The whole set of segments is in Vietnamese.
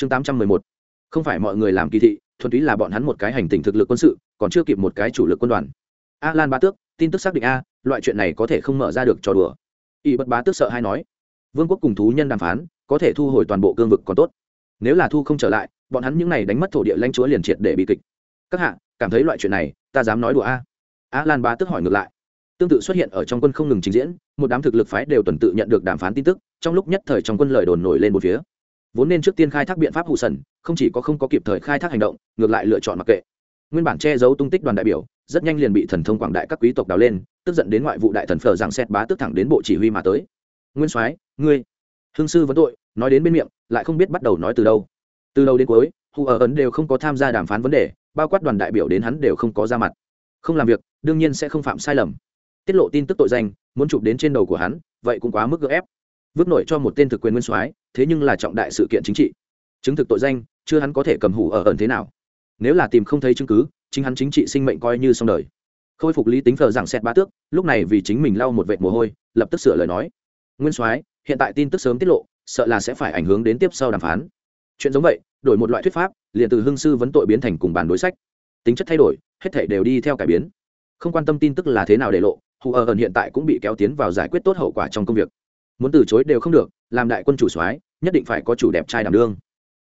chương tám trăm mười một. Không phải mọi người làm kỳ thị, thuần túy là bọn hắn một cái hành tình thực lực quân sự, còn chưa kịp một cái chủ lực quân đoàn. A lan bá tước, tin tức xác định a, loại chuyện này có thể không mở ra được trò đùa. Y bất bá tước sợ hay nói, vương quốc cùng thú nhân đàm phán, có thể thu hồi toàn bộ cương vực còn tốt. Nếu là thu không trở lại, bọn hắn những n à y đánh mất thổ địa lãnh chúa liền triệt để bị kịch. Các hạ, cảm thấy loại chuyện này, ta dám nói đùa a? A lan bá tước hỏi ngược lại. Tương tự xuất hiện ở trong quân không ngừng trình diễn, một đám thực lực phái đều tuần tự nhận được đàm phán tin tức, trong lúc nhất thời trong quân lời đồn nổi lên một phía vốn nên trước tiên khai thác biện pháp hụ sần, không chỉ có không có kịp thời khai thác hành động, ngược lại lựa chọn mặc kệ. Nguyên bản che giấu tung tích đoàn đại biểu, rất nhanh liền bị thần thông quảng đại các quý tộc đào lên, tức giận đến ngoại vụ đại thần phờ rằng xét bá tức thẳng đến bộ chỉ huy mà tới. Nguyên soái, ngươi, hương sư vấn tội, nói đến bên miệng, lại không biết bắt đầu nói từ đâu. Từ đầu đến cuối, hù ở ấn đều không có tham gia đàm phán vấn đề, bao quát đoàn đại biểu đến hắn đều không có ra mặt. Không làm việc, đương nhiên sẽ không phạm sai lầm. Tiết lộ tin tức tội danh, muốn chụp đến trên đầu của hắn, vậy cũng quá mức gỡ ép vứt nổi cho một tên thực quyền nguyên soái, thế nhưng là trọng đại sự kiện chính trị. Chứng thực tội danh, chưa hắn có thể cầm hủ ở ẩn thế nào. Nếu là tìm không thấy chứng cứ, chính hắn chính trị sinh mệnh coi như xong đời. Khôi phục lý tính phờ giảng xét bá tước, lúc này vì chính mình lau một vệt mồ hôi, lập tức sửa lời nói. Nguyên soái, hiện tại tin tức sớm tiết lộ, sợ là sẽ phải ảnh hưởng đến tiếp sau đàm phán. Chuyện giống vậy, đổi một loại thuyết pháp, liền từ hưng sư vấn tội biến thành cùng bàn đối sách. Tính chất thay đổi, hết thể đều đi theo cải biến. Không quan tâm tin tức là thế nào để lộ hù ở ẩn hiện tại cũng bị kéo tiến vào giải quyết tốt hậu quả trong công việc muốn từ chối đều không được, làm đại quân chủ soái, nhất định phải có chủ đẹp trai đảm đương.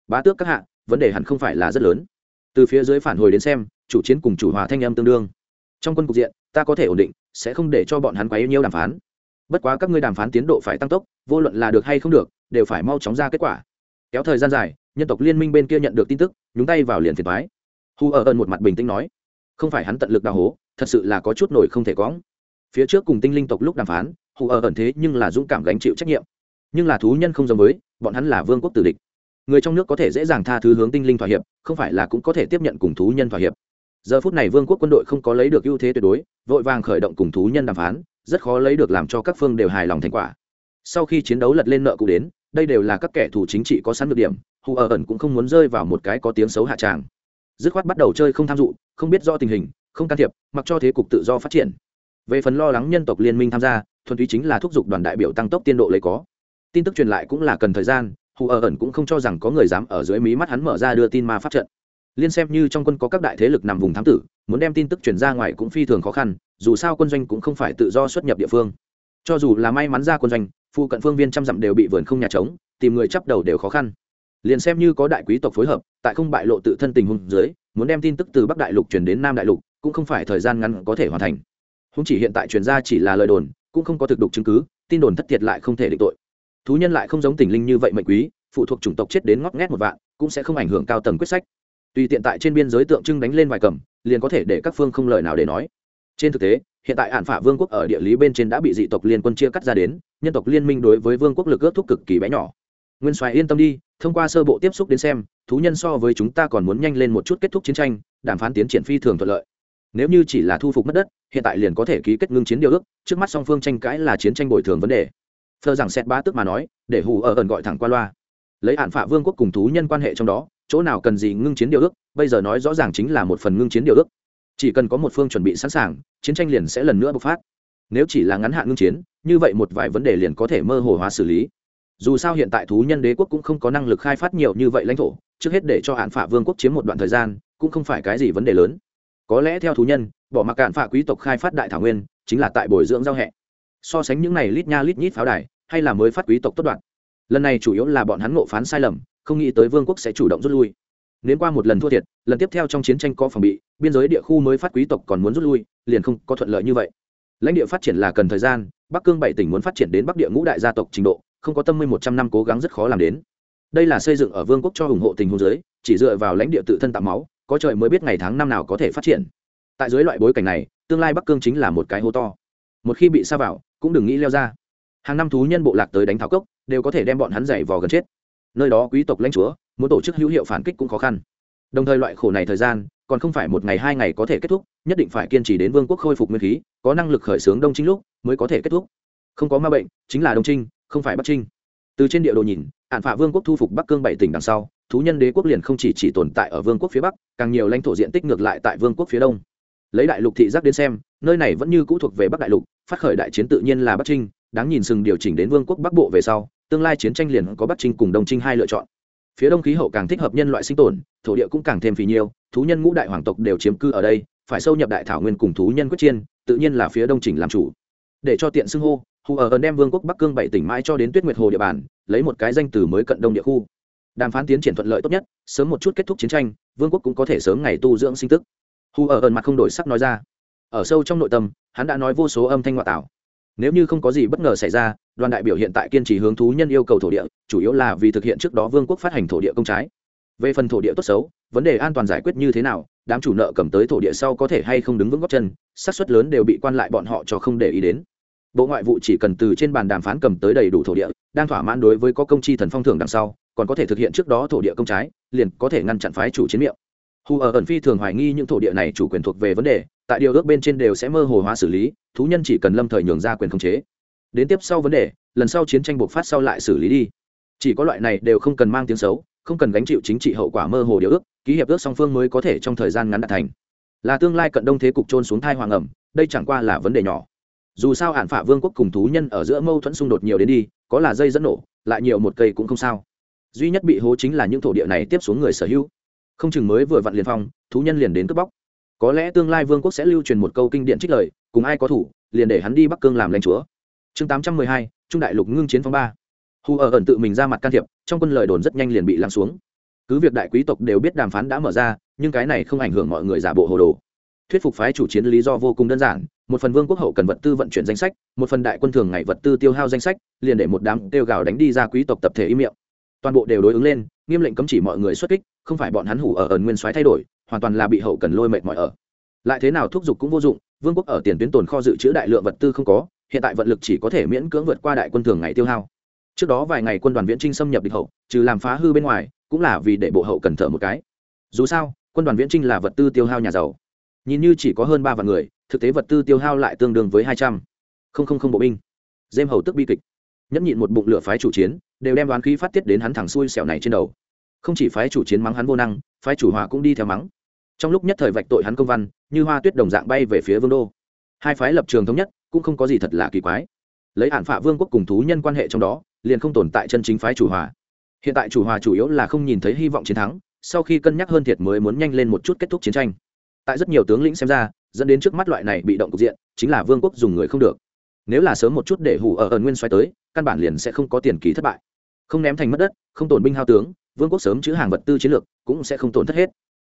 Bá tước các hạ, vấn đề hẳn không phải là rất lớn. Từ phía dưới phản hồi đến xem, chủ chiến cùng chủ hòa thanh âm tương đương. Trong quân cục diện, ta có thể ổn định, sẽ không để cho bọn hắn quá yêu nhiêu đàm phán. Bất quá các ngươi đàm phán tiến độ phải tăng tốc, vô luận là được hay không được, đều phải mau chóng ra kết quả. Kéo thời gian dài, nhân tộc liên minh bên kia nhận được tin tức, nhúng tay vào liền phiền thoái hu ở ơn một mặt bình tĩnh nói, không phải hắn tận lực đào hố, thật sự là có chút nổi không thể cóng phía trước cùng tinh linh tộc lúc đàm phán hù ở ẩn thế nhưng là dũng cảm gánh chịu trách nhiệm. Nhưng là thú nhân không giống với, bọn hắn là vương quốc tử địch. Người trong nước có thể dễ dàng tha thứ hướng tinh linh thỏa hiệp, không phải là cũng có thể tiếp nhận cùng thú nhân thỏa hiệp. Giờ phút này vương quốc quân đội không có lấy được ưu thế tuyệt đối, vội vàng khởi động cùng thú nhân đàm phán, rất khó lấy được làm cho các phương đều hài lòng thành quả. Sau khi chiến đấu lật lên nợ cụ đến, đây đều là các kẻ thù chính trị có sẵn được điểm, hù ở ẩn cũng không muốn rơi vào một cái có tiếng xấu hạ tràng. Dứt khoát bắt đầu chơi không tham dụ không biết do tình hình, không can thiệp, mặc cho thế cục tự do phát triển. Về phần lo lắng nhân tộc liên minh tham gia thuần túy chính là thúc giục đoàn đại biểu tăng tốc tiến độ lấy có. Tin tức truyền lại cũng là cần thời gian, hù ở ẩn cũng không cho rằng có người dám ở dưới mí mắt hắn mở ra đưa tin ma pháp trận. Liên xem như trong quân có các đại thế lực nằm vùng thám tử, muốn đem tin tức truyền ra ngoài cũng phi thường khó khăn, dù sao quân doanh cũng không phải tự do xuất nhập địa phương. Cho dù là may mắn ra quân doanh, phụ cận phương viên trăm dặm đều bị vườn không nhà trống, tìm người chấp đầu đều khó khăn. Liền xem như có đại quý tộc phối hợp, tại không bại lộ tự thân tình huống dưới, muốn đem tin tức từ bắc đại lục truyền đến nam đại lục, cũng không phải thời gian ngắn có thể hoàn thành. Húng chỉ hiện tại truyền ra chỉ là lời đồn cũng không có thực đục chứng cứ, tin đồn thất thiệt lại không thể định tội. Thú nhân lại không giống tình linh như vậy mệnh quý, phụ thuộc chủng tộc chết đến ngóc ngét một vạn, cũng sẽ không ảnh hưởng cao tầng quyết sách. Tùy tiện tại trên biên giới tượng trưng đánh lên vài cầm, liền có thể để các phương không lời nào để nói. Trên thực tế, hiện tại hạn phả vương quốc ở địa lý bên trên đã bị dị tộc liên quân chia cắt ra đến, nhân tộc liên minh đối với vương quốc lực ước thúc cực kỳ bé nhỏ. Nguyên soái yên tâm đi, thông qua sơ bộ tiếp xúc đến xem, thú nhân so với chúng ta còn muốn nhanh lên một chút kết thúc chiến tranh, đàm phán tiến triển phi thường thuận lợi nếu như chỉ là thu phục mất đất, hiện tại liền có thể ký kết ngưng chiến điều ước, trước mắt song phương tranh cãi là chiến tranh bồi thường vấn đề. Thơ rằng xét ba tức mà nói, để hù ở ẩn gọi thẳng qua loa. Lấy hạn phạ vương quốc cùng thú nhân quan hệ trong đó, chỗ nào cần gì ngưng chiến điều ước, bây giờ nói rõ ràng chính là một phần ngưng chiến điều ước. Chỉ cần có một phương chuẩn bị sẵn sàng, chiến tranh liền sẽ lần nữa bộc phát. Nếu chỉ là ngắn hạn ngưng chiến, như vậy một vài vấn đề liền có thể mơ hồ hóa xử lý. Dù sao hiện tại thú nhân đế quốc cũng không có năng lực khai phát nhiều như vậy lãnh thổ, trước hết để cho hạn phạ vương quốc chiếm một đoạn thời gian, cũng không phải cái gì vấn đề lớn có lẽ theo thú nhân, bỏ mặc cạn phạ quý tộc khai phát đại thảo nguyên, chính là tại bồi dưỡng giao hẹ so sánh những này lít nha lít nhít pháo đài, hay là mới phát quý tộc tốt đoạn. Lần này chủ yếu là bọn hắn ngộ phán sai lầm, không nghĩ tới vương quốc sẽ chủ động rút lui. Nếu qua một lần thua thiệt, lần tiếp theo trong chiến tranh có phòng bị, biên giới địa khu mới phát quý tộc còn muốn rút lui, liền không có thuận lợi như vậy. Lãnh địa phát triển là cần thời gian, bắc cương bảy tỉnh muốn phát triển đến bắc địa ngũ đại gia tộc trình độ, không có tâm mươi một trăm năm cố gắng rất khó làm đến. Đây là xây dựng ở vương quốc cho ủng hộ tình huống giới, chỉ dựa vào lãnh địa tự thân tạo máu có trời mới biết ngày tháng năm nào có thể phát triển. Tại dưới loại bối cảnh này, tương lai bắc cương chính là một cái hố to. Một khi bị sa vào, cũng đừng nghĩ leo ra. Hàng năm thú nhân bộ lạc tới đánh thảo cốc, đều có thể đem bọn hắn giày vò gần chết. Nơi đó quý tộc lãnh chúa, muốn tổ chức hữu hiệu phản kích cũng khó khăn. Đồng thời loại khổ này thời gian, còn không phải một ngày hai ngày có thể kết thúc, nhất định phải kiên trì đến vương quốc khôi phục nguyên khí, có năng lực khởi xướng đông trinh lúc, mới có thể kết thúc. Không có ma bệnh, chính là đông trinh không phải bắc trinh từ trên địa đồ nhìn ạn phạ vương quốc thu phục bắc cương bảy tỉnh đằng sau thú nhân đế quốc liền không chỉ chỉ tồn tại ở vương quốc phía bắc, càng nhiều lãnh thổ diện tích ngược lại tại vương quốc phía đông. Lấy đại lục thị giác đến xem, nơi này vẫn như cũ thuộc về bắc đại lục, phát khởi đại chiến tự nhiên là bắc trinh, đáng nhìn sừng điều chỉnh đến vương quốc bắc bộ về sau, tương lai chiến tranh liền có bắc trinh cùng đông trinh hai lựa chọn. Phía đông khí hậu càng thích hợp nhân loại sinh tồn, thổ địa cũng càng thêm phì nhiêu, thú nhân ngũ đại hoàng tộc đều chiếm cư ở đây, phải sâu nhập đại thảo nguyên cùng thú nhân quyết chiên, tự nhiên là phía đông chỉnh làm chủ. Để cho tiện xưng hô, hù ở ẩn đem vương quốc bắc cương bảy tỉnh mãi cho đến tuyết nguyệt hồ địa bàn, lấy một cái danh từ mới cận đông địa khu đàm phán tiến triển thuận lợi tốt nhất, sớm một chút kết thúc chiến tranh, vương quốc cũng có thể sớm ngày tu dưỡng sinh tức. Hù ở ẩn mặt không đổi sắc nói ra. Ở sâu trong nội tâm, hắn đã nói vô số âm thanh ngoại tảo nếu như không có gì bất ngờ xảy ra, đoàn đại biểu hiện tại kiên trì hướng thú nhân yêu cầu thổ địa, chủ yếu là vì thực hiện trước đó vương quốc phát hành thổ địa công trái. Về phần thổ địa tốt xấu, vấn đề an toàn giải quyết như thế nào, đám chủ nợ cầm tới thổ địa sau có thể hay không đứng vững góc chân sát suất lớn đều bị quan lại bọn họ cho không để ý đến. Bộ ngoại vụ chỉ cần từ trên bàn đàm phán cầm tới đầy đủ thổ địa, đang thỏa mãn đối với có công chi thần phong thưởng đằng sau còn có thể thực hiện trước đó thổ địa công trái, liền có thể ngăn chặn phái chủ chiến miệng. Hù ở ẩn phi thường hoài nghi những thổ địa này chủ quyền thuộc về vấn đề, tại điều ước bên trên đều sẽ mơ hồ hóa xử lý, thú nhân chỉ cần lâm thời nhường ra quyền khống chế. Đến tiếp sau vấn đề, lần sau chiến tranh buộc phát sau lại xử lý đi. Chỉ có loại này đều không cần mang tiếng xấu, không cần gánh chịu chính trị hậu quả mơ hồ điều ước, ký hiệp ước song phương mới có thể trong thời gian ngắn đạt thành. Là tương lai cận đông thế cục trôn xuống thai hoàng ẩm, đây chẳng qua là vấn đề nhỏ. Dù sao hạn phả vương quốc cùng thú nhân ở giữa mâu thuẫn xung đột nhiều đến đi, có là dây dẫn nổ, lại nhiều một cây cũng không sao duy nhất bị hố chính là những thổ địa này tiếp xuống người sở hữu. Không chừng mới vừa vặn liền phong, thú nhân liền đến cướp bóc. Có lẽ tương lai vương quốc sẽ lưu truyền một câu kinh điện trích lời, cùng ai có thủ, liền để hắn đi bắc cương làm lãnh chúa. Chương tám trăm mười hai, trung đại lục ngưng chiến phong ba. Hù ở ẩn tự mình ra mặt can thiệp, trong quân lời đồn rất nhanh liền bị lắng xuống. Cứ việc đại quý tộc đều biết đàm phán đã mở ra, nhưng cái này không ảnh hưởng mọi người giả bộ hồ đồ. Thuyết phục phái chủ chiến lý do vô cùng đơn giản, một phần vương quốc hậu cần vật tư vận chuyển danh sách, một phần đại quân thường ngày vật tư tiêu hao danh sách, liền để một đám tiêu gào đánh đi ra quý tộc tập thể im miệng toàn bộ đều đối ứng lên, nghiêm lệnh cấm chỉ mọi người xuất kích, không phải bọn hắn hủ ở ẩn nguyên soái thay đổi, hoàn toàn là bị hậu cần lôi mệt mỏi ở. Lại thế nào thúc giục cũng vô dụng, vương quốc ở tiền tuyến tồn kho dự trữ đại lượng vật tư không có, hiện tại vận lực chỉ có thể miễn cưỡng vượt qua đại quân thường ngày tiêu hao. Trước đó vài ngày quân đoàn viễn trinh xâm nhập địch hậu, trừ làm phá hư bên ngoài, cũng là vì để bộ hậu cần thở một cái. Dù sao, quân đoàn viễn trinh là vật tư tiêu hao nhà giàu. Nhìn như chỉ có hơn ba vạn người, thực tế vật tư tiêu hao lại tương đương với hai trăm. Linh bộ binh. Dêm hầu tức bi kịch. Nhẫn nhịn một bụng lửa phái chủ chiến đều đem đoán khí phát tiết đến hắn thẳng xuôi xẻo này trên đầu. Không chỉ phái chủ chiến mắng hắn vô năng, phái chủ hòa cũng đi theo mắng. Trong lúc nhất thời vạch tội hắn công văn, như hoa tuyết đồng dạng bay về phía vương đô. Hai phái lập trường thống nhất, cũng không có gì thật là kỳ quái. Lấy hạn phạ vương quốc cùng thú nhân quan hệ trong đó, liền không tồn tại chân chính phái chủ hòa hiện tại chủ hòa chủ yếu là không nhìn thấy hy vọng chiến thắng, sau khi cân nhắc hơn thiệt mới muốn nhanh lên một chút kết thúc chiến tranh. Tại rất nhiều tướng lĩnh xem ra, dẫn đến trước mắt loại này bị động cục diện, chính là vương quốc dùng người không được. Nếu là sớm một chút để hủ ở ẩn nguyên xoay tới căn bản liền sẽ không có tiền kỳ thất bại. Không ném thành mất đất, không tổn binh hao tướng, vương quốc sớm chữ hàng vật tư chiến lược cũng sẽ không tổn thất hết.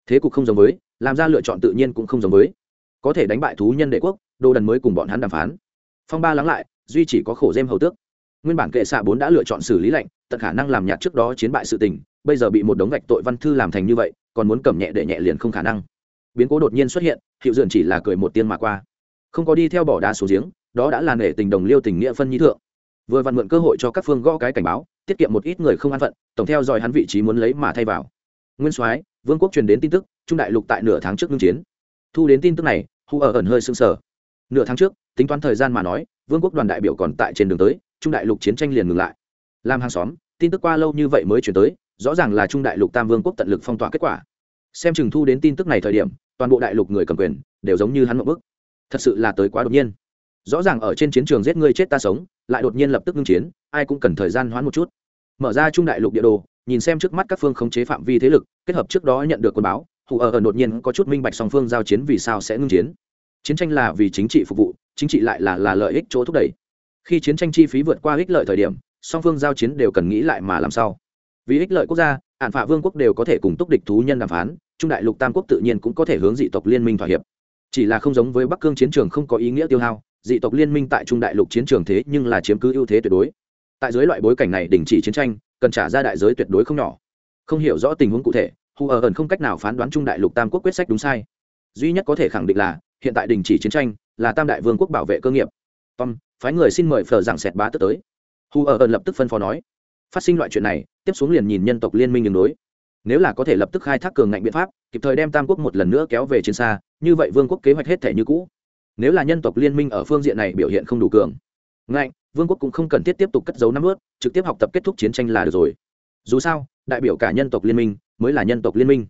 Thế cục không giống với, làm ra lựa chọn tự nhiên cũng không giống với. Có thể đánh bại thú nhân đệ quốc đô đần mới cùng bọn hắn đàm phán. Phong ba lắng lại, duy chỉ có khổ dêm hầu tước. Nguyên bản kệ xạ bốn đã lựa chọn xử lý lệnh, tận khả năng làm nhạt trước đó chiến bại sự tình, bây giờ bị một đống gạch tội văn thư làm thành như vậy, còn muốn cầm nhẹ để nhẹ liền không khả năng. Biến cố đột nhiên xuất hiện, hiệu dượn chỉ là cười một tiên mà qua. Không có đi theo bỏ đá xuống giếng, đó đã là nể tình đồng liêu tình nghĩa phân nhi thượng vừa vặn mượn cơ hội cho các phương gõ cái cảnh báo, tiết kiệm một ít người không an phận, tổng theo dõi hắn vị trí muốn lấy mà thay vào. Nguyên soái, vương quốc truyền đến tin tức, trung đại lục tại nửa tháng trước ngưng chiến. Thu đến tin tức này hu ở ẩn hơi sưng sờ. Nửa tháng trước, tính toán thời gian mà nói, vương quốc đoàn đại biểu còn tại trên đường tới, trung đại lục chiến tranh liền ngừng lại. Làm hàng xóm, tin tức qua lâu như vậy mới chuyển tới, rõ ràng là trung đại lục tam vương quốc tận lực phong tỏa kết quả. Xem chừng thu đến tin tức này thời điểm, toàn bộ đại lục người cầm quyền, đều giống như hắn một bức. Thật sự là tới quá đột nhiên. Rõ ràng ở trên chiến trường giết người chết ta sống lại đột nhiên lập tức ngưng chiến, ai cũng cần thời gian hoãn một chút. Mở ra trung đại lục địa đồ, nhìn xem trước mắt các phương khống chế phạm vi thế lực, kết hợp trước đó nhận được quân báo, hù ở đột nhiên có chút minh bạch song phương giao chiến vì sao sẽ ngưng chiến. Chiến tranh là vì chính trị phục vụ, chính trị lại là là lợi ích chỗ thúc đẩy. Khi chiến tranh chi phí vượt qua ích lợi thời điểm, song phương giao chiến đều cần nghĩ lại mà làm sao. Vì ích lợi quốc gia ạn phạ vương quốc đều có thể cùng túc địch thú nhân đàm phán, trung đại lục tam quốc tự nhiên cũng có thể hướng dị tộc liên minh thỏa hiệp. Chỉ là không giống với bắc cương chiến trường không có ý nghĩa tiêu hao dị tộc liên minh tại trung đại lục chiến trường thế nhưng là chiếm cứ ưu thế tuyệt đối. Tại dưới loại bối cảnh này đình chỉ chiến tranh, cần trả ra đại giới tuyệt đối không nhỏ. Không hiểu rõ tình huống cụ thể hù ở ẩn không cách nào phán đoán trung đại lục tam quốc quyết sách đúng sai. Duy nhất có thể khẳng định là, hiện tại đình chỉ chiến tranh là tam đại vương quốc bảo vệ cơ nghiệp. Tom, phái người xin mời phờ giảng sẹt bá tức tới. Hù ở ẩn lập tức phân phó nói. Phát sinh loại chuyện này, tiếp xuống liền nhìn nhân tộc liên minh đường đối. Nếu là có thể lập tức khai thác cường ngạnh biện pháp, kịp thời đem tam quốc một lần nữa kéo về trên xa, như vậy vương quốc kế hoạch hết thể như cũ nếu là nhân tộc liên minh ở phương diện này biểu hiện không đủ cường. Ngạnh, vương quốc cũng không cần thiết tiếp tục cất giấu năm ướt trực tiếp học tập kết thúc chiến tranh là được rồi. Dù sao, đại biểu cả nhân tộc liên minh mới là nhân tộc liên minh.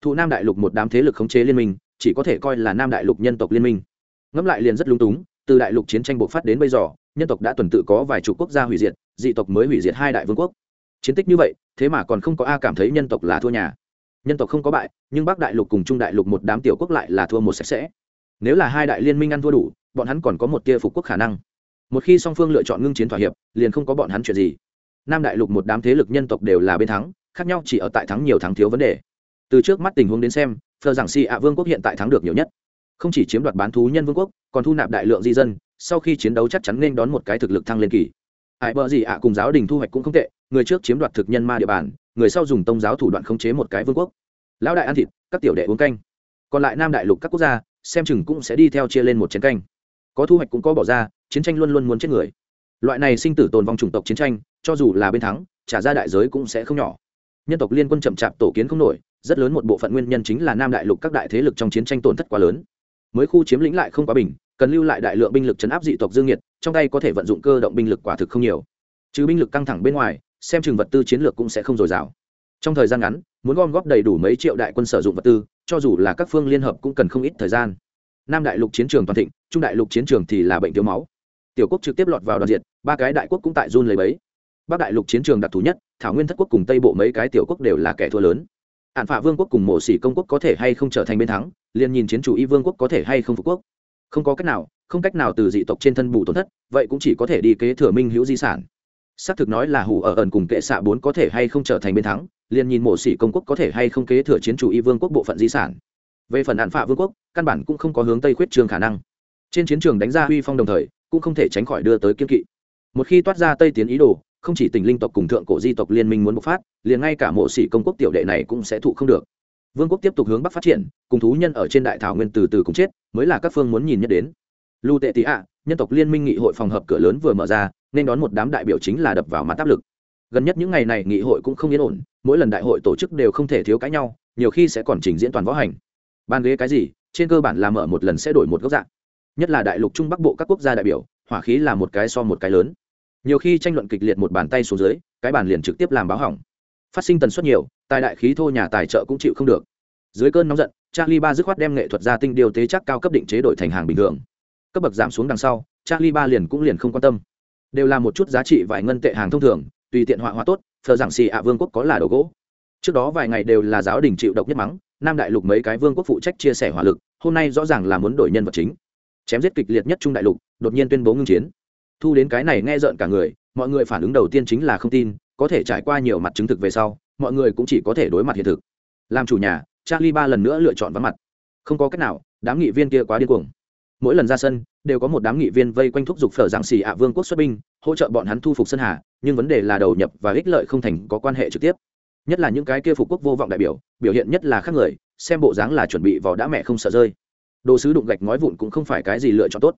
Thụ nam đại lục một đám thế lực khống chế liên minh, chỉ có thể coi là nam đại lục nhân tộc liên minh. Ngẫm lại liền rất lung túng, từ đại lục chiến tranh bộc phát đến bây giờ, nhân tộc đã tuần tự có vài chục quốc gia hủy diệt, dị tộc mới hủy diệt hai đại vương quốc. Chiến tích như vậy, thế mà còn không có a cảm thấy nhân tộc là thua nhà. Nhân tộc không có bại, nhưng bắc đại lục cùng trung đại lục một đám tiểu quốc lại là thua một sạch sẽ nếu là hai đại liên minh ăn thua đủ, bọn hắn còn có một tia phục quốc khả năng. Một khi song phương lựa chọn ngưng chiến thỏa hiệp, liền không có bọn hắn chuyện gì. Nam đại lục một đám thế lực nhân tộc đều là bên thắng, khác nhau chỉ ở tại thắng nhiều thắng thiếu vấn đề. Từ trước mắt tình huống đến xem, phờ giảng si ạ vương quốc hiện tại thắng được nhiều nhất. Không chỉ chiếm đoạt bán thú nhân vương quốc, còn thu nạp đại lượng di dân, sau khi chiến đấu chắc chắn nên đón một cái thực lực thăng lên kỳ. Ai bờ gì ạ, cùng giáo đình thu hoạch cũng không tệ, người trước chiếm đoạt thực nhân ma địa bàn, người sau dùng tông giáo thủ đoạn khống chế một cái vương quốc. Lão đại ăn thịt, các tiểu đệ uống canh. Còn lại nam đại lục các quốc gia xem chừng cũng sẽ đi theo chia lên một chiến canh. Có thu hoạch cũng có bỏ ra, chiến tranh luôn luôn muốn chết người. Loại này sinh tử tồn vong chủng tộc chiến tranh, cho dù là bên thắng, trả ra đại giới cũng sẽ không nhỏ. Nhân tộc liên quân chậm chạp tổ kiến không nổi, rất lớn một bộ phận nguyên nhân chính là nam đại lục các đại thế lực trong chiến tranh tổn thất quá lớn. Mới khu chiếm lĩnh lại không quá bình, cần lưu lại đại lượng binh lực chấn áp dị tộc dương nhiệt, trong tay có thể vận dụng cơ động binh lực quả thực không nhiều. Trừ binh lực căng thẳng bên ngoài, xem chừng vật tư chiến lược cũng sẽ không dồi dào. Trong thời gian ngắn, muốn gom góp đầy đủ mấy triệu đại quân sử dụng vật tư cho dù là các phương liên hợp cũng cần không ít thời gian. Nam đại lục chiến trường toàn thịnh, trung đại lục chiến trường thì là bệnh thiếu máu. Tiểu quốc trực tiếp lọt vào đoàn diệt, ba cái đại quốc cũng tại run lấy bấy bắc đại lục chiến trường đặc thù nhất, thảo nguyên thất quốc cùng tây bộ mấy cái tiểu quốc đều là kẻ thua lớn. Ạn phạ vương quốc cùng mộ sĩ công quốc có thể hay không trở thành bên thắng, liền nhìn chiến chủ y vương quốc có thể hay không phục quốc. Không có cách nào, không cách nào từ dị tộc trên thân bù tổn thất, vậy cũng chỉ có thể đi kế thừa minh hữu di sản xác thực nói là hủ ở ẩn cùng kệ xạ bốn có thể hay không trở thành bên thắng, liền nhìn mộ sĩ công quốc có thể hay không kế thừa chiến chủ y vương quốc bộ phận di sản. Về phần ạn phạ vương quốc, căn bản cũng không có hướng tây khuyết trường khả năng. Trên chiến trường đánh ra huy phong đồng thời, cũng không thể tránh khỏi đưa tới kiên kỵ. Một khi toát ra tây tiến ý đồ, không chỉ tỉnh linh tộc cùng thượng cổ di tộc liên minh muốn bộc phát, liền ngay cả mộ sĩ công quốc tiểu đệ này cũng sẽ thụ không được. Vương quốc tiếp tục hướng bắc phát triển, cùng thú nhân ở trên đại thảo nguyên từ từ cùng chết, mới là các phương muốn nhìn nhất đến. Lưu tệ tị ạ, nhân tộc liên minh nghị hội phòng hợp cửa lớn vừa mở ra nên đón một đám đại biểu chính là đập vào mặt áp lực. Gần nhất những ngày này nghị hội cũng không yên ổn, mỗi lần đại hội tổ chức đều không thể thiếu cãi nhau, nhiều khi sẽ còn trình diễn toàn võ hành. Ban ghế cái gì, trên cơ bản là mở một lần sẽ đổi một góc dạng. Nhất là đại lục trung bắc bộ các quốc gia đại biểu, hỏa khí là một cái so một cái lớn. Nhiều khi tranh luận kịch liệt một bàn tay xuống dưới, cái bàn liền trực tiếp làm báo hỏng. Phát sinh tần suất nhiều, tài đại khí thô nhà tài trợ cũng chịu không được. Dưới cơn nóng giận, charlie ba dứt khoát đem nghệ thuật gia tinh điều tế chắc cao cấp định chế đổi thành hàng bình thường. Cấp bậc giảm xuống đằng sau, charlie ba liền cũng liền không quan tâm đều là một chút giá trị vài ngân tệ hàng thông thường, tùy tiện họa hoa tốt, thờ giảng xì ạ vương quốc có là đồ gỗ. Trước đó vài ngày đều là giáo đình chịu độc nhất mắng, nam đại lục mấy cái vương quốc phụ trách chia sẻ hỏa lực, hôm nay rõ ràng là muốn đổi nhân vật chính. Chém giết kịch liệt nhất trung đại lục, đột nhiên tuyên bố ngưng chiến. Thu đến cái này nghe rợn cả người, mọi người phản ứng đầu tiên chính là không tin, có thể trải qua nhiều mặt chứng thực về sau, mọi người cũng chỉ có thể đối mặt hiện thực. Làm chủ nhà, charlie ba lần nữa lựa chọn vắng mặt. Không có cách nào, đám nghị viên kia quá điên cuồng mỗi lần ra sân, đều có một đám nghị viên vây quanh thúc giục phở giảng xì ạ vương quốc xuất binh, hỗ trợ bọn hắn thu phục sân hà, nhưng vấn đề là đầu nhập và ích lợi không thành có quan hệ trực tiếp. Nhất là những cái kia phục quốc vô vọng đại biểu biểu hiện nhất là khác người, xem bộ dáng là chuẩn bị vào đã mẹ không sợ rơi. Đồ sứ đụng gạch ngói vụn cũng không phải cái gì lựa chọn tốt.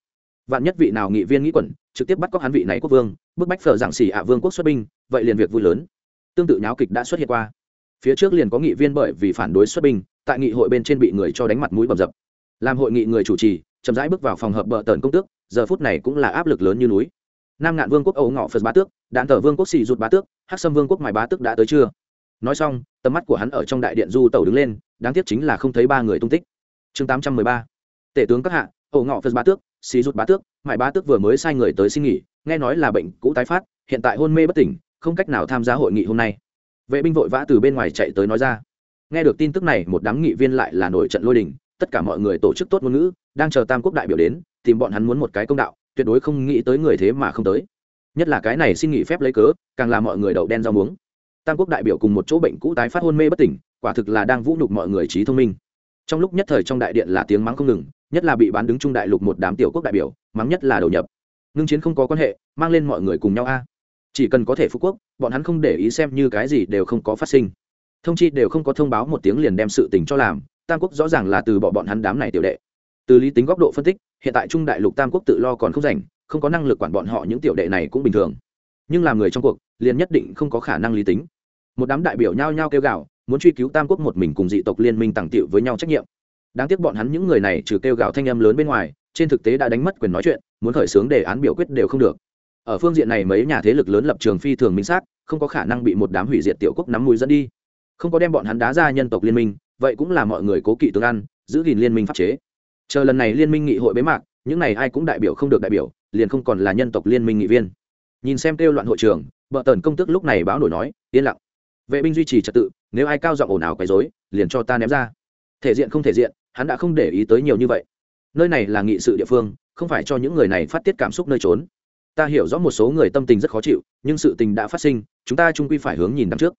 Vạn nhất vị nào nghị viên nghĩ quẩn, trực tiếp bắt cóc hắn vị này quốc vương, bức bách phở giảng xì ạ vương quốc xuất binh, vậy liền việc vui lớn. Tương tự nháo kịch đã xuất hiện qua. Phía trước liền có nghị viên bởi vì phản đối xuất binh, tại nghị hội bên trên bị người cho đánh mặt mũi bầm dập. Làm hội nghị người chủ trì chậm rãi bước vào phòng hợp bờ tần công tước, giờ phút này cũng là áp lực lớn như núi. Nam ngạn vương quốc ấu ngọ phật bá tước, đạn tờ vương quốc xì rụt bá tước, hắc sâm vương quốc mài bá tước đã tới chưa? Nói xong, tầm mắt của hắn ở trong đại điện du tàu đứng lên, đáng tiếc chính là không thấy ba người tung tích. Chương tám trăm mười ba. Tể tướng các hạ ấu ngọ phật bá tước, xì rụt bá tước, mài bá tước vừa mới sai người tới xin nghỉ, nghe nói là bệnh cũ tái phát, hiện tại hôn mê bất tỉnh, không cách nào tham gia hội nghị hôm nay. Vệ binh vội vã từ bên ngoài chạy tới nói ra. Nghe được tin tức này, một đám nghị viên lại là nổi trận lôi đình tất cả mọi người tổ chức tốt ngôn ngữ, đang chờ tam quốc đại biểu đến, tìm bọn hắn muốn một cái công đạo, tuyệt đối không nghĩ tới người thế mà không tới. Nhất là cái này xin nghỉ phép lấy cớ, càng làm mọi người đậu đen rau muống. Tam quốc đại biểu cùng một chỗ bệnh cũ tái phát hôn mê bất tỉnh, quả thực là đang vũ nhục mọi người trí thông minh. Trong lúc nhất thời trong đại điện là tiếng mắng không ngừng, nhất là bị bán đứng trung đại lục một đám tiểu quốc đại biểu, mắng nhất là đầu nhập. Ngưng chiến không có quan hệ, mang lên mọi người cùng nhau a. Chỉ cần có thể phú quốc, bọn hắn không để ý xem như cái gì đều không có phát sinh. Thông chi đều không có thông báo một tiếng liền đem sự tình cho làm tam quốc rõ ràng là từ bỏ bọn hắn đám này tiểu đệ. Từ lý tính góc độ phân tích, hiện tại trung đại lục tam quốc tự lo còn không rảnh, không có năng lực quản bọn họ những tiểu đệ này cũng bình thường. Nhưng làm người trong cuộc, liền nhất định không có khả năng lý tính. Một đám đại biểu nhao nhao kêu gào, muốn truy cứu tam quốc một mình cùng dị tộc liên minh tàng tiệu với nhau trách nhiệm. Đáng tiếc bọn hắn những người này trừ kêu gào thanh âm lớn bên ngoài, trên thực tế đã đánh mất quyền nói chuyện, muốn khởi xướng đề án biểu quyết đều không được. Ở phương diện này mấy nhà thế lực lớn lập trường phi thường minh xác, không có khả năng bị một đám hủy diệt tiểu quốc nắm mùi dẫn đi. Không có đem bọn hắn đá ra nhân tộc liên minh vậy cũng là mọi người cố kỵ tương ăn, giữ gìn liên minh pháp chế. Chờ lần này liên minh nghị hội bế mạc, những này ai cũng đại biểu không được đại biểu, liền không còn là nhân tộc liên minh nghị viên. Nhìn xem kêu loạn hội trường, bợ tần công tước lúc này báo nổi nói, yên lặng. Vệ binh duy trì trật tự, nếu ai cao giọng ồn ào quấy dối liền cho ta ném ra. Thể diện không thể diện, hắn đã không để ý tới nhiều như vậy. Nơi này là nghị sự địa phương, không phải cho những người này phát tiết cảm xúc nơi trốn. Ta hiểu rõ một số người tâm tình rất khó chịu, nhưng sự tình đã phát sinh, chúng ta trung quy phải hướng nhìn đằng trước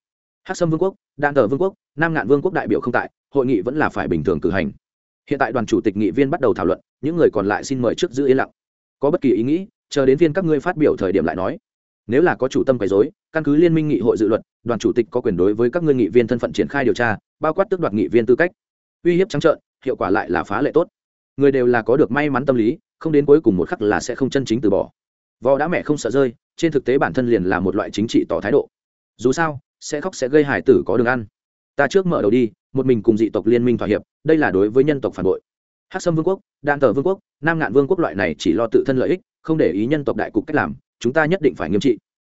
hát sâm vương quốc, Đan tờ vương quốc, nam ngạn vương quốc đại biểu không tại, hội nghị vẫn là phải bình thường cử hành. Hiện tại đoàn chủ tịch nghị viên bắt đầu thảo luận, những người còn lại xin mời trước giữ yên lặng. Có bất kỳ ý nghĩ, chờ đến viên các ngươi phát biểu thời điểm lại nói. Nếu là có chủ tâm quấy dối căn cứ liên minh nghị hội dự luật, đoàn chủ tịch có quyền đối với các ngươi nghị viên thân phận triển khai điều tra, bao quát tước đoạt nghị viên tư cách. Uy hiếp trắng trợn, hiệu quả lại là phá lệ tốt. Người đều là có được may mắn tâm lý, không đến cuối cùng một khắc là sẽ không chân chính từ bỏ. Vò đã mẹ không sợ rơi, trên thực tế bản thân liền là một loại chính trị tỏ thái độ. Dù sao sẽ khóc sẽ gây hại tử có đường ăn. Ta trước mở đầu đi, một mình cùng dị tộc liên minh thỏa hiệp, đây là đối với nhân tộc phản bội. Hắc sâm vương quốc đan tờ vương quốc, nam ngạn vương quốc loại này chỉ lo tự thân lợi ích, không để ý nhân tộc đại cục cách làm, chúng ta nhất định phải nghiêm trị.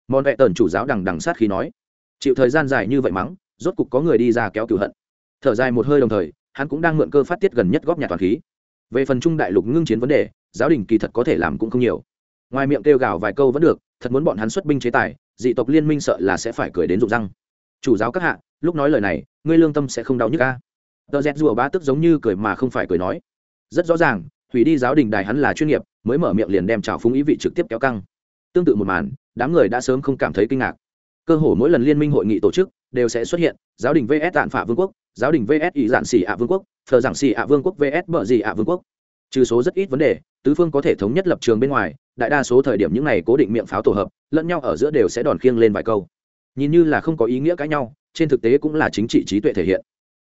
Mòn vẹ tần chủ giáo đằng đằng sát khi nói. Chịu thời gian dài như vậy mắng, rốt cục có người đi ra kéo cửu hận. Thở dài một hơi đồng thời, hắn cũng đang mượn cơ phát tiết gần nhất góp nhà toàn khí. Về phần trung đại lục ngưng chiến vấn đề, giáo đình kỳ thật có thể làm cũng không nhiều. Ngoài miệng kêu gào vài câu vẫn được, thật muốn bọn hắn xuất binh chế tài dị tộc liên minh sợ là sẽ phải cười đến rụng răng. Chủ giáo các hạ, lúc nói lời này, ngươi lương tâm sẽ không đau nhức ca tờ rét rùa bá tức giống như cười mà không phải cười nói. Rất rõ ràng, hủy đi giáo đình đài hắn là chuyên nghiệp, mới mở miệng liền đem trào phúng ý vị trực tiếp kéo căng. Tương tự một màn, đám người đã sớm không cảm thấy kinh ngạc. Cơ hồ mỗi lần liên minh hội nghị tổ chức, đều sẽ xuất hiện, giáo đình vs tạn phả vương quốc, giáo đình vs ý dạn xỉ ạ vương quốc, thờ giảng xỉ ạ vương quốc vs bờ gì ạ vương quốc. Trừ số rất ít vấn đề, tứ phương có thể thống nhất lập trường bên ngoài đại đa số thời điểm những này cố định miệng pháo tổ hợp, lẫn nhau ở giữa đều sẽ đòn khiêng lên vài câu. Nhìn như là không có ý nghĩa cãi nhau, trên thực tế cũng là chính trị trí tuệ thể hiện.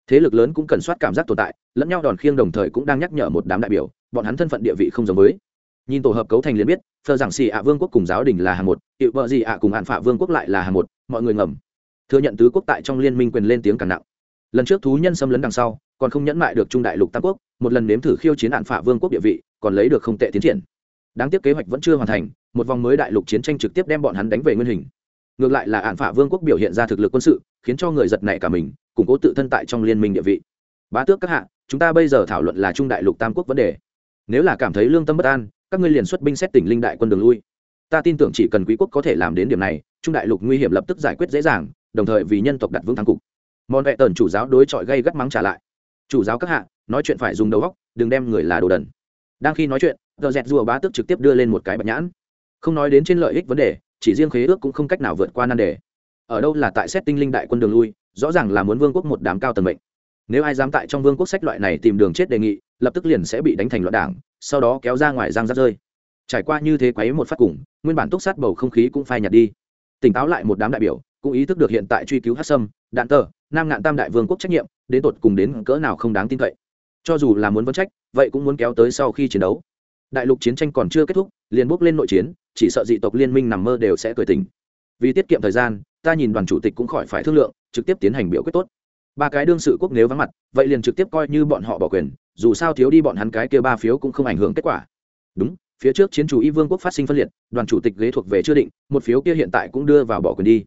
Thế lực lớn cũng cần soát cảm giác tồn tại, lẫn nhau đòn khiêng đồng thời cũng đang nhắc nhở một đám đại biểu, bọn hắn thân phận địa vị không giống với. Nhìn tổ hợp cấu thành liền biết thờ giảng xì ạ vương quốc cùng giáo đình là hàng một hiệu vợ gì ạ cùng hạn phạ vương quốc lại là hàng một, mọi người ngầm. Thừa nhận tứ quốc tại trong liên minh quyền lên tiếng càng nặng. Lần trước thú nhân xâm lấn đằng sau, còn không nhẫn mại được trung đại lục tam quốc, một lần nếm thử khiêu chiến hạn phạ vương quốc địa vị, còn lấy được không tệ tiến triển đáng tiếc kế hoạch vẫn chưa hoàn thành, một vòng mới đại lục chiến tranh trực tiếp đem bọn hắn đánh về nguyên hình. Ngược lại là hạn phả vương quốc biểu hiện ra thực lực quân sự, khiến cho người giật nảy cả mình, củng cố tự thân tại trong liên minh địa vị. Bá tước các hạ, chúng ta bây giờ thảo luận là trung đại lục tam quốc vấn đề. Nếu là cảm thấy lương tâm bất an, các ngươi liền xuất binh xét tỉnh linh đại quân đường lui. Ta tin tưởng chỉ cần quý quốc có thể làm đến điểm này, trung đại lục nguy hiểm lập tức giải quyết dễ dàng, đồng thời vì nhân tộc đặt vững thắng cục. Mòn vẹ tần chủ giáo đối chọi gây gắt mắng trả lại. Chủ giáo các hạ, nói chuyện phải dùng đầu góc đừng đem người là đồ đần. Đang khi nói chuyện tờ dẹt rùa bá tước trực tiếp đưa lên một cái bạch nhãn. Không nói đến trên lợi ích vấn đề, chỉ riêng khế ước cũng không cách nào vượt qua nan đề. Ở đâu là tại xét tinh linh đại quân đường lui, rõ ràng là muốn vương quốc một đám cao tầng mệnh. Nếu ai dám tại trong vương quốc sách loại này tìm đường chết đề nghị, lập tức liền sẽ bị đánh thành loạn đảng, sau đó kéo ra ngoài giang rắt rơi. Trải qua như thế quấy một phát cùng, nguyên bản túc sát bầu không khí cũng phai nhạt đi. Tỉnh táo lại một đám đại biểu, cũng ý thức được hiện tại truy cứu hát sâm, đạn tờ nam ngạn tam đại vương quốc trách nhiệm, đến tột cùng đến cỡ nào không đáng tin cậy. Cho dù là muốn vấn trách, vậy cũng muốn kéo tới sau khi chiến đấu đại lục chiến tranh còn chưa kết thúc, liền bước lên nội chiến, chỉ sợ dị tộc liên minh nằm mơ đều sẽ cười tình vì tiết kiệm thời gian, ta nhìn đoàn chủ tịch cũng khỏi phải thương lượng, trực tiếp tiến hành biểu quyết tốt. Ba cái đương sự quốc nếu vắng mặt, vậy liền trực tiếp coi như bọn họ bỏ quyền, dù sao thiếu đi bọn hắn cái kia ba phiếu cũng không ảnh hưởng kết quả. Đúng, phía trước chiến chủ y vương quốc phát sinh phân liệt, đoàn chủ tịch ghế thuộc về chưa định, một phiếu kia hiện tại cũng đưa vào bỏ quyền đi.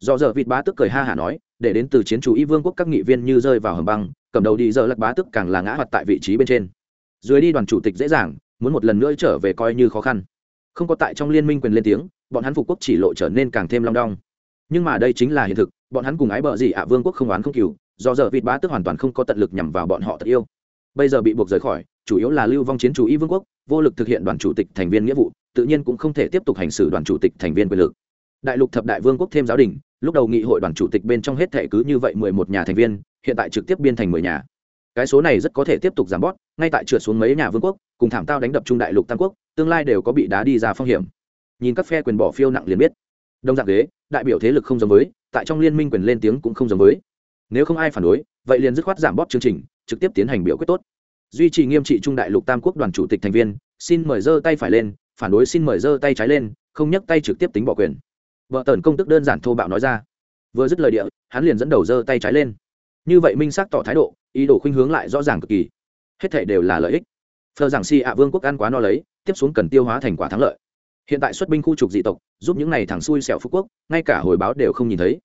Do giờ vịt bá tức cười ha hả nói, để đến từ chiến chủ y vương quốc các nghị viên như rơi vào hầm băng, cầm đầu đi giờ lật bá tức càng là ngã hoặc tại vị trí bên trên. Dưới đi đoàn chủ tịch dễ dàng muốn một lần nữa trở về coi như khó khăn. Không có tại trong liên minh quyền lên tiếng, bọn hắn phục quốc chỉ lộ trở nên càng thêm long đong. Nhưng mà đây chính là hiện thực, bọn hắn cùng ái bờ gì ạ vương quốc không oán không cừu, do giờ vịt bá tức hoàn toàn không có tận lực nhằm vào bọn họ thật yêu. Bây giờ bị buộc rời khỏi, chủ yếu là lưu vong chiến chủ y vương quốc, vô lực thực hiện đoàn chủ tịch thành viên nghĩa vụ, tự nhiên cũng không thể tiếp tục hành xử đoàn chủ tịch thành viên quyền lực. Đại lục thập đại vương quốc thêm giáo đình, lúc đầu nghị hội đoàn chủ tịch bên trong hết thệ cứ như vậy mười một nhà thành viên, hiện tại trực tiếp biên thành mười nhà. Cái số này rất có thể tiếp tục giảm bót ngay tại trượt xuống mấy nhà vương quốc cùng thảm tao đánh đập trung đại lục tam quốc, tương lai đều có bị đá đi ra phong hiểm. Nhìn các phe quyền bỏ phiêu nặng liền biết. Đông dạng ghế, đại biểu thế lực không giống với, tại trong liên minh quyền lên tiếng cũng không giống với. Nếu không ai phản đối, vậy liền dứt khoát giảm bóp chương trình, trực tiếp tiến hành biểu quyết tốt. Duy trì nghiêm trị trung đại lục tam quốc đoàn chủ tịch thành viên, xin mời giơ tay phải lên, phản đối xin mời giơ tay trái lên, không nhấc tay trực tiếp tính bỏ quyền. Vợ tần công tức đơn giản thô bạo nói ra. Vừa dứt lời địa, hắn liền dẫn đầu giơ tay trái lên. Như vậy minh xác tỏ thái độ, ý đồ khuynh hướng lại rõ ràng cực kỳ. Hết thể đều là lợi ích phờ giảng si ạ vương quốc ăn quá no lấy, tiếp xuống cần tiêu hóa thành quả thắng lợi. Hiện tại xuất binh khu trục dị tộc, giúp những này thằng xui xẻo phú quốc, ngay cả hồi báo đều không nhìn thấy.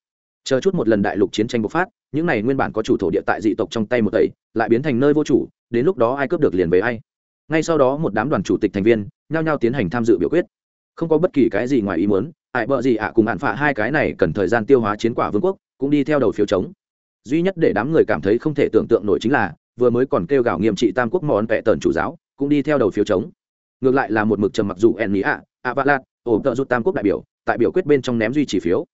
Chờ chút một lần đại lục chiến tranh bộc phát, những này nguyên bản có chủ thổ địa tại dị tộc trong tay một tẩy lại biến thành nơi vô chủ, đến lúc đó ai cướp được liền với ai. Ngay sau đó một đám đoàn chủ tịch thành viên, nhao nhao tiến hành tham dự biểu quyết. Không có bất kỳ cái gì ngoài ý muốn ải bợ gì ạ cùng hạn phạ hai cái này cần thời gian tiêu hóa chiến quả vương quốc, cũng đi theo đầu phiếu chống. Duy nhất để đám người cảm thấy không thể tưởng tượng nổi chính là vừa mới còn kêu gào nghiêm trị tam quốc món vẽ tần chủ giáo, cũng đi theo đầu phiếu chống. Ngược lại là một mực trầm mặc dù en mỹ ạ ạ vạ lạt, ổ tợ rút tam quốc đại biểu, tại biểu quyết bên trong ném duy trì phiếu.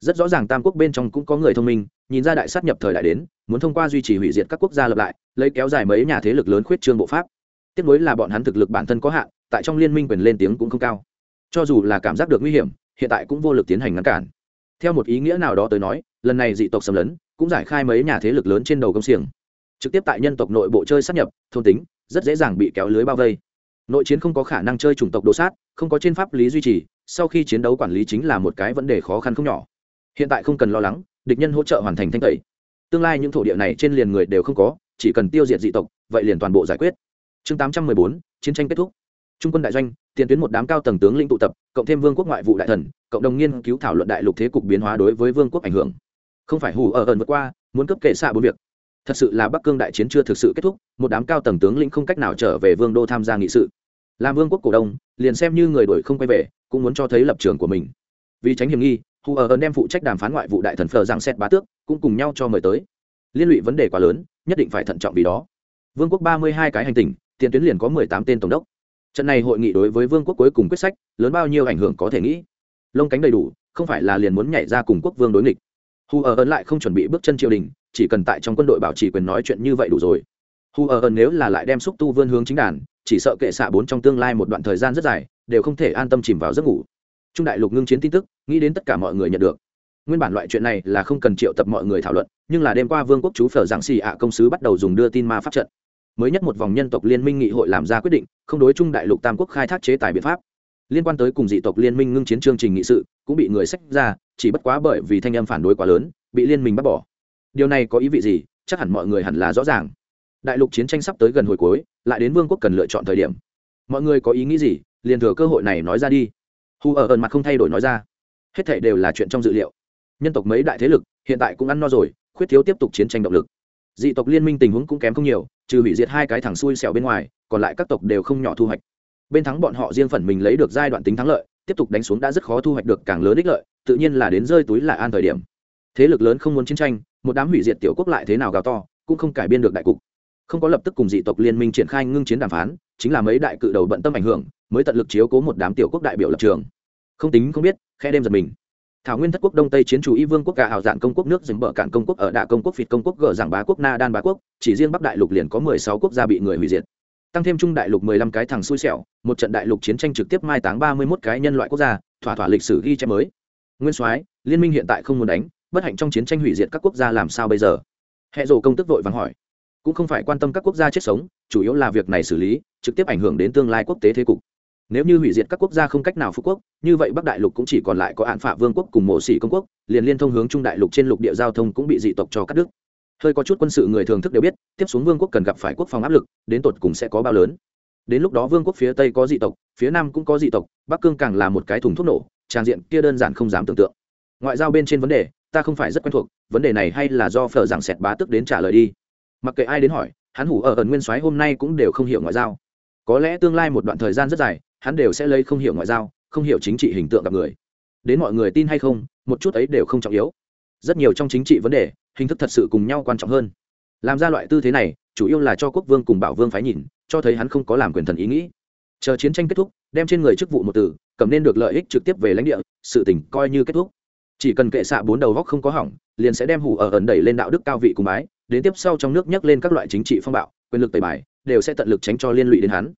Rất rõ ràng tam quốc bên trong cũng có người thông minh, nhìn ra đại sát nhập thời đại đến, muốn thông qua duy trì hủy diệt các quốc gia lập lại, lấy kéo dài mấy nhà thế lực lớn khuyết trương bộ pháp. Tiếp nối là bọn hắn thực lực bản thân có hạn, tại trong liên minh quyền lên tiếng cũng không cao. Cho dù là cảm giác được nguy hiểm, hiện tại cũng vô lực tiến hành ngăn cản. Theo một ý nghĩa nào đó tới nói, lần này dị tộc xâm lấn, cũng giải khai mấy nhà thế lực lớn trên đầu công xiềng trực tiếp tại nhân tộc nội bộ chơi sát nhập, thôn tính, rất dễ dàng bị kéo lưới bao vây. Nội chiến không có khả năng chơi chủng tộc đồ sát, không có trên pháp lý duy trì, sau khi chiến đấu quản lý chính là một cái vấn đề khó khăn không nhỏ. Hiện tại không cần lo lắng, địch nhân hỗ trợ hoàn thành thanh tẩy. Tương lai những thổ địa này trên liền người đều không có, chỉ cần tiêu diệt dị tộc, vậy liền toàn bộ giải quyết. Chương tám trăm mười bốn, chiến tranh kết thúc. Trung quân đại doanh, tiền tuyến một đám cao tầng tướng lĩnh tụ tập, cộng thêm vương quốc ngoại vụ đại thần, cộng đồng nghiên cứu thảo luận đại lục thế cục biến hóa đối với vương quốc ảnh hưởng. Không phải hù ở ẩn vượt qua, muốn cấp kệ xạ bốn việc thật sự là bắc cương đại chiến chưa thực sự kết thúc, một đám cao tầng tướng lĩnh không cách nào trở về vương đô tham gia nghị sự. Làm vương quốc cổ đông, liền xem như người đổi không quay về, cũng muốn cho thấy lập trường của mình. Vì tránh hiểm nghi hù ở ơn đem phụ trách đàm phán ngoại vụ đại thần phờ giảng xét bá tước cũng cùng nhau cho mời tới. Liên lụy vấn đề quá lớn, nhất định phải thận trọng vì đó. Vương quốc ba mươi hai cái hành tinh tiền tuyến liền có mười tám tên tổng đốc. Trận này hội nghị đối với vương quốc cuối cùng quyết sách, lớn bao nhiêu ảnh hưởng có thể nghĩ. Lông cánh đầy đủ, không phải là liền muốn nhảy ra cùng quốc vương đối nghịch hù ở ơn lại không chuẩn bị bước chân triều đình, chỉ cần tại trong quân đội bảo trì quyền nói chuyện như vậy đủ rồi. Hù ở ơn nếu là lại đem xúc tu vươn hướng chính đàn, chỉ sợ kệ xạ bốn trong tương lai một đoạn thời gian rất dài, đều không thể an tâm chìm vào giấc ngủ. Trung đại lục ngưng chiến tin tức, nghĩ đến tất cả mọi người nhận được. Nguyên bản loại chuyện này là không cần triệu tập mọi người thảo luận, nhưng là đêm qua vương quốc chú phở giảng xì ạ công sứ bắt đầu dùng đưa tin ma pháp trận. Mới nhất một vòng nhân tộc liên minh nghị hội làm ra quyết định, không đối chung đại lục tam quốc khai thác chế tài biện pháp liên quan tới cùng dị tộc liên minh ngưng chiến chương trình nghị sự, cũng bị người sách ra, chỉ bất quá bởi vì thanh âm phản đối quá lớn, bị liên minh bắt bỏ. Điều này có ý vị gì? Chắc hẳn mọi người hẳn là rõ ràng. Đại lục chiến tranh sắp tới gần hồi cuối, lại đến vương quốc cần lựa chọn thời điểm. Mọi người có ý nghĩ gì? Liền thừa cơ hội này nói ra đi. Hù ở ẩn mặt không thay đổi nói ra. Hết thảy đều là chuyện trong dự liệu. Nhân tộc mấy đại thế lực, hiện tại cũng ăn no rồi, khuyết thiếu tiếp tục chiến tranh động lực. Dị tộc liên minh tình huống cũng kém không nhiều, trừ hủy diệt hai cái thằng xui xẻo bên ngoài, còn lại các tộc đều không nhỏ thu hoạch bên thắng bọn họ riêng phần mình lấy được giai đoạn tính thắng lợi, tiếp tục đánh xuống đã rất khó thu hoạch được càng lớn ích lợi, tự nhiên là đến rơi túi là an thời điểm. Thế lực lớn không muốn chiến tranh, một đám hủy diệt tiểu quốc lại thế nào gào to, cũng không cải biên được đại cục. Không có lập tức cùng dị tộc liên minh triển khai ngưng chiến đàm phán, chính là mấy đại cự đầu bận tâm ảnh hưởng, mới tận lực chiếu cố một đám tiểu quốc đại biểu lập trường. Không tính không biết khe đêm giật mình. Thảo nguyên thất quốc đông tây chiến chủ y vương quốc cả hào dạn công quốc nước dính bờ cạn công quốc ở đạ công quốc phịt công quốc gờ giảng bá quốc na đan bá quốc, chỉ riêng bắc đại lục liền có mười sáu quốc gia bị người hủy diệt tăng thêm trung đại lục mười lăm cái thằng xui xẻo, một trận đại lục chiến tranh trực tiếp mai táng ba mươi mốt cái nhân loại quốc gia, thỏa thỏa lịch sử ghi chép mới. Nguyên soái, liên minh hiện tại không muốn đánh, bất hạnh trong chiến tranh hủy diệt các quốc gia làm sao bây giờ? Hệ rồ công tức vội vàng hỏi. Cũng không phải quan tâm các quốc gia chết sống, chủ yếu là việc này xử lý, trực tiếp ảnh hưởng đến tương lai quốc tế thế cục. Nếu như hủy diệt các quốc gia không cách nào phú quốc, như vậy bắc đại lục cũng chỉ còn lại có hạn phạ vương quốc cùng mộ sĩ công quốc, liền liên thông hướng trung đại lục trên lục địa giao thông cũng bị dị tộc cho cắt đứt hơi có chút quân sự người thường thức đều biết, tiếp xuống vương quốc cần gặp phải quốc phòng áp lực, đến tột cùng sẽ có bao lớn. Đến lúc đó vương quốc phía tây có dị tộc, phía nam cũng có dị tộc, bắc cương càng là một cái thùng thuốc nổ trang diện kia đơn giản không dám tưởng tượng. Ngoại giao bên trên vấn đề, ta không phải rất quen thuộc, vấn đề này hay là do phở giảng sẹt bá tức đến trả lời đi. Mặc kệ ai đến hỏi, hắn hủ ở ẩn nguyên soái hôm nay cũng đều không hiểu ngoại giao. Có lẽ tương lai một đoạn thời gian rất dài, hắn đều sẽ lấy không hiểu ngoại giao, không hiểu chính trị hình tượng gặp người. Đến mọi người tin hay không, một chút ấy đều không trọng yếu rất nhiều trong chính trị vấn đề, hình thức thật sự cùng nhau quan trọng hơn. Làm ra loại tư thế này, chủ yếu là cho quốc vương cùng bảo vương phái nhìn, cho thấy hắn không có làm quyền thần ý nghĩ. Chờ chiến tranh kết thúc, đem trên người chức vụ một từ cầm nên được lợi ích trực tiếp về lãnh địa, sự tỉnh coi như kết thúc. Chỉ cần kệ xạ bốn đầu góc không có hỏng, liền sẽ đem hủ ở ẩn đẩy lên đạo đức cao vị cùng bái, đến tiếp sau trong nước nhắc lên các loại chính trị phong bạo, quyền lực tẩy bài, đều sẽ tận lực tránh cho liên lụy đến hắn.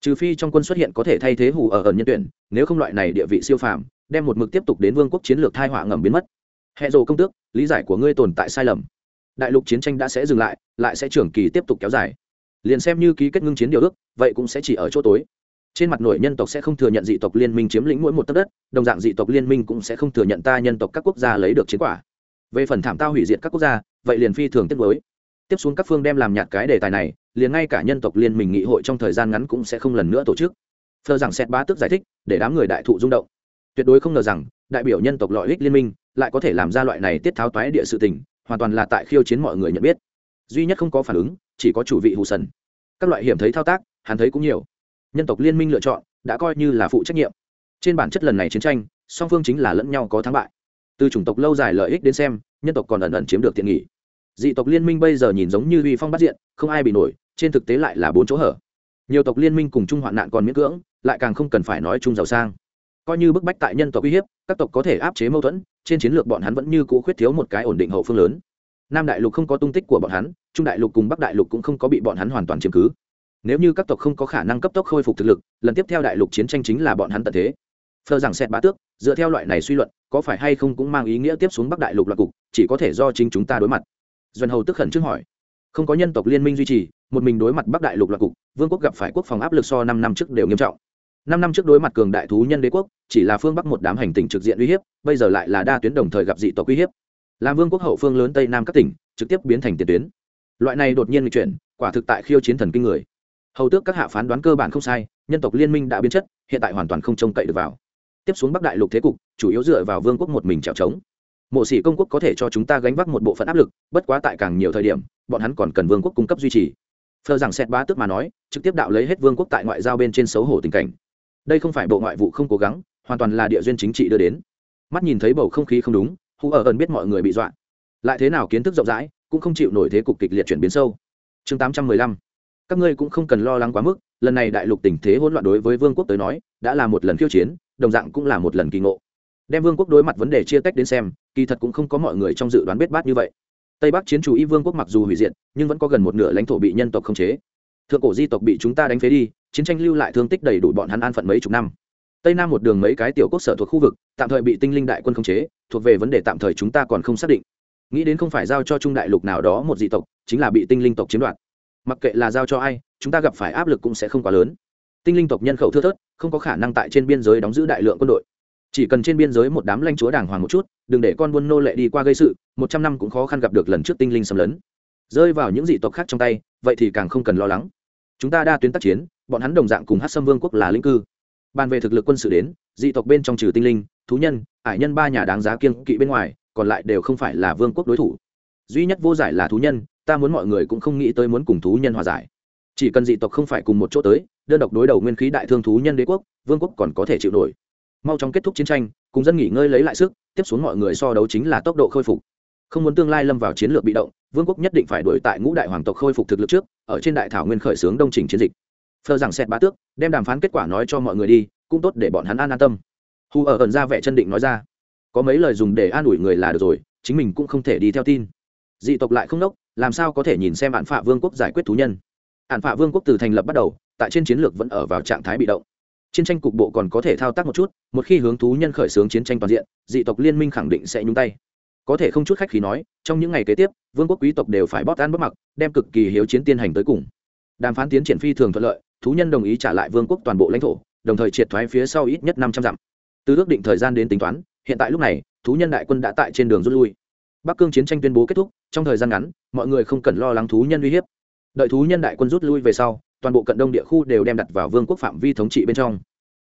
Trừ phi trong quân xuất hiện có thể thay thế hủ ở ẩn nhân tuyển, nếu không loại này địa vị siêu phàm, đem một mực tiếp tục đến vương quốc chiến lược thai họa ngầm biến mất hệ rồ công tước, lý giải của ngươi tồn tại sai lầm. Đại lục chiến tranh đã sẽ dừng lại lại sẽ trường kỳ tiếp tục kéo dài. Liền xem như ký kết ngưng chiến điều ước, vậy cũng sẽ chỉ ở chỗ tối. Trên mặt nội nhân tộc sẽ không thừa nhận dị tộc liên minh chiếm lĩnh mỗi một tấc đất, đồng dạng dị tộc liên minh cũng sẽ không thừa nhận ta nhân tộc các quốc gia lấy được chiến quả. Về phần thảm tao hủy diệt các quốc gia, vậy liền phi thường tiếp mới tiếp xuống các phương đem làm nhạt cái đề tài này, liền ngay cả nhân tộc liên minh nghị hội trong thời gian ngắn cũng sẽ không lần nữa tổ chức. Phờ rằng xét bá tức giải thích, để đám người đại thụ rung động. Tuyệt đối không ngờ rằng, đại biểu nhân tộc lợi ích liên minh lại có thể làm ra loại này tiết tháo toái địa sự tình, hoàn toàn là tại khiêu chiến mọi người nhận biết. Duy nhất không có phản ứng, chỉ có chủ vị hù sần. Các loại hiểm thấy thao tác, hắn thấy cũng nhiều. Nhân tộc liên minh lựa chọn, đã coi như là phụ trách nhiệm. Trên bản chất lần này chiến tranh, song phương chính là lẫn nhau có thắng bại. Từ chủng tộc lâu dài lợi ích đến xem, nhân tộc còn ẩn ẩn chiếm được tiện nghỉ dị tộc liên minh bây giờ nhìn giống như uy phong bắt diện, không ai bị nổi, trên thực tế lại là bốn chỗ hở. Nhiều tộc liên minh cùng chung hoạn nạn còn miễn cưỡng, lại càng không cần phải nói chung giàu sang coi như bức bách tại nhân tộc uy hiếp, các tộc có thể áp chế mâu thuẫn, trên chiến lược bọn hắn vẫn như cũ khuyết thiếu một cái ổn định hậu phương lớn. Nam đại lục không có tung tích của bọn hắn, trung đại lục cùng bắc đại lục cũng không có bị bọn hắn hoàn toàn chiếm cứ. Nếu như các tộc không có khả năng cấp tốc khôi phục thực lực, lần tiếp theo đại lục chiến tranh chính là bọn hắn tận thế. Phờ rằng xét bá tước, dựa theo loại này suy luận, có phải hay không cũng mang ý nghĩa tiếp xuống bắc đại lục loạt cục, chỉ có thể do chính chúng ta đối mặt. Doanh hầu tức khẩn trước hỏi. Không có nhân tộc liên minh duy trì, một mình đối mặt bắc đại lục loạt cục, vương quốc gặp phải quốc phòng áp lực so năm năm trước đều nghiêm trọng năm năm trước đối mặt cường đại thú nhân đế quốc, chỉ là phương bắc một đám hành tinh trực diện uy hiếp, bây giờ lại là đa tuyến đồng thời gặp dị tộc uy hiếp. Làm vương quốc hậu phương lớn tây nam các tỉnh, trực tiếp biến thành tiền tuyến. Loại này đột nhiên lịch chuyển, quả thực tại khiêu chiến thần kinh người. Hầu tước các hạ phán đoán cơ bản không sai, nhân tộc liên minh đã biến chất, hiện tại hoàn toàn không trông cậy được vào. Tiếp xuống bắc đại lục thế cục, chủ yếu dựa vào vương quốc một mình trèo trống. Mộ sĩ công quốc có thể cho chúng ta gánh vác một bộ phận áp lực, bất quá tại càng nhiều thời điểm, bọn hắn còn cần vương quốc cung cấp duy trì. Phờ rằng xét bá tước mà nói, trực tiếp đạo lấy hết vương quốc tại ngoại giao bên trên xấu hổ tình cảnh đây không phải bộ ngoại vụ không cố gắng, hoàn toàn là địa duyên chính trị đưa đến. Mắt nhìn thấy bầu không khí không đúng, hù ở ẩn biết mọi người bị dọa. Lại thế nào kiến thức rộng rãi, cũng không chịu nổi thế cục kịch liệt chuyển biến sâu. Chương tám trăm mười lăm. Các ngươi cũng không cần lo lắng quá mức, lần này đại lục tình thế hỗn loạn đối với vương quốc tới nói, đã là một lần khiêu chiến, đồng dạng cũng là một lần kỳ ngộ. Đem vương quốc đối mặt vấn đề chia tách đến xem, kỳ thật cũng không có mọi người trong dự đoán biết bát như vậy. Tây bắc chiến chủ y vương quốc mặc dù hủy diệt, nhưng vẫn có gần một nửa lãnh thổ bị nhân tộc khống chế. Thượng cổ di tộc bị chúng ta đánh phế đi chiến tranh lưu lại thương tích đầy đủ bọn hắn an phận mấy chục năm. Tây nam một đường mấy cái tiểu quốc sở thuộc khu vực, tạm thời bị tinh linh đại quân khống chế, thuộc về vấn đề tạm thời chúng ta còn không xác định. Nghĩ đến không phải giao cho trung đại lục nào đó một dị tộc, chính là bị tinh linh tộc chiếm đoạt. Mặc kệ là giao cho ai, chúng ta gặp phải áp lực cũng sẽ không quá lớn. Tinh linh tộc nhân khẩu thưa thớt, không có khả năng tại trên biên giới đóng giữ đại lượng quân đội. Chỉ cần trên biên giới một đám lãnh chúa đàng hoàng một chút, đừng để con buôn nô lệ đi qua gây sự, một trăm năm cũng khó khăn gặp được lần trước tinh linh xâm lấn. Rơi vào những dị tộc khác trong tay, vậy thì càng không cần lo lắng. Chúng ta đa tuyến tác chiến bọn hắn đồng dạng cùng hát xâm vương quốc là linh cư. Bàn về thực lực quân sự đến, dị tộc bên trong trừ tinh linh, thú nhân, ải nhân ba nhà đáng giá kiên kỵ bên ngoài, còn lại đều không phải là vương quốc đối thủ. Duy nhất vô giải là thú nhân, ta muốn mọi người cũng không nghĩ tới muốn cùng thú nhân hòa giải. Chỉ cần dị tộc không phải cùng một chỗ tới, đơn độc đối đầu nguyên khí đại thương thú nhân đế quốc, vương quốc còn có thể chịu nổi. Mau chóng kết thúc chiến tranh, cùng dân nghỉ ngơi lấy lại sức, tiếp xuống mọi người so đấu chính là tốc độ khôi phục. Không muốn tương lai lâm vào chiến lược bị động, vương quốc nhất định phải đuổi tại ngũ đại hoàng tộc khôi phục thực lực trước, ở trên đại thảo nguyên khởi xướng đông trình chiến dịch phờ rằng xẹt bá tước đem đàm phán kết quả nói cho mọi người đi cũng tốt để bọn hắn an an tâm. Hù ở ẩn ra vẻ chân định nói ra. Có mấy lời dùng để an ủi người là được rồi chính mình cũng không thể đi theo tin. Dị tộc lại không nốc, làm sao có thể nhìn xem ạn phạ vương quốc giải quyết thú nhân? Ạn phạ vương quốc từ thành lập bắt đầu tại trên chiến lược vẫn ở vào trạng thái bị động. Chiến tranh cục bộ còn có thể thao tác một chút một khi hướng thú nhân khởi xướng chiến tranh toàn diện dị tộc liên minh khẳng định sẽ nhúng tay. Có thể không chút khách khí nói trong những ngày kế tiếp vương quốc quý tộc đều phải bóp tan bóp mặc đem cực kỳ hiếu chiến tiên hành tới cùng. Đàm phán tiến triển phi thường thuận lợi thú nhân đồng ý trả lại vương quốc toàn bộ lãnh thổ, đồng thời triệt thoái phía sau ít nhất năm trăm dặm. Từ ước định thời gian đến tính toán, hiện tại lúc này, thú nhân đại quân đã tại trên đường rút lui. Bắc cương chiến tranh tuyên bố kết thúc, trong thời gian ngắn, mọi người không cần lo lắng thú nhân uy hiếp. Đợi thú nhân đại quân rút lui về sau, toàn bộ cận đông địa khu đều đem đặt vào vương quốc phạm vi thống trị bên trong.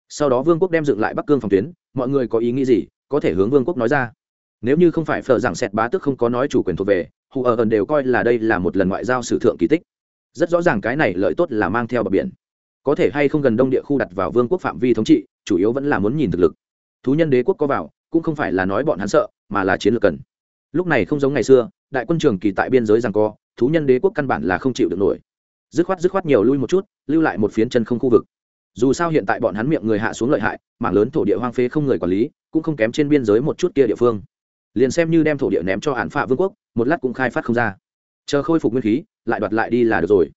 Sau đó vương quốc đem dựng lại bắc cương phòng tuyến, mọi người có ý nghĩ gì, có thể hướng vương quốc nói ra. Nếu như không phải phở rằng sẹt bá tức không có nói chủ quyền thuộc về, hù ở ẩn đều coi là đây là một lần ngoại giao sử thượng kỳ tích. Rất rõ ràng cái này lợi tốt là mang theo bờ biển có thể hay không gần đông địa khu đặt vào vương quốc phạm vi thống trị, chủ yếu vẫn là muốn nhìn thực lực. Thú nhân đế quốc có vào, cũng không phải là nói bọn hắn sợ, mà là chiến lược cần. Lúc này không giống ngày xưa, đại quân trường kỳ tại biên giới rằng co, thú nhân đế quốc căn bản là không chịu được nổi. Dứt khoát dứt khoát nhiều lui một chút, lưu lại một phiến chân không khu vực. Dù sao hiện tại bọn hắn miệng người hạ xuống lợi hại mảng lớn thổ địa hoang phế không người quản lý, cũng không kém trên biên giới một chút kia địa phương. Liền xem như đem thổ địa ném cho hạn phạ vương quốc, một lát cũng khai phát không ra. Chờ khôi phục nguyên khí, lại đoạt lại đi là được rồi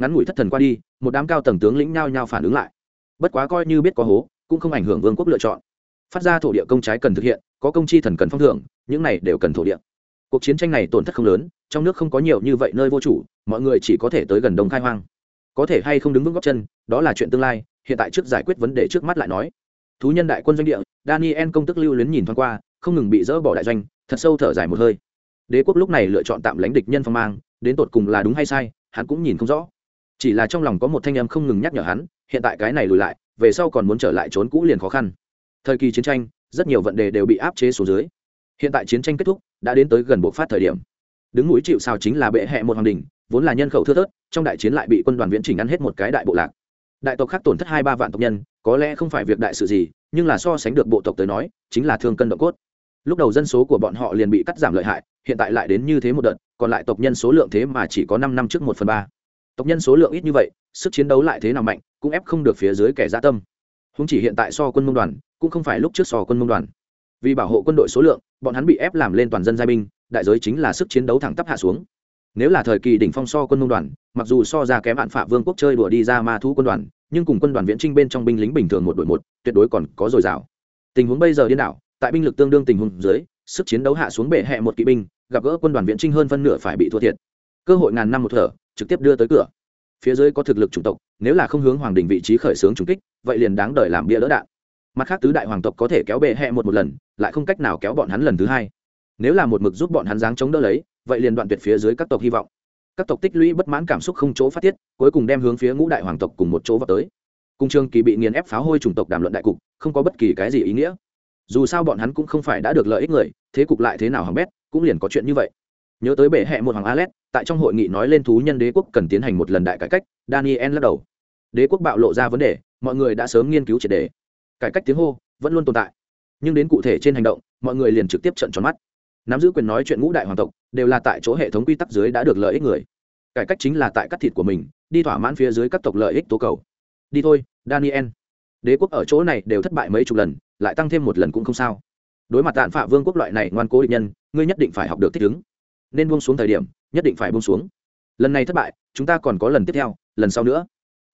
ngắn ngủi thất thần qua đi, một đám cao tầng tướng lĩnh nhao nhao phản ứng lại. Bất quá coi như biết có hố, cũng không ảnh hưởng vương quốc lựa chọn. Phát ra thổ địa công trái cần thực hiện, có công chi thần cần phong thưởng, những này đều cần thổ địa. Cuộc chiến tranh này tổn thất không lớn, trong nước không có nhiều như vậy nơi vô chủ, mọi người chỉ có thể tới gần đông khai hoang. Có thể hay không đứng vững góc chân, đó là chuyện tương lai, hiện tại trước giải quyết vấn đề trước mắt lại nói. Thú nhân đại quân doanh địa, daniel công tức lưu luyến nhìn thoáng qua, không ngừng bị dỡ bỏ đại doanh, thật sâu thở dài một hơi. Đế quốc lúc này lựa chọn tạm lánh địch nhân phong mang, đến tột cùng là đúng hay sai, hắn cũng nhìn không rõ chỉ là trong lòng có một thanh âm không ngừng nhắc nhở hắn, hiện tại cái này lùi lại, về sau còn muốn trở lại trốn cũ liền khó khăn. Thời kỳ chiến tranh, rất nhiều vấn đề đều bị áp chế xuống dưới. Hiện tại chiến tranh kết thúc, đã đến tới gần bộ phát thời điểm. Đứng mũi chịu sao chính là bệ hẹ một hoàng đình vốn là nhân khẩu thưa thớt, trong đại chiến lại bị quân đoàn viễn chỉnh ăn hết một cái đại bộ lạc. Đại tộc khác tổn thất hai ba vạn tộc nhân, có lẽ không phải việc đại sự gì, nhưng là so sánh được bộ tộc tới nói, chính là thương cân độ cốt. Lúc đầu dân số của bọn họ liền bị cắt giảm lợi hại, hiện tại lại đến như thế một đợt, còn lại tộc nhân số lượng thế mà chỉ có năm năm trước một phần ba tộc nhân số lượng ít như vậy, sức chiến đấu lại thế nào mạnh, cũng ép không được phía dưới kẻ gia tâm. Húng chỉ hiện tại so quân mông đoàn, cũng không phải lúc trước so quân mông đoàn. Vì bảo hộ quân đội số lượng, bọn hắn bị ép làm lên toàn dân giai binh, đại giới chính là sức chiến đấu thẳng tắp hạ xuống. Nếu là thời kỳ đỉnh phong so quân mông đoàn, mặc dù so ra kém bạn phạ vương quốc chơi đùa đi ra ma thu quân đoàn, nhưng cùng quân đoàn viễn trinh bên trong binh lính bình thường một đội một, tuyệt đối còn có dồi dào. Tình huống bây giờ điên đảo, tại binh lực tương đương tình huống dưới, sức chiến đấu hạ xuống bệ hẹ một kỵ binh, gặp gỡ quân đoàn viễn trinh hơn phân nửa phải bị thua thiệt. Cơ hội ngàn năm một thở trực tiếp đưa tới cửa. Phía dưới có thực lực chủng tộc, nếu là không hướng hoàng đình vị trí khởi xướng trùng kích, vậy liền đáng đời làm bia đỡ đạn. Mặt khác tứ đại hoàng tộc có thể kéo bệ hẹ một một lần, lại không cách nào kéo bọn hắn lần thứ hai. Nếu là một mực giúp bọn hắn giáng chống đỡ lấy, vậy liền đoạn tuyệt phía dưới các tộc hy vọng. Các tộc tích lũy bất mãn cảm xúc không chỗ phát tiết, cuối cùng đem hướng phía ngũ đại hoàng tộc cùng một chỗ vào tới. Cung trương kỳ bị nghiền ép pháo hôi chủng tộc đàm luận đại cục, không có bất kỳ cái gì ý nghĩa. Dù sao bọn hắn cũng không phải đã được lợi ích người, thế cục lại thế nào hỏng bét, cũng liền có chuyện như vậy nhớ tới bệ hẹ một hoàng alet tại trong hội nghị nói lên thú nhân đế quốc cần tiến hành một lần đại cải cách, daniel lắc đầu. Đế quốc bạo lộ ra vấn đề, mọi người đã sớm nghiên cứu triệt đề. Cải cách tiếng hô, vẫn luôn tồn tại. Nhưng đến cụ thể trên hành động, mọi người liền trực tiếp trận tròn mắt. Nắm giữ quyền nói chuyện ngũ đại hoàng tộc, đều là tại chỗ hệ thống quy tắc dưới đã được lợi ích người. Cải cách chính là tại cắt thịt của mình, đi thỏa mãn phía dưới các tộc lợi ích tố cầu. Đi thôi, daniel. Đế quốc ở chỗ này đều thất bại mấy chục lần, lại tăng thêm một lần cũng không sao. Đối mặt tạn phạ vương quốc loại này ngoan cố định nhân, ngươi nhất định phải học được thích ứng nên buông xuống thời điểm, nhất định phải buông xuống. Lần này thất bại, chúng ta còn có lần tiếp theo, lần sau nữa.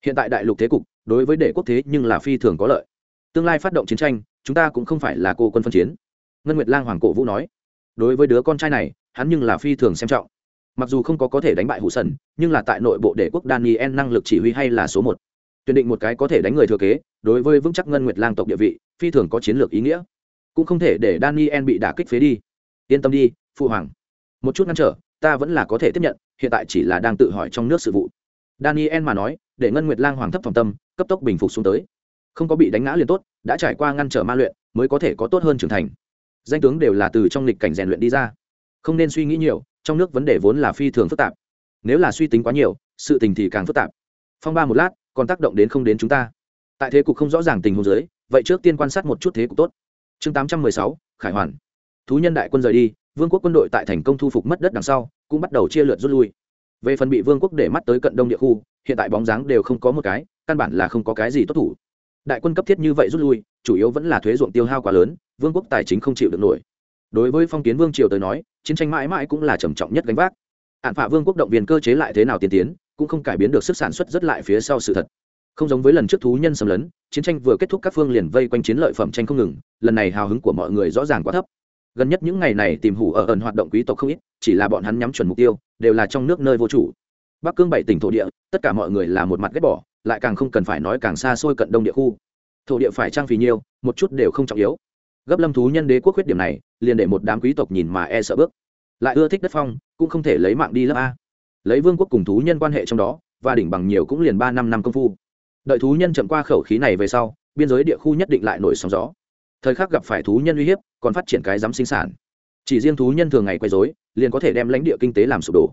Hiện tại đại lục thế cục, đối với đệ quốc thế nhưng là phi thường có lợi. Tương lai phát động chiến tranh, chúng ta cũng không phải là cô quân phân chiến. Ngân nguyệt lang hoàng cổ vũ nói. Đối với đứa con trai này, hắn nhưng là phi thường xem trọng. Mặc dù không có có thể đánh bại hủ sần, nhưng là tại nội bộ đệ quốc daniel năng lực chỉ huy hay là số một. Tuyển định một cái có thể đánh người thừa kế, đối với vững chắc ngân nguyệt lang tộc địa vị, phi thường có chiến lược ý nghĩa. Cũng không thể để daniel bị đả kích phế đi. Yên tâm đi, phụ hoàng một chút ngăn trở, ta vẫn là có thể tiếp nhận, hiện tại chỉ là đang tự hỏi trong nước sự vụ. Daniel mà nói, để ngân nguyệt lang hoàng thấp phòng tâm, cấp tốc bình phục xuống tới. Không có bị đánh ngã liền tốt, đã trải qua ngăn trở ma luyện, mới có thể có tốt hơn trưởng thành. Danh tướng đều là từ trong lịch cảnh rèn luyện đi ra. Không nên suy nghĩ nhiều, trong nước vấn đề vốn là phi thường phức tạp. Nếu là suy tính quá nhiều, sự tình thì càng phức tạp. Phong ba một lát, còn tác động đến không đến chúng ta. Tại thế cục không rõ ràng tình huống dưới, vậy trước tiên quan sát một chút thế cục tốt. Chương tám trăm mười sáu, khải hoàn. Thú nhân đại quân rời đi vương quốc quân đội tại thành công thu phục mất đất đằng sau, cũng bắt đầu chia lượt rút lui. Về phần bị vương quốc để mắt tới cận đông địa khu, hiện tại bóng dáng đều không có một cái, căn bản là không có cái gì tốt thủ. Đại quân cấp thiết như vậy rút lui, chủ yếu vẫn là thuế ruộng tiêu hao quá lớn, vương quốc tài chính không chịu được nổi. Đối với phong kiến vương triều tới nói, chiến tranh mãi mãi cũng là trầm trọng nhất gánh vác. Hạn phạ vương quốc động viên cơ chế lại thế nào tiên tiến, cũng không cải biến được sức sản xuất rất lại phía sau sự thật. Không giống với lần trước thú nhân xâm lấn, chiến tranh vừa kết thúc các phương liền vây quanh chiến lợi phẩm tranh không ngừng, lần này hào hứng của mọi người rõ ràng quá thấp gần nhất những ngày này tìm hủ ở ẩn hoạt động quý tộc không ít, chỉ là bọn hắn nhắm chuẩn mục tiêu, đều là trong nước nơi vô chủ. Bắc cương bảy tỉnh thổ địa, tất cả mọi người là một mặt ghét bỏ, lại càng không cần phải nói càng xa xôi cận đông địa khu. Thổ địa phải trang phì nhiêu một chút đều không trọng yếu. Gấp lâm thú nhân đế quốc khuyết điểm này, liền để một đám quý tộc nhìn mà e sợ bước. Lại ưa thích đất phong, cũng không thể lấy mạng đi lớp a. Lấy vương quốc cùng thú nhân quan hệ trong đó, và đỉnh bằng nhiều cũng liền ba năm năm công phu. Đợi thú nhân chậm qua khẩu khí này về sau, biên giới địa khu nhất định lại nổi sóng gió thời khắc gặp phải thú nhân uy hiếp, còn phát triển cái dám sinh sản. Chỉ riêng thú nhân thường ngày quấy dối liền có thể đem lãnh địa kinh tế làm sụp đổ.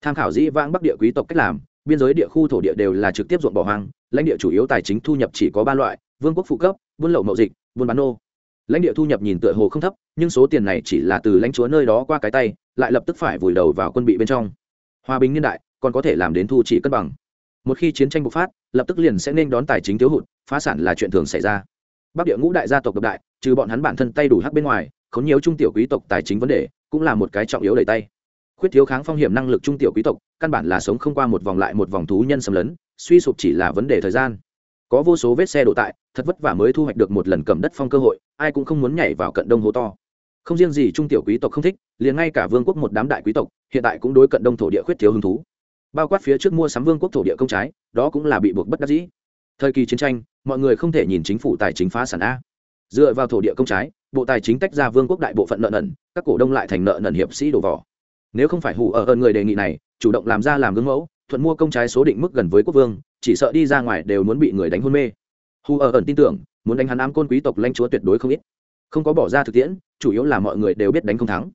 Tham khảo dĩ vãng bắc địa quý tộc cách làm, biên giới địa khu thổ địa đều là trực tiếp ruộng bỏ hoang, lãnh địa chủ yếu tài chính thu nhập chỉ có ba loại, vương quốc phụ cấp, buôn lậu mậu dịch, buôn bán nô. Lãnh địa thu nhập nhìn tựa hồ không thấp, nhưng số tiền này chỉ là từ lãnh chúa nơi đó qua cái tay, lại lập tức phải vùi đầu vào quân bị bên trong. Hòa bình niên đại, còn có thể làm đến thu chỉ cân bằng. Một khi chiến tranh bộc phát, lập tức liền sẽ nên đón tài chính thiếu hụt, phá sản là chuyện thường xảy ra bắc địa ngũ đại gia tộc độc đại, trừ bọn hắn bản thân tay đủ hắc bên ngoài, khốn nhiều trung tiểu quý tộc tài chính vấn đề cũng là một cái trọng yếu đầy tay. Khuyết thiếu kháng phong hiểm năng lực trung tiểu quý tộc, căn bản là sống không qua một vòng lại một vòng thú nhân xâm lấn, suy sụp chỉ là vấn đề thời gian. Có vô số vết xe đổ tại, thật vất vả mới thu hoạch được một lần cầm đất phong cơ hội, ai cũng không muốn nhảy vào cận đông hố to. Không riêng gì trung tiểu quý tộc không thích, liền ngay cả vương quốc một đám đại quý tộc, hiện tại cũng đối cận đông thổ địa khuyết thiếu hứng thú. Bao quát phía trước mua sắm vương quốc thổ địa công trái, đó cũng là bị buộc bất đắc dĩ thời kỳ chiến tranh, mọi người không thể nhìn chính phủ tài chính phá sản a. Dựa vào thổ địa công trái, bộ tài chính tách ra vương quốc đại bộ phận nợ nần, các cổ đông lại thành nợ nần hiệp sĩ đổ vỏ. Nếu không phải hủ ở ơn người đề nghị này, chủ động làm ra làm gương mẫu, thuận mua công trái số định mức gần với quốc vương, chỉ sợ đi ra ngoài đều muốn bị người đánh hôn mê. Hù ở ẩn tin tưởng, muốn đánh hắn ám côn quý tộc lanh chúa tuyệt đối không ít. Không có bỏ ra thực tiễn, chủ yếu là mọi người đều biết đánh không thắng.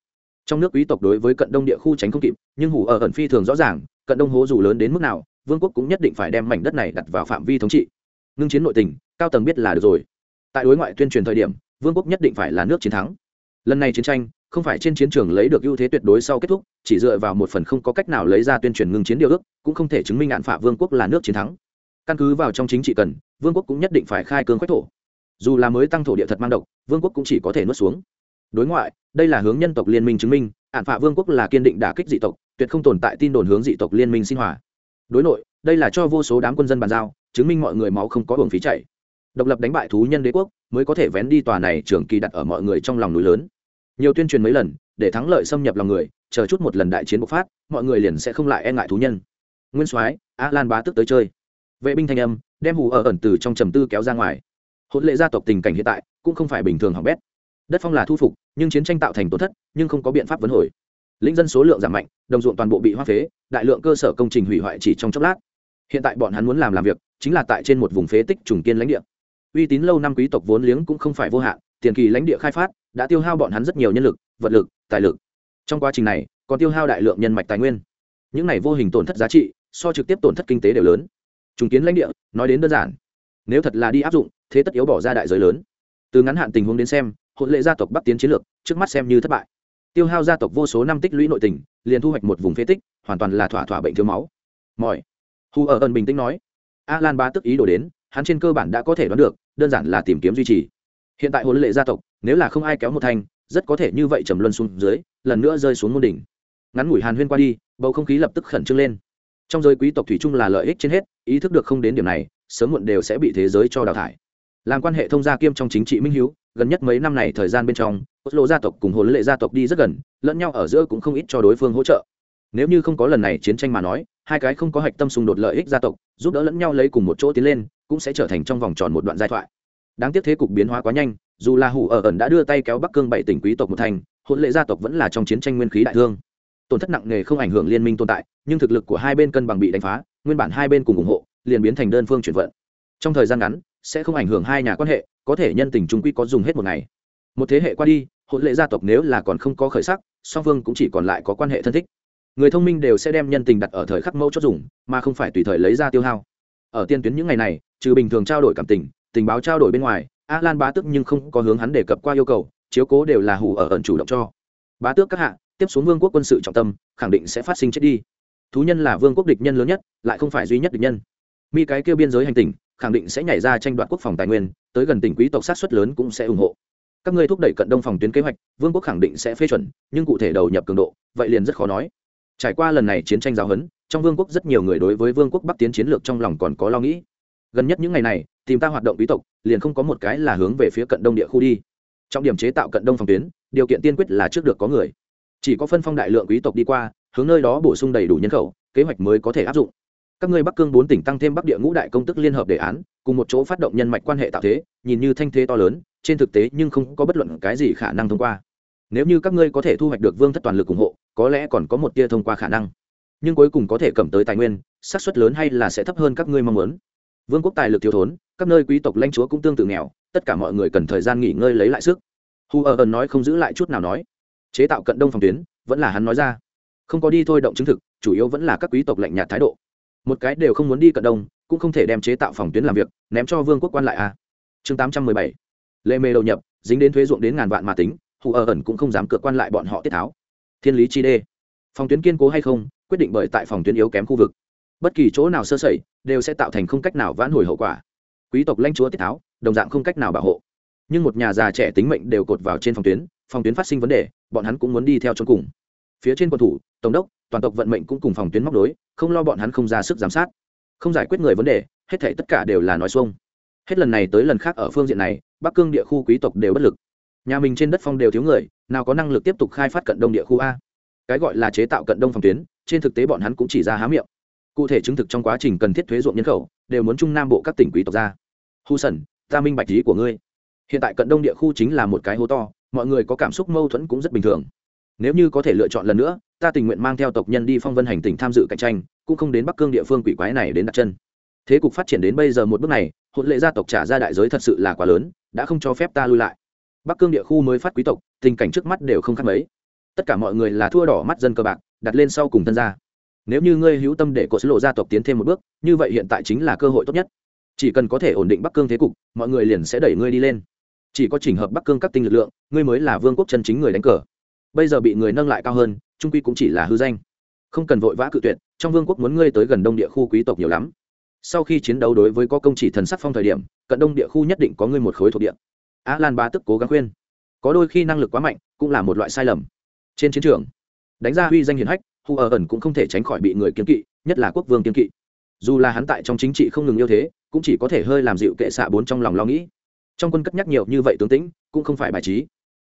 Trong nước quý tộc đối với cận đông địa khu tránh không kịp, nhưng hủ ở ẩn phi thường rõ ràng, cận đông hố dù lớn đến mức nào vương quốc cũng nhất định phải đem mảnh đất này đặt vào phạm vi thống trị. Ngưng chiến nội tình, cao tầng biết là được rồi. Tại đối ngoại tuyên truyền thời điểm, vương quốc nhất định phải là nước chiến thắng. Lần này chiến tranh, không phải trên chiến trường lấy được ưu thế tuyệt đối sau kết thúc, chỉ dựa vào một phần không có cách nào lấy ra tuyên truyền ngưng chiến điều ước, cũng không thể chứng minh hạn phả vương quốc là nước chiến thắng. Căn cứ vào trong chính trị cần, vương quốc cũng nhất định phải khai cương khoách thổ. Dù là mới tăng thổ địa thật mang độc, vương quốc cũng chỉ có thể nuốt xuống. Đối ngoại, đây là hướng nhân tộc liên minh chứng minh, hạn phả vương quốc là kiên định đả kích dị tộc, tuyệt không tồn tại tin đồn hướng dị tộc liên minh sinh hòa đối nội, đây là cho vô số đám quân dân bàn giao, chứng minh mọi người máu không có hưởng phí chảy. Độc lập đánh bại thú nhân đế quốc, mới có thể vén đi tòa này trường kỳ đặt ở mọi người trong lòng núi lớn. Nhiều tuyên truyền mấy lần, để thắng lợi xâm nhập lòng người, chờ chút một lần đại chiến bộc phát, mọi người liền sẽ không lại e ngại thú nhân. Nguyên soái, a lan bá tức tới chơi. Vệ binh thanh âm, đem hù ở ẩn từ trong trầm tư kéo ra ngoài. Hôn lệ gia tộc tình cảnh hiện tại, cũng không phải bình thường hỏng bét. Đất phong là thu phục, nhưng chiến tranh tạo thành tổn thất, nhưng không có biện pháp vấn hồi lĩnh dân số lượng giảm mạnh, đồng ruộng toàn bộ bị hoa phế, đại lượng cơ sở công trình hủy hoại chỉ trong chốc lát. Hiện tại bọn hắn muốn làm làm việc, chính là tại trên một vùng phế tích trùng kiên lãnh địa. Uy tín lâu năm quý tộc vốn liếng cũng không phải vô hạn, tiền kỳ lãnh địa khai phát, đã tiêu hao bọn hắn rất nhiều nhân lực, vật lực, tài lực. Trong quá trình này, còn tiêu hao đại lượng nhân mạch tài nguyên. Những này vô hình tổn thất giá trị, so trực tiếp tổn thất kinh tế đều lớn. Trùng kiến lãnh địa, nói đến đơn giản. Nếu thật là đi áp dụng, thế tất yếu bỏ ra đại giới lớn. Từ ngắn hạn tình huống đến xem, hỗn lệ gia tộc bắc tiến chiến lược, trước mắt xem như thất bại tiêu hao gia tộc vô số năm tích lũy nội tình, liền thu hoạch một vùng phế tích, hoàn toàn là thỏa thỏa bệnh thiếu máu. Mỏi. Hù ở ẩn bình tĩnh nói. A lan ba tức ý đổ đến, hắn trên cơ bản đã có thể đoán được, đơn giản là tìm kiếm duy trì. Hiện tại hỗn lệ gia tộc, nếu là không ai kéo một thanh, rất có thể như vậy trầm luân xuống dưới, lần nữa rơi xuống môn đỉnh. Ngắn ngủi hàn huyên qua đi, bầu không khí lập tức khẩn trương lên. Trong giới quý tộc thủy chung là lợi ích trên hết, ý thức được không đến điểm này, sớm muộn đều sẽ bị thế giới cho đào thải. Làm quan hệ thông gia kiêm trong chính trị minh hiếu gần nhất mấy năm này thời gian bên trong, oslo gia tộc cùng hồn lệ gia tộc đi rất gần, lẫn nhau ở giữa cũng không ít cho đối phương hỗ trợ. Nếu như không có lần này chiến tranh mà nói, hai cái không có hạch tâm xung đột lợi ích gia tộc, giúp đỡ lẫn nhau lấy cùng một chỗ tiến lên, cũng sẽ trở thành trong vòng tròn một đoạn giai thoại. Đáng tiếc thế cục biến hóa quá nhanh, dù là hủ ở ẩn đã đưa tay kéo bắc cương bảy tỉnh quý tộc một thành hôn lệ gia tộc vẫn là trong chiến tranh nguyên khí đại thương. Tổn thất nặng nề không ảnh hưởng liên minh tồn tại, nhưng thực lực của hai bên cân bằng bị đánh phá, nguyên bản hai bên cùng ủng hộ, liền biến thành đơn phương chuyển vận. Trong thời gian ngắn, sẽ không ảnh hưởng hai nhà quan hệ có thể nhân tình trung quy có dùng hết một ngày. Một thế hệ qua đi hôn lệ gia tộc nếu là còn không có khởi sắc, song phương cũng chỉ còn lại có quan hệ thân thích. Người thông minh đều sẽ đem nhân tình đặt ở thời khắc mẫu chốt dùng, mà không phải tùy thời lấy ra tiêu hao. Ở tiên tuyến những ngày này, trừ bình thường trao đổi cảm tình tình báo trao đổi bên ngoài a lan bá tước nhưng không có hướng hắn đề cập qua yêu cầu, chiếu cố đều là hủ ở ẩn chủ động cho. Bá tước các hạ, tiếp xuống vương quốc quân sự trọng tâm, khẳng định sẽ phát sinh chết đi. Thú nhân là vương quốc địch nhân lớn nhất, lại không phải duy nhất địch nhân. Mi cái kêu biên giới hành tỉnh khẳng định sẽ nhảy ra tranh đoạt quốc phòng tài nguyên, tới gần tỉnh quý tộc sát xuất lớn cũng sẽ ủng hộ. Các ngươi thúc đẩy cận đông phòng tuyến kế hoạch, vương quốc khẳng định sẽ phê chuẩn, nhưng cụ thể đầu nhập cường độ, vậy liền rất khó nói. Trải qua lần này chiến tranh giáo huấn, trong vương quốc rất nhiều người đối với vương quốc bắc tiến chiến lược trong lòng còn có lo nghĩ. Gần nhất những ngày này, tìm ta hoạt động quý tộc, liền không có một cái là hướng về phía cận đông địa khu đi. Trọng điểm chế tạo cận đông phòng tuyến, điều kiện tiên quyết là trước được có người. Chỉ có phân phong đại lượng quý tộc đi qua, hướng nơi đó bổ sung đầy đủ nhân khẩu, kế hoạch mới có thể áp dụng các ngươi bắc cương bốn tỉnh tăng thêm bắc địa ngũ đại công tức liên hợp đề án, cùng một chỗ phát động nhân mạch quan hệ tạo thế, nhìn như thanh thế to lớn, trên thực tế nhưng không có bất luận cái gì khả năng thông qua. Nếu như các ngươi có thể thu hoạch được vương thất toàn lực ủng hộ, có lẽ còn có một tia thông qua khả năng. Nhưng cuối cùng có thể cầm tới tài nguyên, xác suất lớn hay là sẽ thấp hơn các ngươi mong muốn. Vương quốc tài lực thiếu thốn, các nơi quý tộc lãnh chúa cũng tương tự nghèo, tất cả mọi người cần thời gian nghỉ ngơi lấy lại sức. Hu ở ẩn nói không giữ lại chút nào nói. Chế tạo cận đông phòng tuyến, vẫn là hắn nói ra. Không có đi thôi động chứng thực, chủ yếu vẫn là các quý tộc lạnh nhạt thái độ một cái đều không muốn đi cận đông, cũng không thể đem chế tạo phòng tuyến làm việc, ném cho vương quốc quan lại à. Chương tám trăm mười bảy. Lệ mê đầu nhập, dính đến thuế ruộng đến ngàn vạn mà tính, hù ở ẩn cũng không dám cược quan lại bọn họ tiết tháo. Thiên lý chi đê. Phòng tuyến kiên cố hay không, quyết định bởi tại phòng tuyến yếu kém khu vực. Bất kỳ chỗ nào sơ sẩy, đều sẽ tạo thành không cách nào vãn hồi hậu quả. Quý tộc lãnh chúa tiết tháo, đồng dạng không cách nào bảo hộ. Nhưng một nhà già trẻ tính mệnh đều cột vào trên phòng tuyến phòng tuyến phát sinh vấn đề, bọn hắn cũng muốn đi theo trong cùng phía trên quân thủ, tổng đốc, toàn tộc vận mệnh cũng cùng phòng tuyến móc đối, không lo bọn hắn không ra sức giám sát. Không giải quyết người vấn đề, hết thể tất cả đều là nói xuông. Hết lần này tới lần khác ở phương diện này, bắc cương địa khu quý tộc đều bất lực. Nhà mình trên đất phong đều thiếu người, nào có năng lực tiếp tục khai phát cận đông địa khu a? Cái gọi là chế tạo cận đông phòng tuyến, trên thực tế bọn hắn cũng chỉ ra há miệng. Cụ thể chứng thực trong quá trình cần thiết thuế ruộng nhân khẩu, đều muốn trung nam bộ các tỉnh quý tộc ra. Hu sần, ta minh bạch lý của ngươi. Hiện tại cận đông địa khu chính là một cái hố to, mọi người có cảm xúc mâu thuẫn cũng rất bình thường nếu như có thể lựa chọn lần nữa, ta tình nguyện mang theo tộc nhân đi phong vân hành tỉnh tham dự cạnh tranh, cũng không đến bắc cương địa phương quỷ quái này đến đặt chân. Thế cục phát triển đến bây giờ một bước này hôn lệ gia tộc trả ra đại giới thật sự là quá lớn, đã không cho phép ta lui lại. Bắc cương địa khu mới phát quý tộc, tình cảnh trước mắt đều không khác mấy. Tất cả mọi người là thua đỏ mắt dân cơ bạc, đặt lên sau cùng thân gia. Nếu như ngươi hữu tâm để cột lộ gia tộc tiến thêm một bước, như vậy hiện tại chính là cơ hội tốt nhất. Chỉ cần có thể ổn định bắc cương thế cục, mọi người liền sẽ đẩy ngươi đi lên. Chỉ có chỉnh hợp bắc cương các tinh lực lượng, ngươi mới là vương quốc chân chính người đánh cờ bây giờ bị người nâng lại cao hơn, trung quy cũng chỉ là hư danh. Không cần vội vã cự tuyệt, trong vương quốc muốn ngươi tới gần đông địa khu quý tộc nhiều lắm. Sau khi chiến đấu đối với có công chỉ thần sắc phong thời điểm, cận đông địa khu nhất định có ngươi một khối thuộc địa. Á lan ba tức cố gắng khuyên. Có đôi khi năng lực quá mạnh, cũng là một loại sai lầm. Trên chiến trường, đánh ra huy danh hiển hách hù ở ẩn cũng không thể tránh khỏi bị người kiếm kỵ, nhất là quốc vương kiếm kỵ. Dù là hắn tại trong chính trị không ngừng yêu thế, cũng chỉ có thể hơi làm dịu kệ xạ bốn trong lòng lo nghĩ. Trong quân cất nhắc nhiều như vậy tướng tĩnh, cũng không phải bài trí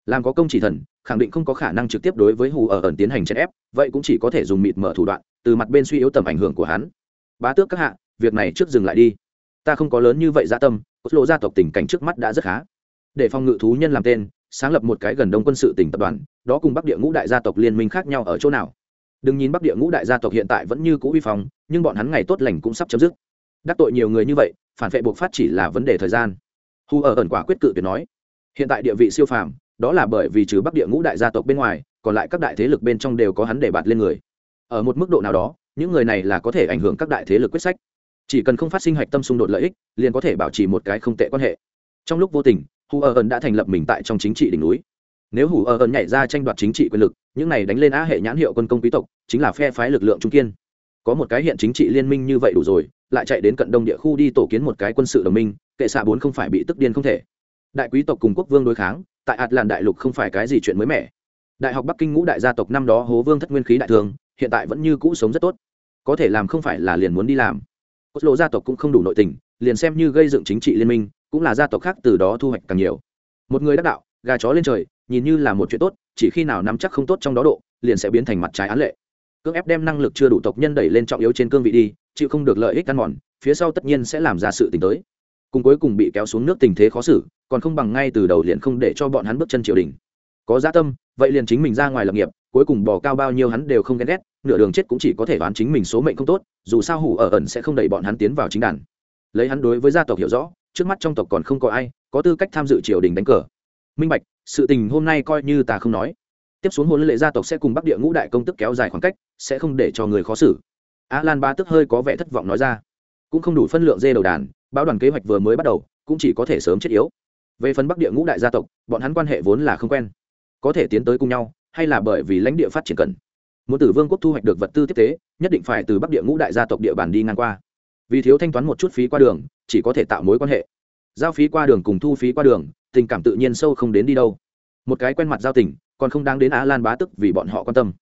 làm có công chỉ thần, khẳng định không có khả năng trực tiếp đối với hù ở ẩn tiến hành chèn ép, vậy cũng chỉ có thể dùng mịt mở thủ đoạn, từ mặt bên suy yếu tầm ảnh hưởng của hắn. Bá tước các hạ, việc này trước dừng lại đi. Ta không có lớn như vậy gia dạ tâm, cốt lộ gia tộc tình cảnh trước mắt đã rất khá. Để phòng ngự thú nhân làm tên, sáng lập một cái gần đông quân sự tỉnh tập đoàn, đó cùng bắc địa ngũ đại gia tộc liên minh khác nhau ở chỗ nào? Đừng nhìn bắc địa ngũ đại gia tộc hiện tại vẫn như cũ uy phong, nhưng bọn hắn ngày tốt lành cũng sắp chấm dứt. Đắc tội nhiều người như vậy, phản vệ buộc phát chỉ là vấn đề thời gian. Hù ở ẩn quả quyết cự tuyệt nói, hiện tại địa vị siêu phàm đó là bởi vì trừ bắc địa ngũ đại gia tộc bên ngoài, còn lại các đại thế lực bên trong đều có hắn để bạt lên người. Ở một mức độ nào đó, những người này là có thể ảnh hưởng các đại thế lực quyết sách. Chỉ cần không phát sinh hạch tâm xung đột lợi ích, liền có thể bảo trì một cái không tệ quan hệ. Trong lúc vô tình hù ở ẩn đã thành lập mình tại trong chính trị đỉnh núi. Nếu hủ ở ẩn nhảy ra tranh đoạt chính trị quyền lực, những này đánh lên á hệ nhãn hiệu quân công quý tộc, chính là phe phái lực lượng trung kiên. Có một cái hiện chính trị liên minh như vậy đủ rồi, lại chạy đến cận đông địa khu đi tổ kiến một cái quân sự đồng minh, kệ xạ bốn không phải bị tức điên không thể. Đại quý tộc cùng quốc vương đối kháng tại ạt làn đại lục không phải cái gì chuyện mới mẻ. Đại học bắc kinh ngũ đại gia tộc năm đó hố vương thất nguyên khí đại thường, hiện tại vẫn như cũ sống rất tốt. Có thể làm không phải là liền muốn đi làm. Cốt lộ gia tộc cũng không đủ nội tình, liền xem như gây dựng chính trị liên minh, cũng là gia tộc khác từ đó thu hoạch càng nhiều. Một người đắc đạo, gà chó lên trời, nhìn như là một chuyện tốt, chỉ khi nào nắm chắc không tốt trong đó độ, liền sẽ biến thành mặt trái án lệ. Cưỡng ép đem năng lực chưa đủ tộc nhân đẩy lên trọng yếu trên cương vị đi, chịu không được lợi ích ăn mòn, phía sau tất nhiên sẽ làm ra sự tình tới cùng cuối cùng bị kéo xuống nước tình thế khó xử, còn không bằng ngay từ đầu liền không để cho bọn hắn bước chân triều đình. Có gia tâm, vậy liền chính mình ra ngoài lập nghiệp, cuối cùng bỏ cao bao nhiêu hắn đều không ghen ghét, nửa đường chết cũng chỉ có thể đoán chính mình số mệnh không tốt, dù sao hủ ở ẩn sẽ không đẩy bọn hắn tiến vào chính đàn. Lấy hắn đối với gia tộc hiểu rõ, trước mắt trong tộc còn không có ai có tư cách tham dự triều đình đánh cờ. Minh bạch, sự tình hôm nay coi như ta không nói. Tiếp xuống hôn lệ gia tộc sẽ cùng bắc địa ngũ đại công tức kéo dài khoảng cách, sẽ không để cho người khó xử. A lan ba tức hơi có vẻ thất vọng nói ra. Cũng không đủ phân lượng dê đầu đàn báo đoàn kế hoạch vừa mới bắt đầu, cũng chỉ có thể sớm chết yếu. Về phần bắc địa ngũ đại gia tộc, bọn hắn quan hệ vốn là không quen. Có thể tiến tới cùng nhau, hay là bởi vì lãnh địa phát triển cần. Muốn từ vương quốc thu hoạch được vật tư tiếp tế, nhất định phải từ bắc địa ngũ đại gia tộc địa bàn đi ngang qua. Vì thiếu thanh toán một chút phí qua đường, chỉ có thể tạo mối quan hệ. Giao phí qua đường cùng thu phí qua đường, tình cảm tự nhiên sâu không đến đi đâu. Một cái quen mặt giao tình, còn không đáng đến á lan bá tức vì bọn họ quan tâm.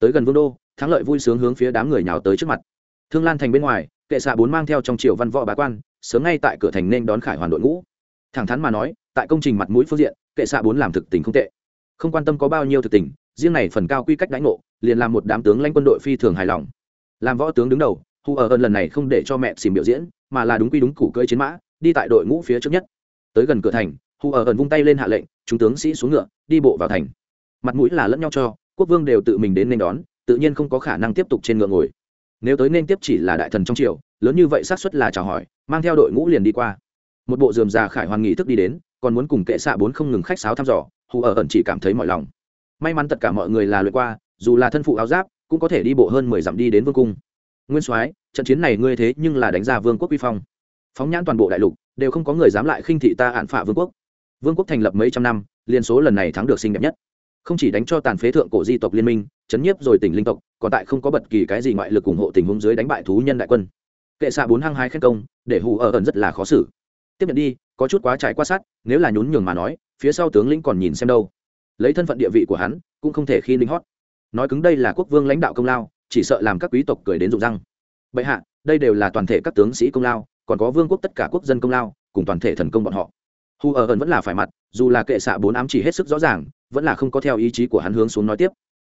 Tới gần vương đô, thắng lợi vui sướng hướng phía đám người nhào tới trước mặt. Thương lan thành bên ngoài, kệ xạ bốn mang theo trong triều văn võ bá quan sớm ngay tại cửa thành nên đón khải hoàn đội ngũ. Thẳng thắn mà nói, tại công trình mặt mũi phương diện, kệ xạ bốn làm thực tình không tệ. Không quan tâm có bao nhiêu thực tình, riêng này phần cao quy cách đánh ngộ, liền làm một đám tướng lãnh quân đội phi thường hài lòng. Làm võ tướng đứng đầu hù ở ơn lần này không để cho mẹ xìm biểu diễn, mà là đúng quy đúng củ cưỡi chiến mã, đi tại đội ngũ phía trước nhất. Tới gần cửa thành hù ở ẩn vung tay lên hạ lệnh, chúng tướng sĩ xuống ngựa, đi bộ vào thành. Mặt mũi là lẫn nhau cho, quốc vương đều tự mình đến nên đón, tự nhiên không có khả năng tiếp tục trên ngựa ngồi nếu tới nên tiếp chỉ là đại thần trong triều, lớn như vậy xác suất là chào hỏi, mang theo đội ngũ liền đi qua. Một bộ dườm già khải hoàn nghị thức đi đến, còn muốn cùng kệ xạ bốn không ngừng khách sáo thăm dò, hù ở ẩn chỉ cảm thấy mọi lòng. May mắn tất cả mọi người là lượt qua, dù là thân phụ áo giáp, cũng có thể đi bộ hơn mười dặm đi đến vương cung. Nguyên soái, trận chiến này ngươi thế nhưng là đánh ra vương quốc vi phong. Phóng nhãn toàn bộ đại lục, đều không có người dám lại khinh thị ta hạn phạ vương quốc. Vương quốc thành lập mấy trăm năm, liên số lần này thắng được xinh đẹp nhất không chỉ đánh cho tàn phế thượng cổ di tộc liên minh, chấn nhiếp rồi tỉnh linh tộc, còn tại không có bất kỳ cái gì ngoại lực ủng hộ tình huống dưới đánh bại thú nhân đại quân. Kệ xạ bốn hăng hai khen công, để hù ở ẩn rất là khó xử. Tiếp nhận đi, có chút quá trải qua sát, nếu là nhún nhường mà nói, phía sau tướng lĩnh còn nhìn xem đâu. Lấy thân phận địa vị của hắn, cũng không thể khi linh hót. Nói cứng đây là quốc vương lãnh đạo công lao, chỉ sợ làm các quý tộc cười đến rụng răng. Bệ hạ, đây đều là toàn thể các tướng sĩ công lao, còn có vương quốc tất cả quốc dân công lao, cùng toàn thể thần công bọn họ hu ở ẩn vẫn là phải mặt, dù là kệ xạ bốn ám chỉ hết sức rõ ràng, vẫn là không có theo ý chí của hắn hướng xuống nói tiếp.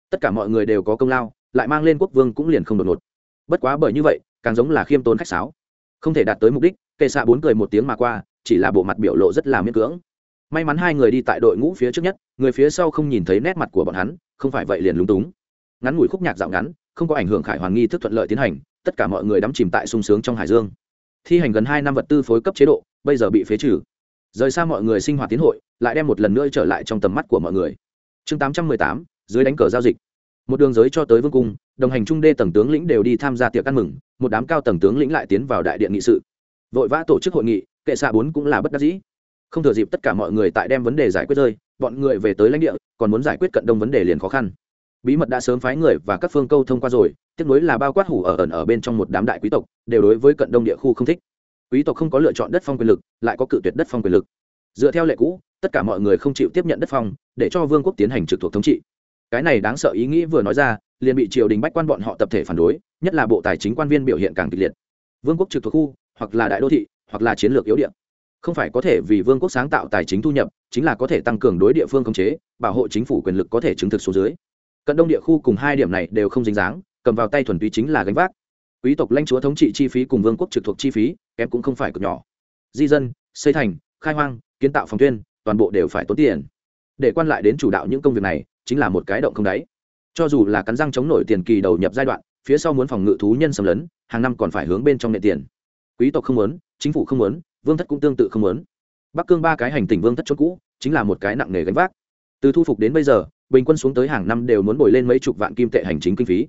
Tất cả mọi người đều có công lao, lại mang lên quốc vương cũng liền không đột ngột. Bất quá bởi như vậy, càng giống là khiêm tốn khách sáo. Không thể đạt tới mục đích, kệ xạ bốn cười một tiếng mà qua, chỉ là bộ mặt biểu lộ rất là miễn cưỡng. May mắn hai người đi tại đội ngũ phía trước nhất, người phía sau không nhìn thấy nét mặt của bọn hắn, không phải vậy liền lúng túng. Ngắn ngủi khúc nhạc dạo ngắn, không có ảnh hưởng khải hoàn nghi thức thuận lợi tiến hành, tất cả mọi người đắm chìm tại sung sướng trong hải dương. Thi hành gần hai năm vật tư phối cấp chế độ, bây giờ bị phế trừ rời xa mọi người sinh hoạt tiến hội, lại đem một lần nữa trở lại trong tầm mắt của mọi người. Chương tám trăm mười tám, dưới đánh cờ giao dịch. Một đường giới cho tới vương cung, đồng hành trung đê tầng tướng lĩnh đều đi tham gia tiệc ăn mừng, một đám cao tầng tướng lĩnh lại tiến vào đại điện nghị sự. Vội vã tổ chức hội nghị, kệ xạ bốn cũng là bất đắc dĩ. Không thừa dịp tất cả mọi người tại đem vấn đề giải quyết rơi, bọn người về tới lãnh địa, còn muốn giải quyết cận đông vấn đề liền khó khăn. Bí mật đã sớm phái người và các phương câu thông qua rồi tiếp nối là bao quát hủ ở ẩn ở bên trong một đám đại quý tộc, đều đối với cận đông địa khu không thích quý tộc không có lựa chọn đất phong quyền lực, lại có cự tuyệt đất phong quyền lực. Dựa theo lệ cũ, tất cả mọi người không chịu tiếp nhận đất phong, để cho vương quốc tiến hành trực thuộc thống trị. Cái này đáng sợ ý nghĩ vừa nói ra, liền bị triều đình bách quan bọn họ tập thể phản đối, nhất là bộ tài chính quan viên biểu hiện càng kịch liệt. Vương quốc trực thuộc khu, hoặc là đại đô thị, hoặc là chiến lược yếu điện không phải có thể vì vương quốc sáng tạo tài chính thu nhập, chính là có thể tăng cường đối địa phương khống chế, bảo hộ chính phủ quyền lực có thể chứng thực số dưới. Cận đông địa khu cùng hai điểm này đều không dính dáng, cầm vào tay thuần túy chính là gánh vác quý tộc lãnh chúa thống trị chi phí cùng vương quốc trực thuộc chi phí, kém cũng không phải cực nhỏ. Di dân, xây thành, khai hoang, kiến tạo phòng tuyên, toàn bộ đều phải tốn tiền. Để quan lại đến chủ đạo những công việc này, chính là một cái động không đáy. Cho dù là cắn răng chống nổi tiền kỳ đầu nhập giai đoạn, phía sau muốn phòng ngự thú nhân xâm lấn, hàng năm còn phải hướng bên trong nệ tiền. Quý tộc không muốn, chính phủ không muốn, vương thất cũng tương tự không muốn. Bắc cương ba cái hành tỉnh vương thất chốt cũ, chính là một cái nặng nề gánh vác. Từ thu phục đến bây giờ, bình quân xuống tới hàng năm đều muốn bồi lên mấy chục vạn kim tệ hành chính kinh phí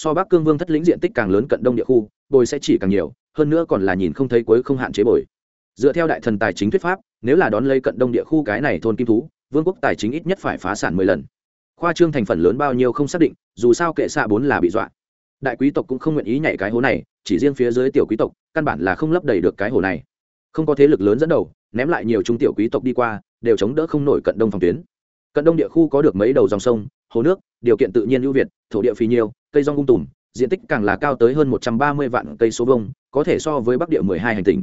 so bắc cương vương thất lĩnh diện tích càng lớn cận đông địa khu, bồi sẽ chỉ càng nhiều, hơn nữa còn là nhìn không thấy cuối không hạn chế bồi. Dựa theo đại thần tài chính thuyết pháp, nếu là đón lấy cận đông địa khu cái này thôn kim thú, vương quốc tài chính ít nhất phải phá sản mười lần. Khoa trương thành phần lớn bao nhiêu không xác định, dù sao kệ xạ bốn là bị dọa. Đại quý tộc cũng không nguyện ý nhảy cái hố này, chỉ riêng phía dưới tiểu quý tộc, căn bản là không lấp đầy được cái hố này. Không có thế lực lớn dẫn đầu, ném lại nhiều trung tiểu quý tộc đi qua, đều chống đỡ không nổi cận đông phòng tuyến. Cận đông địa khu có được mấy đầu dòng sông hồ nước, điều kiện tự nhiên ưu việt, thổ địa phì nhiêu, cây rong ung tùm, diện tích càng là cao tới hơn một trăm ba mươi vạn cây số vông có thể so với bắc địa mười hai hành tinh.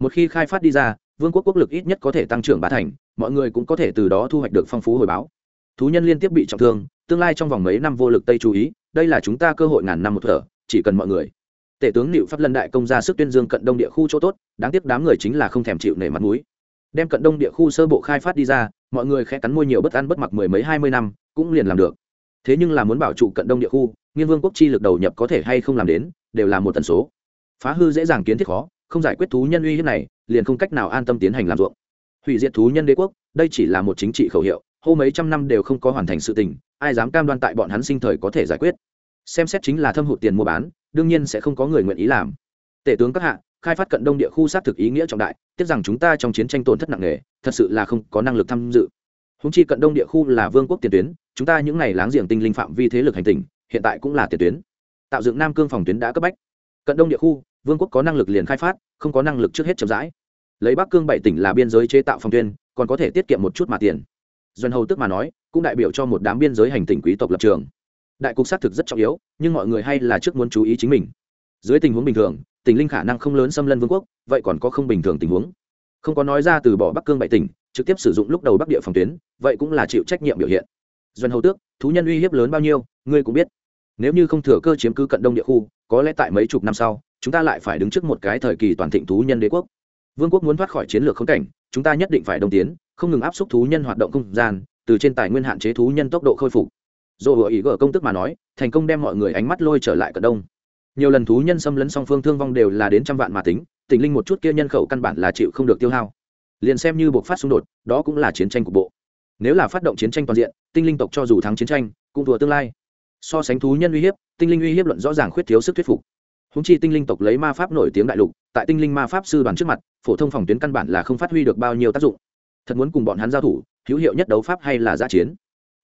Một khi khai phát đi ra, vương quốc quốc lực ít nhất có thể tăng trưởng bá thành, mọi người cũng có thể từ đó thu hoạch được phong phú hồi báo. Thú nhân liên tiếp bị trọng thương, tương lai trong vòng mấy năm vô lực tây chú ý, đây là chúng ta cơ hội ngàn năm một thở, chỉ cần mọi người. Tể tướng liệu pháp lân đại công ra sức tuyên dương cận đông địa khu chỗ tốt, đáng tiếc đám người chính là không thèm chịu nể mặt mũi. Đem cận đông địa khu sơ bộ khai phát đi ra, mọi người khẽ cắn môi nhiều bất ăn bất mặc mười mấy hai mươi năm cũng liền làm được. Thế nhưng là muốn bảo trụ cận đông địa khu, nghiên vương quốc chi lực đầu nhập có thể hay không làm đến, đều là một tần số. Phá hư dễ dàng kiến thiết khó, không giải quyết thú nhân uy hiếp này, liền không cách nào an tâm tiến hành làm ruộng. Hủy diệt thú nhân đế quốc, đây chỉ là một chính trị khẩu hiệu, hô mấy trăm năm đều không có hoàn thành sự tình, ai dám cam đoan tại bọn hắn sinh thời có thể giải quyết. Xem xét chính là thâm hụt tiền mua bán, đương nhiên sẽ không có người nguyện ý làm. Tể tướng các hạ, khai phát cận đông địa khu xác thực ý nghĩa trọng đại, tiếc rằng chúng ta trong chiến tranh tổn thất nặng nề, thật sự là không có năng lực tham dự. Húng chi cận đông địa khu là vương quốc tiền tuyến chúng ta những ngày láng giềng tinh linh phạm vi thế lực hành tình, hiện tại cũng là tiền tuyến. Tạo dựng nam cương phòng tuyến đã cấp bách. Cận đông địa khu, vương quốc có năng lực liền khai phát, không có năng lực trước hết chậm rãi. Lấy bắc cương bảy tỉnh là biên giới chế tạo phòng tuyên còn có thể tiết kiệm một chút mà tiền. Doanh hầu tức mà nói, cũng đại biểu cho một đám biên giới hành tỉnh quý tộc lập trường. Đại cục xác thực rất trọng yếu, nhưng mọi người hay là trước muốn chú ý chính mình. Dưới tình huống bình thường tỉnh linh khả năng không lớn xâm lân vương quốc, vậy còn có không bình thường tình huống. Không có nói ra từ bỏ bắc cương bảy tỉnh, trực tiếp sử dụng lúc đầu bắc địa phòng tuyến, vậy cũng là chịu trách nhiệm biểu hiện doanh hầu tước, thú nhân uy hiếp lớn bao nhiêu, ngươi cũng biết. Nếu như không thừa cơ chiếm cứ cận đông địa khu, có lẽ tại mấy chục năm sau, chúng ta lại phải đứng trước một cái thời kỳ toàn thịnh thú nhân đế quốc. Vương quốc muốn thoát khỏi chiến lược khống cảnh, chúng ta nhất định phải đồng tiến, không ngừng áp suất thú nhân hoạt động không gian, từ trên tài nguyên hạn chế thú nhân tốc độ khôi phục. Dù hựa ý gỡ công tức mà nói, thành công đem mọi người ánh mắt lôi trở lại cận đông. Nhiều lần thú nhân xâm lấn song phương thương vong đều là đến trăm vạn mà tính tình linh một chút kia nhân khẩu căn bản là chịu không được tiêu hao. Liền xem như buộc phát xung đột, đó cũng là chiến tranh cục bộ nếu là phát động chiến tranh toàn diện, tinh linh tộc cho dù thắng chiến tranh, cũng thua tương lai. So sánh thú nhân uy hiếp, tinh linh uy hiếp luận rõ ràng khuyết thiếu sức thuyết phục. Húng chi tinh linh tộc lấy ma pháp nổi tiếng đại lục, tại tinh linh ma pháp sư đoàn trước mặt, phổ thông phòng tuyến căn bản là không phát huy được bao nhiêu tác dụng. Thật muốn cùng bọn hắn giao thủ, hữu hiệu nhất đấu pháp hay là giã chiến.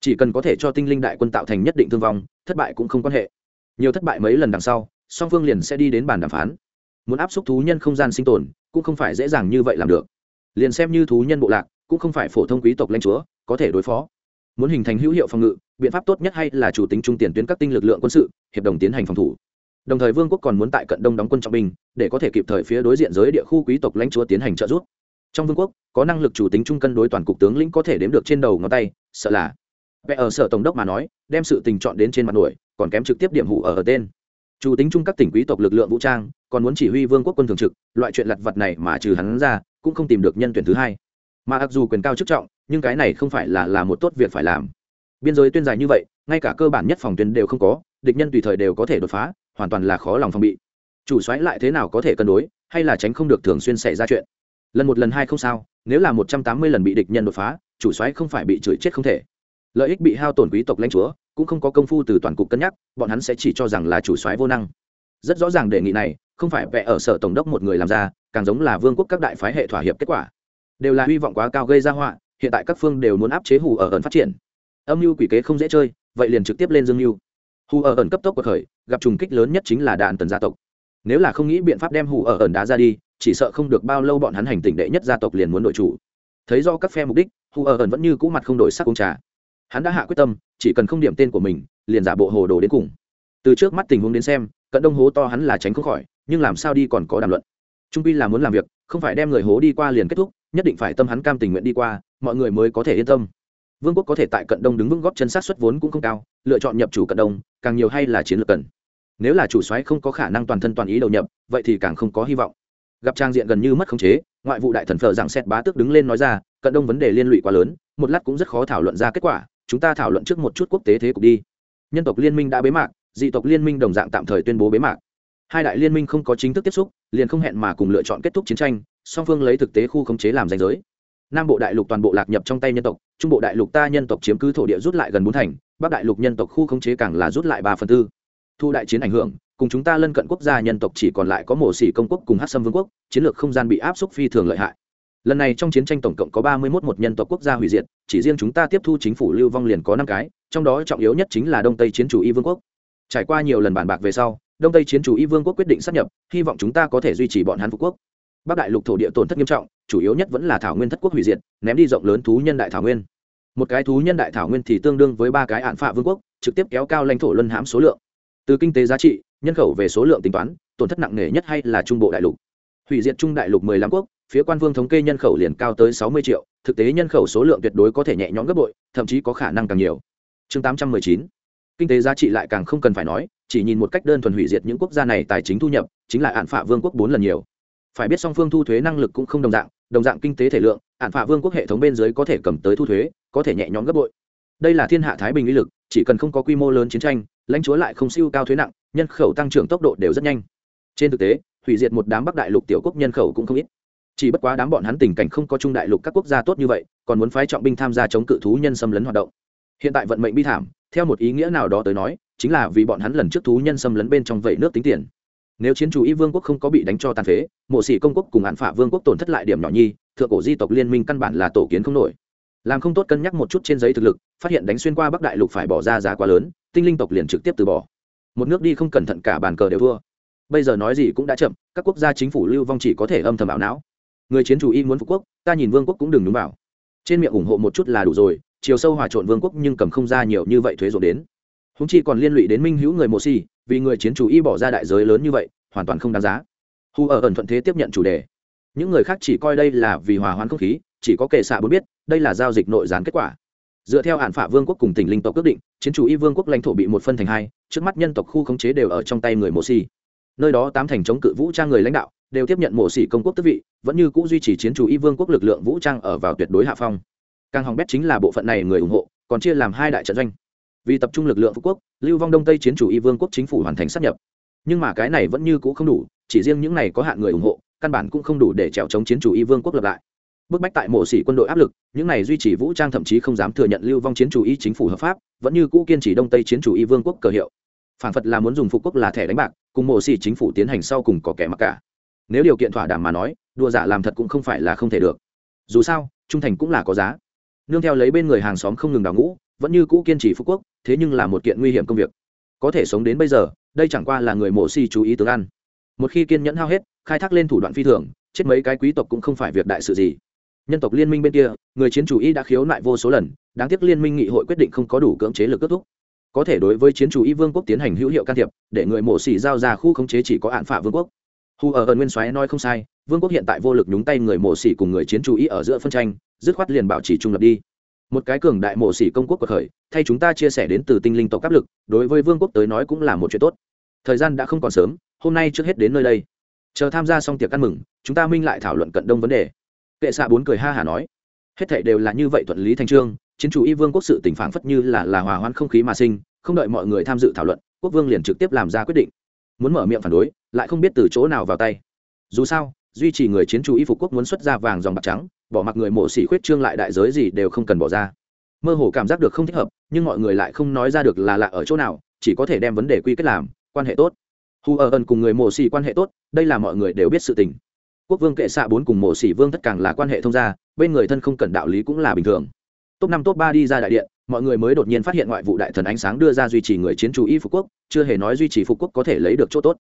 Chỉ cần có thể cho tinh linh đại quân tạo thành nhất định thương vong, thất bại cũng không quan hệ. Nhiều thất bại mấy lần đằng sau, song phương liền sẽ đi đến bàn đàm phán. Muốn áp xúc thú nhân không gian sinh tồn, cũng không phải dễ dàng như vậy làm được. Liền xem như thú nhân bộ lạc, cũng không phải phổ thông quý tộc lãnh chúa có thể đối phó. Muốn hình thành hữu hiệu phòng ngự biện pháp tốt nhất hay là chủ tính trung tiền tuyến các tinh lực lượng quân sự hiệp đồng tiến hành phòng thủ. Đồng thời vương quốc còn muốn tại cận đông đóng quân trọng binh để có thể kịp thời phía đối diện giới địa khu quý tộc lãnh chúa tiến hành trợ giúp. Trong vương quốc có năng lực chủ tính trung cân đối toàn cục tướng lĩnh có thể đếm được trên đầu ngón tay sợ là. Vẽ ở sở tổng đốc mà nói đem sự tình chọn đến trên mặt nổi còn kém trực tiếp điểm hủ ở, ở tên. Chủ tính trung các tỉnh quý tộc lực lượng vũ trang còn muốn chỉ huy vương quốc quân thường trực loại chuyện lặt vặt này mà trừ hắn ra cũng không tìm được nhân tuyển thứ hai. Mà mặc dù quyền cao chức trọng nhưng cái này không phải là là một tốt việc phải làm. Biên giới tuyên dài như vậy, ngay cả cơ bản nhất phòng tuyến đều không có, địch nhân tùy thời đều có thể đột phá, hoàn toàn là khó lòng phòng bị. Chủ xoáy lại thế nào có thể cân đối, hay là tránh không được thường xuyên xảy ra chuyện? Lần một lần hai không sao, nếu là một trăm tám mươi lần bị địch nhân đột phá, chủ xoáy không phải bị chửi chết không thể. Lợi ích bị hao tổn quý tộc lãnh chúa, cũng không có công phu từ toàn cục cân nhắc, bọn hắn sẽ chỉ cho rằng là chủ soái vô năng. Rất rõ ràng đề nghị này, không phải vẽ ở sở tổng đốc một người làm ra, càng giống là vương quốc các đại phái hệ thỏa hiệp kết quả. Đều là hy vọng quá cao gây ra họa hiện tại các phương đều muốn áp chế hù ở ẩn phát triển. Âm mưu quỷ kế không dễ chơi, vậy liền trực tiếp lên dương mưu. Hù ở ẩn cấp tốc của khởi, gặp trùng kích lớn nhất chính là đạn tần gia tộc. Nếu là không nghĩ biện pháp đem hù ở ẩn đá ra đi, chỉ sợ không được bao lâu bọn hắn hành tỉnh đệ nhất gia tộc liền muốn đội chủ. Thấy do các phe mục đích, hù ở ẩn vẫn như cũ mặt không đổi sắc uống trà. Hắn đã hạ quyết tâm, chỉ cần không điểm tên của mình, liền giả bộ hồ đồ đến cùng. Từ trước mắt tình huống đến xem, cận đông hố to hắn là tránh không khỏi, nhưng làm sao đi còn có đàm luận. Trung pi là muốn làm việc, không phải đem người hố đi qua liền kết thúc nhất định phải tâm hắn cam tình nguyện đi qua, mọi người mới có thể yên tâm. Vương quốc có thể tại cận đông đứng vững góp chân sát xuất vốn cũng không cao, lựa chọn nhập chủ cận đông, càng nhiều hay là chiến lược cần. Nếu là chủ soái không có khả năng toàn thân toàn ý đầu nhập, vậy thì càng không có hy vọng. Gặp trang diện gần như mất khống chế, ngoại vụ đại thần phở dạng xét bá tước đứng lên nói ra, cận đông vấn đề liên lụy quá lớn, một lát cũng rất khó thảo luận ra kết quả, chúng ta thảo luận trước một chút quốc tế thế cục đi. Nhân tộc liên minh đã bế mạc, dị tộc liên minh đồng dạng tạm thời tuyên bố bế mạc. Hai đại liên minh không có chính thức tiếp xúc, liền không hẹn mà cùng lựa chọn kết thúc chiến tranh song phương lấy thực tế khu khống chế làm danh giới. Nam bộ đại lục toàn bộ lạc nhập trong tay nhân tộc, trung bộ đại lục ta nhân tộc chiếm cứ thổ địa rút lại gần bốn thành, bắc đại lục nhân tộc khu khống chế càng là rút lại ba phần tư. Thu đại chiến ảnh hưởng, cùng chúng ta lân cận quốc gia nhân tộc chỉ còn lại có mổ xỉ công quốc cùng hát sâm vương quốc, chiến lược không gian bị áp suất phi thường lợi hại. Lần này trong chiến tranh tổng cộng có ba mươi mốt một nhân tộc quốc gia hủy diệt, chỉ riêng chúng ta tiếp thu chính phủ lưu vong liền có năm cái, trong đó trọng yếu nhất chính là đông tây chiến chủ y vương quốc. Trải qua nhiều lần bàn bạc về sau, đông tây chiến chủ y vương quốc quyết định sắp nhập, hy vọng chúng ta có thể duy trì bọn hắn phú quốc bắc đại lục thổ địa tổn thất nghiêm trọng, chủ yếu nhất vẫn là thảo nguyên thất quốc hủy diệt, ném đi rộng lớn thú nhân đại thảo nguyên. Một cái thú nhân đại thảo nguyên thì tương đương với ba cái ạn phạ vương quốc, trực tiếp kéo cao lãnh thổ luân hãm số lượng. Từ kinh tế giá trị, nhân khẩu về số lượng tính toán, tổn thất nặng nề nhất hay là trung bộ đại lục. Hủy diệt trung đại lục mười lăm quốc, phía quan vương thống kê nhân khẩu liền cao tới sáu mươi triệu, thực tế nhân khẩu số lượng tuyệt đối có thể nhẹ nhõm gấp bội, thậm chí có khả năng càng nhiều. Chương tám trăm mười chín. Kinh tế giá trị lại càng không cần phải nói, chỉ nhìn một cách đơn thuần hủy diệt những quốc gia này tài chính thu nhập, chính là ạn phạ vương quốc bốn lần nhiều phải biết song phương thu thuế năng lực cũng không đồng dạng đồng dạng kinh tế thể lượng ạn phạ vương quốc hệ thống bên dưới có thể cầm tới thu thuế, có thể nhẹ nhõm gấp bội. Đây là thiên hạ thái bình lý lực, chỉ cần không có quy mô lớn chiến tranh, lãnh chúa lại không siêu cao thuế nặng, nhân khẩu tăng trưởng tốc độ đều rất nhanh. Trên thực tế, hủy diệt một đám bắc đại lục tiểu quốc nhân khẩu cũng không ít. Chỉ bất quá đám bọn hắn tình cảnh không có trung đại lục các quốc gia tốt như vậy, còn muốn phái trọng binh tham gia chống cự thú nhân xâm lấn hoạt động. Hiện tại vận mệnh bi thảm, theo một ý nghĩa nào đó tới nói, chính là vì bọn hắn lần trước thú nhân xâm lấn bên trong vậy nước tính tiền nếu chiến chủ y vương quốc không có bị đánh cho tàn phế, mộ sĩ công quốc cùng hạn phả vương quốc tổn thất lại điểm nhỏ nhi, thượng cổ di tộc liên minh căn bản là tổ kiến không nổi. Làm không tốt cân nhắc một chút trên giấy thực lực, phát hiện đánh xuyên qua bắc đại lục phải bỏ ra giá quá lớn, tinh linh tộc liền trực tiếp từ bỏ. Một nước đi không cẩn thận cả bàn cờ đều thua. Bây giờ nói gì cũng đã chậm, các quốc gia chính phủ lưu vong chỉ có thể âm thầm ảo não. Người chiến chủ y muốn phục quốc, ta nhìn vương quốc cũng đừng đúng vào. Trên miệng ủng hộ một chút là đủ rồi, chiều sâu hòa trộn vương quốc nhưng cầm không ra nhiều như vậy thuế rồi đến. Húng chi còn liên lụy đến minh hữu người mộ si vì người chiến chủ y bỏ ra đại giới lớn như vậy, hoàn toàn không đáng giá. Hu ở ẩn thuận thế tiếp nhận chủ đề. Những người khác chỉ coi đây là vì hòa hoãn không khí, chỉ có kệ xạ bốn biết, đây là giao dịch nội gián kết quả. Dựa theo hạn phả vương quốc cùng tỉnh linh tộc quyết định, chiến chủ y vương quốc lãnh thổ bị một phân thành hai, trước mắt nhân tộc khu khống chế đều ở trong tay người mộ xì. Nơi đó tám thành chống cự vũ trang người lãnh đạo, đều tiếp nhận mộ sĩ công quốc tước vị, vẫn như c ũ duy trì chiến chủ y vương quốc lực lượng vũ trang ở vào tuyệt đối hạ phong. Càng hỏng bét chính là bộ phận này người ủng hộ, còn chia làm hai đại trận doanh vì tập trung lực lượng phú quốc, lưu vong đông tây chiến chủ y vương quốc chính phủ hoàn thành sắp nhập. Nhưng mà cái này vẫn như c ũ không đủ, chỉ riêng những này có hạn người ủng hộ, căn bản cũng không đủ để trèo chống chiến chủ y vương quốc lập lại. Bức bách tại mộ sĩ quân đội áp lực, những này duy trì vũ trang thậm chí không dám thừa nhận lưu vong chiến chủ y chính phủ hợp pháp, vẫn như cũ kiên trì đông tây chiến chủ y vương quốc cờ hiệu. Phản phật là muốn dùng phục quốc là thẻ đánh bạc, cùng mộ sĩ chính phủ tiến hành sau cùng có kẻ mặc cả. Nếu điều kiện thỏa đảm mà nói, đùa giả làm thật cũng không phải là không thể được. Dù sao, trung thành cũng là có giá nương theo lấy bên người hàng xóm không ngừng đào ngũ, vẫn như cũ kiên trì phú quốc, thế nhưng là một kiện nguy hiểm công việc. Có thể sống đến bây giờ, đây chẳng qua là người mộ si chú ý tướng ăn. Một khi kiên nhẫn hao hết, khai thác lên thủ đoạn phi thường, chết mấy cái quý tộc cũng không phải việc đại sự gì. Nhân tộc liên minh bên kia, người chiến chủ y đã khiếu nại vô số lần, đáng tiếc liên minh nghị hội quyết định không có đủ cưỡng chế lực kết thúc. Có thể đối với chiến chủ y vương quốc tiến hành hữu hiệu can thiệp, để người mộ xỉ giao ra khu khống chế chỉ có hạn phả vương quốc. Hù ở ẩn nguyên xoáy nói không sai vương quốc hiện tại vô lực nhúng tay người mộ xỉ cùng người chiến chủ ý ở giữa phân tranh, dứt khoát liền bảo trì trung lập đi. Một cái cường đại mộ xỉ công quốc cuộc khởi, thay chúng ta chia sẻ đến từ tinh linh tộc áp lực, đối với vương quốc tới nói cũng là một chuyện tốt. Thời gian đã không còn sớm, hôm nay trước hết đến nơi đây. Chờ tham gia xong tiệc ăn mừng, chúng ta minh lại thảo luận cận đông vấn đề. Kệ xạ bốn cười ha hả nói, hết thảy đều là như vậy thuận lý thành trương, chiến chủ y vương quốc sự tỉnh phảng phất như là là hòa hoãn không khí mà sinh, không đợi mọi người tham dự thảo luận, quốc vương liền trực tiếp làm ra quyết định. Muốn mở miệng phản đối, lại không biết từ chỗ nào vào tay. Dù sao duy trì người chiến chủ y phục quốc muốn xuất ra vàng dòng bạc trắng, bỏ mặc người mộ sĩ khuyết trương lại đại giới gì đều không cần bỏ ra. Mơ hồ cảm giác được không thích hợp, nhưng mọi người lại không nói ra được là lạ ở chỗ nào, chỉ có thể đem vấn đề quy kết làm, quan hệ tốt. Hù ở ẩn cùng người mộ sĩ quan hệ tốt, đây là mọi người đều biết sự tình. Quốc vương kệ xạ bốn cùng mộ sĩ vương tất càng là quan hệ thông gia, bên người thân không cần đạo lý cũng là bình thường. Top năm, top ba đi ra đại điện, mọi người mới đột nhiên phát hiện ngoại vụ đại thần ánh sáng đưa ra duy trì người chiến chủ y phục quốc, chưa hề nói duy trì phục quốc có thể lấy được chỗ tốt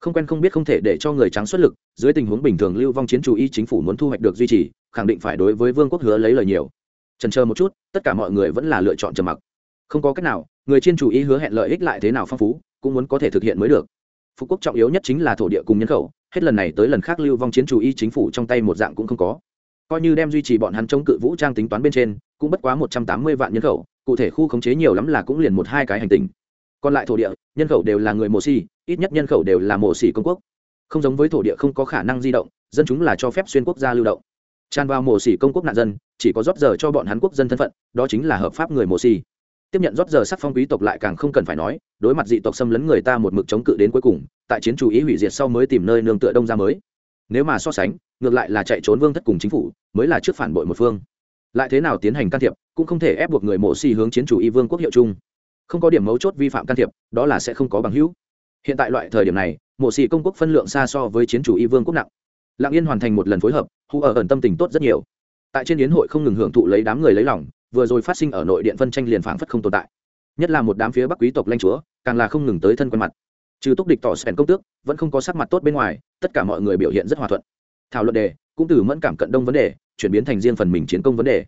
không quen không biết không thể để cho người trắng xuất lực, dưới tình huống bình thường lưu vong chiến chủ y chính phủ muốn thu hoạch được duy trì, khẳng định phải đối với vương quốc hứa lấy lời nhiều. Trần chờ một chút, tất cả mọi người vẫn là lựa chọn trầm mặc. Không có cách nào, người chiến chủ y hứa hẹn lợi ích lại thế nào phong phú, cũng muốn có thể thực hiện mới được. Phú quốc trọng yếu nhất chính là thổ địa cùng nhân khẩu, hết lần này tới lần khác lưu vong chiến chủ y chính phủ trong tay một dạng cũng không có. Coi như đem duy trì bọn hắn chống cự vũ trang tính toán bên trên, cũng bất quá một trăm tám mươi vạn nhân khẩu, cụ thể khu khống chế nhiều lắm là cũng liền một hai cái hành tinh. Còn lại thổ địa, nhân khẩu đều là người mồ Si ít nhất nhân khẩu đều là mổ xỉ công quốc. Không giống với thổ địa không có khả năng di động, dân chúng là cho phép xuyên quốc gia lưu động. Tràn vào mổ xỉ công quốc nạn dân, chỉ có rót giờ cho bọn hắn quốc dân thân phận, đó chính là hợp pháp người mổ xỉ. Tiếp nhận rót giờ sắc phong quý tộc lại càng không cần phải nói, đối mặt dị tộc xâm lấn người ta một mực chống cự đến cuối cùng, tại chiến chủ ý hủy diệt sau mới tìm nơi nương tựa đông ra mới. Nếu mà so sánh, ngược lại là chạy trốn vương thất cùng chính phủ, mới là trước phản bội một phương. Lại thế nào tiến hành can thiệp, cũng không thể ép buộc người mộ xì hướng chiến chủ y vương quốc hiệu chung. Không có điểm mấu chốt vi phạm can thiệp, đó là sẽ không có bằng hữu hiện tại loại thời điểm này, mộ xì công quốc phân lượng xa so với chiến chủ y vương quốc nặng. Lạng yên hoàn thành một lần phối hợp hù ở ẩn tâm tình tốt rất nhiều. Tại trên yến hội không ngừng hưởng thụ lấy đám người lấy lòng, vừa rồi phát sinh ở nội điện phân tranh liền phảng phất không tồn tại. Nhất là một đám phía bắc quý tộc lanh chúa, càng là không ngừng tới thân quen mặt. Trừ túc địch tỏ sẻn công tước, vẫn không có sắc mặt tốt bên ngoài, tất cả mọi người biểu hiện rất hòa thuận. Thảo luận đề, cũng từ mẫn cảm cận đông vấn đề, chuyển biến thành riêng phần mình chiến công vấn đề.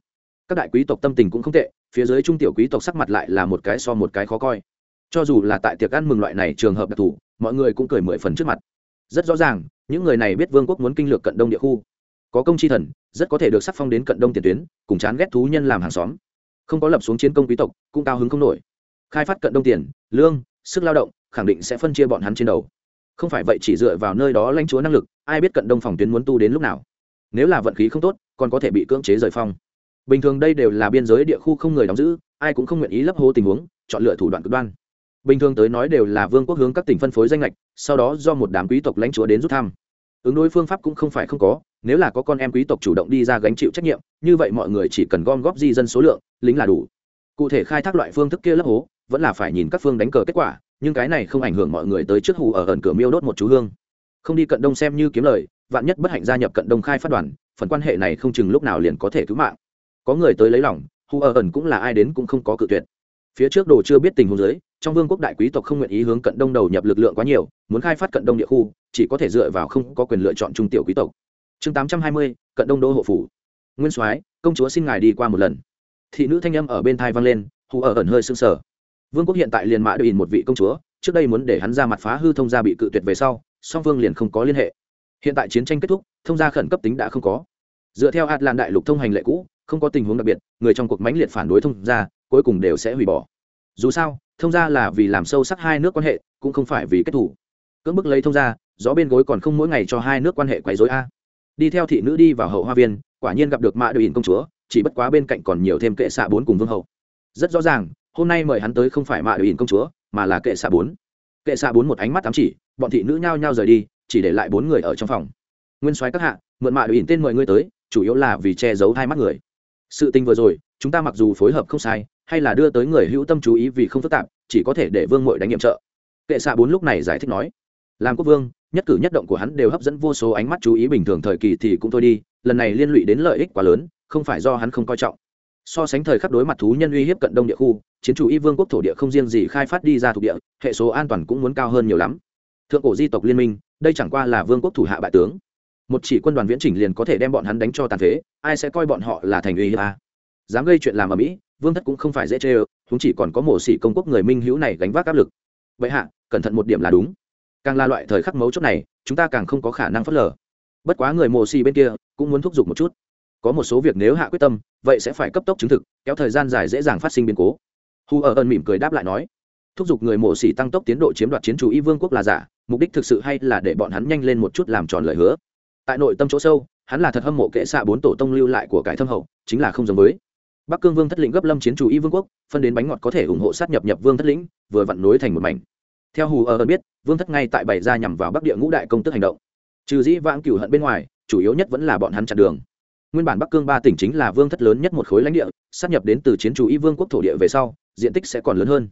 Các đại quý tộc tâm tình cũng không tệ, phía dưới trung tiểu quý tộc sắc mặt lại là một cái so một cái khó coi cho dù là tại tiệc ăn mừng loại này trường hợp đặc thù, mọi người cũng cười mười phần trước mặt. Rất rõ ràng, những người này biết vương quốc muốn kinh lược cận đông địa khu. Có công chi thần, rất có thể được sắc phong đến cận đông tiền tuyến, cùng chán ghét thú nhân làm hàng xóm. Không có lập xuống chiến công quý tộc, cũng cao hứng không nổi. Khai phát cận đông tiền, lương, sức lao động, khẳng định sẽ phân chia bọn hắn trên đầu không phải vậy chỉ dựa vào nơi đó lãnh chúa năng lực, ai biết cận đông phòng tuyến muốn tu đến lúc nào. Nếu là vận khí không tốt, còn có thể bị cưỡng chế rời phong. Bình thường đây đều là biên giới địa khu không người đóng giữ, ai cũng không nguyện ý lấp hố tình huống, chọn lựa thủ đoạn cực đoan bình thường tới nói đều là vương quốc hướng các tỉnh phân phối danh lệch sau đó do một đám quý tộc lãnh chúa đến rút thăm. Ứng đối phương pháp cũng không phải không có, nếu là có con em quý tộc chủ động đi ra gánh chịu trách nhiệm, như vậy mọi người chỉ cần gom góp di dân số lượng, lính là đủ. Cụ thể khai thác loại phương thức kia lấp hố, vẫn là phải nhìn các phương đánh cờ kết quả, nhưng cái này không ảnh hưởng mọi người tới trước hù ở ẩn cửa miêu đốt một chú hương. Không đi cận đông xem như kiếm lời, vạn nhất bất hạnh gia nhập cận đông khai phát đoàn, phần quan hệ này không chừng lúc nào liền có thể cứu mạng. Có người tới lấy lòng, hù ở ẩn cũng là ai đến cũng không có cự tuyệt. Phía trước đồ chưa biết tình huống giới trong vương quốc đại quý tộc không nguyện ý hướng cận đông đầu nhập lực lượng quá nhiều, muốn khai phát cận đông địa khu, chỉ có thể dựa vào không có quyền lựa chọn trung tiểu quý tộc. Chương tám trăm hai mươi, cận đông đô hộ phủ. Nguyên soái, công chúa xin ngài đi qua một lần. Thị nữ thanh âm ở bên thai vang lên, hù ở ẩn hơi sưng sờ. Vương quốc hiện tại liền mạ đội một vị công chúa, trước đây muốn để hắn ra mặt phá hư thông gia bị cự tuyệt về sau, song phương liền không có liên hệ. Hiện tại chiến tranh kết thúc, thông gia khẩn cấp tính đã không có. Dựa theo hạt lan đại lục thông hành lệ cũ, không có tình huống đặc biệt, người trong cuộc mãnh liệt phản đối thông gia, cuối cùng đều sẽ hủy bỏ. Dù sao thông gia là vì làm sâu sắc hai nước quan hệ, cũng không phải vì kết thủ. Cưỡng bức lấy thông gia gió bên gối còn không mỗi ngày cho hai nước quan hệ quấy dối a. Đi theo thị nữ đi vào hậu hoa viên, quả nhiên gặp được mạ đội công chúa, chỉ bất quá bên cạnh còn nhiều thêm kệ xạ bốn cùng vương hậu. Rất rõ ràng, hôm nay mời hắn tới không phải mạ đội công chúa, mà là kệ xạ bốn. Kệ xạ bốn một ánh mắt ám chỉ, bọn thị nữ nhao nhao rời đi, chỉ để lại bốn người ở trong phòng. Nguyên soái các hạ, mượn mạ đội tên mời ngươi tới, chủ yếu là vì che giấu hai mắt người. Sự tình vừa rồi, chúng ta mặc dù phối hợp không sai hay là đưa tới người hữu tâm chú ý vì không phức tạp, chỉ có thể để vương mội đánh nhiệm trợ. Kệ xạ bốn lúc này giải thích nói, làm quốc vương, nhất cử nhất động của hắn đều hấp dẫn vô số ánh mắt chú ý bình thường thời kỳ thì cũng thôi đi, lần này liên lụy đến lợi ích quá lớn, không phải do hắn không coi trọng. So sánh thời khắc đối mặt thú nhân uy hiếp cận đông địa khu, chiến chủ y vương quốc thổ địa không riêng gì khai phát đi ra thuộc địa, hệ số an toàn cũng muốn cao hơn nhiều lắm. Thượng cổ di tộc liên minh, đây chẳng qua là vương quốc thủ hạ bại tướng. Một chỉ quân đoàn viễn chỉnh liền có thể đem bọn hắn đánh cho tàn phế, ai sẽ coi bọn họ là thành uy hiếp a? Dám gây chuyện làm ở mỹ vương thất cũng không phải dễ chê ơ chúng chỉ còn có mổ xỉ công quốc người minh hữu này gánh vác áp lực. Vậy hạ, cẩn thận một điểm là đúng. Càng là loại thời khắc mấu chốt này, chúng ta càng không có khả năng phớt lờ. Bất quá người mổ xỉ bên kia cũng muốn thúc giục một chút. Có một số việc nếu hạ quyết tâm, vậy sẽ phải cấp tốc chứng thực, kéo thời gian dài dễ dàng phát sinh biến cố. Hu ở ơn mỉm cười đáp lại nói, thúc giục người mổ xỉ tăng tốc tiến độ chiếm đoạt chiến chủ y vương quốc là giả, mục đích thực sự hay là để bọn hắn nhanh lên một chút làm tròn lời hứa. Tại nội tâm chỗ sâu, hắn là thật hâm mộ kệ xạ bốn tổ tông lưu lại của cải thâm hậu, chính là không giống với bắc cương vương thất lĩnh gấp lâm chiến chủ y vương quốc, phân đến bánh ngọt có thể ủng hộ sát nhập nhập vương thất lĩnh, vừa vặn nối thành một mảnh. Theo hù ờ ở biết, vương thất ngay tại bảy ra nhằm vào bắc địa ngũ đại công tức hành động. Trừ dĩ vãng cửu hận bên ngoài, chủ yếu nhất vẫn là bọn hắn chặn đường. Nguyên bản bắc cương ba tỉnh chính là vương thất lớn nhất một khối lãnh địa, sát nhập đến từ chiến chủ y vương quốc thổ địa về sau, diện tích sẽ còn lớn hơn.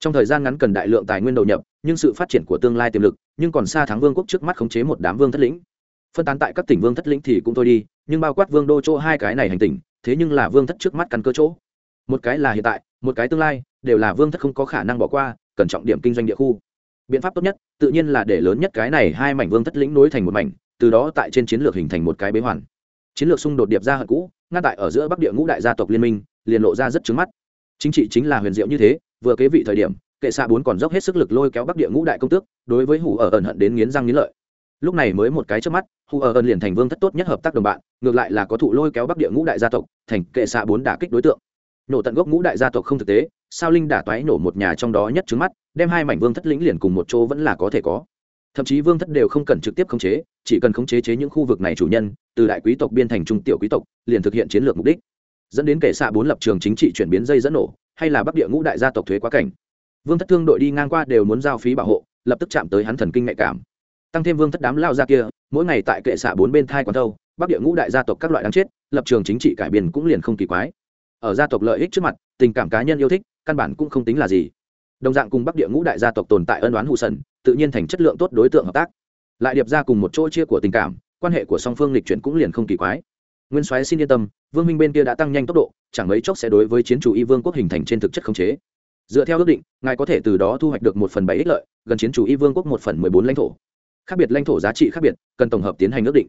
Trong thời gian ngắn cần đại lượng tài nguyên đầu nhập, nhưng sự phát triển của tương lai tiềm lực, nhưng còn xa thắng vương quốc trước mắt khống chế một đám vương thất lĩnh. Phân tán tại các tỉnh vương thất lĩnh thì cũng thôi đi, nhưng bao quát vương đô chỗ hai cái này hành tỉnh thế nhưng là vương thất trước mắt căn cơ chỗ. Một cái là hiện tại, một cái tương lai, đều là vương thất không có khả năng bỏ qua, cần trọng điểm kinh doanh địa khu. Biện pháp tốt nhất, tự nhiên là để lớn nhất cái này hai mảnh vương thất lĩnh nối thành một mảnh, từ đó tại trên chiến lược hình thành một cái bế hoàn. Chiến lược xung đột điệp ra hận cũ, ngăn tại ở giữa bắc địa ngũ đại gia tộc liên minh, liền lộ ra rất trứng mắt. Chính trị chính là huyền diệu như thế, vừa kế vị thời điểm, kệ xạ bốn còn dốc hết sức lực lôi kéo bắc địa ngũ đại công tước, đối với hủ ở ẩn hận đến nghiến răng nghiến lợi. Lúc này mới một cái trước mắt, hủ ở ẩn liền thành vương thất tốt nhất hợp tác đồng bạn ngược lại là có thụ lôi kéo bắc địa ngũ đại gia tộc, thành kệ xạ bốn đả kích đối tượng. Nổ tận gốc ngũ đại gia tộc không thực tế, sao linh đả toái nổ một nhà trong đó nhất trứng mắt, đem hai mảnh vương thất lĩnh liền cùng một chỗ vẫn là có thể có. Thậm chí vương thất đều không cần trực tiếp khống chế, chỉ cần khống chế chế những khu vực này chủ nhân, từ đại quý tộc biên thành trung tiểu quý tộc, liền thực hiện chiến lược mục đích. Dẫn đến kệ xạ bốn lập trường chính trị chuyển biến dây dẫn nổ, hay là bắc địa ngũ đại gia tộc thuế quá cảnh. Vương thất thương đội đi ngang qua đều muốn giao phí bảo hộ, lập tức chạm tới hắn thần kinh nhạy cảm. Tăng thêm vương thất đám lao ra kia, mỗi ngày tại kệ xạ bốn bên thai quán thâu bắc địa ngũ đại gia tộc các loại đáng chết, lập trường chính trị cải biên cũng liền không kỳ quái. Ở gia tộc lợi ích trước mặt, tình cảm cá nhân yêu thích, căn bản cũng không tính là gì. Đồng dạng cùng bắc địa ngũ đại gia tộc tồn tại ân oán hụ sần, tự nhiên thành chất lượng tốt đối tượng hợp tác. Lại điệp ra cùng một chỗ chia của tình cảm, quan hệ của song phương lịch chuyển cũng liền không kỳ quái. Nguyên soái xin yên tâm, vương minh bên kia đã tăng nhanh tốc độ, chẳng mấy chốc sẽ đối với chiến chủ y vương quốc hình thành trên thực chất khống chế. Dựa theo ước định, ngài có thể từ đó thu hoạch được một phần bảy ích lợi, gần chiến chủ y vương quốc một phần mười bốn lãnh thổ. Khác biệt lãnh thổ giá trị khác biệt, cần tổng hợp tiến hành ước định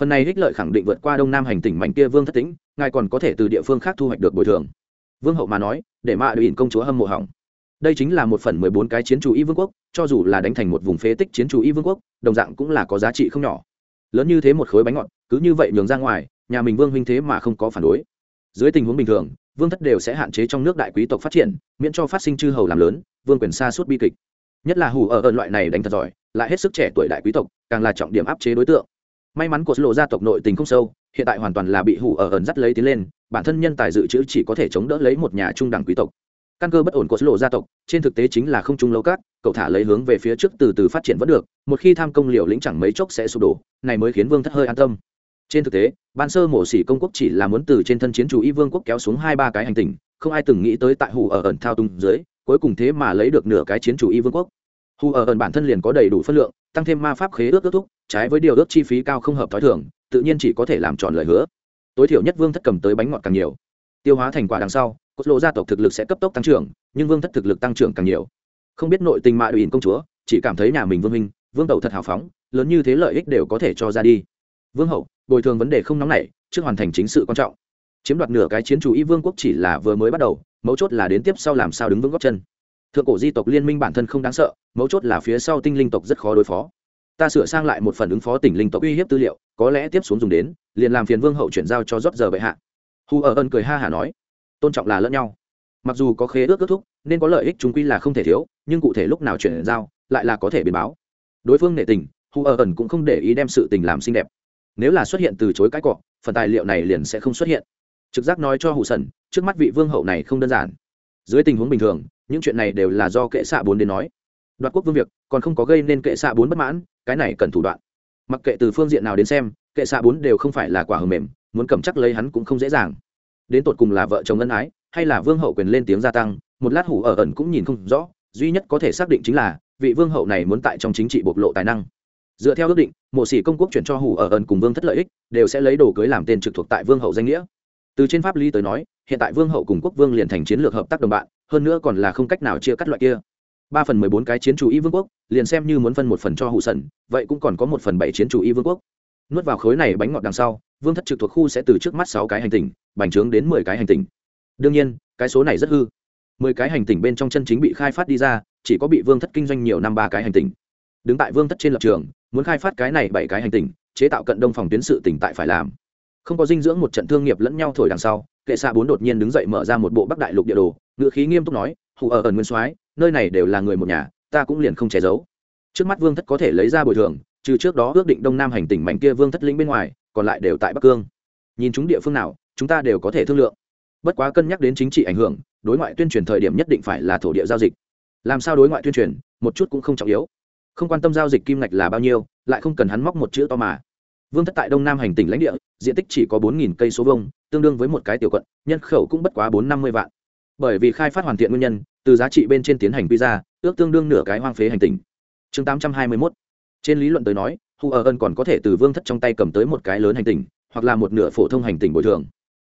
phần này ích lợi khẳng định vượt qua đông nam hành tỉnh mảnh kia vương thất tĩnh, ngài còn có thể từ địa phương khác thu hoạch được bồi thường. Vương hậu mà nói, để mạ đội ỉn công chúa hâm mộ hỏng. Đây chính là một phần mười bốn cái chiến chủ y vương quốc, cho dù là đánh thành một vùng phế tích chiến chủ y vương quốc, đồng dạng cũng là có giá trị không nhỏ. Lớn như thế một khối bánh ngọt, cứ như vậy nhường ra ngoài, nhà mình vương huynh thế mà không có phản đối. Dưới tình huống bình thường, vương thất đều sẽ hạn chế trong nước đại quý tộc phát triển, miễn cho phát sinh chư hầu làm lớn, vương quyền xa suốt bi kịch. Nhất là hù ở ơn loại này đánh thật giỏi, lại hết sức trẻ tuổi đại quý tộc, càng là trọng điểm áp chế đối tượng may mắn của lộ gia tộc nội tình không sâu, hiện tại hoàn toàn là bị hủ ở ẩn dắt lấy tiến lên, bản thân nhân tài dự trữ chỉ có thể chống đỡ lấy một nhà trung đẳng quý tộc. Căn cơ bất ổn của lộ gia tộc, trên thực tế chính là không trung lâu cát, cậu thả lấy hướng về phía trước từ từ phát triển vẫn được, một khi tham công liều lĩnh chẳng mấy chốc sẽ sụp đổ, này mới khiến vương thất hơi an tâm. Trên thực tế, ban sơ mổ xỉ công quốc chỉ là muốn từ trên thân chiến chủ y vương quốc kéo xuống hai ba cái hành tinh, không ai từng nghĩ tới tại hủ ở ẩn thao tung dưới, cuối cùng thế mà lấy được nửa cái chiến chủ y vương quốc. Hủ ở ẩn bản thân liền có đầy đủ phân lượng, tăng thêm ma pháp khế ước ước thúc trái với điều ước chi phí cao không hợp t h ó i thường, tự nhiên chỉ có thể làm tròn lời hứa. Tối thiểu nhất vương thất cầm tới bánh ngọt càng nhiều. Tiêu hóa thành quả đằng sau, cốt lộ gia tộc thực lực sẽ cấp tốc tăng trưởng, nhưng vương thất thực lực tăng trưởng càng nhiều. Không biết nội tình mạ ủy công chúa, chỉ cảm thấy nhà mình vương minh vương tẩu thật hào phóng, lớn như thế lợi ích đều có thể cho ra đi. Vương hậu, bồi thường vấn đề không nóng nảy, trước hoàn thành chính sự quan trọng. Chiếm đoạt nửa cái chiến chủ y vương quốc chỉ là vừa mới bắt đầu, mấu chốt là đến tiếp sau làm sao đứng vững góc chân. Thượng cổ di tộc liên minh bản thân không đáng sợ, mấu chốt là phía sau tinh linh tộc rất khó đối phó ta sửa sang lại một phần ứng phó tỉnh linh tộc uy hiếp tư liệu, có lẽ tiếp xuống dùng đến, liền làm phiền vương hậu chuyển giao cho rót giờ bệ hạ. Hù ở ân cười ha hả nói, tôn trọng là lẫn nhau. Mặc dù có khế ước kết thúc, nên có lợi ích chúng quy là không thể thiếu, nhưng cụ thể lúc nào chuyển giao, lại là có thể biến báo. Đối phương nệ tình hù ở ẩn cũng không để ý đem sự tình làm xinh đẹp. Nếu là xuất hiện từ chối cái cọ, phần tài liệu này liền sẽ không xuất hiện. Trực giác nói cho hù sần trước mắt vị vương hậu này không đơn giản. Dưới tình huống bình thường, những chuyện này đều là do kệ xạ bốn đến nói. Đoạt quốc vương việc, còn không có gây nên kệ xạ bốn bất mãn cái này cần thủ đoạn. Mặc kệ từ phương diện nào đến xem, kệ xạ bốn đều không phải là quả hờ mềm, muốn cầm chắc lấy hắn cũng không dễ dàng. Đến tột cùng là vợ chồng ân ái, hay là vương hậu quyền lên tiếng gia tăng, một lát hủ ở ẩn cũng nhìn không rõ, duy nhất có thể xác định chính là, vị vương hậu này muốn tại trong chính trị bộc lộ tài năng. Dựa theo ước định, mộ sĩ công quốc chuyển cho hủ ở ẩn cùng vương thất lợi ích, đều sẽ lấy đồ cưới làm tên trực thuộc tại vương hậu danh nghĩa. Từ trên pháp lý tới nói, hiện tại vương hậu cùng quốc vương liền thành chiến lược hợp tác đồng bạn, hơn nữa còn là không cách nào chia cắt loại kia ba phần mười bốn cái chiến chủ y vương quốc, liền xem như muốn phân một phần cho hụ sần, vậy cũng còn có một phần bảy chiến chủ y vương quốc. Nuốt vào khối này bánh ngọt đằng sau, vương thất trực thuộc khu sẽ từ trước mắt sáu cái hành tinh bành trướng đến mười cái hành tinh đương nhiên, cái số này rất hư. Mười cái hành tinh bên trong chân chính bị khai phát đi ra, chỉ có bị vương thất kinh doanh nhiều năm ba cái hành tinh đứng tại vương thất trên lập trường, muốn khai phát cái này bảy cái hành tinh chế tạo cận đông phòng tuyến sự tỉnh tại phải làm. Không có dinh dưỡng một trận thương nghiệp lẫn nhau thổi đằng sau, kệ xạ bốn đột nhiên đứng dậy mở ra một bộ bắc đại lục địa đồ ngự khí nghiêm túc nói, hù ở ẩn nguyên soái nơi này đều là người một nhà, ta cũng liền không che giấu. Trước mắt vương thất có thể lấy ra bồi thường, trừ trước đó ước định đông nam hành tỉnh mạnh kia vương thất lĩnh bên ngoài, còn lại đều tại bắc cương. Nhìn chúng địa phương nào, chúng ta đều có thể thương lượng. Bất quá cân nhắc đến chính trị ảnh hưởng, đối ngoại tuyên truyền thời điểm nhất định phải là thổ địa giao dịch. Làm sao đối ngoại tuyên truyền, một chút cũng không trọng yếu. Không quan tâm giao dịch kim ngạch là bao nhiêu, lại không cần hắn móc một chữ to mà. Vương thất tại đông nam hành tỉnh lãnh địa, diện tích chỉ có bốn nghìn cây số vông tương đương với một cái tiểu quận, nhân khẩu cũng bất quá bốn năm mươi vạn bởi vì khai phát hoàn thiện nguyên nhân, từ giá trị bên trên tiến hành quy ra, ước tương đương nửa cái hoang phế hành tinh chương tám trăm hai mươi mốt. Trên lý luận tới nói hù ở ân còn có thể từ vương thất trong tay cầm tới một cái lớn hành tinh hoặc là một nửa phổ thông hành tinh bồi thường.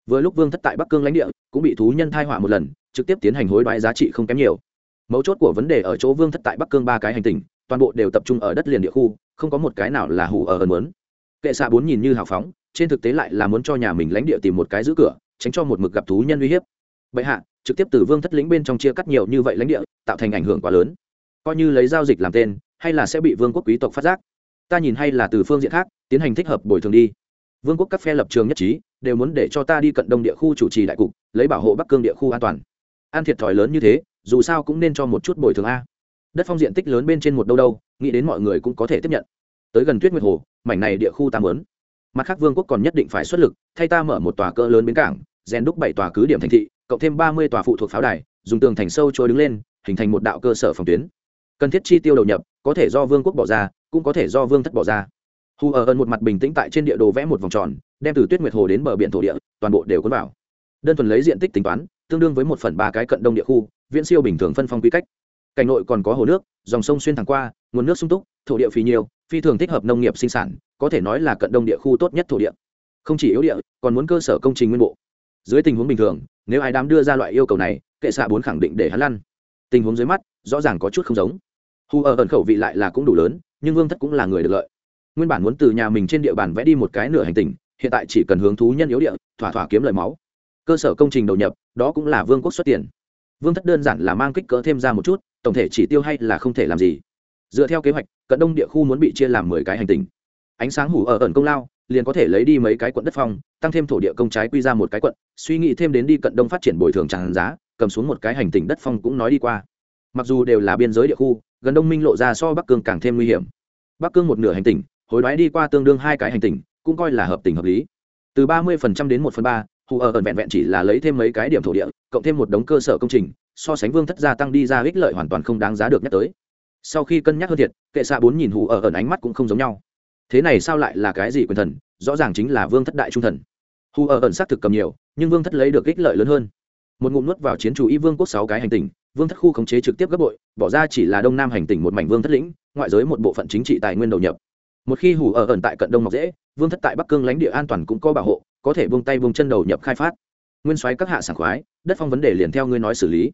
Vừa lúc vương thất tại bắc cương lãnh địa, cũng bị thú nhân thai họa một lần, trực tiếp tiến hành hối đoái giá trị không kém nhiều. Mấu chốt của vấn đề ở chỗ vương thất tại bắc cương ba cái hành tinh toàn bộ đều tập trung ở đất liền địa khu, không có một cái nào là hủ ở ẩn muốn. Kệ xạ bốn nhìn như hào phóng, trên thực tế lại là muốn cho nhà mình lãnh địa tìm một cái giữ cửa, tránh cho một mực gặp thú nhân uy hiếp. Bệ hạ trực tiếp từ vương thất lĩnh bên trong chia cắt nhiều như vậy lãnh địa, tạo thành ảnh hưởng quá lớn. Coi như lấy giao dịch làm tên, hay là sẽ bị vương quốc quý tộc phát giác. Ta nhìn hay là từ phương diện khác, tiến hành thích hợp bồi thường đi. Vương quốc các phe lập trường nhất trí, đều muốn để cho ta đi cận đông địa khu chủ trì đại cục, lấy bảo hộ bắc cương địa khu an toàn. An thiệt thòi lớn như thế, dù sao cũng nên cho một chút bồi thường a. Đất phong diện tích lớn bên trên một đâu đâu, nghĩ đến mọi người cũng có thể tiếp nhận. Tới gần tuyết nguyệt hồ, mảnh này địa khu ta mớn mặt khác vương quốc còn nhất định phải xuất lực, thay ta mở một tòa cỡ lớn bến cảng, rèn đúc bảy tòa cứ điểm thành thị cộng thêm ba mươi tòa phụ thuộc pháo đài, dùng tường thành sâu trôi đứng lên, hình thành một đạo cơ sở phòng tuyến. Cần thiết chi tiêu đầu nhập, có thể do vương quốc bỏ ra, cũng có thể do vương thất bỏ ra. Hù ở ơn một mặt bình tĩnh tại trên địa đồ vẽ một vòng tròn, đem từ tuyết nguyệt hồ đến bờ biển thổ địa, toàn bộ đều cuốn vào. Đơn thuần lấy diện tích tính toán, tương đương với một phần ba cái cận đông địa khu, viễn siêu bình thường phân phong quy cách. Cảnh nội còn có hồ nước, dòng sông xuyên thẳng qua, nguồn nước sung túc, thổ địa phì nhiều, phi thường thích hợp nông nghiệp sinh sản, có thể nói là cận đông địa khu tốt nhất thổ địa. Không chỉ yếu địa, còn muốn cơ sở công trình nguyên bộ. Dưới tình huống bình thường nếu ai dám đưa ra loại yêu cầu này, kệ xạ bốn khẳng định để hắn lăn. Tình huống dưới mắt, rõ ràng có chút không giống. Hù ở ẩn khẩu vị lại là cũng đủ lớn, nhưng vương thất cũng là người được lợi. Nguyên bản muốn từ nhà mình trên địa bàn vẽ đi một cái nửa hành tinh, hiện tại chỉ cần hướng thú nhân yếu địa, thỏa thỏa kiếm lời máu. Cơ sở công trình đầu nhập, đó cũng là vương quốc xuất tiền. Vương thất đơn giản là mang kích cỡ thêm ra một chút, tổng thể chỉ tiêu hay là không thể làm gì. Dựa theo kế hoạch, cận đông địa khu muốn bị chia làm mười cái hành tinh. Ánh sáng hủ ở ẩn công lao liền có thể lấy đi mấy cái quận đất phong, tăng thêm thổ địa công trái quy ra một cái quận, suy nghĩ thêm đến đi cận đông phát triển bồi thường tràn giá, cầm xuống một cái hành tinh đất phong cũng nói đi qua. Mặc dù đều là biên giới địa khu, gần đông minh lộ ra so bắc cương càng thêm nguy hiểm. Bắc cương một nửa hành tinh hối đoái đi qua tương đương hai cái hành tinh cũng coi là hợp tình hợp lý. Từ ba mươi đến một phần ba, hù ở ẩn vẹn vẹn chỉ là lấy thêm mấy cái điểm thổ địa, cộng thêm một đống cơ sở công trình, so sánh vương thất gia tăng đi ra ích lợi hoàn toàn không đáng giá được nhắc tới. Sau khi cân nhắc hơn thiệt, kệ xạ bốn nhìn hù ở ẩn ánh mắt cũng không giống nhau thế này sao lại là cái gì quyền thần? Rõ ràng chính là vương thất đại trung thần. Hù ở ẩn xác thực cầm nhiều, nhưng vương thất lấy được ích lợi lớn hơn. Một ngụm nuốt vào chiến chủ y vương quốc sáu cái hành tinh, vương thất khu khống chế trực tiếp gấp bội, bỏ ra chỉ là đông nam hành tình một mảnh vương thất lĩnh, ngoại giới một bộ phận chính trị tài nguyên đầu nhập. Một khi hủ ở ẩn tại cận đông mọc dễ, vương thất tại bắc cương lãnh địa an toàn cũng có bảo hộ, có thể buông tay buông chân đầu nhập khai phát. Nguyên soái các hạ sảng khoái, đất phong vấn đề liền theo ngươi nói xử lý.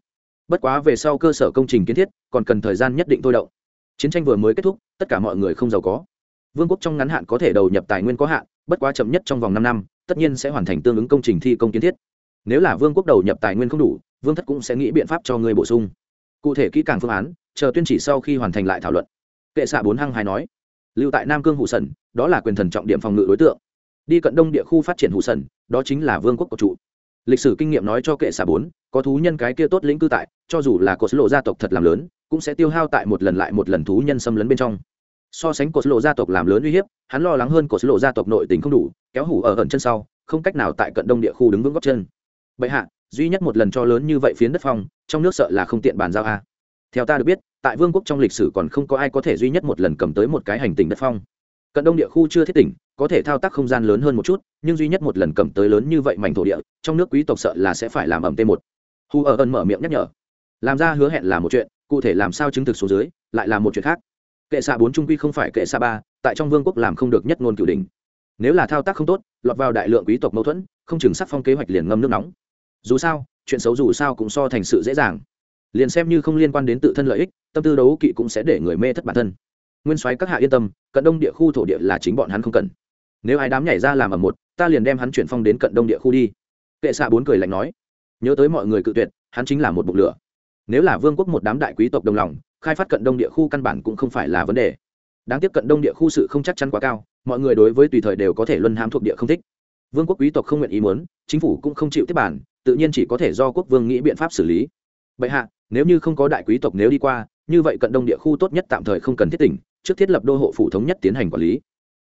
Bất quá về sau cơ sở công trình kiến thiết, còn cần thời gian nhất định thôi động. Chiến tranh vừa mới kết thúc, tất cả mọi người không giàu có vương quốc trong ngắn hạn có thể đầu nhập tài nguyên có hạn, bất quá chậm nhất trong vòng năm năm, tất nhiên sẽ hoàn thành tương ứng công trình thi công kiến thiết. Nếu là vương quốc đầu nhập tài nguyên không đủ, vương thất cũng sẽ nghĩ biện pháp cho ngươi bổ sung. Cụ thể kỹ càng phương án, chờ tuyên chỉ sau khi hoàn thành lại thảo luận. Kệ xạ bốn hăng hai nói. Lưu tại nam cương hụ sần đó là quyền thần trọng điểm phòng ngự đối tượng. Đi cận đông địa khu phát triển hụ sần đó chính là vương quốc cổ trụ lịch sử kinh nghiệm nói cho kệ xạ bốn, có thú nhân cái kia tốt lĩnh cư tại, cho dù là cột lộ gia tộc thật làm lớn, cũng sẽ tiêu hao tại một lần lại một lần thú nhân xâm lấn bên trong so sánh cột lộ gia tộc làm lớn uy hiếp, hắn lo lắng hơn cột lộ gia tộc nội tình không đủ, kéo hủ ở ẩn chân sau, không cách nào tại cận đông địa khu đứng vững góc chân. Bệ hạ, duy nhất một lần cho lớn như vậy phiến đất phong, trong nước sợ là không tiện bàn giao a. Theo ta được biết, tại vương quốc trong lịch sử còn không có ai có thể duy nhất một lần cầm tới một cái hành tinh đất phong. Cận đông địa khu chưa thiết tỉnh, có thể thao tác không gian lớn hơn một chút, nhưng duy nhất một lần cầm tới lớn như vậy mảnh thổ địa, trong nước quý tộc sợ là sẽ phải làm ẩm t một. Hù ở ẩn mở miệng nhắc nhở. Làm ra hứa hẹn là một chuyện, cụ thể làm sao chứng thực số dưới, lại là một chuyện khác kệ xạ bốn trung quy không phải kệ xạ ba, tại trong vương quốc làm không được nhất ngôn cửu đình nếu là thao tác không tốt, lọt vào đại lượng quý tộc mâu thuẫn, không chừng sắc phong kế hoạch liền ngâm nước nóng. Dù sao, chuyện xấu dù sao cũng so thành sự dễ dàng. Liền xem như không liên quan đến tự thân lợi ích, tâm tư đấu kỵ cũng sẽ để người mê thất bản thân. Nguyên soái các hạ yên tâm, cận đông địa khu thổ địa là chính bọn hắn không cần. Nếu ai đám nhảy ra làm ở một, ta liền đem hắn chuyển phong đến cận đông địa khu đi. Kệ xạ bốn cười lạnh nói, nhớ tới mọi người cự tuyệt, hắn chính là một bụng lửa. Nếu là vương quốc một đám đại quý tộc đồng lòng khai phát cận đông địa khu căn bản cũng không phải là vấn đề. Đáng tiếc cận đông địa khu sự không chắc chắn quá cao, mọi người đối với tùy thời đều có thể luân hãm thuộc địa không thích. Vương quốc quý tộc không nguyện ý muốn, chính phủ cũng không chịu tiếp bản, tự nhiên chỉ có thể do quốc vương nghĩ biện pháp xử lý. Bệ hạ, nếu như không có đại quý tộc nếu đi qua, như vậy cận đông địa khu tốt nhất tạm thời không cần thiết tỉnh, trước thiết lập đô hộ phủ thống nhất tiến hành quản lý.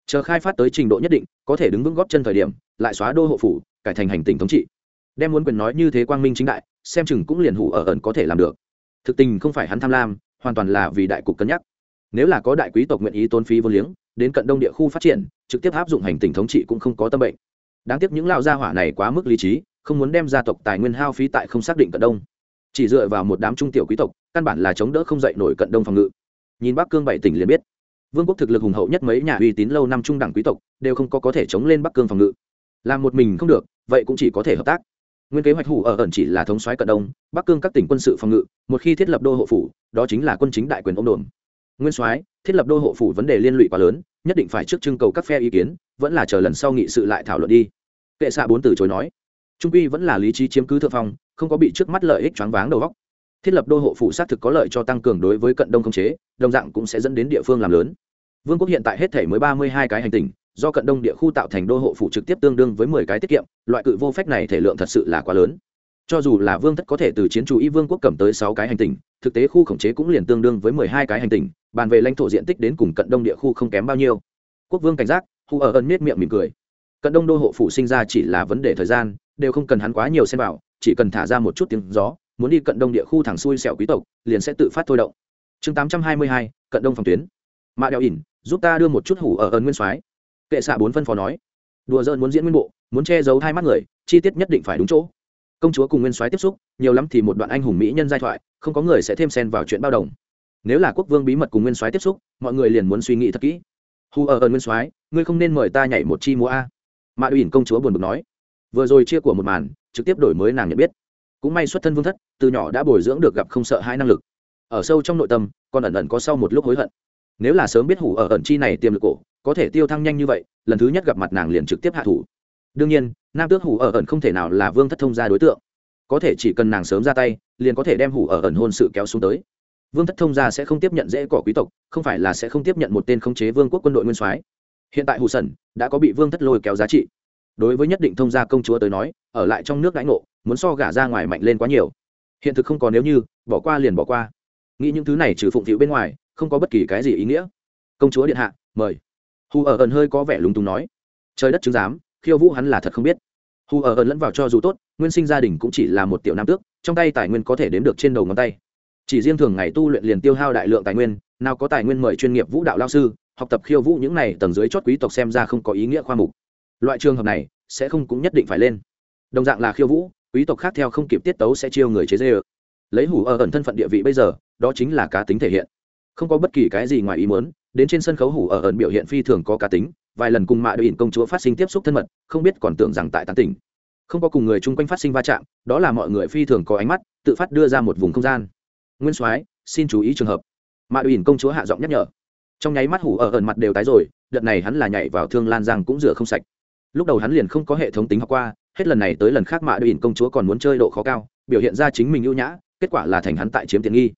Chờ khai phát tới trình độ nhất định, có thể đứng vững góp chân thời điểm, lại xóa đô hộ phủ, cải thành hành tỉnh thống trị. Đem muốn quyền nói như thế quang minh chính đại, xem chừng cũng liền hủ ở ẩn có thể làm được. Thực tình không phải hắn tham lam hoàn toàn là vì đại cục cân nhắc. Nếu là có đại quý tộc nguyện ý tốn phí vô liếng, đến cận đông địa khu phát triển, trực tiếp áp dụng hành tình thống trị cũng không có tâm bệnh. Đáng tiếc những lao gia hỏa này quá mức lý trí, không muốn đem gia tộc tài nguyên hao phí tại không xác định cận đông. Chỉ dựa vào một đám trung tiểu quý tộc, căn bản là chống đỡ không dậy nổi cận đông phòng ngự. Nhìn bắc cương bảy tỉnh liền biết, vương quốc thực lực hùng hậu nhất mấy nhà uy tín lâu năm trung đẳng quý tộc, đều không có có thể chống lên bắc cương phòng ngự. Làm một mình không được, vậy cũng chỉ có thể hợp tác nguyên kế hoạch hủ ở ẩn chỉ là thống soái cận đông, bắc cương các tỉnh quân sự phòng ngự, một khi thiết lập đô hộ phủ, đó chính là quân chính đại quyền ông đồn. Nguyên soái, thiết lập đô hộ phủ vấn đề liên lụy quá lớn, nhất định phải trước trưng cầu các phe ý kiến, vẫn là chờ lần sau nghị sự lại thảo luận đi. Kệ xạ bốn từ chối nói. Trung quy vẫn là lý trí chiếm cứ thượng phong, không có bị trước mắt lợi ích choáng váng đầu góc thiết lập đô hộ phủ xác thực có lợi cho tăng cường đối với cận đông không chế, đồng dạng cũng sẽ dẫn đến địa phương làm lớn. Vương quốc hiện tại hết thể mới ba mươi hai cái hành tinh do cận đông địa khu tạo thành đô hộ phủ trực tiếp tương đương với mười cái tiết kiệm, loại cự vô phép này thể lượng thật sự là quá lớn. Cho dù là vương thất có thể từ chiến chủ y vương quốc cầm tới sáu cái hành tinh, thực tế khu khống chế cũng liền tương đương với mười hai cái hành tinh, bàn về lãnh thổ diện tích đến cùng cận đông địa khu không kém bao nhiêu. Quốc vương cảnh giác hù ở ân miết miệng mỉm cười. Cận đông đô hộ phủ sinh ra chỉ là vấn đề thời gian, đều không cần hắn quá nhiều xem vào, chỉ cần thả ra một chút tiếng gió, muốn đi cận đông địa khu thẳng xuôi sẹo quý tộc, liền sẽ tự phát thôi động. Chương tám trăm hai mươi hai, cận đông phòng tuyến. Mạ đeo ỉn, giúp ta đưa một chút hủ ở ơn nguyên soái kệ xạ bốn phân phó nói. Đùa dơn muốn diễn nguyên bộ, muốn che giấu hai mắt người, chi tiết nhất định phải đúng chỗ. Công chúa cùng nguyên soái tiếp xúc, nhiều lắm thì một đoạn anh hùng mỹ nhân giai thoại, không có người sẽ thêm xen vào chuyện bao đồng. Nếu là quốc vương bí mật cùng nguyên soái tiếp xúc, mọi người liền muốn suy nghĩ thật kỹ. Hù ở ơn nguyên soái, ngươi không nên mời ta nhảy một chi múa a. Mạ uyển công chúa buồn bực nói. Vừa rồi chia của một màn, trực tiếp đổi mới nàng nhận biết. Cũng may xuất thân vương thất, từ nhỏ đã bồi dưỡng được gặp không sợ hai năng lực. Ở sâu trong nội tâm còn ẩn ẩn có sau một lúc hối hận. Nếu là sớm biết hủ ở ẩn chi này tiềm lực cổ có thể tiêu thăng nhanh như vậy, lần thứ nhất gặp mặt nàng liền trực tiếp hạ thủ. Đương nhiên, nam tước hủ ở ẩn không thể nào là vương thất thông gia đối tượng. Có thể chỉ cần nàng sớm ra tay, liền có thể đem hủ ở ẩn hôn sự kéo xuống tới. Vương thất thông gia sẽ không tiếp nhận dễ cỏ quý tộc, không phải là sẽ không tiếp nhận một tên khống chế vương quốc quân đội nguyên soái. Hiện tại hủ sẩn đã có bị vương thất lôi kéo giá trị. Đối với nhất định thông gia công chúa tới nói, ở lại trong nước đãi ngộ, muốn so gả ra ngoài mạnh lên quá nhiều. Hiện thực không có nếu như, bỏ qua liền bỏ qua. Nghĩ những thứ này trừ phụng thịu bên ngoài, không có bất kỳ cái gì ý nghĩa. Công chúa điện hạ, mời hù ở ẩn hơi có vẻ lúng túng nói. Trời đất chứng giám, khiêu vũ hắn là thật không biết. Hù ở ẩn lẫn vào cho dù tốt, nguyên sinh gia đình cũng chỉ là một tiểu nam tước, trong tay tài nguyên có thể đếm được trên đầu ngón tay. Chỉ riêng thường ngày tu luyện liền tiêu hao đại lượng tài nguyên, nào có tài nguyên mời chuyên nghiệp vũ đạo lao sư, học tập khiêu vũ những này tầng dưới chót quý tộc xem ra không có ý nghĩa khoa mục. Loại trường hợp này, sẽ không cũng nhất định phải lên. Đồng dạng là khiêu vũ, quý tộc khác theo không kịp tiết tấu sẽ chiêu người chế dê ơ. Lấy hủ ở ẩn thân phận địa vị bây giờ, đó chính là cá tính thể hiện. Không có bất kỳ cái gì ngoài ý muốn đến trên sân khấu hủ ở ẩn biểu hiện phi thường có cá tính, vài lần cùng mạ đội ỉn công chúa phát sinh tiếp xúc thân mật, không biết còn tưởng rằng tại tán tỉnh. Không có cùng người chung quanh phát sinh va chạm, đó là mọi người phi thường có ánh mắt, tự phát đưa ra một vùng không gian. Nguyên soái, xin chú ý trường hợp. Mạ đội ỉn công chúa hạ giọng nhắc nhở. Trong nháy mắt hủ ở ẩn mặt đều tái rồi, đợt này hắn là nhảy vào thương lan giang cũng rửa không sạch. Lúc đầu hắn liền không có hệ thống tính học qua, hết lần này tới lần khác mạ đội ỉn công chúa còn muốn chơi độ khó cao, biểu hiện ra chính mình ưu nhã, kết quả là thành hắn tại chiếm tiện nghi.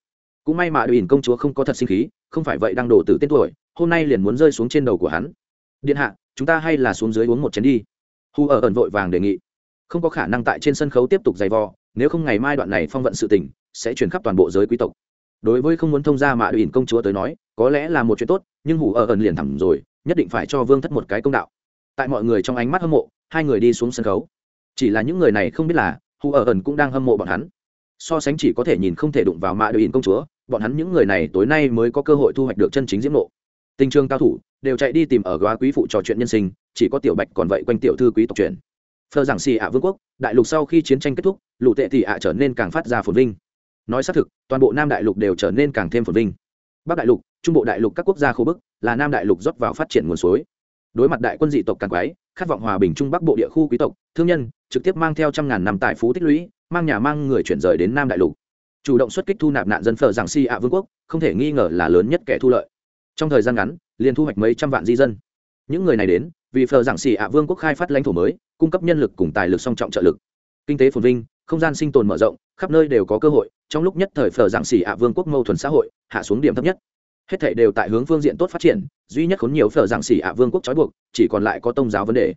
Cũng may mạ đội ỉn công chúa không có thật sinh khí không phải vậy đang đổ tử tên tuổi, hôm nay liền muốn rơi xuống trên đầu của hắn. Điện hạ, chúng ta hay là xuống dưới uống một chén đi. Hu ở ẩn vội vàng đề nghị. Không có khả năng tại trên sân khấu tiếp tục giày vò, nếu không ngày mai đoạn này phong vận sự tình, sẽ chuyển khắp toàn bộ giới quý tộc. Đối với không muốn thông gia mạ đội công chúa tới nói, có lẽ là một chuyện tốt, nhưng hù ở ẩn liền thẳng rồi, nhất định phải cho vương thất một cái công đạo. Tại mọi người trong ánh mắt hâm mộ, hai người đi xuống sân khấu. Chỉ là những người này không biết là hù ở ẩn cũng đang hâm mộ bọn hắn. So sánh chỉ có thể nhìn không thể đụng vào mạ đội ỉn công chúa bọn hắn những người này tối nay mới có cơ hội thu hoạch được chân chính diễm nộ tình trường cao thủ, đều chạy đi tìm ở góa quý phụ trò chuyện nhân sinh, chỉ có tiểu bạch còn vậy quanh tiểu thư quý tộc truyền phờ giảng xì ạ vương quốc, đại lục sau khi chiến tranh kết thúc, lũ tệ thì ạ trở nên càng phát ra phồn vinh. Nói xác thực, toàn bộ nam đại lục đều trở nên càng thêm phồn vinh. Bắc đại lục, trung bộ đại lục các quốc gia khô bức, là nam đại lục rót vào phát triển nguồn suối. Đối mặt đại quân dị tộc càng quái, khát vọng hòa bình trung bắc bộ địa khu quý tộc, thương nhân, trực tiếp mang theo trăm ngàn năm tài phú tích lũy, mang nhà mang người chuyển rời đến nam đại lục chủ động xuất kích thu nạp nạn dân phở giảng si ạ vương quốc, không thể nghi ngờ là lớn nhất kẻ thu lợi. Trong thời gian ngắn, liền thu hoạch mấy trăm vạn di dân. Những người này đến, vì phở giảng si ạ vương quốc khai phát lãnh thổ mới, cung cấp nhân lực cùng tài lực song trọng trợ lực. Kinh tế phồn vinh, không gian sinh tồn mở rộng, khắp nơi đều có cơ hội, trong lúc nhất thời phở giảng si ạ vương quốc mâu thuẫn xã hội, hạ xuống điểm thấp nhất. Hết thảy đều tại hướng phương diện tốt phát triển, duy nhất khốn nhiều phở giảng si ạ vương quốc trói buộc, chỉ còn lại có tôn giáo vấn đề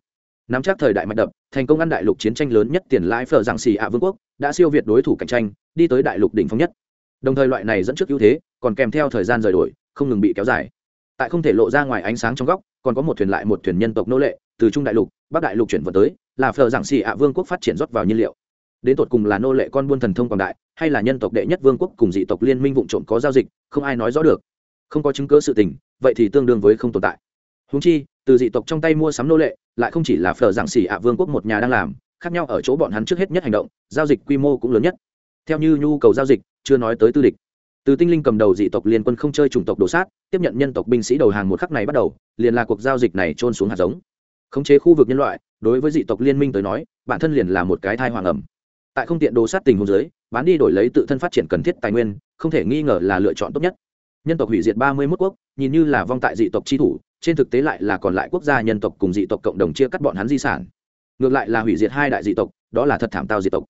nắm chắc thời đại mạch đập, thành công ăn đại lục chiến tranh lớn nhất tiền lãi phở dạng xì ạ vương quốc, đã siêu việt đối thủ cạnh tranh, đi tới đại lục đỉnh phong nhất. Đồng thời loại này dẫn trước ưu thế, còn kèm theo thời gian rời đổi, không ngừng bị kéo dài. Tại không thể lộ ra ngoài ánh sáng trong góc, còn có một thuyền lại một thuyền nhân tộc nô lệ, từ trung đại lục, bắc đại lục chuyển vận tới, là phở dạng xì ạ vương quốc phát triển rót vào nhiên liệu. Đến tột cùng là nô lệ con buôn thần thông quảng đại, hay là nhân tộc đệ nhất vương quốc cùng dị tộc liên minh vụ trộm có giao dịch, không ai nói rõ được. Không có chứng cứ sự tình, vậy thì tương đương với không tồn tại. Húng chi, từ dị tộc trong tay mua sắm nô lệ lại không chỉ là phở giảng xỉ ạ vương quốc một nhà đang làm, khác nhau ở chỗ bọn hắn trước hết nhất hành động, giao dịch quy mô cũng lớn nhất. Theo như nhu cầu giao dịch, chưa nói tới tư địch. Từ tinh linh cầm đầu dị tộc liên quân không chơi chủng tộc đồ sát, tiếp nhận nhân tộc binh sĩ đầu hàng một khắc này bắt đầu, liền là cuộc giao dịch này trôn xuống hạt giống. Khống chế khu vực nhân loại, đối với dị tộc liên minh tới nói, bản thân liền là một cái thai hoàng ẩm. Tại không tiện đồ sát tình huống giới bán đi đổi lấy tự thân phát triển cần thiết tài nguyên, không thể nghi ngờ là lựa chọn tốt nhất. Nhân tộc hủy diệt ba mươi mốt quốc, nhìn như là vong tại dị tộc tri thủ trên thực tế lại là còn lại quốc gia nhân tộc cùng dị tộc cộng đồng chia cắt bọn hắn di sản. Ngược lại là hủy diệt hai đại dị tộc, đó là thật thảm tao dị tộc.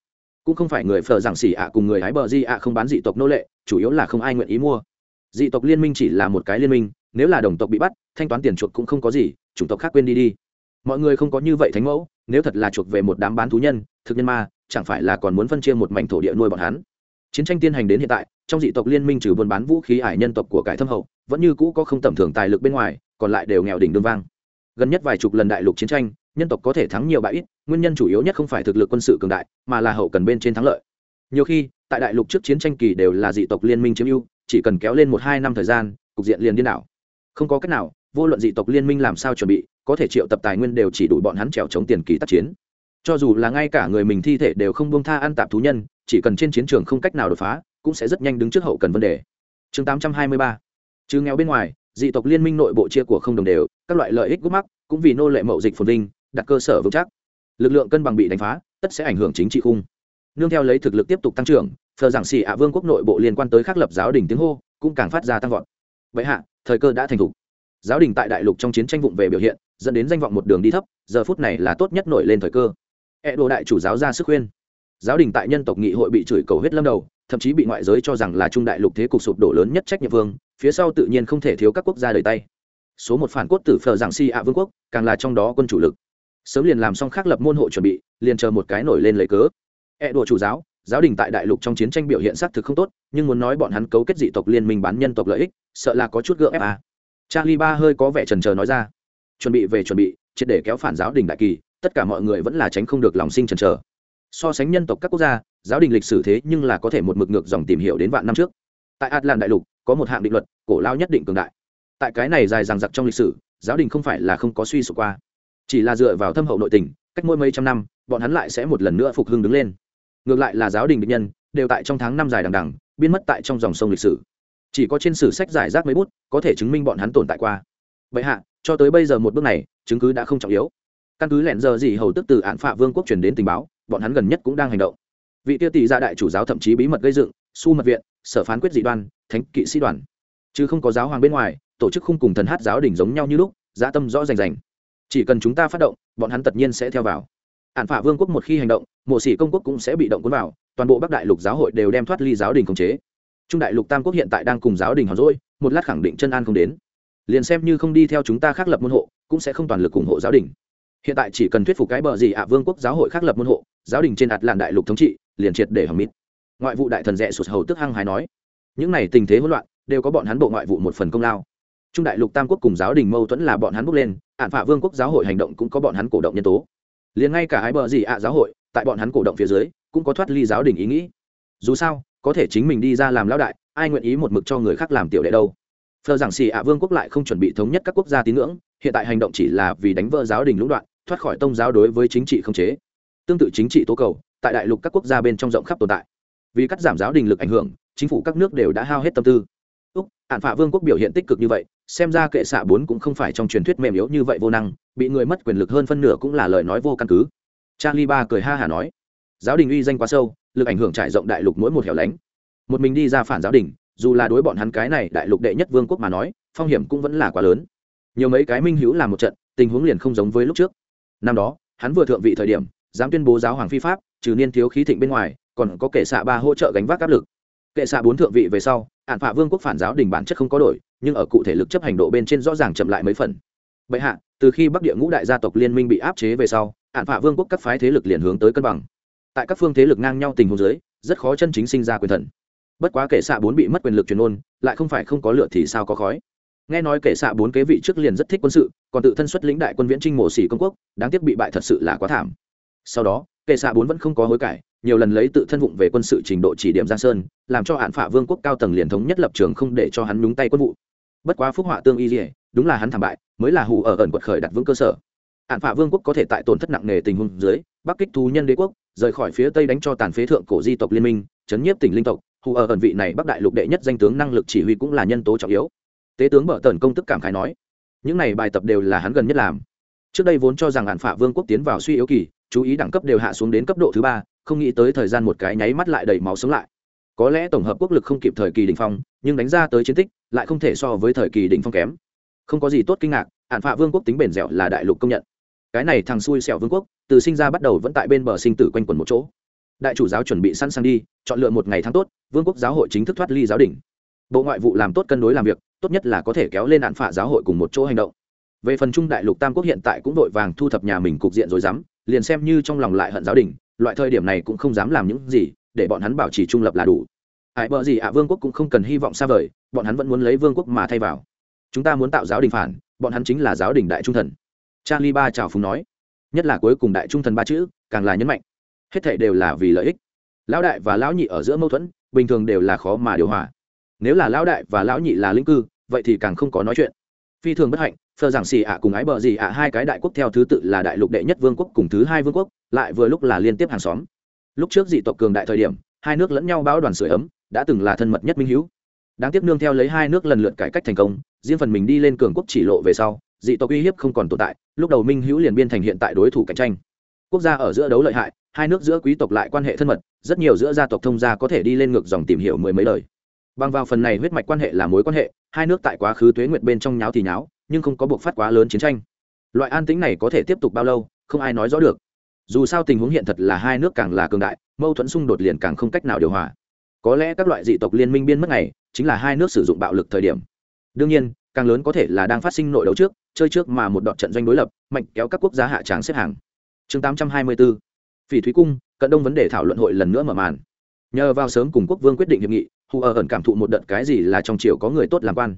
Cũng không phải người phờ giảng xỉ ạ cùng người hái bờ di ạ không bán dị tộc nô lệ, chủ yếu là không ai nguyện ý mua. Dị tộc liên minh chỉ là một cái liên minh, nếu là đồng tộc bị bắt, thanh toán tiền chuộc cũng không có gì, chủng tộc khác quên đi đi. Mọi người không có như vậy thánh mẫu, nếu thật là chuộc về một đám bán thú nhân, thực nhân ma, chẳng phải là còn muốn phân chia một mảnh thổ địa nuôi bọn hắn? Chiến tranh tiên hành đến hiện tại, trong dị tộc liên minh trừ buôn bán vũ khí ải nhân tộc của cải thâm hậu, vẫn như cũ có không tầm thường tài lực bên ngoài còn lại đều nghèo đỉnh đương vang. Gần nhất vài chục lần đại lục chiến tranh, nhân tộc có thể thắng nhiều bãi ít, nguyên nhân chủ yếu nhất không phải thực lực quân sự cường đại, mà là hậu cần bên trên thắng lợi. Nhiều khi, tại đại lục trước chiến tranh kỳ đều là dị tộc liên minh chiếm ưu, chỉ cần kéo lên một hai năm thời gian, cục diện liền điên đảo. Không có cách nào, vô luận dị tộc liên minh làm sao chuẩn bị, có thể triệu tập tài nguyên đều chỉ đủ bọn hắn trèo chống tiền kỳ tác chiến. Cho dù là ngay cả người mình thi thể đều không buông tha ăn tạp thú nhân, chỉ cần trên chiến trường không cách nào đột phá, cũng sẽ rất nhanh đứng trước hậu cần vấn đề. Chương 823 trừ nghèo bên ngoài dị tộc liên minh nội bộ chia của không đồng đều, các loại lợi ích gút mắc, cũng vì nô lệ mậu dịch phồn vinh, đặt cơ sở vững chắc. Lực lượng cân bằng bị đánh phá, tất sẽ ảnh hưởng chính trị khung. Nương theo lấy thực lực tiếp tục tăng trưởng thờ giảng xì ạ vương quốc nội bộ liên quan tới khắc lập giáo đình tiếng hô, cũng càng phát ra tăng vọt. Vậy hạ, thời cơ đã thành thục. Giáo đình tại đại lục trong chiến tranh vụng về biểu hiện, dẫn đến danh vọng một đường đi thấp, giờ phút này là tốt nhất nổi lên thời cơ. E đồ đại chủ giáo ra sức khuyên. Giáo đình tại nhân tộc nghị hội bị chửi cầu hết lâm đầu, thậm chí bị ngoại giới cho rằng là trung đại lục thế cục sụp đổ lớn nhất trách nhiệm vương phía sau tự nhiên không thể thiếu các quốc gia đời tay. Số một phản cốt tử phờ giảng si ạ vương quốc, càng là trong đó quân chủ lực. Sớm liền làm xong khác lập môn hộ chuẩn bị, liền chờ một cái nổi lên lấy cớ. E đùa chủ giáo giáo đình tại đại lục trong chiến tranh biểu hiện xác thực không tốt, nhưng muốn nói bọn hắn cấu kết dị tộc liên minh bán nhân tộc lợi ích, sợ là có chút gượng ép à. charlie ba hơi có vẻ trần trờ nói ra. Chuẩn bị về chuẩn bị, triệt để kéo phản giáo đình đại kỳ, tất cả mọi người vẫn là tránh không được lòng sinh trần trờ. So sánh nhân tộc các quốc gia, giáo đình lịch sử thế nhưng là có thể một mực ngược dòng tìm hiểu đến vạn năm trước. Tại atlan đại lục có một hạng định luật, cổ lao nhất định cường đại. Tại cái này dài dằng dặc trong lịch sử, giáo đình không phải là không có suy sụp qua. Chỉ là dựa vào thâm hậu nội tình, cách mỗi mấy trăm năm, bọn hắn lại sẽ một lần nữa phục hưng đứng lên. Ngược lại là giáo đình định nhân, đều tại trong tháng năm dài đằng đằng, biến mất tại trong dòng sông lịch sử. Chỉ có trên sử sách giải rác mấy bút, có thể chứng minh bọn hắn tồn tại qua. Vậy hạ, cho tới bây giờ một bước này, chứng cứ đã không trọng yếu. Căn cứ lẹn giờ gì hầu tức từ án phạ vương quốc truyền đến tình báo, bọn hắn gần nhất cũng đang hành động. Vị tiêu tỷ gia đại chủ giáo thậm chí bí mật gây dựng, su mật viện sở phán quyết dị đoan, thánh kỵ sĩ đoàn. Chứ không có giáo hoàng bên ngoài, tổ chức khung cùng thần hát giáo đỉnh giống nhau như lúc, dã tâm rõ rành rành. Chỉ cần chúng ta phát động, bọn hắn tất nhiên sẽ theo vào. Ản phả vương quốc một khi hành động, mộ sĩ công quốc cũng sẽ bị động cuốn vào, toàn bộ bắc đại lục giáo hội đều đem thoát ly giáo đình khống chế. Trung đại lục tam quốc hiện tại đang cùng giáo đình hòn rỗi, một lát khẳng định chân an không đến. Liền xem như không đi theo chúng ta khác lập môn hộ, cũng sẽ không toàn lực ủng hộ giáo đình. Hiện tại chỉ cần thuyết phục cái bờ gì ạ, vương quốc giáo hội khác lập môn hộ, giáo đình trên ạt làn đại lục thống trị, liền triệt để hầm mít ngoại vụ đại thần rẽ sụt hầu tức hăng hái nói, những này tình thế hỗn loạn, đều có bọn hắn bộ ngoại vụ một phần công lao. Trung đại lục tam quốc cùng giáo đình mâu thuẫn là bọn hắn bước lên, ạn phả vương quốc giáo hội hành động cũng có bọn hắn cổ động nhân tố. Liền ngay cả ái bờ gì ạ giáo hội, tại bọn hắn cổ động phía dưới, cũng có thoát ly giáo đình ý nghĩ. Dù sao, có thể chính mình đi ra làm lão đại, ai nguyện ý một mực cho người khác làm tiểu đệ đâu? Phờ giảng xì ạ vương quốc lại không chuẩn bị thống nhất các quốc gia tín ngưỡng, hiện tại hành động chỉ là vì đánh vỡ giáo đình lũng đoạn, thoát khỏi tông giáo đối với chính trị không chế. Tương tự chính trị tố cầu, tại đại lục các quốc gia bên trong rộng khắp tồn tại vì cắt giảm giáo đình lực ảnh hưởng, chính phủ các nước đều đã hao hết tâm tư. Úc hạn phạ vương quốc biểu hiện tích cực như vậy, xem ra kệ xạ bốn cũng không phải trong truyền thuyết mềm yếu như vậy vô năng, bị người mất quyền lực hơn phân nửa cũng là lời nói vô căn cứ. Charlie ba cười ha hả nói, giáo đình uy danh quá sâu, lực ảnh hưởng trải rộng đại lục mỗi một hẻo lánh. Một mình đi ra phản giáo đình, dù là đối bọn hắn cái này đại lục đệ nhất vương quốc mà nói, phong hiểm cũng vẫn là quá lớn. Nhiều mấy cái minh hữu làm một trận, tình huống liền không giống với lúc trước. Năm đó, hắn vừa thượng vị thời điểm, dám tuyên bố giáo hoàng phi pháp, trừ niên thiếu khí thịnh bên ngoài còn có kệ xạ ba hỗ trợ gánh vác áp lực. Kệ xạ bốn thượng vị về sau, hạn phạ vương quốc phản giáo đình bản chất không có đổi, nhưng ở cụ thể lực chấp hành độ bên trên rõ ràng chậm lại mấy phần. Bệ hạ, từ khi bắc địa ngũ đại gia tộc liên minh bị áp chế về sau, hạn phạ vương quốc các phái thế lực liền hướng tới cân bằng. Tại các phương thế lực ngang nhau tình huống dưới, rất khó chân chính sinh ra quyền thần. Bất quá kệ xạ bốn bị mất quyền lực truyền ôn, lại không phải không có lựa thì sao có khói. Nghe nói kệ xạ bốn kế vị trước liền rất thích quân sự, còn tự thân xuất lĩnh đại quân viễn trinh mổ xỉ công quốc, đáng tiếc bị bại thật sự là quá thảm. Sau đó, kệ xạ bốn vẫn không có hối cải nhiều lần lấy tự thân vụng về quân sự trình độ chỉ điểm giang sơn, làm cho hạn phạ vương quốc cao tầng liền thống nhất lập trường không để cho hắn đúng tay quân vụ. Bất quá phúc họa tương y dỉa đúng là hắn thảm bại, mới là hù ở ẩn quật khởi đặt vững cơ sở. Hạn phạ vương quốc có thể tại tổn thất nặng nề tình huống dưới, bắc kích thú nhân đế quốc, rời khỏi phía tây đánh cho tàn phế thượng cổ di tộc liên minh, chấn nhiếp tỉnh linh tộc, hù ở ẩn vị này bắc đại lục đệ nhất danh tướng năng lực chỉ huy cũng là nhân tố trọng yếu. Tế tướng bở tần công tức cảm khái nói, những này bài tập đều là hắn gần nhất làm. Trước đây vốn cho rằng hạn phạ vương quốc tiến vào suy yếu kỳ, chú ý đẳng cấp đều hạ xuống đến cấp độ thứ ba không nghĩ tới thời gian một cái nháy mắt lại đầy máu sống lại. Có lẽ tổng hợp quốc lực không kịp thời kỳ đỉnh phong, nhưng đánh ra tới chiến tích, lại không thể so với thời kỳ đỉnh phong kém. Không có gì tốt kinh ngạc hạn phạ vương quốc tính bền dẻo là đại lục công nhận. Cái này thằng xui xẻo vương quốc, từ sinh ra bắt đầu vẫn tại bên bờ sinh tử quanh quẩn một chỗ. Đại chủ giáo chuẩn bị sẵn sàng đi, chọn lựa một ngày tháng tốt, vương quốc giáo hội chính thức thoát ly giáo đỉnh bộ ngoại vụ làm tốt cân đối làm việc, tốt nhất là có thể kéo lên nạn phạ giáo hội cùng một chỗ hành động. Về phần trung đại lục tam quốc hiện tại cũng vội vàng thu thập nhà mình cục diện rồi dám, liền xem như trong lòng lại hận giáo đình loại thời điểm này cũng không dám làm những gì, để bọn hắn bảo trì trung lập là đủ. Hãy bợ gì ạ, vương quốc cũng không cần hy vọng xa vời, bọn hắn vẫn muốn lấy vương quốc mà thay vào. Chúng ta muốn tạo giáo đình phản, bọn hắn chính là giáo đình đại trung thần. Charlie ba chào phúng nói. Nhất là cuối cùng đại trung thần ba chữ, càng là nhấn mạnh. Hết thệ đều là vì lợi ích. Lão đại và lão nhị ở giữa mâu thuẫn, bình thường đều là khó mà điều hòa. Nếu là lão đại và lão nhị là linh cư, vậy thì càng không có nói chuyện phi thường bất hạnh, phờ giảng xì ạ cùng ái bờ gì ạ, hai cái đại quốc theo thứ tự là đại lục đệ nhất vương quốc cùng thứ hai vương quốc, lại vừa lúc là liên tiếp hàng xóm. Lúc trước dị tộc cường đại thời điểm, hai nước lẫn nhau bão đoàn sửa ấm, đã từng là thân mật nhất minh hữu. Đáng tiếc nương theo lấy hai nước lần lượt cải cách thành công, riêng phần mình đi lên cường quốc chỉ lộ về sau, dị tộc uy hiếp không còn tồn tại, lúc đầu minh hữu liền biên thành hiện tại đối thủ cạnh tranh. Quốc gia ở giữa đấu lợi hại, hai nước giữa quý tộc lại quan hệ thân mật, rất nhiều giữa gia tộc thông gia có thể đi lên ngược dòng tìm hiểu mười mấy lời bằng vào phần này huyết mạch quan hệ là mối quan hệ, hai nước tại quá khứ tuế nguyệt bên trong nháo thì nháo, nhưng không có buộc phát quá lớn chiến tranh. Loại an tĩnh này có thể tiếp tục bao lâu, không ai nói rõ được. Dù sao tình huống hiện thật là hai nước càng là cường đại, mâu thuẫn xung đột liền càng không cách nào điều hòa. Có lẽ các loại dị tộc liên minh biên mất này chính là hai nước sử dụng bạo lực thời điểm. Đương nhiên, càng lớn có thể là đang phát sinh nội đấu trước, chơi trước mà một đoạn trận doanh đối lập, mạnh kéo các quốc gia hạ tráng xếp hàng. Chương 824 phỉ thúy cung, cận đông vấn đề thảo luận hội lần nữa mở màn. Nhờ vào sớm cùng quốc vương quyết định hiệp nghị hù ở ẩn cảm thụ một đợt cái gì là trong triều có người tốt làm quan.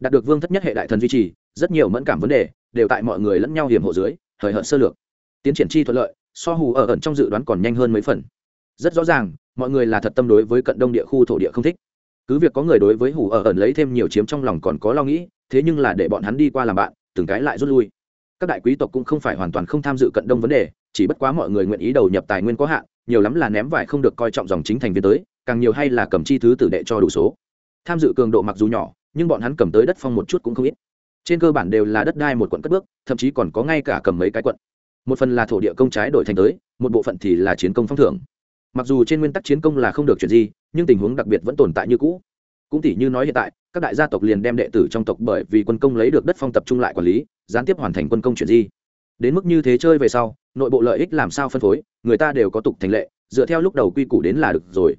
Đạt được vương thất nhất hệ đại thần duy trì, rất nhiều mẫn cảm vấn đề, đều tại mọi người lẫn nhau hiểm hộ dưới, hời hợt sơ lược. Tiến triển chi thuận lợi, so hù ở ẩn trong dự đoán còn nhanh hơn mấy phần. Rất rõ ràng, mọi người là thật tâm đối với cận đông địa khu thổ địa không thích. Cứ việc có người đối với hù ở ẩn lấy thêm nhiều chiếm trong lòng còn có lo nghĩ, thế nhưng là để bọn hắn đi qua làm bạn, từng cái lại rút lui. Các đại quý tộc cũng không phải hoàn toàn không tham dự cận đông vấn đề, chỉ bất quá mọi người nguyện ý đầu nhập tài nguyên có hạn, nhiều lắm là ném vải không được coi trọng dòng chính thành viên tới càng nhiều hay là cầm chi thứ tử đệ cho đủ số. Tham dự cường độ mặc dù nhỏ, nhưng bọn hắn cầm tới đất phong một chút cũng không ít. Trên cơ bản đều là đất đai một quận cất bước, thậm chí còn có ngay cả cầm mấy cái quận. Một phần là thổ địa công trái đổi thành tới, một bộ phận thì là chiến công phong thưởng. Mặc dù trên nguyên tắc chiến công là không được chuyển gì, nhưng tình huống đặc biệt vẫn tồn tại như cũ. Cũng tỷ như nói hiện tại, các đại gia tộc liền đem đệ tử trong tộc bởi vì quân công lấy được đất phong tập trung lại quản lý, gián tiếp hoàn thành quân công chuyển di đến mức như thế chơi về sau, nội bộ lợi ích làm sao phân phối, người ta đều có tục thành lệ, dựa theo lúc đầu quy củ đến là được rồi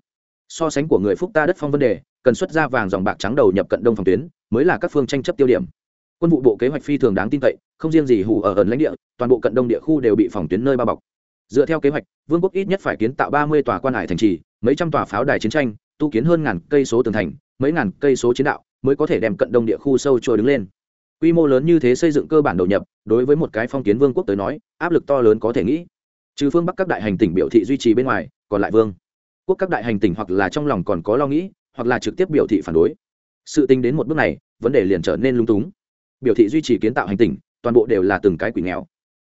so sánh của người phúc ta đất phong vấn đề, cần xuất ra vàng dòng bạc trắng đầu nhập cận đông phòng tuyến, mới là các phương tranh chấp tiêu điểm. Quân vụ bộ kế hoạch phi thường đáng tin cậy, không riêng gì hủ ở ẩn lãnh địa, toàn bộ cận đông địa khu đều bị phòng tuyến nơi bao bọc. Dựa theo kế hoạch, vương quốc ít nhất phải kiến tạo ba mươi tòa quan hải thành trì, mấy trăm tòa pháo đài chiến tranh, tu kiến hơn ngàn cây số tường thành, mấy ngàn cây số chiến đạo, mới có thể đem cận đông địa khu sâu trôi đứng lên. Quy mô lớn như thế xây dựng cơ bản đầu nhập, đối với một cái phong kiến vương quốc tới nói, áp lực to lớn có thể nghĩ. Trừ phương bắc các đại hành tỉnh biểu thị duy trì bên ngoài, còn lại vương quốc các đại hành tỉnh hoặc là trong lòng còn có lo nghĩ, hoặc là trực tiếp biểu thị phản đối. Sự tính đến một bước này, vấn đề liền trở nên lung túng. Biểu thị duy trì kiến tạo hành tỉnh, toàn bộ đều là từng cái quỷ nghèo.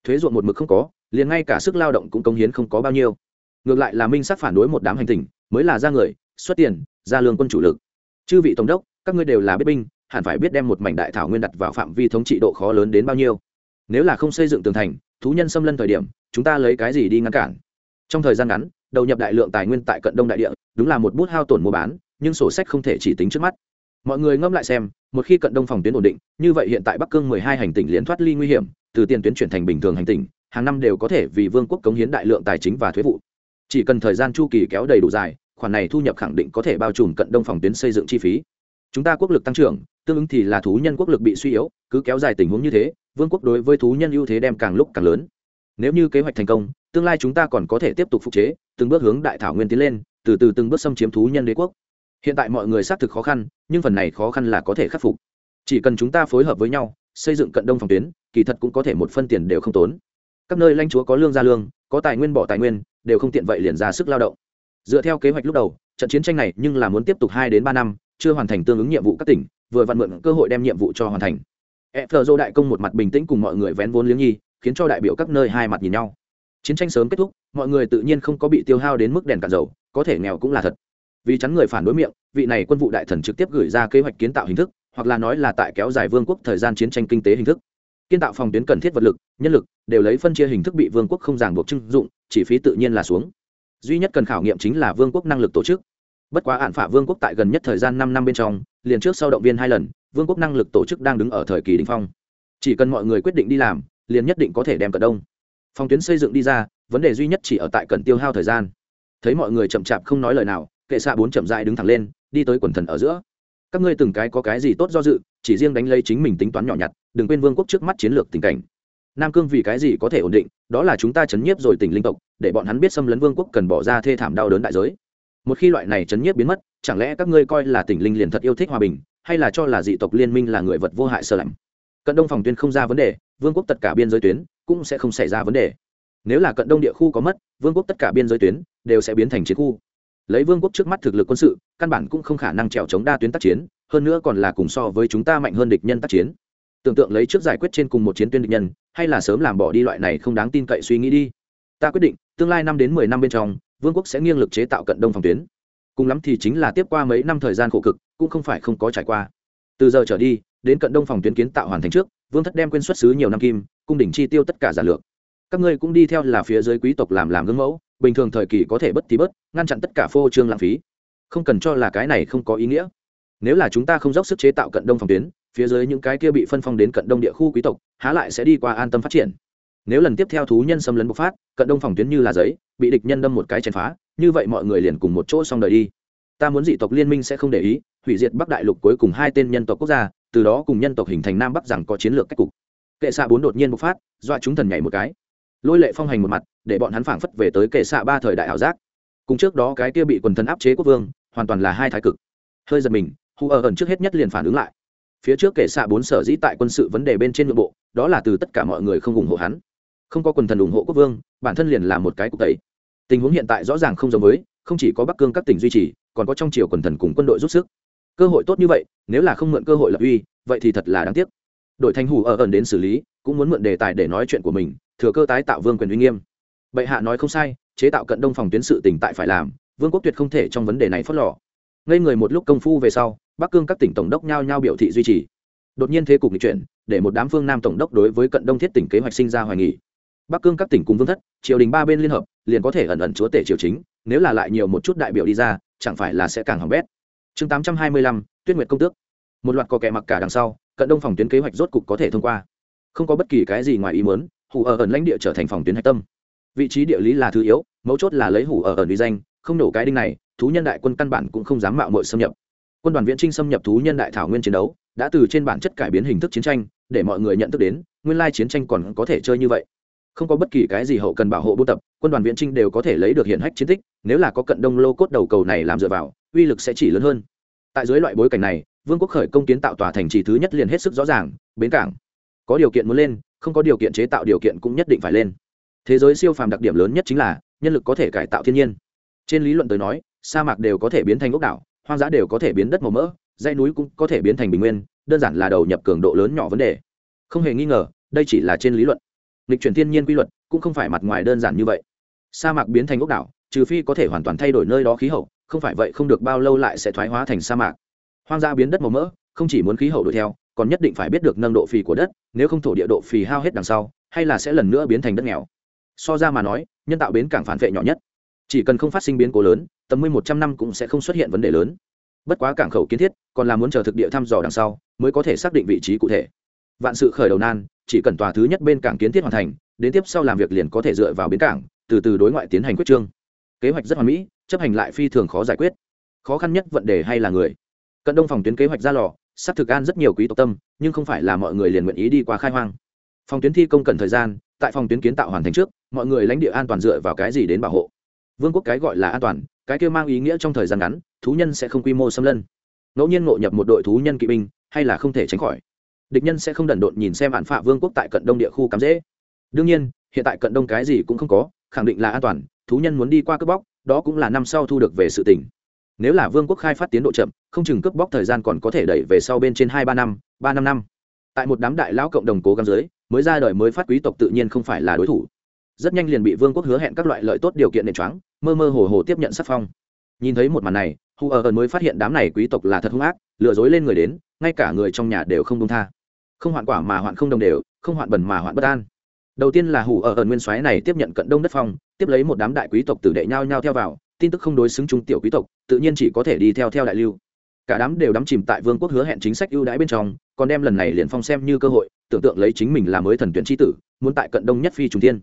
Thuế ruộng một mực không có, liền ngay cả sức lao động cũng công hiến không có bao nhiêu. Ngược lại là minh sắc phản đối một đám hành tỉnh, mới là ra người, xuất tiền, ra lương quân chủ lực. Chư vị tổng đốc, các ngươi đều là biết binh, hẳn phải biết đem một mảnh đại thảo nguyên đặt vào phạm vi thống trị độ khó lớn đến bao nhiêu. Nếu là không xây dựng tường thành, thú nhân xâm lân thời điểm, chúng ta lấy cái gì đi ngăn cản? Trong thời gian ngắn đầu nhập đại lượng tài nguyên tại cận đông đại địa, đúng là một bút hao tổn mua bán, nhưng sổ sách không thể chỉ tính trước mắt. Mọi người ngẫm lại xem, một khi cận đông phòng tuyến ổn định, như vậy hiện tại bắc cương mười hai hành tỉnh liên thoát ly nguy hiểm, từ tiền tuyến chuyển thành bình thường hành tỉnh, hàng năm đều có thể vì vương quốc cống hiến đại lượng tài chính và thuế vụ. Chỉ cần thời gian chu kỳ kéo đầy đủ dài, khoản này thu nhập khẳng định có thể bao trùm cận đông phòng tuyến xây dựng chi phí. Chúng ta quốc lực tăng trưởng, tương ứng thì là thú nhân quốc lực bị suy yếu, cứ kéo dài tình huống như thế, vương quốc đối với thú nhân ưu thế đem càng lúc càng lớn. Nếu như kế hoạch thành công tương lai chúng ta còn có thể tiếp tục phục chế, từng bước hướng đại thảo nguyên tiến lên, từ từ từng bước xâm chiếm thú nhân đế quốc. Hiện tại mọi người xác thực khó khăn, nhưng phần này khó khăn là có thể khắc phục. Chỉ cần chúng ta phối hợp với nhau, xây dựng cận đông phòng tuyến, kỳ thật cũng có thể một phân tiền đều không tốn. Các nơi lãnh chúa có lương ra lương, có tài nguyên bỏ tài nguyên, đều không tiện vậy liền ra sức lao động. Dựa theo kế hoạch lúc đầu, trận chiến tranh này nhưng là muốn tiếp tục hai đến ba năm, chưa hoàn thành tương ứng nhiệm vụ các tỉnh, vừa vặn mượn cơ hội đem nhiệm vụ cho hoàn thành. E phờ dô đại công một mặt bình tĩnh cùng mọi người vén vốn liếng nhi, khiến cho đại biểu các nơi hai mặt nhìn nhau chiến tranh sớm kết thúc, mọi người tự nhiên không có bị tiêu hao đến mức đèn cạn dầu, có thể nghèo cũng là thật. Vì chắn người phản đối miệng, vị này quân vụ đại thần trực tiếp gửi ra kế hoạch kiến tạo hình thức, hoặc là nói là tại kéo dài vương quốc thời gian chiến tranh kinh tế hình thức. Kiến tạo phòng tuyến cần thiết vật lực, nhân lực, đều lấy phân chia hình thức bị vương quốc không ràng buộc trưng dụng, chỉ phí tự nhiên là xuống. Duy nhất cần khảo nghiệm chính là vương quốc năng lực tổ chức. Bất quá hạn phả vương quốc tại gần nhất thời gian năm năm bên trong, liền trước sau động viên hai lần, vương quốc năng lực tổ chức đang đứng ở thời kỳ đỉnh phong. Chỉ cần mọi người quyết định đi làm, liền nhất định có thể đem cận đông phòng tuyến xây dựng đi ra, vấn đề duy nhất chỉ ở tại cần tiêu hao thời gian. Thấy mọi người chậm chạp không nói lời nào, kệ xạ bốn chậm dại đứng thẳng lên, đi tới quần thần ở giữa. Các ngươi từng cái có cái gì tốt do dự, chỉ riêng đánh lấy chính mình tính toán nhỏ nhặt, đừng quên vương quốc trước mắt chiến lược tình cảnh. Nam cương vì cái gì có thể ổn định, đó là chúng ta chấn nhiếp rồi tỉnh linh tộc, để bọn hắn biết xâm lấn vương quốc cần bỏ ra thê thảm đau đớn đại giới. Một khi loại này chấn nhiếp biến mất, chẳng lẽ các ngươi coi là tỉnh linh liền thật yêu thích hòa bình, hay là cho là dị tộc liên minh là người vật vô hại sơ lạnh? Cận đông phòng tuyên không ra vấn đề, vương quốc tất cả biên giới tuyến cũng sẽ không xảy ra vấn đề. Nếu là cận đông địa khu có mất, vương quốc tất cả biên giới tuyến đều sẽ biến thành chiến khu. Lấy vương quốc trước mắt thực lực quân sự, căn bản cũng không khả năng trèo chống đa tuyến tác chiến, hơn nữa còn là cùng so với chúng ta mạnh hơn địch nhân tác chiến. Tưởng tượng lấy trước giải quyết trên cùng một chiến tuyến địch nhân, hay là sớm làm bỏ đi loại này không đáng tin cậy suy nghĩ đi. Ta quyết định, tương lai năm đến mười năm bên trong, vương quốc sẽ nghiêng lực chế tạo cận đông phòng tuyến. Cùng lắm thì chính là tiếp qua mấy năm thời gian khổ cực, cũng không phải không có trải qua. Từ giờ trở đi, đến cận đông phòng tuyến kiến tạo hoàn thành trước, vương thất đem quên xuất xứ nhiều năm kim cung đỉnh chi tiêu tất cả giả lược. Các ngươi cũng đi theo là phía dưới quý tộc làm làm gương mẫu, bình thường thời kỳ có thể bất thì bớt, ngăn chặn tất cả phô trương lãng phí. Không cần cho là cái này không có ý nghĩa. Nếu là chúng ta không dốc sức chế tạo cận đông phòng tuyến, phía dưới những cái kia bị phân phong đến cận đông địa khu quý tộc, há lại sẽ đi qua an tâm phát triển. Nếu lần tiếp theo thú nhân xâm lấn bộc phát, cận đông phòng tuyến như là giấy, bị địch nhân đâm một cái chèn phá, như vậy mọi người liền cùng một chỗ xong đời đi. Ta muốn dị tộc liên minh sẽ không để ý, hủy diệt bắc đại lục cuối cùng hai tên nhân tộc quốc gia, từ đó cùng nhân tộc hình thành nam bắc rằng có chiến lược cách cục kệ xạ bốn đột nhiên bộc phát, dọa chúng thần nhảy một cái. Lôi lệ phong hành một mặt, để bọn hắn phảng phất về tới kệ xạ ba thời đại ảo giác. Cùng trước đó cái kia bị quần thần áp chế quốc vương, hoàn toàn là hai thái cực. Hơi giật mình hù ở ẩn trước hết nhất liền phản ứng lại. Phía trước kệ xạ bốn sở dĩ tại quân sự vấn đề bên trên nội bộ, đó là từ tất cả mọi người không ủng hộ hắn. Không có quần thần ủng hộ quốc vương, bản thân liền là một cái cục tẩy. Tình huống hiện tại rõ ràng không giống với, không chỉ có bắc cương các tỉnh duy trì, còn có trong triều quần thần cùng quân đội rút sức. Cơ hội tốt như vậy, nếu là không mượn cơ hội lập uy, vậy thì thật là đáng tiếc đội thanh hủ ở ẩn đến xử lý, cũng muốn mượn đề tài để nói chuyện của mình, thừa cơ tái tạo vương quyền uy nghiêm. Bệ hạ nói không sai, chế tạo cận đông phòng tuyến sự tỉnh tại phải làm, vương quốc tuyệt không thể trong vấn đề này phớt lò ngây người một lúc công phu về sau, bắc cương các tỉnh tổng đốc nhao nhao biểu thị duy trì. Đột nhiên thế cục nghị chuyển, để một đám phương nam tổng đốc đối với cận đông thiết tỉnh kế hoạch sinh ra hoài nghị. bắc cương các tỉnh cùng vương thất, triều đình ba bên liên hợp, liền có thể ẩn ẩn chúa tể triều chính, nếu là lại nhiều một chút đại biểu đi ra, chẳng phải là sẽ càng hỏng bét. Chương tám trăm hai mươi lăm, tuyết nguyệt công tước. Một loạt có kẻ mặc cả đằng sau cận đông phòng tuyến kế hoạch rốt cục có thể thông qua. Không có bất kỳ cái gì ngoài ý muốn, hủ ở ẩn lãnh địa trở thành phòng tuyến hạch tâm. Vị trí địa lý là thứ yếu, mấu chốt là lấy hủ ở ẩn uy danh, không nổ cái đinh này, thú nhân đại quân căn bản cũng không dám mạo mội xâm nhập. Quân đoàn viễn trinh xâm nhập thú nhân đại thảo nguyên chiến đấu, đã từ trên bản chất cải biến hình thức chiến tranh, để mọi người nhận thức đến, nguyên lai chiến tranh còn có thể chơi như vậy. Không có bất kỳ cái gì hậu cần bảo hộ buôn tập, quân đoàn viễn trinh đều có thể lấy được hiện hách chiến tích, nếu là có cận đông lô cốt đầu cầu này làm dựa vào, uy lực sẽ chỉ lớn hơn. Tại dưới loại bối cảnh này vương quốc khởi công kiến tạo tòa thành trì thứ nhất liền hết sức rõ ràng, bến cảng. Có điều kiện muốn lên, không có điều kiện chế tạo điều kiện cũng nhất định phải lên. Thế giới siêu phàm đặc điểm lớn nhất chính là, nhân lực có thể cải tạo thiên nhiên. Trên lý luận tới nói, sa mạc đều có thể biến thành ốc đảo, hoang dã đều có thể biến đất màu mỡ, dãy núi cũng có thể biến thành bình nguyên, đơn giản là đầu nhập cường độ lớn nhỏ vấn đề. Không hề nghi ngờ, đây chỉ là trên lý luận. Lịch chuyển thiên nhiên quy luật cũng không phải mặt ngoài đơn giản như vậy. Sa mạc biến thành ốc đảo, trừ phi có thể hoàn toàn thay đổi nơi đó khí hậu, không phải vậy không được bao lâu lại sẽ thoái hóa thành sa mạc hoang dã biến đất màu mỡ, không chỉ muốn khí hậu đuổi theo, còn nhất định phải biết được nâng độ phì của đất, nếu không thổ địa độ phì hao hết đằng sau, hay là sẽ lần nữa biến thành đất nghèo. So ra mà nói, nhân tạo bến cảng phản vệ nhỏ nhất. Chỉ cần không phát sinh biến cố lớn, tầm mươi một trăm năm cũng sẽ không xuất hiện vấn đề lớn. Bất quá cảng khẩu kiến thiết, còn là muốn chờ thực địa thăm dò đằng sau, mới có thể xác định vị trí cụ thể. Vạn sự khởi đầu nan, chỉ cần tòa thứ nhất bên cảng kiến thiết hoàn thành, đến tiếp sau làm việc liền có thể dựa vào bến cảng, từ từ đối ngoại tiến hành quyết trương. Kế hoạch rất hoàn mỹ, chấp hành lại phi thường khó giải quyết. Khó khăn nhất vận đề hay là người cận đông phòng tuyến kế hoạch ra lò sắp thực an rất nhiều quý tộc tâm, nhưng không phải là mọi người liền nguyện ý đi qua khai hoang. Phòng tuyến thi công cần thời gian, tại phòng tuyến kiến tạo hoàn thành trước, mọi người lãnh địa an toàn dựa vào cái gì đến bảo hộ. Vương quốc cái gọi là an toàn, cái kia mang ý nghĩa trong thời gian ngắn, thú nhân sẽ không quy mô xâm lân. Ngẫu nhiên ngộ nhập một đội thú nhân kỵ binh, hay là không thể tránh khỏi. Địch nhân sẽ không đần độn nhìn xem bản phạ vương quốc tại cận đông địa khu cắm dễ. Đương nhiên, hiện tại cận đông cái gì cũng không có, khẳng định là an toàn, thú nhân muốn đi qua cướp bóc, đó cũng là năm sau thu được về sự tỉnh nếu là vương quốc khai phát tiến độ chậm, không chừng cướp bóc thời gian còn có thể đẩy về sau bên trên hai ba năm ba năm năm. Tại một đám đại lão cộng đồng cố gắng dưới, mới ra đời mới phát quý tộc tự nhiên không phải là đối thủ. Rất nhanh liền bị vương quốc hứa hẹn các loại lợi tốt điều kiện nền choáng, mơ mơ hồ hồ tiếp nhận sắc phong. Nhìn thấy một màn này hù ở ẩn mới phát hiện đám này quý tộc là thật hung ác, lừa dối lên người đến, ngay cả người trong nhà đều không đông tha. Không hoạn quả mà hoạn không đồng đều, không hoạn bẩn mà hoạn bất an. Đầu tiên là Hù ở ẩn nguyên soái này tiếp nhận cận đông đất phong, tiếp lấy một đám đại quý tộc tử đệ nhau nhau theo vào tin tức không đối xứng trung tiểu quý tộc, tự nhiên chỉ có thể đi theo theo đại lưu. Cả đám đều đắm chìm tại vương quốc hứa hẹn chính sách ưu đãi bên trong, còn đem lần này liền phong xem như cơ hội, tưởng tượng lấy chính mình là mới thần tuyển tri tử, muốn tại cận đông nhất phi trung thiên.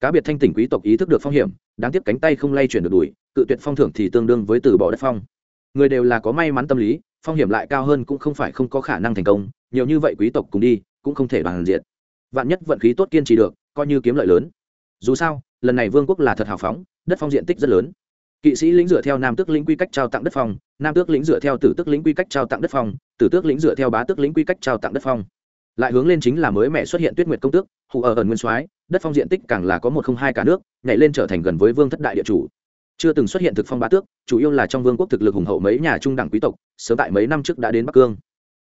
Cá biệt thanh tỉnh quý tộc ý thức được phong hiểm, đáng tiếc cánh tay không lay chuyển được đuổi, cự tuyệt phong thưởng thì tương đương với từ bỏ đất phong. Người đều là có may mắn tâm lý, phong hiểm lại cao hơn cũng không phải không có khả năng thành công, nhiều như vậy quý tộc cùng đi, cũng không thể bằng diện. Vạn nhất vận khí tốt kiên trì được, coi như kiếm lợi lớn. Dù sao, lần này vương quốc là thật hào phóng, đất phong diện tích rất lớn kỵ sĩ lĩnh dựa theo nam tước lĩnh quy cách trao tặng đất phong, nam tước lĩnh dựa theo tử tước lĩnh quy cách trao tặng đất phong, tử tước lĩnh dựa theo bá tước lĩnh quy cách trao tặng đất phong. Lại hướng lên chính là mới mẹ xuất hiện tuyết nguyệt công tước hụ ở ẩn nguyên soái, đất phong diện tích càng là có một không hai cả nước, nhảy lên trở thành gần với vương thất đại địa chủ. Chưa từng xuất hiện thực phong bá tước, chủ yếu là trong vương quốc thực lực hùng hậu mấy nhà trung đẳng quý tộc, sớm tại mấy năm trước đã đến bắc cương.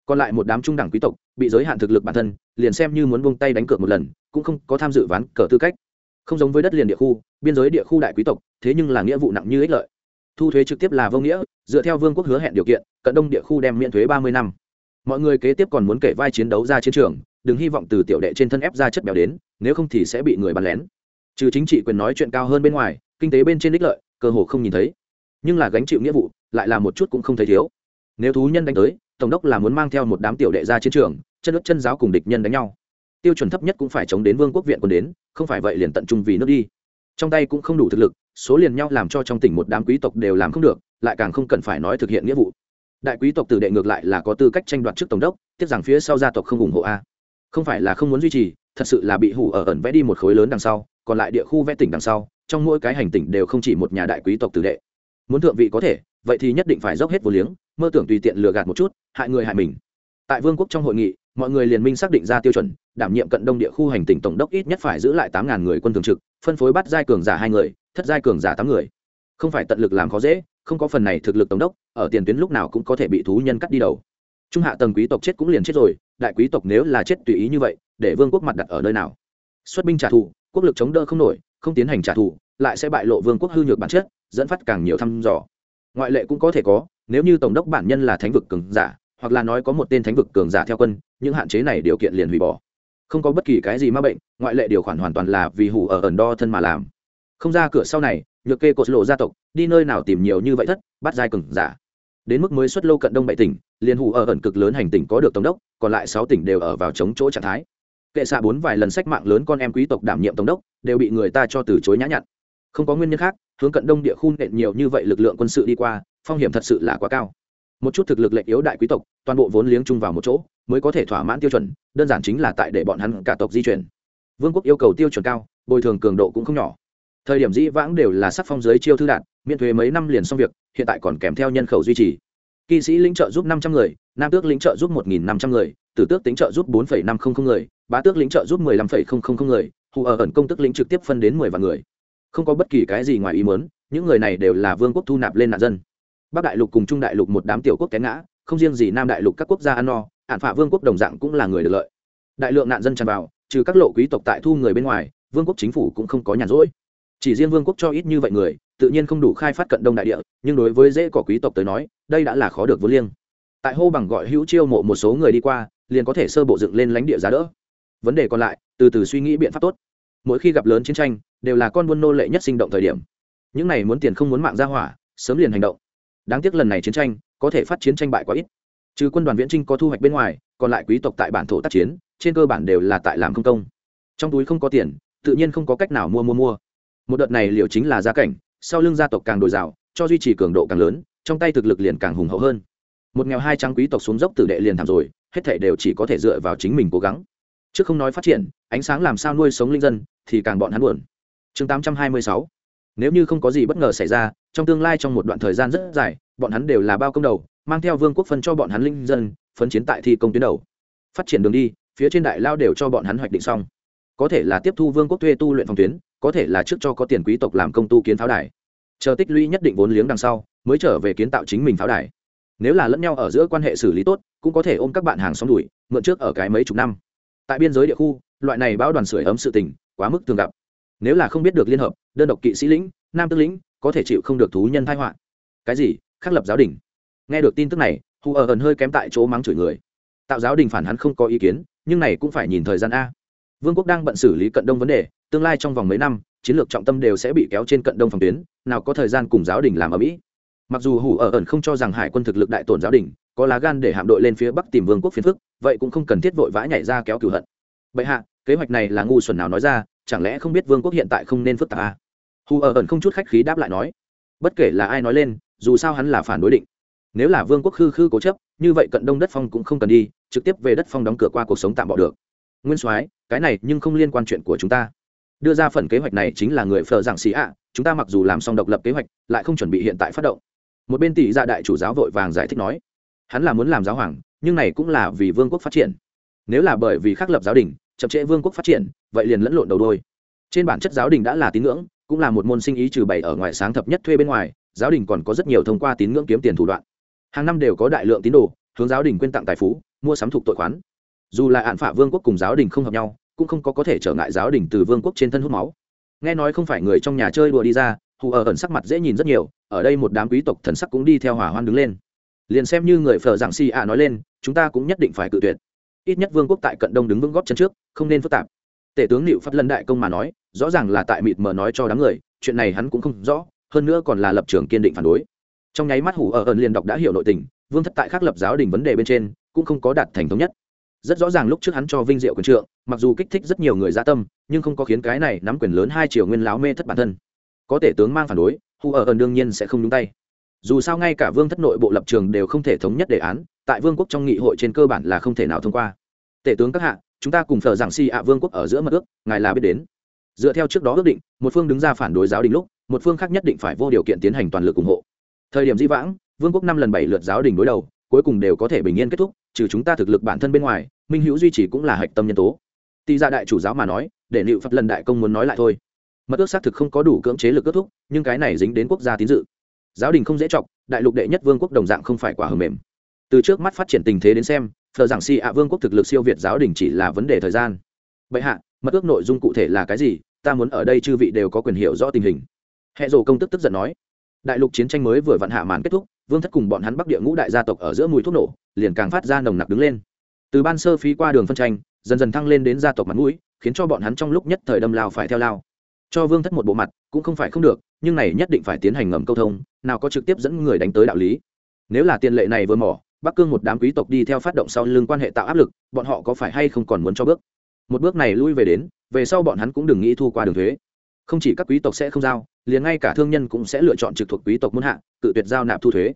Còn lại một đám trung đẳng quý tộc, bị giới hạn thực lực bản thân, liền xem như muốn buông tay đánh cược một lần, cũng không có tham dự ván cờ tư cách không giống với đất liền địa khu, biên giới địa khu đại quý tộc, thế nhưng là nghĩa vụ nặng như ích lợi. Thu thuế trực tiếp là vô nghĩa, dựa theo vương quốc hứa hẹn điều kiện, cận đông địa khu đem miễn thuế ba mươi năm. Mọi người kế tiếp còn muốn kể vai chiến đấu ra chiến trường, đừng hy vọng từ tiểu đệ trên thân ép ra chất béo đến, nếu không thì sẽ bị người bắn lén. Trừ chính trị quyền nói chuyện cao hơn bên ngoài, kinh tế bên trên đích lợi, cơ hồ không nhìn thấy. Nhưng là gánh chịu nghĩa vụ, lại là một chút cũng không thấy thiếu. Nếu thú nhân đánh tới, tổng đốc là muốn mang theo một đám tiểu đệ ra chiến trường, chân ướt chân giáo cùng địch nhân đánh nhau tiêu chuẩn thấp nhất cũng phải chống đến vương quốc viện quân đến, không phải vậy liền tận trung vì nước đi. Trong tay cũng không đủ thực lực, số liền nhau làm cho trong tỉnh một đám quý tộc đều làm không được, lại càng không cần phải nói thực hiện nghĩa vụ. Đại quý tộc tử đệ ngược lại là có tư cách tranh đoạt trước tổng đốc, tiếc rằng phía sau gia tộc không ủng hộ a. Không phải là không muốn duy trì, thật sự là bị hủ ở ẩn vẽ đi một khối lớn đằng sau, còn lại địa khu vẽ tỉnh đằng sau, trong mỗi cái hành tỉnh đều không chỉ một nhà đại quý tộc tử đệ. Muốn thượng vị có thể, vậy thì nhất định phải dốc hết vô liếng, mơ tưởng tùy tiện lừa gạt một chút, hại người hại mình. Tại vương quốc trong hội nghị mọi người liền minh xác định ra tiêu chuẩn, đảm nhiệm cận đông địa khu hành tỉnh tổng đốc ít nhất phải giữ lại tám ngàn người quân thường trực, phân phối bắt giai cường giả hai người, thất giai cường giả tám người. Không phải tận lực làm khó dễ, không có phần này thực lực tổng đốc, ở tiền tuyến lúc nào cũng có thể bị thú nhân cắt đi đầu. Trung hạ tầng quý tộc chết cũng liền chết rồi, đại quý tộc nếu là chết tùy ý như vậy, để vương quốc mặt đặt ở nơi nào? Xuất binh trả thù, quốc lực chống đỡ không nổi, không tiến hành trả thù, lại sẽ bại lộ vương quốc hư nhược bản chất, dẫn phát càng nhiều thăm dò. Ngoại lệ cũng có thể có, nếu như tổng đốc bản nhân là thánh vực cường giả, hoặc là nói có một tên thánh vực cường giả theo quân những hạn chế này điều kiện liền hủy bỏ. Không có bất kỳ cái gì m a bệnh, ngoại lệ điều khoản hoàn toàn là vì hủ ở ẩn đo thân mà làm. Không ra cửa sau này, nhược kê cột lộ gia tộc, đi nơi nào tìm nhiều như vậy thất, bắt dai cường giả. Đến mức mới xuất lâu cận đông bảy tỉnh, liền hủ ở ẩn cực lớn hành tỉnh có được tổng đốc, còn lại sáu tỉnh đều ở vào chống chỗ trạng thái. Kệ xạ bốn vài lần sách mạng lớn con em quý tộc đảm nhiệm tổng đốc, đều bị người ta cho từ chối nhã nhặn. Không có nguyên nhân khác, hướng cận đông địa khu nện nhiều như vậy lực lượng quân sự đi qua, phong hiểm thật sự là quá cao. Một chút thực lực lệnh yếu đại quý tộc, toàn bộ vốn liếng chung vào một chỗ mới có thể thỏa mãn tiêu chuẩn, đơn giản chính là tại để bọn hắn cả tộc di chuyển. Vương quốc yêu cầu tiêu chuẩn cao, bồi thường cường độ cũng không nhỏ. Thời điểm dĩ vãng đều là sắc phong giới chiêu thư đạn, miễn thuế mấy năm liền xong việc, hiện tại còn kèm theo nhân khẩu duy trì. Kỵ sĩ lĩnh trợ giúp năm trăm người, nam tước lĩnh trợ giúp một nghìn năm trăm người, tử tước tính trợ giúp bốn phẩy năm không không người, bá tước lĩnh trợ giúp mười lăm phẩy không không không người, hù ở ẩn công tức lĩnh trực tiếp phân đến mười vạn người. Không có bất kỳ cái gì ngoài ý muốn, những người này đều là vương quốc thu nạp lên nạn dân. Bắc đại lục cùng trung đại lục một đám tiểu quốc té ngã, không riêng gì nam đại lục các quốc gia ăn no Hạn phả vương quốc đồng dạng cũng là người được lợi. Đại lượng nạn dân tràn vào, trừ các lộ quý tộc tại thu người bên ngoài, vương quốc chính phủ cũng không có nhàn rỗi. Chỉ riêng vương quốc cho ít như vậy người, tự nhiên không đủ khai phát cận đông đại địa, nhưng đối với dễ cỏ quý tộc tới nói, đây đã là khó được vốn liêng. Tại hô bằng gọi hữu chiêu mộ một số người đi qua, liền có thể sơ bộ dựng lên lãnh địa giá đỡ. Vấn đề còn lại, từ từ suy nghĩ biện pháp tốt. Mỗi khi gặp lớn chiến tranh, đều là con buôn nô lệ nhất sinh động thời điểm. Những này muốn tiền không muốn mạng ra hỏa, sớm liền hành động. Đáng tiếc lần này chiến tranh, có thể phát chiến tranh bại quá ít trừ quân đoàn viễn trinh có thu hoạch bên ngoài, còn lại quý tộc tại bản thổ tác chiến, trên cơ bản đều là tại làm không công. Trong túi không có tiền, tự nhiên không có cách nào mua mua mua. Một đợt này liệu chính là gia cảnh, sau lưng gia tộc càng đồi dào, cho duy trì cường độ càng lớn, trong tay thực lực liền càng hùng hậu hơn. Một nghèo hai trắng quý tộc xuống dốc tử đệ liền thảm rồi, hết thể đều chỉ có thể dựa vào chính mình cố gắng. Trước không nói phát triển, ánh sáng làm sao nuôi sống linh dân, thì càng bọn hắn buồn. Chương tám trăm hai mươi sáu. Nếu như không có gì bất ngờ xảy ra, trong tương lai trong một đoạn thời gian rất dài, bọn hắn đều là bao công đầu mang theo vương quốc phân cho bọn hắn linh dân, phấn chiến tại thi công tuyến đầu. Phát triển đường đi, phía trên đại lao đều cho bọn hắn hoạch định xong. Có thể là tiếp thu vương quốc thuê tu luyện phòng tuyến, có thể là trước cho có tiền quý tộc làm công tu kiến pháo đài. Chờ tích lũy nhất định vốn liếng đằng sau, mới trở về kiến tạo chính mình pháo đài. Nếu là lẫn nhau ở giữa quan hệ xử lý tốt, cũng có thể ôm các bạn hàng xóm đuổi, mượn trước ở cái mấy chục năm. Tại biên giới địa khu, loại này bão đoàn sưởi ấm sự tình, quá mức thường gặp. Nếu là không biết được liên hợp, đơn độc kỵ sĩ lĩnh, nam tướng lĩnh, có thể chịu không được thú nhân thái họa. Cái gì? Khắc lập giáo đình nghe được tin tức này hù ở ẩn hơi kém tại chỗ mắng chửi người. Tạo giáo đình phản hắn không có ý kiến, nhưng này cũng phải nhìn thời gian a. Vương quốc đang bận xử lý cận đông vấn đề, tương lai trong vòng mấy năm, chiến lược trọng tâm đều sẽ bị kéo trên cận đông phòng tuyến, nào có thời gian cùng giáo đình làm ở mỹ. Mặc dù hủ ở ẩn không cho rằng hải quân thực lực đại tổn giáo đình, có lá gan để hạm đội lên phía bắc tìm vương quốc phiến phức, vậy cũng không cần thiết vội vã nhảy ra kéo cửu hận. Bệ hạ, kế hoạch này là ngu xuẩn nào nói ra, chẳng lẽ không biết vương quốc hiện tại không nên phức tạp à? hù ở ẩn không chút khách khí đáp lại nói. Bất kể là ai nói lên, dù sao hắn là phản đối định nếu là vương quốc khư khư cố chấp, như vậy cận đông đất phong cũng không cần đi, trực tiếp về đất phong đóng cửa qua cuộc sống tạm bỏ được. Nguyên soái, cái này nhưng không liên quan chuyện của chúng ta. Đưa ra phần kế hoạch này chính là người phờ giảng xì ạ, chúng ta mặc dù làm xong độc lập kế hoạch, lại không chuẩn bị hiện tại phát động. Một bên tỷ gia đại chủ giáo vội vàng giải thích nói, hắn là muốn làm giáo hoàng, nhưng này cũng là vì vương quốc phát triển. Nếu là bởi vì khắc lập giáo đình, chậm trễ vương quốc phát triển, vậy liền lẫn lộn đầu đôi. Trên bản chất giáo đình đã là tín ngưỡng, cũng là một môn sinh ý trừ bày ở ngoài sáng thập nhất thuê bên ngoài, giáo đình còn có rất nhiều thông qua tín ngưỡng kiếm tiền thủ đoạn hàng năm đều có đại lượng tín đồ, hướng giáo đình quyên tặng tài phú, mua sắm thuộc tội khoán. Dù là hạn phả vương quốc cùng giáo đình không hợp nhau, cũng không có có thể trở ngại giáo đình từ vương quốc trên thân hút máu. Nghe nói không phải người trong nhà chơi đùa đi ra, hù ở ẩn sắc mặt dễ nhìn rất nhiều, ở đây một đám quý tộc thần sắc cũng đi theo hỏa hoan đứng lên. Liền xem như người phở giảng si ạ nói lên, chúng ta cũng nhất định phải cự tuyệt. Ít nhất vương quốc tại cận đông đứng vững góp chân trước, không nên phức tạp. Tể tướng liệu phát lân đại công mà nói, rõ ràng là tại mịt mờ nói cho đám người, chuyện này hắn cũng không rõ, hơn nữa còn là lập trường kiên định phản đối trong nháy mắt hủ ở ẩn liền đọc đã hiểu nội tình, vương thất tại khác lập giáo đình vấn đề bên trên, cũng không có đạt thành thống nhất. Rất rõ ràng lúc trước hắn cho vinh diệu quyền trượng, mặc dù kích thích rất nhiều người gia tâm, nhưng không có khiến cái này nắm quyền lớn hai triệu nguyên láo mê thất bản thân. Có thể tướng mang phản đối hù ở ẩn đương nhiên sẽ không nhúng tay. Dù sao ngay cả vương thất nội bộ lập trường đều không thể thống nhất đề án, tại vương quốc trong nghị hội trên cơ bản là không thể nào thông qua. Tể tướng các hạ, chúng ta cùng thờ giảng si ạ à vương quốc ở giữa mật ước, ngài là biết đến. Dựa theo trước đó ước định, một phương đứng ra phản đối giáo đình lúc, một phương khác nhất định phải vô điều kiện tiến hành toàn lực ủng hộ thời điểm di vãng, vương quốc năm lần bảy lượt giáo đình đối đầu, cuối cùng đều có thể bình yên kết thúc, trừ chúng ta thực lực bản thân bên ngoài, minh hữu duy trì cũng là hạch tâm nhân tố. Tỳ ra đại chủ giáo mà nói, để liệu pháp lần đại công muốn nói lại thôi. Mật ước xác thực không có đủ cưỡng chế lực kết thúc, nhưng cái này dính đến quốc gia tín dự. Giáo đình không dễ chọc, đại lục đệ nhất vương quốc đồng dạng không phải quả hầm mềm. Từ trước mắt phát triển tình thế đến xem, thờ giảng si ạ vương quốc thực lực siêu việt giáo đình chỉ là vấn đề thời gian. Bệ hạ, mật ước nội dung cụ thể là cái gì? Ta muốn ở đây chư vị đều có quyền hiểu rõ tình hình. Hệ rồ công tức tức giận nói đại lục chiến tranh mới vừa vặn hạ màn kết thúc, vương thất cùng bọn hắn bắc địa ngũ đại gia tộc ở giữa mùi thuốc nổ, liền càng phát ra nồng nặc đứng lên. Từ ban sơ phí qua đường phân tranh, dần dần thăng lên đến gia tộc mặt mũi, khiến cho bọn hắn trong lúc nhất thời đâm lao phải theo lao. Cho vương thất một bộ mặt, cũng không phải không được, nhưng này nhất định phải tiến hành ngầm câu thông, nào có trực tiếp dẫn người đánh tới đạo lý. Nếu là tiền lệ này vừa mỏ bắc cương một đám quý tộc đi theo phát động sau lưng quan hệ tạo áp lực, bọn họ có phải hay không còn muốn cho bước? Một bước này lui về đến, về sau bọn hắn cũng đừng nghĩ thu qua đường thuế. Không chỉ các quý tộc sẽ không giao liền ngay cả thương nhân cũng sẽ lựa chọn trực thuộc quý tộc muôn hạ tự tuyệt giao nạp thu thuế.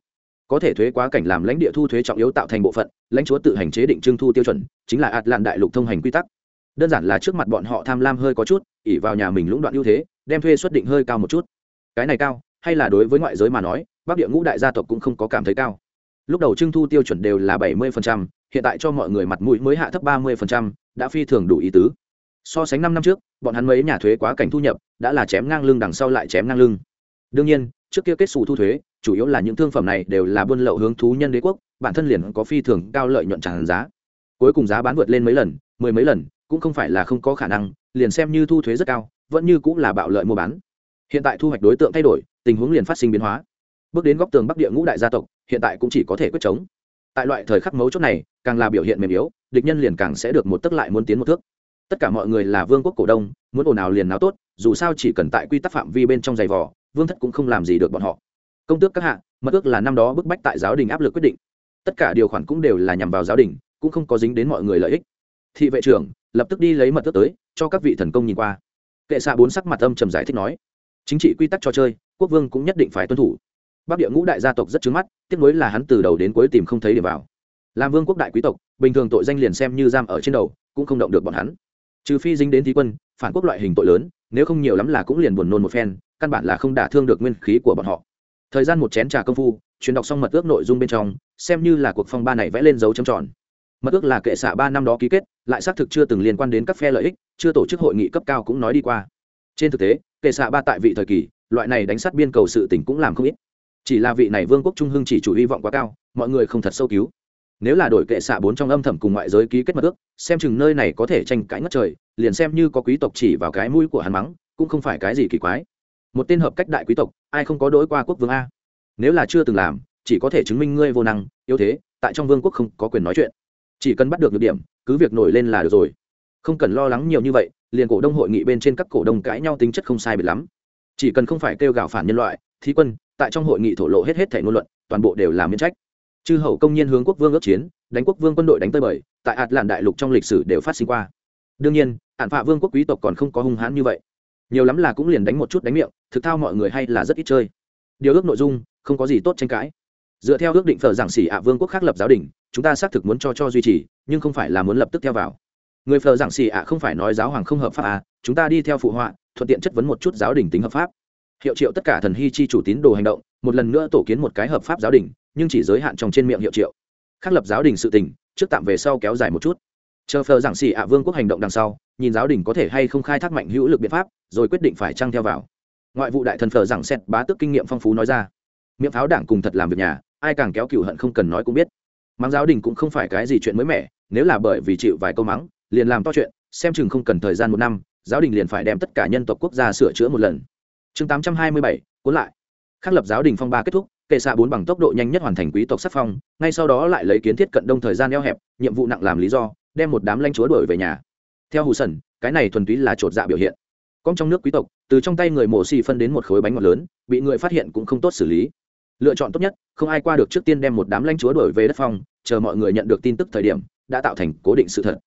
Có thể thuế quá cảnh làm lãnh địa thu thuế trọng yếu tạo thành bộ phận, lãnh chúa tự hành chế định trưng thu tiêu chuẩn, chính là ạt lạn đại lục thông hành quy tắc. Đơn giản là trước mặt bọn họ tham lam hơi có chút ỉ vào nhà mình lũng đoạn ưu thế, đem thuê xuất định hơi cao một chút. Cái này cao, hay là đối với ngoại giới mà nói, bắc địa ngũ đại gia tộc cũng không có cảm thấy cao. Lúc đầu trưng thu tiêu chuẩn đều là bảy mươi hiện tại cho mọi người mặt mũi mới hạ thấp ba mươi đã phi thường đủ ý tứ so sánh năm năm trước, bọn hắn mấy nhà thuế quá cảnh thu nhập, đã là chém ngang lưng đằng sau lại chém ngang lưng. Đương nhiên, trước kia kết xù thu thuế, chủ yếu là những thương phẩm này đều là buôn lậu hướng thú nhân đế quốc, bản thân liền có phi thường cao lợi nhuận tràn giá. Cuối cùng giá bán vượt lên mấy lần, mười mấy lần, cũng không phải là không có khả năng, liền xem như thu thuế rất cao, vẫn như cũng là bạo lợi mua bán. Hiện tại thu hoạch đối tượng thay đổi, tình huống liền phát sinh biến hóa. Bước đến góc tường bắc địa ngũ đại gia tộc, hiện tại cũng chỉ có thể quyết chống. Tại loại thời khắc mấu chốt này, càng là biểu hiện mềm yếu, địch nhân liền càng sẽ được một tức lại muốn tiến một thước tất cả mọi người là vương quốc cổ đông, muốn ồn ào liền nào tốt, dù sao chỉ cần tại quy tắc phạm vi bên trong giày vò, vương thất cũng không làm gì được bọn họ. Công tước các hạ, mật ước là năm đó bức bách tại giáo đình áp lực quyết định. Tất cả điều khoản cũng đều là nhằm vào giáo đình, cũng không có dính đến mọi người lợi ích. Thị vệ trưởng, lập tức đi lấy mật ước tới, cho các vị thần công nhìn qua. Kệ xạ bốn sắc mặt âm trầm giải thích nói, chính trị quy tắc cho chơi, quốc vương cũng nhất định phải tuân thủ. Bắc địa ngũ đại gia tộc rất trứng mắt tiếp nối là hắn từ đầu đến cuối tìm không thấy điểm vào. Làm vương quốc đại quý tộc, bình thường tội danh liền xem như giam ở trên đầu, cũng không động được bọn hắn trừ phi dính đến thí quân, phản quốc loại hình tội lớn, nếu không nhiều lắm là cũng liền buồn nôn một phen, căn bản là không đả thương được nguyên khí của bọn họ. Thời gian một chén trà công phu, truyền đọc xong mật ước nội dung bên trong, xem như là cuộc phong ba này vẽ lên dấu chấm tròn. Mật ước là kệ xạ ba năm đó ký kết, lại xác thực chưa từng liên quan đến các phe lợi ích, chưa tổ chức hội nghị cấp cao cũng nói đi qua. Trên thực tế, kệ xạ ba tại vị thời kỳ, loại này đánh sát biên cầu sự tỉnh cũng làm không ít. Chỉ là vị này vương quốc trung hưng chỉ chủ hy vọng quá cao, mọi người không thật sâu cứu nếu là đổi kệ xạ bốn trong âm thầm cùng ngoại giới ký kết mật ước, xem chừng nơi này có thể tranh cãi ngất trời, liền xem như có quý tộc chỉ vào cái mũi của hắn mắng, cũng không phải cái gì kỳ quái. Một tên hợp cách đại quý tộc, ai không có đối qua quốc vương a? Nếu là chưa từng làm, chỉ có thể chứng minh ngươi vô năng, yếu thế, tại trong vương quốc không có quyền nói chuyện. Chỉ cần bắt được được điểm, cứ việc nổi lên là được rồi. Không cần lo lắng nhiều như vậy, liền cổ đông hội nghị bên trên các cổ đông cãi nhau tính chất không sai biệt lắm. Chỉ cần không phải kêu gào phản nhân loại, thí quân, tại trong hội nghị thổ lộ hết hết thể ngôn luận, toàn bộ đều là miễn trách chư hậu công nhiên hướng quốc vương ước chiến, đánh quốc vương quân đội đánh tơi bời, tại ạt làn đại lục trong lịch sử đều phát sinh qua. Đương nhiên ạn phạ vương quốc quý tộc còn không có hung hãn như vậy. Nhiều lắm là cũng liền đánh một chút đánh miệng, thực thao mọi người hay là rất ít chơi. Điều ước nội dung, không có gì tốt tranh cãi. Dựa theo ước định phở giảng xỉ ạ vương quốc khác lập giáo đình, chúng ta xác thực muốn cho cho duy trì, nhưng không phải là muốn lập tức theo vào. Người phở giảng xỉ ạ không phải nói giáo hoàng không hợp pháp à chúng ta đi theo phụ họa, thuận tiện chất vấn một chút giáo đình tính hợp pháp. Hiệu triệu tất cả thần hy chi chủ tín đồ hành động, một lần nữa tổ kiến một cái hợp pháp giáo đình nhưng chỉ giới hạn trong trên miệng hiệu triệu. Khác lập giáo đình sự tình, trước tạm về sau kéo dài một chút. Chờ phờ giảng xỉ ạ vương quốc hành động đằng sau, nhìn giáo đình có thể hay không khai thác mạnh hữu lực biện pháp, rồi quyết định phải trăng theo vào. Ngoại vụ đại thần phờ giảng xét bá tức kinh nghiệm phong phú nói ra. Miệng pháo đảng cùng thật làm việc nhà, ai càng kéo cựu hận không cần nói cũng biết. Mắng giáo đình cũng không phải cái gì chuyện mới mẻ, nếu là bởi vì chịu vài câu mắng, liền làm to chuyện, xem chừng không cần thời gian một năm, giáo đình liền phải đem tất cả nhân tộc quốc gia sửa chữa một lần. Chương tám trăm hai mươi bảy, cuốn lại. Khắc lập giáo đình phong ba kết thúc kệ xạ bốn bằng tốc độ nhanh nhất hoàn thành quý tộc sắc phong, ngay sau đó lại lấy kiến thiết cận đông thời gian eo hẹp, nhiệm vụ nặng làm lý do, đem một đám lanh chúa đuổi về nhà. Theo hù sần cái này thuần túy là chột dạ biểu hiện. Cong trong nước quý tộc, từ trong tay người mổ xì phân đến một khối bánh ngọt lớn, bị người phát hiện cũng không tốt xử lý. Lựa chọn tốt nhất, không ai qua được trước tiên đem một đám lãnh chúa đuổi về đất phong, chờ mọi người nhận được tin tức thời điểm, đã tạo thành cố định sự thật.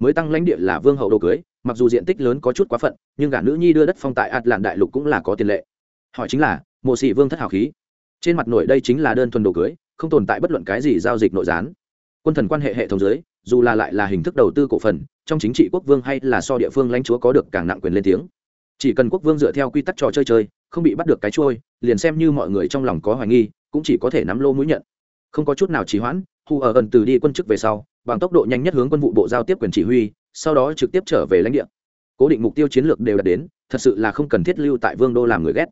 Mới tăng lãnh địa là vương hậu đồ cưới, mặc dù diện tích lớn có chút quá phận, nhưng gả nữ nhi đưa đất phong tại ạt làn đại lục cũng là có tiền lệ. Hỏi chính là, mộ sĩ vương thất hào khí? Trên mặt nổi đây chính là đơn thuần đồ cưới, không tồn tại bất luận cái gì giao dịch nội gián. Quân thần quan hệ hệ thống giới, dù là lại là hình thức đầu tư cổ phần, trong chính trị quốc vương hay là so địa phương lãnh chúa có được càng nặng quyền lên tiếng. Chỉ cần quốc vương dựa theo quy tắc trò chơi chơi, không bị bắt được cái trôi liền xem như mọi người trong lòng có hoài nghi, cũng chỉ có thể nắm lô mũi nhận. Không có chút nào trì hoãn hù ở gần từ đi quân chức về sau, bằng tốc độ nhanh nhất hướng quân vụ bộ giao tiếp quyền chỉ huy, sau đó trực tiếp trở về lãnh địa. Cố định mục tiêu chiến lược đều đạt đến, thật sự là không cần thiết lưu tại vương đô làm người ghét.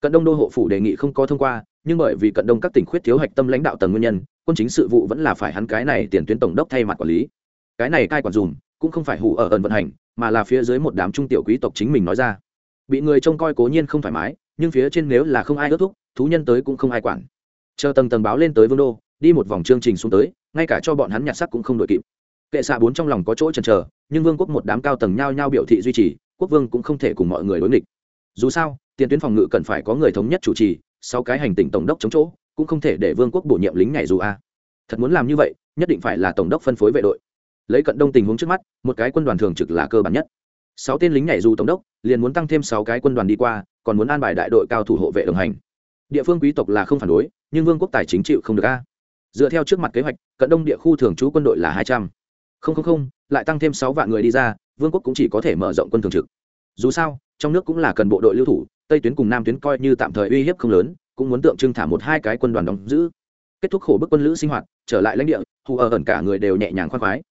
Cận đông đô hộ phủ đề nghị không có thông qua nhưng bởi vì cận đông các tỉnh khuyết thiếu hạch tâm lãnh đạo tầng nguyên nhân, quân chính sự vụ vẫn là phải hắn cái này tiền tuyến tổng đốc thay mặt quản lý. Cái này cai quản dùm, cũng không phải hủ ở ẩn vận hành, mà là phía dưới một đám trung tiểu quý tộc chính mình nói ra. Bị người trông coi cố nhiên không thoải mái, nhưng phía trên nếu là không ai ước thúc, thú nhân tới cũng không ai quản. Chờ tầng tầng báo lên tới vương đô, đi một vòng chương trình xuống tới, ngay cả cho bọn hắn nhặt sắc cũng không đội kịp. Kệ xạ bốn trong lòng có chỗ chần chờ, nhưng vương quốc một đám cao tầng nhao nhao biểu thị duy trì, quốc vương cũng không thể cùng mọi người đối nghịch. Dù sao, tiền tuyến phòng ngự cần phải có người thống nhất chủ trì sáu cái hành tinh tổng đốc chống chỗ, cũng không thể để vương quốc bổ nhiệm lính nhảy dù a. Thật muốn làm như vậy, nhất định phải là tổng đốc phân phối vệ đội. Lấy cận đông tình huống trước mắt, một cái quân đoàn thường trực là cơ bản nhất. Sáu tên lính nhảy dù tổng đốc, liền muốn tăng thêm sáu cái quân đoàn đi qua, còn muốn an bài đại đội cao thủ hộ vệ đồng hành. Địa phương quý tộc là không phản đối, nhưng vương quốc tài chính chịu không được a. Dựa theo trước mặt kế hoạch, cận đông địa khu thường trú quân đội là hai trăm. Linh lại tăng thêm sáu vạn người đi ra, vương quốc cũng chỉ có thể mở rộng quân thường trực. Dù sao, trong nước cũng là cần bộ đội lưu thủ tây tuyến cùng nam tuyến coi như tạm thời uy hiếp không lớn, cũng muốn tượng trưng thả một hai cái quân đoàn đóng giữ. Kết thúc khổ bức quân lữ sinh hoạt, trở lại lãnh địa, hù ở ẩn cả người đều nhẹ nhàng khoan khoái.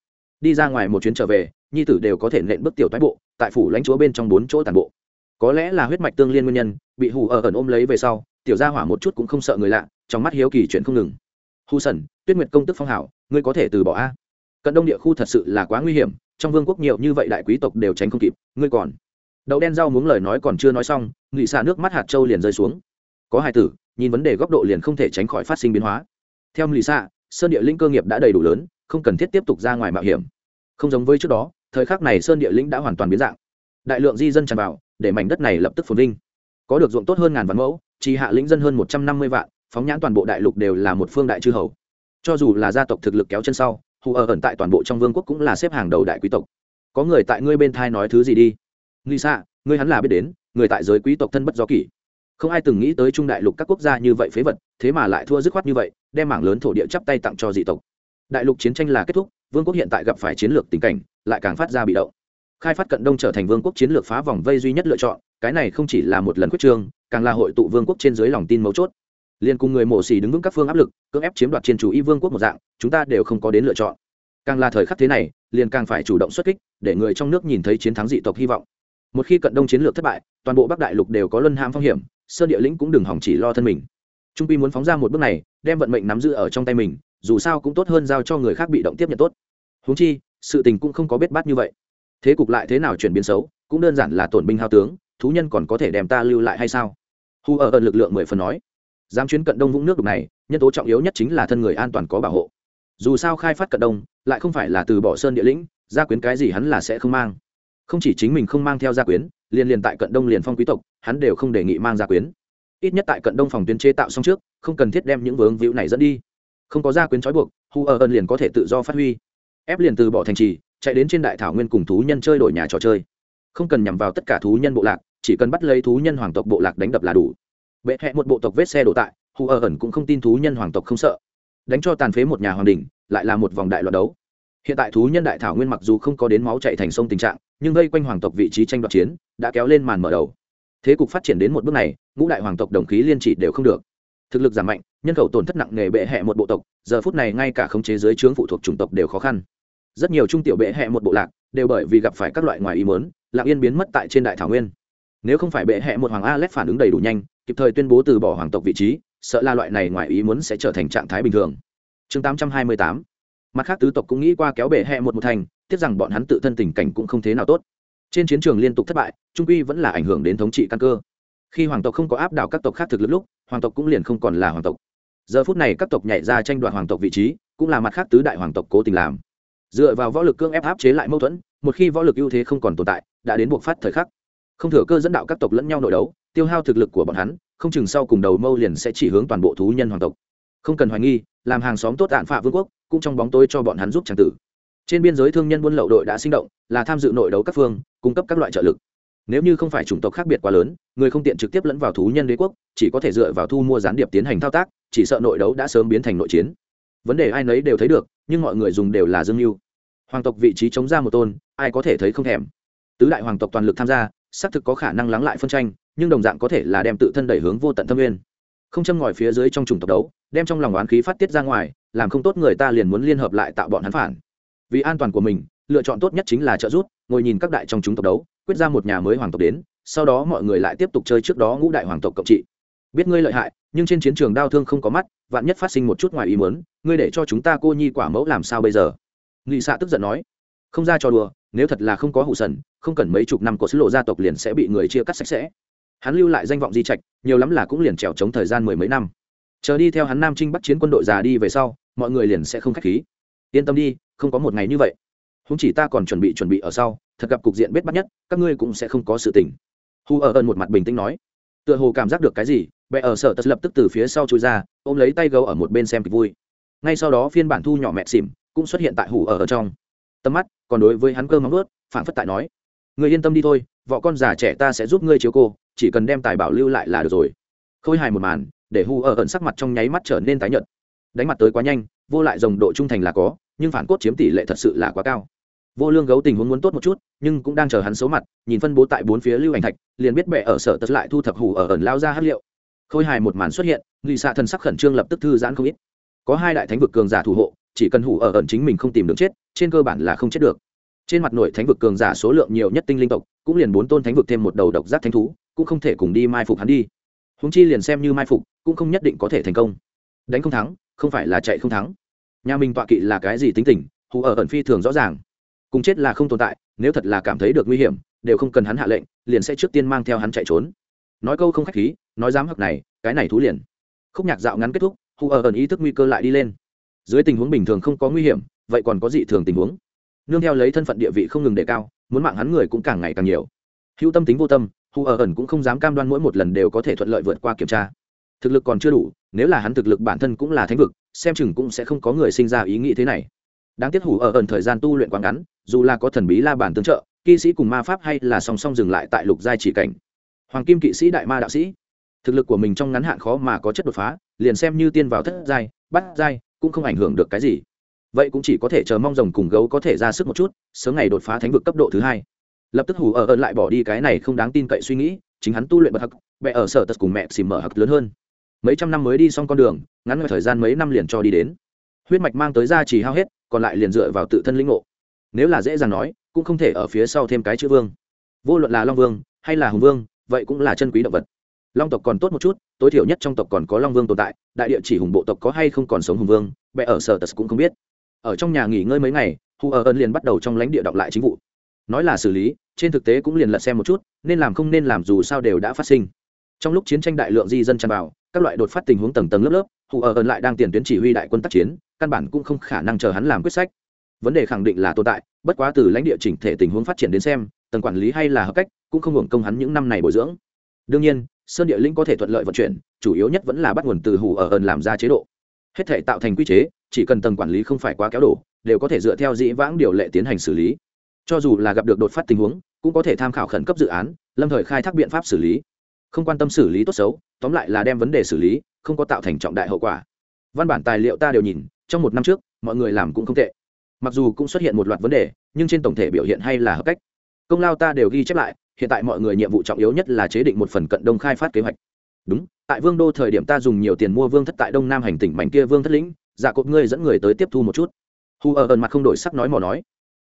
Đi ra ngoài một chuyến trở về, nhi tử đều có thể nện bước tiểu thoái bộ, tại phủ lãnh chúa bên trong bốn chỗ tàn bộ. Có lẽ là huyết mạch tương liên nguyên nhân, bị hù ở ẩn ôm lấy về sau, tiểu gia hỏa một chút cũng không sợ người lạ, trong mắt hiếu kỳ chuyện không ngừng. Hù sần tuyết nguyệt công tức phong hảo, ngươi có thể từ bỏ a. Cận đông địa khu thật sự là quá nguy hiểm, trong vương quốc nhiều như vậy đại quý tộc đều tránh không kịp, ngươi còn đậu đen rau muống lời nói còn chưa nói xong nghị xạ nước mắt hạt châu liền rơi xuống. Có hai tử, nhìn vấn đề góc độ liền không thể tránh khỏi phát sinh biến hóa. Theo nghị xạ, sơn địa linh cơ nghiệp đã đầy đủ lớn, không cần thiết tiếp tục ra ngoài mạo hiểm. Không giống với trước đó, thời khắc này sơn địa lĩnh đã hoàn toàn biến dạng. Đại lượng di dân tràn vào, để mảnh đất này lập tức phồn vinh. Có được ruộng tốt hơn ngàn vạn mẫu chỉ hạ lĩnh dân hơn một trăm năm mươi vạn, phóng nhãn toàn bộ đại lục đều là một phương đại chư hầu. Cho dù là gia tộc thực lực kéo chân sau, hù ở ẩn tại toàn bộ trong vương quốc cũng là xếp hàng đầu đại quý tộc. Có người tại ngươi bên thai nói thứ gì đi? Nghi xạ ngươi hắn là biết đến, người tại giới quý tộc thân bất do kỷ. Không ai từng nghĩ tới trung đại lục các quốc gia như vậy phế vật, thế mà lại thua dứt khoát như vậy, đem mảng lớn thổ địa chắp tay tặng cho dị tộc. Đại lục chiến tranh là kết thúc, vương quốc hiện tại gặp phải chiến lược tình cảnh, lại càng phát ra bị động. Khai phát cận đông trở thành vương quốc chiến lược phá vòng vây duy nhất lựa chọn, cái này không chỉ là một lần quyết trương, càng là hội tụ vương quốc trên dưới lòng tin mấu chốt. Liên cùng người mổ xì đứng vững các phương áp lực, cưỡng ép chiếm đoạt trên chủ y vương quốc một dạng, chúng ta đều không có đến lựa chọn. Càng là thời khắc thế này, liền càng phải chủ động xuất kích, để người trong nước nhìn thấy chiến thắng dị tộc hy vọng một khi cận đông chiến lược thất bại, toàn bộ bắc đại lục đều có luân ham phong hiểm, sơn địa lĩnh cũng đừng hỏng chỉ lo thân mình. Trung pi muốn phóng ra một bước này, đem vận mệnh nắm giữ ở trong tay mình, dù sao cũng tốt hơn giao cho người khác bị động tiếp nhận tốt. Huống chi, sự tình cũng không có biết bát như vậy. Thế cục lại thế nào chuyển biến xấu, cũng đơn giản là tổn binh hao tướng, thú nhân còn có thể đem ta lưu lại hay sao? Hu ở ẩn lực lượng mười phần nói. Dám chuyến cận đông vũng nước đục này, nhân tố trọng yếu nhất chính là thân người an toàn có bảo hộ. Dù sao khai phát cận đông, lại không phải là từ bỏ sơn địa lĩnh gia quyến cái gì hắn là sẽ không mang không chỉ chính mình không mang theo gia quyến, liền liền tại cận đông liền phong quý tộc, hắn đều không đề nghị mang gia quyến. Ít nhất tại cận đông phòng tuyến chế tạo xong trước, không cần thiết đem những vướng víu này dẫn đi. Không có gia quyến trói buộc, hu ở ơn liền có thể tự do phát huy. Ép liền từ bỏ thành trì, chạy đến trên đại thảo nguyên cùng thú nhân chơi đổi nhà trò chơi. Không cần nhằm vào tất cả thú nhân bộ lạc, chỉ cần bắt lấy thú nhân hoàng tộc bộ lạc đánh đập là đủ. Bệ hẹ một bộ tộc vết xe đổ tại, hu ở ẩn cũng không tin thú nhân hoàng tộc không sợ. Đánh cho tàn phế một nhà hoàng đình lại là một vòng đại loạt đấu hiện tại thú nhân đại thảo nguyên mặc dù không có đến máu chạy thành sông tình trạng, nhưng vây quanh hoàng tộc vị trí tranh đoạt chiến đã kéo lên màn mở đầu. Thế cục phát triển đến một bước này, ngũ đại hoàng tộc đồng khí liên trị đều không được. Thực lực giảm mạnh, nhân khẩu tổn thất nặng nề bệ hẹ một bộ tộc, giờ phút này ngay cả khống chế dưới trướng phụ thuộc chủng tộc đều khó khăn. Rất nhiều trung tiểu bệ hẹ một bộ lạc đều bởi vì gặp phải các loại ngoài ý mớn lạc yên biến mất tại trên đại thảo nguyên. Nếu không phải bệ hẹ một hoàng a lét phản ứng đầy đủ nhanh, kịp thời tuyên bố từ bỏ hoàng tộc vị trí, sợ là loại này ngoài ý muốn sẽ trở thành trạng thái bình thường. Chương 828 mặt khác tứ tộc cũng nghĩ qua kéo bệ hẹ một một thành, tiếc rằng bọn hắn tự thân tình cảnh cũng không thế nào tốt. Trên chiến trường liên tục thất bại, trung quy vẫn là ảnh hưởng đến thống trị căn cơ. Khi hoàng tộc không có áp đảo các tộc khác thực lực lúc, hoàng tộc cũng liền không còn là hoàng tộc. Giờ phút này các tộc nhảy ra tranh đoạt hoàng tộc vị trí, cũng là mặt khác tứ đại hoàng tộc cố tình làm. Dựa vào võ lực cương ép áp chế lại mâu thuẫn, một khi võ lực ưu thế không còn tồn tại, đã đến buộc phát thời khắc. Không thừa cơ dẫn đạo các tộc lẫn nhau nội đấu, tiêu hao thực lực của bọn hắn, không chừng sau cùng đầu mâu liền sẽ chỉ hướng toàn bộ thú nhân hoàng tộc không cần hoài nghi, làm hàng xóm tốt đạn phạ vương quốc, cũng trong bóng tối cho bọn hắn giúp tràng tử. Trên biên giới thương nhân buôn lậu đội đã sinh động, là tham dự nội đấu các phương, cung cấp các loại trợ lực. Nếu như không phải chủng tộc khác biệt quá lớn, người không tiện trực tiếp lẫn vào thú nhân đế quốc, chỉ có thể dựa vào thu mua gián điệp tiến hành thao tác, chỉ sợ nội đấu đã sớm biến thành nội chiến. Vấn đề ai nấy đều thấy được, nhưng mọi người dùng đều là dương mưu. Hoàng tộc vị trí chống ra một tôn, ai có thể thấy không thèm. Tứ đại hoàng tộc toàn lực tham gia, xác thực có khả năng lắng lại phân tranh, nhưng đồng dạng có thể là đem tự thân đẩy hướng vô tận thâm nguyên. Không châm ngòi phía dưới trong chủng tộc đấu đem trong lòng oán khí phát tiết ra ngoài, làm không tốt người ta liền muốn liên hợp lại tạo bọn hắn phản. Vì an toàn của mình, lựa chọn tốt nhất chính là trợ giúp, ngồi nhìn các đại trong chúng tộc đấu, quyết ra một nhà mới hoàng tộc đến, sau đó mọi người lại tiếp tục chơi trước đó ngũ đại hoàng tộc cộng trị. Biết ngươi lợi hại, nhưng trên chiến trường đau thương không có mắt, vạn nhất phát sinh một chút ngoài ý muốn, ngươi để cho chúng ta cô nhi quả mẫu làm sao bây giờ? Nghị xạ tức giận nói. Không ra cho đùa, nếu thật là không có hụ sần, không cần mấy chục năm của sứ lộ gia tộc liền sẽ bị người chia cắt sạch sẽ. Hắn lưu lại danh vọng di trạch, nhiều lắm là cũng liền trèo chống thời gian mười mấy năm chờ đi theo hắn nam trinh bắt chiến quân đội già đi về sau mọi người liền sẽ không k h á c h khí. Yên tâm đi không có một ngày như vậy. Không chỉ ta còn chuẩn bị chuẩn bị ở sau thật gặp cục diện bết bắt nhất các ngươi cũng sẽ không có sự tình. Hu ở ơn một mặt bình tĩnh nói. Tựa hồ cảm giác được cái gì bệ ở sở tật lập tức từ phía sau chui ra ôm lấy tay gấu ở một bên xem kịch vui. Ngay sau đó phiên bản thu nhỏ mẹ xỉm cũng xuất hiện tại hủ ở, ở trong. Tầm mắt còn đối với hắn cơ móng ướt phản phất tại nói. Người yên tâm đi thôi vợ con già trẻ ta sẽ giúp ngươi chiếu cô chỉ cần đem tài bảo lưu lại là được rồi. Khôi hài một màn để hu ở ẩn sắc mặt trong nháy mắt trở nên tái nhợt. Đánh mặt tới quá nhanh, vô lại dòng độ trung thành là có, nhưng phản cốt chiếm tỷ lệ thật sự là quá cao. Vô lương gấu tình huống muốn tốt một chút, nhưng cũng đang chờ hắn xấu mặt, nhìn phân bố tại bốn phía lưu ảnh thạch, liền biết bệ ở sở tật lại thu thập hủ ở ẩn lao ra hát liệu. Khôi hài một màn xuất hiện lì xạ thần sắc khẩn trương lập tức thư giãn không ít. Có hai đại thánh vực cường giả thủ hộ, chỉ cần hủ ở ẩn chính mình không tìm được chết, trên cơ bản là không chết được. Trên mặt nội thánh vực cường giả số lượng nhiều nhất tinh linh tộc, cũng liền bốn tôn thánh vực thêm một đầu độc giác thánh thú, cũng không thể cùng đi mai phục hắn đi húng chi liền xem như mai phục, cũng không nhất định có thể thành công. Đánh không thắng, không phải là chạy không thắng. Nhà mình tọa kỵ là cái gì tính tình, hù ở ẩn phi thường rõ ràng. Cùng chết là không tồn tại, nếu thật là cảm thấy được nguy hiểm, đều không cần hắn hạ lệnh, liền sẽ trước tiên mang theo hắn chạy trốn. Nói câu không khách khí, nói dám hặc này, cái này thú liền. Khúc nhạc dạo ngắn kết thúc, hù ở ẩn ý thức nguy cơ lại đi lên. Dưới tình huống bình thường không có nguy hiểm, vậy còn có dị thường tình huống. Nương theo lấy thân phận địa vị không ngừng đề cao, muốn mạng hắn người cũng càng ngày càng nhiều. Hữu tâm tính vô tâm hù ở ẩn cũng không dám cam đoan mỗi một lần đều có thể thuận lợi vượt qua kiểm tra. Thực lực còn chưa đủ, nếu là hắn thực lực bản thân cũng là thánh vực, xem chừng cũng sẽ không có người sinh ra ý nghĩ thế này. Đáng tiếc hủ ở ẩn thời gian tu luyện quá ngắn, dù là có thần bí la bản tương trợ, kỵ sĩ cùng ma pháp hay là song song dừng lại tại lục giai chỉ cảnh. Hoàng kim kỵ sĩ đại ma đạo sĩ. Thực lực của mình trong ngắn hạn khó mà có chất đột phá, liền xem như tiên vào thất giai bắt giai, cũng không ảnh hưởng được cái gì. Vậy cũng chỉ có thể chờ mong rồng cùng gấu có thể ra sức một chút, sớm ngày đột phá thánh vực cấp độ thứ hai lập tức hủ ở ơn lại bỏ đi cái này không đáng tin cậy suy nghĩ, chính hắn tu luyện bậc hặc mẹ ở sở tật cùng mẹ xìm mở hặc lớn hơn. Mấy trăm năm mới đi xong con đường, ngắn ngủi thời gian mấy năm liền cho đi đến. Huyết mạch mang tới ra chỉ hao hết, còn lại liền dựa vào tự thân linh ngộ. Nếu là dễ dàng nói, cũng không thể ở phía sau thêm cái chữ vương. Vô luận là long vương hay là hùng vương, vậy cũng là chân quý động vật. Long tộc còn tốt một chút, tối thiểu nhất trong tộc còn có long vương tồn tại, đại địa chỉ hùng bộ tộc có hay không còn sống hùng vương bệ ở sở tật cũng không biết. Ở trong nhà nghỉ ngơi mấy ngày hù ở ơn liền bắt đầu trong lãnh địa đọc lại chính vụ. Nói là xử lý trên thực tế cũng liền lật xem một chút, nên làm không nên làm dù sao đều đã phát sinh. Trong lúc chiến tranh đại lượng di dân tràn vào, các loại đột phát tình huống tầng tầng lớp lớp, hù ở ẩn lại đang tiền tuyến chỉ huy đại quân tác chiến, căn bản cũng không khả năng chờ hắn làm quyết sách. Vấn đề khẳng định là tồn tại, bất quá từ lãnh địa chỉnh thể tình huống phát triển đến xem, tầng quản lý hay là hợp cách, cũng không hưởng công hắn những năm này bồi dưỡng. Đương nhiên, sơn địa linh có thể thuận lợi vận chuyển, chủ yếu nhất vẫn là bắt nguồn từ hù ở ẩn làm ra chế độ. Hết thể tạo thành quy chế, chỉ cần tầng quản lý không phải quá kéo đổ, đều có thể dựa theo dĩ vãng điều lệ tiến hành xử lý cho dù là gặp được đột phát tình huống, cũng có thể tham khảo khẩn cấp dự án, lâm thời khai thác biện pháp xử lý. Không quan tâm xử lý tốt xấu, tóm lại là đem vấn đề xử lý, không có tạo thành trọng đại hậu quả. Văn bản tài liệu ta đều nhìn, trong một năm trước, mọi người làm cũng không tệ. Mặc dù cũng xuất hiện một loạt vấn đề, nhưng trên tổng thể biểu hiện hay là hợp cách. Công lao ta đều ghi chép lại, hiện tại mọi người nhiệm vụ trọng yếu nhất là chế định một phần cận đông khai phát kế hoạch. Đúng, tại vương đô thời điểm ta dùng nhiều tiền mua vương thất tại đông nam hành tỉnh mảnh kia vương thất lĩnh, giả cột ngươi dẫn người tới tiếp thu một chút. Hu ở ẩn mặt không đổi sắc nói mò nói.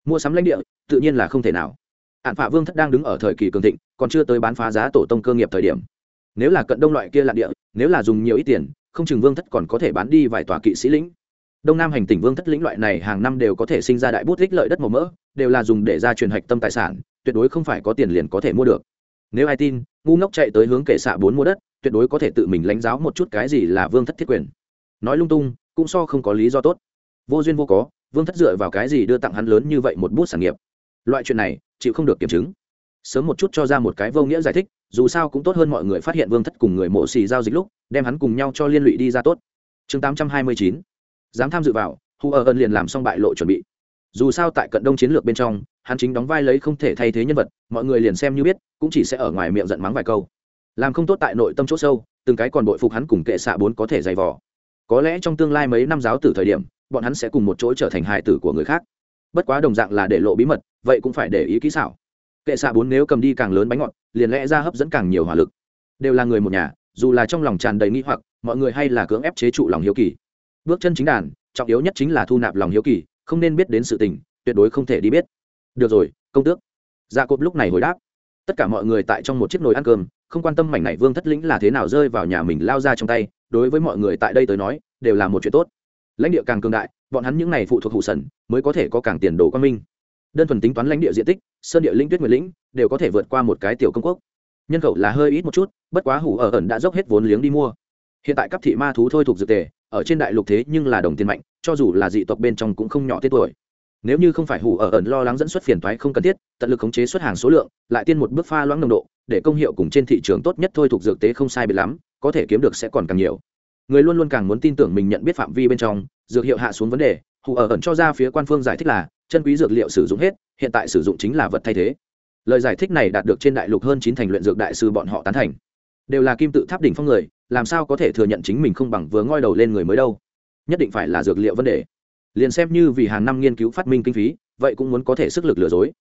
Mua sắm lãnh địa tự nhiên là không thể nào. Ạn phạ vương thất đang đứng ở thời kỳ cường thịnh, còn chưa tới bán phá giá tổ tông cơ nghiệp thời điểm. Nếu là cận đông loại kia là địa, nếu là dùng nhiều ít tiền, không chừng vương thất còn có thể bán đi vài tòa kỵ sĩ lĩnh. Đông nam hành tỉnh vương thất lĩnh loại này hàng năm đều có thể sinh ra đại bút ích lợi đất màu mỡ, đều là dùng để ra truyền hạch tâm tài sản, tuyệt đối không phải có tiền liền có thể mua được. Nếu ai tin, ngu ngốc chạy tới hướng kệ xạ bốn mua đất, tuyệt đối có thể tự mình lãnh giáo một chút cái gì là vương thất thiết quyền. Nói lung tung, cũng so không có lý do tốt. Vô duyên vô có vương thất dựa vào cái gì đưa tặng hắn lớn như vậy một bút sản nghiệp? Loại chuyện này, chịu không được kiểm chứng. Sớm một chút cho ra một cái vô nghĩa giải thích, dù sao cũng tốt hơn mọi người phát hiện vương thất cùng người mộ xì giao dịch lúc, đem hắn cùng nhau cho liên lụy đi ra tốt. Chương tám trăm hai mươi chín. Dám tham dự vào, hu ở ân liền làm xong bại lộ chuẩn bị. Dù sao tại cận đông chiến lược bên trong, hắn chính đóng vai lấy không thể thay thế nhân vật, mọi người liền xem như biết, cũng chỉ sẽ ở ngoài miệng giận mắng vài câu. Làm không tốt tại nội tâm chỗ sâu, từng cái còn bội phục hắn cùng kệ xạ bốn có thể dày vò. Có lẽ trong tương lai mấy năm giáo tử thời điểm, bọn hắn sẽ cùng một chỗ trở thành hài tử của người khác. Bất quá đồng dạng là để lộ bí mật vậy cũng phải để ý kỹ xảo. Kệ xạ bốn nếu cầm đi càng lớn bánh ngọt, liền lẽ ra hấp dẫn càng nhiều hỏa lực. Đều là người một nhà, dù là trong lòng tràn đầy nghi hoặc, mọi người hay là cưỡng ép chế trụ lòng hiếu kỳ. Bước chân chính đàn, trọng yếu nhất chính là thu nạp lòng hiếu kỳ, không nên biết đến sự tình, tuyệt đối không thể đi biết. Được rồi, công tước. Dạ Gia cốp lúc này hồi đáp. Tất cả mọi người tại trong một chiếc nồi ăn cơm, không quan tâm mảnh này vương thất lĩnh là thế nào rơi vào nhà mình lao ra trong tay, đối với mọi người tại đây tới nói, đều là một chuyện tốt. Lãnh địa càng cường đại, bọn hắn những n à y phụ thuộc hụ sần, mới có thể có càng tiền đồ quan minh đơn thuần tính toán lãnh địa diện tích, sơn địa linh tuyết nguyệt lĩnh, đều có thể vượt qua một cái tiểu công quốc. Nhân khẩu là hơi ít một chút, bất quá hủ ở ẩn đã dốc hết vốn liếng đi mua. Hiện tại các thị ma thú thôi thuộc dược tề, ở trên đại lục thế nhưng là đồng tiền mạnh, cho dù là dị tộc bên trong cũng không nhỏ tên tuổi. Nếu như không phải hủ ở ẩn lo lắng dẫn xuất phiền toái không cần thiết, tận lực khống chế xuất hàng số lượng, lại tiên một bước pha loãng nồng độ, để công hiệu cùng trên thị trường tốt nhất thôi thuộc dược tế không sai biệt lắm, có thể kiếm được sẽ còn càng nhiều. Người luôn luôn càng muốn tin tưởng mình nhận biết phạm vi bên trong, dược hiệu hạ xuống vấn đề hủ ở ẩn cho ra phía quan phương giải thích là, chân quý dược liệu sử dụng hết, hiện tại sử dụng chính là vật thay thế. Lời giải thích này đạt được trên đại lục hơn chín thành luyện dược đại sư bọn họ tán thành. Đều là kim tự tháp đỉnh phong người, làm sao có thể thừa nhận chính mình không bằng vừa ngoi đầu lên người mới đâu? Nhất định phải là dược liệu vấn đề. Liền xem như vì hàng năm nghiên cứu phát minh kinh phí, vậy cũng muốn có thể sức lực lừa dối.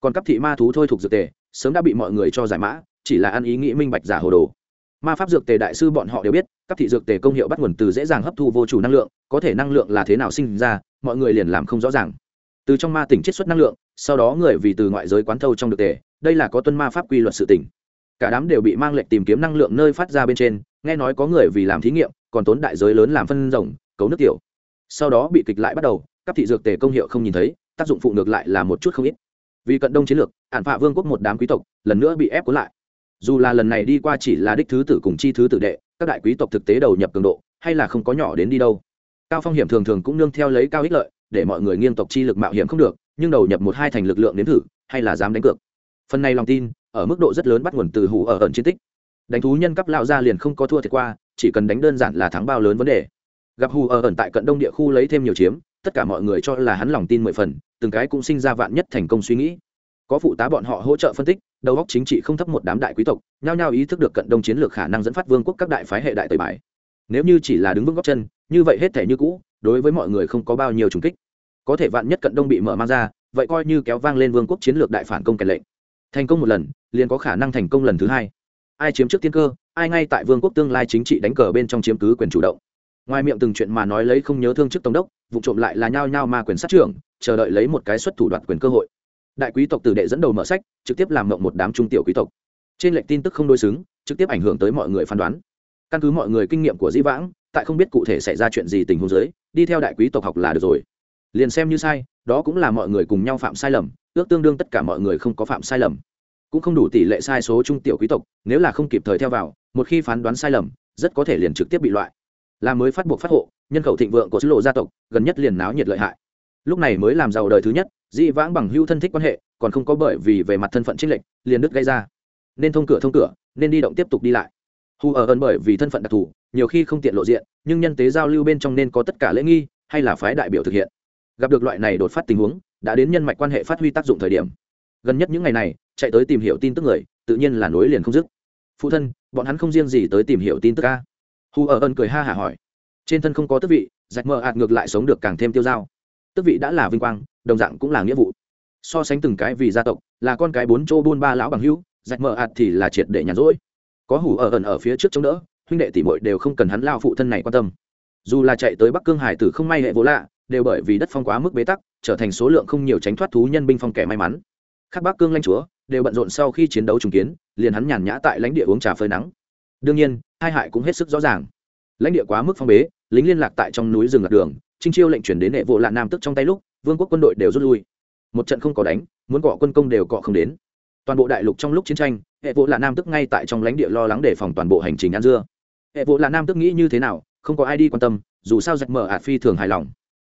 Còn cấp thị ma thú thôi thuộc dược tề, sớm đã bị mọi người cho giải mã, chỉ là ăn ý nghĩ minh bạch giả hồ đồ. Ma pháp dược tề đại sư bọn họ đều biết các thị dược tề công hiệu bắt nguồn từ dễ dàng hấp thu vô chủ năng lượng, có thể năng lượng là thế nào sinh ra mọi người liền làm không rõ ràng. Từ trong ma tỉnh chiết xuất năng lượng, sau đó người vì từ ngoại giới quán thâu trong được tề, đây là có tuân ma pháp quy luật sự tỉnh. Cả đám đều bị mang lệnh tìm kiếm năng lượng nơi phát ra bên trên, nghe nói có người vì làm thí nghiệm, còn tốn đại giới lớn làm phân rồng, cấu nước tiểu. Sau đó bị kịch lại bắt đầu, các thị dược tề công hiệu không nhìn thấy, tác dụng phụ ngược lại là một chút không ít. Vì cận đông chiến lược, ản phạ vương quốc một đám quý tộc lần nữa bị ép cuốn lại. Dù là lần này đi qua chỉ là đích thứ tử cùng chi thứ tử đệ, các đại quý tộc thực tế đầu nhập cường độ, hay là không có nhỏ đến đi đâu cao phong hiểm thường thường cũng nương theo lấy cao ích lợi, để mọi người nghiêng tộc chi lực mạo hiểm không được, nhưng đầu nhập một hai thành lực lượng đến thử, hay là dám đánh cược. Phần này lòng tin, ở mức độ rất lớn bắt nguồn từ hủ ở ẩn chiến tích. Đánh thú nhân cấp lão ra liền không có thua thiệt qua, chỉ cần đánh đơn giản là thắng bao lớn vấn đề. Gặp hù ở ẩn tại cận đông địa khu lấy thêm nhiều chiếm, tất cả mọi người cho là hắn lòng tin mười phần, từng cái cũng sinh ra vạn nhất thành công suy nghĩ. Có phụ tá bọn họ hỗ trợ phân tích, đầu góc chính trị không thấp một đám đại quý tộc, nhao nhao ý thức được cận đông chiến lược khả năng dẫn phát vương quốc các đại phái hệ đại tời bài. Nếu như chỉ là đứng vững góc chân như vậy hết thể như cũ, đối với mọi người không có bao nhiêu trùng kích. Có thể vạn nhất cận đông bị mở mang ra, vậy coi như kéo vang lên vương quốc chiến lược đại phản công kèn lệnh. Thành công một lần, liền có khả năng thành công lần thứ hai. Ai chiếm trước tiên cơ, ai ngay tại vương quốc tương lai chính trị đánh cờ bên trong chiếm cứ quyền chủ động. Ngoài miệng từng chuyện mà nói lấy không nhớ thương chức tổng đốc, vụ trộm lại là nhao nhao ma quyền sát trưởng, chờ đợi lấy một cái xuất thủ đoạt quyền cơ hội. Đại quý tộc tử đệ dẫn đầu mở sách, trực tiếp làm mộng một đám trung tiểu quý tộc. Trên lệnh tin tức không đối xứng, trực tiếp ảnh hưởng tới mọi người phán đoán. Căn cứ mọi người kinh nghiệm của dĩ vãng tại không biết cụ thể xảy ra chuyện gì tình huống giới đi theo đại quý tộc học là được rồi. Liền xem như sai, đó cũng là mọi người cùng nhau phạm sai lầm, ước tương đương tất cả mọi người không có phạm sai lầm. Cũng không đủ tỷ lệ sai số trung tiểu quý tộc, nếu là không kịp thời theo vào, một khi phán đoán sai lầm, rất có thể liền trực tiếp bị loại. Là mới phát buộc phát hộ, nhân khẩu thịnh vượng của sứ lộ gia tộc, gần nhất liền náo nhiệt lợi hại. Lúc này mới làm giàu đời thứ nhất dị vãng bằng hưu thân thích quan hệ, còn không có bởi vì về mặt thân phận trinh lệch, liền đứt gây ra. Nên thông cửa thông cửa, nên đi động tiếp tục đi lại. Hù ở ơn bởi vì thân phận đặc thù nhiều khi không tiện lộ diện, nhưng nhân tế giao lưu bên trong nên có tất cả lễ nghi, hay là phái đại biểu thực hiện. Gặp được loại này đột phát tình huống, đã đến nhân mạch quan hệ phát huy tác dụng thời điểm. Gần nhất những ngày này, chạy tới tìm hiểu tin tức người, tự nhiên là nối liền không dứt. Phụ thân, bọn hắn không riêng gì tới tìm hiểu tin tức ca hù ở ân cười ha hả hỏi. Trên thân không có tức vị rạch mờ ạt ngược lại sống được càng thêm tiêu dao. Tức vị đã là vinh quang, đồng dạng cũng là nghĩa vụ. So sánh từng cái vì gia tộc, là con cái bốn chỗ buôn ba lão bằng hữu rạch mờ ạt thì là triệt để nhàn rỗi. Có hủ ở ẩn ở phía trước chống đỡ huynh đệ tỷ muội đều không cần hắn lao phụ thân này quan tâm. Dù là chạy tới bắc cương hải tử không may hệ vô lạ, đều bởi vì đất phong quá mức bế tắc, trở thành số lượng không nhiều tránh thoát thú nhân binh phong kẻ may mắn. Khác bắc cương lãnh chúa, đều bận rộn sau khi chiến đấu trùng kiến, liền hắn nhàn nhã tại lãnh địa uống trà phơi nắng. Đương nhiên, hai hại cũng hết sức rõ ràng. Lãnh địa quá mức phong bế, lính liên lạc tại trong núi rừng lạc đường, trinh chiêu lệnh chuyển đến hệ vụ lạ nam tức trong tay lúc, vương quốc quân đội đều rút lui. Một trận không có đánh, muốn cọ quân công đều cọ không đến. Toàn bộ đại lục trong lúc chiến tranh, hệ vụ lạ nam tức ngay tại trong lãnh địa lo lắng đề phòng toàn bộ hành trình ăn dưa hệ vụ là nam tức nghĩ như thế nào, không có ai đi quan tâm, dù sao giặc mở ạt phi thường hài lòng.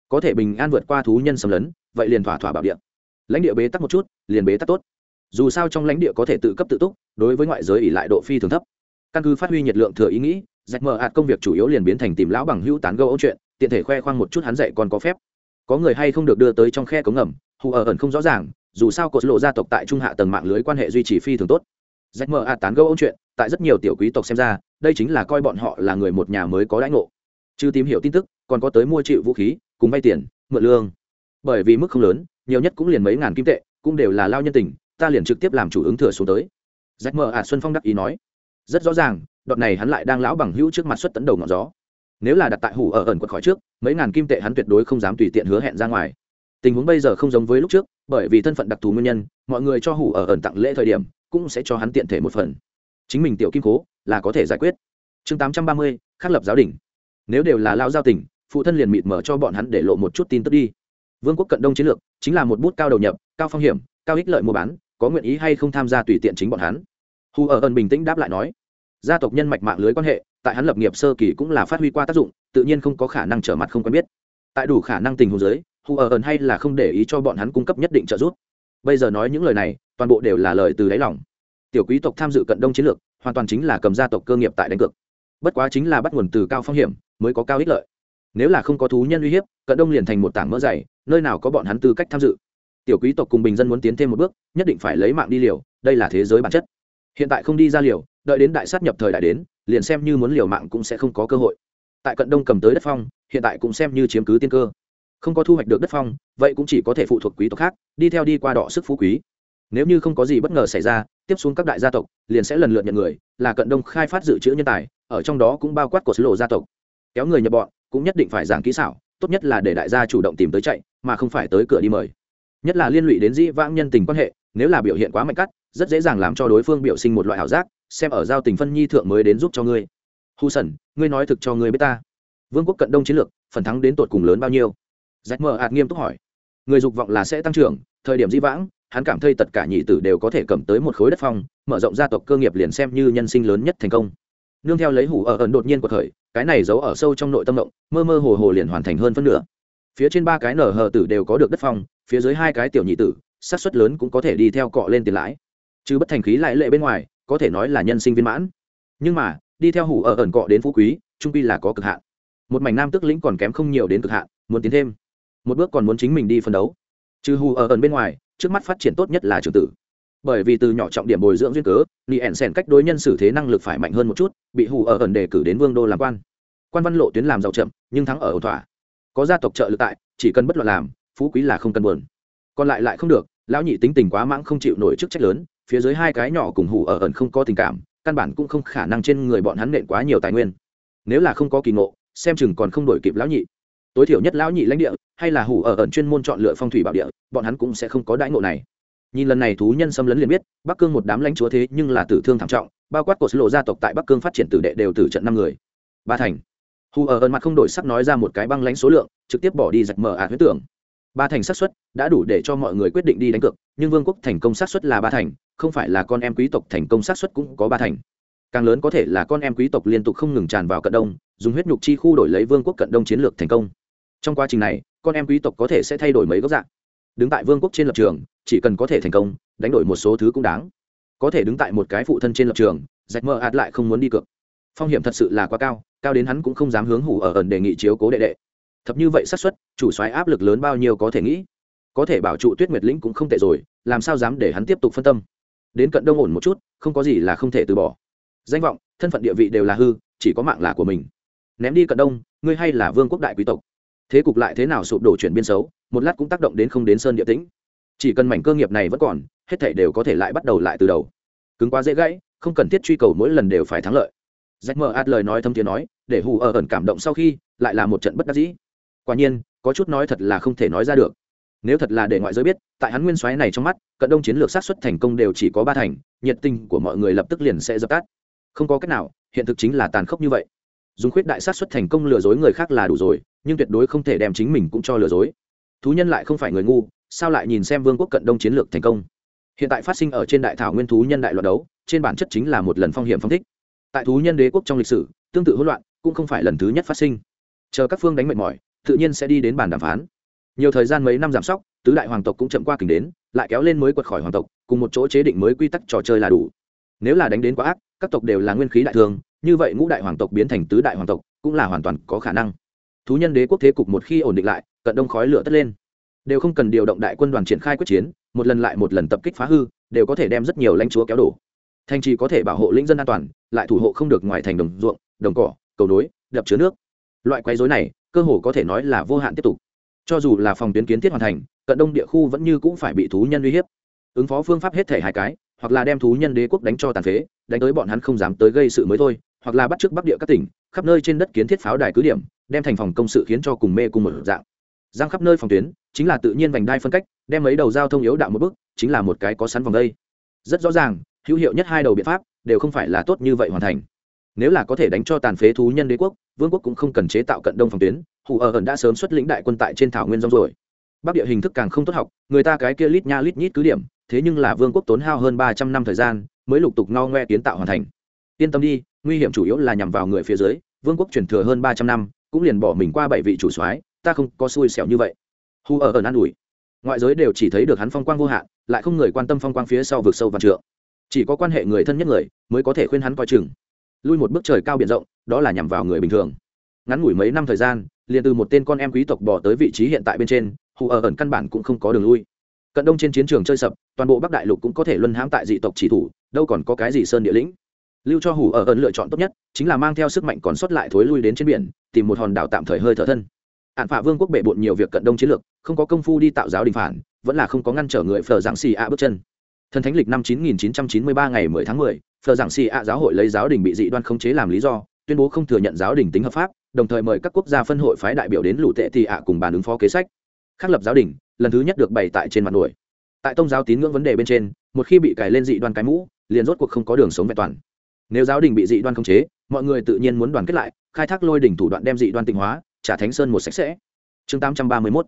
Có thể bình an vượt qua thú nhân xâm lấn, vậy liền thỏa thỏa bảo địa. Lãnh địa bế tắc một chút, liền bế tắc tốt. Dù sao trong lãnh địa có thể tự cấp tự túc, đối với ngoại giới ỉ lại độ phi thường thấp. Căn cứ phát huy nhiệt lượng thừa ý nghĩ giặc mở ạt công việc chủ yếu liền biến thành tìm lão bằng hữu tán gâu ôn chuyện, tiện thể khoe khoang một chút hắn dạy còn có phép. Có người hay không được đưa tới trong khe cống ngầm, hù ở ẩn không rõ ràng, dù sao cột lộ gia tộc tại trung hạ tầng mạng lưới quan hệ duy trì phi thường tốt. Rách mờ a tán gẫu ôn chuyện, tại rất nhiều tiểu quý tộc xem ra, đây chính là coi bọn họ là người một nhà mới có đãi ngộ. Chứ tìm hiểu tin tức, còn có tới mua chịu vũ khí, cùng vay tiền, mượn lương. Bởi vì mức không lớn, nhiều nhất cũng liền mấy ngàn kim tệ, cũng đều là lao nhân tình, ta liền trực tiếp làm chủ ứng thừa xuống tới. Rách mờ a xuân phong đắc ý nói. Rất rõ ràng đoạn này hắn lại đang lão bằng hữu trước mặt xuất tấn đầu ngọn gió. Nếu là đặt tại hủ ở ẩn quật khỏi trước, mấy ngàn kim tệ hắn tuyệt đối không dám tùy tiện hứa hẹn ra ngoài. Tình huống bây giờ không giống với lúc trước, bởi vì thân phận đặc thù nguyên nhân, mọi người cho hủ ở ẩn tặng lễ thời điểm cũng sẽ cho hắn tiện thể một phần. Chính mình tiểu kim cố, là có thể giải quyết. Chương tám trăm ba mươi, khắc lập giáo đình. Nếu đều là lao giao tình, phụ thân liền mịt mở cho bọn hắn để lộ một chút tin tức đi. Vương quốc cận đông chiến lược, chính là một bút cao đầu nhập, cao phong hiểm, cao ích lợi mua bán, có nguyện ý hay không tham gia tùy tiện chính bọn hắn. Hù ở ẩn bình tĩnh đáp lại nói, gia tộc nhân mạch mạng lưới quan hệ, tại hắn lập nghiệp sơ kỳ cũng là phát huy qua tác dụng, tự nhiên không có khả năng trở mặt không quen biết. Tại đủ khả năng tình huống giới hù ở ẩn hay là không để ý cho bọn hắn cung cấp nhất định trợ giúp bây giờ nói những lời này, toàn bộ đều là lời từ đáy lòng. Tiểu quý tộc tham dự cận đông chiến lược, hoàn toàn chính là cầm gia tộc cơ nghiệp tại đánh cược. Bất quá chính là bắt nguồn từ cao phong hiểm, mới có cao ích lợi. Nếu là không có thú nhân uy hiếp, cận đông liền thành một tảng mỡ dày, nơi nào có bọn hắn tư cách tham dự. Tiểu quý tộc cùng bình dân muốn tiến thêm một bước, nhất định phải lấy mạng đi liều, đây là thế giới bản chất. Hiện tại không đi ra liều, đợi đến đại sát nhập thời đại đến, liền xem như muốn liều mạng cũng sẽ không có cơ hội. Tại cận đông cầm tới đất phong, hiện tại cũng xem như chiếm cứ tiên cơ không có thu hoạch được đất phong, vậy cũng chỉ có thể phụ thuộc quý tộc khác, đi theo đi qua đọ sức phú quý. Nếu như không có gì bất ngờ xảy ra, tiếp xuống các đại gia tộc liền sẽ lần lượt nhận người, là cận đông khai phát dự trữ nhân tài, ở trong đó cũng bao quát của sứ lộ gia tộc. Kéo người nhập bọn, cũng nhất định phải giảng kỹ xảo, tốt nhất là để đại gia chủ động tìm tới chạy, mà không phải tới cửa đi mời. Nhất là liên lụy đến dĩ vãng nhân tình quan hệ, nếu là biểu hiện quá mạnh cắt, rất dễ dàng làm cho đối phương biểu sinh một loại ảo giác, xem ở giao tình phân nhi thượng mới đến giúp cho ngươi. Hu sẩn, ngươi nói thực cho ngươi biết ta. Vương quốc cận đông chiến lược, phần thắng đến tột cùng lớn bao nhiêu? Rách mờ ạt nghiêm túc hỏi. Người dục vọng là sẽ tăng trưởng, thời điểm di vãng, hắn cảm thấy tất cả nhị tử đều có thể cầm tới một khối đất phong, mở rộng gia tộc cơ nghiệp liền xem như nhân sinh lớn nhất thành công. Nương theo lấy hủ ở ẩn đột nhiên của thời, cái này giấu ở sâu trong nội tâm động, mơ mơ hồ hồ liền hoàn thành hơn phân nửa. Phía trên ba cái nở hờ tử đều có được đất phong, phía dưới hai cái tiểu nhị tử, xác suất lớn cũng có thể đi theo cọ lên tiền lãi. Chứ bất thành khí lại lệ bên ngoài, có thể nói là nhân sinh viên mãn. Nhưng mà, đi theo hủ ở ẩn cọ đến phú quý, trung pi là có cực hạn. Một mảnh nam tức lĩnh còn kém không nhiều đến cực hạn, muốn tiến thêm một bước còn muốn chính mình đi phân đấu. Trừ hù ở ẩn bên ngoài, trước mắt phát triển tốt nhất là trường tử. Bởi vì từ nhỏ trọng điểm bồi dưỡng duyên cớ, ni ẻn sèn cách đối nhân xử thế năng lực phải mạnh hơn một chút, bị hù ở ẩn đề cử đến vương đô làm quan. Quan văn lộ tuyến làm giàu chậm, nhưng thắng ở ổn thỏa. Có gia tộc trợ lực tại, chỉ cần bất luận làm, phú quý là không cần buồn. Còn lại lại không được, lão nhị tính tình quá mãng không chịu nổi chức trách lớn, phía dưới hai cái nhỏ cùng hù ở ẩn không có tình cảm, căn bản cũng không khả năng trên người bọn hắn nện quá nhiều tài nguyên. Nếu là không có kỳ ngộ, xem chừng còn không đổi kịp lão nhị tối thiểu nhất lão nhị lãnh địa, hay là hủ ở ẩn chuyên môn chọn lựa phong thủy bảo địa, bọn hắn cũng sẽ không có đãi ngộ này. Nhìn lần này thú nhân xâm lấn liền biết, bắc cương một đám lãnh chúa thế nhưng là tử thương thảm trọng, bao quát cột lộ gia tộc tại bắc cương phát triển tử đệ đều tử trận năm người. Ba thành. Hù ở ẩn mặt không đổi sắc nói ra một cái băng lãnh số lượng, trực tiếp bỏ đi giặc mở ạt huyết tưởng. Ba thành xác suất đã đủ để cho mọi người quyết định đi đánh cược, nhưng vương quốc thành công xác suất là ba thành, không phải là con em quý tộc thành công xác suất cũng có ba thành. Càng lớn có thể là con em quý tộc liên tục không ngừng tràn vào cận đông, dùng huyết nhục chi khu đổi lấy vương quốc cận đông chiến lược thành công trong quá trình này, con em quý tộc có thể sẽ thay đổi mấy góc dạng. Đứng tại vương quốc trên lập trường, chỉ cần có thể thành công, đánh đổi một số thứ cũng đáng. Có thể đứng tại một cái phụ thân trên lập trường rạch mơ ạt lại không muốn đi cược. Phong hiểm thật sự là quá cao cao đến hắn cũng không dám hướng hủ ở ẩn đề nghị chiếu cố đệ đệ. Thập như vậy xác suất, chủ xoáy áp lực lớn bao nhiêu có thể nghĩ. Có thể bảo trụ tuyết nguyệt lĩnh cũng không tệ rồi, làm sao dám để hắn tiếp tục phân tâm. Đến cận đông ổn một chút, không có gì là không thể từ bỏ. Danh vọng, thân phận địa vị đều là hư, chỉ có mạng là của mình. Ném đi cận đông, ngươi hay là vương quốc đại quý tộc thế cục lại thế nào sụp đổ chuyển biên xấu, một lát cũng tác động đến không đến sơn địa tĩnh. Chỉ cần mảnh cơ nghiệp này vẫn còn, hết thảy đều có thể lại bắt đầu lại từ đầu. Cứng quá dễ gãy, không cần thiết truy cầu mỗi lần đều phải thắng lợi. Rách mờ át lời nói thâm tiếng nói, để hù ở ẩn cảm động sau khi, lại là một trận bất đắc dĩ. Quả nhiên, có chút nói thật là không thể nói ra được. Nếu thật là để ngoại giới biết, tại hắn nguyên soái này trong mắt, cận đông chiến lược sát xuất thành công đều chỉ có ba thành, nhiệt tình của mọi người lập tức liền sẽ dập tắt. Không có cách nào, hiện thực chính là tàn khốc như vậy. Dùng khuyết đại sát xuất thành công lừa dối người khác là đủ rồi nhưng tuyệt đối không thể đem chính mình cũng cho lừa dối. Thú nhân lại không phải người ngu, sao lại nhìn xem vương quốc cận đông chiến lược thành công? Hiện tại phát sinh ở trên đại thảo nguyên thú nhân đại loạt đấu, trên bản chất chính là một lần phong hiểm phong thích. Tại thú nhân đế quốc trong lịch sử, tương tự hỗn loạn cũng không phải lần thứ nhất phát sinh. Chờ các phương đánh mệt mỏi, tự nhiên sẽ đi đến bàn đàm phán. Nhiều thời gian mấy năm giảm sóc, tứ đại hoàng tộc cũng chậm qua kình đến, lại kéo lên mới quật khỏi hoàng tộc, cùng một chỗ chế định mới quy tắc trò chơi là đủ. Nếu là đánh đến quá ác, các tộc đều là nguyên khí đại thương như vậy ngũ đại hoàng tộc biến thành tứ đại hoàng tộc cũng là hoàn toàn có khả năng thú nhân đế quốc thế cục một khi ổn định lại, cận đông khói lửa tất lên. Đều không cần điều động đại quân đoàn triển khai quyết chiến, một lần lại một lần tập kích phá hư, đều có thể đem rất nhiều lãnh chúa kéo đổ. Thành trì có thể bảo hộ lĩnh dân an toàn, lại thủ hộ không được ngoài thành đồng ruộng, đồng cỏ, cầu nối, đập chứa nước. Loại quấy rối này, cơ hồ có thể nói là vô hạn tiếp tục. Cho dù là phòng tuyến kiến thiết hoàn thành, cận đông địa khu vẫn như cũng phải bị thú nhân uy hiếp. Ứng phó phương pháp hết thể hai cái, hoặc là đem thú nhân đế quốc đánh cho tàn phế, đánh tới bọn hắn không dám tới gây sự mới thôi, hoặc là bắt chước bắc địa các tỉnh, khắp nơi trên đất kiến thiết pháo đài cứ điểm đem thành phòng công sự khiến cho cùng mê cùng một dạng. Giang khắp nơi phòng tuyến, chính là tự nhiên vành đai phân cách, đem mấy đầu giao thông yếu đạo một bước, chính là một cái có sắn vòng đây. Rất rõ ràng, hữu hiệu nhất hai đầu biện pháp, đều không phải là tốt như vậy hoàn thành. Nếu là có thể đánh cho tàn phế thú nhân đế quốc, vương quốc cũng không cần chế tạo cận đông phòng tuyến, hù ở ẩn đã sớm xuất lĩnh đại quân tại trên thảo nguyên rong rồi bắc địa hình thức càng không tốt học, người ta cái kia lít nha lít nhít cứ điểm, thế nhưng là vương quốc tốn hao hơn ba trăm năm thời gian, mới lục tục no ngoe kiến tạo hoàn thành. Yên tâm đi, nguy hiểm chủ yếu là nhằm vào người phía dưới, vương quốc truyền thừa hơn ba trăm năm cũng liền bỏ mình qua bảy vị chủ soái, ta không có xui xẻo như vậy. Hù ở ở an ủi. Ngoại giới đều chỉ thấy được hắn phong quang vô hạn, lại không người quan tâm phong quang phía sau vực sâu và trượng. Chỉ có quan hệ người thân nhất người mới có thể khuyên hắn coi chừng. Lui một bước trời cao biển rộng, đó là nhằm vào người bình thường. Ngắn ngủi mấy năm thời gian, liền từ một tên con em quý tộc bỏ tới vị trí hiện tại bên trên hù ở ẩn căn bản cũng không có đường lui. Cận đông trên chiến trường chơi sập, toàn bộ bắc đại lục cũng có thể luân hãm tại dị tộc chỉ thủ, đâu còn có cái gì sơn địa lĩnh lưu cho hủ ở ẩn lựa chọn tốt nhất chính là mang theo sức mạnh còn sót lại thối lui đến trên biển tìm một hòn đảo tạm thời hơi thở thân. Hạn phạ vương quốc bệ bộn nhiều việc cận đông chiến lược không có công phu đi tạo giáo đình phản vẫn là không có ngăn trở người phờ giảng xì ạ bước chân. Thần thánh lịch năm 9993 ngày 10 tháng 10, phờ giảng xì ạ giáo hội lấy giáo đình bị dị đoan khống chế làm lý do tuyên bố không thừa nhận giáo đình tính hợp pháp đồng thời mời các quốc gia phân hội phái đại biểu đến lũ tệ tị ạ cùng bàn ứng phó kế sách. Khắc lập giáo đình lần thứ nhất được bày tại trên mặt nổi. Tại tông giáo tín ngưỡng vấn đề bên trên một khi bị cài lên dị đoan cái mũ liền rốt cuộc không có đường sống vẹn toàn nếu giáo đình bị dị đoan khống chế, mọi người tự nhiên muốn đoàn kết lại, khai thác lôi đỉnh thủ đoạn đem dị đoan tịnh hóa, trả thánh sơn một sạch sẽ. Chương tám trăm ba mươi mốt.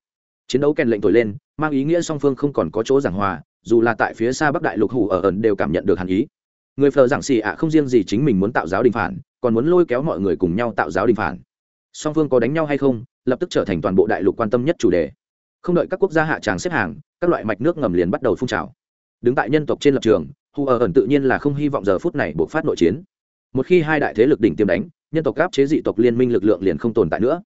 Chiến đấu kèn lệnh thổi lên, mang ý nghĩa song phương không còn có chỗ giảng hòa, dù là tại phía xa bắc đại lục hủ ở ẩn đều cảm nhận được hàn ý. Người phờ giảng xì ạ không riêng gì chính mình muốn tạo giáo đình phản, còn muốn lôi kéo mọi người cùng nhau tạo giáo đình phản. Song phương có đánh nhau hay không, lập tức trở thành toàn bộ đại lục quan tâm nhất chủ đề. Không đợi các quốc gia hạ tràng xếp hàng, các loại mạch nước ngầm liền bắt đầu phun trào đứng tại nhân tộc trên lập trường hù ở ẩn tự nhiên là không hy vọng giờ phút này buộc phát nội chiến. Một khi hai đại thế lực đỉnh tiêm đánh, nhân tộc áp chế dị tộc liên minh lực lượng liền không tồn tại nữa.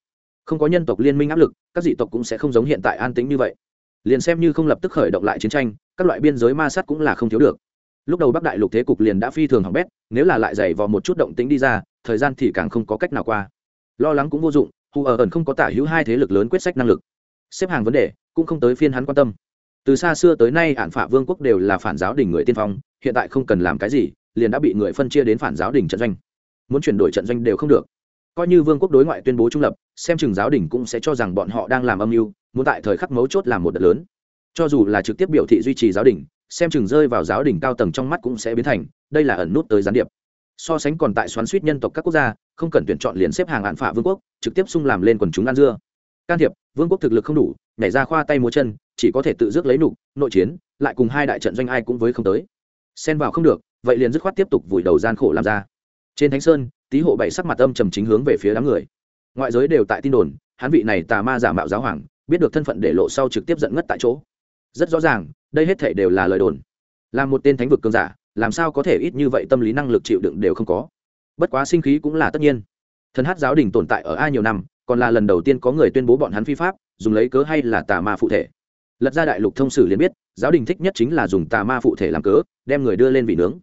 Không có nhân tộc liên minh áp lực, các dị tộc cũng sẽ không giống hiện tại an tĩnh như vậy. Liền xem như không lập tức khởi động lại chiến tranh, các loại biên giới ma sát cũng là không thiếu được. Lúc đầu bắc đại lục thế cục liền đã phi thường hỏng bét, nếu là lại dày vò một chút động tĩnh đi ra, thời gian thì càng không có cách nào qua. Lo lắng cũng vô dụng hù ở ẩn không có tả hữu hai thế lực lớn quyết sách năng lực. Xếp hàng vấn đề, cũng không tới phiên hắn quan tâm từ xa xưa tới nay ạn phả vương quốc đều là phản giáo đình người tiên phong, hiện tại không cần làm cái gì, liền đã bị người phân chia đến phản giáo đình trận doanh. Muốn chuyển đổi trận doanh đều không được. Coi như vương quốc đối ngoại tuyên bố trung lập, xem chừng giáo đình cũng sẽ cho rằng bọn họ đang làm âm mưu, muốn tại thời khắc mấu chốt làm một đợt lớn. Cho dù là trực tiếp biểu thị duy trì giáo đình, xem chừng rơi vào giáo đình cao tầng trong mắt cũng sẽ biến thành, đây là ẩn nút tới gián điệp. So sánh còn tại xoắn suýt nhân tộc các quốc gia, không cần tuyển chọn liền xếp hàng hạn phả vương quốc, trực tiếp xung làm lên quần chúng ăn dưa. Can thiệp, vương quốc thực lực không đủ, nhảy ra khoa tay múa chân chỉ có thể tự dứt lấy nục, nội chiến, lại cùng hai đại trận doanh ai cũng với không tới. Xen vào không được, vậy liền dứt khoát tiếp tục vùi đầu gian khổ làm ra. Trên thánh sơn, tý hộ bảy sắc mặt âm trầm chính hướng về phía đám người. Ngoại giới đều tại tin đồn, hắn vị này tà ma giả mạo giáo hoàng, biết được thân phận để lộ sau trực tiếp giận ngất tại chỗ. Rất rõ ràng, đây hết thể đều là lời đồn. Là một tên thánh vực cường giả, làm sao có thể ít như vậy tâm lý năng lực chịu đựng đều không có. Bất quá sinh khí cũng là tất nhiên. Thần hát giáo đình tồn tại ở ai nhiều năm, còn là lần đầu tiên có người tuyên bố bọn hắn phi pháp, dùng lấy cớ hay là tà ma phụ thể lật ra đại lục thông sử liền biết, giáo đình thích nhất chính là dùng tà ma phụ thể làm cớ, đem người đưa lên vị nướng.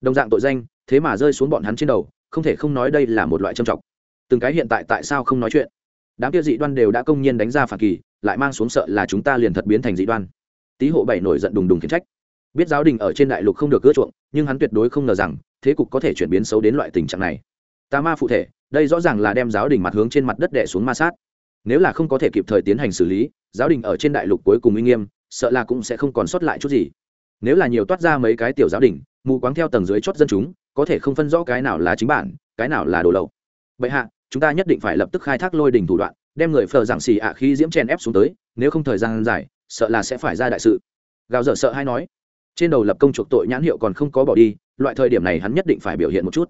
Đồng dạng tội danh, thế mà rơi xuống bọn hắn trên đầu, không thể không nói đây là một loại trầm trọng. Từng cái hiện tại tại sao không nói chuyện? Đám kia dị đoan đều đã công nhiên đánh ra phản kỳ, lại mang xuống sợ là chúng ta liền thật biến thành dị đoan. Tý hộ bảy nổi giận đùng đùng khiển trách. Biết giáo đình ở trên đại lục không được ưa chuộng, nhưng hắn tuyệt đối không ngờ rằng, thế cục có thể chuyển biến xấu đến loại tình trạng này. Tà ma phụ thể, đây rõ ràng là đem giáo đình mặt hướng trên mặt đất đẻ xuống ma sát nếu là không có thể kịp thời tiến hành xử lý, giáo đình ở trên đại lục cuối cùng uy nghiêm, sợ là cũng sẽ không còn sót lại chút gì. Nếu là nhiều toát ra mấy cái tiểu giáo đình, mù quáng theo tầng dưới chót dân chúng, có thể không phân rõ cái nào là chính bản, cái nào là đồ lậu. Vậy hạ, chúng ta nhất định phải lập tức khai thác lôi đình thủ đoạn, đem người phờ giảng xì ạ khi diễm chen ép xuống tới, nếu không thời gian dài, sợ là sẽ phải ra đại sự. Gào dở sợ hay nói. Trên đầu lập công chuộc tội nhãn hiệu còn không có bỏ đi, loại thời điểm này hắn nhất định phải biểu hiện một chút.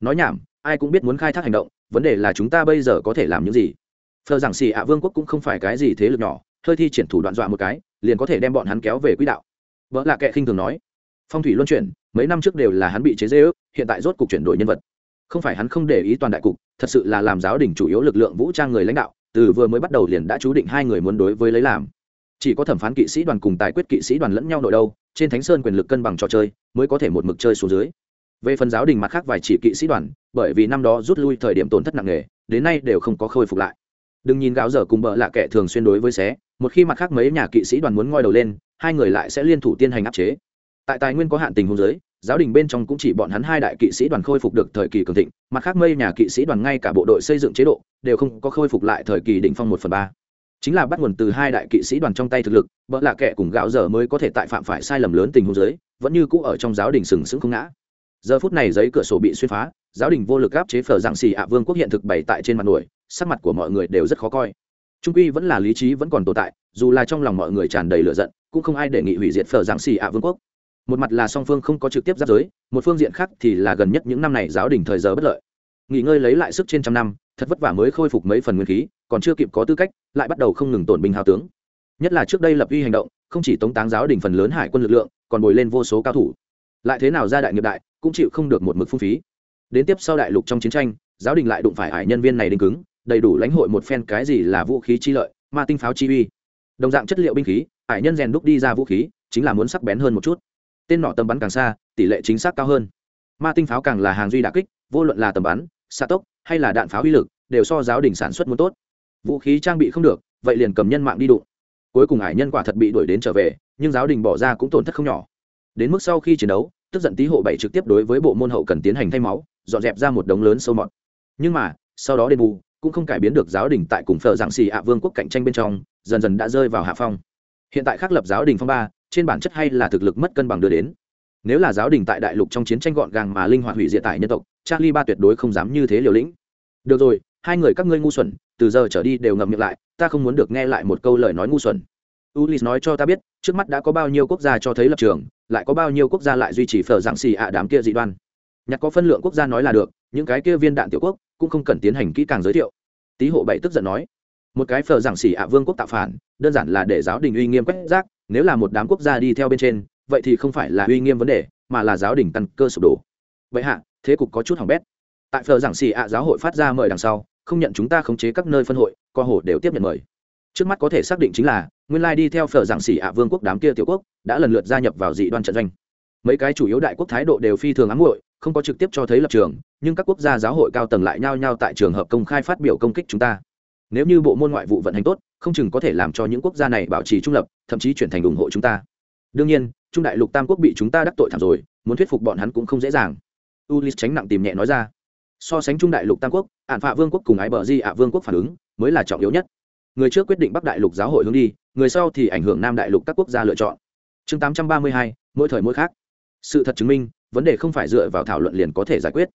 Nói nhảm, ai cũng biết muốn khai thác hành động, vấn đề là chúng ta bây giờ có thể làm những gì phờ giảng xì ạ vương quốc cũng không phải cái gì thế lực nhỏ, hơi thi triển thủ đoạn dọa một cái, liền có thể đem bọn hắn kéo về quỹ đạo. Vợ là kệ khinh thường nói. Phong thủy luân chuyển, mấy năm trước đều là hắn bị chế dễ ước hiện tại rốt cục chuyển đổi nhân vật. Không phải hắn không để ý toàn đại cục, thật sự là làm giáo đình chủ yếu lực lượng vũ trang người lãnh đạo, từ vừa mới bắt đầu liền đã chú định hai người muốn đối với lấy làm. Chỉ có thẩm phán kỵ sĩ đoàn cùng tài quyết kỵ sĩ đoàn lẫn nhau nội đâu, trên thánh sơn quyền lực cân bằng trò chơi, mới có thể một mực chơi xuống dưới. Về phần giáo đình mặt khác vài chỉ kỵ sĩ đoàn, bởi vì năm đó rút lui thời điểm tổn thất nặng nề, đến nay đều không có khôi phục lại đừng nhìn gáo dở cùng bợ lạ kệ thường xuyên đối với xé, một khi mặt khác mấy nhà kỵ sĩ đoàn muốn ngoi đầu lên, hai người lại sẽ liên thủ tiên hành áp chế. Tại tài nguyên có hạn tình hôn giới giáo đình bên trong cũng chỉ bọn hắn hai đại kỵ sĩ đoàn khôi phục được thời kỳ cường thịnh, mặt khác mây nhà kỵ sĩ đoàn ngay cả bộ đội xây dựng chế độ đều không có khôi phục lại thời kỳ đỉnh phong một phần ba. Chính là bắt nguồn từ hai đại kỵ sĩ đoàn trong tay thực lực vợ lạ kệ cùng gạo dở mới có thể tại phạm phải sai lầm lớn tình huống giới vẫn như cũ ở trong giáo đình sừng sững không ngã. Giờ phút này giấy cửa sổ bị xuyên phá, giáo đình vô lực áp chế phở dạng xì ạ vương quốc hiện thực bày tại trên mặt nổi sắc mặt của mọi người đều rất khó coi. Trung quy vẫn là lý trí vẫn còn tồn tại, dù là trong lòng mọi người tràn đầy lửa giận, cũng không ai đề nghị hủy diệt phở giáng xì ạ vương quốc. Một mặt là song phương không có trực tiếp giáp giới, một phương diện khác thì là gần nhất những năm này giáo đình thời giờ bất lợi. Nghỉ ngơi lấy lại sức trên trăm năm, thật vất vả mới khôi phục mấy phần nguyên khí, còn chưa kịp có tư cách, lại bắt đầu không ngừng tổn binh hào tướng. Nhất là trước đây lập uy hành động, không chỉ tống táng giáo đình phần lớn hải quân lực lượng, còn bồi lên vô số cao thủ. Lại thế nào ra đại nghiệp đại, cũng chịu không được một mực phung phí. Đến tiếp sau đại lục trong chiến tranh, giáo đình lại đụng phải hải nhân viên này đinh cứng đầy đủ lãnh hội một phen cái gì là vũ khí chi lợi, ma tinh pháo chi uy. Đồng dạng chất liệu binh khí hải nhân rèn đúc đi ra vũ khí, chính là muốn sắc bén hơn một chút. Tên nọ tầm bắn càng xa, tỷ lệ chính xác cao hơn. Ma tinh pháo càng là hàng duy đà kích, vô luận là tầm bắn xa tốc, hay là đạn pháo uy lực, đều so giáo đình sản xuất muốn tốt. Vũ khí trang bị không được, vậy liền cầm nhân mạng đi đụng. Cuối cùng hải nhân quả thật bị đuổi đến trở về, nhưng giáo đình bỏ ra cũng tổn thất không nhỏ. Đến mức sau khi chiến đấu, tức giận tý hộ bảy trực tiếp đối với bộ môn hậu cần tiến hành thay máu, dọn dẹp ra một đống lớn sâu mọt. Nhưng mà, sau đó đền bù cũng không cải biến được giáo đình tại cùng phở giảng xì ạ vương quốc cạnh tranh bên trong, dần dần đã rơi vào hạ phong. Hiện tại khắc lập giáo đình phong ba, trên bản chất hay là thực lực mất cân bằng đưa đến. Nếu là giáo đình tại đại lục trong chiến tranh gọn gàng mà linh hoạt hủy diệt tại nhân tộc, charlie ba tuyệt đối không dám như thế liều lĩnh. Được rồi, hai người các ngươi ngu xuẩn, từ giờ trở đi đều ngậm miệng lại, ta không muốn được nghe lại một câu lời nói ngu xuẩn. Ulis nói cho ta biết, trước mắt đã có bao nhiêu quốc gia cho thấy lập trường, lại có bao nhiêu quốc gia lại duy trì phở dạng xì ạ đám kia dị đoan. Nhặt có phân lượng quốc gia nói là được, những cái kia viên đạn tiểu quốc cũng không cần tiến hành kỹ càng giới thiệu. Tý hộ bảy tức giận nói, một cái phở giảng xỉ ạ vương quốc tạo phản, đơn giản là để giáo đình uy nghiêm quét rác, nếu là một đám quốc gia đi theo bên trên, vậy thì không phải là uy nghiêm vấn đề, mà là giáo đình căn cơ sụp đổ. Vậy hạ, thế cục có chút hỏng bét. Tại phở giảng xỉ ạ giáo hội phát ra mời đằng sau, không nhận chúng ta khống chế các nơi phân hội, co hồ đều tiếp nhận mời. Trước mắt có thể xác định chính là, nguyên lai đi theo phở giảng xỉ ạ vương quốc đám kia tiểu quốc, đã lần lượt gia nhập vào dị đoan trận doanh. Mấy cái chủ yếu đại quốc thái độ đều phi thường ám muội không có trực tiếp cho thấy lập trường, nhưng các quốc gia giáo hội cao tầng lại nhao nhao tại trường hợp công khai phát biểu công kích chúng ta. Nếu như bộ môn ngoại vụ vận hành tốt, không chừng có thể làm cho những quốc gia này bảo trì trung lập, thậm chí chuyển thành ủng hộ chúng ta. Đương nhiên, trung đại lục tam quốc bị chúng ta đắc tội thảm rồi, muốn thuyết phục bọn hắn cũng không dễ dàng. Ulis tránh nặng tìm nhẹ nói ra. So sánh trung đại lục tam quốc ạn phạ vương quốc cùng ái bờ di ạ vương quốc phản ứng mới là trọng yếu nhất. Người trước quyết định bắc đại lục giáo hội hướng đi, người sau thì ảnh hưởng nam đại lục các quốc gia lựa chọn. Chương tám trăm ba mươi hai, mỗi thời mỗi khác. Sự thật chứng minh vấn đề không phải dựa vào thảo luận liền có thể giải quyết.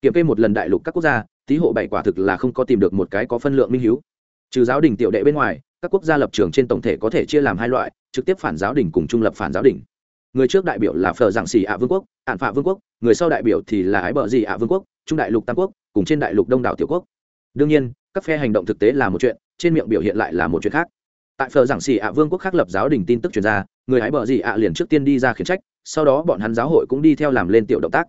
Kiểm kê một lần đại lục các quốc gia tý hộ bảy quả thực là không có tìm được một cái có phân lượng minh hiếu. Trừ giáo đình tiểu đệ bên ngoài, các quốc gia lập trường trên tổng thể có thể chia làm hai loại, trực tiếp phản giáo đình cùng trung lập phản giáo đình. Người trước đại biểu là phờ giảng xì ạ vương quốc ạn phạ vương quốc, người sau đại biểu thì là ái bờ gì ạ vương quốc, trung đại lục tam quốc, cùng trên đại lục đông đảo tiểu quốc. Đương nhiên, các phe hành động thực tế là một chuyện, trên miệng biểu hiện lại là một chuyện khác. Tại phờ giảng xì ạ vương quốc khác lập giáo đình tin tức truyền ra, người ái bờ gì ạ liền trước tiên đi ra khiển trách sau đó bọn hắn giáo hội cũng đi theo làm lên tiểu động tác.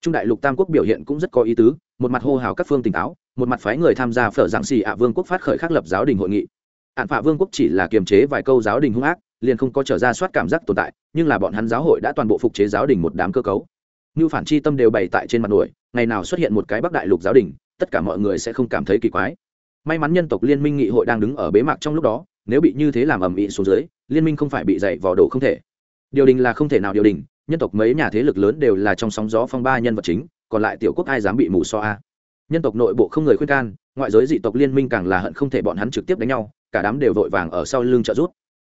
Trung đại lục tam quốc biểu hiện cũng rất có ý tứ, một mặt hô hào các phương tỉnh táo, một mặt phái người tham gia phở giảng xì ạ vương quốc phát khởi khắc lập giáo đình hội nghị. Ạn phạ vương quốc chỉ là kiềm chế vài câu giáo đình hung ác, liền không có trở ra soát cảm giác tồn tại, nhưng là bọn hắn giáo hội đã toàn bộ phục chế giáo đình một đám cơ cấu. Như phản chi tâm đều bày tại trên mặt nổi, ngày nào xuất hiện một cái bắc đại lục giáo đình, tất cả mọi người sẽ không cảm thấy kỳ quái. May mắn nhân tộc liên minh nghị hội đang đứng ở bế mạc trong lúc đó, nếu bị như thế làm ầm ĩ xuống dưới, liên minh không phải bị dày vò đổ không thể điều đình là không thể nào điều đình, nhân tộc mấy nhà thế lực lớn đều là trong sóng gió phong ba nhân vật chính, còn lại tiểu quốc ai dám bị mù so a? À? Nhân tộc nội bộ không người khuyên can, ngoại giới dị tộc liên minh càng là hận không thể bọn hắn trực tiếp đánh nhau, cả đám đều vội vàng ở sau lưng trợ rút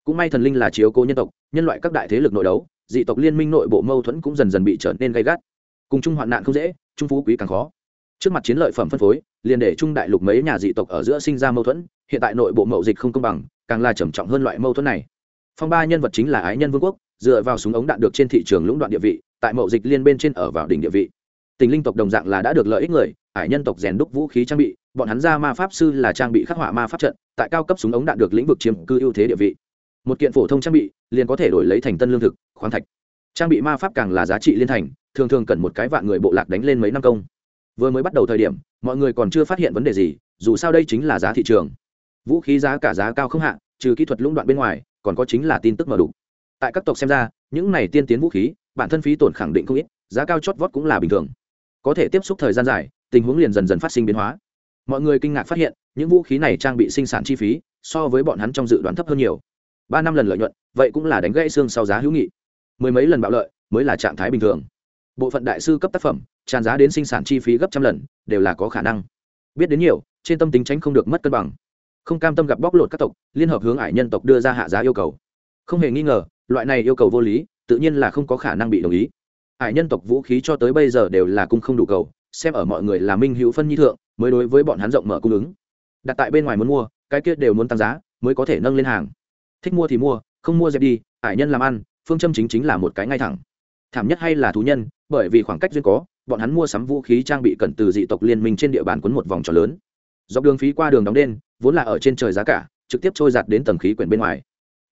cũng may thần linh là chiếu cố nhân tộc, nhân loại các đại thế lực nội đấu, dị tộc liên minh nội bộ mâu thuẫn cũng dần dần bị trở nên gây gắt. Cùng chung hoạn nạn không dễ trung phú quý càng khó. Trước mặt chiến lợi phẩm phân phối, liền để trung đại lục mấy nhà dị tộc ở giữa sinh ra mâu thuẫn, hiện tại nội bộ mậu dịch không công bằng, càng là trầm trọng hơn loại mâu thuẫn này. Phong ba nhân vật chính là ái nhân vương quốc dựa vào súng ống đạn được trên thị trường lũng đoạn địa vị, tại mậu dịch liên bên trên ở vào đỉnh địa vị. Tình linh tộc đồng dạng là đã được lợi ích người, ải nhân tộc rèn đúc vũ khí trang bị, bọn hắn ra ma pháp sư là trang bị khắc họa ma pháp trận, tại cao cấp súng ống đạn được lĩnh vực chiếm cư ưu thế địa vị. Một kiện phổ thông trang bị, liền có thể đổi lấy thành tân lương thực, khoáng thạch. Trang bị ma pháp càng là giá trị liên thành, thường thường cần một cái vạn người bộ lạc đánh lên mấy năm công. Vừa mới bắt đầu thời điểm, mọi người còn chưa phát hiện vấn đề gì, dù sao đây chính là giá thị trường. Vũ khí giá cả giá cao không hạ, trừ kỹ thuật lũng đoạn bên ngoài, còn có chính là tin tức mở đủ tại các tộc xem ra, những này tiên tiến vũ khí, bản thân phí tổn khẳng định không ít, giá cao chót vót cũng là bình thường. Có thể tiếp xúc thời gian dài, tình huống liền dần dần phát sinh biến hóa. Mọi người kinh ngạc phát hiện, những vũ khí này trang bị sinh sản chi phí, so với bọn hắn trong dự đoán thấp hơn nhiều. Ba năm lần lợi nhuận, vậy cũng là đánh gãy xương sau giá hữu nghị. Mười mấy lần bạo lợi, mới là trạng thái bình thường. Bộ phận đại sư cấp tác phẩm, tràn giá đến sinh sản chi phí gấp trăm lần, đều là có khả năng. Biết đến nhiều, trên tâm tính tránh không được mất cân bằng. Không cam tâm gặp bóc lột các tộc, liên hợp hướng ải nhân tộc đưa ra hạ giá yêu cầu. Không hề nghi ngờ loại này yêu cầu vô lý, tự nhiên là không có khả năng bị đồng ý. Hải nhân tộc vũ khí cho tới bây giờ đều là cung không đủ cầu, xem ở mọi người là minh hữu phân nhi thượng, mới đối với bọn hắn rộng mở cung ứng. Đặt tại bên ngoài muốn mua, cái kia đều muốn tăng giá, mới có thể nâng lên hàng. Thích mua thì mua, không mua dẹp đi, hải nhân làm ăn, phương châm chính chính là một cái ngay thẳng. Thảm nhất hay là thú nhân, bởi vì khoảng cách duyên có, bọn hắn mua sắm vũ khí trang bị cần từ dị tộc liên minh trên địa bàn quấn một vòng tròn lớn. Dọc đường phí qua đường đóng đen vốn là ở trên trời giá cả, trực tiếp trôi giạt đến tầng khí quyển bên ngoài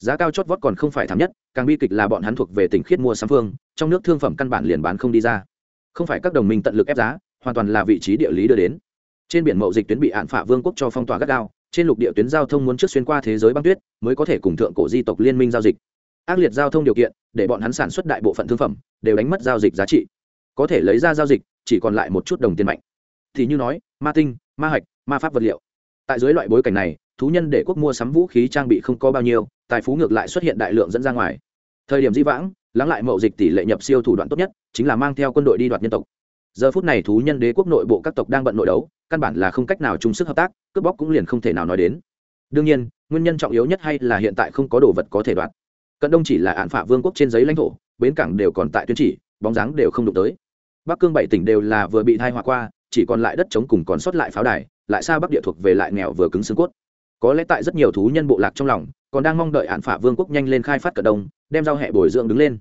giá cao chót vót còn không phải thảm nhất, càng bi kịch là bọn hắn thuộc về tỉnh khiết mua sắm phương, trong nước thương phẩm căn bản liền bán không đi ra. Không phải các đồng minh tận lực ép giá, hoàn toàn là vị trí địa lý đưa đến. Trên biển mậu dịch tuyến bị hạn phả vương quốc cho phong tỏa gắt gao, trên lục địa tuyến giao thông muốn trước xuyên qua thế giới băng tuyết, mới có thể cùng thượng cổ di tộc liên minh giao dịch. Ác liệt giao thông điều kiện, để bọn hắn sản xuất đại bộ phận thương phẩm, đều đánh mất giao dịch giá trị. Có thể lấy ra giao dịch, chỉ còn lại một chút đồng tiền mạnh. Thì như nói, ma tinh, ma hạch, ma pháp vật liệu. Tại dưới loại bối cảnh này thú nhân để quốc mua sắm vũ khí trang bị không có bao nhiêu, tài phú ngược lại xuất hiện đại lượng dẫn ra ngoài. Thời điểm di vãng, lắng lại mậu dịch tỷ lệ nhập siêu thủ đoạn tốt nhất chính là mang theo quân đội đi đoạt nhân tộc. Giờ phút này thú nhân đế quốc nội bộ các tộc đang bận nội đấu, căn bản là không cách nào chung sức hợp tác, cướp bóc cũng liền không thể nào nói đến. Đương nhiên, nguyên nhân trọng yếu nhất hay là hiện tại không có đồ vật có thể đoạt. Cận đông chỉ là án phạ vương quốc trên giấy lãnh thổ, bến cảng đều còn tại tuyến chỉ, bóng dáng đều không đụng tới. Bắc cương bảy tỉnh đều là vừa bị thai họa qua, chỉ còn lại đất chống cùng còn sót lại pháo đài, lại xa bắc địa thuộc về lại nghèo vừa cứng xương cốt có lẽ tại rất nhiều thú nhân bộ lạc trong lòng, còn đang mong đợi hạn phả vương quốc nhanh lên khai phát cận đông, đem giao hệ bồi dưỡng đứng lên.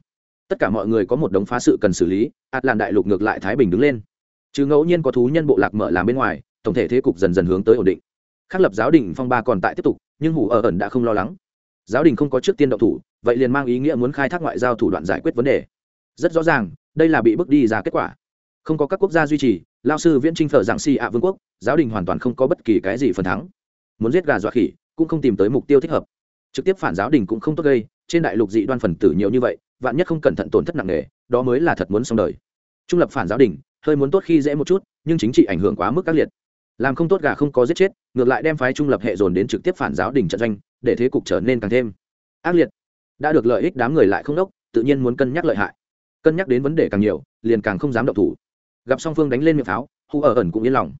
Tất cả mọi người có một đống phá sự cần xử lý, ạt làn đại lục ngược lại thái bình đứng lên. Chứ ngẫu nhiên có thú nhân bộ lạc mở làm bên ngoài, tổng thể thế cục dần dần hướng tới ổn định. Khắc lập giáo đình phong ba còn tại tiếp tục, nhưng hủ ở ẩn đã không lo lắng. Giáo đình không có trước tiên động thủ, vậy liền mang ý nghĩa muốn khai thác ngoại giao thủ đoạn giải quyết vấn đề. Rất rõ ràng, đây là bị bước đi ra kết quả. Không có các quốc gia duy trì, lao sư viễn trinh phở giảng si ạ vương quốc, giáo đình hoàn toàn không có bất kỳ cái gì phần thắng muốn giết gà dọa khỉ, cũng không tìm tới mục tiêu thích hợp. Trực tiếp phản giáo đình cũng không tốt gây, trên đại lục dị đoan phần tử nhiều như vậy, vạn nhất không cẩn thận tổn thất nặng nề, đó mới là thật muốn xong đời. Trung lập phản giáo đình, hơi muốn tốt khi dễ một chút, nhưng chính trị ảnh hưởng quá mức các liệt. Làm không tốt gà không có giết chết, ngược lại đem phái trung lập hệ dồn đến trực tiếp phản giáo đình trận doanh, để thế cục trở nên càng thêm ác liệt. Đã được lợi ích đám người lại không đốc, tự nhiên muốn cân nhắc lợi hại. Cân nhắc đến vấn đề càng nhiều, liền càng không dám động thủ. Gặp song phương đánh lên miệng pháo hù ở ẩn cũng yên lòng.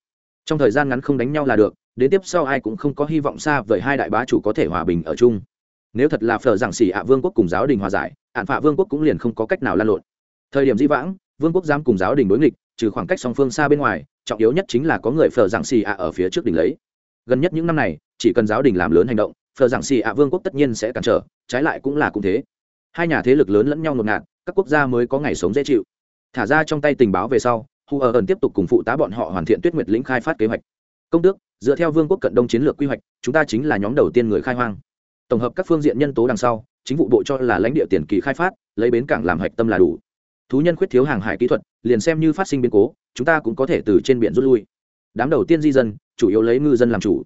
Trong thời gian ngắn không đánh nhau là được đến tiếp sau ai cũng không có hy vọng xa vời hai đại bá chủ có thể hòa bình ở chung. Nếu thật là phở giảng xỉ ạ vương quốc cùng giáo đình hòa giải, ạn phạ vương quốc cũng liền không có cách nào lan lộn. Thời điểm di vãng, vương quốc dám cùng giáo đình đối nghịch, trừ khoảng cách song phương xa bên ngoài, trọng yếu nhất chính là có người phở giảng xỉ ạ ở phía trước đỉnh lấy. Gần nhất những năm này, chỉ cần giáo đình làm lớn hành động, phở giảng xỉ ạ vương quốc tất nhiên sẽ cản trở, trái lại cũng là cũng thế. Hai nhà thế lực lớn lẫn nhau ngột ngạt, các quốc gia mới có ngày sống dễ chịu. Thả ra trong tay tình báo về sau, hu ở ẩn tiếp tục cùng phụ tá bọn họ hoàn thiện tuyết nguyệt lĩnh khai phát kế hoạch công tước, dựa theo vương quốc cận đông chiến lược quy hoạch, chúng ta chính là nhóm đầu tiên người khai hoang. Tổng hợp các phương diện nhân tố đằng sau, chính vụ bộ cho là lãnh địa tiền kỳ khai phát, lấy bến cảng làm hạch tâm là đủ. Thú nhân khuyết thiếu hàng hải kỹ thuật, liền xem như phát sinh biến cố, chúng ta cũng có thể từ trên biển rút lui. Đám đầu tiên di dân, chủ yếu lấy ngư dân làm chủ.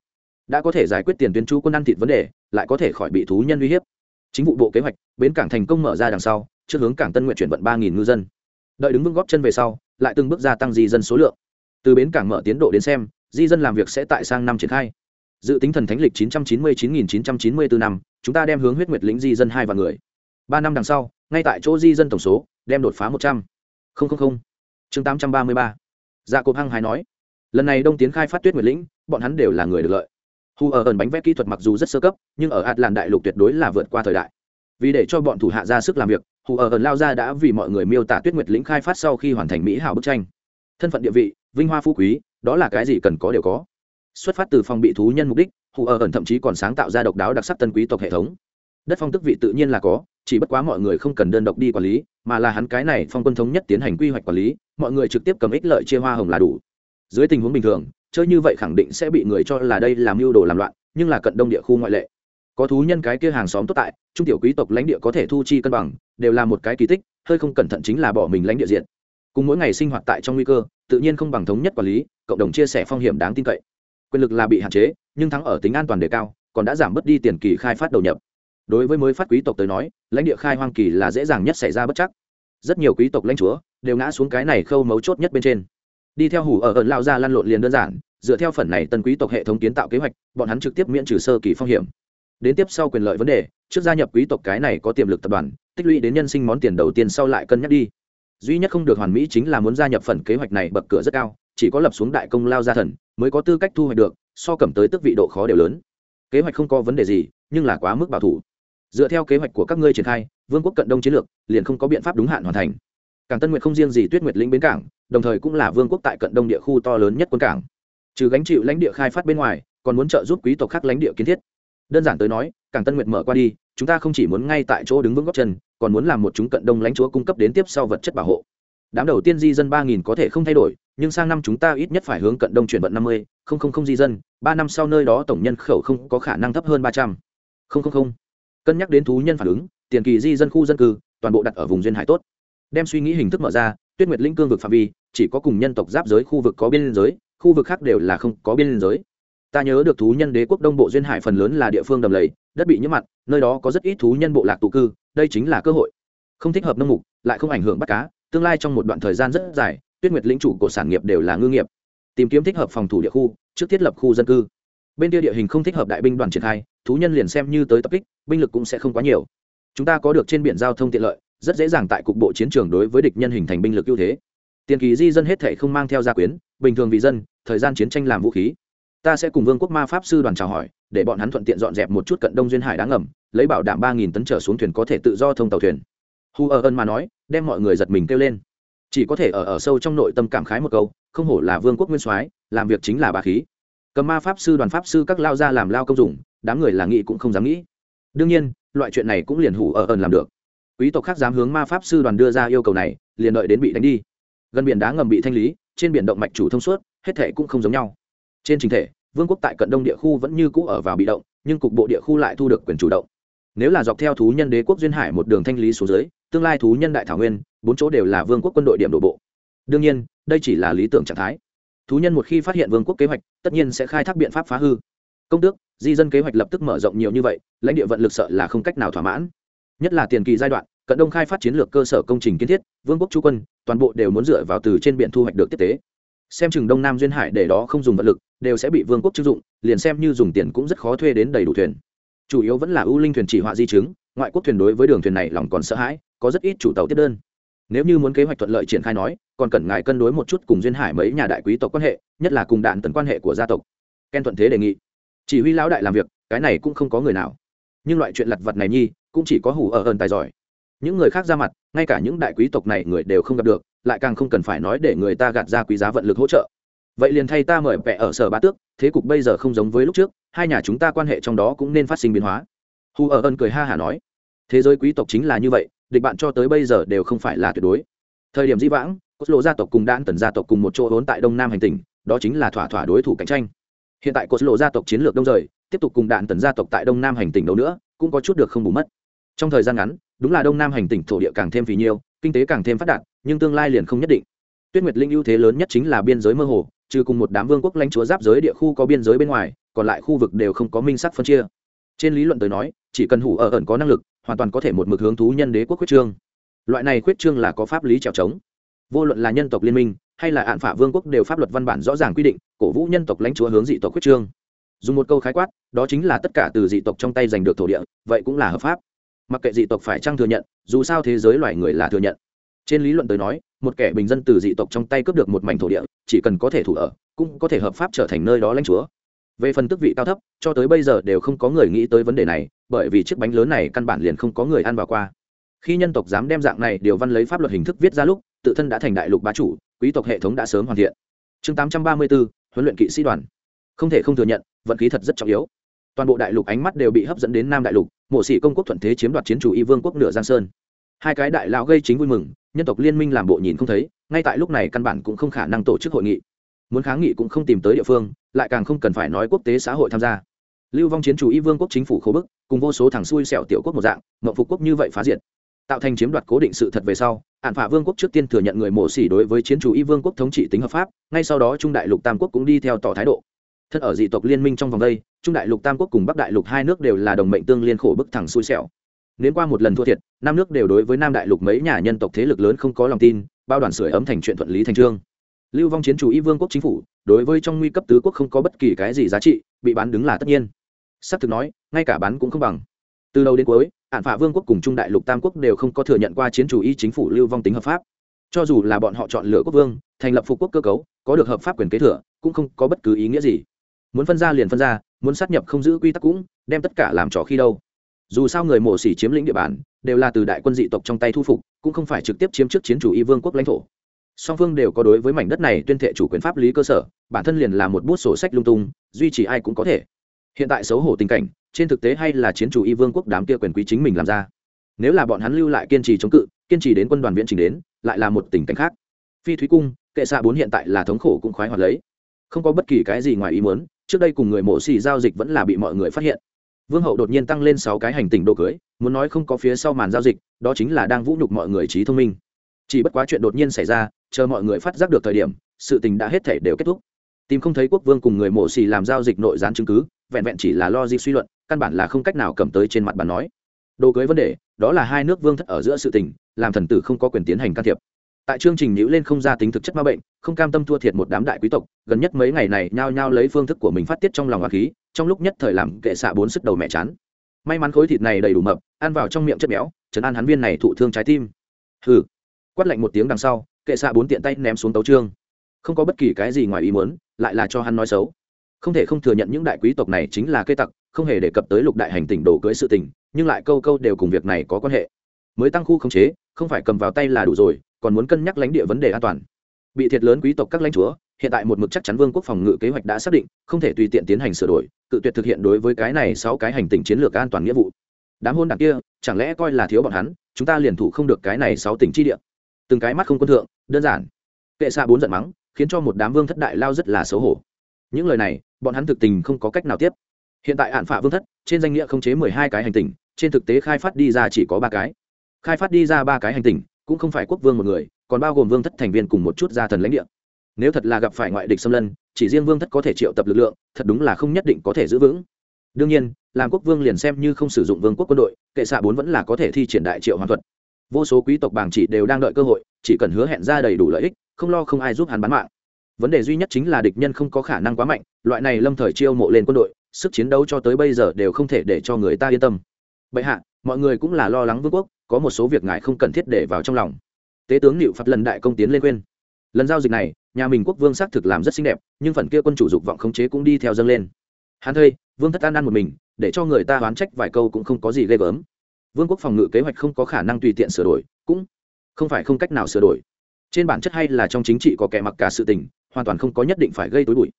Đã có thể giải quyết tiền tuyến chu quân ăn thịt vấn đề, lại có thể khỏi bị thú nhân uy hiếp. Chính vụ bộ kế hoạch, bến cảng thành công mở ra đằng sau, trước hướng cảng tân nguyện chuyển vận ba ngư dân. Đợi đứng vững góp chân về sau, lại từng bước gia tăng di dân số lượng. Từ bến cảng mở tiến độ đến xem di dân làm việc sẽ tại sang năm triển khai. Dự tính thần thánh lịch 999.994 năm, chúng ta đem hướng huyết nguyệt lĩnh di dân hai vạn người. Ba năm đằng sau, ngay tại chỗ di dân tổng số, đem đột phá một trăm. Linh chương tám trăm ba mươi ba. Dạ cộp hăng hải nói, lần này đông tiến khai phát tuyết nguyệt lĩnh, bọn hắn đều là người được lợi. Hù ở ẩn bánh vẽ kỹ thuật mặc dù rất sơ cấp, nhưng ở hạt làn đại lục tuyệt đối là vượt qua thời đại. Vì để cho bọn thủ hạ ra sức làm việc hù ở ẩn lao ra đã vì mọi người miêu tả tuyết nguyệt lĩnh khai phát sau khi hoàn thành mỹ hảo bức tranh. Thân phận địa vị, vinh hoa phú quý đó là cái gì cần có đều có. Xuất phát từ phòng bị thú nhân mục đích, hù ở ẩn thậm chí còn sáng tạo ra độc đáo đặc sắc tân quý tộc hệ thống. Đất phong tức vị tự nhiên là có, chỉ bất quá mọi người không cần đơn độc đi quản lý, mà là hắn cái này phong quân thống nhất tiến hành quy hoạch quản lý, mọi người trực tiếp cầm ích lợi chia hoa hồng là đủ. Dưới tình huống bình thường, chơi như vậy khẳng định sẽ bị người cho là đây là mưu đồ làm loạn, nhưng là cận đông địa khu ngoại lệ. Có thú nhân cái kia hàng xóm tốt tại, trung tiểu quý tộc lãnh địa có thể thu chi cân bằng, đều là một cái kỳ tích, hơi không cẩn thận chính là bỏ mình lãnh địa diện cùng mỗi ngày sinh hoạt tại trong nguy cơ, tự nhiên không bằng thống nhất quản lý, cộng đồng chia sẻ phong hiểm đáng tin cậy. Quyền lực là bị hạn chế, nhưng thắng ở tính an toàn đề cao, còn đã giảm bớt đi tiền kỳ khai phát đầu nhập. Đối với mới phát quý tộc tới nói, lãnh địa khai hoang kỳ là dễ dàng nhất xảy ra bất chắc. Rất nhiều quý tộc lãnh chúa đều ngã xuống cái này khâu mấu chốt nhất bên trên. Đi theo hủ ở ẩn lao ra lăn lộn liền đơn giản, dựa theo phần này tân quý tộc hệ thống kiến tạo kế hoạch, bọn hắn trực tiếp miễn trừ sơ kỳ phong hiểm. Đến tiếp sau quyền lợi vấn đề, trước gia nhập quý tộc cái này có tiềm lực tập đoàn, tích lũy đến nhân sinh món tiền đầu tiên sau lại cân nhắc đi duy nhất không được hoàn mỹ chính là muốn gia nhập phần kế hoạch này bậc cửa rất cao, chỉ có lập xuống đại công lao gia thần mới có tư cách thu hoạch được, so cầm tới tức vị độ khó đều lớn. Kế hoạch không có vấn đề gì, nhưng là quá mức bảo thủ. Dựa theo kế hoạch của các ngươi triển khai, vương quốc cận đông chiến lược liền không có biện pháp đúng hạn hoàn thành. Cảng tân nguyệt không riêng gì tuyết nguyệt lĩnh bến cảng, đồng thời cũng là vương quốc tại cận đông địa khu to lớn nhất quân cảng. Trừ gánh chịu lãnh địa khai phát bên ngoài, còn muốn trợ giúp quý tộc khác lãnh địa kiến thiết. Đơn giản tới nói, cảng tân nguyệt mở qua đi, chúng ta không chỉ muốn ngay tại chỗ đứng vững góc chân còn muốn làm một chúng cận đông lãnh chúa cung cấp đến tiếp sau vật chất bảo hộ. Đám đầu tiên di dân ba nghìn có thể không thay đổi, nhưng sang năm chúng ta ít nhất phải hướng cận đông chuyển vận năm mươi, không không không di dân, ba năm sau nơi đó tổng nhân khẩu không có khả năng thấp hơn ba trăm. Không không không. Cân nhắc đến thú nhân phản ứng, tiền kỳ di dân khu dân cư, toàn bộ đặt ở vùng duyên hải tốt. Đem suy nghĩ hình thức mở ra, tuyết nguyệt linh cương vực phạm vi, chỉ có cùng nhân tộc giáp giới khu vực có biên giới, khu vực khác đều là không có biên giới. Ta nhớ được thú nhân đế quốc đông bộ duyên hải phần lớn là địa phương đầm lầy, đất bị nhiễm mặn, nơi đó có rất ít thú nhân bộ lạc tụ cư đây chính là cơ hội. Không thích hợp nông mục, lại không ảnh hưởng bắt cá, tương lai trong một đoạn thời gian rất dài, tuyết nguyệt lĩnh chủ của sản nghiệp đều là ngư nghiệp. Tìm kiếm thích hợp phòng thủ địa khu, trước thiết lập khu dân cư. Bên kia địa hình không thích hợp đại binh đoàn triển khai, thú nhân liền xem như tới tập kích, binh lực cũng sẽ không quá nhiều. Chúng ta có được trên biển giao thông tiện lợi, rất dễ dàng tại cục bộ chiến trường đối với địch nhân hình thành binh lực ưu thế. Tiền kỳ di dân hết thể không mang theo gia quyến, bình thường vì dân, thời gian chiến tranh làm vũ khí. Ta sẽ cùng vương quốc ma pháp sư đoàn chào hỏi, để bọn hắn thuận tiện dọn dẹp một chút cận đông duyên hải đáng ngầm lấy bảo đảm ba nghìn tấn trở xuống thuyền có thể tự do thông tàu thuyền. Hu ở ơn mà nói, đem mọi người giật mình kêu lên. Chỉ có thể ở ở sâu trong nội tâm cảm khái một câu, không hổ là vương quốc nguyên soái, làm việc chính là bà khí. Cầm ma pháp sư, đoàn pháp sư các lao ra làm lao công dùng đám người là nghĩ cũng không dám nghĩ. Đương nhiên, loại chuyện này cũng liền hủ ở ẩn làm được. Quý tộc khác dám hướng ma pháp sư đoàn đưa ra yêu cầu này, liền đợi đến bị đánh đi. Gần biển đá ngầm bị thanh lý, trên biển động mạch chủ thông suốt, hết thể cũng không giống nhau. Trên trình thể, vương quốc tại cận đông địa khu vẫn như cũ ở vào bị động, nhưng cục bộ địa khu lại thu được quyền chủ động nếu là dọc theo thú nhân đế quốc duyên hải một đường thanh lý xuống dưới, tương lai thú nhân đại thảo nguyên, bốn chỗ đều là vương quốc quân đội điểm đổ bộ. Đương nhiên, đây chỉ là lý tưởng trạng thái. Thú nhân một khi phát hiện vương quốc kế hoạch, tất nhiên sẽ khai thác biện pháp phá hư. Công tước, di dân kế hoạch lập tức mở rộng nhiều như vậy, lãnh địa vận lực sợ là không cách nào thỏa mãn. Nhất là tiền kỳ giai đoạn, cận đông khai phát chiến lược cơ sở công trình kiến thiết, vương quốc chú quân, toàn bộ đều muốn dựa vào từ trên biển thu hoạch được tiếp tế. Xem chừng đông nam duyên hải để đó không dùng vật lực, đều sẽ bị vương quốc chưng dụng, liền xem như dùng tiền cũng rất khó thuê đến đầy đủ thuyền chủ yếu vẫn là ưu linh thuyền chỉ họa di chứng, ngoại quốc thuyền đối với đường thuyền này lòng còn sợ hãi, có rất ít chủ tàu tiếp đơn. Nếu như muốn kế hoạch thuận lợi triển khai nói, còn cần ngài cân đối một chút cùng duyên hải mấy nhà đại quý tộc quan hệ, nhất là cùng đạn tần quan hệ của gia tộc. Ken thuận thế đề nghị. Chỉ huy lão đại làm việc, cái này cũng không có người nào. Nhưng loại chuyện lặt vặt này nhi, cũng chỉ có hủ ở ơn tài giỏi. Những người khác ra mặt, ngay cả những đại quý tộc này người đều không gặp được, lại càng không cần phải nói để người ta gạt ra quý giá vận lực hỗ trợ. Vậy liền thay ta mời vẽ ở sở ba tước, thế cục bây giờ không giống với lúc trước hai nhà chúng ta quan hệ trong đó cũng nên phát sinh biến hóa. Hù ở ân cười ha hả nói thế giới quý tộc chính là như vậy địch bạn cho tới bây giờ đều không phải là tuyệt đối. Thời điểm di vãng cốt lộ gia tộc cùng đan tần gia tộc cùng một chỗ vốn tại đông nam hành tỉnh đó chính là thỏa thỏa đối thủ cạnh tranh. Hiện tại cốt lộ gia tộc chiến lược đông rời tiếp tục cùng đạn tần gia tộc tại đông nam hành tỉnh đâu nữa cũng có chút được không bù mất. Trong thời gian ngắn đúng là đông nam hành tỉnh thổ địa càng thêm vì nhiều, kinh tế càng thêm phát đạt nhưng tương lai liền không nhất định. Tuyết nguyệt linh ưu thế lớn nhất chính là biên giới mơ hồ trừ cùng một đám vương quốc lãnh chúa giáp giới địa khu có biên giới bên ngoài còn lại khu vực đều không có minh sắc phân chia. Trên lý luận tới nói, chỉ cần hủ ở ẩn có năng lực, hoàn toàn có thể một mực hướng thú nhân đế quốc quyết trương. Loại này quyết trương là có pháp lý trèo trống. Vô luận là nhân tộc liên minh, hay là hạn phả vương quốc đều pháp luật văn bản rõ ràng quy định, cổ vũ nhân tộc lãnh chúa hướng dị tộc quyết trương. Dùng một câu khái quát, đó chính là tất cả từ dị tộc trong tay giành được thổ địa, vậy cũng là hợp pháp. Mặc kệ dị tộc phải chăng thừa nhận, dù sao thế giới loài người là thừa nhận. Trên lý luận tới nói, một kẻ bình dân từ dị tộc trong tay cướp được một mảnh thổ địa, chỉ cần có thể thủ ở, cũng có thể hợp pháp trở thành nơi đó lãnh chúa về phần tức vị cao thấp cho tới bây giờ đều không có người nghĩ tới vấn đề này bởi vì chiếc bánh lớn này căn bản liền không có người ăn vào qua. Khi nhân tộc dám đem dạng này điều văn lấy pháp luật hình thức viết ra lúc tự thân đã thành đại lục bá chủ quý tộc hệ thống đã sớm hoàn thiện. Chương 834, huấn luyện kỵ sĩ đoàn. Không thể không thừa nhận vận khí thật rất trọng yếu. Toàn bộ đại lục ánh mắt đều bị hấp dẫn đến nam đại lục mộ sĩ công quốc thuận thế chiếm đoạt chiến chủ y vương quốc nửa giang sơn. Hai cái đại lão gây chính vui mừng nhân tộc liên minh làm bộ nhìn không thấy ngay tại lúc này căn bản cũng không khả năng tổ chức hội nghị. Muốn kháng nghị cũng không tìm tới địa phương lại càng không cần phải nói quốc tế xã hội tham gia. Lưu vong chiến chủ y vương quốc chính phủ khố bức, cùng vô số thằng xui xẻo tiểu quốc một dạng, mậu phục quốc như vậy phá diệt. Tạo thành chiếm đoạt cố định sự thật về sau ạn phả vương quốc trước tiên thừa nhận người mổ xỉ đối với chiến chủ y vương quốc thống trị tính hợp pháp, ngay sau đó trung đại lục tam quốc cũng đi theo tỏ thái độ. Thật ở dị tộc liên minh trong vòng đây, trung đại lục tam quốc cùng bắc đại lục hai nước đều là đồng mệnh tương liên khổ bức thẳng xui xẻo. Nếu qua một lần thua thiệt nam nước đều đối với nam đại lục mấy nhà nhân tộc thế lực lớn không có lòng tin, bao đoàn sưởi ấm thành chuyện thuận lý thành trương. Lưu vong chiến chủ y vương quốc chính phủ đối với trong nguy cấp tứ quốc không có bất kỳ cái gì giá trị, bị bán đứng là tất nhiên. Sắp thực nói, ngay cả bán cũng không bằng. Từ đầu đến cuối ạn phả vương quốc cùng trung đại lục tam quốc đều không có thừa nhận qua chiến chủ y chính phủ lưu vong tính hợp pháp. Cho dù là bọn họ chọn lựa quốc vương, thành lập phục quốc cơ cấu, có được hợp pháp quyền kế thừa, cũng không có bất cứ ý nghĩa gì. Muốn phân ra liền phân ra, muốn sát nhập không giữ quy tắc cũng, đem tất cả làm trò khi đâu. Dù sao người mổ xỉ chiếm lĩnh địa bàn, đều là từ đại quân dị tộc trong tay thu phục, cũng không phải trực tiếp chiếm trước chiến chủ y vương quốc lãnh thổ song phương đều có đối với mảnh đất này tuyên thệ chủ quyền pháp lý cơ sở, bản thân liền là một bút sổ sách lung tung, duy trì ai cũng có thể. Hiện tại xấu hổ tình cảnh, trên thực tế hay là chiến chủ y vương quốc đám kia quyền quý chính mình làm ra. Nếu là bọn hắn lưu lại kiên trì chống cự, kiên trì đến quân đoàn viện trình đến, lại là một tình cảnh khác. Phi thúy cung, kệ xạ bốn hiện tại là thống khổ cũng khoái hoạt lấy. Không có bất kỳ cái gì ngoài ý muốn, trước đây cùng người mổ xì giao dịch vẫn là bị mọi người phát hiện. Vương hậu đột nhiên tăng lên sáu cái hành tình đồ cưới, muốn nói không có phía sau màn giao dịch, đó chính là đang vũ nhục mọi người trí thông minh chỉ bất quá chuyện đột nhiên xảy ra, chờ mọi người phát giác được thời điểm, sự tình đã hết thể đều kết thúc. Tìm không thấy quốc vương cùng người mổ xì làm giao dịch nội gián chứng cứ, vẹn vẹn chỉ là lo di suy luận, căn bản là không cách nào cầm tới trên mặt bàn nói. Đồ cưới vấn đề, đó là hai nước vương thất ở giữa sự tình, làm thần tử không có quyền tiến hành can thiệp. Tại chương trình nhữ lên không ra tính thực chất ma bệnh, không cam tâm thua thiệt một đám đại quý tộc, gần nhất mấy ngày này nhao nhao lấy phương thức của mình phát tiết trong lòng hoa khí, trong lúc nhất thời làm kệ xạ bốn sức đầu mẹ chán. May mắn khối thịt này đầy đủ mập, ăn vào trong miệng chất béo chấn an hắn viên này thụ thương trái tim. Hừ quát lạnh một tiếng đằng sau, kệ xạ bốn tiện tay ném xuống tấu trương. Không có bất kỳ cái gì ngoài ý muốn, lại là cho hắn nói xấu. Không thể không thừa nhận những đại quý tộc này chính là cây tặc, không hề đề cập tới lục đại hành tỉnh đổ cưới sự tình, nhưng lại câu câu đều cùng việc này có quan hệ. Mới tăng khu khống chế, không phải cầm vào tay là đủ rồi, còn muốn cân nhắc lãnh địa vấn đề an toàn. Bị thiệt lớn quý tộc các lãnh chúa, hiện tại một mực chắc chắn vương quốc phòng ngự kế hoạch đã xác định, không thể tùy tiện tiến hành sửa đổi cự tuyệt thực hiện đối với cái này sáu cái hành tình chiến lược an toàn nghĩa vụ. Đám hôn đảng kia, chẳng lẽ coi là thiếu bọn hắn, chúng ta liền thủ không được cái này sáu tỉnh chi địa? Từng cái mắt không quân thượng, đơn giản. Kệ xa bốn giận mắng, khiến cho một đám vương thất đại lao rất là xấu hổ. Những lời này, bọn hắn thực tình không có cách nào tiếp. Hiện tại hạn phả vương thất, trên danh nghĩa không chế mười hai cái hành tinh, trên thực tế khai phát đi ra chỉ có ba cái. Khai phát đi ra ba cái hành tinh, cũng không phải quốc vương một người, còn bao gồm vương thất thành viên cùng một chút gia thần lãnh địa. Nếu thật là gặp phải ngoại địch xâm lân chỉ riêng vương thất có thể triệu tập lực lượng, thật đúng là không nhất định có thể giữ vững. Đương nhiên, làm quốc vương liền xem như không sử dụng vương quốc quân đội, kệ xạ bốn vẫn là có thể thi triển đại triệu hoàn thuật vô số quý tộc bảng chỉ đều đang đợi cơ hội, chỉ cần hứa hẹn ra đầy đủ lợi ích, không lo không ai giúp hắn bán mạng. Vấn đề duy nhất chính là địch nhân không có khả năng quá mạnh, loại này lâm thời chiêu mộ lên quân đội, sức chiến đấu cho tới bây giờ đều không thể để cho người ta yên tâm. Bệ hạ, mọi người cũng là lo lắng vương quốc, có một số việc ngài không cần thiết để vào trong lòng. Tế tướng liệu phạt lần đại công tiến lên quên lần giao dịch này, nhà mình quốc vương xác thực làm rất xinh đẹp, nhưng phần kia quân chủ dục vọng khống chế cũng đi theo dâng lên. Hắn thây vương thất an ăn một mình, để cho người ta oán trách vài câu cũng không có gì ghê gớm vương quốc phòng ngự kế hoạch không có khả năng tùy tiện sửa đổi, cũng không phải không cách nào sửa đổi. Trên bản chất hay là trong chính trị có kẻ mặc cả sự tình, hoàn toàn không có nhất định phải gây tối bụi.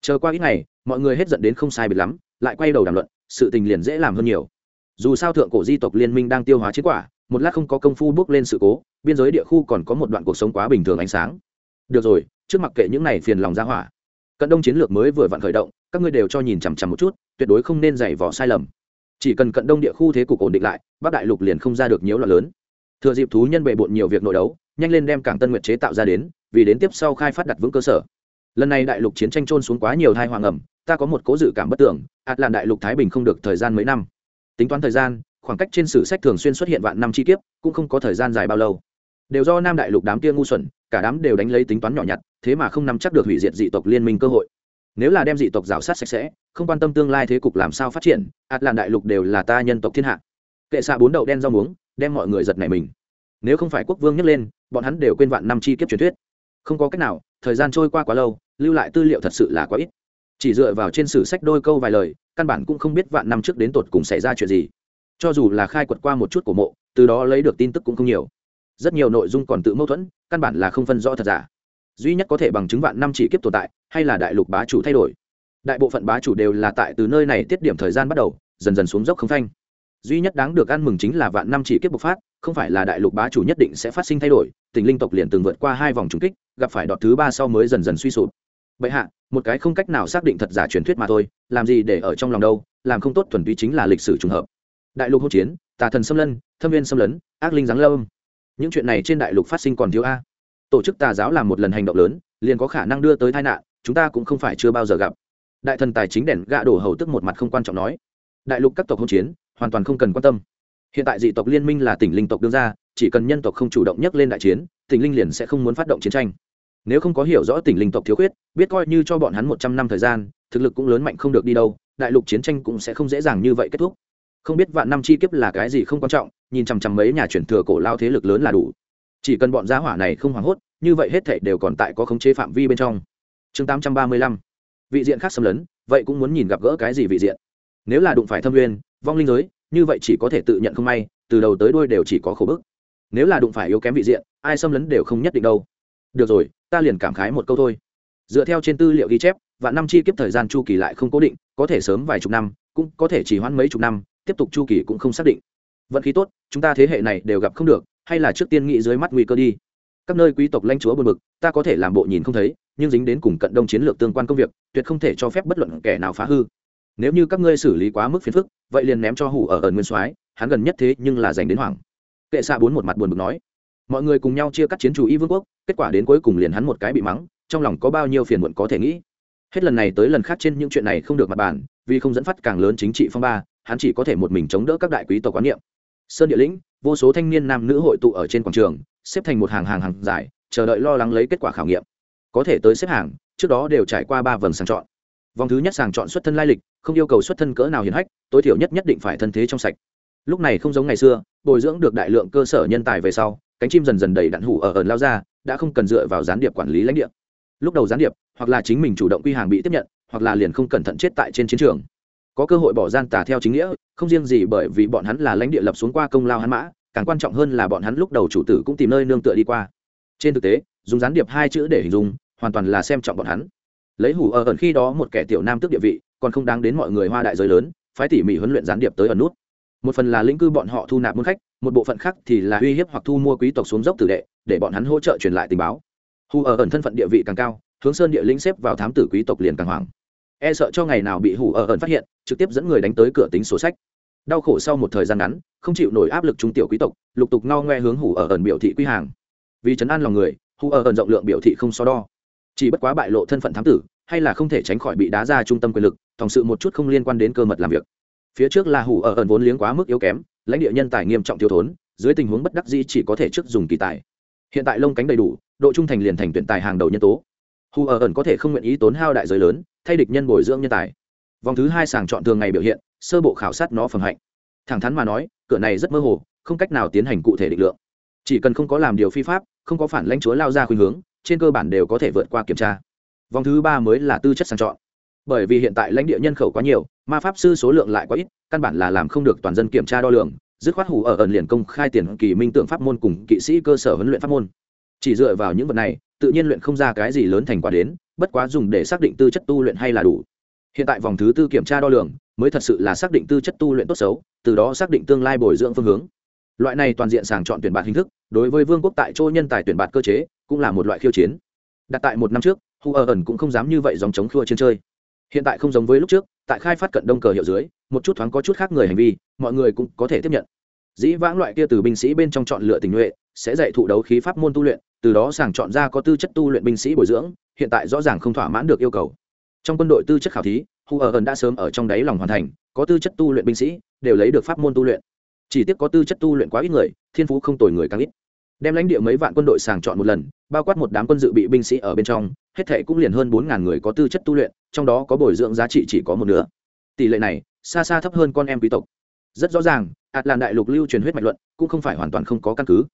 Chờ qua ít ngày, mọi người hết giận đến không sai biệt lắm, lại quay đầu đàm luận, sự tình liền dễ làm hơn nhiều. Dù sao thượng cổ di tộc liên minh đang tiêu hóa chiến quả, một lát không có công phu bước lên sự cố, biên giới địa khu còn có một đoạn cuộc sống quá bình thường ánh sáng. Được rồi, trước mặc kệ những này phiền lòng ra hỏa. Cận đông chiến lược mới vừa vặn khởi động, các ngươi đều cho nhìn chằm chằm một chút, tuyệt đối không nên giày vò sai lầm chỉ cần cận đông địa khu thế cục ổn định lại, bắc đại lục liền không ra được nhiễu loạn lớn. Thừa dịp thú nhân bệ bộn nhiều việc nội đấu, nhanh lên đem cảng tân nguyệt chế tạo ra đến, vì đến tiếp sau khai phát đặt vững cơ sở. Lần này đại lục chiến tranh trôn xuống quá nhiều thai hoàng ẩm ta có một cố dự cảm bất tưởng ạt làm đại lục thái bình không được thời gian mấy năm. Tính toán thời gian, khoảng cách trên sử sách thường xuyên xuất hiện vạn năm chi kiếp, cũng không có thời gian dài bao lâu. Đều do nam đại lục đám kia ngu xuẩn, cả đám đều đánh lấy tính toán nhỏ nhặt, thế mà không nắm chắc được hủy diệt dị tộc liên minh cơ hội nếu là đem dị tộc rào sát sạch sẽ, không quan tâm tương lai thế cục làm sao phát triển ạt làn đại lục đều là ta nhân tộc thiên hạ. Kệ xạ bốn đậu đen rau muống, đem mọi người giật này mình. Nếu không phải quốc vương nhắc lên, bọn hắn đều quên vạn năm chi kiếp truyền thuyết. Không có cách nào, thời gian trôi qua quá lâu, lưu lại tư liệu thật sự là quá ít. Chỉ dựa vào trên sử sách đôi câu vài lời, căn bản cũng không biết vạn năm trước đến tột cùng xảy ra chuyện gì. Cho dù là khai quật qua một chút của mộ, từ đó lấy được tin tức cũng không nhiều. Rất nhiều nội dung còn tự mâu thuẫn, căn bản là không phân rõ thật giả duy nhất có thể bằng chứng vạn năm chỉ kiếp tồn tại, hay là đại lục bá chủ thay đổi. Đại bộ phận bá chủ đều là tại từ nơi này tiết điểm thời gian bắt đầu, dần dần xuống dốc không phanh. Duy nhất đáng được ăn mừng chính là vạn năm chỉ kiếp bộc phát, không phải là đại lục bá chủ nhất định sẽ phát sinh thay đổi, tình linh tộc liền từng vượt qua hai vòng trùng kích, gặp phải đọt thứ ba sau mới dần dần suy sụp. Bệ hạ, một cái không cách nào xác định thật giả truyền thuyết mà thôi, làm gì để ở trong lòng đâu, làm không tốt thuần túy chính là lịch sử trùng hợp. Đại lục hỗn chiến, tà thần xâm lân thâm viên xâm lấn, ác linh giáng lâm. Những chuyện này trên đại lục phát sinh còn thiếu a tổ chức tà giáo làm một lần hành động lớn, liền có khả năng đưa tới tai nạn, chúng ta cũng không phải chưa bao giờ gặp. Đại thần tài chính đèn gạ đổ hầu tức một mặt không quan trọng nói. Đại lục các tộc hỗn chiến, hoàn toàn không cần quan tâm. Hiện tại dị tộc liên minh là tỉnh linh tộc đương ra, chỉ cần nhân tộc không chủ động nhắc lên đại chiến, tỉnh linh liền sẽ không muốn phát động chiến tranh. Nếu không có hiểu rõ tỉnh linh tộc thiếu khuyết, biết coi như cho bọn hắn một trăm năm thời gian, thực lực cũng lớn mạnh không được đi đâu, đại lục chiến tranh cũng sẽ không dễ dàng như vậy kết thúc. Không biết vạn năm chi kiếp là cái gì không quan trọng, nhìn chằm chằm mấy nhà chuyển thừa cổ lao thế lực lớn là đủ chỉ cần bọn giá hỏa này không hoảng hốt, như vậy hết thảy đều còn tại có khống chế phạm vi bên trong. Chương tám trăm ba mươi lăm. Vị diện khác xâm lấn, vậy cũng muốn nhìn gặp gỡ cái gì vị diện? Nếu là đụng phải thâm nguyên, vong linh giới, như vậy chỉ có thể tự nhận không may, từ đầu tới đuôi đều chỉ có khổ bức. Nếu là đụng phải yếu kém vị diện, ai xâm lấn đều không nhất định đâu. Được rồi, ta liền cảm khái một câu thôi. Dựa theo trên tư liệu ghi chép và năm chi kiếp thời gian chu kỳ lại không cố định, có thể sớm vài chục năm, cũng có thể chỉ hoãn mấy chục năm, tiếp tục chu kỳ cũng không xác định. Vận khí tốt, chúng ta thế hệ này đều gặp không được hay là trước tiên nghĩ dưới mắt nguy cơ đi. Các nơi quý tộc lãnh chúa buồn bực, ta có thể làm bộ nhìn không thấy, nhưng dính đến cùng cận đông chiến lược tương quan công việc, tuyệt không thể cho phép bất luận kẻ nào phá hư. Nếu như các ngươi xử lý quá mức phiền phức, vậy liền ném cho hủ ở ẩn nguyên soái, hắn gần nhất thế nhưng là dành đến hoàng kệ xạ bốn một mặt buồn bực nói, mọi người cùng nhau chia cắt chiến chủ y vương quốc, kết quả đến cuối cùng liền hắn một cái bị mắng, trong lòng có bao nhiêu phiền muộn có thể nghĩ. Hết lần này tới lần khác trên những chuyện này không được mặt bàn, vì không dẫn phát càng lớn chính trị phong ba, hắn chỉ có thể một mình chống đỡ các đại quý tộc quán niệm sơn địa lĩnh, vô số thanh niên nam nữ hội tụ ở trên quảng trường, xếp thành một hàng hàng hàng dài, chờ đợi lo lắng lấy kết quả khảo nghiệm. Có thể tới xếp hàng, trước đó đều trải qua ba vòng sàng chọn. Vòng thứ nhất sàng chọn xuất thân lai lịch, không yêu cầu xuất thân cỡ nào hiền hách, tối thiểu nhất nhất định phải thân thế trong sạch. Lúc này không giống ngày xưa, bồi dưỡng được đại lượng cơ sở nhân tài về sau, cánh chim dần dần đầy đạn hủ ở ẩn lao ra, đã không cần dựa vào gián điệp quản lý lãnh địa. Lúc đầu gián điệp, hoặc là chính mình chủ động quy hàng bị tiếp nhận, hoặc là liền không cẩn thận chết tại trên chiến trường có cơ hội bỏ gian tà theo chính nghĩa, không riêng gì bởi vì bọn hắn là lãnh địa lập xuống qua công lao hắn mã, càng quan trọng hơn là bọn hắn lúc đầu chủ tử cũng tìm nơi nương tựa đi qua. Trên thực tế, dùng gián điệp hai chữ để hình dung, hoàn toàn là xem trọng bọn hắn. Lấy hủ ở ẩn khi đó một kẻ tiểu nam tước địa vị, còn không đáng đến mọi người hoa đại giới lớn, phái tỉ mỉ huấn luyện gián điệp tới ẩn nút. Một phần là lĩnh cư bọn họ thu nạp môn khách, một bộ phận khác thì là uy hiếp hoặc thu mua quý tộc xuống dốc tử đệ, để bọn hắn hỗ trợ truyền lại tình báo. Hù ở ẩn thân phận địa vị càng cao, hướng sơn địa lĩnh xếp vào thám tử quý tộc liền càng hoảng e sợ cho ngày nào bị hủ ở ẩn phát hiện, trực tiếp dẫn người đánh tới cửa tính sổ sách. Đau khổ sau một thời gian ngắn, không chịu nổi áp lực trung tiểu quý tộc, lục tục ngao ngoe hướng hủ ở ẩn biểu thị quy hàng. Vì chấn an lòng người, hủ ở ẩn rộng lượng biểu thị không so đo. Chỉ bất quá bại lộ thân phận thám tử, hay là không thể tránh khỏi bị đá ra trung tâm quyền lực, thòng sự một chút không liên quan đến cơ mật làm việc. Phía trước là hủ ở ẩn vốn liếng quá mức yếu kém, lãnh địa nhân tài nghiêm trọng thiếu thốn, dưới tình huống bất đắc dĩ chỉ có thể trước dùng kỳ tài. Hiện tại lông cánh đầy đủ, độ trung thành liền thành tuyển tài hàng đầu nhân tố. Hù ở ẩn có thể không nguyện ý tốn hao đại giới lớn thay địch nhân bồi dưỡng nhân tài. Vòng thứ hai sàng chọn thường ngày biểu hiện, sơ bộ khảo sát nó phẩm hạnh. Thẳng thắn mà nói, cửa này rất mơ hồ, không cách nào tiến hành cụ thể định lượng. Chỉ cần không có làm điều phi pháp, không có phản lãnh chúa lao ra khuynh hướng, trên cơ bản đều có thể vượt qua kiểm tra. Vòng thứ ba mới là tư chất sàng chọn. Bởi vì hiện tại lãnh địa nhân khẩu quá nhiều, ma pháp sư số lượng lại quá ít, căn bản là làm không được toàn dân kiểm tra đo lường, dứt khoát hủ ở ẩn liền công khai tiền kỳ minh tượng pháp môn cùng kỵ sĩ cơ sở huấn luyện pháp môn. Chỉ dựa vào những vật này, tự nhiên luyện không ra cái gì lớn thành quả đến bất quá dùng để xác định tư chất tu luyện hay là đủ. Hiện tại vòng thứ tư kiểm tra đo lường mới thật sự là xác định tư chất tu luyện tốt xấu, từ đó xác định tương lai bồi dưỡng phương hướng. Loại này toàn diện sàng chọn tuyển bạt hình thức, đối với vương quốc tại chỗ nhân tài tuyển bạt cơ chế, cũng là một loại khiêu chiến. Đặt tại một năm trước, hu ở ẩn cũng không dám như vậy dòng chống khua trên chơi. Hiện tại không giống với lúc trước, tại khai phát cận đông cờ hiệu dưới, một chút thoáng có chút khác người hành vi, mọi người cũng có thể tiếp nhận. Dĩ vãng loại kia từ binh sĩ bên trong chọn lựa tình nhuệ sẽ dạy thụ đấu khí pháp môn tu luyện, từ đó sàng chọn ra có tư chất tu luyện binh sĩ bồi dưỡng hiện tại rõ ràng không thỏa mãn được yêu cầu. Trong quân đội tư chất khảo thí, hu ở ẩn đã sớm ở trong đáy lòng hoàn thành, có tư chất tu luyện binh sĩ, đều lấy được pháp môn tu luyện. Chỉ tiếc có tư chất tu luyện quá ít người, thiên phú không tồi người càng ít. Đem lãnh địa mấy vạn quân đội sàng chọn một lần, bao quát một đám quân dự bị binh sĩ ở bên trong, hết thệ cũng liền hơn bốn ngàn người có tư chất tu luyện, trong đó có bồi dưỡng giá trị chỉ có một nửa. Tỷ lệ này, xa xa thấp hơn con em quý tộc. Rất rõ ràng ạt làn đại lục lưu truyền huyết mạch luận, cũng không phải hoàn toàn không có căn cứ.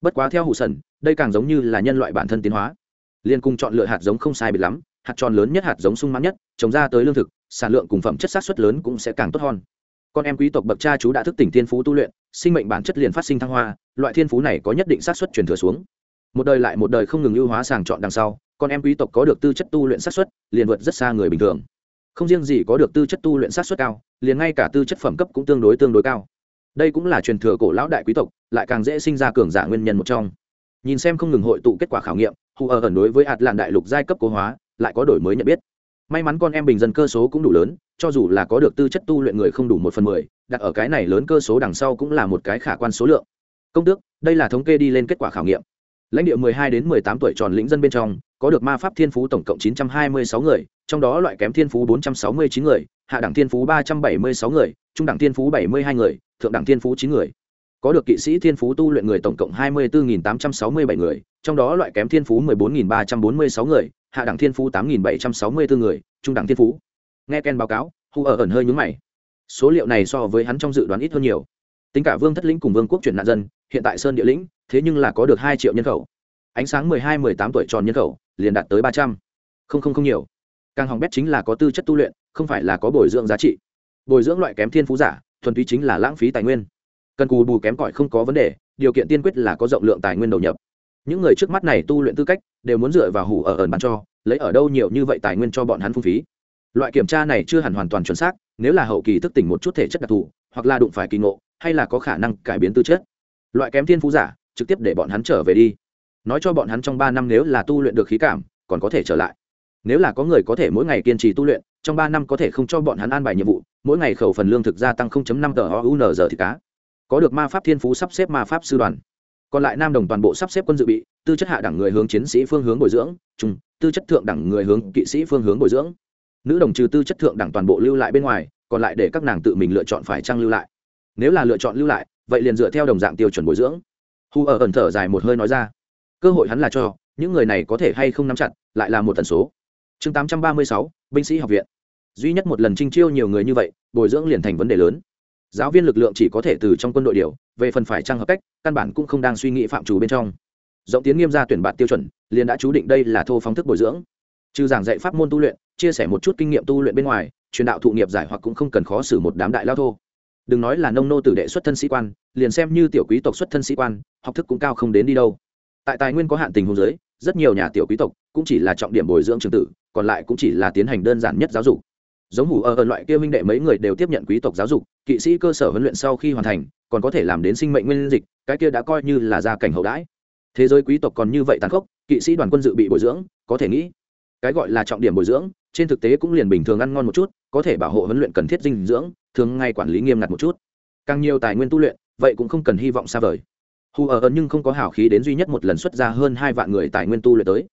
Bất quá theo hụ sần, đây càng giống như là nhân loại bản thân tiến hóa liên cung chọn lựa hạt giống không sai biệt lắm, hạt tròn lớn nhất hạt giống sung mãn nhất, trồng ra tới lương thực, sản lượng cùng phẩm chất sát xuất lớn cũng sẽ càng tốt hơn. Con em quý tộc bậc cha chú đã thức tỉnh thiên phú tu luyện, sinh mệnh bản chất liền phát sinh thăng hoa, loại thiên phú này có nhất định sát xuất truyền thừa xuống. Một đời lại một đời không ngừng ưu hóa sàng chọn đằng sau, con em quý tộc có được tư chất tu luyện sát xuất liền vượt rất xa người bình thường. Không riêng gì có được tư chất tu luyện sát xuất cao, liền ngay cả tư chất phẩm cấp cũng tương đối tương đối cao. Đây cũng là truyền thừa cổ lão đại quý tộc, lại càng dễ sinh ra cường giả nguyên nhân một trong. Nhìn xem không ngừng hội tụ kết quả khảo nghiệm hù ở ẩn đối với hạt làn đại lục giai cấp cố hóa, lại có đổi mới nhận biết. May mắn con em bình dân cơ số cũng đủ lớn, cho dù là có được tư chất tu luyện người không đủ một phần mười, đặt ở cái này lớn cơ số đằng sau cũng là một cái khả quan số lượng. Công tước, đây là thống kê đi lên kết quả khảo nghiệm. Lãnh địa mười hai đến mười tám tuổi tròn lĩnh dân bên trong, có được ma pháp thiên phú tổng cộng chín trăm hai mươi sáu người, trong đó loại kém thiên phú bốn trăm sáu mươi chín người, hạ đẳng thiên phú ba trăm bảy mươi sáu người, trung đẳng thiên phú bảy mươi hai người, thượng đẳng thiên phú chín người có được kỵ sĩ thiên phú tu luyện người tổng cộng hai mươi bốn tám trăm sáu mươi bảy người, trong đó loại kém thiên phú mười bốn ba trăm bốn mươi sáu người, hạ đẳng thiên phú tám bảy trăm sáu mươi bốn người, trung đẳng thiên phú. Nghe ken báo cáo, hu ở ẩn hơi nhúng mày. Số liệu này so với hắn trong dự đoán ít hơn nhiều. Tính cả vương thất lĩnh cùng vương quốc chuyển nạn dân, hiện tại sơn địa lĩnh, thế nhưng là có được hai triệu nhân khẩu. Ánh sáng mười hai mười tám tuổi tròn nhân khẩu, liền đạt tới ba trăm. Không không không nhiều. Càng hỏng bét chính là có tư chất tu luyện, không phải là có bồi dưỡng giá trị. Bồi dưỡng loại kém thiên phú giả, thuần túy chính là lãng phí tài nguyên cần cù bù kém cỏi không có vấn đề, điều kiện tiên quyết là có rộng lượng tài nguyên đầu nhập. Những người trước mắt này tu luyện tư cách, đều muốn dựa vào hủ ở ẩn bán cho, lấy ở đâu nhiều như vậy tài nguyên cho bọn hắn phung phí. Loại kiểm tra này chưa hẳn hoàn toàn chuẩn xác, nếu là hậu kỳ thức tỉnh một chút thể chất đặc thù, hoặc là đụng phải kỳ ngộ, hay là có khả năng cải biến tư chất. Loại kém thiên phú giả, trực tiếp để bọn hắn trở về đi. Nói cho bọn hắn trong ba năm nếu là tu luyện được khí cảm, còn có thể trở lại. Nếu là có người có thể mỗi ngày kiên trì tu luyện, trong ba năm có thể không cho bọn hắn an bài nhiệm vụ, mỗi ngày khẩu phần lương thực gia tăng 0.5 tờ oun giờ thì cá có được ma pháp thiên phú sắp xếp ma pháp sư đoàn. Còn lại nam đồng toàn bộ sắp xếp quân dự bị, tư chất hạ đẳng người hướng chiến sĩ phương hướng bồi dưỡng trung tư chất thượng đẳng người hướng kỵ sĩ phương hướng bồi dưỡng. Nữ đồng trừ tư chất thượng đẳng toàn bộ lưu lại bên ngoài, còn lại để các nàng tự mình lựa chọn phải trang lưu lại. Nếu là lựa chọn lưu lại, vậy liền dựa theo đồng dạng tiêu chuẩn bồi dưỡng. Hu ở ẩn thở dài một hơi nói ra. Cơ hội hắn là cho, những người này có thể hay không nắm chặt, lại là một tần số. Chương tám trăm ba mươi sáu, binh sĩ học viện. Duy nhất một lần trinh chiêu nhiều người như vậy, bồi dưỡng liền thành vấn đề lớn giáo viên lực lượng chỉ có thể từ trong quân đội điều, về phần phải trang hợp cách, căn bản cũng không đang suy nghĩ phạm trù bên trong. Rộng tiến nghiêm ra tuyển bạt tiêu chuẩn, liền đã chú định đây là thô phóng thức bồi dưỡng. Trừ giảng dạy pháp môn tu luyện, chia sẻ một chút kinh nghiệm tu luyện bên ngoài, truyền đạo thụ nghiệp giải hoặc cũng không cần khó xử một đám đại lao thô. Đừng nói là nông nô tử đệ xuất thân sĩ quan, liền xem như tiểu quý tộc xuất thân sĩ quan, học thức cũng cao không đến đi đâu. Tại tài nguyên có hạn tình hôn giới rất nhiều nhà tiểu quý tộc cũng chỉ là trọng điểm bồi dưỡng trường tử, còn lại cũng chỉ là tiến hành đơn giản nhất giáo dục giống hủ ở loại kia minh đệ mấy người đều tiếp nhận quý tộc giáo dục, kỵ sĩ cơ sở huấn luyện sau khi hoàn thành, còn có thể làm đến sinh mệnh nguyên dịch, cái kia đã coi như là gia cảnh hậu đãi. Thế giới quý tộc còn như vậy tàn khốc, kỵ sĩ đoàn quân dự bị bồi dưỡng, có thể nghĩ, cái gọi là trọng điểm bồi dưỡng, trên thực tế cũng liền bình thường ăn ngon một chút, có thể bảo hộ huấn luyện cần thiết dinh dưỡng, thường ngay quản lý nghiêm ngặt một chút. Càng nhiều tài nguyên tu luyện, vậy cũng không cần hy vọng xa vời. Hù ở nhưng không có hảo khí đến duy nhất một lần xuất ra hơn hai vạn người tài nguyên tu luyện tới.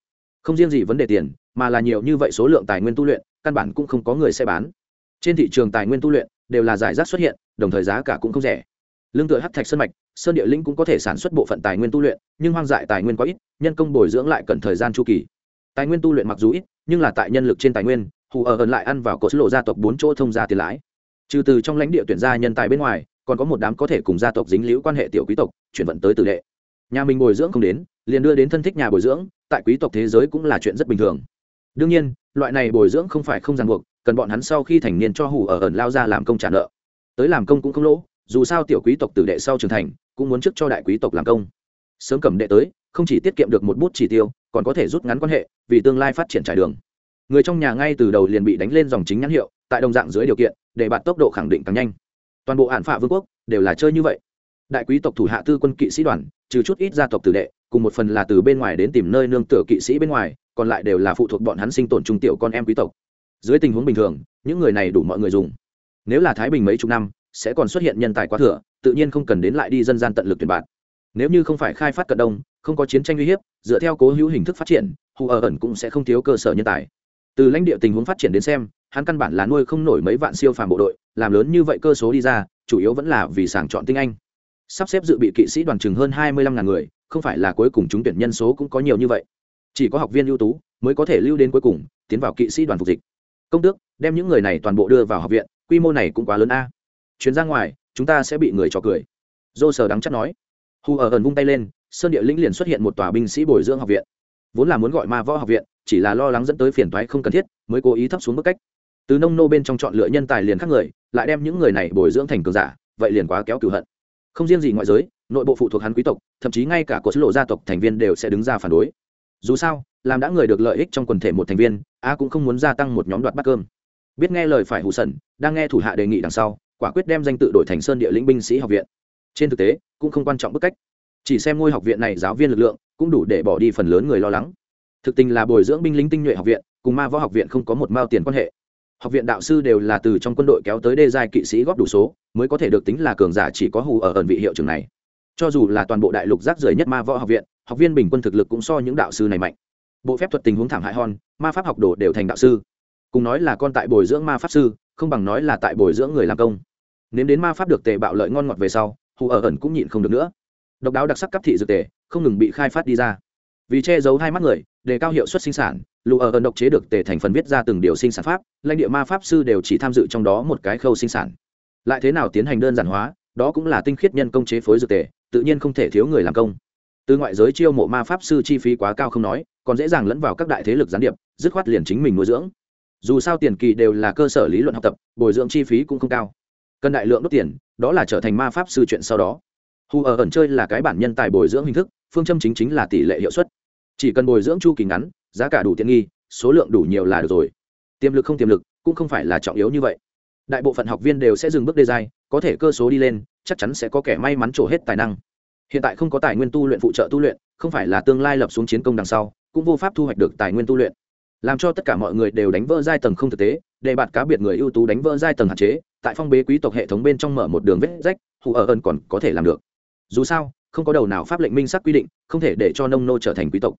Không riêng gì vấn đề tiền, mà là nhiều như vậy số lượng tài nguyên tu luyện căn bản cũng không có người sẽ bán. Trên thị trường tài nguyên tu luyện đều là giải rác xuất hiện, đồng thời giá cả cũng không rẻ. Lương tựa hắc thạch sơn mạch, sơn địa linh cũng có thể sản xuất bộ phận tài nguyên tu luyện, nhưng hoang dại tài nguyên quá ít, nhân công bồi dưỡng lại cần thời gian chu kỳ. Tài nguyên tu luyện mặc dù ít, nhưng là tại nhân lực trên tài nguyên, hù ở ẩn lại ăn vào cột lộ gia tộc bốn chỗ thông gia tiền lãi. Trừ từ trong lãnh địa tuyển gia nhân tài bên ngoài, còn có một đám có thể cùng gia tộc dính liễu quan hệ tiểu quý tộc, chuyển vận tới tử đệ. Nhà mình bồi dưỡng không đến, liền đưa đến thân thích nhà bồi dưỡng, tại quý tộc thế giới cũng là chuyện rất bình thường đương nhiên, loại này bồi dưỡng không phải không ràng buộc, cần bọn hắn sau khi thành niên cho hủ ở ẩn lao ra làm công trả nợ. Tới làm công cũng không lỗ, dù sao tiểu quý tộc tử đệ sau trưởng thành, cũng muốn trước cho đại quý tộc làm công. Sớm cầm đệ tới, không chỉ tiết kiệm được một bút chỉ tiêu, còn có thể rút ngắn quan hệ, vì tương lai phát triển trải đường. Người trong nhà ngay từ đầu liền bị đánh lên dòng chính nhãn hiệu, tại đồng dạng dưới điều kiện, để bạt tốc độ khẳng định càng nhanh. Toàn bộ hạn phạ vương quốc đều là chơi như vậy. Đại quý tộc thủ hạ tư quân kỵ sĩ đoàn, trừ chút ít gia tộc tử đệ cùng một phần là từ bên ngoài đến tìm nơi nương tựa kỵ sĩ bên ngoài, còn lại đều là phụ thuộc bọn hắn sinh tồn trung tiểu con em quý tộc. Dưới tình huống bình thường, những người này đủ mọi người dùng. Nếu là thái bình mấy chục năm, sẽ còn xuất hiện nhân tài quá thừa, tự nhiên không cần đến lại đi dân gian tận lực tuyển bạn. Nếu như không phải khai phát cận đông, không có chiến tranh uy hiếp, dựa theo cố hữu hình thức phát triển, hù ở ẩn cũng sẽ không thiếu cơ sở nhân tài. Từ lãnh địa tình huống phát triển đến xem, hắn căn bản là nuôi không nổi mấy vạn siêu phàm bộ đội, làm lớn như vậy cơ số đi ra, chủ yếu vẫn là vì sàng chọn tinh anh. Sắp xếp dự bị kỵ sĩ đoàn chừng hơn hai mươi lăm ngàn người không phải là cuối cùng chúng tuyển nhân số cũng có nhiều như vậy. Chỉ có học viên ưu tú mới có thể lưu đến cuối cùng, tiến vào kỵ sĩ đoàn phục dịch. Công tước, đem những người này toàn bộ đưa vào học viện, quy mô này cũng quá lớn a. Chuyến ra ngoài, chúng ta sẽ bị người trò cười. Dô sờ đắng chắc nói. Hù ở ẩn vung tay lên, sơn địa lĩnh liền xuất hiện một tòa binh sĩ bồi dưỡng học viện. Vốn là muốn gọi ma võ học viện, chỉ là lo lắng dẫn tới phiền toái không cần thiết, mới cố ý thấp xuống bức cách. Từ nông nô bên trong chọn lựa nhân tài liền khác người, lại đem những người này bồi dưỡng thành cường giả, vậy liền quá kéo cửu hận. Không riêng gì ngoại giới nội bộ phụ thuộc hắn quý tộc, thậm chí ngay cả cột lộ gia tộc thành viên đều sẽ đứng ra phản đối. Dù sao, làm đã người được lợi ích trong quần thể một thành viên, a cũng không muốn gia tăng một nhóm đoạt bát cơm. Biết nghe lời phải hủ sẩn đang nghe thủ hạ đề nghị đằng sau, quả quyết đem danh tự đổi thành sơn địa lĩnh binh sĩ học viện. Trên thực tế, cũng không quan trọng bức cách. Chỉ xem ngôi học viện này giáo viên lực lượng, cũng đủ để bỏ đi phần lớn người lo lắng. Thực tình là bồi dưỡng binh lính tinh nhuệ học viện, cùng ma võ học viện không có một mao tiền quan hệ. Học viện đạo sư đều là từ trong quân đội kéo tới đê giai kỵ sĩ góp đủ số, mới có thể được tính là cường giả chỉ có hù ở ẩn vị hiệu trường này cho dù là toàn bộ đại lục rác rưởi nhất ma võ học viện, học viên bình quân thực lực cũng so những đạo sư này mạnh. Bộ phép thuật tình huống thảm hại hòn ma pháp học đồ đều thành đạo sư. Cùng nói là con tại bồi dưỡng ma pháp sư, không bằng nói là tại bồi dưỡng người làm công. Nếm đến ma pháp được tề bạo lợi ngon ngọt về sau, hù ở ẩn cũng nhịn không được nữa. Độc đáo đặc sắc cấp thị dược tề, không ngừng bị khai phát đi ra. Vì che giấu hai mắt người, đề cao hiệu suất sinh sản lụ ở ẩn độc chế được tề thành phần viết ra từng điều sinh sản pháp, lãnh địa ma pháp sư đều chỉ tham dự trong đó một cái khâu sinh sản. Lại thế nào tiến hành đơn giản hóa đó cũng là tinh khiết nhân công chế phối dược tề, tự nhiên không thể thiếu người làm công. Từ ngoại giới chiêu mộ ma pháp sư chi phí quá cao không nói, còn dễ dàng lẫn vào các đại thế lực gián điệp, dứt khoát liền chính mình nuôi dưỡng. Dù sao tiền kỳ đều là cơ sở lý luận học tập, bồi dưỡng chi phí cũng không cao. Cần đại lượng đốt tiền, đó là trở thành ma pháp sư chuyện sau đó. Hù ở ẩn chơi là cái bản nhân tài bồi dưỡng hình thức, phương châm chính chính là tỷ lệ hiệu suất. Chỉ cần bồi dưỡng chu kỳ ngắn, giá cả đủ tiện nghi, số lượng đủ nhiều là được rồi. Tiềm lực không tiềm lực, cũng không phải là trọng yếu như vậy. Đại bộ phận học viên đều sẽ dừng bước đề dài có thể cơ số đi lên, chắc chắn sẽ có kẻ may mắn trổ hết tài năng. Hiện tại không có tài nguyên tu luyện phụ trợ tu luyện, không phải là tương lai lập xuống chiến công đằng sau, cũng vô pháp thu hoạch được tài nguyên tu luyện. Làm cho tất cả mọi người đều đánh vỡ giai tầng không thực tế, để bạt cá biệt người ưu tú đánh vỡ giai tầng hạn chế, tại phong bế quý tộc hệ thống bên trong mở một đường vết rách, hù ở ơn còn có thể làm được. Dù sao, không có đầu nào pháp lệnh minh sắc quy định, không thể để cho nông nô trở thành quý tộc.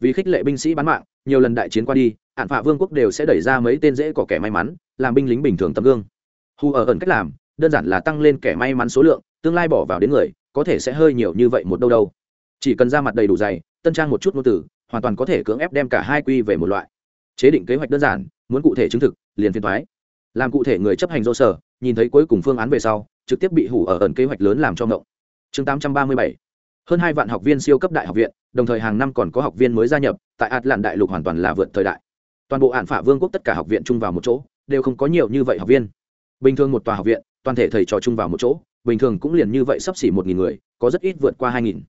Vì khích lệ binh sĩ bán mạng, nhiều lần đại chiến qua đi hạn phạ vương quốc đều sẽ đẩy ra mấy tên dễ có kẻ may mắn, làm binh lính bình thường tấm gương. Hù ở ẩn cách làm đơn giản là tăng lên kẻ may mắn số lượng, tương lai bỏ vào đến người, có thể sẽ hơi nhiều như vậy một đâu đâu. Chỉ cần ra mặt đầy đủ dày, tân trang một chút ngôn từ, hoàn toàn có thể cưỡng ép đem cả hai quy về một loại. Chế định kế hoạch đơn giản, muốn cụ thể chứng thực, liền phiên thoái làm cụ thể người chấp hành do sở, nhìn thấy cuối cùng phương án về sau, trực tiếp bị hủ ở ẩn kế hoạch lớn làm cho ngộng. Chương 837 hơn hai vạn học viên siêu cấp đại học viện, đồng thời hàng năm còn có học viên mới gia nhập, tại ạt lạn đại lục hoàn toàn là vượt thời đại. Toàn bộ hạn phả vương quốc tất cả học viện chung vào một chỗ, đều không có nhiều như vậy học viên. Bình thường một tòa học viện toàn thể thầy trò chung vào một chỗ, bình thường cũng liền như vậy sắp xỉ một nghìn người, có rất ít vượt qua hai nghìn.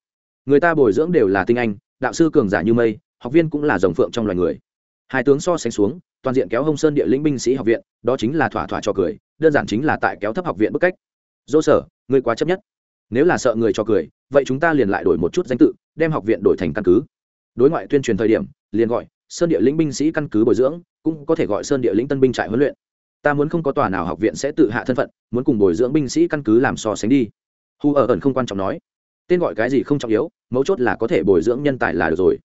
Người ta bồi dưỡng đều là tinh anh, đạo sư cường giả như mây, học viên cũng là dòng phượng trong loài người. Hai tướng so sánh xuống, toàn diện kéo hông sơn địa lĩnh binh sĩ học viện, đó chính là thỏa thỏa cho cười, đơn giản chính là tại kéo thấp học viện bức cách. Dỗ sở người quá chấp nhất. Nếu là sợ người cho cười, vậy chúng ta liền lại đổi một chút danh tự, đem học viện đổi thành căn cứ. Đối ngoại tuyên truyền thời điểm, liền gọi, sơn địa lĩnh binh sĩ căn cứ bồi dưỡng, cũng có thể gọi sơn địa lĩnh tân binh trại huấn luyện ta muốn không có tòa nào học viện sẽ tự hạ thân phận, muốn cùng bồi dưỡng binh sĩ căn cứ làm so sánh đi. Hu ở ẩn không quan trọng nói. Tên gọi cái gì không trọng yếu, mấu chốt là có thể bồi dưỡng nhân tài là được rồi.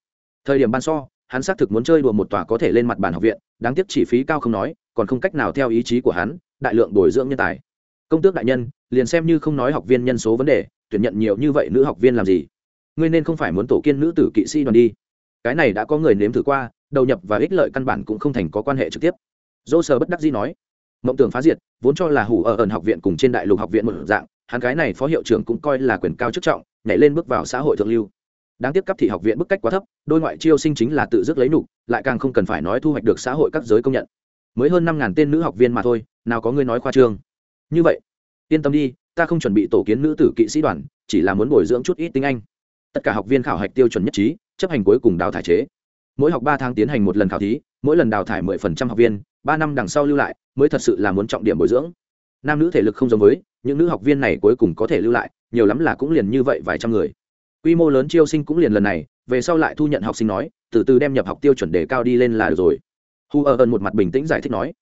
Thời điểm ban so, hắn xác thực muốn chơi đùa một tòa có thể lên mặt bàn học viện, đáng tiếc chi phí cao không nói, còn không cách nào theo ý chí của hắn, đại lượng bồi dưỡng nhân tài. Công tước đại nhân, liền xem như không nói học viên nhân số vấn đề, tuyển nhận nhiều như vậy nữ học viên làm gì? Ngươi nên không phải muốn tổ kiên nữ tử kỵ sĩ đoàn đi. Cái này đã có người nếm thử qua, đầu nhập và ích lợi căn bản cũng không thành có quan hệ trực tiếp. Dô sơ bất đắc dĩ nói mộng tưởng phá diệt vốn cho là hủ ở ẩn học viện cùng trên đại lục học viện một dạng hắn cái này phó hiệu trưởng cũng coi là quyền cao chức trọng nhảy lên bước vào xã hội thượng lưu. Đáng tiếc cấp thị học viện bức cách quá thấp đôi ngoại chiêu sinh chính là tự dứt lấy nụ, lại càng không cần phải nói thu hoạch được xã hội các giới công nhận. Mới hơn năm ngàn tên nữ học viên mà thôi nào có người nói khoa trương. Như vậy yên tâm đi ta không chuẩn bị tổ kiến nữ tử kỵ sĩ đoàn chỉ là muốn bồi dưỡng chút ít tiếng anh. Tất cả học viên khảo hạch tiêu chuẩn nhất trí chấp hành cuối cùng đào thải chế. Mỗi học ba tháng tiến hành một lần khảo thí mỗi lần đào thải mười phần trăm học viên ba năm đằng sau lưu lại, mới thật sự là muốn trọng điểm bồi dưỡng. Nam nữ thể lực không giống với, những nữ học viên này cuối cùng có thể lưu lại, nhiều lắm là cũng liền như vậy vài trăm người. Quy mô lớn chiêu sinh cũng liền lần này, về sau lại thu nhận học sinh nói, từ từ đem nhập học tiêu chuẩn đề cao đi lên là được rồi. Hu ở ơn một mặt bình tĩnh giải thích nói,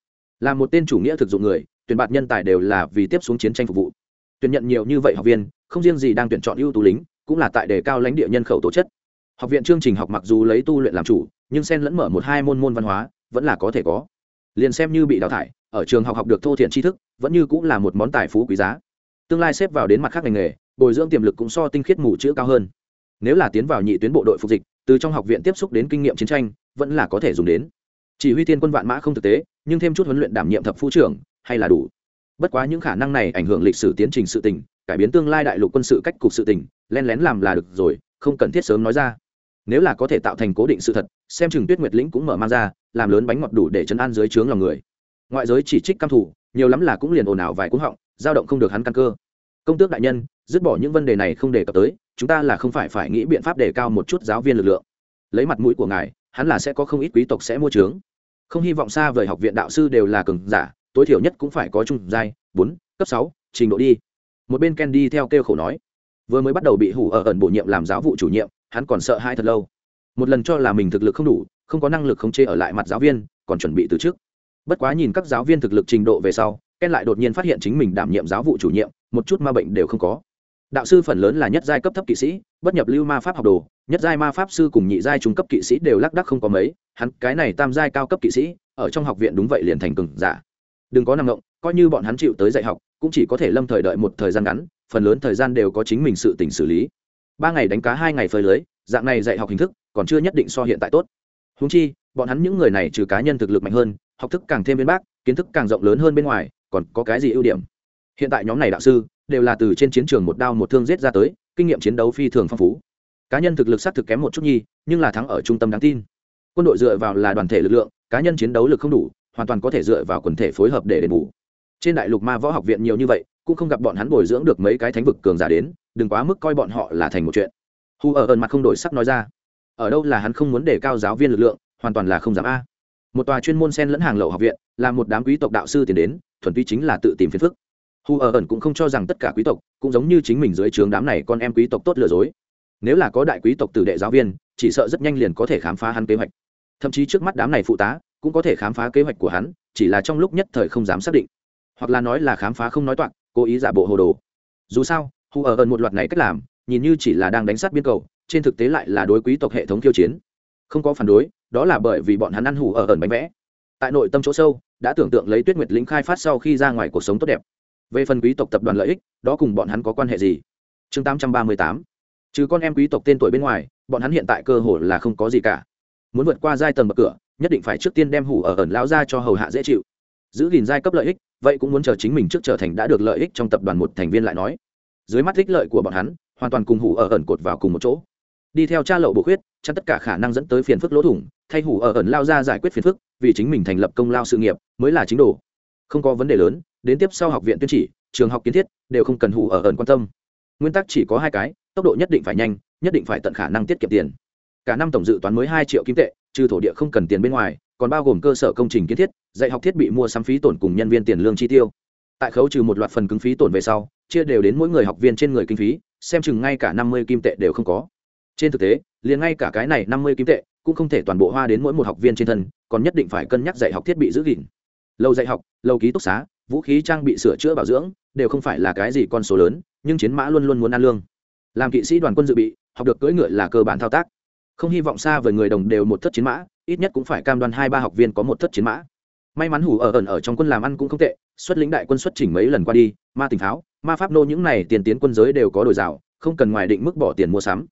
là một tên chủ nghĩa thực dụng người, tuyển bạt nhân tài đều là vì tiếp xuống chiến tranh phục vụ. Tuyển nhận nhiều như vậy học viên, không riêng gì đang tuyển chọn ưu tú lính, cũng là tại đề cao lãnh địa nhân khẩu tổ chất. Học viện chương trình học mặc dù lấy tu luyện làm chủ, nhưng xen lẫn mở một hai môn môn văn hóa, vẫn là có thể có liền xem như bị đào thải, ở trường học học được thô thiện tri thức, vẫn như cũng là một món tài phú quý giá. Tương lai xếp vào đến mặt khác ngành nghề, bồi dưỡng tiềm lực cũng so tinh khiết mù chữ cao hơn. Nếu là tiến vào nhị tuyến bộ đội phục dịch, từ trong học viện tiếp xúc đến kinh nghiệm chiến tranh, vẫn là có thể dùng đến. Chỉ huy tiên quân vạn mã không thực tế, nhưng thêm chút huấn luyện đảm nhiệm thập phu trưởng, hay là đủ. Bất quá những khả năng này ảnh hưởng lịch sử tiến trình sự tình, cải biến tương lai đại lục quân sự cách cục sự tình len lén làm là được rồi, không cần thiết sớm nói ra. Nếu là có thể tạo thành cố định sự thật, xem chừng tuyết nguyệt lĩnh cũng mở mang ra làm lớn bánh ngọt đủ để chấn an dưới trướng lòng người. Ngoại giới chỉ trích căm thủ nhiều lắm là cũng liền ồn ào vài cúng họng, dao động không được hắn căn cơ. Công tước đại nhân, dứt bỏ những vấn đề này không đề cập tới, chúng ta là không phải phải nghĩ biện pháp đề cao một chút giáo viên lực lượng. Lấy mặt mũi của ngài, hắn là sẽ có không ít quý tộc sẽ mua trướng. Không hy vọng xa vời học viện đạo sư đều là cường giả, tối thiểu nhất cũng phải có trung giai, bốn, cấp sáu, trình độ đi. Một bên ken đi theo kêu khổ nói. Vừa mới bắt đầu bị hủ ở ẩn bổ nhiệm làm giáo vụ chủ nhiệm, hắn còn sợ hai thật lâu một lần cho là mình thực lực không đủ, không có năng lực khống chế ở lại mặt giáo viên, còn chuẩn bị từ trước. Bất quá nhìn các giáo viên thực lực trình độ về sau, ken lại đột nhiên phát hiện chính mình đảm nhiệm giáo vụ chủ nhiệm, một chút ma bệnh đều không có. Đạo sư phần lớn là nhất giai cấp thấp kỵ sĩ, bất nhập lưu ma pháp học đồ, nhất giai ma pháp sư cùng nhị giai trung cấp kỵ sĩ đều lác đắc không có mấy, hắn cái này tam giai cao cấp kỵ sĩ, ở trong học viện đúng vậy liền thành cừng giả. Đừng có năng động coi như bọn hắn chịu tới dạy học, cũng chỉ có thể lâm thời đợi một thời gian ngắn, phần lớn thời gian đều có chính mình sự tỉnh xử lý. Ba ngày đánh cá, hai ngày phơi lưới, dạng này dạy học hình thức còn chưa nhất định so hiện tại tốt. Húng chi, bọn hắn những người này trừ cá nhân thực lực mạnh hơn, học thức càng thêm bên bác, kiến thức càng rộng lớn hơn bên ngoài, còn có cái gì ưu điểm? Hiện tại nhóm này đạo sư đều là từ trên chiến trường một đao một thương giết ra tới, kinh nghiệm chiến đấu phi thường phong phú. Cá nhân thực lực xác thực kém một chút nhi, nhưng là thắng ở trung tâm đáng tin. Quân đội dựa vào là đoàn thể lực lượng, cá nhân chiến đấu lực không đủ, hoàn toàn có thể dựa vào quần thể phối hợp để đền bù. Trên đại lục ma võ học viện nhiều như vậy, cũng không gặp bọn hắn bồi dưỡng được mấy cái thánh vực cường giả đến, đừng quá mức coi bọn họ là thành một chuyện. Hù ở ơn mặt không đổi sắc nói ra ở đâu là hắn không muốn đề cao giáo viên lực lượng, hoàn toàn là không dám a. Một tòa chuyên môn sen lẫn hàng lậu học viện, là một đám quý tộc đạo sư tiến đến, thuần túy chính là tự tìm phiền phức. Hu ở ẩn cũng không cho rằng tất cả quý tộc cũng giống như chính mình dưới trướng đám này con em quý tộc tốt lừa dối. Nếu là có đại quý tộc tử đệ giáo viên, chỉ sợ rất nhanh liền có thể khám phá hắn kế hoạch. Thậm chí trước mắt đám này phụ tá cũng có thể khám phá kế hoạch của hắn, chỉ là trong lúc nhất thời không dám xác định. Hoặc là nói là khám phá không nói toạc, cố ý giả bộ hồ đồ. Dù sao, hu ở ẩn một loạt này cách làm, nhìn như chỉ là đang đánh sát biên cầu trên thực tế lại là đối quý tộc hệ thống khiêu chiến. Không có phản đối, đó là bởi vì bọn hắn ăn hủ ở ẩn bánh vẽ. Tại nội tâm chỗ sâu, đã tưởng tượng lấy tuyết nguyệt lĩnh khai phát sau khi ra ngoài cuộc sống tốt đẹp. Về phần quý tộc tập đoàn lợi ích, đó cùng bọn hắn có quan hệ gì? Chương tám trăm ba mươi tám. Trừ con em quý tộc tên tuổi bên ngoài, bọn hắn hiện tại cơ hồ là không có gì cả. Muốn vượt qua giai tầng bậc cửa, nhất định phải trước tiên đem hủ ở ẩn lao ra cho hầu hạ dễ chịu. Giữ gìn giai cấp lợi ích, vậy cũng muốn chờ chính mình trước trở thành đã được lợi ích trong tập đoàn một thành viên lại nói. Dưới mắt ích lợi của bọn hắn, hoàn toàn cùng hủ ở ẩn cột vào cùng một chỗ đi theo cha lậu bộ khuyết, chắn tất cả khả năng dẫn tới phiền phức lỗ thủng, thay hủ ở ẩn lao ra giải quyết phiền phức, vì chính mình thành lập công lao sự nghiệp, mới là chính đồ. Không có vấn đề lớn, đến tiếp sau học viện tuyên chỉ, trường học kiến thiết, đều không cần hủ ở ẩn quan tâm. Nguyên tắc chỉ có hai cái, tốc độ nhất định phải nhanh, nhất định phải tận khả năng tiết kiệm tiền. Cả năm tổng dự toán mới hai triệu kim tệ, trừ thổ địa không cần tiền bên ngoài, còn bao gồm cơ sở công trình kiến thiết, dạy học thiết bị mua sắm phí tổn cùng nhân viên tiền lương chi tiêu. Tại khấu trừ một loạt phần cứng phí tổn về sau, chia đều đến mỗi người học viên trên người kinh phí, xem chừng ngay cả năm mươi kim tệ đều không có trên thực tế, liền ngay cả cái này năm mươi kim tệ cũng không thể toàn bộ hoa đến mỗi một học viên trên thân, còn nhất định phải cân nhắc dạy học thiết bị giữ gìn. Lâu dạy học lâu ký túc xá, vũ khí trang bị sửa chữa bảo dưỡng đều không phải là cái gì con số lớn, nhưng chiến mã luôn luôn muốn ăn lương. Làm kỵ sĩ đoàn quân dự bị, học được cưỡi ngựa là cơ bản thao tác. Không hy vọng xa với người đồng đều một thất chiến mã, ít nhất cũng phải cam đoan hai ba học viên có một thất chiến mã. May mắn hủ ở ẩn ở trong quân làm ăn cũng không tệ, xuất lĩnh đại quân xuất chỉnh mấy lần qua đi, ma tình pháo, ma pháp nô những này tiền tiến quân giới đều có đổi rào, không cần ngoài định mức bỏ tiền mua sắm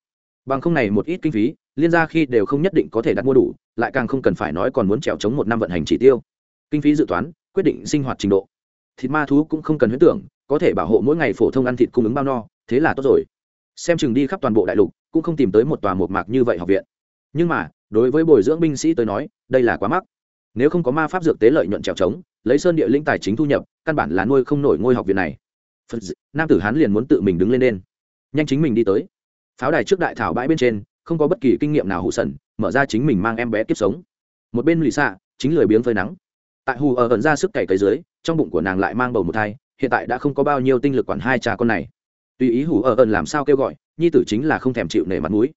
bằng không này một ít kinh phí, liên gia khi đều không nhất định có thể đặt mua đủ, lại càng không cần phải nói còn muốn trèo chống một năm vận hành chỉ tiêu. Kinh phí dự toán, quyết định sinh hoạt trình độ. Thịt ma thú cũng không cần huyết tưởng, có thể bảo hộ mỗi ngày phổ thông ăn thịt cung ứng bao no, thế là tốt rồi. Xem chừng đi khắp toàn bộ đại lục, cũng không tìm tới một tòa một mạc như vậy học viện. Nhưng mà, đối với bồi dưỡng binh sĩ tới nói, đây là quá mắc. Nếu không có ma pháp dược tế lợi nhuận trèo trống lấy sơn địa linh tài chính thu nhập, căn bản là nuôi không nổi ngôi học viện này. Phật d... nam tử hán liền muốn tự mình đứng lên lên nhanh chính mình đi tới pháo đài trước đại thảo bãi bên trên, không có bất kỳ kinh nghiệm nào hụ sần, mở ra chính mình mang em bé kiếp sống. Một bên lì xạ, chính lười biếng phơi nắng. Tại hù ở ẩn ra sức cày cấy dưới, trong bụng của nàng lại mang bầu một thai, hiện tại đã không có bao nhiêu tinh lực quản hai cha con này. Tùy ý hủ ở ẩn làm sao kêu gọi, nhi tử chính là không thèm chịu nể mặt mũi.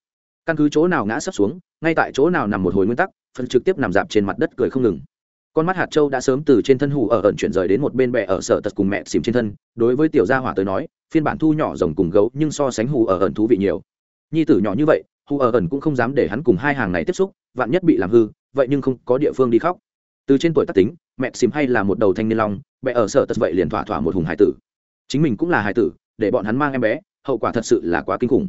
Căn cứ chỗ nào ngã sấp xuống, ngay tại chỗ nào nằm một hồi nguyên tắc, phần trực tiếp nằm dạp trên mặt đất cười không ngừng. Con mắt hạt châu đã sớm từ trên thân hủ ở ẩn chuyển rời đến một bên bè ở sở tật cùng mẹ xìm trên thân, đối với tiểu gia hỏa tới nói, phiên bản thu nhỏ rồng cùng gấu nhưng so sánh hủ ở ẩn thú vị nhiều nhi tử nhỏ như vậy, hù ở ẩn cũng không dám để hắn cùng hai hàng này tiếp xúc, vạn nhất bị làm hư, vậy nhưng không có địa phương đi khóc. Từ trên tuổi tác tính, mẹ xìm hay là một đầu thanh niên long mẹ ở sở tật vậy liền thỏa thỏa một hùng hải tử. Chính mình cũng là hải tử, để bọn hắn mang em bé, hậu quả thật sự là quá kinh khủng.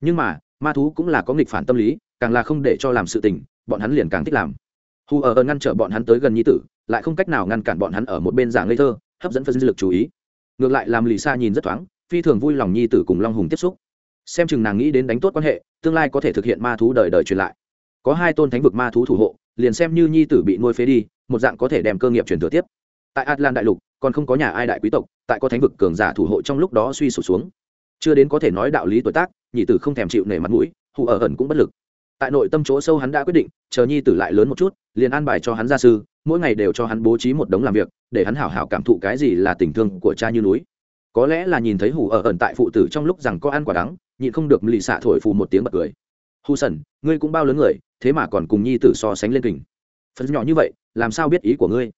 Nhưng mà, ma thú cũng là có nghịch phản tâm lý, càng là không để cho làm sự tình, bọn hắn liền càng thích làm. Hù ở ẩn ngăn trở bọn hắn tới gần nhi tử, lại không cách nào ngăn cản bọn hắn ở một bên giảng ngây thơ, hấp dẫn phân dư lực chú ý. Ngược lại làm lì xa nhìn rất thoáng, phi thường vui lòng nhi tử cùng long hùng tiếp xúc xem chừng nàng nghĩ đến đánh tốt quan hệ, tương lai có thể thực hiện ma thú đời đời truyền lại. Có hai tôn thánh vực ma thú thủ hộ, liền xem như nhi tử bị nuôi phế đi, một dạng có thể đem cơ nghiệp truyền thừa tiếp. Tại atlan đại lục, còn không có nhà ai đại quý tộc, tại có thánh vực cường giả thủ hộ trong lúc đó suy sụp xuống. Chưa đến có thể nói đạo lý tuổi tác nhị tử không thèm chịu nể mặt mũi hụ ở ẩn cũng bất lực. Tại nội tâm chỗ sâu hắn đã quyết định, chờ nhi tử lại lớn một chút, liền an bài cho hắn gia sư, mỗi ngày đều cho hắn bố trí một đống làm việc, để hắn hảo hảo cảm thụ cái gì là tình thương của cha như núi. Có lẽ là nhìn thấy hủ ở ẩn tại phụ tử trong lúc rằng có ăn quả đắng nhịn không được lì xạ thổi phù một tiếng bật cười. Hù sần, ngươi cũng bao lớn người, thế mà còn cùng nhi tử so sánh lên kình. Phần nhỏ như vậy, làm sao biết ý của ngươi?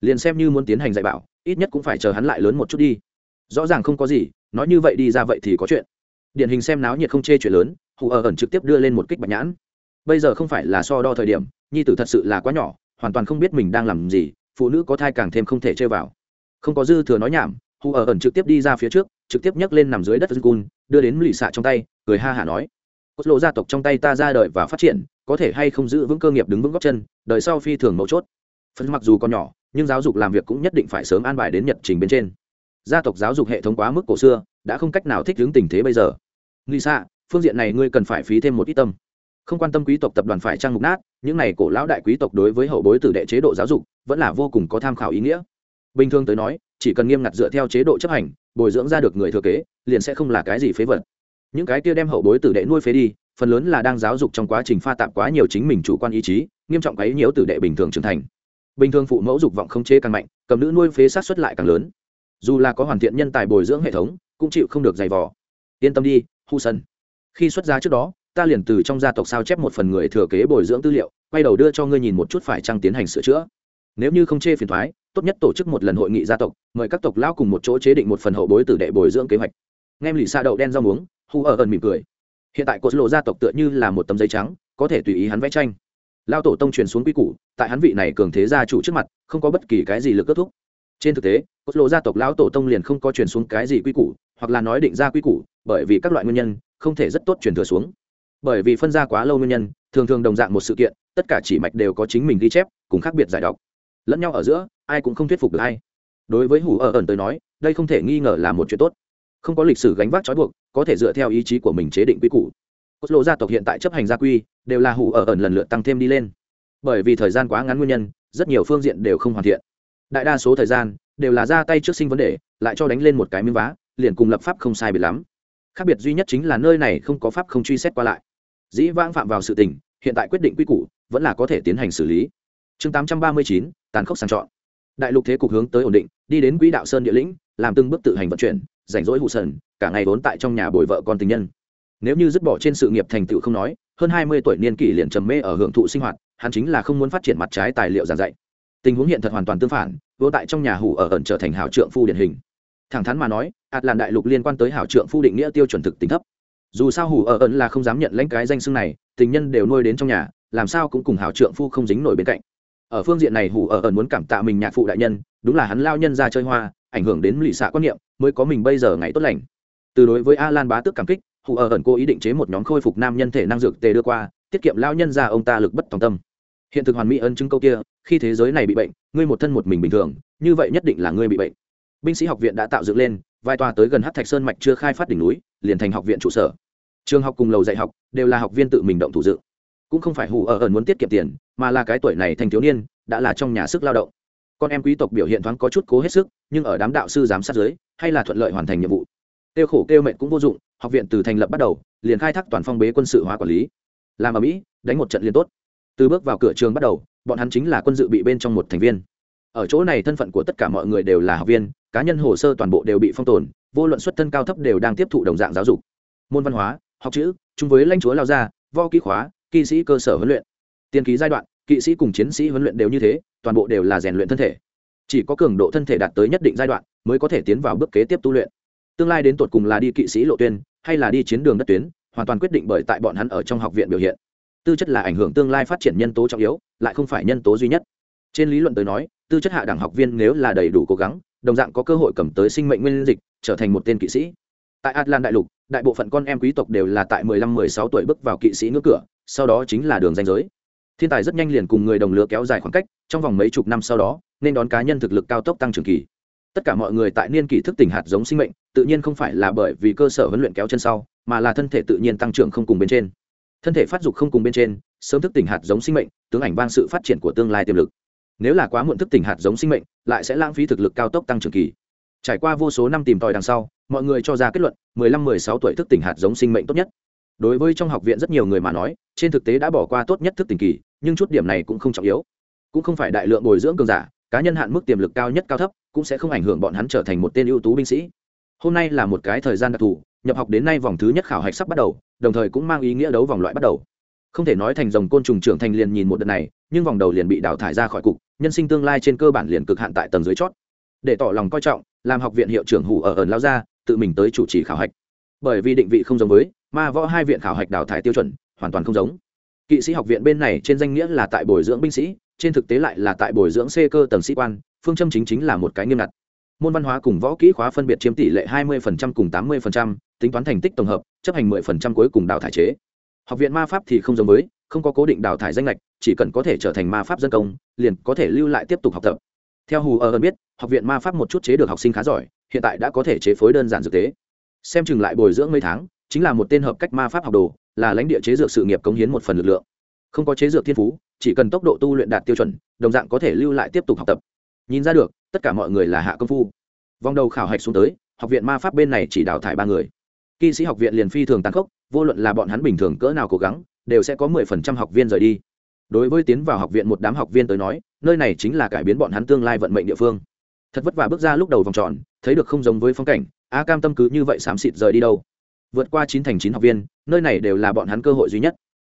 Liền xem như muốn tiến hành dạy bảo, ít nhất cũng phải chờ hắn lại lớn một chút đi. Rõ ràng không có gì, nói như vậy đi ra vậy thì có chuyện. Điển hình xem náo nhiệt không chê chuyện lớn hù ở ẩn trực tiếp đưa lên một kích bạch nhãn. Bây giờ không phải là so đo thời điểm, nhi tử thật sự là quá nhỏ, hoàn toàn không biết mình đang làm gì, phụ nữ có thai càng thêm không thể chơi vào. Không có dư thừa nói nhảm hù ở ẩn trực tiếp đi ra phía trước trực tiếp nhấc lên nằm dưới đất cun đưa đến lì xạ trong tay, cười ha hả nói, cốt lộ gia tộc trong tay ta ra đời và phát triển, có thể hay không giữ vững cơ nghiệp đứng vững gót chân, đời sau phi thường mấu chốt. Phần mặc dù còn nhỏ, nhưng giáo dục làm việc cũng nhất định phải sớm an bài đến nhật trình bên trên. Gia tộc giáo dục hệ thống quá mức cổ xưa, đã không cách nào thích ứng tình thế bây giờ. Lì xạ phương diện này ngươi cần phải phí thêm một ít tâm. Không quan tâm quý tộc tập đoàn phải trang mục nát, những này cổ lão đại quý tộc đối với hậu bối tử đệ chế độ giáo dục vẫn là vô cùng có tham khảo ý nghĩa. Bình thường tới nói, chỉ cần nghiêm ngặt dựa theo chế độ chấp hành bồi dưỡng ra được người thừa kế, liền sẽ không là cái gì phế vật. Những cái kia đem hậu bối tử đệ nuôi phế đi, phần lớn là đang giáo dục trong quá trình pha tạp quá nhiều chính mình chủ quan ý chí, nghiêm trọng ấy nhiễu tử đệ bình thường trưởng thành. Bình thường phụ mẫu dục vọng không chế càng mạnh, cầm nữ nuôi phế sát xuất lại càng lớn. Dù là có hoàn thiện nhân tài bồi dưỡng hệ thống, cũng chịu không được dày vò. Yên tâm đi, hu sân. Khi xuất gia trước đó, ta liền từ trong gia tộc sao chép một phần người thừa kế bồi dưỡng tư liệu, quay đầu đưa cho ngươi nhìn một chút phải trăng tiến hành sửa chữa. Nếu như không chê phiền thoái tốt nhất tổ chức một lần hội nghị gia tộc, mời các tộc lão cùng một chỗ chế định một phần hậu bối tử đệ bồi dưỡng kế hoạch. Nghe lì xa đậu đen rau muống, hu ở ẩn mỉm cười. Hiện tại cột lộ gia tộc tựa như là một tấm giấy trắng, có thể tùy ý hắn vẽ tranh. Lao tổ tông truyền xuống quy củ, tại hắn vị này cường thế gia chủ trước mặt, không có bất kỳ cái gì lực kết thúc. Trên thực tế cốt lộ gia tộc lão tổ tông liền không có truyền xuống cái gì quy củ, hoặc là nói định ra quy củ, bởi vì các loại nguyên nhân, không thể rất tốt truyền thừa xuống. Bởi vì phân ra quá lâu nguyên nhân, thường thường đồng dạng một sự kiện, tất cả chỉ mạch đều có chính mình ghi chép, cùng khác biệt giải đọc lẫn nhau ở giữa ai cũng không thuyết phục được ai. Đối với hủ ở ẩn tới nói đây không thể nghi ngờ là một chuyện tốt. Không có lịch sử gánh vác trói buộc có thể dựa theo ý chí của mình chế định quy củ. Cốt lộ gia tộc hiện tại chấp hành gia quy đều là hủ ở ẩn lần lượt tăng thêm đi lên. Bởi vì thời gian quá ngắn nguyên nhân rất nhiều phương diện đều không hoàn thiện. Đại đa số thời gian đều là ra tay trước sinh vấn đề lại cho đánh lên một cái miếng vá liền cùng lập pháp không sai biệt lắm. Khác biệt duy nhất chính là nơi này không có pháp không truy xét qua lại. Dĩ vãng phạm vào sự tình hiện tại quyết định quy củ vẫn là có thể tiến hành xử lý. Chương 839, tàn khốc sàng chọn đại lục thế cục hướng tới ổn định, đi đến quỹ đạo sơn địa lĩnh, làm từng bước tự hành vận chuyển, rảnh rỗi hụ sần, cả ngày vốn tại trong nhà bồi vợ con tình nhân. Nếu như dứt bỏ trên sự nghiệp thành tựu không nói, hơn hai mươi tuổi niên kỷ liền trầm mê ở hưởng thụ sinh hoạt, hắn chính là không muốn phát triển mặt trái tài liệu giảng dạy. Tình huống hiện thật hoàn toàn tương phản vô tại trong nhà hủ ở ẩn trở thành hảo trượng phu điển hình. Thẳng thắn mà nói, ạt làn đại lục liên quan tới hảo trượng phu định nghĩa tiêu chuẩn thực tính thấp. Dù sao hủ ở ẩn là không dám nhận lãnh cái danh xưng này, tình nhân đều nuôi đến trong nhà, làm sao cũng cùng hảo trượng phu không dính nổi bên cạnh ở phương diện này hủ ở ẩn muốn cảm tạ mình nhạc phụ đại nhân, đúng là hắn lao nhân ra chơi hoa, ảnh hưởng đến lụy xạ quan niệm, mới có mình bây giờ ngày tốt lành. Từ đối với a lan bá tước cảm kích, hủ ở ẩn cô ý định chế một nhóm khôi phục nam nhân thể năng dược tề đưa qua, tiết kiệm lao nhân ra ông ta lực bất tòng tâm. Hiện thực hoàn mỹ ân chứng câu kia, khi thế giới này bị bệnh, ngươi một thân một mình bình thường, như vậy nhất định là ngươi bị bệnh. Binh sĩ học viện đã tạo dựng lên vai tòa tới gần hát thạch sơn mạch chưa khai phát đỉnh núi, liền thành học viện trụ sở. Trường học cùng lầu dạy học đều là học viên tự mình động thủ dựng cũng không phải hủ ở ẩn muốn tiết kiệm tiền, mà là cái tuổi này thành thiếu niên, đã là trong nhà sức lao động. Con em quý tộc biểu hiện thoáng có chút cố hết sức, nhưng ở đám đạo sư giám sát giới hay là thuận lợi hoàn thành nhiệm vụ. Tiêu khổ kêu mệnh cũng vô dụng, học viện từ thành lập bắt đầu, liền khai thác toàn phong bế quân sự hóa quản lý. Làm ở mỹ, đánh một trận liên tốt. Từ bước vào cửa trường bắt đầu, bọn hắn chính là quân dự bị bên trong một thành viên. Ở chỗ này thân phận của tất cả mọi người đều là học viên, cá nhân hồ sơ toàn bộ đều bị phong tồn, vô luận xuất thân cao thấp đều đang tiếp thụ đồng dạng giáo dục. Môn văn hóa, học chữ, chung với lãnh chúa lao gia vo kỹ khóa kỵ sĩ cơ sở huấn luyện. Tiên ký giai đoạn, kỵ sĩ cùng chiến sĩ huấn luyện đều như thế, toàn bộ đều là rèn luyện thân thể. Chỉ có cường độ thân thể đạt tới nhất định giai đoạn mới có thể tiến vào bước kế tiếp tu luyện. Tương lai đến tột cùng là đi kỵ sĩ lộ tuyến hay là đi chiến đường đất tuyến, hoàn toàn quyết định bởi tại bọn hắn ở trong học viện biểu hiện. Tư chất là ảnh hưởng tương lai phát triển nhân tố trọng yếu, lại không phải nhân tố duy nhất. Trên lý luận tới nói, tư chất hạ đẳng học viên nếu là đầy đủ cố gắng, đồng dạng có cơ hội cầm tới sinh mệnh nguyên dịch, trở thành một tên kỵ sĩ tại atlan đại lục, đại bộ phận con em quý tộc đều là tại 15-16 tuổi bước vào kỵ sĩ ngưỡng cửa, sau đó chính là đường danh giới. Thiên tài rất nhanh liền cùng người đồng lứa kéo dài khoảng cách, trong vòng mấy chục năm sau đó, nên đón cá nhân thực lực cao tốc tăng trưởng kỳ. Tất cả mọi người tại niên kỷ thức tỉnh hạt giống sinh mệnh, tự nhiên không phải là bởi vì cơ sở huấn luyện kéo chân sau, mà là thân thể tự nhiên tăng trưởng không cùng bên trên. Thân thể phát dục không cùng bên trên, sớm thức tỉnh hạt giống sinh mệnh, tướng ảnh vang sự phát triển của tương lai tiềm lực. Nếu là quá muộn thức tỉnh hạt giống sinh mệnh, lại sẽ lãng phí thực lực cao tốc tăng trưởng kỳ. Trải qua vô số năm tìm tòi đằng sau mọi người cho ra kết luận 15-16 tuổi thức tỉnh hạt giống sinh mệnh tốt nhất. Đối với trong học viện rất nhiều người mà nói, trên thực tế đã bỏ qua tốt nhất thức tỉnh kỳ, nhưng chút điểm này cũng không trọng yếu. Cũng không phải đại lượng bồi dưỡng cường giả, cá nhân hạn mức tiềm lực cao nhất cao thấp, cũng sẽ không ảnh hưởng bọn hắn trở thành một tên ưu tú binh sĩ. Hôm nay là một cái thời gian đặc thù, nhập học đến nay vòng thứ nhất khảo hạch sắp bắt đầu, đồng thời cũng mang ý nghĩa đấu vòng loại bắt đầu. Không thể nói thành dòng côn trùng trưởng thành liền nhìn một đợt này, nhưng vòng đầu liền bị đào thải ra khỏi cục, nhân sinh tương lai trên cơ bản liền cực hạn tại tầng dưới chót. Để tỏ lòng coi trọng, làm học viện hiệu trưởng hủ ở ẩn lao ra tự mình tới chủ trì khảo hạch. Bởi vì định vị không giống với mà võ hai viện khảo hạch đào thải tiêu chuẩn hoàn toàn không giống. Kỵ sĩ học viện bên này trên danh nghĩa là tại bồi dưỡng binh sĩ trên thực tế lại là tại bồi dưỡng xe cơ tầng sĩ quan phương châm chính chính là một cái nghiêm ngặt. Môn văn hóa cùng võ kỹ khóa phân biệt chiếm tỷ lệ 20% cùng 80%, tính toán thành tích tổng hợp chấp hành 10% cuối cùng đào thải chế. Học viện ma pháp thì không giống với không có cố định đào thải danh lệch chỉ cần có thể trở thành ma pháp dân công liền có thể lưu lại tiếp tục học tập. Theo hù ờ ở biết học viện ma pháp một chút chế được học sinh khá giỏi hiện tại đã có thể chế phối đơn giản dược tế. Xem chừng lại bồi dưỡng mấy tháng, chính là một tên hợp cách ma pháp học đồ, là lãnh địa chế dược sự nghiệp cống hiến một phần lực lượng. Không có chế dược thiên phú, chỉ cần tốc độ tu luyện đạt tiêu chuẩn, đồng dạng có thể lưu lại tiếp tục học tập. Nhìn ra được, tất cả mọi người là hạ công phu. Vòng đầu khảo hạch xuống tới, học viện ma pháp bên này chỉ đào thải ba người. Kỵ sĩ học viện liền phi thường tăng khốc, vô luận là bọn hắn bình thường cỡ nào cố gắng, đều sẽ có mười phần trăm học viên rời đi. Đối với tiến vào học viện một đám học viên tới nói, nơi này chính là cải biến bọn hắn tương lai vận mệnh địa phương thật vất vả bước ra lúc đầu vòng tròn, thấy được không giống với phong cảnh, a cam tâm cứ như vậy xám xịt rời đi đâu. Vượt qua chín thành chín học viên, nơi này đều là bọn hắn cơ hội duy nhất.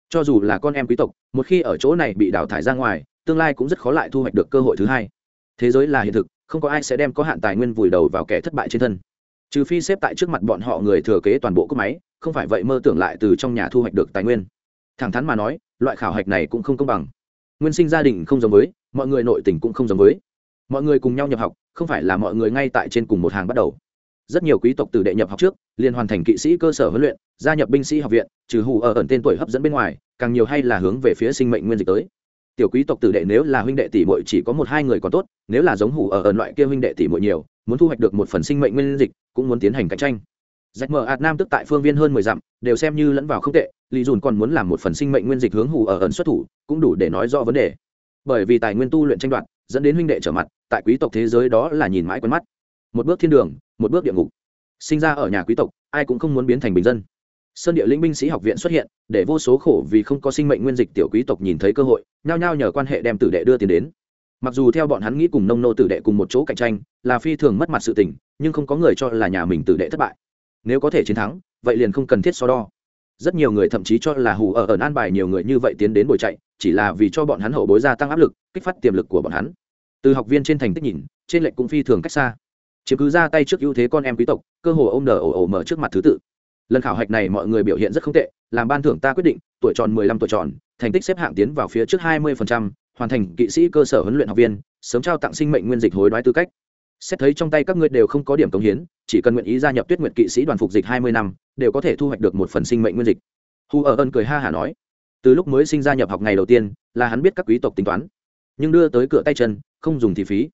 Cho dù là con em quý tộc, một khi ở chỗ này bị đào thải ra ngoài, tương lai cũng rất khó lại thu hoạch được cơ hội thứ hai. Thế giới là hiện thực, không có ai sẽ đem có hạn tài nguyên vùi đầu vào kẻ thất bại trên thân. Trừ phi xếp tại trước mặt bọn họ người thừa kế toàn bộ cỗ máy, không phải vậy mơ tưởng lại từ trong nhà thu hoạch được tài nguyên. Thẳng thắn mà nói, loại khảo hạch này cũng không công bằng. Nguyên sinh gia đình không giống với, mọi người nội tình cũng không giống với mọi người cùng nhau nhập học, không phải là mọi người ngay tại trên cùng một hàng bắt đầu. Rất nhiều quý tộc từ đệ nhập học trước, liền hoàn thành kỵ sĩ cơ sở huấn luyện, gia nhập binh sĩ học viện, trừ hù ở ẩn tên tuổi hấp dẫn bên ngoài, càng nhiều hay là hướng về phía sinh mệnh nguyên dịch tới. Tiểu quý tộc tử đệ nếu là huynh đệ tỷ muội chỉ có một hai người còn tốt, nếu là giống hủ ở ẩn loại kia huynh đệ tỷ muội nhiều, muốn thu hoạch được một phần sinh mệnh nguyên dịch, cũng muốn tiến hành cạnh tranh. Rạch mở ạt nam tức tại phương viên hơn mười dặm, đều xem như lẫn vào không tệ, lý dùn còn muốn làm một phần sinh mệnh nguyên dịch hướng hủ ở ẩn xuất thủ, cũng đủ để nói rõ vấn đề. Bởi vì tài nguyên tu luyện tranh đoạt, dẫn đến huynh đệ trở mặt tại quý tộc thế giới đó là nhìn mãi quen mắt. Một bước thiên đường, một bước địa ngục. Sinh ra ở nhà quý tộc, ai cũng không muốn biến thành bình dân. Sơn địa linh binh sĩ học viện xuất hiện, để vô số khổ vì không có sinh mệnh nguyên dịch tiểu quý tộc nhìn thấy cơ hội, nhao nhao nhờ quan hệ đem tử đệ đưa tiền đến. Mặc dù theo bọn hắn nghĩ cùng nông nô tử đệ cùng một chỗ cạnh tranh, là phi thường mất mặt sự tình, nhưng không có người cho là nhà mình tử đệ thất bại. Nếu có thể chiến thắng, vậy liền không cần thiết so đo. Rất nhiều người thậm chí cho là hù ở ẩn an bài nhiều người như vậy tiến đến bồi chạy, chỉ là vì cho bọn hắn hậu bối gia tăng áp lực, kích phát tiềm lực của bọn hắn từ học viên trên thành tích nhìn trên lệnh cũng phi thường cách xa. Chiếm cứ ra tay trước ưu thế con em quý tộc cơ hồ ông nở ổ ổ mở trước mặt thứ tự. Lần khảo hạch này mọi người biểu hiện rất không tệ làm ban thưởng ta quyết định tuổi tròn mười lăm tuổi tròn thành tích xếp hạng tiến vào phía trước hai mươi phần trăm, hoàn thành kỵ sĩ cơ sở huấn luyện học viên sớm trao tặng sinh mệnh nguyên dịch hối đoái tư cách. Xét thấy trong tay các ngươi đều không có điểm cống hiến chỉ cần nguyện ý gia nhập tuyết nguyện kỵ sĩ đoàn phục dịch hai mươi năm đều có thể thu hoạch được một phần sinh mệnh nguyên dịch. Hu ở ân cười ha hả nói từ lúc mới sinh gia nhập học ngày đầu tiên là hắn biết các quý tộc tính toán nhưng đưa tới cửa tay chân, không dùng thì phí.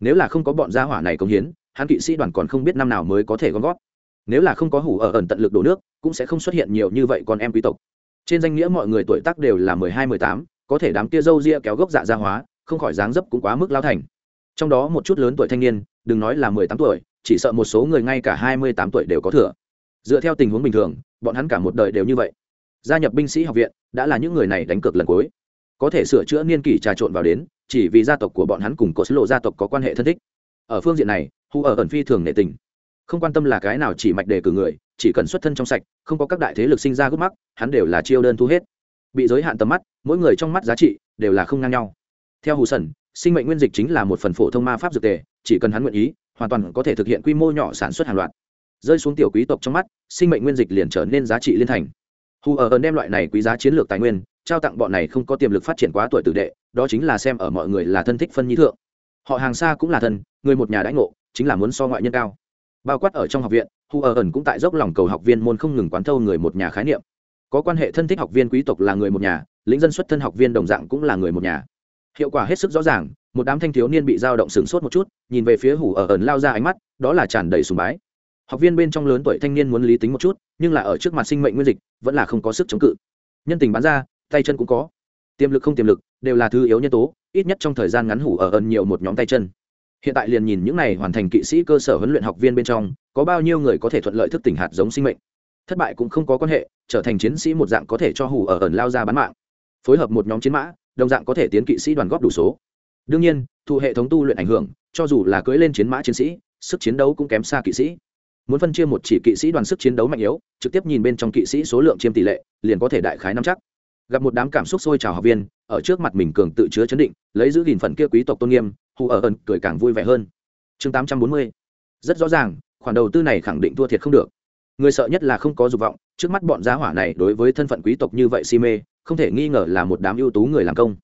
Nếu là không có bọn gia hỏa này cống hiến, hắn kỵ sĩ đoàn còn không biết năm nào mới có thể gom gót nếu là không có hủ ở ẩn tận lực đổ nước, cũng sẽ không xuất hiện nhiều như vậy con em quý tộc. Trên danh nghĩa mọi người tuổi tác đều là mười hai, mười tám, có thể đám kia râu ria kéo gốc dạ gia hóa, không khỏi dáng dấp cũng quá mức lao thành. Trong đó một chút lớn tuổi thanh niên, đừng nói là mười tám tuổi, chỉ sợ một số người ngay cả hai mươi tám tuổi đều có thừa. Dựa theo tình huống bình thường, bọn hắn cả một đời đều như vậy. Gia nhập binh sĩ học viện, đã là những người này đánh cược lần cuối có thể sửa chữa niên kỷ trà trộn vào đến, chỉ vì gia tộc của bọn hắn cùng có sứ lộ gia tộc có quan hệ thân thích. Ở phương diện này hù ở ẩn phi thường nệ tình. Không quan tâm là cái nào chỉ mạch đề cử người, chỉ cần xuất thân trong sạch, không có các đại thế lực sinh ra gút mắc, hắn đều là chiêu đơn thu hết. Bị giới hạn tầm mắt, mỗi người trong mắt giá trị đều là không ngang nhau. Theo hù sẩn, sinh mệnh nguyên dịch chính là một phần phổ thông ma pháp dược tề, chỉ cần hắn nguyện ý, hoàn toàn có thể thực hiện quy mô nhỏ sản xuất hàng loạt. Rơi xuống tiểu quý tộc trong mắt, sinh mệnh nguyên dịch liền trở nên giá trị liên thành. Hù ở ẩn đem loại này quý giá chiến lược tài nguyên trao tặng bọn này không có tiềm lực phát triển quá tuổi tử đệ, đó chính là xem ở mọi người là thân thích phân nhi thượng. Họ hàng xa cũng là thân, người một nhà đãi ngộ, chính là muốn so ngoại nhân cao. Bao quát ở trong học viện, hu ở ẩn cũng tại dốc lòng cầu học viên môn không ngừng quán thâu người một nhà khái niệm. Có quan hệ thân thích học viên quý tộc là người một nhà, lĩnh dân xuất thân học viên đồng dạng cũng là người một nhà. Hiệu quả hết sức rõ ràng, một đám thanh thiếu niên bị dao động sửng sốt một chút, nhìn về phía hủ ở ẩn lao ra ánh mắt, đó là tràn đầy sùng bái. Học viên bên trong lớn tuổi thanh niên muốn lý tính một chút, nhưng là ở trước mặt sinh mệnh nguyên dịch, vẫn là không có sức chống cự. Nhân tình bán ra tay chân cũng có. Tiềm lực không tiềm lực, đều là thứ yếu nhân tố, ít nhất trong thời gian ngắn hủ ở ẩn nhiều một nhóm tay chân. Hiện tại liền nhìn những này hoàn thành kỵ sĩ cơ sở huấn luyện học viên bên trong, có bao nhiêu người có thể thuận lợi thức tỉnh hạt giống sinh mệnh. Thất bại cũng không có quan hệ, trở thành chiến sĩ một dạng có thể cho hủ ở ẩn lao ra bán mạng. Phối hợp một nhóm chiến mã, đồng dạng có thể tiến kỵ sĩ đoàn góp đủ số. Đương nhiên thụ hệ thống tu luyện ảnh hưởng, cho dù là cưỡi lên chiến mã chiến sĩ, sức chiến đấu cũng kém xa kỵ sĩ. Muốn phân chia một chỉ kỵ sĩ đoàn sức chiến đấu mạnh yếu, trực tiếp nhìn bên trong kỵ sĩ số lượng chiêm tỷ lệ, liền có thể đại khái nắm chắc gặp một đám cảm xúc sôi trào học viên, ở trước mặt mình cường tự chứa chấn định, lấy giữ gìn phần kia quý tộc tôn nghiêm, hù ở ẩn cười càng vui vẻ hơn. Chương tám trăm bốn mươi. Rất rõ ràng, khoản đầu tư này khẳng định thua thiệt không được. Người sợ nhất là không có dục vọng, trước mắt bọn giá hỏa này đối với thân phận quý tộc như vậy si mê, không thể nghi ngờ là một đám ưu tú người làm công.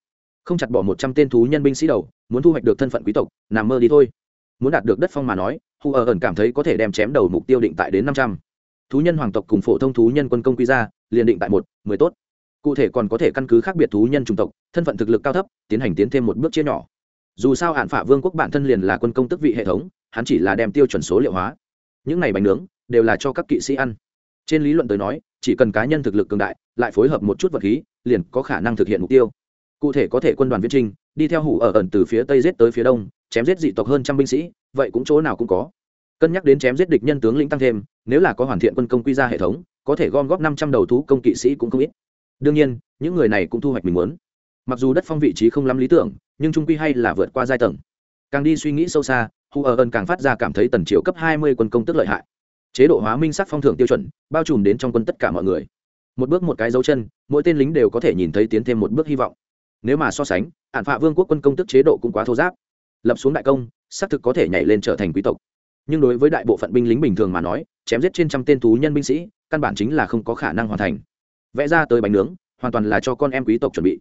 Không chặt bỏ một trăm tên thú nhân binh sĩ đầu, muốn thu hoạch được thân phận quý tộc, nằm mơ đi thôi. Muốn đạt được đất phong mà nói, hù ở ẩn cảm thấy có thể đem chém đầu mục tiêu định tại đến năm trăm. Thú nhân hoàng tộc cùng phổ thông thú nhân quân công quy ra, liền định tại một, mười tốt cụ thể còn có thể căn cứ khác biệt thú nhân chủng tộc, thân phận thực lực cao thấp, tiến hành tiến thêm một bước chia nhỏ. Dù sao hạn phả vương quốc bản thân liền là quân công tức vị hệ thống, hắn chỉ là đem tiêu chuẩn số liệu hóa. Những này bánh nướng đều là cho các kỵ sĩ ăn. Trên lý luận tới nói, chỉ cần cá nhân thực lực cường đại, lại phối hợp một chút vật khí, liền có khả năng thực hiện mục tiêu. Cụ thể có thể quân đoàn viễn trinh đi theo hủ ở ẩn từ phía tây giết tới phía đông, chém giết dị tộc hơn trăm binh sĩ, vậy cũng chỗ nào cũng có. Cân nhắc đến chém giết địch nhân tướng lĩnh tăng thêm, nếu là có hoàn thiện quân công quy ra hệ thống, có thể gom góp năm trăm đầu thú công kỵ sĩ cũng không ít đương nhiên, những người này cũng thu hoạch mình muốn. Mặc dù đất phong vị trí không lắm lý tưởng, nhưng trung quy hay là vượt qua giai tầng. Càng đi suy nghĩ sâu xa hù ở ơn càng phát ra cảm thấy tần triều cấp hai mươi quân công tức lợi hại. Chế độ hóa minh sắc phong thưởng tiêu chuẩn, bao trùm đến trong quân tất cả mọi người. Một bước một cái dấu chân, mỗi tên lính đều có thể nhìn thấy tiến thêm một bước hy vọng. Nếu mà so sánh ạn phạ vương quốc quân công tức chế độ cũng quá thô giáp. Lập xuống đại công, xác thực có thể nhảy lên trở thành quý tộc. Nhưng đối với đại bộ phận binh lính bình thường mà nói, chém giết trên trăm tên thú nhân binh sĩ, căn bản chính là không có khả năng hoàn thành vẽ ra tới bánh nướng, hoàn toàn là cho con em quý tộc chuẩn bị.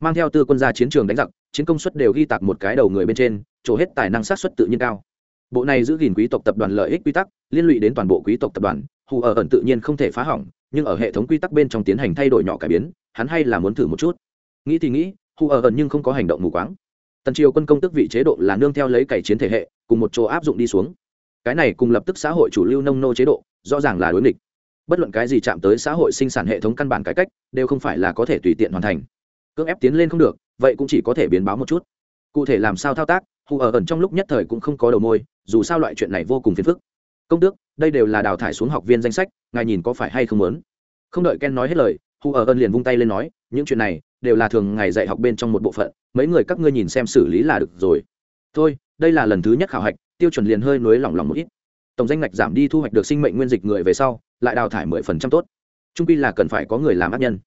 Mang theo tư quân ra chiến trường đánh giặc, chiến công suất đều ghi tạc một cái đầu người bên trên trổ hết tài năng sát xuất tự nhiên cao. Bộ này giữ gìn quý tộc tập đoàn lợi ích quy tắc, liên lụy đến toàn bộ quý tộc tập đoàn, hù ở ẩn tự nhiên không thể phá hỏng, nhưng ở hệ thống quy tắc bên trong tiến hành thay đổi nhỏ cải biến, hắn hay là muốn thử một chút. Nghĩ thì nghĩ, hù ở ẩn nhưng không có hành động mù quáng. Tần triều quân công tức vị chế độ là nương theo lấy cải chiến thể hệ, cùng một chỗ áp dụng đi xuống. Cái này cùng lập tức xã hội chủ lưu nông nô chế độ, rõ ràng là đối nghịch bất luận cái gì chạm tới xã hội sinh sản hệ thống căn bản cải cách, đều không phải là có thể tùy tiện hoàn thành. Cưỡng ép tiến lên không được, vậy cũng chỉ có thể biến báo một chút. Cụ thể làm sao thao tác, hù ở ẩn trong lúc nhất thời cũng không có đầu môi, dù sao loại chuyện này vô cùng phiền phức. Công tước, đây đều là đào thải xuống học viên danh sách, ngài nhìn có phải hay không muốn? Không đợi ken nói hết lời, hù ở ẩn liền vung tay lên nói, những chuyện này đều là thường ngày dạy học bên trong một bộ phận, mấy người các ngươi nhìn xem xử lý là được rồi. Thôi, đây là lần thứ nhất khảo hạch, tiêu chuẩn liền hơi nối lỏng lòng một ít tổng danh ngạch giảm đi thu hoạch được sinh mệnh nguyên dịch người về sau lại đào thải mười phần trăm tốt. Trung pi là cần phải có người làm ác nhân.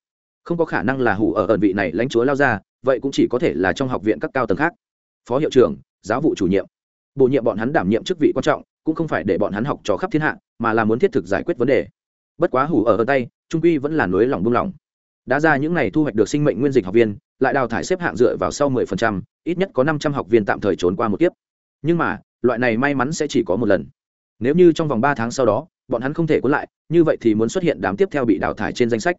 Không có khả năng là hủ ở ẩn vị này lãnh chúa lao ra vậy cũng chỉ có thể là trong học viện các cao tầng khác. Phó hiệu trưởng giáo vụ chủ nhiệm. Bổ nhiệm bọn hắn đảm nhiệm chức vị quan trọng cũng không phải để bọn hắn học trò khắp thiên hạ mà là muốn thiết thực giải quyết vấn đề. Bất quá hủ ở ẩn tay trung quy vẫn là nối lòng buông lỏng đã ra những ngày thu hoạch được sinh mệnh nguyên dịch học viên lại đào thải xếp hạng dựa vào sau 10%, ít nhất có 500 học viên tạm thời trốn qua một kiếp. Nhưng mà loại này may mắn sẽ chỉ có một lần nếu như trong vòng ba tháng sau đó, bọn hắn không thể cuốn lại, như vậy thì muốn xuất hiện đám tiếp theo bị đào thải trên danh sách.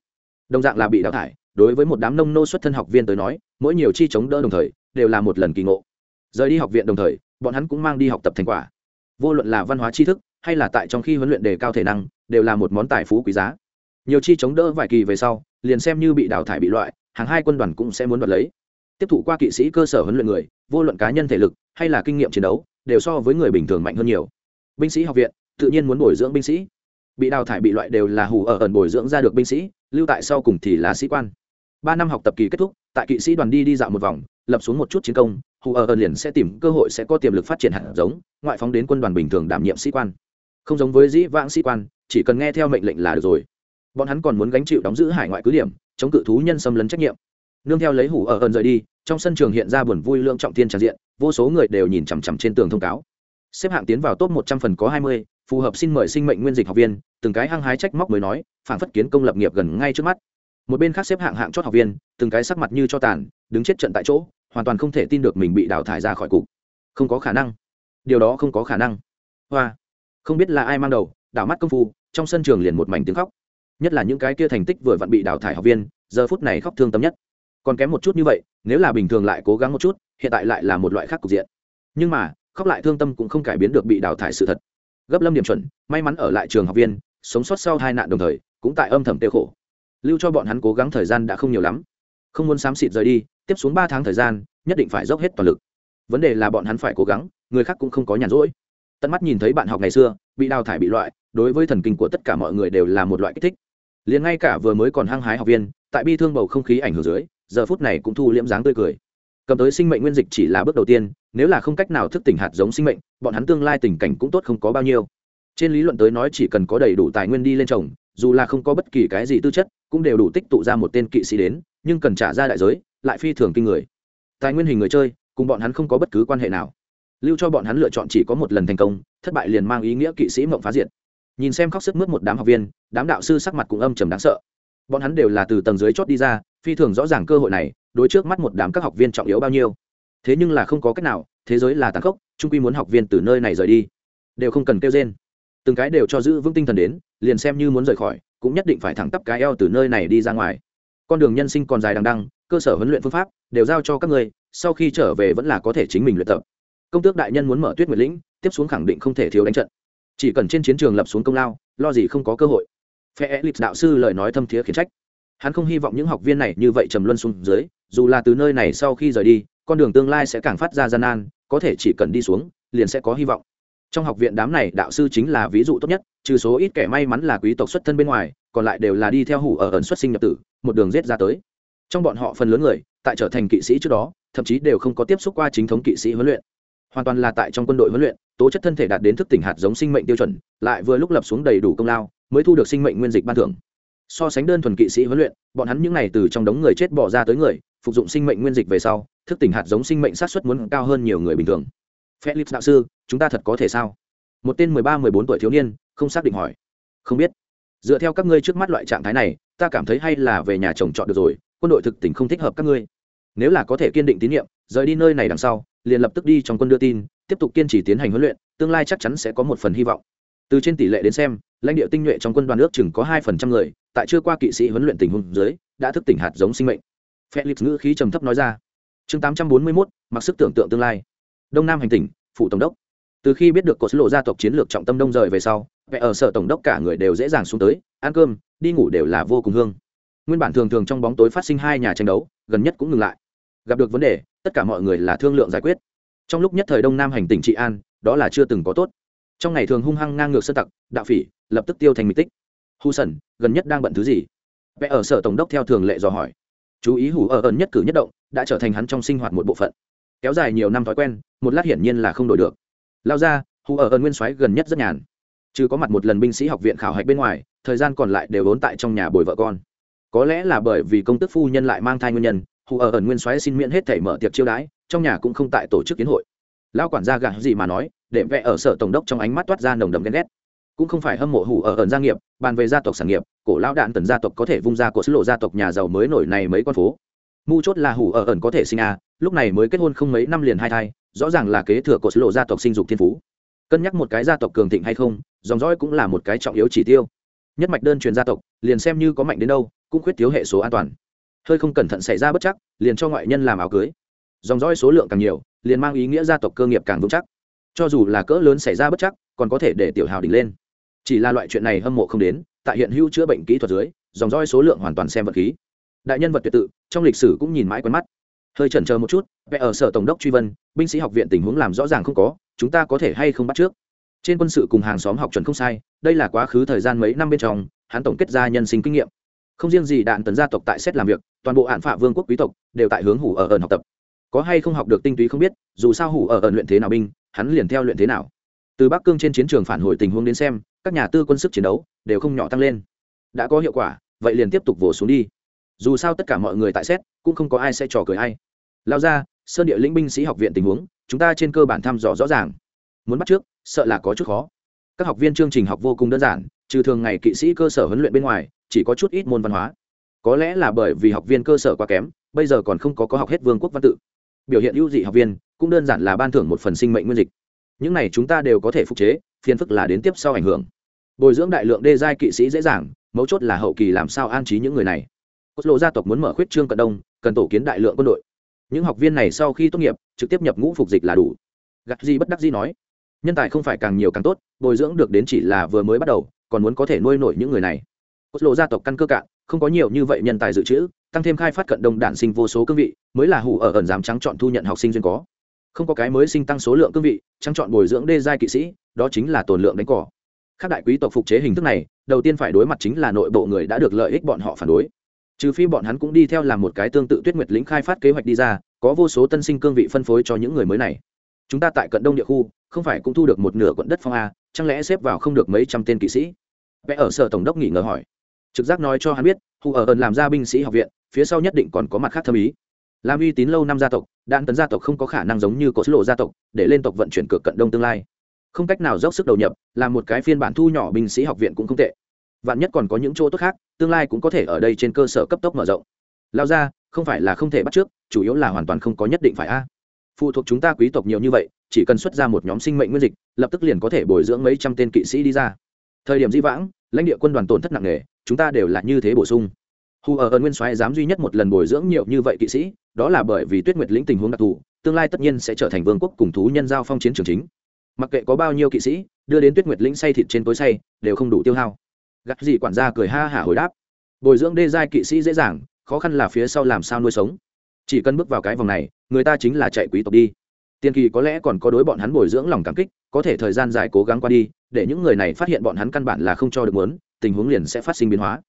Đồng dạng là bị đào thải, đối với một đám nông nô xuất thân học viên tới nói, mỗi nhiều chi chống đỡ đồng thời, đều là một lần kỳ ngộ. Rời đi học viện đồng thời, bọn hắn cũng mang đi học tập thành quả. Vô luận là văn hóa tri thức, hay là tại trong khi huấn luyện đề cao thể năng, đều là một món tài phú quý giá. Nhiều chi chống đỡ vài kỳ về sau, liền xem như bị đào thải bị loại, hàng hai quân đoàn cũng sẽ muốn đoạt lấy. Tiếp thụ qua kỵ sĩ cơ sở huấn luyện người, vô luận cá nhân thể lực, hay là kinh nghiệm chiến đấu, đều so với người bình thường mạnh hơn nhiều binh sĩ học viện, tự nhiên muốn bồi dưỡng binh sĩ. Bị đào thải bị loại đều là hù ở ẩn bồi dưỡng ra được binh sĩ, lưu tại sau cùng thì là sĩ quan. Ba năm học tập kỳ kết thúc, tại kỵ sĩ đoàn đi đi dạo một vòng, lập xuống một chút chiến công, hù ở ẩn liền sẽ tìm cơ hội sẽ có tiềm lực phát triển hạt giống, ngoại phóng đến quân đoàn bình thường đảm nhiệm sĩ quan. Không giống với dĩ vãng sĩ quan, chỉ cần nghe theo mệnh lệnh là được rồi. Bọn hắn còn muốn gánh chịu đóng giữ hải ngoại cứ điểm, chống cự thú nhân xâm lấn trách nhiệm. Nương theo lấy hủ ở ẩn rời đi, trong sân trường hiện ra buồn vui lượng trọng thiên tràn diện, vô số người đều nhìn chằm chằm trên tường thông cáo xếp hạng tiến vào top một trăm phần có hai mươi, phù hợp xin mời sinh mệnh nguyên dịch học viên, từng cái hăng hái trách móc mới nói phản phất kiến công lập nghiệp gần ngay trước mắt. Một bên khác xếp hạng hạng chót học viên, từng cái sắc mặt như cho tàn, đứng chết trận tại chỗ, hoàn toàn không thể tin được mình bị đào thải ra khỏi cục. Không có khả năng. Điều đó không có khả năng. Hoa. Không biết là ai mang đầu, đảo mắt công phu, trong sân trường liền một mảnh tiếng khóc. Nhất là những cái kia thành tích vừa vặn bị đào thải học viên, giờ phút này khóc thương tâm nhất. Còn kém một chút như vậy, nếu là bình thường lại cố gắng một chút, hiện tại lại là một loại khác cục diện. Nhưng mà khóc lại thương tâm cũng không cải biến được bị đào thải sự thật. Gấp lâm điểm chuẩn, may mắn ở lại trường học viên, sống sót sau hai nạn đồng thời, cũng tại âm thầm tiêu khổ. Lưu cho bọn hắn cố gắng thời gian đã không nhiều lắm. Không muốn xám xịt rời đi, tiếp xuống ba tháng thời gian, nhất định phải dốc hết toàn lực. Vấn đề là bọn hắn phải cố gắng, người khác cũng không có nhàn rỗi. Tận mắt nhìn thấy bạn học ngày xưa, bị đào thải bị loại, đối với thần kinh của tất cả mọi người đều là một loại kích thích. Liền ngay cả vừa mới còn hăng hái học viên, tại bi thương bầu không khí ảnh hưởng dưới, giờ phút này cũng thu liễm dáng tươi cười cầm tới sinh mệnh nguyên dịch chỉ là bước đầu tiên, nếu là không cách nào thức tỉnh hạt giống sinh mệnh, bọn hắn tương lai tình cảnh cũng tốt không có bao nhiêu. Trên lý luận tới nói chỉ cần có đầy đủ tài nguyên đi lên trồng, dù là không có bất kỳ cái gì tư chất, cũng đều đủ tích tụ ra một tên kỵ sĩ đến, nhưng cần trả ra đại giới, lại phi thường kinh người. Tài nguyên hình người chơi, cùng bọn hắn không có bất cứ quan hệ nào. Lưu cho bọn hắn lựa chọn chỉ có một lần thành công, thất bại liền mang ý nghĩa kỵ sĩ mộng phá diện nhìn xem khóc sức mướt một đám học viên, đám đạo sư sắc mặt cũng âm trầm đáng sợ. Bọn hắn đều là từ tầng dưới chót đi ra, phi thường rõ ràng cơ hội này đối trước mắt một đám các học viên trọng yếu bao nhiêu. Thế nhưng là không có cách nào, thế giới là tàn khốc trung quy muốn học viên từ nơi này rời đi, đều không cần kêu trên từng cái đều cho giữ vững tinh thần đến, liền xem như muốn rời khỏi, cũng nhất định phải thẳng tắp cái eo từ nơi này đi ra ngoài. Con đường nhân sinh còn dài đằng đăng cơ sở huấn luyện phương pháp đều giao cho các người sau khi trở về vẫn là có thể chính mình luyện tập. Công tước đại nhân muốn mở tuyết nguyệt lĩnh, tiếp xuống khẳng định không thể thiếu đánh trận. Chỉ cần trên chiến trường lập xuống công lao, lo gì không có cơ hội. Phe elite đạo sư lời nói thâm thiế khiển trách hắn không hy vọng những học viên này như vậy trầm luân xuống dưới, dù là từ nơi này sau khi rời đi, con đường tương lai sẽ càng phát ra gian nan, có thể chỉ cần đi xuống, liền sẽ có hy vọng. Trong học viện đám này, đạo sư chính là ví dụ tốt nhất, trừ số ít kẻ may mắn là quý tộc xuất thân bên ngoài, còn lại đều là đi theo hủ ở ẩn xuất sinh nhập tử, một đường rết ra tới. Trong bọn họ phần lớn người, tại trở thành kỵ sĩ trước đó, thậm chí đều không có tiếp xúc qua chính thống kỵ sĩ huấn luyện. Hoàn toàn là tại trong quân đội huấn luyện, tố chất thân thể đạt đến thức tỉnh hạt giống sinh mệnh tiêu chuẩn, lại vừa lúc lập xuống đầy đủ công lao, mới thu được sinh mệnh nguyên dịch ban thưởng so sánh đơn thuần kỵ sĩ huấn luyện, bọn hắn những n à y từ trong đống người chết bỏ ra tới người, phục dụng sinh mệnh nguyên dịch về sau, thức tỉnh hạt giống sinh mệnh sát xuất muốn cao hơn nhiều người bình thường. Felix đạo sư, chúng ta thật có thể sao? Một tên mười ba, mười bốn tuổi thiếu niên, không xác định hỏi. Không biết. Dựa theo các ngươi trước mắt loại trạng thái này, ta cảm thấy hay là về nhà chồng chọn được rồi, quân đội thực tình không thích hợp các ngươi. Nếu là có thể kiên định tín nhiệm, rời đi nơi này đằng sau, liền lập tức đi trong quân đưa tin, tiếp tục kiên trì tiến hành huấn luyện, tương lai chắc chắn sẽ có một phần hy vọng. Từ trên tỷ lệ đến xem lãnh địa tinh nhuệ trong quân đoàn nước chừng có hai phần trăm người, tại chưa qua kỵ sĩ huấn luyện tình huống dưới, đã thức tỉnh hạt giống sinh mệnh. Felix ngữ khí trầm thấp nói ra. Chương tám trăm bốn mươi mốt, mặc sức tưởng tượng tương lai. Đông nam hành tỉnh, phủ tổng đốc. Từ khi biết được cột lộ gia tộc chiến lược trọng tâm đông rời về sau, vẻ ở sở tổng đốc cả người đều dễ dàng xuống tới, ăn cơm, đi ngủ đều là vô cùng hương. Nguyên bản thường thường trong bóng tối phát sinh hai nhà tranh đấu, gần nhất cũng ngừng lại. Gặp được vấn đề, tất cả mọi người là thương lượng giải quyết. Trong lúc nhất thời đông nam hành tỉnh trị an, đó là chưa từng có tốt. Trong ngày thường hung hăng ngang ngược sơ tặc, đạo phỉ lập tức tiêu thành mỹ tích. Hù sần gần nhất đang bận thứ gì? Vẽ ở sở tổng đốc theo thường lệ dò hỏi. Chú ý hủ ở ẩn nhất cử nhất động, đã trở thành hắn trong sinh hoạt một bộ phận. Kéo dài nhiều năm thói quen, một lát hiển nhiên là không đổi được. Lao ra hủ ở ẩn nguyên soái gần nhất rất nhàn. Chứ có mặt một lần binh sĩ học viện khảo hạch bên ngoài, thời gian còn lại đều vốn tại trong nhà bồi vợ con. Có lẽ là bởi vì công tức phu nhân lại mang thai nguyên nhân hù ở ẩn nguyên soái xin miễn hết thể mở tiệc chiêu đãi, trong nhà cũng không tại tổ chức kiến hội. Lao quản gia gạt gì mà nói, để vẽ ở sở tổng đốc trong ánh mắt toát ra nồng đầm ghen ghét cũng không phải hâm mộ hủ ở ẩn gia nghiệp, bàn về gia tộc sản nghiệp, cổ lão đạn tần gia tộc có thể vung ra của sứ lộ gia tộc nhà giàu mới nổi này mấy con phố. Mu chốt là hủ ở ẩn có thể sinh a, lúc này mới kết hôn không mấy năm liền hai thai, rõ ràng là kế thừa của sứ lộ gia tộc sinh dục thiên phú. Cân nhắc một cái gia tộc cường thịnh hay không, dòng dõi cũng là một cái trọng yếu chỉ tiêu. Nhất mạch đơn truyền gia tộc, liền xem như có mạnh đến đâu, cũng khuyết thiếu hệ số an toàn. Hơi không cẩn thận xảy ra bất chắc, liền cho ngoại nhân làm áo cưới. Dòng dõi số lượng càng nhiều, liền mang ý nghĩa gia tộc cơ nghiệp càng vững chắc. Cho dù là cỡ lớn xảy ra bất chắc, còn có thể để tiểu hào đỉnh lên chỉ là loại chuyện này hâm mộ không đến, tại hiện hữu chữa bệnh kỹ thuật dưới, dòng roi số lượng hoàn toàn xem vật khí. Đại nhân vật tuyệt tự, trong lịch sử cũng nhìn mãi quen mắt. Hơi chần chờ một chút, vẽ ở sở tổng đốc truy vân, binh sĩ học viện tình huống làm rõ ràng không có, chúng ta có thể hay không bắt trước? Trên quân sự cùng hàng xóm học chuẩn không sai, đây là quá khứ thời gian mấy năm bên trong, hắn tổng kết ra nhân sinh kinh nghiệm. Không riêng gì đạn tấn gia tộc tại xét làm việc, toàn bộ hạn phạ vương quốc quý tộc đều tại hướng hủ ở ẩn học tập. Có hay không học được tinh túy không biết, dù sao hủ ở ẩn luyện thế nào binh, hắn liền theo luyện thế nào. Từ bắc cương trên chiến trường phản hồi tình huống đến xem các nhà tư quân sức chiến đấu đều không nhỏ tăng lên. Đã có hiệu quả, vậy liền tiếp tục vồ xuống đi. Dù sao tất cả mọi người tại xét, cũng không có ai sẽ trò cười ai. Lao ra, sơn địa lĩnh binh sĩ học viện tình huống, chúng ta trên cơ bản thăm dò rõ ràng. Muốn bắt trước, sợ là có chút khó. Các học viên chương trình học vô cùng đơn giản, trừ thường ngày kỵ sĩ cơ sở huấn luyện bên ngoài, chỉ có chút ít môn văn hóa. Có lẽ là bởi vì học viên cơ sở quá kém, bây giờ còn không có có học hết vương quốc văn tự. Biểu hiện ưu dị học viên, cũng đơn giản là ban thưởng một phần sinh mệnh nguyên dịch. Những này chúng ta đều có thể phục chế, phiền phức là đến tiếp sau ảnh hưởng bồi dưỡng đại lượng đê giai kỵ sĩ dễ dàng, mấu chốt là hậu kỳ làm sao an trí những người này. Cốt lộ gia tộc muốn mở khuyết trương cận đông, cần tổ kiến đại lượng quân đội. Những học viên này sau khi tốt nghiệp, trực tiếp nhập ngũ phục dịch là đủ. Gặt gì bất đắc gì nói, nhân tài không phải càng nhiều càng tốt, bồi dưỡng được đến chỉ là vừa mới bắt đầu, còn muốn có thể nuôi nổi những người này. Cốt lộ gia tộc căn cơ cạn, không có nhiều như vậy nhân tài dự trữ, tăng thêm khai phát cận đông đản sinh vô số cương vị, mới là hủ ở ẩn dám trắng chọn thu nhận học sinh duyên có. Không có cái mới sinh tăng số lượng cương vị, trắng chọn bồi dưỡng đê giai kỵ sĩ, đó chính là tồn lượng đánh cỏ các đại quý tộc phục chế hình thức này, đầu tiên phải đối mặt chính là nội bộ người đã được lợi ích bọn họ phản đối. Trừ phi bọn hắn cũng đi theo làm một cái tương tự tuyết nguyệt lĩnh khai phát kế hoạch đi ra, có vô số tân sinh cương vị phân phối cho những người mới này. Chúng ta tại cận đông địa khu, không phải cũng thu được một nửa quận đất phong a, chẳng lẽ xếp vào không được mấy trăm tên kỵ sĩ? Vẽ ở sở tổng đốc nghỉ ngờ hỏi. Trực giác nói cho hắn biết, hù ở ẩn làm ra binh sĩ học viện, phía sau nhất định còn có mặt khác thâm ý. Làm uy tín lâu năm gia tộc, đan tấn gia tộc không có khả năng giống như có lộ gia tộc, để lên tộc vận chuyển cực cận đông tương lai không cách nào dốc sức đầu nhập, làm một cái phiên bản thu nhỏ binh sĩ học viện cũng không tệ. Vạn nhất còn có những chỗ tốt khác, tương lai cũng có thể ở đây trên cơ sở cấp tốc mở rộng. Lao ra, không phải là không thể bắt trước, chủ yếu là hoàn toàn không có nhất định phải a. Phụ thuộc chúng ta quý tộc nhiều như vậy, chỉ cần xuất ra một nhóm sinh mệnh nguyên dịch, lập tức liền có thể bồi dưỡng mấy trăm tên kỵ sĩ đi ra. Thời điểm di vãng, lãnh địa quân đoàn tổn thất nặng nề, chúng ta đều là như thế bổ sung. Hù ở ơn nguyên soái dám duy nhất một lần bồi dưỡng nhiều như vậy kỵ sĩ, đó là bởi vì tuyết nguyệt lĩnh tình huống đặc thù, tương lai tất nhiên sẽ trở thành vương quốc cùng thú nhân giao phong chiến trường chính mặc kệ có bao nhiêu kỵ sĩ, đưa đến tuyết nguyệt lĩnh say thịt trên tối say, đều không đủ tiêu hao. Gặt gì quản gia cười ha hả hồi đáp. Bồi dưỡng đê giai kỵ sĩ dễ dàng, khó khăn là phía sau làm sao nuôi sống. Chỉ cần bước vào cái vòng này, người ta chính là chạy quý tộc đi. Tiên kỳ có lẽ còn có đối bọn hắn bồi dưỡng lòng cảm kích, có thể thời gian dài cố gắng qua đi, để những người này phát hiện bọn hắn căn bản là không cho được muốn, tình huống liền sẽ phát sinh biến hóa.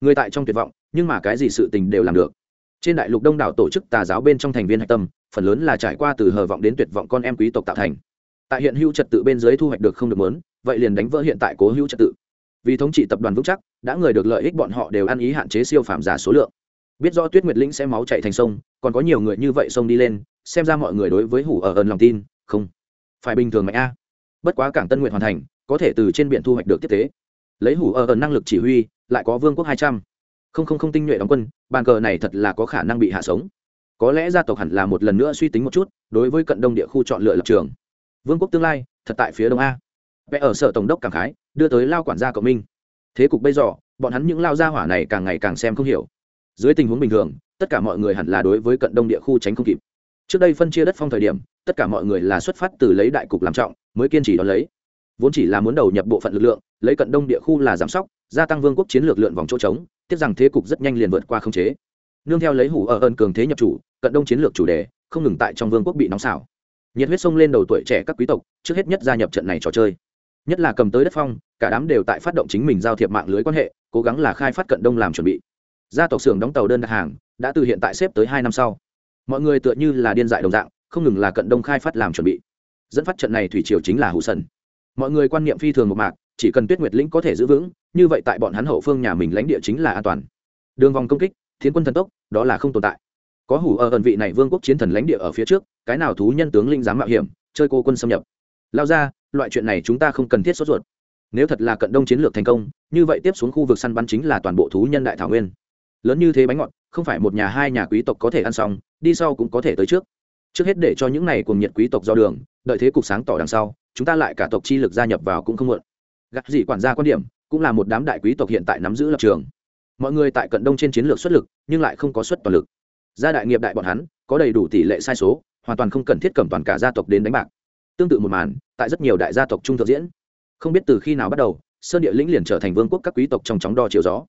Người tại trong tuyệt vọng, nhưng mà cái gì sự tình đều làm được. Trên đại lục đông đảo tổ chức tà giáo bên trong thành viên hạch tâm, phần lớn là trải qua từ hờ vọng đến tuyệt vọng con em quý tộc tạo thành tại hiện hữu trật tự bên dưới thu hoạch được không được muốn, vậy liền đánh vỡ hiện tại cố hữu trật tự. Vì thống trị tập đoàn vững chắc, đã người được lợi ích bọn họ đều ăn ý hạn chế siêu phàm giả số lượng. Biết rõ tuyết nguyệt lĩnh sẽ máu chạy thành sông, còn có nhiều người như vậy sông đi lên, xem ra mọi người đối với hủ ở ẩn lòng tin, không phải bình thường mạnh a. Bất quá cảng tân nguyện hoàn thành, có thể từ trên biển thu hoạch được tiếp tế. Lấy hủ ở ẩn năng lực chỉ huy, lại có vương quốc hai trăm. Không không không tinh nhuệ đóng quân, bàn cờ này thật là có khả năng bị hạ sống. Có lẽ gia tộc hẳn là một lần nữa suy tính một chút, đối với cận đông địa khu chọn lựa lập trường vương quốc tương lai, thật tại phía đông a. Vẽ ở sở tổng đốc cảm khái, đưa tới lao quản gia cộng minh. Thế cục bây giờ, bọn hắn những lao gia hỏa này càng ngày càng xem không hiểu. Dưới tình huống bình thường, tất cả mọi người hẳn là đối với cận đông địa khu tránh không kịp. Trước đây phân chia đất phong thời điểm, tất cả mọi người là xuất phát từ lấy đại cục làm trọng, mới kiên trì đón lấy. Vốn chỉ là muốn đầu nhập bộ phận lực lượng, lấy cận đông địa khu là giám sóc, gia tăng vương quốc chiến lược lượn vòng chỗ trống, tiếc rằng thế cục rất nhanh liền vượt qua khống chế. Nương theo lấy hủ ở ơn cường thế nhập chủ, cận đông chiến lược chủ đề, không ngừng tại trong vương quốc bị nóng xảo nhiệt huyết sông lên đầu tuổi trẻ các quý tộc, trước hết nhất gia nhập trận này trò chơi. Nhất là cầm tới đất phong, cả đám đều tại phát động chính mình giao thiệp mạng lưới quan hệ, cố gắng là khai phát cận đông làm chuẩn bị. Gia tộc xưởng đóng tàu đơn đặt hàng, đã từ hiện tại xếp tới hai năm sau. Mọi người tựa như là điên dại đồng dạng, không ngừng là cận đông khai phát làm chuẩn bị. Dẫn phát trận này thủy triều chính là hụ sần. Mọi người quan niệm phi thường một mạc, chỉ cần tuyết nguyệt lĩnh có thể giữ vững, như vậy tại bọn hắn hậu phương nhà mình lãnh địa chính là an toàn. Đường vòng công kích thiên quân thần tốc, đó là không tồn tại có hủ ở ẩn vị này vương quốc chiến thần lãnh địa ở phía trước, cái nào thú nhân tướng linh dám mạo hiểm, chơi cô quân xâm nhập. Lao ra, loại chuyện này chúng ta không cần thiết sốt ruột. Nếu thật là cận đông chiến lược thành công, như vậy tiếp xuống khu vực săn bắn chính là toàn bộ thú nhân đại thảo nguyên. Lớn như thế bánh ngọt, không phải một nhà hai nhà quý tộc có thể ăn xong, đi sau cũng có thể tới trước. Trước hết để cho những này cùng nhiệt quý tộc do đường, đợi thế cục sáng tỏ đằng sau, chúng ta lại cả tộc chi lực gia nhập vào cũng không muộn. Gặt gì quản gia quan điểm, cũng là một đám đại quý tộc hiện tại nắm giữ lập trường. Mọi người tại cận đông trên chiến lược xuất lực, nhưng lại không có xuất toàn lực gia đại nghiệp đại bọn hắn, có đầy đủ tỷ lệ sai số, hoàn toàn không cần thiết cầm toàn cả gia tộc đến đánh bạc. Tương tự một màn, tại rất nhiều đại gia tộc trung thực diễn. Không biết từ khi nào bắt đầu, sơn địa lĩnh liền trở thành vương quốc các quý tộc trong chóng đo chiều gió.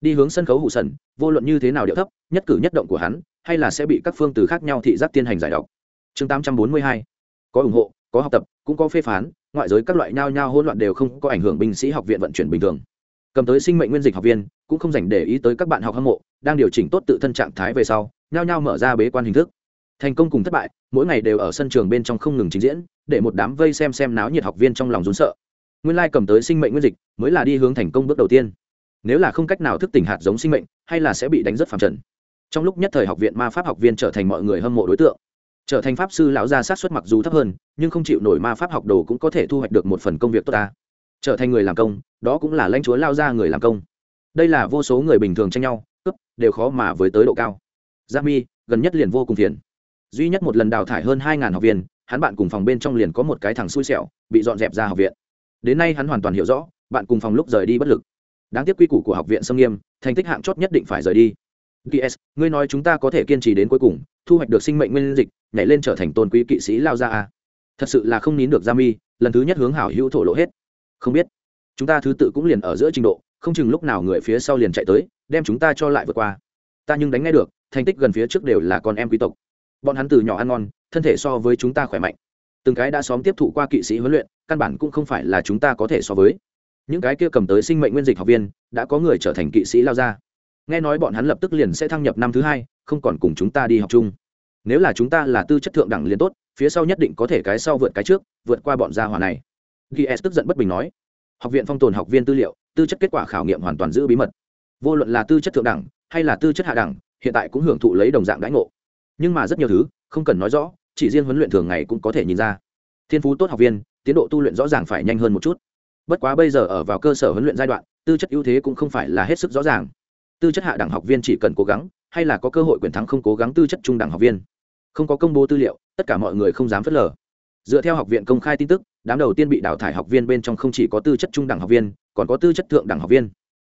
Đi hướng sân khấu hụ sần, vô luận như thế nào điệu thấp, nhất cử nhất động của hắn, hay là sẽ bị các phương từ khác nhau thị giác tiên hành giải độc. Chương tám trăm bốn mươi hai. Có ủng hộ, có học tập, cũng có phê phán, ngoại giới các loại nhao nhao hỗn loạn đều không có ảnh hưởng binh sĩ học viện vận chuyển bình thường. Cầm tới sinh mệnh nguyên dịch học viên, cũng không dành để ý tới các bạn học hâm mộ, đang điều chỉnh tốt tự thân trạng thái về sau nhao nhao mở ra bế quan hình thức. Thành công cùng thất bại, mỗi ngày đều ở sân trường bên trong không ngừng trình diễn, để một đám vây xem xem náo nhiệt học viên trong lòng rốn sợ. Nguyên lai cầm tới sinh mệnh nguyên dịch, mới là đi hướng thành công bước đầu tiên. Nếu là không cách nào thức tỉnh hạt giống sinh mệnh, hay là sẽ bị đánh rất phàm trần. Trong lúc nhất thời học viện ma pháp học viên trở thành mọi người hâm mộ đối tượng. Trở thành pháp sư lão gia sát xuất mặc dù thấp hơn, nhưng không chịu nổi ma pháp học đồ cũng có thể thu hoạch được một phần công việc tốt ta. Trở thành người làm công, đó cũng là lãnh chúa lao ra người làm công. Đây là vô số người bình thường tranh nhau, cướp, đều khó mà với tới độ cao gia mi, gần nhất liền vô cùng phiền. Duy nhất một lần đào thải hơn hai học viên, hắn bạn cùng phòng bên trong liền có một cái thằng xui xẻo, bị dọn dẹp ra học viện. Đến nay hắn hoàn toàn hiểu rõ, bạn cùng phòng lúc rời đi bất lực. Đáng tiếc quy củ của học viện sâm nghiêm, thành tích hạng chót nhất định phải rời đi. Ps ngươi nói chúng ta có thể kiên trì đến cuối cùng, thu hoạch được sinh mệnh nguyên dịch, nhảy lên trở thành tôn quý kỵ sĩ lao ra a. Thật sự là không nín được gia mi, lần thứ nhất hướng hảo hữu thổ lộ hết. Không biết, chúng ta thứ tự cũng liền ở giữa trình độ, không chừng lúc nào người phía sau liền chạy tới, đem chúng ta cho lại vượt qua. Ta nhưng đánh ngay được thành tích gần phía trước đều là con em quý tộc. Bọn hắn từ nhỏ ăn ngon, thân thể so với chúng ta khỏe mạnh. Từng cái đã xóm tiếp thụ qua kỵ sĩ huấn luyện, căn bản cũng không phải là chúng ta có thể so với. Những cái kia cầm tới sinh mệnh nguyên dịch học viên, đã có người trở thành kỵ sĩ lao ra. Nghe nói bọn hắn lập tức liền sẽ thăng nhập năm thứ hai, không còn cùng chúng ta đi học chung. Nếu là chúng ta là tư chất thượng đẳng liền tốt, phía sau nhất định có thể cái sau vượt cái trước, vượt qua bọn gia hỏa này. Gs tức giận bất bình nói. Học viện phong tồn học viên tư liệu, tư chất kết quả khảo nghiệm hoàn toàn giữ bí mật. Vô luận là tư chất thượng đẳng, hay là tư chất hạ đẳng hiện tại cũng hưởng thụ lấy đồng dạng đãi ngộ. Nhưng mà rất nhiều thứ, không cần nói rõ, chỉ riêng huấn luyện thường ngày cũng có thể nhìn ra. Thiên phú tốt học viên, tiến độ tu luyện rõ ràng phải nhanh hơn một chút. Bất quá bây giờ ở vào cơ sở huấn luyện giai đoạn, tư chất ưu thế cũng không phải là hết sức rõ ràng. Tư chất hạ đẳng học viên chỉ cần cố gắng, hay là có cơ hội quyền thắng không cố gắng tư chất trung đẳng học viên. Không có công bố tư liệu, tất cả mọi người không dám phớt lờ. Dựa theo học viện công khai tin tức, đám đầu tiên bị đào thải học viên bên trong không chỉ có tư chất trung đẳng học viên, còn có tư chất thượng đẳng học viên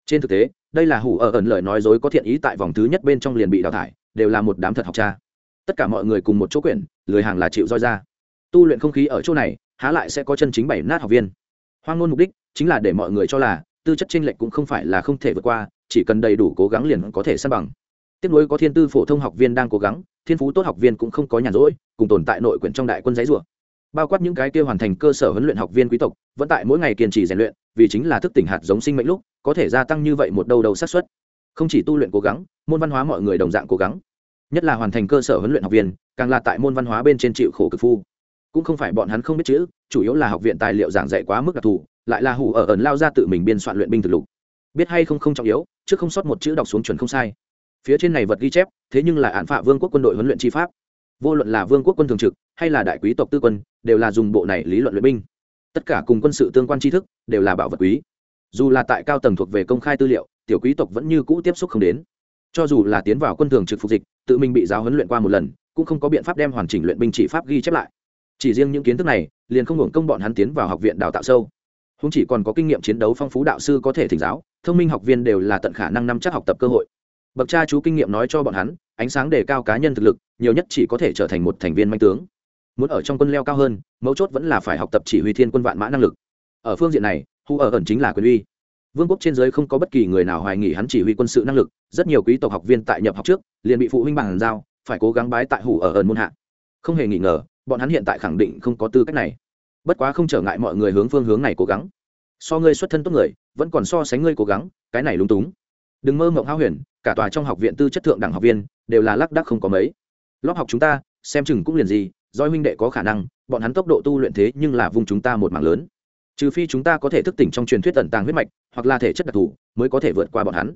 trên thực tế, đây là hủ ở ẩn lời nói dối có thiện ý tại vòng thứ nhất bên trong liền bị đào thải, đều là một đám thật học cha. Tất cả mọi người cùng một chỗ quyển, lười hàng là chịu roi ra. Tu luyện không khí ở chỗ này, há lại sẽ có chân chính bảy nát học viên. Hoang ngôn mục đích chính là để mọi người cho là, tư chất tranh lệch cũng không phải là không thể vượt qua, chỉ cần đầy đủ cố gắng liền có thể săn bằng. Tiếp nối có thiên tư phổ thông học viên đang cố gắng, thiên phú tốt học viên cũng không có nhàn rỗi, cùng tồn tại nội quyển trong đại quân giấy rùa bao quát những cái kia hoàn thành cơ sở huấn luyện học viên quý tộc, vẫn tại mỗi ngày kiên trì rèn luyện, vì chính là thức tỉnh hạt giống sinh mệnh lúc có thể gia tăng như vậy một đầu đầu sát xuất không chỉ tu luyện cố gắng, môn văn hóa mọi người đồng dạng cố gắng. Nhất là hoàn thành cơ sở huấn luyện học viên, càng là tại môn văn hóa bên trên chịu khổ cực phu. Cũng không phải bọn hắn không biết chữ, chủ yếu là học viện tài liệu giảng dạy quá mức đặc thù, lại là hủ ở ẩn lao ra tự mình biên soạn luyện binh thực lục. Biết hay không không trọng yếu chứ không sót một chữ đọc xuống chuẩn không sai. Phía trên này vật ghi chép, thế nhưng là án phạ vương quốc quân đội huấn luyện chi pháp. Vô luận là vương quốc quân thường trực, hay là đại quý tộc tư quân, đều là dùng bộ này lý luận luyện binh. Tất cả cùng quân sự tương quan tri thức, đều là bảo vật quý dù là tại cao tầng thuộc về công khai tư liệu, tiểu quý tộc vẫn như cũ tiếp xúc không đến. Cho dù là tiến vào quân thường trực phục dịch, tự mình bị giáo huấn luyện qua một lần, cũng không có biện pháp đem hoàn chỉnh luyện binh chỉ pháp ghi chép lại. Chỉ riêng những kiến thức này, liền không hưởng công bọn hắn tiến vào học viện đào tạo sâu. Không chỉ còn có kinh nghiệm chiến đấu phong phú đạo sư có thể thỉnh giáo, thông minh học viên đều là tận khả năng nắm chắc học tập cơ hội. Bậc cha chú kinh nghiệm nói cho bọn hắn, ánh sáng đề cao cá nhân thực lực, nhiều nhất chỉ có thể trở thành một thành viên manh tướng. Muốn ở trong quân leo cao hơn, mấu chốt vẫn là phải học tập chỉ huy thiên quân vạn mã năng lực. Ở phương diện này hu ở ẩn chính là quyền uy. Vương quốc trên giới không có bất kỳ người nào hoài nghi hắn chỉ huy quân sự năng lực, rất nhiều quý tộc học viên tại nhập học trước, liền bị phụ huynh bằng giao, phải cố gắng bái tại hủ ở ẩn môn hạ. Không hề nghi ngờ, bọn hắn hiện tại khẳng định không có tư cách này. Bất quá không trở ngại mọi người hướng phương hướng này cố gắng. So ngươi xuất thân tốt người, vẫn còn so sánh ngươi cố gắng, cái này lúng túng. Đừng mơ mộng hao huyền, cả tòa trong học viện tư chất thượng đẳng học viên, đều là lác đác không có mấy. Lớp học chúng ta, xem chừng cũng liền gì doi huynh đệ có khả năng, bọn hắn tốc độ tu luyện thế nhưng là vùng chúng ta một mảng lớn trừ phi chúng ta có thể thức tỉnh trong truyền thuyết ẩn tàng huyết mạch, hoặc là thể chất đặc thù, mới có thể vượt qua bọn hắn.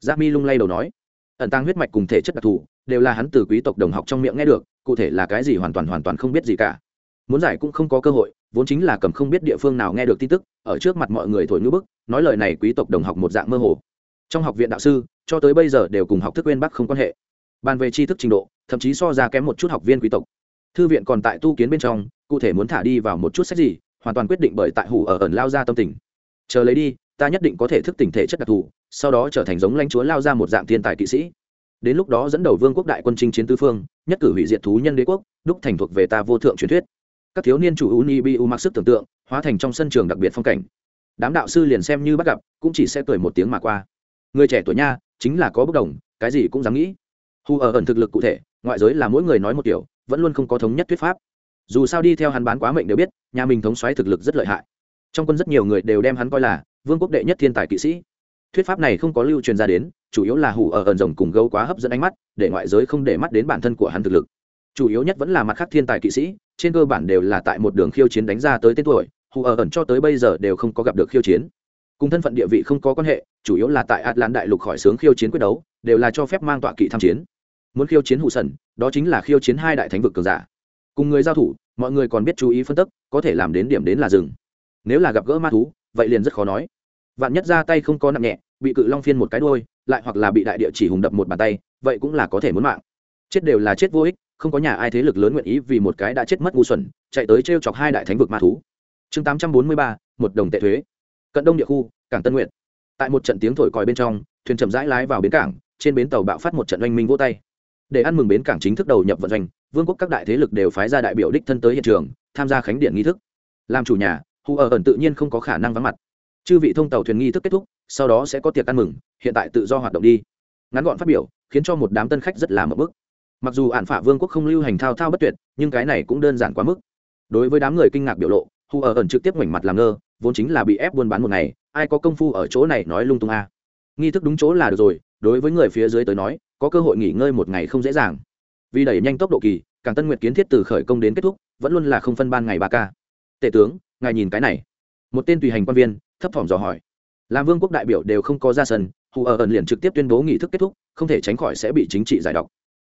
Giáp mi lung lay đầu nói. Ẩn tàng huyết mạch cùng thể chất đặc thù đều là hắn từ quý tộc đồng học trong miệng nghe được, cụ thể là cái gì hoàn toàn hoàn toàn không biết gì cả. Muốn giải cũng không có cơ hội, vốn chính là cầm không biết địa phương nào nghe được tin tức, ở trước mặt mọi người thổi ngữ bức, nói lời này quý tộc đồng học một dạng mơ hồ. Trong học viện đạo sư, cho tới bây giờ đều cùng học thức quên bắc không quan hệ. Bàn về tri thức trình độ, thậm chí so ra kém một chút học viên quý tộc. Thư viện còn tại tu kiến bên trong, cụ thể muốn thả đi vào một chút sách gì hoàn toàn quyết định bởi tại hủ ở ẩn lao ra tâm tình. Chờ lấy đi, ta nhất định có thể thức tỉnh thể chất đặc thù, sau đó trở thành giống lãnh chúa lao ra một dạng thiên tài kỵ sĩ. Đến lúc đó dẫn đầu vương quốc đại quân chinh chiến tư phương, nhất cử hủy diệt thú nhân đế quốc, đúc thành thuộc về ta vô thượng truyền thuyết. Các thiếu niên chủ uni bi u mặc sức tưởng tượng, hóa thành trong sân trường đặc biệt phong cảnh. Đám đạo sư liền xem như bắt gặp, cũng chỉ sẽ cười một tiếng mà qua. Người trẻ tuổi nha, chính là có bất đồng, cái gì cũng dám nghĩ. Hù ở ẩn thực lực cụ thể, ngoại giới là mỗi người nói một kiểu, vẫn luôn không có thống nhất thuyết pháp dù sao đi theo hắn bán quá mệnh đều biết, nhà mình thống xoáy thực lực rất lợi hại. Trong quân rất nhiều người đều đem hắn coi là vương quốc đệ nhất thiên tài kỵ sĩ. Thuyết pháp này không có lưu truyền ra đến, chủ yếu là hủ ở ẩn rồng cùng gấu quá hấp dẫn ánh mắt, để ngoại giới không để mắt đến bản thân của hắn thực lực. Chủ yếu nhất vẫn là mặt khác thiên tài kỵ sĩ, trên cơ bản đều là tại một đường khiêu chiến đánh ra tới tên tuổi hù ở ẩn cho tới bây giờ đều không có gặp được khiêu chiến. Cùng thân phận địa vị không có quan hệ, chủ yếu là tại atlan đại lục khỏi sướng khiêu chiến quyết đấu, đều là cho phép mang tọa kỵ tham chiến. Muốn khiêu chiến hụ sần, đó chính là khiêu chiến hai đại thánh vực cường giả cùng người giao thủ, mọi người còn biết chú ý phân tích có thể làm đến điểm đến là rừng nếu là gặp gỡ ma thú, vậy liền rất khó nói. Vạn nhất ra tay không có nặng nhẹ, bị cự long phiên một cái đôi lại hoặc là bị đại địa chỉ hùng đập một bàn tay, vậy cũng là có thể muốn mạng. Chết đều là chết vô ích, không có nhà ai thế lực lớn nguyện ý vì một cái đã chết mất ngu xuẩn, chạy tới t r e o chọc hai đại thánh vực ma thú. Chương tám trăm bốn mươi ba, một đồng tệ thuế. Cận đông địa khu, cảng tân nguyện tại một trận tiếng thổi còi bên trong, thuyền chậm rãi lái vào bến cảng, trên bến tàu bạo phát một trận oanh minh vô tay. Để ăn mừng bến cảng chính thức đầu nhập vận doanh vương quốc các đại thế lực đều phái ra đại biểu đích thân tới hiện trường, tham gia khánh điện nghi thức. Làm chủ nhà hù ở ẩn tự nhiên không có khả năng vắng mặt. Chư vị thông tàu thuyền nghi thức kết thúc, sau đó sẽ có tiệc ăn mừng, hiện tại tự do hoạt động đi. Ngắn gọn phát biểu, khiến cho một đám tân khách rất là mập bức mặc dù ạn phả vương quốc không lưu hành thao thao bất tuyệt, nhưng cái này cũng đơn giản quá mức. Đối với đám người kinh ngạc biểu lộ hù ở ẩn trực tiếp ngoảnh mặt làm ngơ, vốn chính là bị ép buôn bán một ngày, ai có công phu ở chỗ này nói lung tung a. À. nghi thức đúng chỗ là được rồi, đối với người phía dưới tới nói, có cơ hội nghỉ ngơi một ngày không dễ dàng vì đẩy nhanh tốc độ kỳ, càng tân nguyệt kiến thiết từ khởi công đến kết thúc, vẫn luôn là không phân ban ngày ba ca. Tể tướng, ngài nhìn cái này. Một tên tùy hành quan viên, thấp thỏm dò hỏi. Làm vương quốc đại biểu đều không có ra sân, hù ở ẩn liền trực tiếp tuyên bố nghị thức kết thúc, không thể tránh khỏi sẽ bị chính trị giải độc.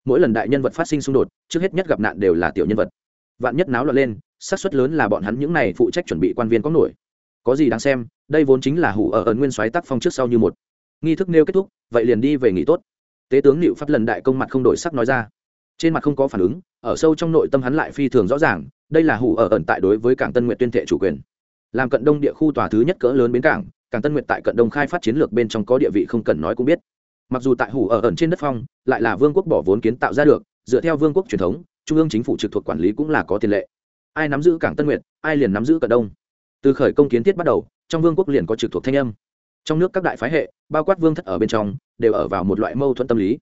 Mỗi lần đại nhân vật phát sinh xung đột, trước hết nhất gặp nạn đều là tiểu nhân vật. Vạn nhất náo loạn lên, xác suất lớn là bọn hắn những này phụ trách chuẩn bị quan viên có nổi. Có gì đáng xem, đây vốn chính là hủ ở ẩn nguyên soái tác phong trước sau như một. Nghi thức nêu kết thúc, vậy liền đi về nghỉ tốt. Tế tướng liệu pháp lần đại công mặt không đổi sắc nói ra trên mặt không có phản ứng, ở sâu trong nội tâm hắn lại phi thường rõ ràng, đây là hủ ở ẩn tại đối với cảng tân nguyện tuyên thệ chủ quyền. Làm cận đông địa khu tòa thứ nhất cỡ lớn bến cảng cảng tân nguyện tại cận đông khai phát chiến lược bên trong có địa vị không cần nói cũng biết. Mặc dù tại hủ ở ẩn trên đất phong, lại là vương quốc bỏ vốn kiến tạo ra được, dựa theo vương quốc truyền thống, trung ương chính phủ trực thuộc quản lý cũng là có tiền lệ. Ai nắm giữ cảng tân nguyện ai liền nắm giữ cận đông. Từ khởi công kiến thiết bắt đầu, trong vương quốc liền có trực thuộc thanh âm. Trong nước các đại phái hệ, bao quát vương thất ở bên trong, đều ở vào một loại mâu thuẫn tâm lý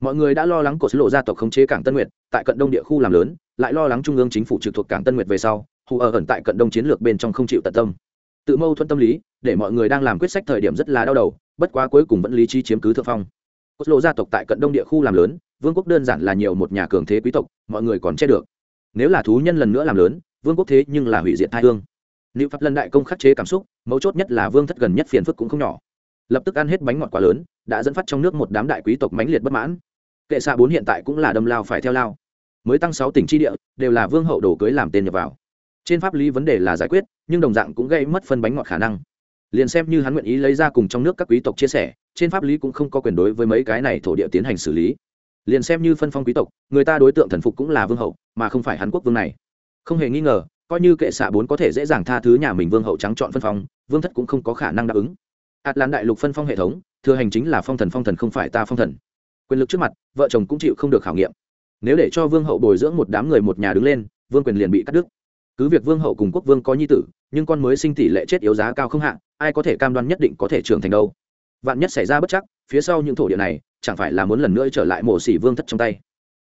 mọi người đã lo lắng của sứ lộ gia tộc khống chế cảng tân nguyệt, tại cận đông địa khu làm lớn, lại lo lắng trung ương chính phủ trực thuộc cảng tân nguyệt về sau, hù ở ẩn tại cận đông chiến lược bên trong không chịu tận tâm. Tự mâu thuẫn tâm lý, để mọi người đang làm quyết sách thời điểm rất là đau đầu, bất quá cuối cùng vẫn lý trí chiếm cứ thượng phong. Cốt lộ gia tộc tại cận đông địa khu làm lớn, vương quốc đơn giản là nhiều một nhà cường thế quý tộc, mọi người còn che được. Nếu là thú nhân lần nữa làm lớn, vương quốc thế nhưng là hủy diệt thai hương. Nữ pháp lần đại công khắc chế cảm xúc, mấu chốt nhất là vương thất gần nhất phiền phức cũng không nhỏ. Lập tức ăn hết bánh ngọt quá lớn, đã dẫn phát trong nước một đám đại quý tộc mãnh liệt bất mãn kệ xạ bốn hiện tại cũng là đâm lao phải theo lao. Mới tăng sáu tỉnh tri địa, đều là vương hậu đồ cưới làm tên nhập vào. Trên pháp lý vấn đề là giải quyết, nhưng đồng dạng cũng gây mất phân bánh ngọt khả năng. Liền xem như hắn nguyện ý lấy ra cùng trong nước các quý tộc chia sẻ, trên pháp lý cũng không có quyền đối với mấy cái này thổ địa tiến hành xử lý. Liền xem như phân phong quý tộc, người ta đối tượng thần phục cũng là vương hậu, mà không phải hắn quốc vương này. Không hề nghi ngờ, coi như kệ xạ bốn có thể dễ dàng tha thứ nhà mình vương hậu trắng chọn phân phong, vương thất cũng không có khả năng đáp ứng. Ạt lan đại lục phân phong hệ thống, thừa hành chính là phong thần phong thần không phải ta phong thần quyền lực trước mặt, vợ chồng cũng chịu không được khảo nghiệm. Nếu để cho vương hậu bồi dưỡng một đám người một nhà đứng lên, vương quyền liền bị cắt đứt. Cứ việc vương hậu cùng quốc vương có nhi tử, nhưng con mới sinh tỷ lệ chết yếu giá cao không hạ, ai có thể cam đoan nhất định có thể trưởng thành đâu. Vạn nhất xảy ra bất chắc, phía sau những thổ địa này, chẳng phải là muốn lần nữa trở lại mổ xỉ vương thất trong tay.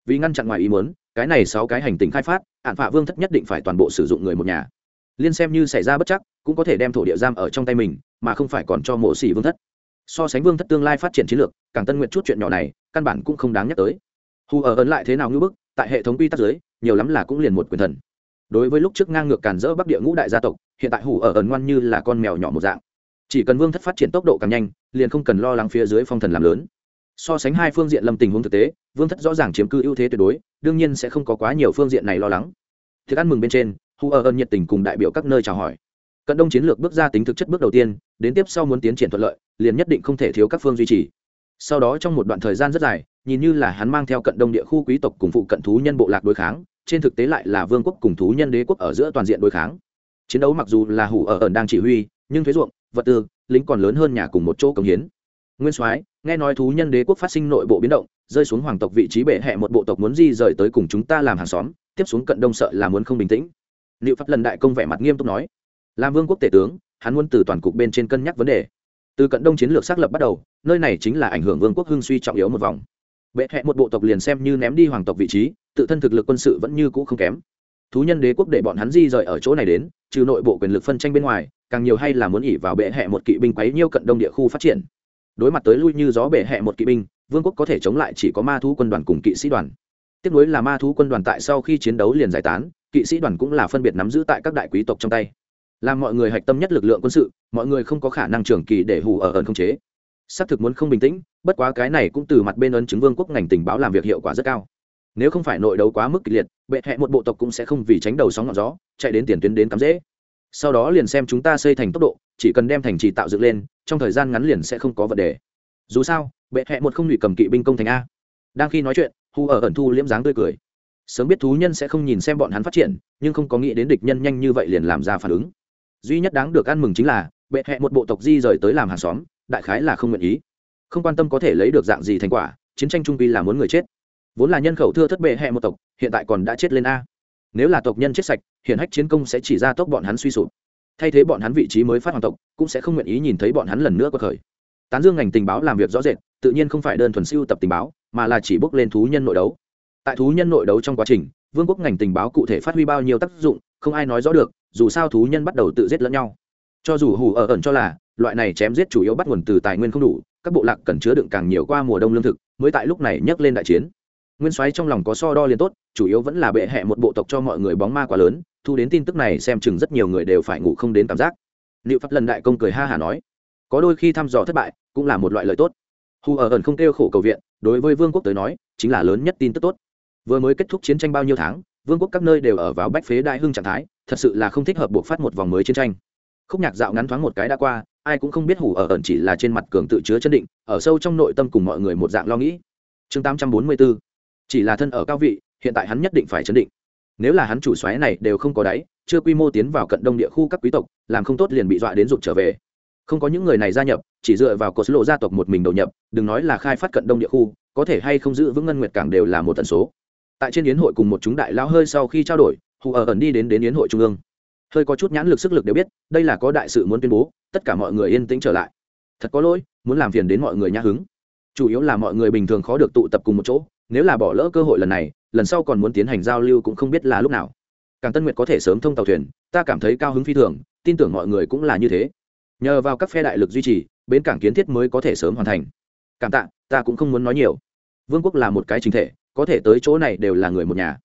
Vì ngăn chặn ngoài ý muốn, cái này sáu cái hành tinh khai phát, hạn phạ vương thất nhất định phải toàn bộ sử dụng người một nhà. Liên xem như xảy ra bất chắc, cũng có thể đem thổ địa giam ở trong tay mình, mà không phải còn cho mổ xỉ vương thất so sánh vương thất tương lai phát triển chiến lược, càng tân nguyện chút chuyện nhỏ này, căn bản cũng không đáng nhắc tới. Hù ở ấn lại thế nào ngưỡng bức, tại hệ thống quy tắc giới nhiều lắm là cũng liền một quyền thần. Đối với lúc trước ngang ngược càn rỡ bắc địa ngũ đại gia tộc, hiện tại Hù ở ẩn ngoan như là con mèo nhỏ một dạng. Chỉ cần vương thất phát triển tốc độ càng nhanh, liền không cần lo lắng phía dưới phong thần làm lớn. So sánh hai phương diện lâm tình huống thực tế, vương thất rõ ràng chiếm cư ưu thế tuyệt đối, đương nhiên sẽ không có quá nhiều phương diện này lo lắng. Thức ăn mừng bên trên, hù ở ẩn nhiệt tình cùng đại biểu các nơi chào hỏi. Cận đông chiến lược bước ra tính thực chất bước đầu tiên, đến tiếp sau muốn tiến triển thuận lợi liền nhất định không thể thiếu các phương duy trì. Sau đó trong một đoạn thời gian rất dài, nhìn như là hắn mang theo cận đông địa khu quý tộc cùng phụ cận thú nhân bộ lạc đối kháng, trên thực tế lại là vương quốc cùng thú nhân đế quốc ở giữa toàn diện đối kháng. Chiến đấu mặc dù là hủ ở ẩn đang chỉ huy, nhưng thuế ruộng, vật tư, lính còn lớn hơn nhà cùng một chỗ cống hiến. Nguyên soái, nghe nói thú nhân đế quốc phát sinh nội bộ biến động, rơi xuống hoàng tộc vị trí bệ hẹ một bộ tộc muốn di rời tới cùng chúng ta làm hàng xóm, tiếp xuống cận đông sợ là muốn không bình tĩnh. Liệu pháp lần đại công vẻ mặt nghiêm túc nói, làm vương quốc tể tướng, hắn muốn từ toàn cục bên trên cân nhắc vấn đề từ cận đông chiến lược xác lập bắt đầu, nơi này chính là ảnh hưởng vương quốc hưng suy trọng yếu một vòng. Bệ hẹ một bộ tộc liền xem như ném đi hoàng tộc vị trí, tự thân thực lực quân sự vẫn như cũ không kém. Thú nhân đế quốc để bọn hắn di rời ở chỗ này đến, trừ nội bộ quyền lực phân tranh bên ngoài, càng nhiều hay là muốn ỉ vào bệ hẹ một kỵ binh quấy nhiêu cận đông địa khu phát triển. Đối mặt tới lui như gió bệ hẹ một kỵ binh, vương quốc có thể chống lại chỉ có ma thú quân đoàn cùng kỵ sĩ đoàn. Tiếp nối là ma thú quân đoàn tại sau khi chiến đấu liền giải tán, kỵ sĩ đoàn cũng là phân biệt nắm giữ tại các đại quý tộc trong tay làm mọi người hạch tâm nhất lực lượng quân sự, mọi người không có khả năng trường kỳ để hù ở ẩn không chế. Xác thực muốn không bình tĩnh, bất quá cái này cũng từ mặt bên ấn chứng vương quốc ngành tình báo làm việc hiệu quả rất cao. Nếu không phải nội đấu quá mức kịch liệt, bệ hẹ một bộ tộc cũng sẽ không vì tránh đầu sóng ngọn gió, chạy đến tiền tuyến đến cắm dễ. Sau đó liền xem chúng ta xây thành tốc độ, chỉ cần đem thành trì tạo dựng lên, trong thời gian ngắn liền sẽ không có vấn đề. Dù sao, bệ hẹ một không bị cầm kỵ binh công thành a. Đang khi nói chuyện hù ở ẩn thu liễm dáng tươi cười. Sớm biết thú nhân sẽ không nhìn xem bọn hắn phát triển, nhưng không có nghĩ đến địch nhân nhanh như vậy liền làm ra phản ứng duy nhất đáng được ăn mừng chính là, bệ hẹ một bộ tộc di rời tới làm hàng xóm, đại khái là không nguyện ý. Không quan tâm có thể lấy được dạng gì thành quả, chiến tranh trung quy là muốn người chết. Vốn là nhân khẩu thưa thất bệ hẹ một tộc, hiện tại còn đã chết lên a. Nếu là tộc nhân chết sạch hiện hách chiến công sẽ chỉ ra tốc bọn hắn suy sụp. Thay thế bọn hắn vị trí mới phát hoàng tộc, cũng sẽ không nguyện ý nhìn thấy bọn hắn lần nữa có khởi. Tán dương ngành tình báo làm việc rõ rệt, tự nhiên không phải đơn thuần siêu tập tình báo, mà là chỉ bước lên thú nhân nội đấu. Tại thú nhân nội đấu trong quá trình, vương quốc ngành tình báo cụ thể phát huy bao nhiêu tác dụng, không ai nói rõ được dù sao thú nhân bắt đầu tự giết lẫn nhau. Cho dù hù ở ẩn cho là, loại này chém giết chủ yếu bắt nguồn từ tài nguyên không đủ, các bộ lạc cần chứa đựng càng nhiều qua mùa đông lương thực, mới tại lúc này nhấc lên đại chiến. Nguyên soái trong lòng có so đo liền tốt, chủ yếu vẫn là bệ hẹ một bộ tộc cho mọi người bóng ma quá lớn, thu đến tin tức này xem chừng rất nhiều người đều phải ngủ không đến cảm giác. Liệu pháp lần đại công cười ha hả nói, có đôi khi thăm dò thất bại, cũng là một loại lợi tốt. Hù ở ẩn không kêu khổ cầu viện, đối với vương quốc tới nói, chính là lớn nhất tin tức tốt. Vừa mới kết thúc chiến tranh bao nhiêu tháng, vương quốc các nơi đều ở vào bách phế đại hưng trạng thái thật sự là không thích hợp buộc phát một vòng mới chiến tranh. Khúc nhạc dạo ngắn thoáng một cái đã qua, ai cũng không biết hủ ở ẩn chỉ là trên mặt cường tự chứa chân định, ở sâu trong nội tâm cùng mọi người một dạng lo nghĩ. Chương tám trăm bốn mươi bốn chỉ là thân ở cao vị, hiện tại hắn nhất định phải chấn định. Nếu là hắn chủ xoáy này đều không có đáy, chưa quy mô tiến vào cận đông địa khu các quý tộc, làm không tốt liền bị dọa đến rụt trở về. Không có những người này gia nhập, chỉ dựa vào cột lộ gia tộc một mình đầu nhập, đừng nói là khai phát cận đông địa khu, có thể hay không giữ vững ngân nguyệt cảng đều là một tần số. Tại trên yến hội cùng một chúng đại lao hơi sau khi trao đổi hù ở ẩn đi đến đến yến hội trung ương. Hơi có chút nhãn lực sức lực đều biết, đây là có đại sự muốn tuyên bố, tất cả mọi người yên tĩnh trở lại. Thật có lỗi, muốn làm phiền đến mọi người nhã hứng. Chủ yếu là mọi người bình thường khó được tụ tập cùng một chỗ, nếu là bỏ lỡ cơ hội lần này, lần sau còn muốn tiến hành giao lưu cũng không biết là lúc nào. Càng tân nguyệt có thể sớm thông tàu thuyền, ta cảm thấy cao hứng phi thường, tin tưởng mọi người cũng là như thế. Nhờ vào các phe đại lực duy trì, bến cảng kiến thiết mới có thể sớm hoàn thành. Cảm tạ, ta cũng không muốn nói nhiều. Vương quốc là một cái chính thể, có thể tới chỗ này đều là người một nhà.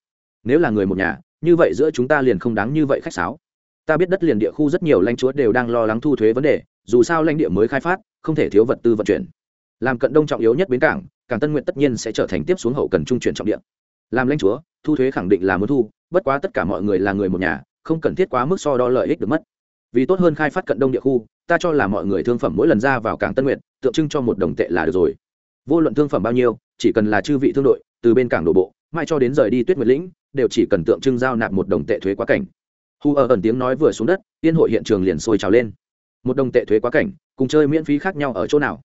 Nếu là người một nhà như vậy giữa chúng ta liền không đáng như vậy khách sáo. Ta biết đất liền địa khu rất nhiều lãnh chúa đều đang lo lắng thu thuế vấn đề, dù sao lãnh địa mới khai phát, không thể thiếu vật tư vận chuyển. Làm cận đông trọng yếu nhất bến cảng cảng tân nguyện tất nhiên sẽ trở thành tiếp xuống hậu cần trung chuyển trọng địa. Làm lãnh chúa, thu thuế khẳng định là muốn thu, bất quá tất cả mọi người là người một nhà, không cần thiết quá mức so đo lợi ích được mất. Vì tốt hơn khai phát cận đông địa khu, ta cho là mọi người thương phẩm mỗi lần ra vào cảng tân nguyện tượng trưng cho một đồng tệ là được rồi. Vô luận thương phẩm bao nhiêu, chỉ cần là chư vị thương đội, từ bên cảng đổ bộ mai cho đến rời đi tuyết nguyệt lĩnh, đều chỉ cần tượng trưng giao nạp một đồng tệ thuế quá cảnh. Hù ở ẩn tiếng nói vừa xuống đất, tiên hội hiện trường liền sôi trào lên. Một đồng tệ thuế quá cảnh, cùng chơi miễn phí khác nhau ở chỗ nào?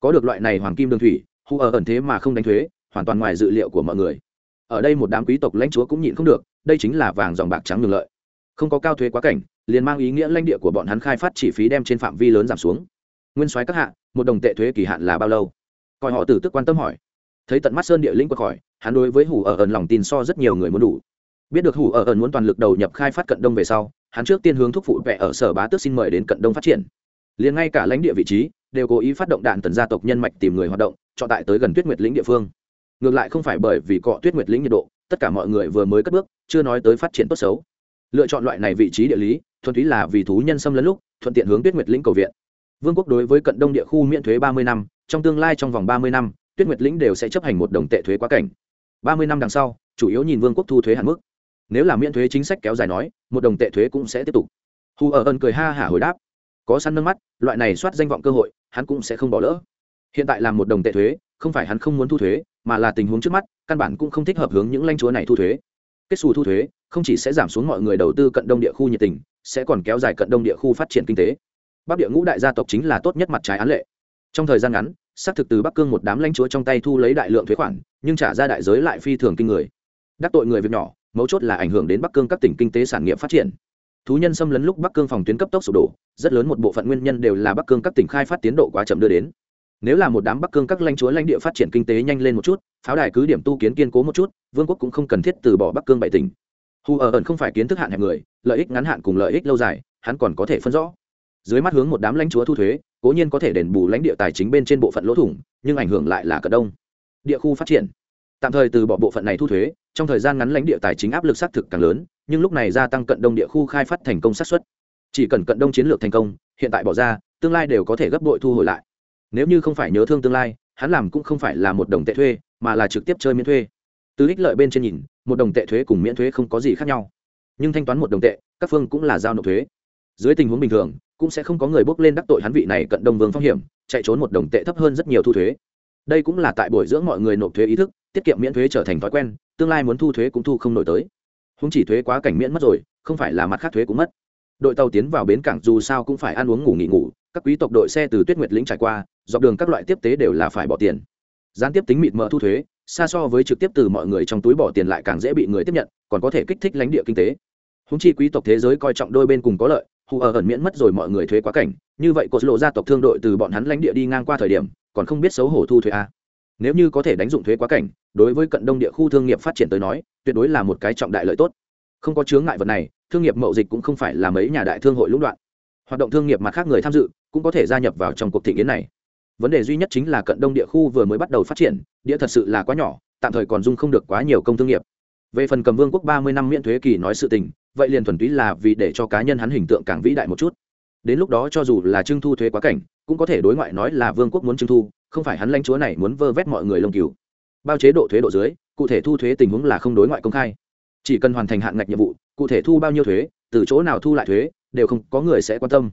Có được loại này hoàng kim đường thủy hù ở ẩn thế mà không đánh thuế, hoàn toàn ngoài dự liệu của mọi người. Ở đây một đám quý tộc lãnh chúa cũng nhịn không được, đây chính là vàng dòng bạc trắng ngừng lợi. Không có cao thuế quá cảnh, liền mang ý nghĩa lãnh địa của bọn hắn khai phát chi phí đem trên phạm vi lớn giảm xuống. Nguyên soái các hạ, một đồng tệ thuế kỳ hạn là bao lâu? Coi họ tử tức quan tâm hỏi thấy tận mắt sơn địa lĩnh qua khỏi, hắn đối với hủ ở ẩn lòng tin so rất nhiều người muốn đủ. Biết được hủ ở ẩn muốn toàn lực đầu nhập khai phát cận đông về sau, hắn trước tiên hướng thúc phụ vẽ ở sở bá tước xin mời đến cận đông phát triển. Liền ngay cả lãnh địa vị trí, đều cố ý phát động đạn tần gia tộc nhân mạch tìm người hoạt động chọn tại tới gần tuyết nguyệt lĩnh địa phương. Ngược lại không phải bởi vì cọ tuyết nguyệt lĩnh nhiệt độ, tất cả mọi người vừa mới cất bước, chưa nói tới phát triển tốt xấu. Lựa chọn loại này vị trí địa lý, thuần túy là vì thú nhân xâm lấn lúc, thuận tiện hướng tuyết nguyệt lĩnh cầu viện. Vương quốc đối với cận đông địa khu miễn thuế ba mươi năm, trong tương lai trong vòng ba mươi năm tuyết nguyệt lĩnh đều sẽ chấp hành một đồng tệ thuế quá cảnh. Ba mươi năm đằng sau, chủ yếu nhìn vương quốc thu thuế hạn mức. Nếu là miễn thuế chính sách kéo dài nói, một đồng tệ thuế cũng sẽ tiếp tục. Hù ở ân cười ha hả hồi đáp. Có săn nâng mắt, loại này soát danh vọng cơ hội, hắn cũng sẽ không bỏ lỡ. Hiện tại làm một đồng tệ thuế, không phải hắn không muốn thu thuế, mà là tình huống trước mắt, căn bản cũng không thích hợp hướng những lãnh chúa này thu thuế. Kết xù thu thuế, không chỉ sẽ giảm xuống mọi người đầu tư cận đông địa khu nhiệt tình, sẽ còn kéo dài cận đông địa khu phát triển kinh tế. Bắc địa ngũ đại gia tộc chính là tốt nhất mặt trái án lệ. Trong thời gian ngắn xác thực từ bắc cương một đám lãnh chúa trong tay thu lấy đại lượng thuế khoản, nhưng trả ra đại giới lại phi thường kinh người. Đắc tội người việc nhỏ, mấu chốt là ảnh hưởng đến bắc cương các tỉnh kinh tế sản nghiệp phát triển. Thú nhân xâm lấn lúc bắc cương phòng tuyến cấp tốc sụp đổ, rất lớn một bộ phận nguyên nhân đều là bắc cương các tỉnh khai phát tiến độ quá chậm đưa đến. Nếu là một đám bắc cương các lãnh chúa lãnh địa phát triển kinh tế nhanh lên một chút, pháo đài cứ điểm tu kiến kiên cố một chút, vương quốc cũng không cần thiết từ bỏ bắc cương bảy tỉnh. Hù ở ẩn không phải kiến thức hạn hẹp người, lợi ích ngắn hạn cùng lợi ích lâu dài, hắn còn có thể phân rõ. Dưới mắt hướng một đám lãnh chúa thu thuế cố nhiên có thể đền bù lãnh địa tài chính bên trên bộ phận lỗ thủng, nhưng ảnh hưởng lại là cận đông. Địa khu phát triển. Tạm thời từ bỏ bộ phận này thu thuế, trong thời gian ngắn lãnh địa tài chính áp lực xác thực càng lớn, nhưng lúc này gia tăng cận đông địa khu khai phát thành công xác suất. Chỉ cần cận đông chiến lược thành công, hiện tại bỏ ra, tương lai đều có thể gấp bội thu hồi lại. Nếu như không phải nhớ thương tương lai, hắn làm cũng không phải là một đồng tệ thuê, mà là trực tiếp chơi miễn thuê. Từ ích lợi bên trên nhìn, một đồng tệ thuế cùng miễn thuế không có gì khác nhau. Nhưng thanh toán một đồng tệ, các phương cũng là giao nộp thuế. Dưới tình huống bình thường cũng sẽ không có người bước lên đắc tội hắn vị này cận đông vương phong hiểm, chạy trốn một đồng tệ thấp hơn rất nhiều thu thuế. Đây cũng là tại buổi dưỡng mọi người nộp thuế ý thức, tiết kiệm miễn thuế trở thành thói quen, tương lai muốn thu thuế cũng thu không nổi tới. Không chỉ thuế quá cảnh miễn mất rồi, không phải là mặt khác thuế cũng mất. Đội tàu tiến vào bến cảng dù sao cũng phải ăn uống ngủ nghỉ ngủ, các quý tộc đội xe từ tuyết nguyệt lĩnh trải qua, dọc đường các loại tiếp tế đều là phải bỏ tiền. Gián tiếp tính mịt mờ thu thuế, xa so với trực tiếp từ mọi người trong túi bỏ tiền lại càng dễ bị người tiếp nhận, còn có thể kích thích lãnh địa kinh tế. Húng chi quý tộc thế giới coi trọng đôi bên cùng có lợi hù ở ẩn miễn mất rồi mọi người thuế quá cảnh, như vậy cột lộ gia tộc thương đội từ bọn hắn lãnh địa đi ngang qua thời điểm, còn không biết xấu hổ thu thuế a nếu như có thể đánh dụng thuế quá cảnh, đối với cận đông địa khu thương nghiệp phát triển tới nói, tuyệt đối là một cái trọng đại lợi tốt. Không có chướng ngại vật này, thương nghiệp mậu dịch cũng không phải là mấy nhà đại thương hội lũng đoạn. Hoạt động thương nghiệp mà khác người tham dự, cũng có thể gia nhập vào trong cuộc thị kiến này. Vấn đề duy nhất chính là cận đông địa khu vừa mới bắt đầu phát triển địa thật sự là quá nhỏ, tạm thời còn dung không được quá nhiều công thương nghiệp về phần cầm vương quốc ba mươi năm miễn thuế kỳ nói sự tình, vậy liền thuần túy là vì để cho cá nhân hắn hình tượng càng vĩ đại một chút. Đến lúc đó cho dù là trưng thu thuế quá cảnh, cũng có thể đối ngoại nói là vương quốc muốn trưng thu, không phải hắn lãnh chúa này muốn vơ vét mọi người lông cứu bao chế độ thuế độ dưới, cụ thể thu thuế tình huống là không đối ngoại công khai. Chỉ cần hoàn thành hạn ngạch nhiệm vụ, cụ thể thu bao nhiêu thuế, từ chỗ nào thu lại thuế, đều không có người sẽ quan tâm.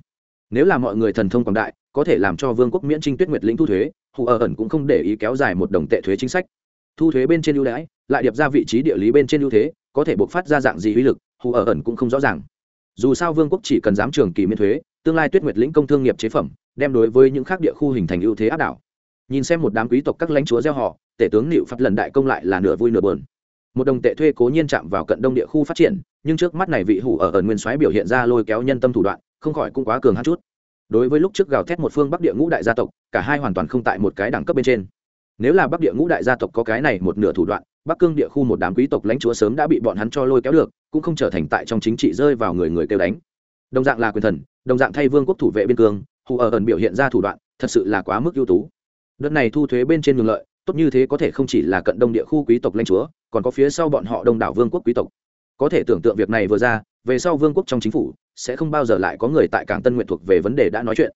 Nếu là mọi người thần thông quảng đại, có thể làm cho vương quốc miễn trinh tuyết nguyệt lĩnh thu thuế, hù ở ẩn cũng không để ý kéo dài một đồng tệ thuế chính sách thu thuế bên trên ưu đãi, lại điệp ra vị trí địa lý bên trên ưu thế, có thể buộc phát ra dạng gì uy lực, hù ở ẩn cũng không rõ ràng. Dù sao vương quốc chỉ cần dám trường kỳ miễn thuế, tương lai tuyết nguyệt lĩnh công thương nghiệp chế phẩm, đem đối với những khác địa khu hình thành ưu thế áp đảo. Nhìn xem một đám quý tộc các lãnh chúa gieo họ, tể tướng nịu phát lần đại công lại là nửa vui nửa bờn một đồng tệ thuê cố nhiên chạm vào cận đông địa khu phát triển, nhưng trước mắt này vị hủ ở ẩn nguyên soái biểu hiện ra lôi kéo nhân tâm thủ đoạn, không khỏi cũng quá cường hát chút. Đối với lúc trước gào thét một phương bắc địa ngũ đại gia tộc, cả hai hoàn toàn không tại một cái đẳng cấp bên trên nếu là bắc địa ngũ đại gia tộc có cái này một nửa thủ đoạn, bắc cương địa khu một đám quý tộc lãnh chúa sớm đã bị bọn hắn cho lôi kéo được, cũng không trở thành tại trong chính trị rơi vào người người kêu đánh. Đồng dạng là quyền thần, đồng dạng thay vương quốc thủ vệ biên cương, hù ở ẩn biểu hiện ra thủ đoạn, thật sự là quá mức ưu tú. Đợt này thu thuế bên trên ngừng lợi, tốt như thế có thể không chỉ là cận đông địa khu quý tộc lãnh chúa, còn có phía sau bọn họ đông đảo vương quốc quý tộc. Có thể tưởng tượng việc này vừa ra, về sau vương quốc trong chính phủ, sẽ không bao giờ lại có người tại cảng tân nguyện thuộc về vấn đề đã nói chuyện.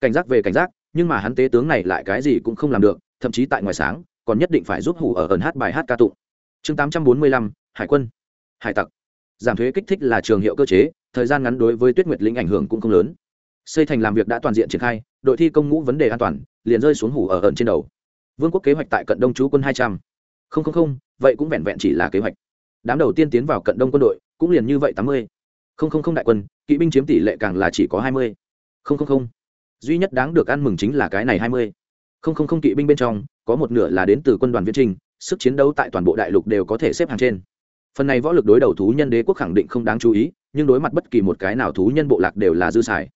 Cảnh giác về cảnh giác, nhưng mà hắn tế tướng này lại cái gì cũng không làm được thậm chí tại ngoài sáng, còn nhất định phải giúp hủ ở ẩn hát bài hát ca tụng. Chương tám trăm bốn mươi lăm, hải quân. Hải tặc. Giảm thuế kích thích là trường hiệu cơ chế, thời gian ngắn đối với tuyết nguyệt lĩnh ảnh hưởng cũng không lớn. Xây thành làm việc đã toàn diện triển khai, đội thi công ngũ vấn đề an toàn, liền rơi xuống hủ ở ẩn trên đầu. Vương quốc kế hoạch tại cận đông chú quân hai trăm. Linh vậy cũng vẹn vẹn chỉ là kế hoạch. Đám đầu tiên tiến vào cận đông quân đội, cũng liền như vậy tám mươi. Đại quân, kỵ binh chiếm tỷ lệ càng là chỉ có hai mươi. Duy nhất đáng được ăn mừng chính là cái này hai mươi. Không không không kỵ binh bên trong, có một nửa là đến từ quân đoàn viễn trình, sức chiến đấu tại toàn bộ đại lục đều có thể xếp hàng trên. Phần này võ lực đối đầu thú nhân đế quốc khẳng định không đáng chú ý, nhưng đối mặt bất kỳ một cái nào thú nhân bộ lạc đều là dư xài.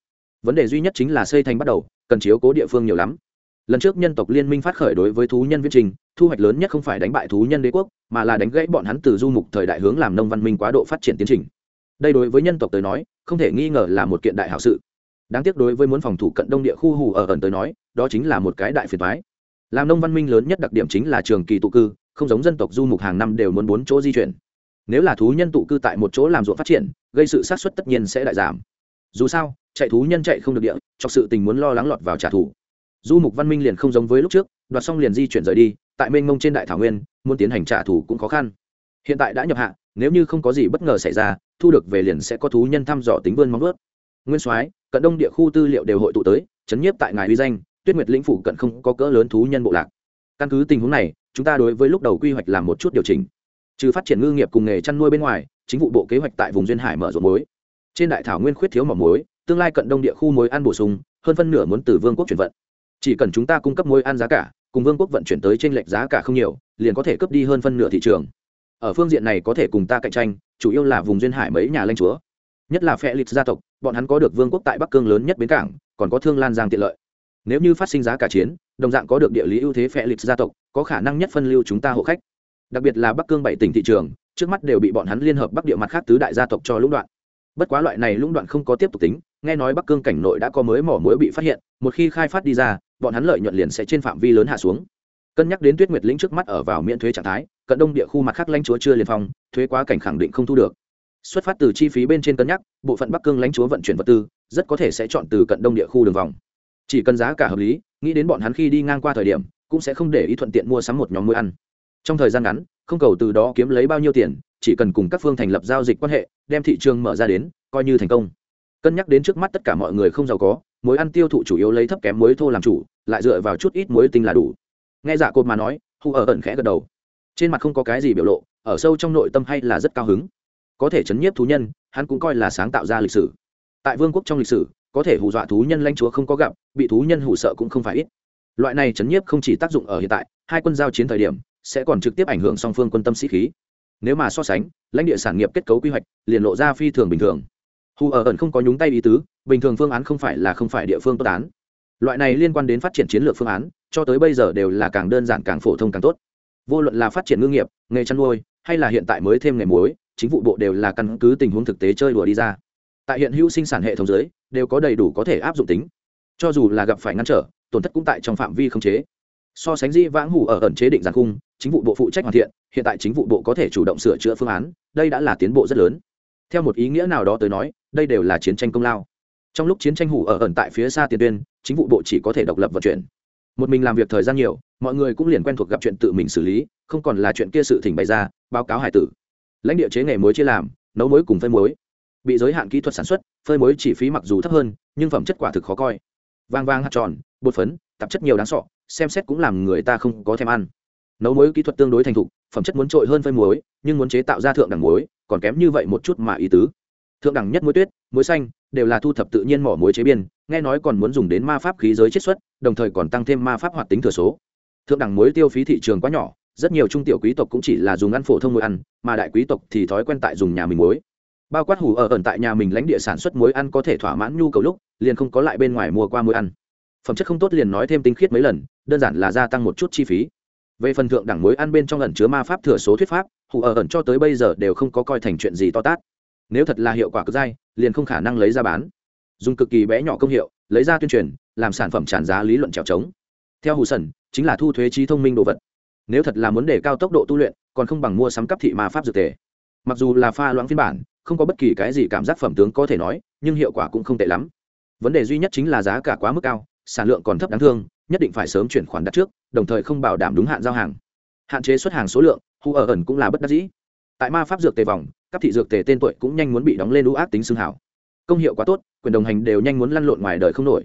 Vấn đề duy nhất chính là xây thành bắt đầu, cần chiếu cố địa phương nhiều lắm. Lần trước nhân tộc liên minh phát khởi đối với thú nhân viễn trình, thu hoạch lớn nhất không phải đánh bại thú nhân đế quốc, mà là đánh gãy bọn hắn từ du mục thời đại hướng làm nông văn minh quá độ phát triển tiến trình. Đây đối với nhân tộc tới nói, không thể nghi ngờ là một kiện đại hảo sự. Đáng tiếc đối với muốn phòng thủ cận đông địa khu hù ở ẩn tới nói đó chính là một cái đại phiền thoái. Làm nông văn minh lớn nhất đặc điểm chính là trường kỳ tụ cư, không giống dân tộc du mục hàng năm đều muốn bốn chỗ di chuyển. Nếu là thú nhân tụ cư tại một chỗ làm ruộng phát triển, gây sự sát xuất tất nhiên sẽ đại giảm. Dù sao, chạy thú nhân chạy không được địa, trong sự tình muốn lo lắng lọt vào trả thù. Du mục văn minh liền không giống với lúc trước, đoạt xong liền di chuyển rời đi, tại mênh mông trên đại thảo nguyên, muốn tiến hành trả thù cũng khó khăn. Hiện tại đã nhập hạ, nếu như không có gì bất ngờ xảy ra, thu được về liền sẽ có thú nhân thăm dò tính vươn móng ướt nguyên soái, cận đông địa khu tư liệu đều hội tụ tới, chấn nhiếp tại ngài uy danh tuyết nguyệt lĩnh phủ cận không có cỡ lớn thú nhân bộ lạc. Căn cứ tình huống này, chúng ta đối với lúc đầu quy hoạch làm một chút điều chỉnh. Trừ phát triển ngư nghiệp cùng nghề chăn nuôi bên ngoài, chính vụ bộ kế hoạch tại vùng duyên hải mở rộng mối trên đại thảo nguyên khuyết thiếu mỏ muối, tương lai cận đông địa khu muối ăn bổ sung, hơn phân nửa muốn từ vương quốc chuyển vận. Chỉ cần chúng ta cung cấp muối ăn giá cả, cùng vương quốc vận chuyển tới trên lệch giá cả không nhiều, liền có thể cướp đi hơn phân nửa thị trường. Ở phương diện này có thể cùng ta cạnh tranh, chủ yếu là vùng duyên hải mấy nhà lãnh chúa. Nhất là phe lịch gia tộc, bọn hắn có được vương quốc tại bắc cương lớn nhất bến cảng, còn có thương lan giang tiện lợi nếu như phát sinh giá cả chiến, đồng dạng có được địa lý ưu thế phe lịch gia tộc, có khả năng nhất phân lưu chúng ta hộ khách. Đặc biệt là bắc cương bảy tỉnh thị trường, trước mắt đều bị bọn hắn liên hợp bắc địa mặt khác tứ đại gia tộc cho lũng đoạn. Bất quá loại này lũng đoạn không có tiếp tục tính, nghe nói bắc cương cảnh nội đã có mới mỏ muối bị phát hiện, một khi khai phát đi ra, bọn hắn lợi nhuận liền sẽ trên phạm vi lớn hạ xuống. Cân nhắc đến tuyết nguyệt lĩnh trước mắt ở vào miễn thuế trạng thái, cận đông địa khu mặt khác lãnh chúa chưa liên phong, thuế quá cảnh khẳng định không thu được. Xuất phát từ chi phí bên trên cân nhắc, bộ phận bắc cương lãnh chúa vận chuyển vật tư, rất có thể sẽ chọn từ cận đông địa khu đường vòng chỉ cần giá cả hợp lý, nghĩ đến bọn hắn khi đi ngang qua thời điểm, cũng sẽ không để ý thuận tiện mua sắm một nhóm muối ăn. Trong thời gian ngắn, không cầu từ đó kiếm lấy bao nhiêu tiền, chỉ cần cùng các phương thành lập giao dịch quan hệ, đem thị trường mở ra đến, coi như thành công. Cân nhắc đến trước mắt tất cả mọi người không giàu có muối ăn tiêu thụ chủ yếu lấy thấp kém muối thô làm chủ, lại dựa vào chút ít muối tinh là đủ. Nghe dạ cột mà nói hù ở ẩn khẽ gật đầu. Trên mặt không có cái gì biểu lộ, ở sâu trong nội tâm hay là rất cao hứng. Có thể chấn nhiếp thú nhân, hắn cũng coi là sáng tạo ra lịch sử. Tại vương quốc trong lịch sử có thể hù dọa thú nhân lãnh chúa không có gặp, bị thú nhân hù sợ cũng không phải ít. Loại này chấn nhiếp không chỉ tác dụng ở hiện tại, hai quân giao chiến thời điểm, sẽ còn trực tiếp ảnh hưởng song phương quân tâm sĩ khí. Nếu mà so sánh, lãnh địa sản nghiệp kết cấu quy hoạch, liền lộ ra phi thường bình thường. Hù ở ẩn không có nhúng tay ý tứ, bình thường phương án không phải là không phải địa phương tốt án. Loại này liên quan đến phát triển chiến lược phương án, cho tới bây giờ đều là càng đơn giản càng phổ thông càng tốt. Vô luận là phát triển ngư nghiệp, nghề chăn nuôi, hay là hiện tại mới thêm nghề muối, chính vụ bộ đều là căn cứ tình huống thực tế chơi đùa đi ra. Tại hiện hữu sinh sản hệ thống giới đều có đầy đủ có thể áp dụng tính. Cho dù là gặp phải ngăn trở, tổn thất cũng tại trong phạm vi khống chế. So sánh di vãng hủ ở ẩn chế định giàn khung, chính vụ bộ phụ trách hoàn thiện, hiện tại chính vụ bộ có thể chủ động sửa chữa phương án, đây đã là tiến bộ rất lớn. Theo một ý nghĩa nào đó tới nói, đây đều là chiến tranh công lao. Trong lúc chiến tranh hủ ở ẩn tại phía xa tiền tuyên, chính vụ bộ chỉ có thể độc lập vận chuyển. Một mình làm việc thời gian nhiều, mọi người cũng liền quen thuộc gặp chuyện tự mình xử lý, không còn là chuyện kia sự thỉnh bày ra, báo cáo hải tử. Lãnh địa chế nghề muối chia làm, nấu muối cùng phơi muối bị giới hạn kỹ thuật sản xuất, phơi muối chi phí mặc dù thấp hơn, nhưng phẩm chất quả thực khó coi. Vang vang hạt tròn, bột phấn, tạp chất nhiều đáng sọ, xem xét cũng làm người ta không có thèm ăn. Nấu muối kỹ thuật tương đối thành thục, phẩm chất muốn trội hơn phơi muối, nhưng muốn chế tạo ra thượng đẳng muối, còn kém như vậy một chút mà ý tứ. Thượng đẳng nhất muối tuyết, muối xanh, đều là thu thập tự nhiên mỏ muối chế biên nghe nói còn muốn dùng đến ma pháp khí giới chiết xuất, đồng thời còn tăng thêm ma pháp hoạt tính thừa số. Thượng đẳng muối tiêu phí thị trường quá nhỏ, rất nhiều trung tiểu quý tộc cũng chỉ là dùng ăn phổ thông muối ăn, mà đại quý tộc thì thói quen tại dùng nhà mình muối bao quát hủ ở ẩn tại nhà mình lãnh địa sản xuất muối ăn có thể thỏa mãn nhu cầu lúc, liền không có lại bên ngoài mua qua muối ăn. Phẩm chất không tốt liền nói thêm tinh khiết mấy lần, đơn giản là gia tăng một chút chi phí. Về phần thượng đẳng muối ăn bên trong ẩn chứa ma pháp thừa số thuyết pháp, hủ ở ẩn cho tới bây giờ đều không có coi thành chuyện gì to tát. Nếu thật là hiệu quả cực dai, liền không khả năng lấy ra bán. Dùng cực kỳ bé nhỏ công hiệu, lấy ra tuyên truyền, làm sản phẩm tràn giá lý luận trèo trống. Theo Hủ Sẩn, chính là thu thuế trí thông minh đồ vật. Nếu thật là muốn đề cao tốc độ tu luyện, còn không bằng mua sắm cấp thị ma pháp dược tề. Mặc dù là pha loãng phiên bản không có bất kỳ cái gì cảm giác phẩm tướng có thể nói, nhưng hiệu quả cũng không tệ lắm. Vấn đề duy nhất chính là giá cả quá mức cao, sản lượng còn thấp đáng thương, nhất định phải sớm chuyển khoản đặt trước, đồng thời không bảo đảm đúng hạn giao hàng. Hạn chế xuất hàng số lượng, hu ở ẩn cũng là bất đắc dĩ. Tại ma pháp dược tề vòng, các thị dược tề tên tuổi cũng nhanh muốn bị đóng lên ưu ác tính xương hảo. Công hiệu quá tốt, quyền đồng hành đều nhanh muốn lăn lộn ngoài đời không nổi.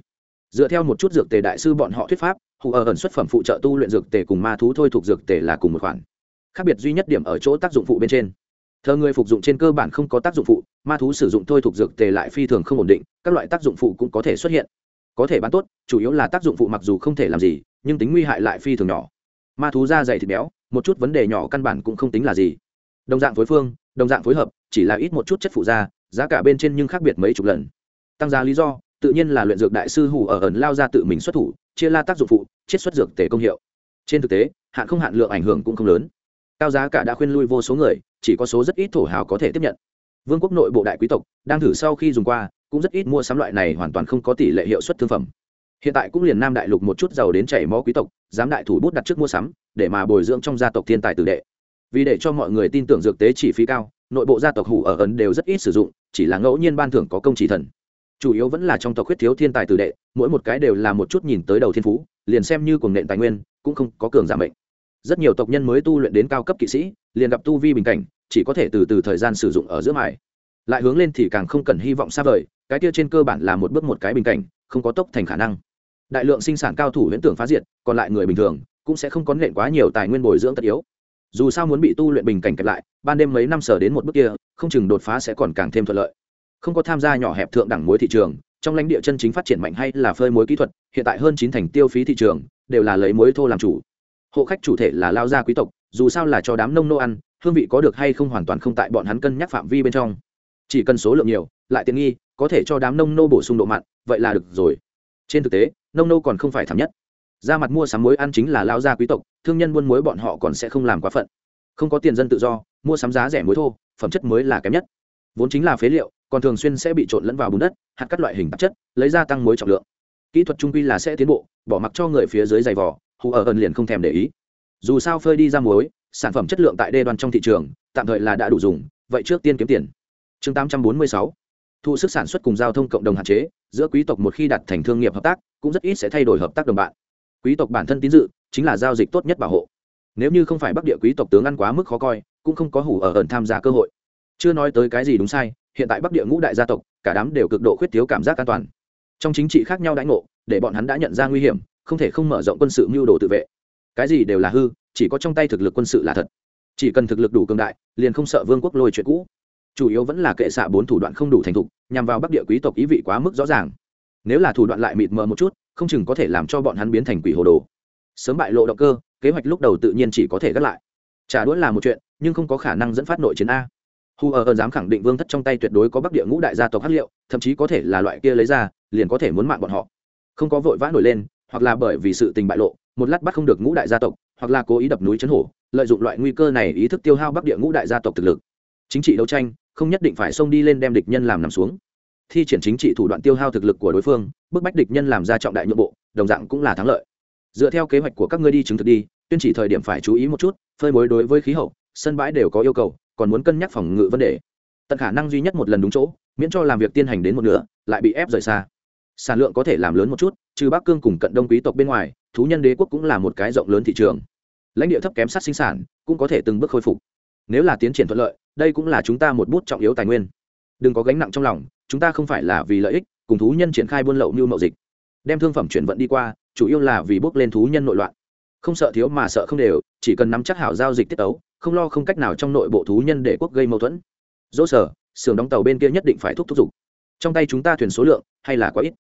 Dựa theo một chút dược tề đại sư bọn họ thuyết pháp hù ở ẩn xuất phẩm phụ trợ tu luyện dược tề cùng ma thú thôi thuộc dược tề là cùng một khoản. Khác biệt duy nhất điểm ở chỗ tác dụng phụ bên trên thờ người phục dụng trên cơ bản không có tác dụng phụ, ma thú sử dụng thôi thuộc dược tề lại phi thường không ổn định, các loại tác dụng phụ cũng có thể xuất hiện. Có thể bán tốt, chủ yếu là tác dụng phụ mặc dù không thể làm gì, nhưng tính nguy hại lại phi thường nhỏ. Ma thú da dày thịt béo, một chút vấn đề nhỏ căn bản cũng không tính là gì. Đồng dạng phối phương, đồng dạng phối hợp, chỉ là ít một chút chất phụ da, giá cả bên trên nhưng khác biệt mấy chục lần. Tăng giá lý do, tự nhiên là luyện dược đại sư hủ ở ẩn lao ra tự mình xuất thủ, chia la tác dụng phụ, chiết xuất dược tề công hiệu. Trên thực tế, hạn không hạn lượng ảnh hưởng cũng không lớn cao giá cả đã khuyên lui vô số người, chỉ có số rất ít thổ hào có thể tiếp nhận. Vương quốc nội bộ đại quý tộc, đang thử sau khi dùng qua, cũng rất ít mua sắm loại này hoàn toàn không có tỷ lệ hiệu suất thương phẩm. Hiện tại cũng liền nam đại lục một chút giàu đến chảy mó quý tộc, dám đại thủ bút đặt trước mua sắm, để mà bồi dưỡng trong gia tộc thiên tài tử đệ. Vì để cho mọi người tin tưởng dược tế chỉ phí cao, nội bộ gia tộc hủ ở ấn đều rất ít sử dụng, chỉ là ngẫu nhiên ban thưởng có công chỉ thần. Chủ yếu vẫn là trong tộc huyết thiếu thiên tài tử đệ, mỗi một cái đều là một chút nhìn tới đầu thiên phú, liền xem như cùng nện tài nguyên, cũng không có cường giảm bệnh rất nhiều tộc nhân mới tu luyện đến cao cấp kỵ sĩ, liền gặp tu vi bình cảnh, chỉ có thể từ từ thời gian sử dụng ở giữa mài. Lại hướng lên thì càng không cần hy vọng xa vời, cái kia trên cơ bản là một bước một cái bình cảnh, không có tốc thành khả năng. Đại lượng sinh sản cao thủ huyễn tưởng phá diệt, còn lại người bình thường, cũng sẽ không có nện quá nhiều tài nguyên bồi dưỡng tất yếu. Dù sao muốn bị tu luyện bình cảnh kẹp lại, ban đêm mấy năm sở đến một bước kia, không chừng đột phá sẽ còn càng thêm thuận lợi. Không có tham gia nhỏ hẹp thượng đẳng muối thị trường, trong lãnh địa chân chính phát triển mạnh hay là phơi muối kỹ thuật, hiện tại hơn chín thành tiêu phí thị trường, đều là lấy muối thô làm chủ hộ khách chủ thể là lao gia quý tộc, dù sao là cho đám nông nô ăn, hương vị có được hay không hoàn toàn không tại bọn hắn cân nhắc phạm vi bên trong. Chỉ cần số lượng nhiều, lại tiện nghi, có thể cho đám nông nô bổ sung độ mặn, vậy là được rồi. Trên thực tế, nông nô còn không phải thảm nhất. Ra mặt mua sắm muối ăn chính là lao gia quý tộc, thương nhân buôn muối bọn họ còn sẽ không làm quá phận. Không có tiền dân tự do, mua sắm giá rẻ muối thô, phẩm chất mới là kém nhất. Vốn chính là phế liệu, còn thường xuyên sẽ bị trộn lẫn vào bùn đất, hạt các loại hình tạp chất, lấy ra tăng muối trọng lượng. Kỹ thuật trung quy là sẽ tiến bộ, bỏ mặc cho người phía dưới dày vỏ hù ở ẩn liền không thèm để ý. Dù sao phơi đi ra muối, sản phẩm chất lượng tại đê đoan trong thị trường, tạm thời là đã đủ dùng, vậy trước tiên kiếm tiền. Chương 846 thu sức sản xuất cùng giao thông cộng đồng hạn chế, giữa quý tộc một khi đặt thành thương nghiệp hợp tác, cũng rất ít sẽ thay đổi hợp tác đồng bạn. Quý tộc bản thân tín dự, chính là giao dịch tốt nhất bảo hộ. Nếu như không phải bắc địa quý tộc tướng ăn quá mức khó coi, cũng không có hủ ở ẩn tham gia cơ hội. Chưa nói tới cái gì đúng sai, hiện tại bắc địa ngũ đại gia tộc, cả đám đều cực độ khuyết thiếu cảm giác an toàn. Trong chính trị khác nhau đãi ngộ, để bọn hắn đã nhận ra nguy hiểm không thể không mở rộng quân sự mưu đồ tự vệ. Cái gì đều là hư, chỉ có trong tay thực lực quân sự là thật. Chỉ cần thực lực đủ cường đại, liền không sợ vương quốc lôi chuyện cũ. Chủ yếu vẫn là kệ xạ bốn thủ đoạn không đủ thành thục, nhằm vào bắc địa quý tộc ý vị quá mức rõ ràng. Nếu là thủ đoạn lại mịt mờ một chút, không chừng có thể làm cho bọn hắn biến thành quỷ hồ đồ. Sớm bại lộ động cơ, kế hoạch lúc đầu tự nhiên chỉ có thể gác lại. Trả đũa là một chuyện, nhưng không có khả năng dẫn phát nội chiến a. Hu ở ơn dám khẳng định vương thất trong tay tuyệt đối có bắc địa ngũ đại gia tộc hắc liệu, thậm chí có thể là loại kia lấy ra, liền có thể muốn mạng bọn họ. Không có vội vã nổi lên hoặc là bởi vì sự tình bại lộ, một lát bắt không được ngũ đại gia tộc, hoặc là cố ý đập núi chấn hổ, lợi dụng loại nguy cơ này ý thức tiêu hao bắc địa ngũ đại gia tộc thực lực. Chính trị đấu tranh, không nhất định phải xông đi lên đem địch nhân làm nằm xuống. Thi triển chính trị thủ đoạn tiêu hao thực lực của đối phương, bức bách địch nhân làm ra trọng đại nhượng bộ, đồng dạng cũng là thắng lợi. Dựa theo kế hoạch của các ngươi đi chứng thực đi, tuyên chỉ thời điểm phải chú ý một chút, phơi mối đối với khí hậu, sân bãi đều có yêu cầu, còn muốn cân nhắc phòng ngự vấn đề. Tận khả năng duy nhất một lần đúng chỗ, miễn cho làm việc tiên hành đến một nửa, lại bị ép rời xa sản lượng có thể làm lớn một chút, trừ bắc cương cùng cận đông quý tộc bên ngoài, thú nhân đế quốc cũng là một cái rộng lớn thị trường. Lãnh địa thấp kém sát sinh sản, cũng có thể từng bước khôi phục. Nếu là tiến triển thuận lợi, đây cũng là chúng ta một bút trọng yếu tài nguyên. Đừng có gánh nặng trong lòng, chúng ta không phải là vì lợi ích, cùng thú nhân triển khai buôn lậu như mậu dịch. Đem thương phẩm chuyển vận đi qua, chủ yếu là vì bước lên thú nhân nội loạn. Không sợ thiếu mà sợ không đều, chỉ cần nắm chắc hảo giao dịch tiết tấu, không lo không cách nào trong nội bộ thú nhân để quốc gây mâu thuẫn. Dỗ sở, xưởng đóng tàu bên kia nhất định phải thúc thúc giục trong tay chúng ta thuyền số lượng hay là quá ít?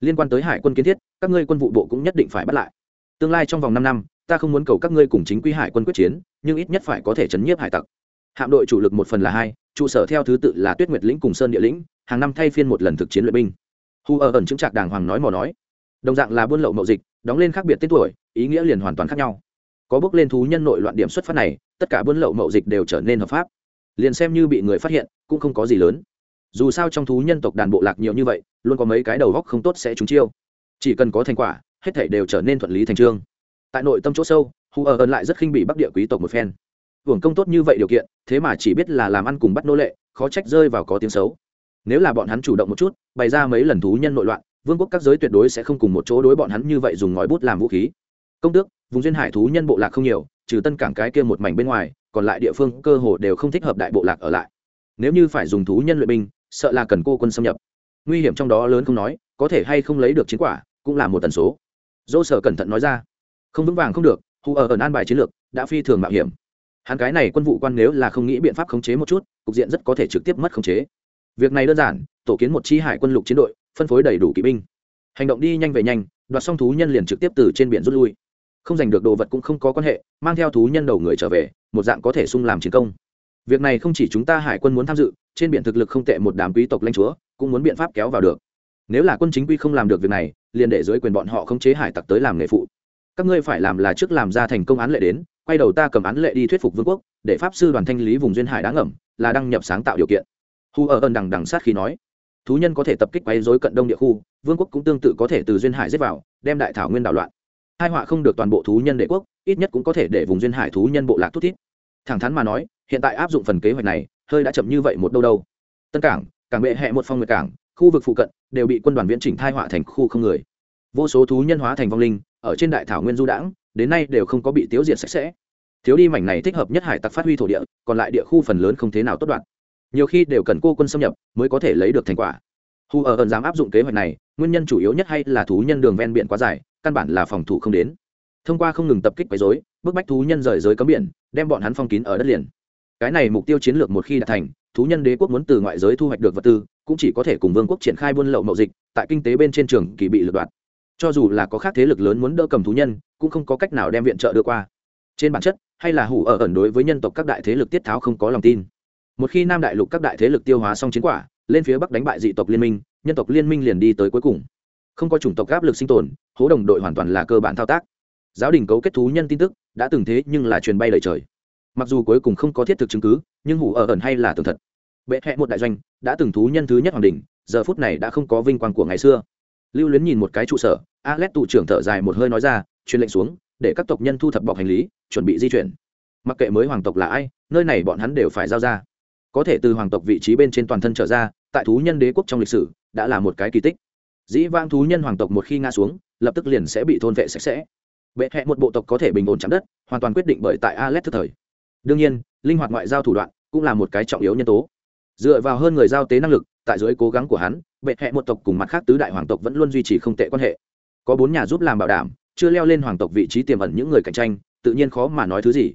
Liên quan tới hải quân kiến thiết, các ngươi quân vụ bộ cũng nhất định phải bắt lại. Tương lai trong vòng năm năm, ta không muốn cầu các ngươi cùng chính quy hải quân quyết chiến, nhưng ít nhất phải có thể chấn nhiếp hải tặc. Hạm đội chủ lực một phần là hai, trụ sở theo thứ tự là tuyết nguyệt lĩnh cùng sơn địa lĩnh, hàng năm thay phiên một lần thực chiến luyện binh. Hu ở ẩn chứng trạc đàng hoàng nói mò nói. Đồng dạng là buôn lậu mậu dịch, đóng lên khác biệt tên tuổi, ý nghĩa liền hoàn toàn khác nhau. Có bước lên thú nhân nội loạn điểm xuất phát này, tất cả buôn lậu mậu dịch đều trở nên hợp pháp. Liền xem như bị người phát hiện, cũng không có gì lớn dù sao trong thú nhân tộc đàn bộ lạc nhiều như vậy, luôn có mấy cái đầu góc không tốt sẽ trúng chiêu. Chỉ cần có thành quả, hết thảy đều trở nên thuận lý thành trương. Tại nội tâm chỗ sâu hù ở ơn lại rất khinh bị bắc địa quý tộc một phen. Hưởng công tốt như vậy điều kiện, thế mà chỉ biết là làm ăn cùng bắt nô lệ, khó trách rơi vào có tiếng xấu. Nếu là bọn hắn chủ động một chút, bày ra mấy lần thú nhân nội loạn, vương quốc các giới tuyệt đối sẽ không cùng một chỗ đối bọn hắn như vậy dùng ngòi bút làm vũ khí. Công tước, vùng duyên hải thú nhân bộ lạc không nhiều, trừ tân cảng cái kia một mảnh bên ngoài, còn lại địa phương cơ hồ đều không thích hợp đại bộ lạc ở lại. Nếu như phải dùng thú nhân luyện binh sợ là cần cô quân xâm nhập. Nguy hiểm trong đó lớn không nói, có thể hay không lấy được chiến quả, cũng là một tần số. Dô sở cẩn thận nói ra. Không vững vàng không được hù ở ẩn an bài chiến lược, đã phi thường mạo hiểm. Hắn cái này quân vụ quan nếu là không nghĩ biện pháp khống chế một chút, cục diện rất có thể trực tiếp mất khống chế. Việc này đơn giản, tổ kiến một chi hải quân lục chiến đội, phân phối đầy đủ kỵ binh. Hành động đi nhanh về nhanh, đoạt xong thú nhân liền trực tiếp từ trên biển rút lui. Không giành được đồ vật cũng không có quan hệ, mang theo thú nhân đầu người trở về, một dạng có thể sung làm chiến công việc này không chỉ chúng ta hải quân muốn tham dự, trên biển thực lực không tệ một đám quý tộc lãnh chúa cũng muốn biện pháp kéo vào được. Nếu là quân chính quy không làm được việc này, liền để dưới quyền bọn họ không chế hải tặc tới làm nghề phụ. Các ngươi phải làm là trước làm ra thành công án lệ đến, quay đầu ta cầm án lệ đi thuyết phục vương quốc, để pháp sư đoàn thanh lý vùng duyên hải đáng ẩm là đăng nhập sáng tạo điều kiện. Hu ở ơn đằng đằng sát khi nói. Thú nhân có thể tập kích quấy dối cận đông địa khu, vương quốc cũng tương tự có thể từ duyên hải giết vào, đem đại thảo nguyên đảo loạn. Hai họa không được toàn bộ thú nhân đệ quốc, ít nhất cũng có thể để vùng duyên hải thú nhân bộ lạc thút thít. Thẳng thắn mà nói hiện tại áp dụng phần kế hoạch này, hơi đã chậm như vậy một đâu đâu. Tân cảng cảng bệ hẹ một phong nguyệt cảng, khu vực phụ cận đều bị quân đoàn viễn chỉnh thai họa thành khu không người. Vô số thú nhân hóa thành vong linh, ở trên đại thảo nguyên du đãng, đến nay đều không có bị tiêu diệt sạch sẽ. Thiếu đi mảnh này thích hợp nhất hải tặc phát huy thổ địa, còn lại địa khu phần lớn không thế nào tốt đoạn. Nhiều khi đều cần cô quân xâm nhập mới có thể lấy được thành quả. Hù ở ẩn dám áp dụng kế hoạch này, nguyên nhân chủ yếu nhất hay là thú nhân đường ven biển quá dài, căn bản là phòng thủ không đến. Thông qua không ngừng tập kích quấy dối bức bách thú nhân rời giới cấm biển, đem bọn hắn phong kín ở đất liền cái này mục tiêu chiến lược một khi đạt thành, thú nhân đế quốc muốn từ ngoại giới thu hoạch được vật tư, cũng chỉ có thể cùng vương quốc triển khai buôn lậu mậu dịch, tại kinh tế bên trên trường kỳ bị lật đoạt. Cho dù là có khác thế lực lớn muốn đỡ cầm thú nhân, cũng không có cách nào đem viện trợ đưa qua. Trên bản chất, hay là hủ ở ẩn đối với nhân tộc các đại thế lực tiết tháo không có lòng tin. Một khi nam đại lục các đại thế lực tiêu hóa xong chiến quả, lên phía bắc đánh bại dị tộc liên minh, nhân tộc liên minh liền đi tới cuối cùng. Không có chủng tộc áp lực sinh tồn, hố đồng đội hoàn toàn là cơ bản thao tác. Giáo đình cấu kết thú nhân tin tức, đã từng thế nhưng là truyền bay lời trời mặc dù cuối cùng không có thiết thực chứng cứ, nhưng hủ ở ẩn hay là tường thật. Bệ hẹ một đại doanh, đã từng thú nhân thứ nhất hoàng đình, giờ phút này đã không có vinh quang của ngày xưa. Lưu luyến nhìn một cái trụ sở, alex tụ trưởng thở dài một hơi nói ra, truyền lệnh xuống, để các tộc nhân thu thập bọc hành lý, chuẩn bị di chuyển. Mặc kệ mới hoàng tộc là ai, nơi này bọn hắn đều phải giao ra. Có thể từ hoàng tộc vị trí bên trên toàn thân trở ra, tại thú nhân đế quốc trong lịch sử, đã là một cái kỳ tích. Dĩ vang thú nhân hoàng tộc một khi ngã xuống, lập tức liền sẽ bị thôn vệ sạch sẽ. Bệ hẹ một bộ tộc có thể bình ổn chạm đất, hoàn toàn quyết định bởi tại alet thức thời đương nhiên, linh hoạt ngoại giao thủ đoạn cũng là một cái trọng yếu nhân tố. Dựa vào hơn người giao tế năng lực, tại dưới cố gắng của hắn, bệ hẹ một tộc cùng mặt khác tứ đại hoàng tộc vẫn luôn duy trì không tệ quan hệ. Có bốn nhà giúp làm bảo đảm, chưa leo lên hoàng tộc vị trí tiềm ẩn những người cạnh tranh, tự nhiên khó mà nói thứ gì.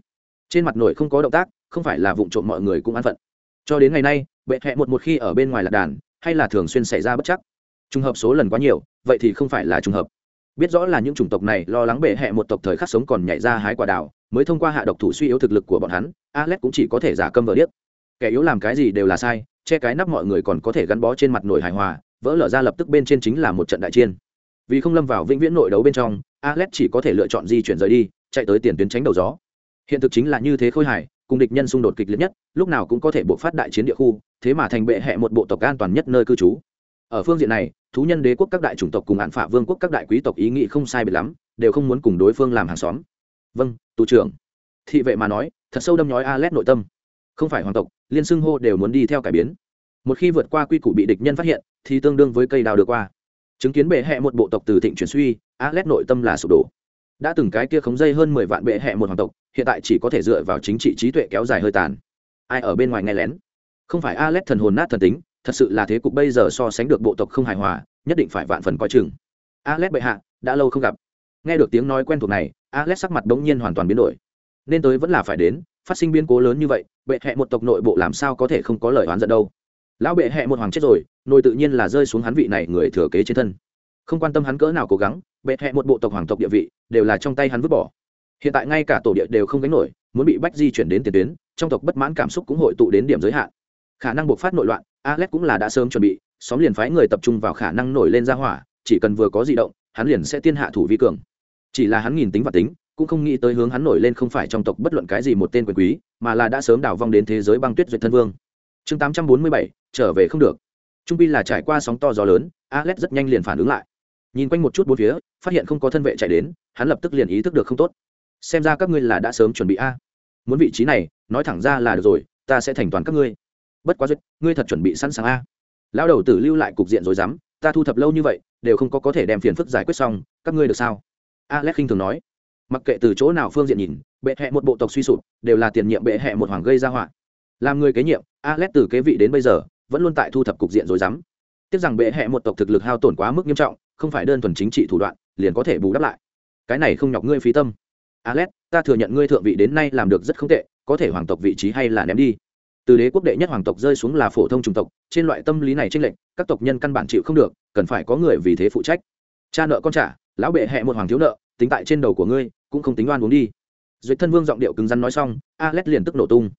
Trên mặt nổi không có động tác, không phải là vụ trộm mọi người cũng an phận. Cho đến ngày nay, bệ hẹ một một khi ở bên ngoài lạc đàn, hay là thường xuyên xảy ra bất chắc. Trùng hợp số lần quá nhiều, vậy thì không phải là trùng hợp biết rõ là những chủng tộc này lo lắng bệ hẹ một tộc thời khắc sống còn nhảy ra hái quả đào, mới thông qua hạ độc thủ suy yếu thực lực của bọn hắn, alex cũng chỉ có thể giả câm vờ điếc. Kẻ yếu làm cái gì đều là sai, che cái nắp mọi người còn có thể gắn bó trên mặt nổi hài hòa, vỡ lở ra lập tức bên trên chính là một trận đại chiên vì không lâm vào vĩnh viễn nội đấu bên trong, alex chỉ có thể lựa chọn di chuyển rời đi, chạy tới tiền tuyến tránh đầu gió. Hiện thực chính là như thế khôi hài, cùng địch nhân xung đột kịch liệt nhất, lúc nào cũng có thể buộc phát đại chiến địa khu, thế mà thành bệ hẹ một bộ tộc an toàn nhất nơi cư trú ở phương diện này, thú nhân đế quốc các đại chủng tộc cùng hạn phả vương quốc các đại quý tộc ý nghĩ không sai biệt lắm, đều không muốn cùng đối phương làm hàng xóm. Vâng tù trưởng. Thị vệ mà nói, thật sâu đâm nhói a lét nội tâm. Không phải hoàng tộc, liên xưng hô đều muốn đi theo cải biến. Một khi vượt qua quy củ bị địch nhân phát hiện, thì tương đương với cây đào được qua. Chứng kiến bệ hẹ một bộ tộc từ thịnh chuyển suy a lét nội tâm là sụp đổ. Đã từng cái kia khống dây hơn mười vạn bệ hẹ một hoàng tộc, hiện tại chỉ có thể dựa vào chính trị trí tuệ kéo dài hơi tàn. Ai ở bên ngoài nghe lén? Không phải a lét thần hồn nát thần tính thật sự là thế cục bây giờ so sánh được bộ tộc không hài hòa, nhất định phải vạn phần coi chừng. Alex bệ hạ, đã lâu không gặp. Nghe được tiếng nói quen thuộc này, alex sắc mặt bỗng nhiên hoàn toàn biến đổi. Nên tới vẫn là phải đến, phát sinh biến cố lớn như vậy, bệ hẹ một tộc nội bộ làm sao có thể không có lời oán giận đâu. Lão bệ hẹ một hoàng chết rồi nội tự nhiên là rơi xuống hắn vị này người thừa kế trên thân. Không quan tâm hắn cỡ nào cố gắng, bệ hẹ một bộ tộc hoàng tộc địa vị, đều là trong tay hắn vứt bỏ. Hiện tại ngay cả tổ địa đều không gánh nổi, muốn bị bách di chuyển đến tiền tuyến, trong tộc bất mãn cảm xúc cũng hội tụ đến điểm giới hạn khả năng buộc phát nội loạn, alex cũng là đã sớm chuẩn bị, xóm liền phái người tập trung vào khả năng nổi lên ra hỏa, chỉ cần vừa có di động, hắn liền sẽ tiên hạ thủ vi cường. Chỉ là hắn nghìn tính và tính, cũng không nghĩ tới hướng hắn nổi lên không phải trong tộc bất luận cái gì một tên quyền quý, mà là đã sớm đào vong đến thế giới băng tuyết duyệt thân vương. Chương tám trăm bốn mươi bảy, trở về không được. Trung pi là trải qua sóng to gió lớn, alex rất nhanh liền phản ứng lại. Nhìn quanh một chút bốn phía, phát hiện không có thân vệ chạy đến, hắn lập tức liền ý thức được không tốt. Xem ra các ngươi là đã sớm chuẩn bị a. Muốn vị trí này, nói thẳng ra là được rồi, ta sẽ thành toàn các ngươi bất quá duyệt, ngươi thật chuẩn bị sẵn sàng a. Lão đầu tử lưu lại cục diện rồi dám, ta thu thập lâu như vậy, đều không có có thể đem phiền phức giải quyết xong, các ngươi được sao? Alex khinh thường nói. Mặc kệ từ chỗ nào phương diện nhìn, bệ hẹ một bộ tộc suy sụp, đều là tiền nhiệm bệ hẹ một hoàng gây ra họa. Làm người kế nhiệm, alex từ kế vị đến bây giờ, vẫn luôn tại thu thập cục diện rồi dám. Tiếc rằng bệ hẹ một tộc thực lực hao tổn quá mức nghiêm trọng, không phải đơn thuần chính trị thủ đoạn, liền có thể bù đắp lại. Cái này không nhọc ngươi phí tâm. Alex, ta thừa nhận ngươi thượng vị đến nay làm được rất không tệ, có thể hoàng tộc vị trí hay là ném đi từ đế quốc đệ nhất hoàng tộc rơi xuống là phổ thông chủng tộc, trên loại tâm lý này tranh lệch, các tộc nhân căn bản chịu không được, cần phải có người vì thế phụ trách. Cha nợ con trả, lão bệ hẹ một hoàng thiếu nợ, tính tại trên đầu của ngươi, cũng không tính oan uống đi. Duyệt thân vương giọng điệu cứng rắn nói xong alex liền tức nổ tung.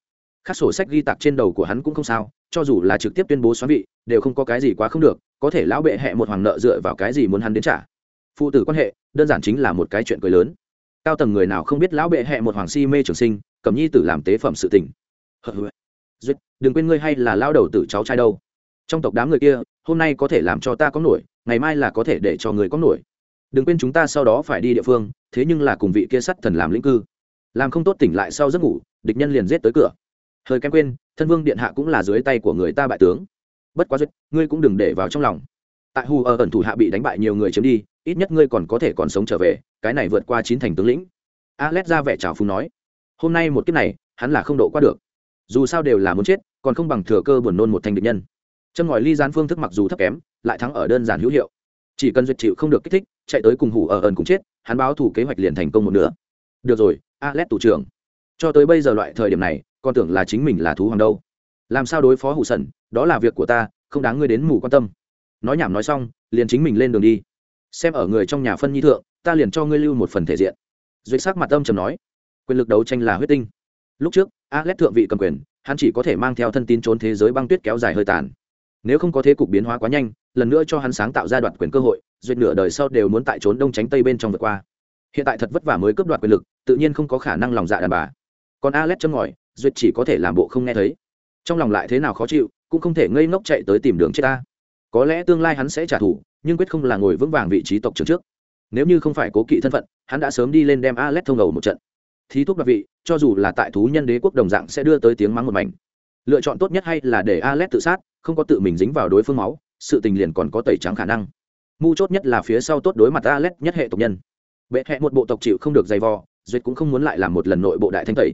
Các sổ sách ghi tạc trên đầu của hắn cũng không sao, cho dù là trực tiếp tuyên bố xoán vị, đều không có cái gì quá không được, có thể lão bệ hẹ một hoàng nợ dựa vào cái gì muốn hắn đến trả. Phụ tử quan hệ, đơn giản chính là một cái chuyện cười lớn. Cao tầng người nào không biết lão bệ hẹ một hoàng si mê trường sinh, cầm nhi tử làm tế phẩm sự tình duyệt đừng quên ngươi hay là lao đầu tử cháu trai đâu. Trong tộc đám người kia, hôm nay có thể làm cho ta có nổi, ngày mai là có thể để cho người có nổi. Đừng quên chúng ta sau đó phải đi địa phương, thế nhưng là cùng vị kia sắt thần làm lĩnh cư. Làm không tốt tỉnh lại sau giấc ngủ, địch nhân liền giết tới cửa. Hơi kém quên, thân vương điện hạ cũng là dưới tay của người ta bại tướng. Bất quá duyệt ngươi cũng đừng để vào trong lòng. Tại hù ở ẩn thủ hạ bị đánh bại nhiều người chiếm đi, ít nhất ngươi còn có thể còn sống trở về, cái này vượt qua chín thành tướng lĩnh. Alex ra vẻ trào phúng nói, hôm nay một kiếp này, hắn là không độ qua được dù sao đều là muốn chết, còn không bằng thừa cơ buồn nôn một thành địch nhân. Chân ngòi ly gián phương thức mặc dù thấp kém, lại thắng ở đơn giản hữu hiệu. Chỉ cần duyệt chịu không được kích thích, chạy tới cùng hủ ở ẩn cũng chết, hắn báo thủ kế hoạch liền thành công một nữa được rồi, alex tủ trưởng. Cho tới bây giờ loại thời điểm này, con tưởng là chính mình là thú hoàng đâu. Làm sao đối phó hủ sẩn, đó là việc của ta, không đáng ngươi đến mù quan tâm. Nói nhảm nói xong, liền chính mình lên đường đi. Xem ở người trong nhà phân nhi thượng, ta liền cho ngươi lưu một phần thể diện. Duyệt sắc mặt âm trầm nói, quyền lực đấu tranh là huyết tinh lúc trước, alex thượng vị cầm quyền, hắn chỉ có thể mang theo thân tín trốn thế giới băng tuyết kéo dài hơi tàn. Nếu không có thế cục biến hóa quá nhanh, lần nữa cho hắn sáng tạo ra đoạt quyền cơ hội, duyệt nửa đời sau đều muốn tại trốn đông tránh tây bên trong vượt qua. Hiện tại thật vất vả mới cướp đoạt quyền lực, tự nhiên không có khả năng lòng dạ đàn bà. Còn alex châm ngòi, duyệt chỉ có thể làm bộ không nghe thấy. Trong lòng lại thế nào khó chịu, cũng không thể ngây ngốc chạy tới tìm đường chết ta. Có lẽ tương lai hắn sẽ trả thù, nhưng quyết không là ngồi vững vàng vị trí tộc trưởng trước. Nếu như không phải cố kỵ thân phận, hắn đã sớm đi lên đem alex thông đầu một trận thí thuốc đặc vị, cho dù là tại thú nhân đế quốc đồng dạng sẽ đưa tới tiếng mắng một mảnh. Lựa chọn tốt nhất hay là để alex tự sát, không có tự mình dính vào đối phương máu, sự tình liền còn có tẩy trắng khả năng. Mu chốt nhất là phía sau tốt đối mặt alex nhất hệ tộc nhân. Bệ hẹ một bộ tộc chịu không được dày vò, duyệt cũng không muốn lại làm một lần nội bộ đại thanh tẩy.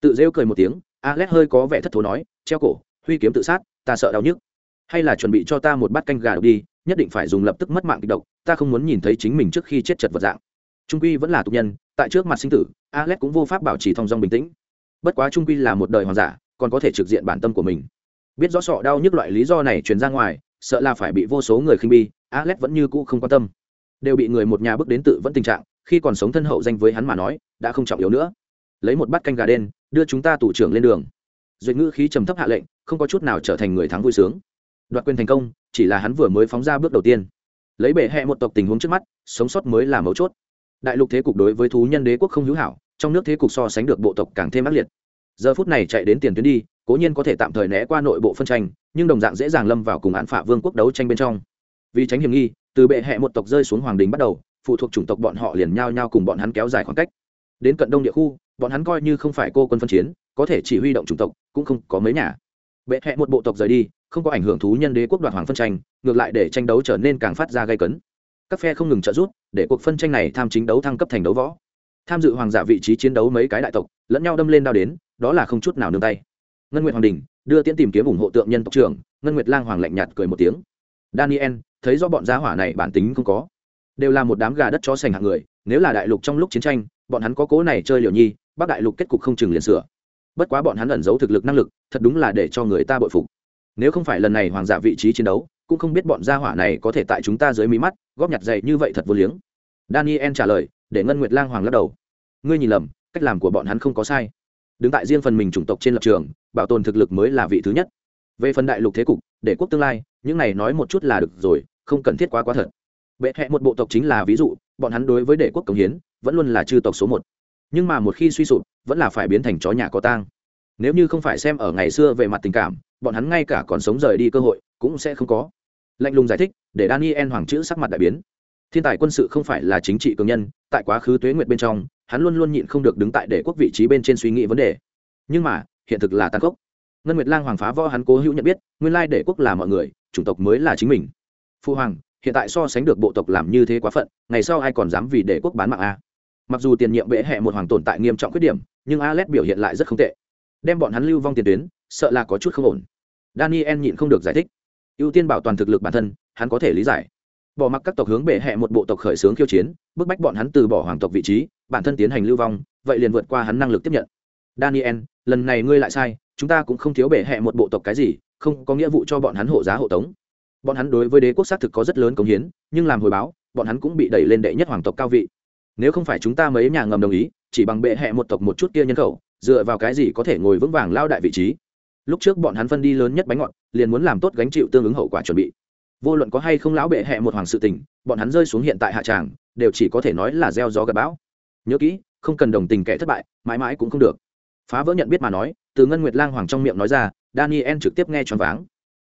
Tự rêu cười một tiếng, alex hơi có vẻ thất thố nói, treo cổ, huy kiếm tự sát, ta sợ đau nhức. Hay là chuẩn bị cho ta một bát canh gà đi, nhất định phải dùng lập tức mất mạng kịch độc, ta không muốn nhìn thấy chính mình trước khi chết chật vật dạng. Trung quy vẫn là tục nhân tại trước mặt sinh tử, alex cũng vô pháp bảo trì thong dong bình tĩnh. Bất quá trung quy là một đời hoàng giả, còn có thể trực diện bản tâm của mình. Biết rõ sọ đau nhức loại lý do này truyền ra ngoài, sợ là phải bị vô số người khinh bi alex vẫn như cũ không quan tâm. Đều bị người một nhà bước đến tự vẫn tình trạng, khi còn sống thân hậu danh với hắn mà nói, đã không trọng yếu nữa. Lấy một bát canh gà đen, đưa chúng ta tủ trưởng lên đường. Duyệt ngữ khí trầm thấp hạ lệnh, không có chút nào trở thành người thắng vui sướng. Đoạt quyền thành công, chỉ là hắn vừa mới phóng ra bước đầu tiên. Lấy bệ hẹ một tộc tình huống trước mắt, sống sót mới là mấu chốt đại lục thế cục đối với thú nhân đế quốc không hữu hảo, trong nước thế cục so sánh được bộ tộc càng thêm ác liệt. Giờ phút này chạy đến tiền tuyến đi, cố nhiên có thể tạm thời né qua nội bộ phân tranh, nhưng đồng dạng dễ dàng lâm vào cùng án phả vương quốc đấu tranh bên trong. Vì tránh hiểm nghi, từ bệ hẹ một tộc rơi xuống hoàng đình bắt đầu, phụ thuộc chủng tộc bọn họ liền nhao nhao cùng bọn hắn kéo dài khoảng cách. Đến cận đông địa khu, bọn hắn coi như không phải cô quân phân chiến, có thể chỉ huy động chủng tộc, cũng không có mấy nhà. Bệ hẹ một bộ tộc rời đi, không có ảnh hưởng thú nhân đế quốc đoạt hoàng phân tranh, ngược lại để tranh đấu trở nên càng phát ra gây cấn. Các phe không ngừng trợ giúp để cuộc phân tranh này tham chính đấu thăng cấp thành đấu võ. Tham dự hoàng giả vị trí chiến đấu mấy cái đại tộc, lẫn nhau đâm lên đao đến, đó là không chút nào nương tay. Ngân nguyệt hoàng đình đưa tiễn tìm kiếm ủng hộ tượng nhân tộc trưởng, ngân nguyệt lang hoàng lạnh nhạt cười một tiếng. Daniel, thấy do bọn gia hỏa này bản tính không có, đều là một đám gà đất cho sành hạng người, nếu là đại lục trong lúc chiến tranh, bọn hắn có cố này chơi liều nhi bắc đại lục kết cục không chừng liền sửa. Bất quá bọn hắn ẩn giấu thực lực năng lực, thật đúng là để cho người ta bội phục. Nếu không phải lần này hoàng giả vị trí chiến đấu cũng không biết bọn gia hỏa này có thể tại chúng ta dưới mí mắt, góp nhặt dày như vậy thật vô liếng. Daniel trả lời, để ngân nguyệt lang hoàng lắc đầu. Ngươi nhìn lầm, cách làm của bọn hắn không có sai. Đứng tại riêng phần mình chủng tộc trên lập trường, bảo tồn thực lực mới là vị thứ nhất. Về phần đại lục thế cục, để quốc tương lai, những này nói một chút là được rồi, không cần thiết quá quá thật. Bệ hẹ một bộ tộc chính là ví dụ, bọn hắn đối với đệ quốc cống hiến, vẫn luôn là chư tộc số một. Nhưng mà một khi suy sụp, vẫn là phải biến thành chó nhà có tang. Nếu như không phải xem ở ngày xưa về mặt tình cảm, bọn hắn ngay cả còn sống rời đi cơ hội cũng sẽ không có. Lạnh lùng giải thích, để daniel hoàng chữ sắc mặt đại biến. Thiên tài quân sự không phải là chính trị cường nhân, tại quá khứ tuế nguyệt bên trong, hắn luôn luôn nhịn không được đứng tại để quốc vị trí bên trên suy nghĩ vấn đề. Nhưng mà, hiện thực là tàn khốc. Ngân nguyệt lang hoàng phá võ hắn cố hữu nhận biết, nguyên lai để quốc là mọi người, chủng tộc mới là chính mình. Phu hoàng, hiện tại so sánh được bộ tộc làm như thế quá phận, ngày sau ai còn dám vì để quốc bán mạng a mặc dù tiền nhiệm bệ hệ một hoàng tồn tại nghiêm trọng khuyết điểm, nhưng alex biểu hiện lại rất không tệ. Đem bọn hắn lưu vong tiền tuyến, sợ là có chút không ổn. Daniel nhịn không được giải thích ưu tiên bảo toàn thực lực bản thân, hắn có thể lý giải. Bỏ mặc các tộc hướng bệ hệ một bộ tộc khởi xướng khiêu chiến, bức bách bọn hắn từ bỏ hoàng tộc vị trí, bản thân tiến hành lưu vong, vậy liền vượt qua hắn năng lực tiếp nhận. Daniel, lần này ngươi lại sai, chúng ta cũng không thiếu bệ hệ một bộ tộc cái gì, không có nghĩa vụ cho bọn hắn hộ giá hộ tống. Bọn hắn đối với đế quốc xác thực có rất lớn công hiến, nhưng làm hồi báo, bọn hắn cũng bị đẩy lên đệ nhất hoàng tộc cao vị. Nếu không phải chúng ta mấy nhà ngầm đồng ý, chỉ bằng bệ hệ một tộc một chút kia nhân khẩu, dựa vào cái gì có thể ngồi vững vàng lao đại vị trí? Lúc trước bọn hắn phân đi lớn nhất bánh ngọt, liền muốn làm tốt gánh chịu tương ứng hậu quả chuẩn bị. Vô luận có hay không lão bệ hệ một hoàng sự tình, bọn hắn rơi xuống hiện tại hạ tràng, đều chỉ có thể nói là gieo gió gặp bão. Nhớ kỹ, không cần đồng tình kẻ thất bại, mãi mãi cũng không được. Phá vỡ nhận biết mà nói, từ ngân nguyệt lang hoàng trong miệng nói ra, daniel trực tiếp nghe choáng váng.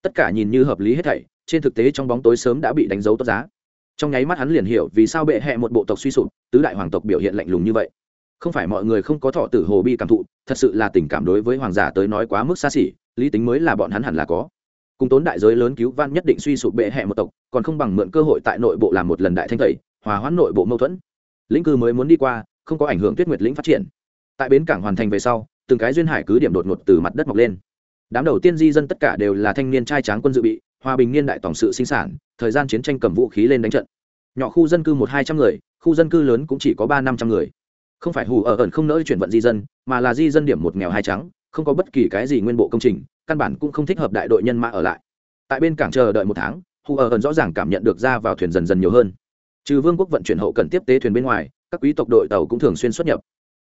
Tất cả nhìn như hợp lý hết thảy, trên thực tế trong bóng tối sớm đã bị đánh dấu tốt giá. Trong nháy mắt hắn liền hiểu vì sao bệ hệ một bộ tộc suy sụp, tứ đại hoàng tộc biểu hiện lạnh lùng như vậy không phải mọi người không có thọ tử hồ bi cảm thụ, thật sự là tình cảm đối với hoàng giả tới nói quá mức xa xỉ, lý tính mới là bọn hắn hẳn là có. Cùng tốn đại giới lớn cứu van nhất định suy sụp bệ hệ một tộc, còn không bằng mượn cơ hội tại nội bộ làm một lần đại thanh tẩy, hòa hoãn nội bộ mâu thuẫn. Lĩnh cư mới muốn đi qua, không có ảnh hưởng tuyết nguyệt lĩnh phát triển. Tại bến cảng hoàn thành về sau, từng cái duyên hải cứ điểm đột ngột từ mặt đất mọc lên. Đám đầu tiên di dân tất cả đều là thanh niên trai tráng quân dự bị, hòa bình niên đại tổng sự sinh sản, thời gian chiến tranh cầm vũ khí lên đánh trận. Nhỏ khu dân cư một hai trăm người, khu dân cư lớn cũng chỉ có ba năm trăm người không phải hù ở ẩn không nỡ chuyển vận di dân, mà là di dân điểm một nghèo hai trắng, không có bất kỳ cái gì nguyên bộ công trình, căn bản cũng không thích hợp đại đội nhân mã ở lại. Tại bên cảng chờ đợi một tháng, hù ở ẩn rõ ràng cảm nhận được ra vào thuyền dần dần nhiều hơn. Trừ vương quốc vận chuyển hậu cần tiếp tế thuyền bên ngoài, các quý tộc đội tàu cũng thường xuyên xuất nhập.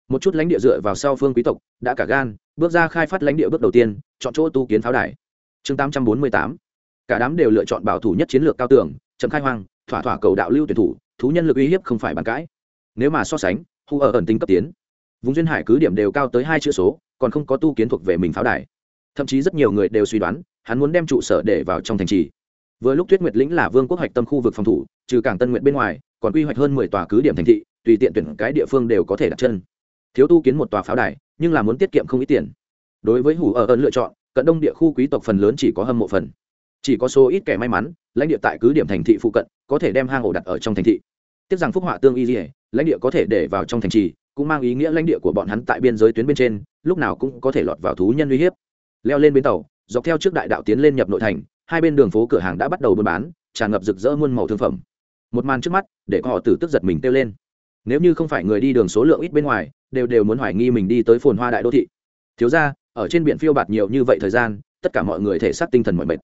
Một chút lãnh địa dựa vào sau phương quý tộc, đã cả gan, bước ra khai phát lãnh địa bước đầu tiên, chọn chỗ tu kiến pháo đài. Chương tám trăm bốn mươi tám. Cả đám đều lựa chọn bảo thủ nhất chiến lược cao tường, chậm khai hoang, thỏa thỏa cầu đạo lưu tuyển thủ, thú nhân lực uy hiếp không phải bàn cãi. Nếu mà so sánh hù ở ẩn tính cấp tiến. Vùng duyên hải cứ điểm đều cao tới hai chữ số, còn không có tu kiến thuộc về mình pháo đài. Thậm chí rất nhiều người đều suy đoán, hắn muốn đem trụ sở để vào trong thành trì. Vừa lúc tuyết nguyệt lĩnh là vương quốc hoạch tâm khu vực phòng thủ, trừ cảng tân nguyện bên ngoài, còn quy hoạch hơn mười tòa cứ điểm thành thị, tùy tiện tuyển cái địa phương đều có thể đặt chân. Thiếu tu kiến một tòa pháo đài, nhưng là muốn tiết kiệm không ít tiền. Đối với hủ ở ẩn lựa chọn, cận đông địa khu quý tộc phần lớn chỉ có hâm mộ phần. Chỉ có số ít kẻ may mắn, lãnh địa tại cứ điểm thành thị phụ cận, có thể đem hang ổ đặt ở trong thành thị. Tiếc rằng phúc họa tương y dỉa lãnh địa có thể để vào trong thành trì, cũng mang ý nghĩa lãnh địa của bọn hắn tại biên giới tuyến bên trên, lúc nào cũng có thể lọt vào thú nhân uy hiếp. Leo lên bến tàu, dọc theo trước đại đạo tiến lên nhập nội thành, hai bên đường phố cửa hàng đã bắt đầu buôn bán, tràn ngập rực rỡ muôn màu thương phẩm. Một màn trước mắt, để họ tử tức giật mình kêu lên. Nếu như không phải người đi đường số lượng ít bên ngoài, đều đều muốn hoài nghi mình đi tới phồn hoa đại đô thị. Thiếu ra ở trên biển phiêu bạt nhiều như vậy thời gian, tất cả mọi người thể xác tinh thần mọi mệt.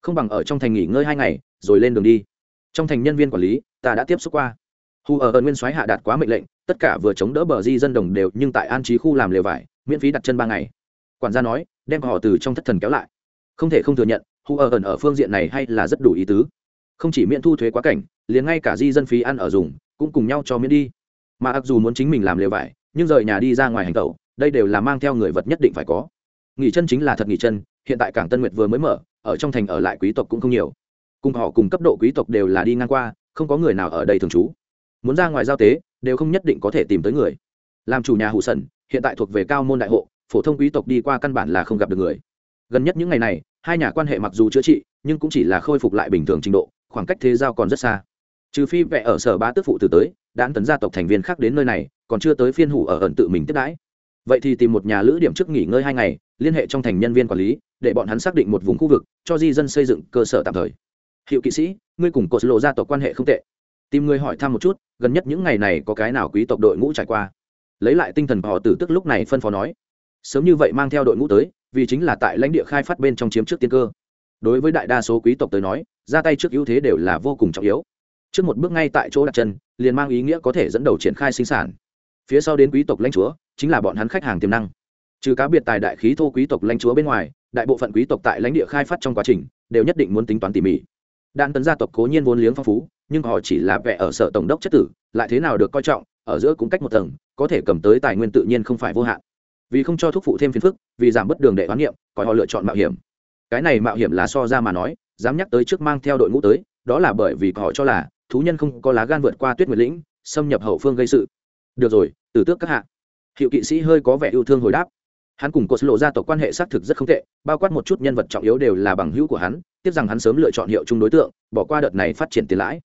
Không bằng ở trong thành nghỉ ngơi hai ngày, rồi lên đường đi. Trong thành nhân viên quản lý, ta đã tiếp xúc qua hù ở ơn nguyên soái hạ đạt quá mệnh lệnh, tất cả vừa chống đỡ bờ di dân đồng đều nhưng tại an trí khu làm lều vải, miễn phí đặt chân ba ngày. Quản gia nói, đem họ từ trong thất thần kéo lại. Không thể không thừa nhận, hù ở ẩn ở phương diện này hay là rất đủ ý tứ. Không chỉ miễn thu thuế quá cảnh, liền ngay cả di dân phí ăn ở dùng, cũng cùng nhau cho miễn đi. Mà mặc dù muốn chính mình làm lều vải, nhưng rời nhà đi ra ngoài hành tẩu, đây đều là mang theo người vật nhất định phải có. Nghỉ chân chính là thật nghỉ chân, hiện tại cảng tân nguyệt vừa mới mở, ở trong thành ở lại quý tộc cũng không nhiều. Cùng họ cùng cấp độ quý tộc đều là đi ngang qua, không có người nào ở đây thường trú muốn ra ngoài giao tế, đều không nhất định có thể tìm tới người. Làm chủ nhà hụ sần hiện tại thuộc về cao môn đại hộ, phổ thông quý tộc đi qua căn bản là không gặp được người. Gần nhất những ngày này, hai nhà quan hệ mặc dù chữa trị, nhưng cũng chỉ là khôi phục lại bình thường trình độ, khoảng cách thế giao còn rất xa. Trừ phi vẽ ở sở ba tước phụ từ tới, đã tấn gia tộc thành viên khác đến nơi này, còn chưa tới phiên hủ ở ẩn tự mình tiếp đãi. Vậy thì tìm một nhà lữ điểm trước nghỉ ngơi hai ngày, liên hệ trong thành nhân viên quản lý, để bọn hắn xác định một vùng khu vực, cho di dân xây dựng cơ sở tạm thời. Hiệu kỵ sĩ, ngươi cùng cột lộ gia tộc quan hệ không tệ tìm người hỏi thăm một chút, gần nhất những ngày này có cái nào quý tộc đội ngũ trải qua? Lấy lại tinh thần họ tử tức lúc này phân phó nói. Sớm như vậy mang theo đội ngũ tới, vì chính là tại lãnh địa khai phát bên trong chiếm trước tiên cơ. Đối với đại đa số quý tộc tới nói, ra tay trước ưu thế đều là vô cùng trọng yếu. Trước một bước ngay tại chỗ đặt chân, liền mang ý nghĩa có thể dẫn đầu triển khai sinh sản. Phía sau đến quý tộc lãnh chúa, chính là bọn hắn khách hàng tiềm năng. Trừ cá biệt tài đại khí thô quý tộc lãnh chúa bên ngoài, đại bộ phận quý tộc tại lãnh địa khai phát trong quá trình, đều nhất định muốn tính toán tỉ mỉ. Đan tấn gia tộc cố nhiên vốn liếng phong phú nhưng họ chỉ là vẽ ở sở tổng đốc chất tử, lại thế nào được coi trọng, ở giữa cũng cách một tầng, có thể cầm tới tài nguyên tự nhiên không phải vô hạn. Vì không cho thúc phụ thêm phiền phức, vì giảm bất đường để hoán niệm, coi họ lựa chọn mạo hiểm. Cái này mạo hiểm là so ra mà nói, dám nhắc tới trước mang theo đội ngũ tới, đó là bởi vì họ cho là, thú nhân không có lá gan vượt qua tuyết nguyệt lĩnh, xâm nhập hậu phương gây sự. Được rồi tử tước các hạ. Hiệu kỵ sĩ hơi có vẻ yêu thương hồi đáp. Hắn cùng cột lộ gia tộc quan hệ xác thực rất không tệ, bao quát một chút nhân vật trọng yếu đều là bằng hữu của hắn, tiếc rằng hắn sớm lựa chọn hiệu chung đối tượng, bỏ qua đợt này phát triển tiền lãi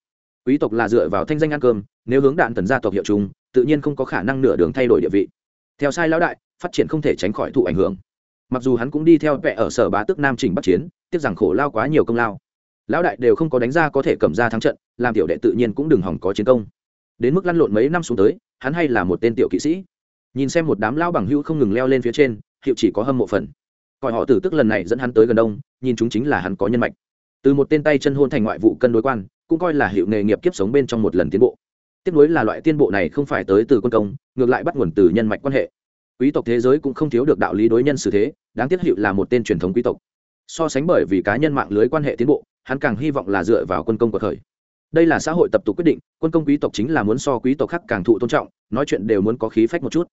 quý tộc là dựa vào thanh danh ăn cơm, nếu hướng đạn tần gia tộc hiệu chung, tự nhiên không có khả năng nửa đường thay đổi địa vị. Theo sai lão đại, phát triển không thể tránh khỏi thụ ảnh hưởng. Mặc dù hắn cũng đi theo vẽ ở sở bá tước nam trình bắc chiến, tiếc rằng khổ lao quá nhiều công lao. Lão đại đều không có đánh ra có thể cầm ra thắng trận, làm tiểu đệ tự nhiên cũng đừng hỏng có chiến công. Đến mức lăn lộn mấy năm xuống tới, hắn hay là một tên tiểu kỵ sĩ. Nhìn xem một đám lao bằng hữu không ngừng leo lên phía trên, hiệu chỉ có hâm mộ phần. Coi họ tử tức lần này dẫn hắn tới gần đông, nhìn chúng chính là hắn có nhân mạch từ một tên tay chân hôn thành ngoại vụ cân đối quan, cũng coi là hiệu nghề nghiệp kiếp sống bên trong một lần tiến bộ. Tiếp nối là loại tiên bộ này không phải tới từ quân công, ngược lại bắt nguồn từ nhân mạch quan hệ. Quý tộc thế giới cũng không thiếu được đạo lý đối nhân xử thế, đáng tiếc hiệu là một tên truyền thống quý tộc. So sánh bởi vì cá nhân mạng lưới quan hệ tiến bộ, hắn càng hy vọng là dựa vào quân công của khởi đây là xã hội tập tục quyết định, quân công quý tộc chính là muốn so quý tộc khác càng thụ tôn trọng, nói chuyện đều muốn có khí phách một chút.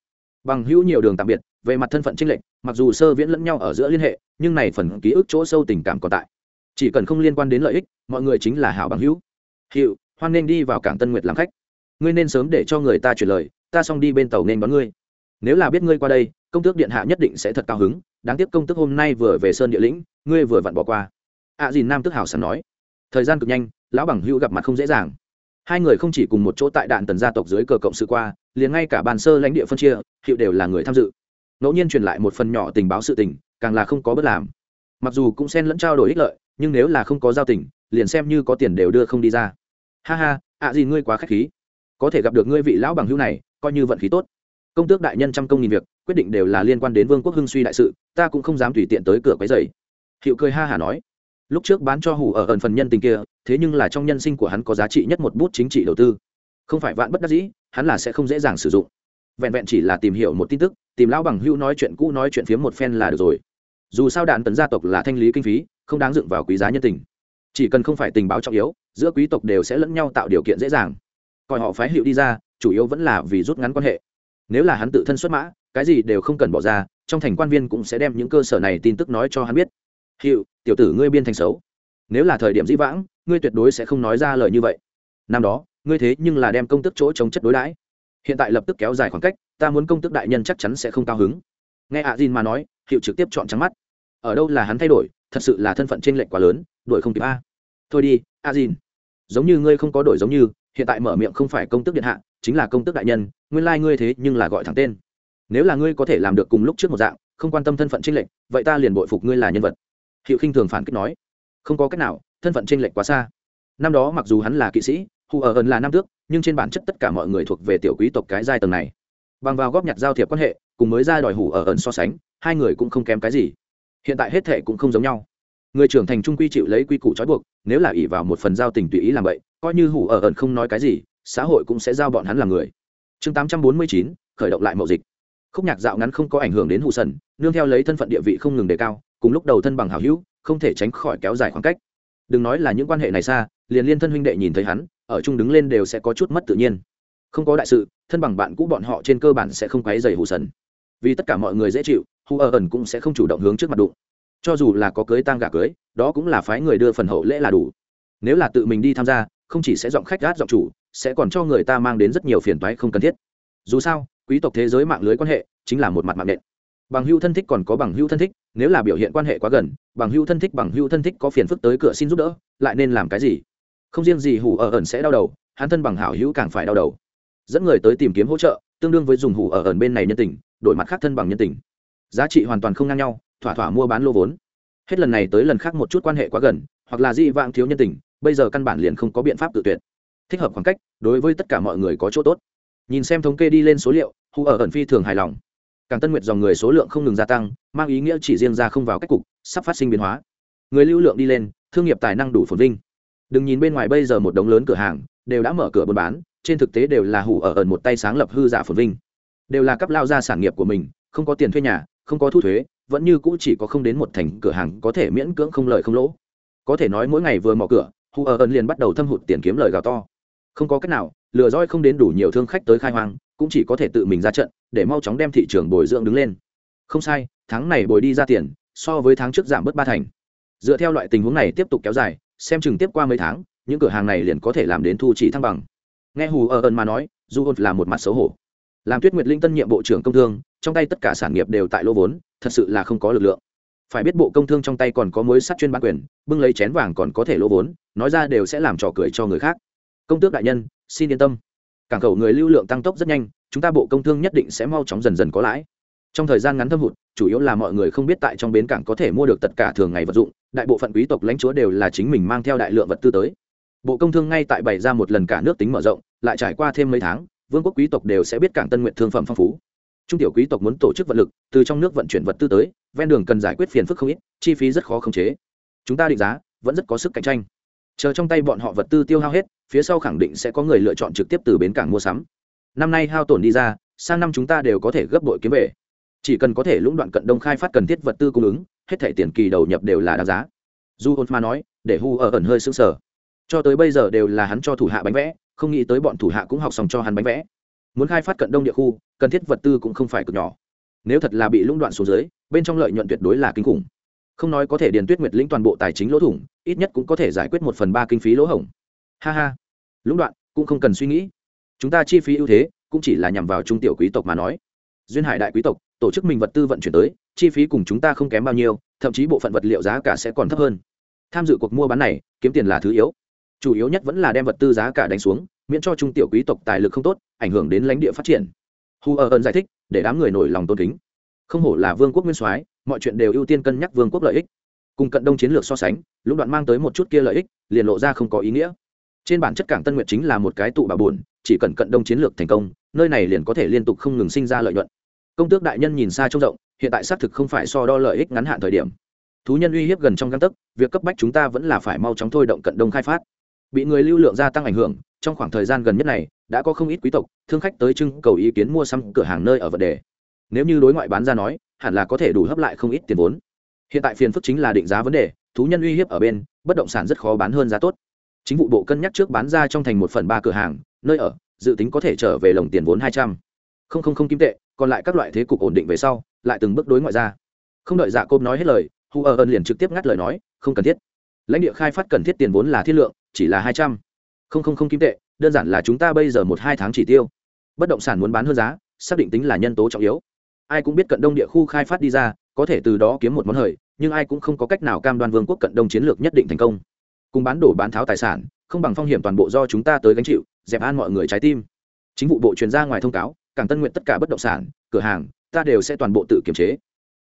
Bằng hữu nhiều đường tạm biệt, về mặt thân phận trinh lệch, mặc dù sơ viễn lẫn nhau ở giữa liên hệ, nhưng này phần ký ức chỗ sâu tình cảm còn tại chỉ cần không liên quan đến lợi ích, mọi người chính là hảo bằng hữu. Hiệu, hoan nên đi vào cảng tân nguyệt làm khách. Ngươi nên sớm để cho người ta chuyển lời, ta xong đi bên tàu nên đón ngươi. Nếu là biết ngươi qua đây, công tước điện hạ nhất định sẽ thật cao hứng. Đáng tiếc công tước hôm nay vừa về sơn địa lĩnh, ngươi vừa vặn bỏ qua. Ạ à dìn nam tức hảo sẵn nói. Thời gian cực nhanh, lão bằng hữu gặp mặt không dễ dàng. Hai người không chỉ cùng một chỗ tại đạn tần gia tộc dưới cờ cộng sự qua, liền ngay cả bàn sơ lãnh địa phân chia, hiệu đều là người tham dự. Ngẫu nhiên truyền lại một phần nhỏ tình báo sự tình, càng là không có bất làm mặc dù cũng xen lẫn trao đổi ích lợi, nhưng nếu là không có giao tình, liền xem như có tiền đều đưa không đi ra. Ha ha, ạ gì ngươi quá k h á c h khí. Có thể gặp được ngươi vị lão bằng hữu này, coi như vận khí tốt. Công tước đại nhân trăm công nghìn việc, quyết định đều là liên quan đến vương quốc hưng suy đại sự, ta cũng không dám tùy tiện tới cửa quấy dày hiệu cười ha hả nói. Lúc trước bán cho hủ ở ẩn phần nhân tình kia, thế nhưng là trong nhân sinh của hắn có giá trị nhất một bút chính trị đầu tư. Không phải vạn bất đắc dĩ, hắn là sẽ không dễ dàng sử dụng. Vẹn vẹn chỉ là tìm hiểu một tin tức, tìm lão bằng hữu nói chuyện cũ nói chuyện phiếm một phen là được rồi dù sao đạn tấn gia tộc là thanh lý kinh phí, không đáng dựng vào quý giá nhân tình. Chỉ cần không phải tình báo trọng yếu, giữa quý tộc đều sẽ lẫn nhau tạo điều kiện dễ dàng. Coi họ phái hiệu đi ra, chủ yếu vẫn là vì rút ngắn quan hệ. Nếu là hắn tự thân xuất mã, cái gì đều không cần bỏ ra, trong thành quan viên cũng sẽ đem những cơ sở này tin tức nói cho hắn biết. Hiệu, tiểu tử ngươi biên thành xấu. Nếu là thời điểm dĩ vãng, ngươi tuyệt đối sẽ không nói ra lời như vậy. Năm đó, ngươi thế nhưng là đem công tức chỗ chống chất đối đãi. Hiện tại lập tức kéo dài khoảng cách, ta muốn công tức đại nhân chắc chắn sẽ không cao hứng. Nghe ạ à mà nói, hiệu trực tiếp chọn trắng mắt ở đâu là hắn thay đổi, thật sự là thân phận t r ê n lệch quá lớn đổi không kịp a. Thôi đi a dìn giống như ngươi không có đổi giống như, hiện tại mở miệng không phải công tức điện hạ, chính là công tức đại nhân, nguyên lai、like、ngươi thế nhưng là gọi thẳng tên. Nếu là ngươi có thể làm được cùng lúc trước một dạng, không quan tâm thân phận t r ê n lệch, vậy ta liền bội phục ngươi là nhân vật. Hiệu khinh thường phản kích nói. Không có cách nào, thân phận t r ê n lệch quá xa. Năm đó mặc dù hắn là kỵ sĩ, hù ở ẩn là nam tước, nhưng trên bản chất tất cả mọi người thuộc về tiểu quý tộc cái giai tầng này. Bằng vào góp nhặt giao thiệp quan hệ, cùng mới ra đòi hủ ở ẩn so sánh, hai người cũng không kém cái gì hiện tại hết thệ cũng không giống nhau. Người trưởng thành trung quy chịu lấy quy củ trói buộc, nếu là ỷ vào một phần giao tình tùy ý làm vậy, coi như hủ ở ẩn không nói cái gì, xã hội cũng sẽ giao bọn hắn làm người. Chương tám trăm bốn mươi chín, khởi động lại mậu dịch. Khúc nhạc dạo ngắn không có ảnh hưởng đến hụ sần, nương theo lấy thân phận địa vị không ngừng đề cao, cùng lúc đầu thân bằng hảo hữu, không thể tránh khỏi kéo dài khoảng cách. Đừng nói là những quan hệ này xa, liền liên thân huynh đệ nhìn thấy hắn, ở chung đứng lên đều sẽ có chút mất tự nhiên. Không có đại sự, thân bằng bạn cũ bọn họ trên cơ bản sẽ không quấy dày hụ sần. Vì tất cả mọi người dễ chịu hù ở ẩn cũng sẽ không chủ động hướng trước mặt đụng. Cho dù là có cưới tang gà cưới, đó cũng là phái người đưa phần hậu lễ là đủ. Nếu là tự mình đi tham gia, không chỉ sẽ giọng khách gát giọng chủ, sẽ còn cho người ta mang đến rất nhiều phiền toái không cần thiết. Dù sao, quý tộc thế giới mạng lưới quan hệ chính là một mặt mạng nện. Bằng hưu thân thích còn có bằng hưu thân thích, nếu là biểu hiện quan hệ quá gần, bằng hưu thân thích bằng hưu thân thích có phiền phức tới cửa xin giúp đỡ, lại nên làm cái gì? Không riêng gì hủ ở ẩn sẽ đau đầu, hắn thân bằng hảo hữu càng phải đau đầu. Dẫn người tới tìm kiếm hỗ trợ, tương đương với dùng hủ ở ẩn bên này nhân tình, đổi mặt khác thân bằng nhân tình giá trị hoàn toàn không ngang nhau, thỏa thỏa mua bán lô vốn. Hết lần này tới lần khác một chút quan hệ quá gần, hoặc là dị vãng thiếu nhân tình, bây giờ căn bản liền không có biện pháp tự tuyệt. Thích hợp khoảng cách, đối với tất cả mọi người có chỗ tốt. Nhìn xem thống kê đi lên số liệu, hù ở ẩn phi thường hài lòng. Càng tân nguyệt dòng người số lượng không ngừng gia tăng, mang ý nghĩa chỉ riêng ra không vào cách cục, sắp phát sinh biến hóa. Người lưu lượng đi lên, thương nghiệp tài năng đủ phồn vinh. Đừng nhìn bên ngoài bây giờ một đống lớn cửa hàng, đều đã mở cửa buôn bán, trên thực tế đều là hủ ở ẩn một tay sáng lập hư giả phồn vinh. Đều là cấp lao ra sản nghiệp của mình, không có tiền thuê nhà không có thu thuế, vẫn như cũ chỉ có không đến một thành cửa hàng có thể miễn cưỡng không lợi không lỗ. Có thể nói mỗi ngày vừa mở cửa hù ở ẩn liền bắt đầu thâm hụt tiền kiếm lời gào to. Không có cách nào, lừa roi không đến đủ nhiều thương khách tới khai hoang, cũng chỉ có thể tự mình ra trận, để mau chóng đem thị trường bồi dưỡng đứng lên. Không sai, tháng này bồi đi ra tiền, so với tháng trước giảm bớt ba thành. Dựa theo loại tình huống này tiếp tục kéo dài, xem chừng tiếp qua mấy tháng, những cửa hàng này liền có thể làm đến thu chỉ thăng bằng. Nghe hù ở ẩn mà nói du ôn là một mặt xấu hổ. Làm tuyết nguyệt linh tân nhiệm bộ trưởng công thương trong tay tất cả sản nghiệp đều tại lô vốn, thật sự là không có lực lượng. Phải biết bộ công thương trong tay còn có mối sắt chuyên bán quyền, bưng lấy chén vàng còn có thể lô vốn, nói ra đều sẽ làm trò cười cho người khác. Công tước đại nhân, xin yên tâm. Cảng khẩu người lưu lượng tăng tốc rất nhanh, chúng ta bộ công thương nhất định sẽ mau chóng dần dần có lãi. Trong thời gian ngắn thâm hụt, chủ yếu là mọi người không biết tại trong bến cảng có thể mua được tất cả thường ngày vật dụng, đại bộ phận quý tộc lãnh chúa đều là chính mình mang theo đại lượng vật tư tới. Bộ công thương ngay tại bày ra một lần cả nước tính mở rộng, lại trải qua thêm mấy tháng, vương quốc quý tộc đều sẽ biết cảng tân nguyện thương phẩm phong phú trung tiểu quý tộc muốn tổ chức vận lực, từ trong nước vận chuyển vật tư tới, ven đường cần giải quyết phiền phức không ít, chi phí rất khó khống chế. Chúng ta định giá, vẫn rất có sức cạnh tranh. Chờ trong tay bọn họ vật tư tiêu hao hết, phía sau khẳng định sẽ có người lựa chọn trực tiếp từ bến cảng mua sắm. Năm nay hao tổn đi ra, sang năm chúng ta đều có thể gấp bội kiếm về. Chỉ cần có thể lũng đoạn cận đông khai phát cần thiết vật tư cung ứng, hết thẻ tiền kỳ đầu nhập đều là đáng giá. Du hôn nói, để hu ở ẩn hơi xương sở cho tới bây giờ đều là hắn cho thủ hạ bánh vẽ, không nghĩ tới bọn thủ hạ cũng học xong cho hắn bánh vẽ muốn khai phát cận đông địa khu, cần thiết vật tư cũng không phải cực nhỏ. Nếu thật là bị lũng đoạn xuống dưới, bên trong lợi nhuận tuyệt đối là kinh khủng. Không nói có thể điền tuyết nguyệt lĩnh toàn bộ tài chính lỗ thủng, ít nhất cũng có thể giải quyết một phần ba kinh phí lỗ hổng. Ha ha. Lũng đoạn, cũng không cần suy nghĩ. Chúng ta chi phí ưu thế, cũng chỉ là nhằm vào trung tiểu quý tộc mà nói. Duyên hải đại quý tộc, tổ chức mình vật tư vận chuyển tới, chi phí cùng chúng ta không kém bao nhiêu, thậm chí bộ phận vật liệu giá cả sẽ còn thấp hơn. Tham dự cuộc mua bán này, kiếm tiền là thứ yếu. Chủ yếu nhất vẫn là đem vật tư giá cả đánh xuống miễn cho trung tiểu quý tộc tài lực không tốt, ảnh hưởng đến lãnh địa phát triển. Hu ở ơn giải thích, để đám người nổi lòng tôn kính. Không hổ là vương quốc nguyên soái, mọi chuyện đều ưu tiên cân nhắc vương quốc lợi ích. Cùng cận đông chiến lược so sánh, lũng đoạn mang tới một chút kia lợi ích, liền lộ ra không có ý nghĩa. Trên bản chất cảng tân nguyện chính là một cái tụ bà buồn, chỉ cần cận đông chiến lược thành công, nơi này liền có thể liên tục không ngừng sinh ra lợi nhuận. Công tước đại nhân nhìn xa trông rộng, hiện tại xác thực không phải so đo lợi ích ngắn hạn thời điểm. Thú nhân uy hiếp gần trong găng tấc, việc cấp bách chúng ta vẫn là phải mau chóng thôi động cận đông khai phát. Bị người lưu lượng gia tăng ảnh hưởng trong khoảng thời gian gần nhất này, đã có không ít quý tộc, thương khách tới trưng cầu ý kiến mua xăm cửa hàng nơi ở vật đề. Nếu như đối ngoại bán ra nói, hẳn là có thể đủ hấp lại không ít tiền vốn. Hiện tại phiền phức chính là định giá vấn đề, thú nhân uy hiếp ở bên, bất động sản rất khó bán hơn giá tốt. Chính vụ bộ cân nhắc trước bán ra trong thành một phần ba cửa hàng, nơi ở, dự tính có thể trở về lồng tiền vốn hai trăm. Không không không, kim tệ, còn lại các loại thế cục ổn định về sau, lại từng bước đối ngoại ra. Không đợi dạ cốp nói hết lời, hu ở ơn liền trực tiếp ngắt lời nói, không cần thiết. Lãnh địa khai phát cần thiết tiền vốn là thiết lượng, chỉ là hai trăm không không không kim tệ, đơn giản là chúng ta bây giờ một hai tháng chỉ tiêu. Bất động sản muốn bán hơn giá, xác định tính là nhân tố trọng yếu. Ai cũng biết cận đông địa khu khai phát đi ra, có thể từ đó kiếm một món hời, nhưng ai cũng không có cách nào cam đoan vương quốc cận đông chiến lược nhất định thành công. Cùng bán đổ bán tháo tài sản, không bằng phong hiểm toàn bộ do chúng ta tới gánh chịu, dẹp an mọi người trái tim. Chính vụ bộ truyền ra ngoài thông cáo càng tân nguyện tất cả bất động sản, cửa hàng, ta đều sẽ toàn bộ tự kiểm chế.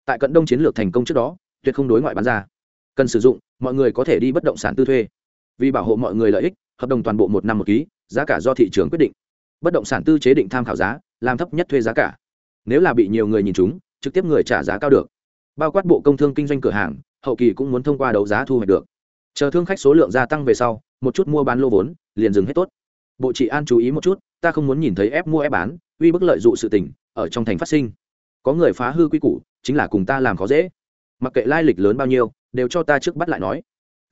Tại cận đông chiến lược thành công trước đó, tuyệt không đối ngoại bán ra. Cần sử dụng, mọi người có thể đi bất động sản tư thuê. Vì bảo hộ mọi người lợi ích hợp đồng toàn bộ một năm một ký, giá cả do thị trường quyết định. Bất động sản tư chế định tham khảo giá, làm thấp nhất thuê giá cả. Nếu là bị nhiều người nhìn chúng, trực tiếp người trả giá cao được. Bao quát bộ công thương kinh doanh cửa hàng, hậu kỳ cũng muốn thông qua đấu giá thu hoạch được. Chờ thương khách số lượng gia tăng về sau, một chút mua bán lô vốn, liền dừng hết tốt. Bộ chị an chú ý một chút, ta không muốn nhìn thấy ép mua ép bán, uy bức lợi dụng sự tình, ở trong thành phát sinh. Có người phá hư quy củ, chính là cùng ta làm khó dễ. Mặc kệ lai lịch lớn bao nhiêu, đều cho ta trước bắt lại nói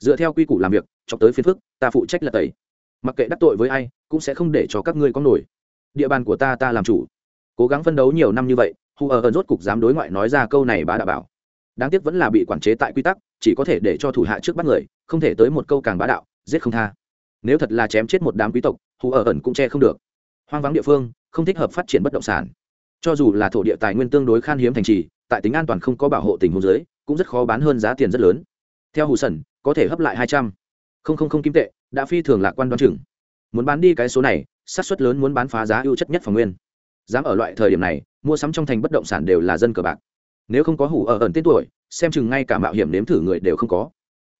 dựa theo quy củ làm việc cho tới phiên phức, ta phụ trách là tẩy. Mặc kệ đắc tội với ai, cũng sẽ không để cho các ngươi có nổi. Địa bàn của ta ta làm chủ. Cố gắng phân đấu nhiều năm như vậy hù ở ẩn rốt cục dám đối ngoại nói ra câu này bá đạo bảo. Đáng tiếc vẫn là bị quản chế tại quy tắc, chỉ có thể để cho thủ hạ trước bắt người, không thể tới một câu càng bá đạo, giết không tha. Nếu thật là chém chết một đám quý tộc hù ở ẩn cũng che không được. Hoang vắng địa phương, không thích hợp phát triển bất động sản. Cho dù là thổ địa tài nguyên tương đối khan hiếm thành trì, tại tính an toàn không có bảo hộ tình huống giới cũng rất khó bán hơn giá tiền rất lớn. Theo hù sần có thể hấp lại hai trăm. Linh kim tệ, đã phi thường lạc quan đoán chừng. Muốn bán đi cái số này, xác suất lớn muốn bán phá giá ưu chất nhất phòng nguyên. Dám ở loại thời điểm này, mua sắm trong thành bất động sản đều là dân cờ bạc. Nếu không có hủ ở ẩn tên tuổi, xem chừng ngay cả mạo hiểm nếm thử người đều không có.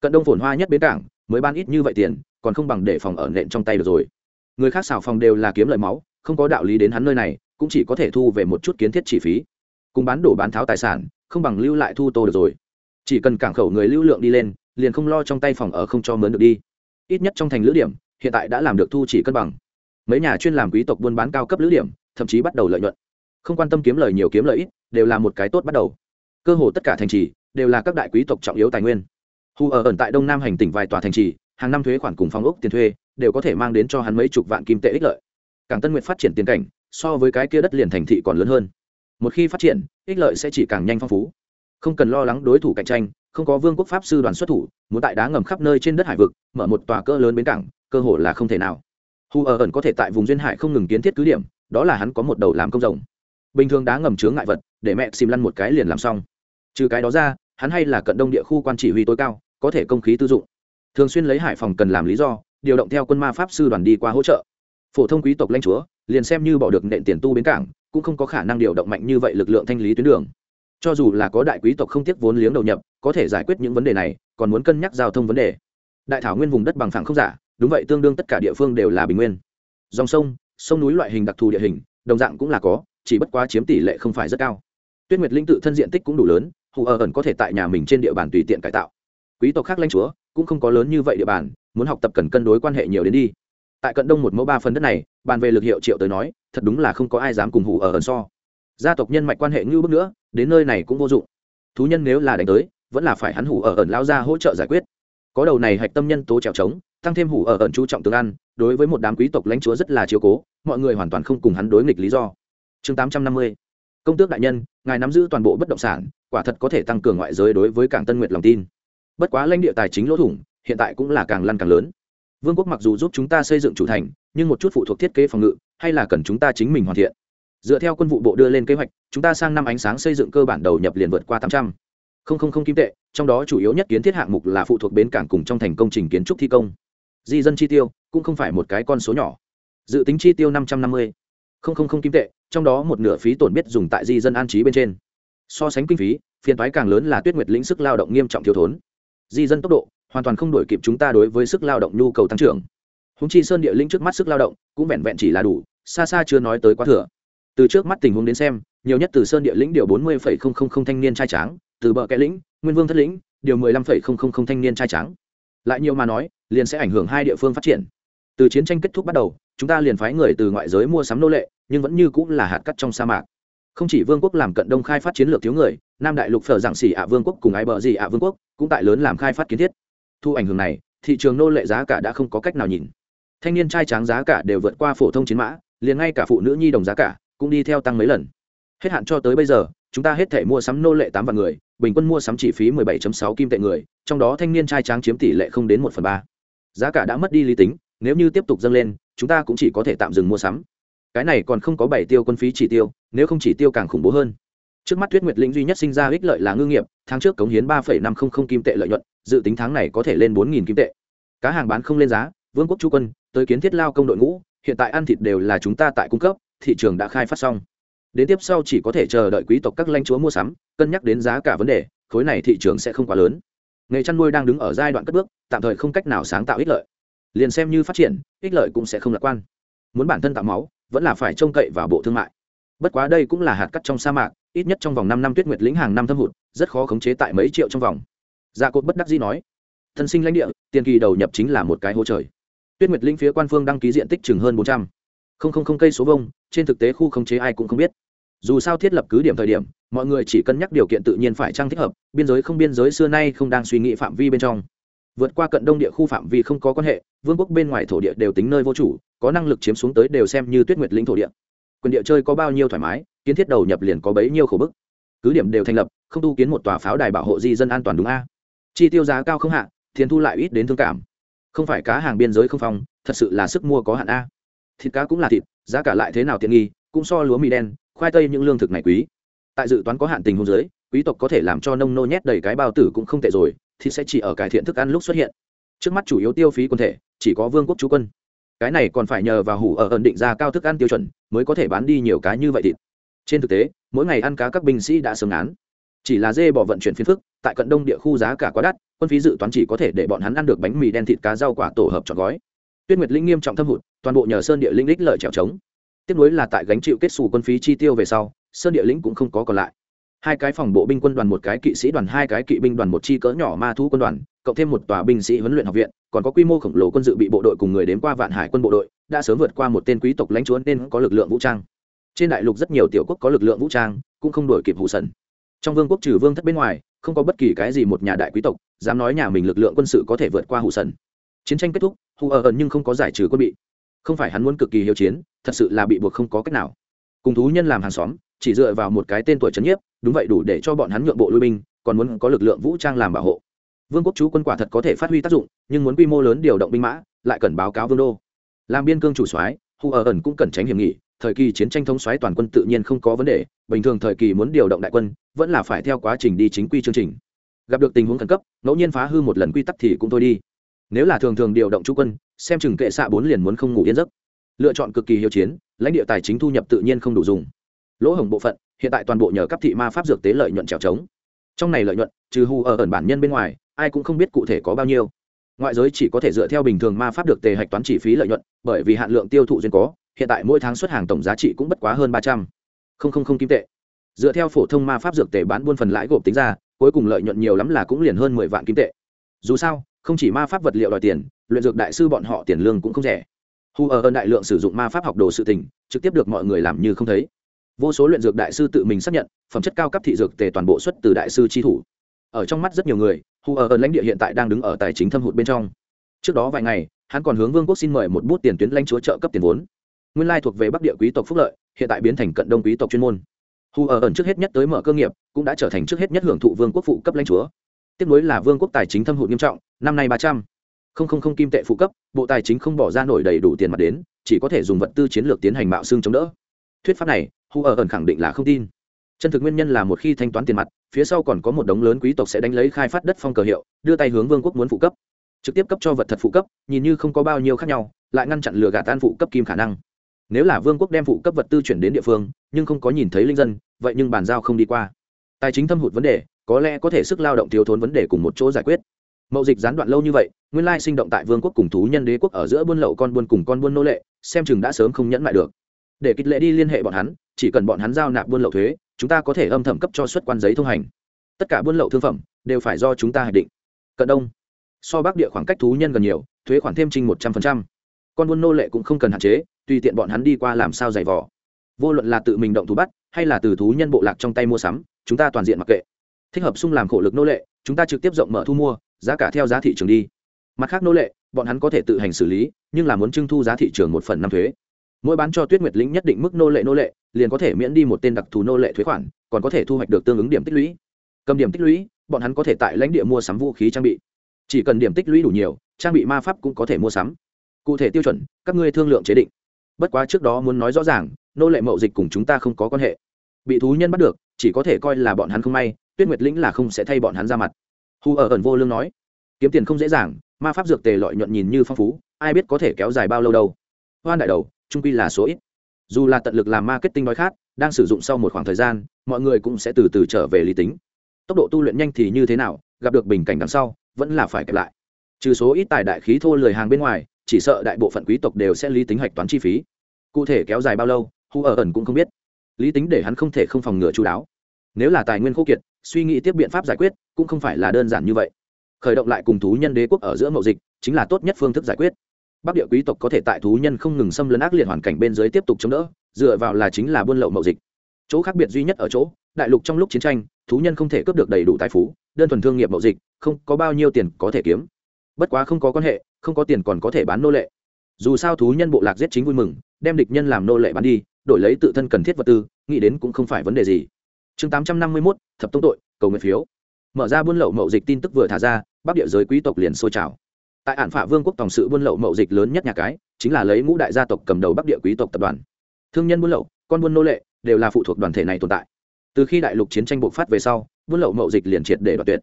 Cận đông phồn hoa nhất bến cảng, mới bán ít như vậy tiền, còn không bằng để phòng ở nện trong tay được rồi. Người khác xào phòng đều là kiếm lợi máu, không có đạo lý đến hắn nơi này, cũng chỉ có thể thu về một chút kiến thiết chi phí. Cùng bán đổ bán tháo tài sản, không bằng lưu lại thu tô được rồi. Chỉ cần cảng khẩu người lưu lượng đi lên liền không lo trong tay phòng ở không cho mướn được đi. Ít nhất trong thành lữ điểm, hiện tại đã làm được thu chỉ cân bằng. Mấy nhà chuyên làm quý tộc buôn bán cao cấp lữ điểm, thậm chí bắt đầu lợi nhuận. Không quan tâm kiếm lời nhiều kiếm lợi ít, đều là một cái tốt bắt đầu. Cơ hồ tất cả thành trì, đều là các đại quý tộc trọng yếu tài nguyên. Hù ở ẩn tại đông nam hành tỉnh vài tòa thành trì, hàng năm thuế khoản cùng phong ốc tiền thuê, đều có thể mang đến cho hắn mấy chục vạn kim tệ ích lợi. Càng tân nguyện phát triển tiền cảnh, so với cái kia đất liền thành thị còn lớn hơn. Một khi phát triển, ích lợi sẽ chỉ càng nhanh phong phú không cần lo lắng đối thủ cạnh tranh, không có vương quốc pháp sư đoàn xuất thủ, muốn tại đá ngầm khắp nơi trên đất hải vực, mở một tòa cỡ lớn bến cảng, cơ hội là không thể nào. Hù ở ẩn có thể tại vùng duyên hải không ngừng kiến thiết cứ điểm, đó là hắn có một đầu làm công rồng. Bình thường đá ngầm chướng ngại vật, để mẹ xìm lăn một cái liền làm xong. Trừ cái đó ra, hắn hay là cận đông địa khu quan chỉ huy tối cao, có thể công khí tư dụng. Thường xuyên lấy hải phòng cần làm lý do, điều động theo quân ma pháp sư đoàn đi qua hỗ trợ. Phổ thông quý tộc lãnh chúa, liền xem như bỏ được nện tiền tu bến cảng, cũng không có khả năng điều động mạnh như vậy lực lượng thanh lý tuyến đường cho dù là có đại quý tộc không tiếc vốn liếng đầu nhập, có thể giải quyết những vấn đề này, còn muốn cân nhắc giao thông vấn đề. Đại thảo nguyên vùng đất bằng phẳng không giả, đúng vậy, tương đương tất cả địa phương đều là bình nguyên. Dòng sông sông núi loại hình đặc thù địa hình, đồng dạng cũng là có, chỉ bất quá chiếm tỷ lệ không phải rất cao. Tuyết nguyệt linh tự thân diện tích cũng đủ lớn, hù ở ẩn có thể tại nhà mình trên địa bàn tùy tiện cải tạo. Quý tộc khác lanh chúa, cũng không có lớn như vậy địa bàn, muốn học tập cần cân đối quan hệ nhiều đến đi. Tại cận đông một mẫu ba phần đất này, bàn về lực hiệu triệu tới nói, thật đúng là không có ai dám cùng hù ở ẩn so gia tộc nhân mạch quan hệ ngưu bước nữa, đến nơi này cũng vô dụng. Thú nhân nếu là đánh tới, vẫn là phải hắn hủ ở ẩn lao ra hỗ trợ giải quyết. Có đầu này hạch tâm nhân tố trèo trống, tăng thêm hủ ở ẩn chú trọng tương ăn, đối với một đám quý tộc lãnh chúa rất là chiếu cố, mọi người hoàn toàn không cùng hắn đối nghịch lý do. Chương tám trăm năm mươi, công tước đại nhân, ngài nắm giữ toàn bộ bất động sản, quả thật có thể tăng cường ngoại giới đối với cảng tân nguyệt lòng tin. Bất quá lãnh địa tài chính lỗ thủng, hiện tại cũng là càng lăn càng lớn. Vương quốc mặc dù giúp chúng ta xây dựng chủ thành, nhưng một chút phụ thuộc thiết kế phòng ngự, hay là cần chúng ta chính mình hoàn thiện dựa theo quân vụ bộ đưa lên kế hoạch, chúng ta sang năm ánh sáng xây dựng cơ bản đầu nhập liền vượt qua tám trăm. Linh kim tệ, trong đó chủ yếu nhất kiến thiết hạng mục là phụ thuộc bến cảng cùng trong thành công trình kiến trúc thi công. Di dân chi tiêu cũng không phải một cái con số nhỏ. Dự tính chi tiêu năm trăm năm mươi. Kim tệ, trong đó một nửa phí tổn biết dùng tại di dân an trí bên trên. So sánh kinh phí, phiền toái càng lớn là tuyết nguyệt lĩnh sức lao động nghiêm trọng thiếu thốn. Di dân tốc độ hoàn toàn không đổi kịp chúng ta đối với sức lao động nhu cầu tăng trưởng. Húng chi sơn địa lĩnh trước mắt sức lao động cũng vẹn vẹn chỉ là đủ, xa xa chưa nói tới quá thừa từ trước mắt tình huống đến xem, nhiều nhất từ sơn địa lĩnh điều bốn mươi thanh niên trai tráng, từ bờ kẽ lĩnh, nguyên vương thất lĩnh, điều mười lăm thanh niên trai tráng. Lại nhiều mà nói, liền sẽ ảnh hưởng hai địa phương phát triển. Từ chiến tranh kết thúc bắt đầu, chúng ta liền phái người từ ngoại giới mua sắm nô lệ, nhưng vẫn như cũng là hạt cắt trong sa mạc. Không chỉ vương quốc làm cận đông khai phát chiến lược thiếu người, nam đại lục phở giảng xỉ ạ vương quốc cùng ai bờ gì ạ vương quốc cũng tại lớn làm khai phát kiến thiết. Thu ảnh hưởng này, thị trường nô lệ giá cả đã không có cách nào nhìn. Thanh niên trai tráng giá cả đều vượt qua phổ thông chiến mã, liền ngay cả phụ nữ nhi đồng giá cả cũng đi theo tăng mấy lần. Hết hạn cho tới bây giờ, chúng ta hết thể mua sắm nô lệ tám vạn người, bình quân mua sắm chi phí 17.6 kim tệ người, trong đó thanh niên trai tráng chiếm tỷ lệ không đến một phần ba. Giá cả đã mất đi lý tính, nếu như tiếp tục dâng lên, chúng ta cũng chỉ có thể tạm dừng mua sắm. Cái này còn không có bảy tiêu quân phí chỉ tiêu, nếu không chỉ tiêu càng khủng bố hơn. Trước mắt tuyết nguyệt Linh duy nhất sinh ra ích lợi là ngư nghiệp, tháng trước cống hiến ba năm trăm linh kim tệ lợi nhuận, dự tính tháng này có thể lên bốn kim tệ. Cá hàng bán không lên giá, vương quốc chú quân, tới kiến thiết lao công đội ngũ, hiện tại ăn thịt đều là chúng ta tại cung cấp thị trường đã khai phát xong. Đến tiếp sau chỉ có thể chờ đợi quý tộc các lãnh chúa mua sắm, cân nhắc đến giá cả vấn đề, khối này thị trường sẽ không quá lớn. Nghề chăn nuôi đang đứng ở giai đoạn cất bước, tạm thời không cách nào sáng tạo ích lợi. Liền xem như phát triển, ích lợi cũng sẽ không lạc quan. Muốn bản thân tạo máu, vẫn là phải trông cậy vào bộ thương mại. Bất quá đây cũng là hạt cắt trong sa mạc, ít nhất trong vòng năm năm tuyết nguyệt lĩnh hàng năm thâm hụt, rất khó khống chế tại mấy triệu trong vòng. Gia cột bất đắc dĩ nói thân sinh lãnh địa, tiền kỳ đầu nhập chính là một cái hỗ trời. Tuyết nguyệt lĩnh phía quan phương đăng ký diện tích chừng hơn bốn trăm. Linh cây số vông trên thực tế khu khống chế ai cũng không biết. Dù sao thiết lập cứ điểm thời điểm, mọi người chỉ cân nhắc điều kiện tự nhiên phải trang thích hợp, biên giới không biên giới xưa nay không đang suy nghĩ phạm vi bên trong. Vượt qua cận đông địa khu phạm vi không có quan hệ, vương quốc bên ngoài thổ địa đều tính nơi vô chủ, có năng lực chiếm xuống tới đều xem như tuyết nguyệt lĩnh thổ địa. Quyền địa chơi có bao nhiêu thoải mái, kiến thiết đầu nhập liền có bấy nhiêu khổ bức. Cứ điểm đều thành lập, không tu kiến một tòa pháo đài bảo hộ di dân an toàn đúng a. Chi tiêu giá cao không hạ, tiền thu lại ít đến thương cảm. Không phải cá hàng biên giới không phòng thật sự là sức mua có hạn a thịt cá cũng là thịt, giá cả lại thế nào tiện nghi, cũng so lúa mì đen, khoai tây những lương thực này quý. Tại dự toán có hạn tình hôn giới quý tộc có thể làm cho nông nô nhét đầy cái bao tử cũng không tệ rồi, thì sẽ chỉ ở cải thiện thức ăn lúc xuất hiện. Trước mắt chủ yếu tiêu phí quân thể, chỉ có vương quốc chú quân. Cái này còn phải nhờ vào hủ ở ẩn định ra cao thức ăn tiêu chuẩn, mới có thể bán đi nhiều cá như vậy thịt. Trên thực tế, mỗi ngày ăn cá các binh sĩ đã sớm án chỉ là dê bỏ vận chuyển phiên phức, tại cận đông địa khu giá cả quá đắt, quân phí dự toán chỉ có thể để bọn hắn ăn được bánh mì đen thịt cá rau quả tổ hợp trọn gói. Tuyết nguyệt linh nghiêm trọng thâm hụt toàn bộ nhờ sơn địa linh đích lợi trèo trống. Tiếp nối là tại gánh chịu kết xù quân phí chi tiêu về sau, sơn địa lĩnh cũng không có còn lại. Hai cái phòng bộ binh quân đoàn, một cái kỵ sĩ đoàn, hai cái kỵ binh đoàn, một chi cỡ nhỏ ma thú quân đoàn, cộng thêm một tòa binh sĩ huấn luyện học viện, còn có quy mô khổng lồ quân dự bị bộ đội cùng người đến qua vạn hải quân bộ đội, đã sớm vượt qua một tên quý tộc lãnh chúa nên có lực lượng vũ trang. Trên đại lục rất nhiều tiểu quốc có lực lượng vũ trang, cũng không đổi kịp hụ sần. Trong vương quốc trừ vương thất bên ngoài, không có bất kỳ cái gì một nhà đại quý tộc, dám nói nhà mình lực lượng quân sự có thể vượt qua hụ sần. Chiến tranh kết thúc, hù ở ẩn nhưng không có giải trừ quân bị không phải hắn muốn cực kỳ hiếu chiến, thật sự là bị buộc không có cách nào. Cùng thú nhân làm hàng xóm, chỉ dựa vào một cái tên tuổi trấn nhiếp, đúng vậy đủ để cho bọn hắn nhượng bộ lui binh, còn muốn có lực lượng vũ trang làm bảo hộ. Vương quốc chú quân quả thật có thể phát huy tác dụng, nhưng muốn quy mô lớn điều động binh mã, lại cần báo cáo vương đô. Làm biên cương chủ soái hù ở ẩn cũng cần tránh hiểm nghị, thời kỳ chiến tranh thống soái toàn quân tự nhiên không có vấn đề, bình thường thời kỳ muốn điều động đại quân, vẫn là phải theo quá trình đi chính quy chương trình. Gặp được tình huống khẩn cấp, ngẫu nhiên phá hư một lần quy tắc thì cũng thôi đi. Nếu là thường thường điều động chú quân xem chừng kệ xạ bốn liền muốn không ngủ yên giấc. Lựa chọn cực kỳ hiệu chiến, lãnh địa tài chính thu nhập tự nhiên không đủ dùng. Lỗ hổng bộ phận, hiện tại toàn bộ nhờ cấp thị ma pháp dược tế lợi nhuận trèo trống. Trong này lợi nhuận, trừ hù ở ẩn bản nhân bên ngoài, ai cũng không biết cụ thể có bao nhiêu. Ngoại giới chỉ có thể dựa theo bình thường ma pháp được tề hạch toán chi phí lợi nhuận, bởi vì hạn lượng tiêu thụ duyên có, hiện tại mỗi tháng xuất hàng tổng giá trị cũng bất quá hơn ba trăm. Linh kim tệ. Dựa theo phổ thông ma pháp dược tề bán buôn phần lãi gộp tính ra, cuối cùng lợi nhuận nhiều lắm là cũng liền hơn mười vạn kim tệ. Dù sao không chỉ ma pháp vật liệu đòi tiền, luyện dược đại sư bọn họ tiền lương cũng không rẻ. Hù ở ơn đại lượng sử dụng ma pháp học đồ sự tình, trực tiếp được mọi người làm như không thấy. Vô số luyện dược đại sư tự mình xác nhận, phẩm chất cao cấp thị dược tề toàn bộ xuất từ đại sư tri thủ. Ở trong mắt rất nhiều người hù ở ơn lãnh địa hiện tại đang đứng ở tài chính thâm hụt bên trong. Trước đó vài ngày, hắn còn hướng vương quốc xin mời một bút tiền tuyến lãnh chúa trợ cấp tiền vốn. Nguyên lai thuộc về bắc địa quý tộc phúc lợi, hiện tại biến thành cận đông quý tộc chuyên môn. Hù ở ẩn trước hết nhất tới mở cơ nghiệp, cũng đã trở thành trước hết nhất hưởng thụ vương quốc phụ cấp lãnh chúa tiếp nối là vương quốc tài chính thâm hụt nghiêm trọng, năm nay ba trăm. Linh kim tệ phụ cấp, bộ tài chính không bỏ ra nổi đầy đủ tiền mặt đến, chỉ có thể dùng vật tư chiến lược tiến hành mạo xương chống đỡ. Thuyết pháp này, hu ở ẩn khẳng định là không tin. Chân thực nguyên nhân là một khi thanh toán tiền mặt, phía sau còn có một đống lớn quý tộc sẽ đánh lấy khai phát đất phong cờ hiệu, đưa tay hướng vương quốc muốn phụ cấp. Trực tiếp cấp cho vật thật phụ cấp, nhìn như không có bao nhiêu khác nhau, lại ngăn chặn lừa gạt tan phụ cấp kim khả năng. Nếu là vương quốc đem phụ cấp vật tư chuyển đến địa phương, nhưng không có nhìn thấy linh dân, vậy nhưng bàn giao không đi qua. Tài chính thâm hụt vấn đề có lẽ có thể sức lao động thiếu thốn vấn đề cùng một chỗ giải quyết. Mậu dịch gián đoạn lâu như vậy, nguyên lai sinh động tại vương quốc cùng thú nhân đế quốc ở giữa buôn lậu con buôn cùng con buôn nô lệ, xem chừng đã sớm không nhẫn lại được. Để kích lệ đi liên hệ bọn hắn, chỉ cần bọn hắn giao nạp buôn lậu thuế, chúng ta có thể âm thầm cấp cho xuất quan giấy thông hành. Tất cả buôn lậu thương phẩm, đều phải do chúng ta hạch định. Cận đông. So bắc địa khoảng cách thú nhân gần nhiều, thuế khoản thêm trinh một trăm phần trăm. Con buôn nô lệ cũng không cần hạn chế, tùy tiện bọn hắn đi qua làm sao giày vò. Vô luận là tự mình động thú bắt, hay là từ thú nhân bộ lạc trong tay mua sắm, chúng ta toàn diện mặc kệ thích hợp sung làm khổ lực nô lệ, chúng ta trực tiếp rộng mở thu mua, giá cả theo giá thị trường đi. Mặt khác nô lệ, bọn hắn có thể tự hành xử lý, nhưng là muốn trưng thu giá thị trường một phần năm thuế. Mỗi bán cho tuyết nguyệt lĩnh nhất định mức nô lệ nô lệ, liền có thể miễn đi một tên đặc thù nô lệ thuế khoản, còn có thể thu hoạch được tương ứng điểm tích lũy. Cầm điểm tích lũy, bọn hắn có thể tại lãnh địa mua sắm vũ khí trang bị. Chỉ cần điểm tích lũy đủ nhiều, trang bị ma pháp cũng có thể mua sắm. Cụ thể tiêu chuẩn, các ngươi thương lượng chế định. Bất quá trước đó muốn nói rõ ràng, nô lệ mậu dịch cùng chúng ta không có quan hệ. Bị thú nhân bắt được, chỉ có thể coi là bọn hắn không may tuyết nguyệt lĩnh là không sẽ thay bọn hắn ra mặt. Hu ở ẩn vô lương nói, kiếm tiền không dễ dàng, ma pháp dược tề lợi nhuận nhìn như phong phú, ai biết có thể kéo dài bao lâu đâu. Hoan đại đầu, trung quy là số ít. Dù là tận lực làm marketing nói khác, đang sử dụng sau một khoảng thời gian, mọi người cũng sẽ từ từ trở về lý tính. Tốc độ tu luyện nhanh thì như thế nào, gặp được bình cảnh đằng sau, vẫn là phải kẹp lại. Trừ số ít tài đại khí thô lười hàng bên ngoài, chỉ sợ đại bộ phận quý tộc đều sẽ lý tính hạch toán chi phí. Cụ thể kéo dài bao lâu hu ở ẩn cũng không biết. Lý tính để hắn không thể không phòng ngừa chú đáo nếu là tài nguyên khô kiệt, suy nghĩ tiếp biện pháp giải quyết cũng không phải là đơn giản như vậy. Khởi động lại cùng thú nhân đế quốc ở giữa mậu dịch chính là tốt nhất phương thức giải quyết. Bắc địa quý tộc có thể tại thú nhân không ngừng xâm lấn ác liệt hoàn cảnh bên dưới tiếp tục chống đỡ, dựa vào là chính là buôn lậu mậu dịch. Chỗ khác biệt duy nhất ở chỗ, đại lục trong lúc chiến tranh, thú nhân không thể cướp được đầy đủ tài phú, đơn thuần thương nghiệp mậu dịch, không có bao nhiêu tiền có thể kiếm. Bất quá không có quan hệ, không có tiền còn có thể bán nô lệ. Dù sao thú nhân bộ lạc giết chính vui mừng, đem địch nhân làm nô lệ bán đi, đổi lấy tự thân cần thiết vật tư, nghĩ đến cũng không phải vấn đề gì chương tám trăm năm mươi mốt, thập tông tội, cầu nguyện phiếu. Mở ra buôn lậu mậu dịch tin tức vừa thả ra, bắc địa giới quý tộc liền sôi trào. Tại ản phả vương quốc tổng sự buôn lậu mậu dịch lớn nhất nhà cái, chính là lấy ngũ đại gia tộc cầm đầu bắc địa quý tộc tập đoàn. Thương nhân buôn lậu, con buôn nô lệ, đều là phụ thuộc đoàn thể này tồn tại. Từ khi đại lục chiến tranh bộc phát về sau, buôn lậu mậu dịch liền triệt để đoạt tuyệt.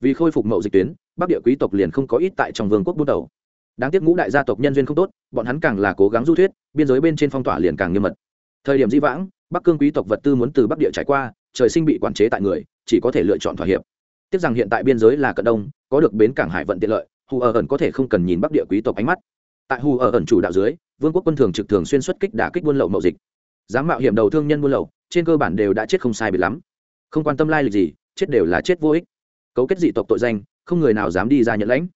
Vì khôi phục mậu dịch tuyến, bắc địa quý tộc liền không có ít tại trong vương quốc buôn đầu. Đáng tiếc ngũ đại gia tộc nhân duyên không tốt, bọn hắn càng là cố gắng du thuyết, biên giới bên trên phong tỏa liền càng nghiêm mật. Thời điểm di vãng, bắc cương quý tộc vật tư muốn từ bắc địa trải qua trời sinh bị quản chế tại người, chỉ có thể lựa chọn thỏa hiệp. Tiếc rằng hiện tại biên giới là cận đông, có được bến cảng hải vận tiện lợi, hù ở ẩn có thể không cần nhìn bắc địa quý tộc ánh mắt. Tại hù ở ẩn chủ đạo dưới, vương quốc quân thường trực thường xuyên xuất kích đả kích buôn lậu mậu dịch. Dám mạo hiểm đầu thương nhân buôn lậu, trên cơ bản đều đã chết không sai bị lắm. Không quan tâm lai lịch gì, chết đều là chết vô ích. Cấu kết dị tộc tội danh, không người nào dám đi ra nhận lãnh.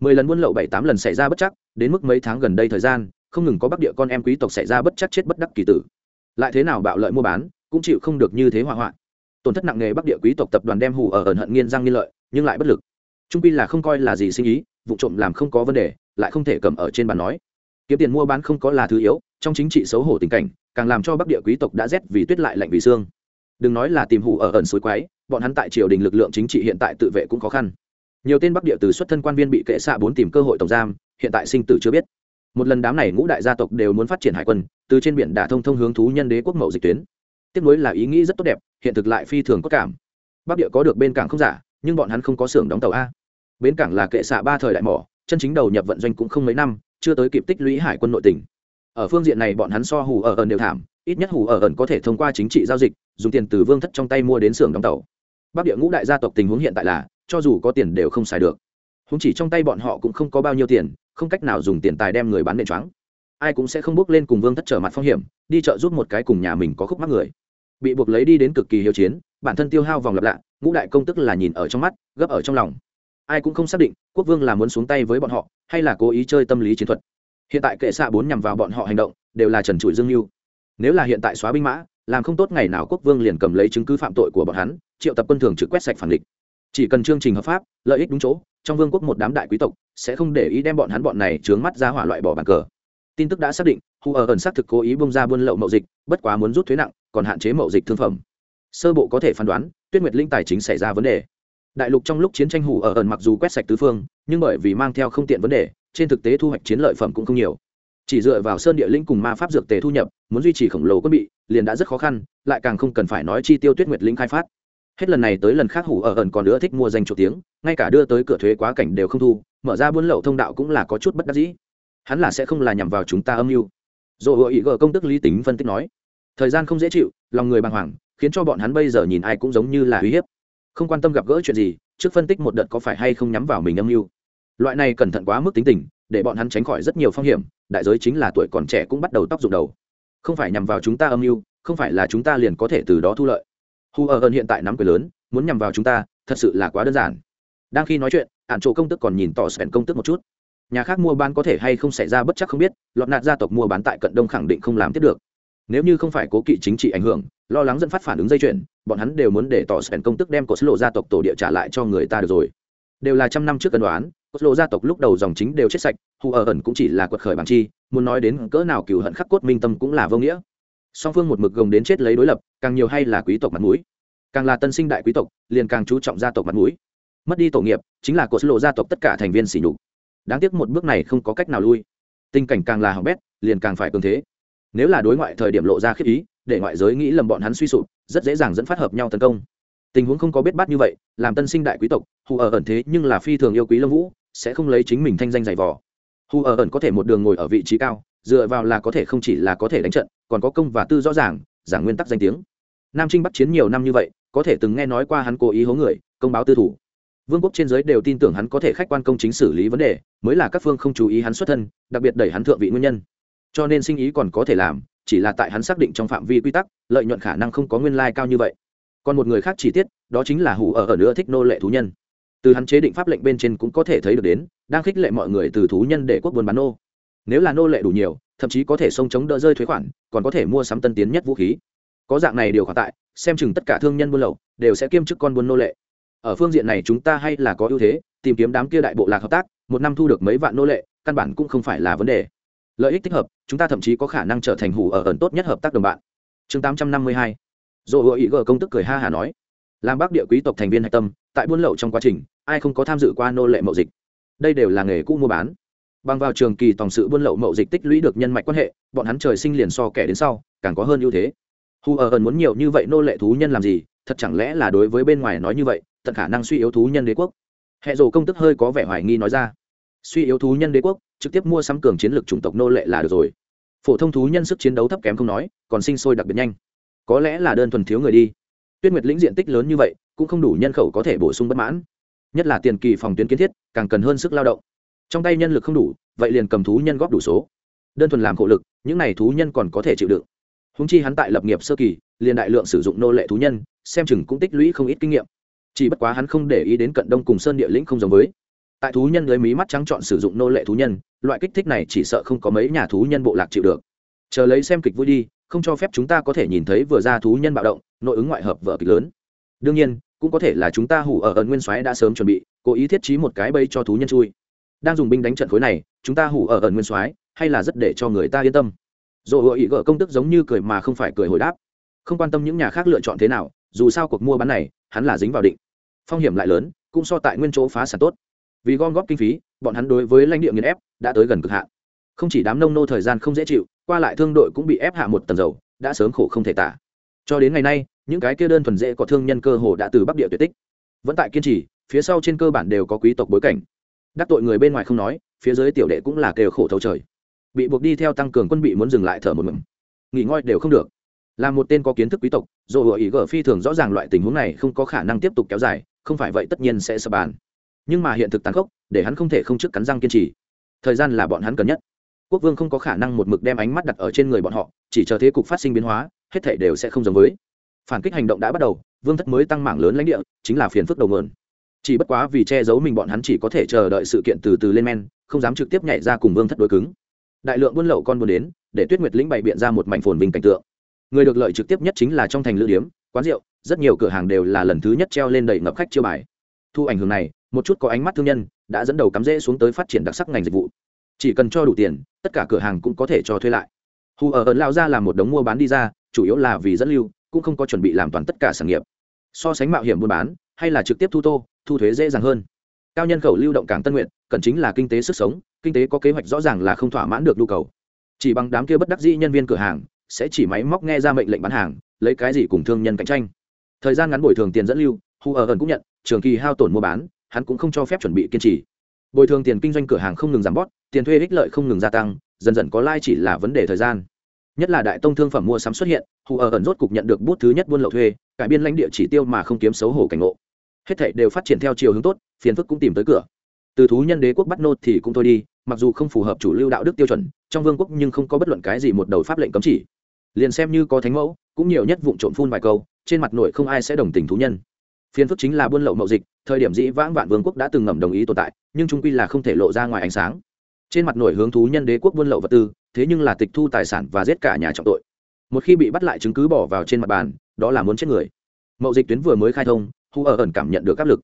Mười lần buôn lậu bảy tám lần xảy ra bất chắc, đến mức mấy tháng gần đây thời gian, không ngừng có bắc địa con em quý tộc xảy ra bất chắc chết bất đắc kỳ tử. Lại thế nào bạo lợi mua bán, cũng chịu không được như thế hỏa hoạn tổn thất nặng nề bắc địa quý tộc tập đoàn đem hủ ở ẩn hận nghiên răng nghiên lợi, nhưng lại bất lực. Trung pi là không coi là gì sinh ý, vụ trộm làm không có vấn đề, lại không thể cầm ở trên bàn nói. Kiếm tiền mua bán không có là thứ yếu, trong chính trị xấu hổ tình cảnh, càng làm cho bắc địa quý tộc đã rét vì tuyết lại lạnh vì xương. Đừng nói là tìm hủ ở ẩn suối quái, bọn hắn tại triều đình lực lượng chính trị hiện tại tự vệ cũng khó khăn. Nhiều tên bắc địa từ xuất thân quan viên bị kệ xạ bốn tìm cơ hội tổng giam, hiện tại sinh tử chưa biết. Một lần đám này ngũ đại gia tộc đều muốn phát triển hải quân, từ trên biển đả thông thông hướng thú nhân đế quốc mậu dịch tuyến tiếp nối là ý nghĩ rất tốt đẹp, hiện thực lại phi thường có cảm. Bắc địa có được bên cảng không giả, nhưng bọn hắn không có xưởng đóng tàu a. Bến cảng là kệ xạ ba thời đại mỏ, chân chính đầu nhập vận doanh cũng không mấy năm, chưa tới kịp tích lũy hải quân nội tỉnh ở phương diện này bọn hắn so hù ở ẩn đều thảm, ít nhất hù ở ẩn có thể thông qua chính trị giao dịch, dùng tiền từ vương thất trong tay mua đến xưởng đóng tàu. Bắc địa ngũ đại gia tộc tình huống hiện tại là, cho dù có tiền đều không xài được. Húng chỉ trong tay bọn họ cũng không có bao nhiêu tiền, không cách nào dùng tiền tài đem người bán nền choáng. Ai cũng sẽ không bước lên cùng vương thất trở mặt phong hiểm, đi chợ giúp một cái cùng nhà mình có khúc mắc người bị buộc lấy đi đến cực kỳ hiếu chiến, bản thân tiêu hao vòng lặp lạ, ngũ đại công tức là nhìn ở trong mắt, gấp ở trong lòng. Ai cũng không xác định quốc vương là muốn xuống tay với bọn họ, hay là cố ý chơi tâm lý chiến thuật. Hiện tại kệ xạ bốn nhằm vào bọn họ hành động, đều là trần trụi dương mưu. Nếu là hiện tại xóa binh mã, làm không tốt ngày nào quốc vương liền cầm lấy chứng cứ phạm tội của bọn hắn, triệu tập quân thường trực quét sạch phản địch. Chỉ cần chương trình hợp pháp, lợi ích đúng chỗ, trong vương quốc một đám đại quý tộc sẽ không để ý đem bọn hắn bọn này trướng mắt ra hỏa loại bỏ bàn cờ tin tức đã xác định, hu ở ẩn xác thực cố ý bông ra buôn lậu mậu dịch, bất quá muốn rút thuế nặng, còn hạn chế mậu dịch thương phẩm. Sơ bộ có thể phán đoán, tuyết nguyệt linh tài chính xảy ra vấn đề. Đại lục trong lúc chiến tranh hủ ở ẩn mặc dù quét sạch tứ phương, nhưng bởi vì mang theo không tiện vấn đề, trên thực tế thu hoạch chiến lợi phẩm cũng không nhiều. Chỉ dựa vào sơn địa linh cùng ma pháp dược tề thu nhập, muốn duy trì khổng lồ quân bị, liền đã rất khó khăn, lại càng không cần phải nói chi tiêu tuyết nguyệt linh khai phát. Hết lần này tới lần khác hủ ở ẩn còn nữa thích mua danh chỗ tiếng, ngay cả đưa tới cửa thuế quá cảnh đều không thu, mở ra buôn lậu thông đạo cũng là có chút bất đắc dĩ hắn là sẽ không là nhằm vào chúng ta âm mưu. Dồ hội ý gờ công tức lý tính phân tích nói, thời gian không dễ chịu, lòng người bàng hoàng, khiến cho bọn hắn bây giờ nhìn ai cũng giống như là uy hiếp. Không quan tâm gặp gỡ chuyện gì, trước phân tích một đợt có phải hay không nhắm vào mình âm mưu. Loại này cẩn thận quá mức tính tình, để bọn hắn tránh khỏi rất nhiều phong hiểm, đại giới chính là tuổi còn trẻ cũng bắt đầu tóc rụng đầu. Không phải nhằm vào chúng ta âm mưu, không phải là chúng ta liền có thể từ đó thu lợi. Hù ở ờ ơn hiện tại nắm quyền lớn, muốn nhằm vào chúng ta, thật sự là quá đơn giản. Đang khi nói chuyện ạn chỗ công tức còn nhìn tỏ sẻn công tức một chút nhà khác mua bán có thể hay không xảy ra bất chắc không biết, lọt nạt gia tộc mua bán tại cận đông khẳng định không làm tiếp được. Nếu như không phải cố kỵ chính trị ảnh hưởng, lo lắng dẫn phát phản ứng dây chuyển bọn hắn đều muốn để tỏ sẻn công tức đem cột lộ gia tộc tổ địa trả lại cho người ta được rồi. Đều là trăm năm trước cân đoán cột lộ gia tộc lúc đầu dòng chính đều chết sạch, hù ở ẩn cũng chỉ là quật khởi bằng chi, muốn nói đến cỡ nào cừu hận khắc cốt minh tâm cũng là vô nghĩa. Song phương một mực gồng đến chết lấy đối lập, càng nhiều hay là quý tộc mặt mũi. Càng là tân sinh đại quý tộc, liền càng chú trọng gia tộc mặt mũi. Mất đi tổ nghiệp, chính là cột lộ gia tộc tất cả thành viên sỉ nhục đáng tiếc một bước này không có cách nào lui. Tình cảnh càng là hỏng bét, liền càng phải cường thế. Nếu là đối ngoại thời điểm lộ ra khiếp ý, để ngoại giới nghĩ lầm bọn hắn suy sụp, rất dễ dàng dẫn phát hợp nhau tấn công. Tình huống không có biết bắt như vậy, làm tân sinh đại quý tộc, hù ở ẩn thế nhưng là phi thường yêu quý lâm vũ, sẽ không lấy chính mình thanh danh giày vò. Hù ở ẩn có thể một đường ngồi ở vị trí cao, dựa vào là có thể không chỉ là có thể đánh trận, còn có công và tư rõ ràng, giảng nguyên tắc danh tiếng. Nam trinh bắt chiến nhiều năm như vậy, có thể từng nghe nói qua hắn cố ý hố người, công báo tư thủ vương quốc trên giới đều tin tưởng hắn có thể khách quan công chính xử lý vấn đề, mới là các phương không chú ý hắn xuất thân, đặc biệt đẩy hắn thượng vị nguyên nhân. Cho nên sinh ý còn có thể làm, chỉ là tại hắn xác định trong phạm vi quy tắc, lợi nhuận khả năng không có nguyên lai cao như vậy. Còn một người khác chi tiết, đó chính là hủ ở ở nữa thích nô lệ thú nhân. Từ hắn chế định pháp lệnh bên trên cũng có thể thấy được đến, đang khích lệ mọi người từ thú nhân để quốc buôn bán nô. Nếu là nô lệ đủ nhiều, thậm chí có thể sông chống đỡ rơi thuế khoản, còn có thể mua sắm tân tiến nhất vũ khí. Có dạng này điều khoản tại, xem chừng tất cả thương nhân buôn lậu, đều sẽ kiêm chức con buôn nô lệ ở phương diện này chúng ta hay là có ưu thế, tìm kiếm đám kia đại bộ lạc hợp tác, một năm thu được mấy vạn nô lệ, căn bản cũng không phải là vấn đề. Lợi ích thích hợp, chúng ta thậm chí có khả năng trở thành hủ ở ẩn tốt nhất hợp tác đồng bạn. Chương tám trăm năm mươi hai. Dồ hội ý gờ công tức cười ha hà nói. Làm bác địa quý tộc thành viên hạch tâm, tại buôn lậu trong quá trình, ai không có tham dự qua nô lệ mậu dịch? Đây đều là nghề cũ mua bán. Bằng vào trường kỳ tổng sự buôn lậu mậu dịch tích lũy được nhân mạch quan hệ, bọn hắn trời sinh liền so kẻ đến sau, càng có hơn ưu thế. Hù ở ẩn muốn nhiều như vậy nô lệ thú nhân làm gì? Thật chẳng lẽ là đối với bên ngoài nói như vậy? Tận khả năng suy yếu thú nhân đế quốc. Hệ rồ công tức hơi có vẻ hoài nghi nói ra. Suy yếu thú nhân đế quốc, trực tiếp mua sắm cường chiến lược chủng tộc nô lệ là được rồi. Phổ thông thú nhân sức chiến đấu thấp kém không nói, còn sinh sôi đặc biệt nhanh. Có lẽ là đơn thuần thiếu người đi. Tuyết nguyệt lĩnh diện tích lớn như vậy, cũng không đủ nhân khẩu có thể bổ sung bất mãn. Nhất là tiền kỳ phòng tuyến kiến thiết, càng cần hơn sức lao động. Trong tay nhân lực không đủ, vậy liền cầm thú nhân góp đủ số. Đơn thuần làm khổ lực, những n à y thú nhân còn có thể chịu đựng. Húng chi hắn tại lập nghiệp sơ kỳ, liền đại lượng sử dụng nô lệ thú nhân, xem chừng cũng tích lũy không ít kinh nghiệm chỉ bất quá hắn không để ý đến cận đông cùng sơn địa lĩnh không giống với. Tại thú nhân lấy mí mắt trắng chọn sử dụng nô lệ thú nhân, loại kích thích này chỉ sợ không có mấy nhà thú nhân bộ lạc chịu được. Chờ lấy xem kịch vui đi, không cho phép chúng ta có thể nhìn thấy vừa ra thú nhân bạo động, nội ứng ngoại hợp vở kịch lớn. Đương nhiên, cũng có thể là chúng ta hủ ở ẩn nguyên soái đã sớm chuẩn bị, cố ý thiết trí một cái bẫy cho thú nhân chui. Đang dùng binh đánh trận khối này, chúng ta hủ ở ẩn nguyên soái, hay là rất để cho người ta yên tâm. Rồi hựa ý gỡ công tức giống như cười mà không phải cười hồi đáp. Không quan tâm những nhà khác lựa chọn thế nào, dù sao cuộc mua bán này hắn là dính vào định. Phong hiểm lại lớn, cũng so tại nguyên chỗ phá sản tốt. Vì gom góp kinh phí, bọn hắn đối với lãnh địa nghiền ép đã tới gần cực hạn. Không chỉ đám nông nô thời gian không dễ chịu, qua lại thương đội cũng bị ép hạ một tầng dầu, đã sớm khổ không thể tả. Cho đến ngày nay, những cái kia đơn thuần dễ có thương nhân cơ hồ đã từ bắc địa tuyệt tích. Vẫn tại kiên trì, phía sau trên cơ bản đều có quý tộc bối cảnh. Đắc tội người bên ngoài không nói, phía dưới tiểu đệ cũng là kêu khổ thấu trời. Bị buộc đi theo tăng cường quân bị muốn dừng lại thở một mừng nghỉ ngơi đều không được là một tên có kiến thức quý tộc, dù hựa ý gở phi thường rõ ràng loại tình huống này không có khả năng tiếp tục kéo dài, không phải vậy tất nhiên sẽ sập bàn. Nhưng mà hiện thực tàn khốc, để hắn không thể không trước cắn răng kiên trì. Thời gian là bọn hắn cần nhất. Quốc vương không có khả năng một mực đem ánh mắt đặt ở trên người bọn họ, chỉ chờ thế cục phát sinh biến hóa, hết thể đều sẽ không giống với. Phản kích hành động đã bắt đầu, vương thất mới tăng mảng lớn lãnh địa, chính là phiền phức đầu mượn chỉ bất quá vì che giấu mình bọn hắn chỉ có thể chờ đợi sự kiện từ từ lên men, không dám trực tiếp nhảy ra cùng vương thất đối cứng. Đại lượng buôn lậu con buôn đến, để tuyết nguyệt lĩnh bày biện ra một mảnh phồn vinh cảnh tượng người được lợi trực tiếp nhất chính là trong thành lữ điếm, quán rượu, rất nhiều cửa hàng đều là lần thứ nhất treo lên đầy ngập khách chiêu bài. Thu ảnh hưởng này, một chút có ánh mắt thương nhân, đã dẫn đầu cắm rễ xuống tới phát triển đặc sắc ngành dịch vụ. Chỉ cần cho đủ tiền, tất cả cửa hàng cũng có thể cho thuê lại. Hù ở ẩn lao ra làm một đống mua bán đi ra, chủ yếu là vì dẫn lưu, cũng không có chuẩn bị làm toàn tất cả sản nghiệp. So sánh mạo hiểm buôn bán, hay là trực tiếp thu tô, thu thuế dễ dàng hơn. Cao nhân khẩu lưu động cảng tân nguyện, cần chính là kinh tế sức sống, kinh tế có kế hoạch rõ ràng là không thỏa mãn được nhu cầu. Chỉ bằng đám kia bất đắc dĩ nhân viên cửa hàng sẽ chỉ máy móc nghe ra mệnh lệnh bán hàng, lấy cái gì cùng thương nhân cạnh tranh. Thời gian ngắn bồi thường tiền dẫn lưu hù ở ẩn cũng nhận, trường kỳ hao tổn mua bán, hắn cũng không cho phép chuẩn bị kiên trì. Bồi thường tiền kinh doanh cửa hàng không ngừng giảm bót tiền thuê ích lợi không ngừng gia tăng, dần dần có lai、like、chỉ chỉ là vấn đề thời gian. Nhất là đại tông thương phẩm mua sắm xuất hiện hù ở ẩn rốt cục nhận được bút thứ nhất buôn lậu thuê, cải biên lãnh địa chỉ tiêu mà không kiếm xấu hổ cảnh ngộ. Hết thảy đều phát triển theo chiều hướng tốt, phiền phức cũng tìm tới cửa. Từ thú nhân đế quốc bắt nô thì cũng thôi đi, mặc dù không phù hợp chủ lưu đạo đức tiêu chuẩn, trong vương quốc nhưng không có bất luận cái gì một đầu pháp lệnh cấm chỉ liền xem như có thánh mẫu, cũng nhiều nhất vụ trộm phun vài câu, trên mặt nội không ai sẽ đồng tình thú nhân. Phiền phức chính là buôn lậu mậu dịch, thời điểm dĩ vãng vạn vương quốc đã từng ngầm đồng ý tồn tại, nhưng trung quy là không thể lộ ra ngoài ánh sáng. Trên mặt nổi hướng thú nhân đế quốc buôn lậu vật tư, thế nhưng là tịch thu tài sản và giết cả nhà trọng tội. Một khi bị bắt lại chứng cứ bỏ vào trên mặt bàn, đó là muốn chết người. Mậu dịch tuyến vừa mới khai thông, hu ở ẩn cảm nhận được áp lực.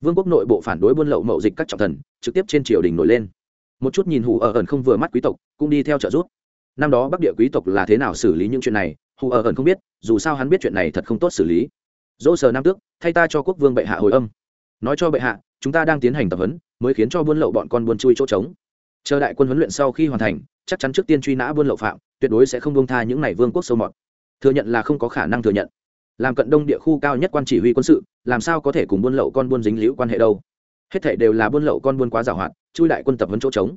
Vương quốc nội bộ phản đối buôn lậu mậu dịch các trọng thần, trực tiếp trên triều đình nổi lên. Một chút nhìn hù ở ẩn không vừa mắt quý tộc, cũng đi theo trợ giúp năm đó bắc địa quý tộc là thế nào xử lý những chuyện này, hù ở ẩn không biết, dù sao hắn biết chuyện này thật không tốt xử lý. Dỗ sờ nam tước, thay ta cho quốc vương bệ hạ hồi âm. Nói cho bệ hạ, chúng ta đang tiến hành tập huấn, mới khiến cho buôn lậu bọn con buôn chui chỗ trống. Chờ đại quân huấn luyện sau khi hoàn thành, chắc chắn trước tiên truy nã buôn lậu phạm, tuyệt đối sẽ không bông tha những này vương quốc sâu mọt. Thừa nhận là không có khả năng thừa nhận. Làm cận đông địa khu cao nhất quan chỉ huy quân sự, làm sao có thể cùng buôn lậu con buôn dính liễu quan hệ đâu? Hết thể đều là buôn lậu con buôn quá giảo hoạt chui đại quân tập huấn chỗ trống.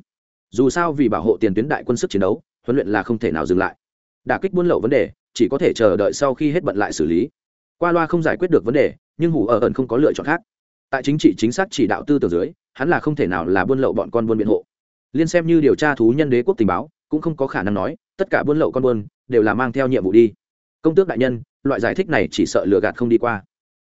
Dù sao vì bảo hộ tiền tuyến đại quân sức chiến đấu huấn luyện là không thể nào dừng lại. Đả kích buôn lậu vấn đề, chỉ có thể chờ đợi sau khi hết bận lại xử lý. Qua loa không giải quyết được vấn đề, nhưng hủ ở ẩn không có lựa chọn khác. Tại chính trị chính xác chỉ đạo tư tưởng dưới, hắn là không thể nào là buôn lậu bọn con buôn biện hộ. Liên xem như điều tra thú nhân đế quốc tình báo, cũng không có khả năng nói, tất cả buôn lậu con buôn đều là mang theo nhiệm vụ đi. Công tước đại nhân, loại giải thích này chỉ sợ lừa gạt không đi qua.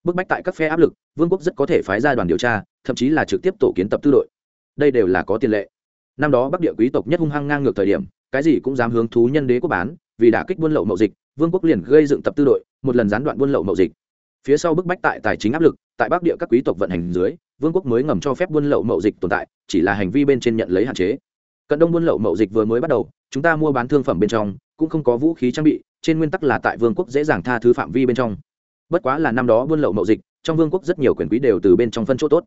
Bức bách tại các phe áp lực, vương quốc rất có thể phái ra đoàn điều tra, thậm chí là trực tiếp tổ kiến tập tư đội. Đây đều là có tiền lệ. Năm đó bắc địa quý tộc nhất hung hăng ngang ngược thời điểm cái gì cũng dám hướng thú nhân đế quốc bán vì đã kích buôn lậu mậu dịch vương quốc liền gây dựng tập tư đội một lần gián đoạn buôn lậu mậu dịch. Phía sau bức bách tại tài chính áp lực tại bắc địa các quý tộc vận hành dưới vương quốc mới ngầm cho phép buôn lậu mậu dịch tồn tại chỉ là hành vi bên trên nhận lấy hạn chế. Cận đông buôn lậu mậu dịch vừa mới bắt đầu chúng ta mua bán thương phẩm bên trong cũng không có vũ khí trang bị trên nguyên tắc là tại vương quốc dễ dàng tha thứ phạm vi bên trong. Bất quá là năm đó buôn lậu mậu dịch trong vương quốc rất nhiều quyền quý đều từ bên trong phân chỗ tốt.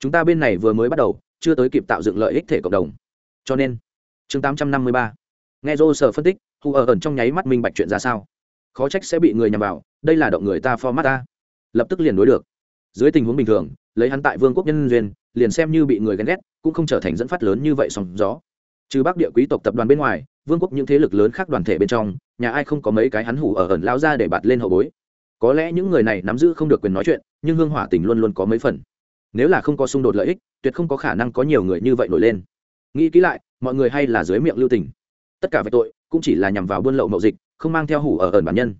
Chúng ta bên này vừa mới bắt đầu chưa tới kịp tạo dựng lợi ích thể cộng đồng. Cho nên chương 853, nghe dô sở phân tích, hù ở ẩn trong nháy mắt minh bạch chuyện ra sao. Khó trách sẽ bị người nhằm vào, đây là động người ta for mắt ta. Lập tức liền đối được. Dưới tình huống bình thường, lấy hắn tại vương quốc nhân duyên, liền xem như bị người ghen ghét, cũng không trở thành dẫn phát lớn như vậy sóng gió. Trừ bắc địa quý tộc tập đoàn bên ngoài, vương quốc những thế lực lớn khác đoàn thể bên trong, nhà ai không có mấy cái hắn hủ ở ẩn lao ra để bạt lên hậu bối. Có lẽ những người này nắm giữ không được quyền nói chuyện, nhưng hương hỏa tình luôn luôn có mấy phần. Nếu là không có xung đột lợi ích, tuyệt không có khả năng có nhiều người như vậy nổi lên. Nghĩ kỹ lại, mọi người hay là dưới miệng lưu tình tất cả về tội cũng chỉ là nhằm vào buôn lậu mậu dịch không mang theo hủ ở ẩn bản nhân.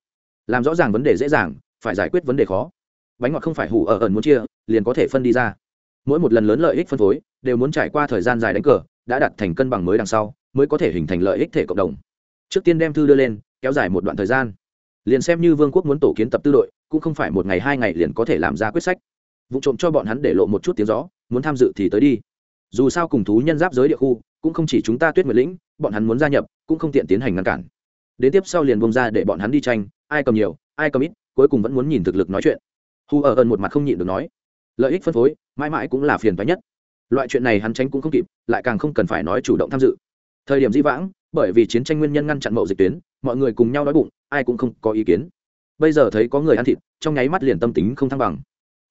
Làm rõ ràng vấn đề dễ dàng phải giải quyết vấn đề khó. Bánh ngọt không phải hủ ở ẩn muốn chia liền có thể phân đi ra. Mỗi một lần lớn lợi ích phân phối đều muốn trải qua thời gian dài đánh cờ đã đạt thành cân bằng mới đằng sau mới có thể hình thành lợi ích thể cộng đồng. Trước tiên đem thư đưa lên kéo dài một đoạn thời gian. Liền xem như vương quốc muốn tổ kiến tập tư đội cũng không phải một ngày hai ngày liền có thể làm ra quyết sách. Vụ trộm cho bọn hắn để lộ một chút tiếng rõ, muốn tham dự thì tới đi. Dù sao cùng thú nhân giáp giới địa khu cũng không chỉ chúng ta tuyết nguyệt lĩnh bọn hắn muốn gia nhập, cũng không tiện tiến hành ngăn cản. Đến tiếp sau liền bông ra để bọn hắn đi tranh, ai cầm nhiều, ai cầm ít, cuối cùng vẫn muốn nhìn thực lực nói chuyện. Hu ở ơn một mặt không nhịn được nói, lợi ích phân phối, mãi mãi cũng là phiền toái nhất. Loại chuyện này hắn tránh cũng không kịp, lại càng không cần phải nói chủ động tham dự. Thời điểm di vãng, bởi vì chiến tranh nguyên nhân ngăn chặn mậu dịch tuyến, mọi người cùng nhau đói bụng, ai cũng không có ý kiến. Bây giờ thấy có người ăn thịt, trong nháy mắt liền tâm tính không thăng bằng.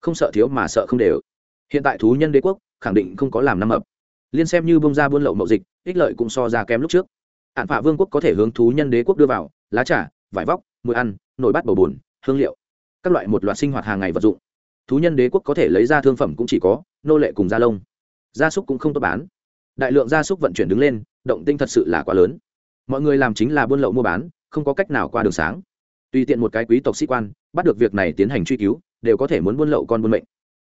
Không sợ thiếu mà sợ không đều. Hiện tại thú nhân đế quốc, khẳng định không có làm năm ập liên xem như bông ra buôn lậu mậu dịch, ích lợi cũng so ra kém lúc trước. Ạn phạ vương quốc có thể hướng thú nhân đế quốc đưa vào, lá trà, vải vóc, mùi ăn, nồi bát bầu bùn, hương liệu, các loại một loạt sinh hoạt hàng ngày vật dụng. Thú nhân đế quốc có thể lấy ra thương phẩm cũng chỉ có nô lệ cùng da lông. Gia súc cũng không tốt bán. Đại lượng gia súc vận chuyển đứng lên, động tinh thật sự là quá lớn. Mọi người làm chính là buôn lậu mua bán, không có cách nào qua đường sáng. Tùy tiện một cái quý tộc sĩ quan, bắt được việc này tiến hành truy cứu, đều có thể muốn buôn lậu con buôn mệnh.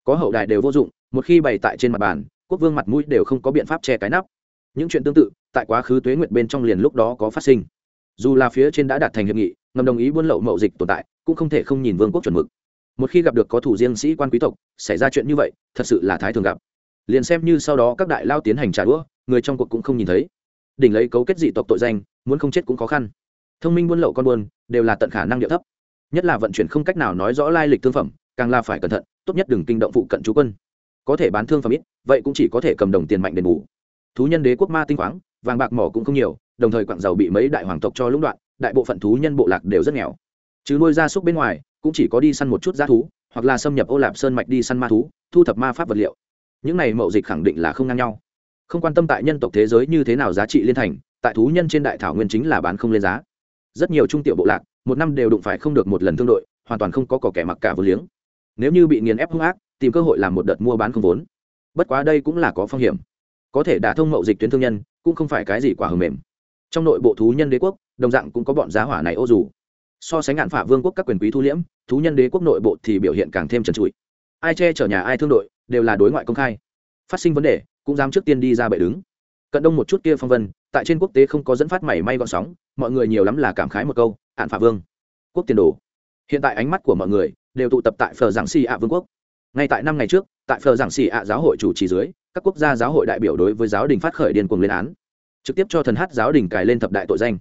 Có hậu đại đều vô dụng, một khi bày tại trên mặt bàn quốc vương mặt mũi đều không có biện pháp che cái nắp. Những chuyện tương tự, tại quá khứ tuế nguyệt bên trong liền lúc đó có phát sinh. Dù là phía trên đã đạt thành hiệp nghị, ngầm đồng ý buôn lậu mậu dịch tồn tại, cũng không thể không nhìn vương quốc chuẩn mực. Một khi gặp được có thủ riêng sĩ quan quý tộc, xảy ra chuyện như vậy, thật sự là thái thường gặp. Liền xem như sau đó các đại lao tiến hành trả đũa, người trong cuộc cũng không nhìn thấy. Đỉnh lấy cấu kết dị tộc tội danh, muốn không chết cũng khó khăn. Thông minh buôn lậu con buôn, đều là tận khả năng địa thấp. Nhất là vận chuyển không cách nào nói rõ lai lịch thương phẩm, càng là phải cẩn thận, tốt nhất đừng kinh động phụ cận chú quân có thể bán thương phẩm ít, vậy cũng chỉ có thể cầm đồng tiền mạnh đền bù. Thú nhân đế quốc ma tinh khoáng, vàng bạc mỏ cũng không nhiều, đồng thời quặng dầu bị mấy đại hoàng tộc cho lũng đoạn, đại bộ phận thú nhân bộ lạc đều rất nghèo. Chứ nuôi gia súc bên ngoài, cũng chỉ có đi săn một chút giá thú, hoặc là xâm nhập ô lạp sơn mạch đi săn ma thú, thu thập ma pháp vật liệu. Những này mậu dịch khẳng định là không ngang nhau. Không quan tâm tại nhân tộc thế giới như thế nào giá trị liên thành, tại thú nhân trên đại thảo nguyên chính là bán không lên giá. Rất nhiều trung tiểu bộ lạc, một năm đều đụng phải không được một lần thương đội, hoàn toàn không có cỏ kẻ mặc cả vô liếng. Nếu như bị nghiền ép hung ác tìm cơ hội làm một đợt mua bán không vốn. Bất quá đây cũng là có phong hiểm. Có thể đả thông mậu dịch tuyến thương nhân, cũng không phải cái gì quả hầm mềm. Trong nội bộ thú nhân đế quốc, đồng dạng cũng có bọn giá hỏa này ô dù. So sánh ngạn phả vương quốc các quyền quý thu liễm, thú nhân đế quốc nội bộ thì biểu hiện càng thêm trần trụi. Ai che chở nhà ai thương đội, đều là đối ngoại công khai. Phát sinh vấn đề, cũng dám trước tiên đi ra bệ đứng. Cận đông một chút kia phong vân, tại trên quốc tế không có dẫn phát mảy may gọn sóng, mọi người nhiều lắm là cảm khái một câu ạn phả vương, quốc tiền đồ. Hiện tại ánh mắt của mọi người đều tụ tập tại phờ giảng si ạ vương quốc ngay tại năm ngày trước, tại phờ giảng xì ạ giáo hội chủ trì dưới, các quốc gia giáo hội đại biểu đối với giáo đình phát khởi điên cuồng lên án. Trực tiếp cho thần hát giáo đình cài lên thập đại tội danh.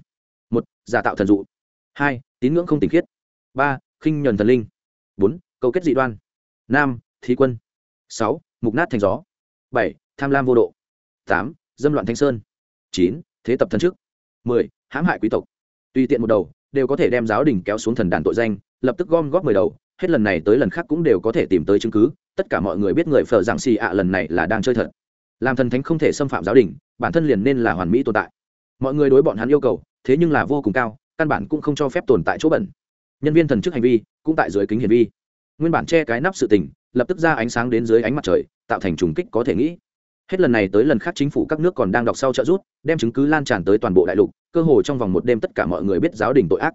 Một, giả tạo thần dụ. Hai, tín ngưỡng không tình khiết. Ba, khinh nhuần thần linh. Bốn, câu kết dị đoan. Năm, thí quân. Sáu, mục nát thành gió. Bảy, tham lam vô độ. Tám, dâm loạn thanh sơn. Chín, thế tập thần trước. Mười, hãm hại quý tộc. Tùy tiện một đầu, đều có thể đem giáo đình kéo xuống thần đàn tội danh, lập tức gom góp mười đầu hết lần này tới lần khác cũng đều có thể tìm tới chứng cứ, tất cả mọi người biết người phở giảng xì ạ lần này là đang chơi thật. Làm thần thánh không thể xâm phạm giáo đình, bản thân liền nên là hoàn mỹ tồn tại. Mọi người đối bọn hắn yêu cầu, thế nhưng là vô cùng cao, căn bản cũng không cho phép tồn tại chỗ bẩn. Nhân viên thần chức hành vi, cũng tại dưới kính hiển vi. Nguyên bản che cái nắp sự tình, lập tức ra ánh sáng đến dưới ánh mặt trời, tạo thành trùng kích có thể nghĩ. Hết lần này tới lần khác chính phủ các nước còn đang đọc sau trợ rút đem chứng cứ lan tràn tới toàn bộ đại lục, cơ hồ trong vòng một đêm tất cả mọi người biết giáo đình tội ác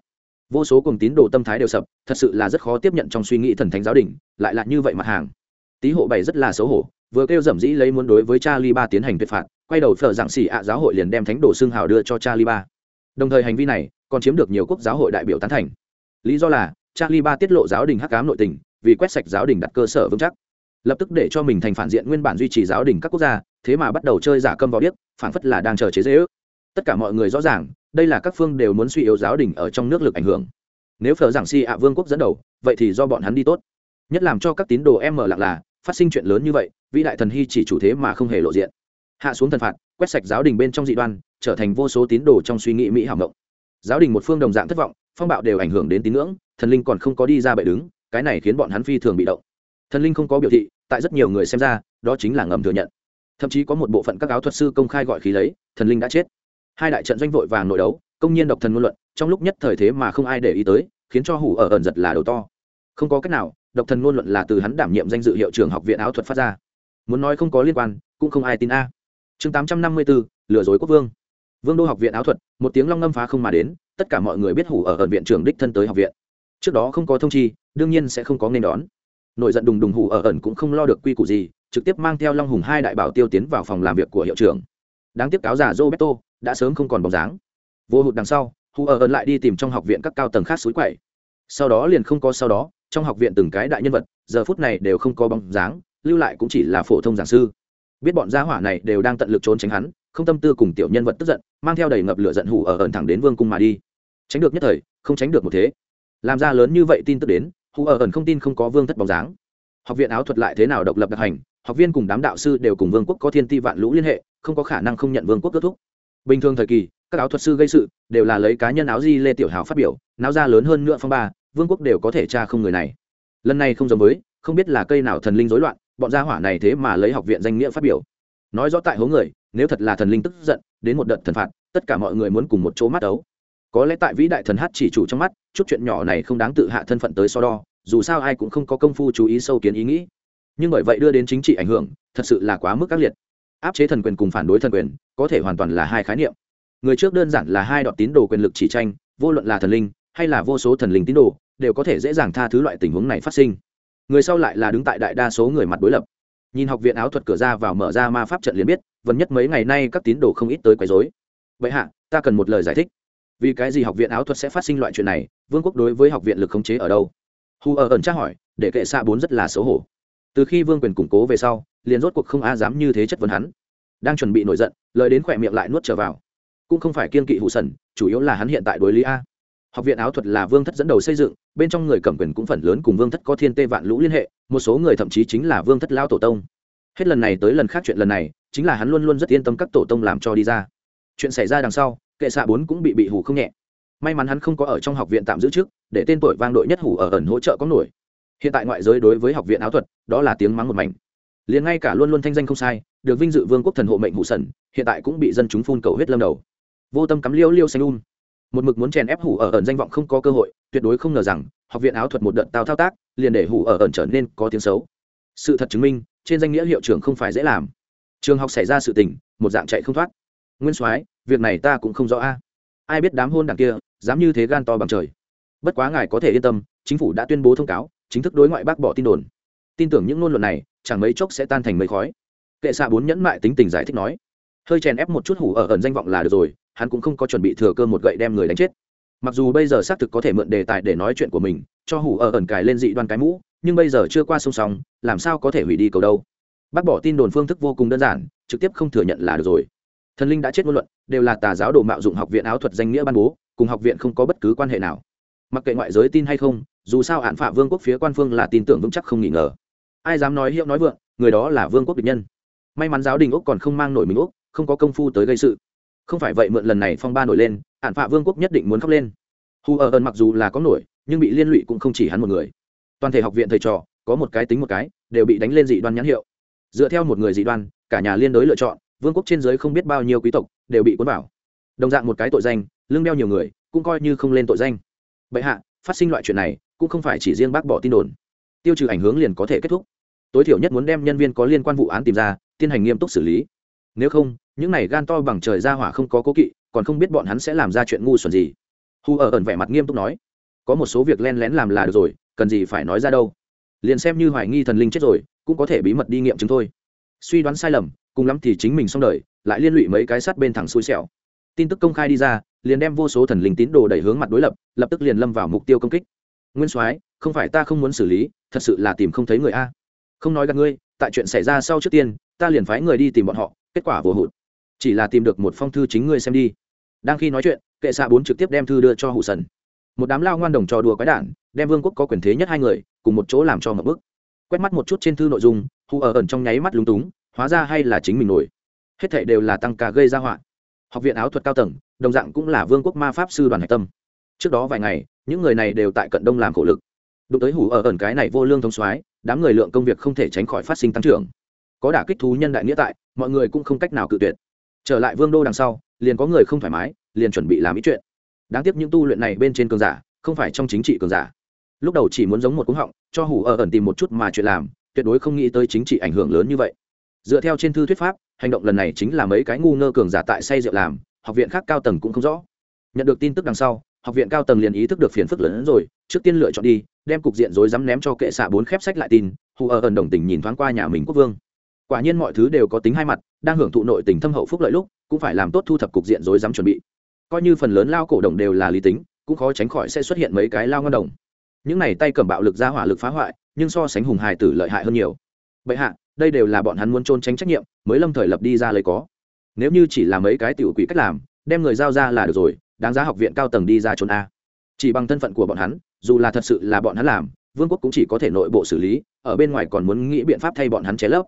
vô số cùng tín đồ tâm thái đều sập, thật sự là rất khó tiếp nhận trong suy nghĩ thần thánh giáo đình, lại là như vậy mặt hàng. Tý hộ bảy rất là xấu hổ, vừa kêu dẩm dĩ lấy muốn đối với Cha Li ba tiến hành tuyệt phạt, quay đầu phở giảng xỉ ạ giáo hội liền đem thánh đồ xương hào đưa cho Cha Li ba đồng thời hành vi này còn chiếm được nhiều quốc giáo hội đại biểu tán thành. Lý do là Cha Li ba tiết lộ giáo đình hắc cám nội tình, vì quét sạch giáo đình đặt cơ sở vững chắc. Lập tức để cho mình thành phản diện nguyên bản duy trì giáo đình các quốc gia, thế mà bắt đầu chơi giả câm vào điếc, phản phất là đang chờ chế dễ ước tất cả mọi người rõ ràng, đây là các phương đều muốn suy yếu giáo đình ở trong nước lực ảnh hưởng. Nếu phở giảng si ạ vương quốc dẫn đầu, vậy thì do bọn hắn đi tốt. Nhất làm cho các tín đồ em mở lặng là, phát sinh chuyện lớn như vậy, vĩ đại thần hy chỉ chủ thế mà không hề lộ diện. Hạ xuống thần phạt, quét sạch giáo đình bên trong dị đoan, trở thành vô số tín đồ trong suy nghĩ mỹ hảo mộng. Giáo đình một phương đồng dạng thất vọng, phong bạo đều ảnh hưởng đến tín ngưỡng, thần linh còn không có đi ra bệ đứng, cái này khiến bọn hắn phi thường bị động. Thần linh không có biểu thị, tại rất nhiều người xem ra, đó chính là ngầm thừa nhận. Thậm chí có một bộ phận các áo thuật sư công khai gọi khí lấy, thần linh đã chết hai đại trận doanh vội vàng nội đấu, công nhiên độc thần ngôn luận, trong lúc nhất thời thế mà không ai để ý tới, khiến cho hủ ở ẩn giật là đầu to. Không có cách nào, độc thần ngôn luận là từ hắn đảm nhiệm danh dự hiệu trường học viện áo thuật phát ra. Muốn nói không có liên quan, cũng không ai tin a. Chương tám trăm năm mươi bốn lừa dối quốc vương. Vương đô học viện áo thuật, một tiếng long ngâm phá không mà đến, tất cả mọi người biết hủ ở ẩn viện trưởng đích thân tới học viện. Trước đó không có thông chi, đương nhiên sẽ không có nên đón. Nội giận đùng đùng hủ ở ẩn cũng không lo được quy củ gì, trực tiếp mang theo long hùng hai đại bảo tiêu tiến vào phòng làm việc của hiệu trưởng. Đáng tiếc cáo giả roberto đã sớm không còn bóng dáng. Vô hụt đằng sau hủ ở ẩn lại đi tìm trong học viện các cao tầng khác suối quậy. Sau đó liền không có sau đó, trong học viện từng cái đại nhân vật, giờ phút này đều không có bóng dáng, lưu lại cũng chỉ là phổ thông giảng sư. Biết bọn gia hỏa này đều đang tận lực trốn tránh hắn, không tâm tư cùng tiểu nhân vật tức giận, mang theo đầy ngập lửa giận hủ ở ẩn thẳng đến vương cung mà đi. Tránh được nhất thời, không tránh được một thế. Làm ra lớn như vậy tin tức đến hủ ở ẩn không tin không có vương thất bóng dáng. Học viện áo thuật lại thế nào độc lập đặc hành, học viên cùng đám đạo sư đều cùng vương quốc có thiên ti vạn lũ liên hệ, không có khả năng không nhận vương quốc kết thúc bình thường thời kỳ, các áo thuật sư gây sự đều là lấy cá nhân áo di lê tiểu hào phát biểu, náo ra lớn hơn nữa phong ba, vương quốc đều có thể tra không người này. Lần này không giống với, không biết là cây nào thần linh rối loạn, bọn gia hỏa này thế mà lấy học viện danh nghĩa phát biểu. Nói rõ tại hố người, nếu thật là thần linh tức giận, đến một đợt thần phạt, tất cả mọi người muốn cùng một chỗ mắt đấu. có lẽ tại vĩ đại thần hát chỉ chủ trong mắt, chút chuyện nhỏ này không đáng tự hạ thân phận tới so đo, dù sao ai cũng không có công phu chú ý sâu kiến ý nghĩ. Nhưng bởi vậy đưa đến chính trị ảnh hưởng, thật sự là quá mức ác liệt áp chế thần quyền cùng phản đối thần quyền, có thể hoàn toàn là hai khái niệm. Người trước đơn giản là hai đọt tín đồ quyền lực chỉ tranh, vô luận là thần linh hay là vô số thần linh tín đồ, đều có thể dễ dàng tha thứ loại tình huống này phát sinh. Người sau lại là đứng tại đại đa số người mặt đối lập. Nhìn học viện áo thuật cửa ra vào mở ra ma pháp trận liền biết, vần nhất mấy ngày nay các tín đồ không ít tới quấy dối vậy hạ, ta cần một lời giải thích. Vì cái gì học viện áo thuật sẽ phát sinh loại chuyện này, vương quốc đối với học viện lực khống chế ở đâu? Hu ở ẩn tra hỏi, để kệ xạ bốn rất là xấu hổ. Từ khi vương quyền củng cố về sau liền rốt cuộc không a dám như thế chất vấn hắn. Đang chuẩn bị nổi giận, lời đến khỏe miệng lại nuốt trở vào. Cũng không phải kiên kỵ hụ sần, chủ yếu là hắn hiện tại đối lý a. Học viện áo thuật là vương thất dẫn đầu xây dựng, bên trong người cầm quyền cũng phần lớn cùng vương thất có thiên tê vạn lũ liên hệ, một số người thậm chí chính là vương thất lao tổ tông. Hết lần này tới lần khác chuyện lần này, chính là hắn luôn luôn rất yên tâm các tổ tông làm cho đi ra. Chuyện xảy ra đằng sau, kệ xạ bốn cũng bị bị hủ không nhẹ. May mắn hắn không có ở trong học viện tạm giữ trước, để tên tuổi vang đội nhất hủ ở ẩn hỗ trợ có nổi. Hiện tại ngoại giới đối với học viện áo thuật, đó là tiếng mắng một mảnh liền ngay cả luôn luôn thanh danh không sai, được vinh dự vương quốc thần hộ mệnh hụ sần, hiện tại cũng bị dân chúng phun cầu huyết lâm đầu. Vô tâm cắm liêu liêu xanh un um. một mực muốn chèn ép hủ ở ẩn danh vọng không có cơ hội, tuyệt đối không ngờ rằng, học viện áo thuật một đợt tao thao tác, liền để hủ ở ẩn trở nên có tiếng xấu. Sự thật chứng minh, trên danh nghĩa hiệu trưởng không phải dễ làm. Trường học xảy ra sự tình, một dạng chạy không thoát. Nguyên soái, việc này ta cũng không rõ a. Ai biết đám hôn đảng kia, dám như thế gan to bằng trời. Bất quá ngài có thể yên tâm, chính phủ đã tuyên bố thông cáo, chính thức đối ngoại bác bỏ tin đồn tin tưởng những ngôn luận này, chẳng mấy chốc sẽ tan thành mây khói. Kệ xạ bốn nhẫn mại tính tình giải thích nói, hơi chèn ép một chút hủ ở ẩn danh vọng là được rồi, hắn cũng không có chuẩn bị thừa cơ một gậy đem người đánh chết. Mặc dù bây giờ xác thực có thể mượn đề tài để nói chuyện của mình, cho hủ ở ẩn cài lên dị đoan cái mũ, nhưng bây giờ chưa qua sông sóng làm sao có thể hủy đi cầu đâu? Bác bỏ tin đồn phương thức vô cùng đơn giản, trực tiếp không thừa nhận là được rồi. Thần linh đã chết ngôn luận, đều là tà giáo đồ mạo dụng học viện áo thuật danh nghĩa ban bố, cùng học viện không có bất cứ quan hệ nào. Mặc kệ ngoại giới tin hay không, dù sao hạn phạ vương quốc phía quan phương là tin tưởng vững chắc không nghi ngờ ai dám nói hiệu nói vượng, người đó là vương quốc địch nhân. May mắn giáo đình úc còn không mang nổi mình úc, không có công phu tới gây sự. Không phải vậy mượn lần này phong ba nổi lên ạn phạ vương quốc nhất định muốn khóc lên. Hù ở ẩn mặc dù là có nổi, nhưng bị liên lụy cũng không chỉ hắn một người. Toàn thể học viện thầy trò, có một cái tính một cái, đều bị đánh lên dị đoan nhãn hiệu. Dựa theo một người dị đoan, cả nhà liên đối lựa chọn, vương quốc trên giới không biết bao nhiêu quý tộc, đều bị cuốn vào. Đồng dạng một cái tội danh, lưng đeo nhiều người, cũng coi như không lên tội danh. Bệ hạ, phát sinh loại chuyện này, cũng không phải chỉ riêng bác bỏ tin đồn. Tiêu trừ ảnh hưởng liền có thể kết thúc tối thiểu nhất muốn đem nhân viên có liên quan vụ án tìm ra, tiến hành nghiêm túc xử lý. Nếu không, những này gan to bằng trời ra hỏa không có cố kỵ, còn không biết bọn hắn sẽ làm ra chuyện ngu xuẩn gì. Hu ở ẩn vẻ mặt nghiêm túc nói, có một số việc len lén làm là được rồi, cần gì phải nói ra đâu. Liền xem như hoài nghi thần linh chết rồi, cũng có thể bí mật đi nghiệm chứng thôi. Suy đoán sai lầm, cùng lắm thì chính mình xong đời, lại liên lụy mấy cái sát bên thẳng xui xẻo. Tin tức công khai đi ra, liền đem vô số thần linh tín đồ đẩy hướng mặt đối lập lập tức liền lâm vào mục tiêu công kích. Nguyên soái, không phải ta không muốn xử lý, thật sự là tìm không thấy người a không nói gặp ngươi, tại chuyện xảy ra sau trước tiên, ta liền phái người đi tìm bọn họ, kết quả vừa hụt. Chỉ là tìm được một phong thư chính ngươi xem đi. Đang khi nói chuyện, kệ xạ bốn trực tiếp đem thư đưa cho hụ sần. Một đám lao ngoan đồng trò đùa quái đản, đem vương quốc có quyền thế nhất hai người, cùng một chỗ làm cho ngập bức. Quét mắt một chút trên thư nội dung, hụ ở ẩn trong nháy mắt lúng túng, hóa ra hay là chính mình nổi. Hết thảy đều là tăng ca gây ra họa. Học viện áo thuật cao tầng, đồng dạng cũng là vương quốc ma pháp sư đoàn hạch tâm. Trước đó vài ngày, những người này đều tại cận đông làm khổ lực. Đụng tới hủ ở ẩn cái này vô lương thông soái đám người lượng công việc không thể tránh khỏi phát sinh tăng trưởng. Có đả kích thú nhân đại nghĩa tại, mọi người cũng không cách nào cự tuyệt. Trở lại vương đô đằng sau, liền có người không thoải mái, liền chuẩn bị làm ý chuyện. Đáng tiếc những tu luyện này bên trên cường giả, không phải trong chính trị cường giả. Lúc đầu chỉ muốn giống một cúng họng, cho hủ ở ẩn tìm một chút mà chuyện làm, tuyệt đối không nghĩ tới chính trị ảnh hưởng lớn như vậy. Dựa theo trên thư thuyết pháp, hành động lần này chính là mấy cái ngu ngơ cường giả tại say rượu làm, học viện khác cao tầng cũng không rõ. Nhận được tin tức đằng sau học viện cao tầng liền ý thức được phiền phức lớn hơn rồi, trước tiên lựa chọn đi, đem cục diện rối rắm ném cho kệ xạ bốn khép sách lại tin, hù ở ẩn đồng tình nhìn thoáng qua nhà mình quốc vương. Quả nhiên mọi thứ đều có tính hai mặt, đang hưởng thụ nội tình thâm hậu phúc lợi lúc, cũng phải làm tốt thu thập cục diện rối rắm chuẩn bị. Coi như phần lớn lao cổ đồng đều là lý tính, cũng khó tránh khỏi sẽ xuất hiện mấy cái lao ngon đồng. Những này tay cầm bạo lực ra hỏa lực phá hoại, nhưng so sánh hùng hài tử lợi hại hơn nhiều. Bệ hạ, đây đều là bọn hắn muốn trôn tránh trách nhiệm, mới lâm thời lập đi ra lấy có. Nếu như chỉ là mấy cái tiểu quỷ cách làm, đem người giao ra là được rồi đáng giá học viện cao tầng đi ra trốn a. Chỉ bằng thân phận của bọn hắn, dù là thật sự là bọn hắn làm, vương quốc cũng chỉ có thể nội bộ xử lý, ở bên ngoài còn muốn nghĩ biện pháp thay bọn hắn chế lấp.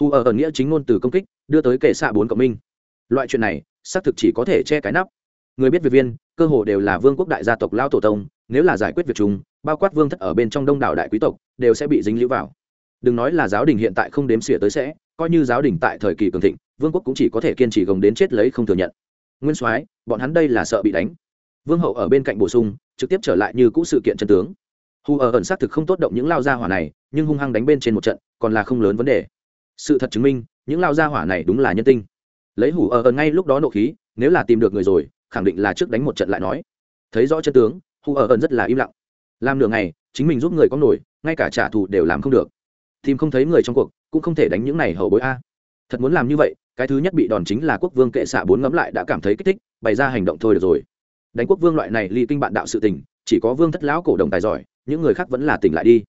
Hù ở ẩn nghĩa chính ngôn từ công kích, đưa tới kệ xạ bốn cộng minh. Loại chuyện này, xác thực chỉ có thể che cái nắp. Người biết việc viên, cơ hồ đều là vương quốc đại gia tộc lao tổ tông, nếu là giải quyết việc chúng, bao quát vương thất ở bên trong đông đảo đại quý tộc, đều sẽ bị dính lũ vào. Đừng nói là giáo đình hiện tại không đếm xỉa tới sẽ, coi như giáo đình tại thời kỳ cường thịnh, vương quốc cũng chỉ có thể kiên trì gồng đến chết lấy không thừa nhận nguyên soái, bọn hắn đây là sợ bị đánh. Vương hậu ở bên cạnh bổ sung, trực tiếp trở lại như cũ sự kiện chân tướng. Hù ở ẩn xác thực không tốt động những lao gia hỏa này, nhưng hung hăng đánh bên trên một trận, còn là không lớn vấn đề. Sự thật chứng minh, những lao gia hỏa này đúng là nhân tinh. Lấy hủ ở ẩn ngay lúc đó nộ khí, nếu là tìm được người rồi, khẳng định là trước đánh một trận lại nói. Thấy rõ chân tướng hù ở ẩn rất là im lặng. Làm nửa ngày, chính mình giúp người có nổi, ngay cả trả thù đều làm không được. Tìm không thấy người trong cuộc, cũng không thể đánh những này hậu bối a. Thật muốn làm như vậy cái thứ nhất bị đòn chính là quốc vương kệ xạ bốn ngẫm lại đã cảm thấy kích thích, bày ra hành động thôi được rồi. Đánh quốc vương loại này ly kinh bạn đạo sự tình, chỉ có vương thất lão cổ đồng tài giỏi, những người khác vẫn là tỉnh lại đi.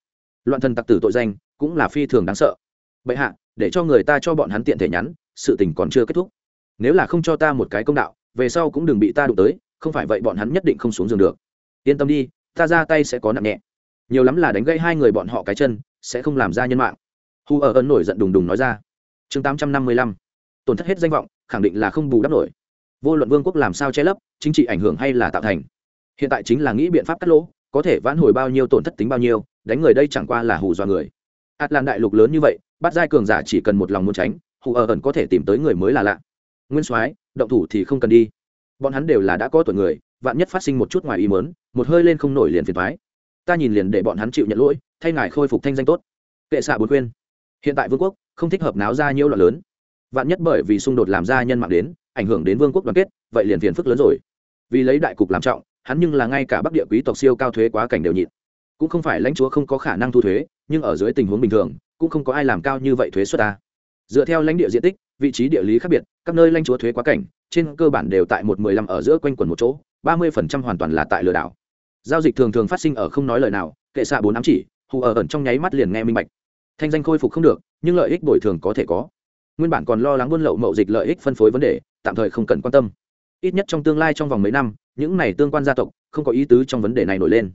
Loạn thần tặc tử tội danh, cũng là phi thường đáng sợ. Bệ hạ, để cho người ta cho bọn hắn tiện thể nhắn, sự tình còn chưa kết thúc. Nếu là không cho ta một cái công đạo, về sau cũng đừng bị ta đụng tới, không phải vậy bọn hắn nhất định không xuống giường được. Yên tâm đi, ta ra tay sẽ có nặng nhẹ. Nhiều lắm là đánh gây hai người bọn họ cái chân, sẽ không làm ra nhân mạng. Hu ở ân nổi giận đùng đùng nói ra. Chương tám trăm năm mươi lăm tổn thất hết danh vọng, khẳng định là không bù đắp nổi. Vô luận vương quốc làm sao che lấp, chính trị ảnh hưởng hay là tạo thành. Hiện tại chính là nghĩ biện pháp cắt lỗ, có thể vãn hồi bao nhiêu tổn thất tính bao nhiêu, đánh người đây chẳng qua là hù dọa người. Ạt lan đại lục lớn như vậy, bắt giai cường giả chỉ cần một lòng muốn tránh, hù ở ẩn có thể tìm tới người mới là lạ. Nguyên soái, động thủ thì không cần đi. Bọn hắn đều là đã có tuổi người, vạn nhất phát sinh một chút ngoài ý mớn một hơi lên không nổi liền phiền thoái ta nhìn liền để bọn hắn chịu nhận lỗi, thay ngài khôi phục thanh danh tốt. Kệ xạ bốn khuyên. Hiện tại vương quốc không thích hợp náo ra nhiễu loạn lớn vạn nhất bởi vì xung đột làm ra nhân mạng đến, ảnh hưởng đến vương quốc đoàn kết, vậy liền phiền phức lớn rồi. Vì lấy đại cục làm trọng, hắn nhưng là ngay cả bắc địa quý tộc siêu cao thuế quá cảnh đều nhịn. Cũng không phải lãnh chúa không có khả năng thu thuế, nhưng ở dưới tình huống bình thường, cũng không có ai làm cao như vậy thuế xuất ta. Dựa theo lãnh địa diện tích, vị trí địa lý khác biệt, các nơi lãnh chúa thuế quá cảnh, trên cơ bản đều tại một mười lăm ở giữa quanh quần một chỗ, ba mươi phần trăm hoàn toàn là tại lừa đảo. Giao dịch thường thường phát sinh ở không nói lời nào, kệ xạ bốn ám chỉ, hù ở ẩn trong nháy mắt liền nghe minh bạch. Thanh danh khôi phục không được, nhưng lợi ích bồi thường có thể có nguyên bản còn lo lắng buôn lậu mậu dịch lợi ích phân phối vấn đề, tạm thời không cần quan tâm. Ít nhất trong tương lai trong vòng mấy năm, những này tương quan gia tộc không có ý tứ trong vấn đề này nổi lên.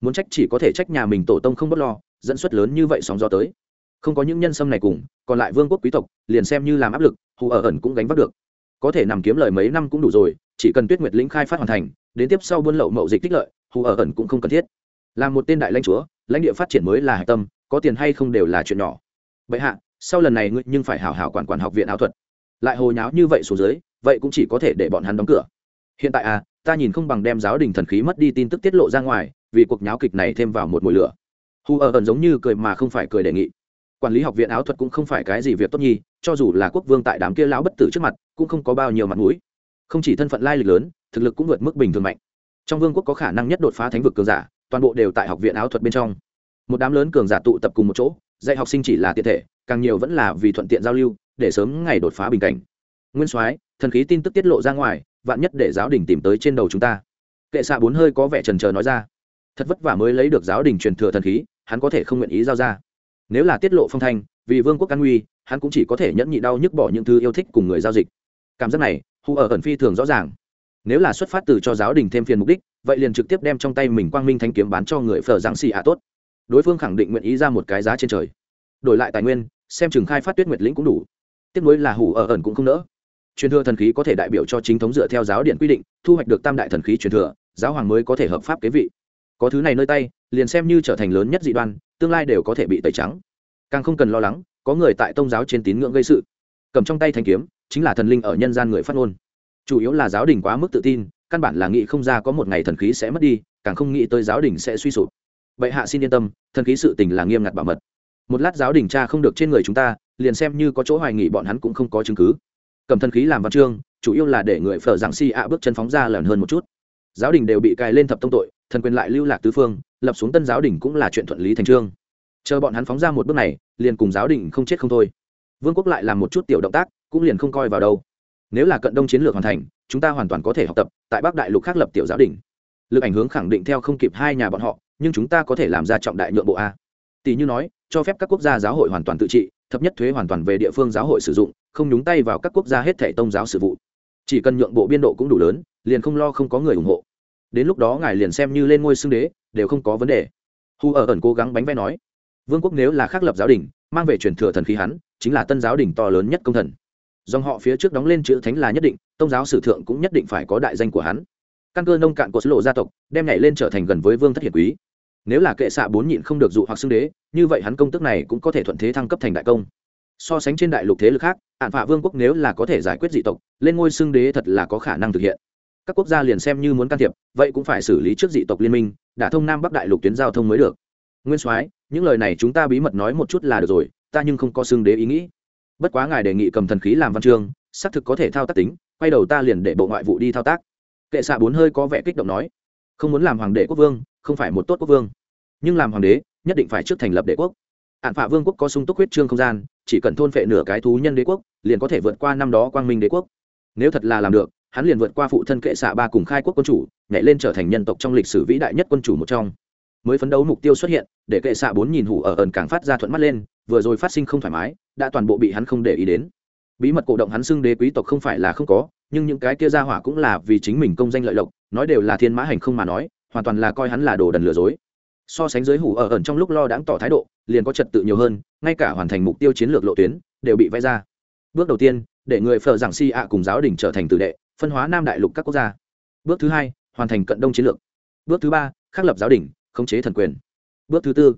Muốn trách chỉ có thể trách nhà mình tổ tông không bất lo, dẫn xuất lớn như vậy sóng gió tới. Không có những nhân sâm này cùng, còn lại vương quốc quý tộc, liền xem như làm áp lực, hù ở ẩn cũng gánh vác được. Có thể nằm kiếm lời mấy năm cũng đủ rồi, chỉ cần tuyết nguyệt lĩnh khai phát hoàn thành, đến tiếp sau buôn lậu mậu dịch tích lợi, hù ở ẩn cũng không cần thiết. Là một tên đại lãnh chúa, lãnh địa phát triển mới là hạch tâm, có tiền hay không đều là chuyện nhỏ. Vậy hạ sau lần này ngươi nhưng phải hảo hảo quản quản học viện áo thuật. Lại hồ nháo như vậy xuống dưới, vậy cũng chỉ có thể để bọn hắn đóng cửa. Hiện tại à ta nhìn không bằng đem giáo đình thần khí mất đi tin tức tiết lộ ra ngoài, vì cuộc nháo kịch này thêm vào một mùi lửa. Hù ở ẩn giống như cười mà không phải cười đề nghị. Quản lý học viện áo thuật cũng không phải cái gì việc tốt nhi, cho dù là quốc vương tại đám kia lão bất tử trước mặt, cũng không có bao nhiêu mặt mũi. Không chỉ thân phận lai lịch lớn, thực lực cũng vượt mức bình thường mạnh. Trong vương quốc có khả năng nhất đột phá thánh vực cường giả, toàn bộ đều tại học viện áo thuật bên trong. Một đám lớn cường giả tụ tập cùng một chỗ, dạy học sinh chỉ là tiện thể càng nhiều vẫn là vì thuận tiện giao lưu, để sớm ngày đột phá bình cảnh. Nguyên soái, thần khí tin tức tiết lộ ra ngoài, vạn nhất để giáo đình tìm tới trên đầu chúng ta. Kệ xạ bốn hơi có vẻ trần trờ nói ra. Thật vất vả mới lấy được giáo đình truyền thừa thần khí, hắn có thể không nguyện ý giao ra. Nếu là tiết lộ phong thanh, vì vương quốc an nguy, hắn cũng chỉ có thể nhẫn nhị đau nhức bỏ những thứ yêu thích cùng người giao dịch. Cảm giác này hù ở ẩn phi thường rõ ràng. Nếu là xuất phát từ cho giáo đình thêm phiền mục đích, vậy liền trực tiếp đem trong tay mình quang minh thanh kiếm bán cho người phở giảng xì hạ tốt. Đối phương khẳng định nguyện ý ra một cái giá trên trời đổi lại tài nguyên, xem chừng khai phát tuyết nguyệt lĩnh cũng đủ. Tiếp nối là hủ ở ẩn cũng không nỡ. Truyền thừa thần khí có thể đại biểu cho chính thống dựa theo giáo điện quy định, thu hoạch được tam đại thần khí truyền thừa, giáo hoàng mới có thể hợp pháp kế vị. Có thứ này nơi tay, liền xem như trở thành lớn nhất dị đoan, tương lai đều có thể bị tẩy trắng. Càng không cần lo lắng, có người tại tôn giáo trên tín ngưỡng gây sự. Cầm trong tay thanh kiếm, chính là thần linh ở nhân gian người phát ngôn. Chủ yếu là giáo đình quá mức tự tin, căn bản là nghĩ không ra có một ngày thần khí sẽ mất đi, càng không nghĩ tới giáo đình sẽ suy sụp. Vậy hạ xin yên tâm, thần khí sự tình là nghiêm ngặt bảo mật một lát giáo đình cha không được trên người chúng ta, liền xem như có chỗ hoài nghỉ bọn hắn cũng không có chứng cứ. Cầm thần khí làm văn chương, chủ yếu là để người phở giảng si ạ bước chân phóng ra lần hơn một chút. Giáo đình đều bị cài lên thập tông tội, thần quyền lại lưu lạc tứ phương, lập xuống tân giáo đình cũng là chuyện thuận lý thành trương. Chờ bọn hắn phóng ra một bước này, liền cùng giáo đình không chết không thôi. Vương quốc lại làm một chút tiểu động tác, cũng liền không coi vào đâu. Nếu là cận đông chiến lược hoàn thành, chúng ta hoàn toàn có thể học tập, tại bắc đại lục khác lập tiểu giáo đình. Lực ảnh hưởng khẳng định theo không kịp hai nhà bọn họ, nhưng chúng ta có thể làm ra trọng đại nhượng bộ a tỷ như nói, cho phép các quốc gia giáo hội hoàn toàn tự trị, thấp nhất thuế hoàn toàn về địa phương giáo hội sử dụng, không nhúng tay vào các quốc gia hết thể tôn giáo sự vụ. Chỉ cần nhượng bộ biên độ cũng đủ lớn, liền không lo không có người ủng hộ. Đến lúc đó ngài liền xem như lên ngôi xưng đế, đều không có vấn đề. Hu ở ẩn cố gắng bánh vẽ nói, vương quốc nếu là khác lập giáo đình, mang về truyền thừa thần khí hắn, chính là tân giáo đình to lớn nhất công thần. Dòng họ phía trước đóng lên chữ thánh là nhất định tôn giáo sử thượng cũng nhất định phải có đại danh của hắn. Căn cơ nông cạn của sứ lộ gia tộc, đem nhảy lên trở thành gần với vương thất hiển quý nếu là kệ xạ bốn nhịn không được dụ hoặc xưng đế, như vậy hắn công tức này cũng có thể thuận thế thăng cấp thành đại công. So sánh trên đại lục thế lực khác ạn phạ vương quốc nếu là có thể giải quyết dị tộc, lên ngôi xưng đế thật là có khả năng thực hiện. Các quốc gia liền xem như muốn can thiệp, vậy cũng phải xử lý trước dị tộc liên minh đã thông nam bắc đại lục tuyến giao thông mới được. Nguyên soái, những lời này chúng ta bí mật nói một chút là được rồi, ta nhưng không có xưng đế ý nghĩ. Bất quá ngài đề nghị cầm thần khí làm văn chương, xác thực có thể thao tác tính, quay đầu ta liền để bộ ngoại vụ đi thao tác. Kệ xạ bốn hơi có vẻ kích động nói, không muốn làm hoàng đệ quốc vương không phải một tốt quốc vương. Nhưng làm hoàng đế, nhất định phải trước thành lập đế quốc. Hạn phạ vương quốc có sung túc huyết trương không gian, chỉ cần thôn phệ nửa cái thú nhân đế quốc, liền có thể vượt qua năm đó quang minh đế quốc. Nếu thật là làm được, hắn liền vượt qua phụ thân kệ xạ ba cùng khai quốc quân chủ, nhảy lên trở thành nhân tộc trong lịch sử vĩ đại nhất quân chủ một trong. Mới phấn đấu mục tiêu xuất hiện, để kệ xạ bốn nhìn hủ ở ẩn càng phát ra thuận mắt lên, vừa rồi phát sinh không thoải mái, đã toàn bộ bị hắn không để ý đến. Bí mật cổ động hắn xưng đế quý tộc không phải là không có, nhưng những cái kia ra hỏa cũng là vì chính mình công danh lợi lộc, nói đều là thiên mã hành không mà nói hoàn toàn là coi hắn là đồ đần lừa dối. So sánh giới hủ ở ẩn trong lúc lo đãng tỏ thái độ, liền có trật tự nhiều hơn, ngay cả hoàn thành mục tiêu chiến lược lộ tuyến, đều bị vẽ ra. Bước đầu tiên, để người phở giảng si ạ cùng giáo đình trở thành tử đệ, phân hóa nam đại lục các quốc gia. Bước thứ hai, hoàn thành cận đông chiến lược. Bước thứ ba, khắc lập giáo đình, khống chế thần quyền. Bước thứ tư,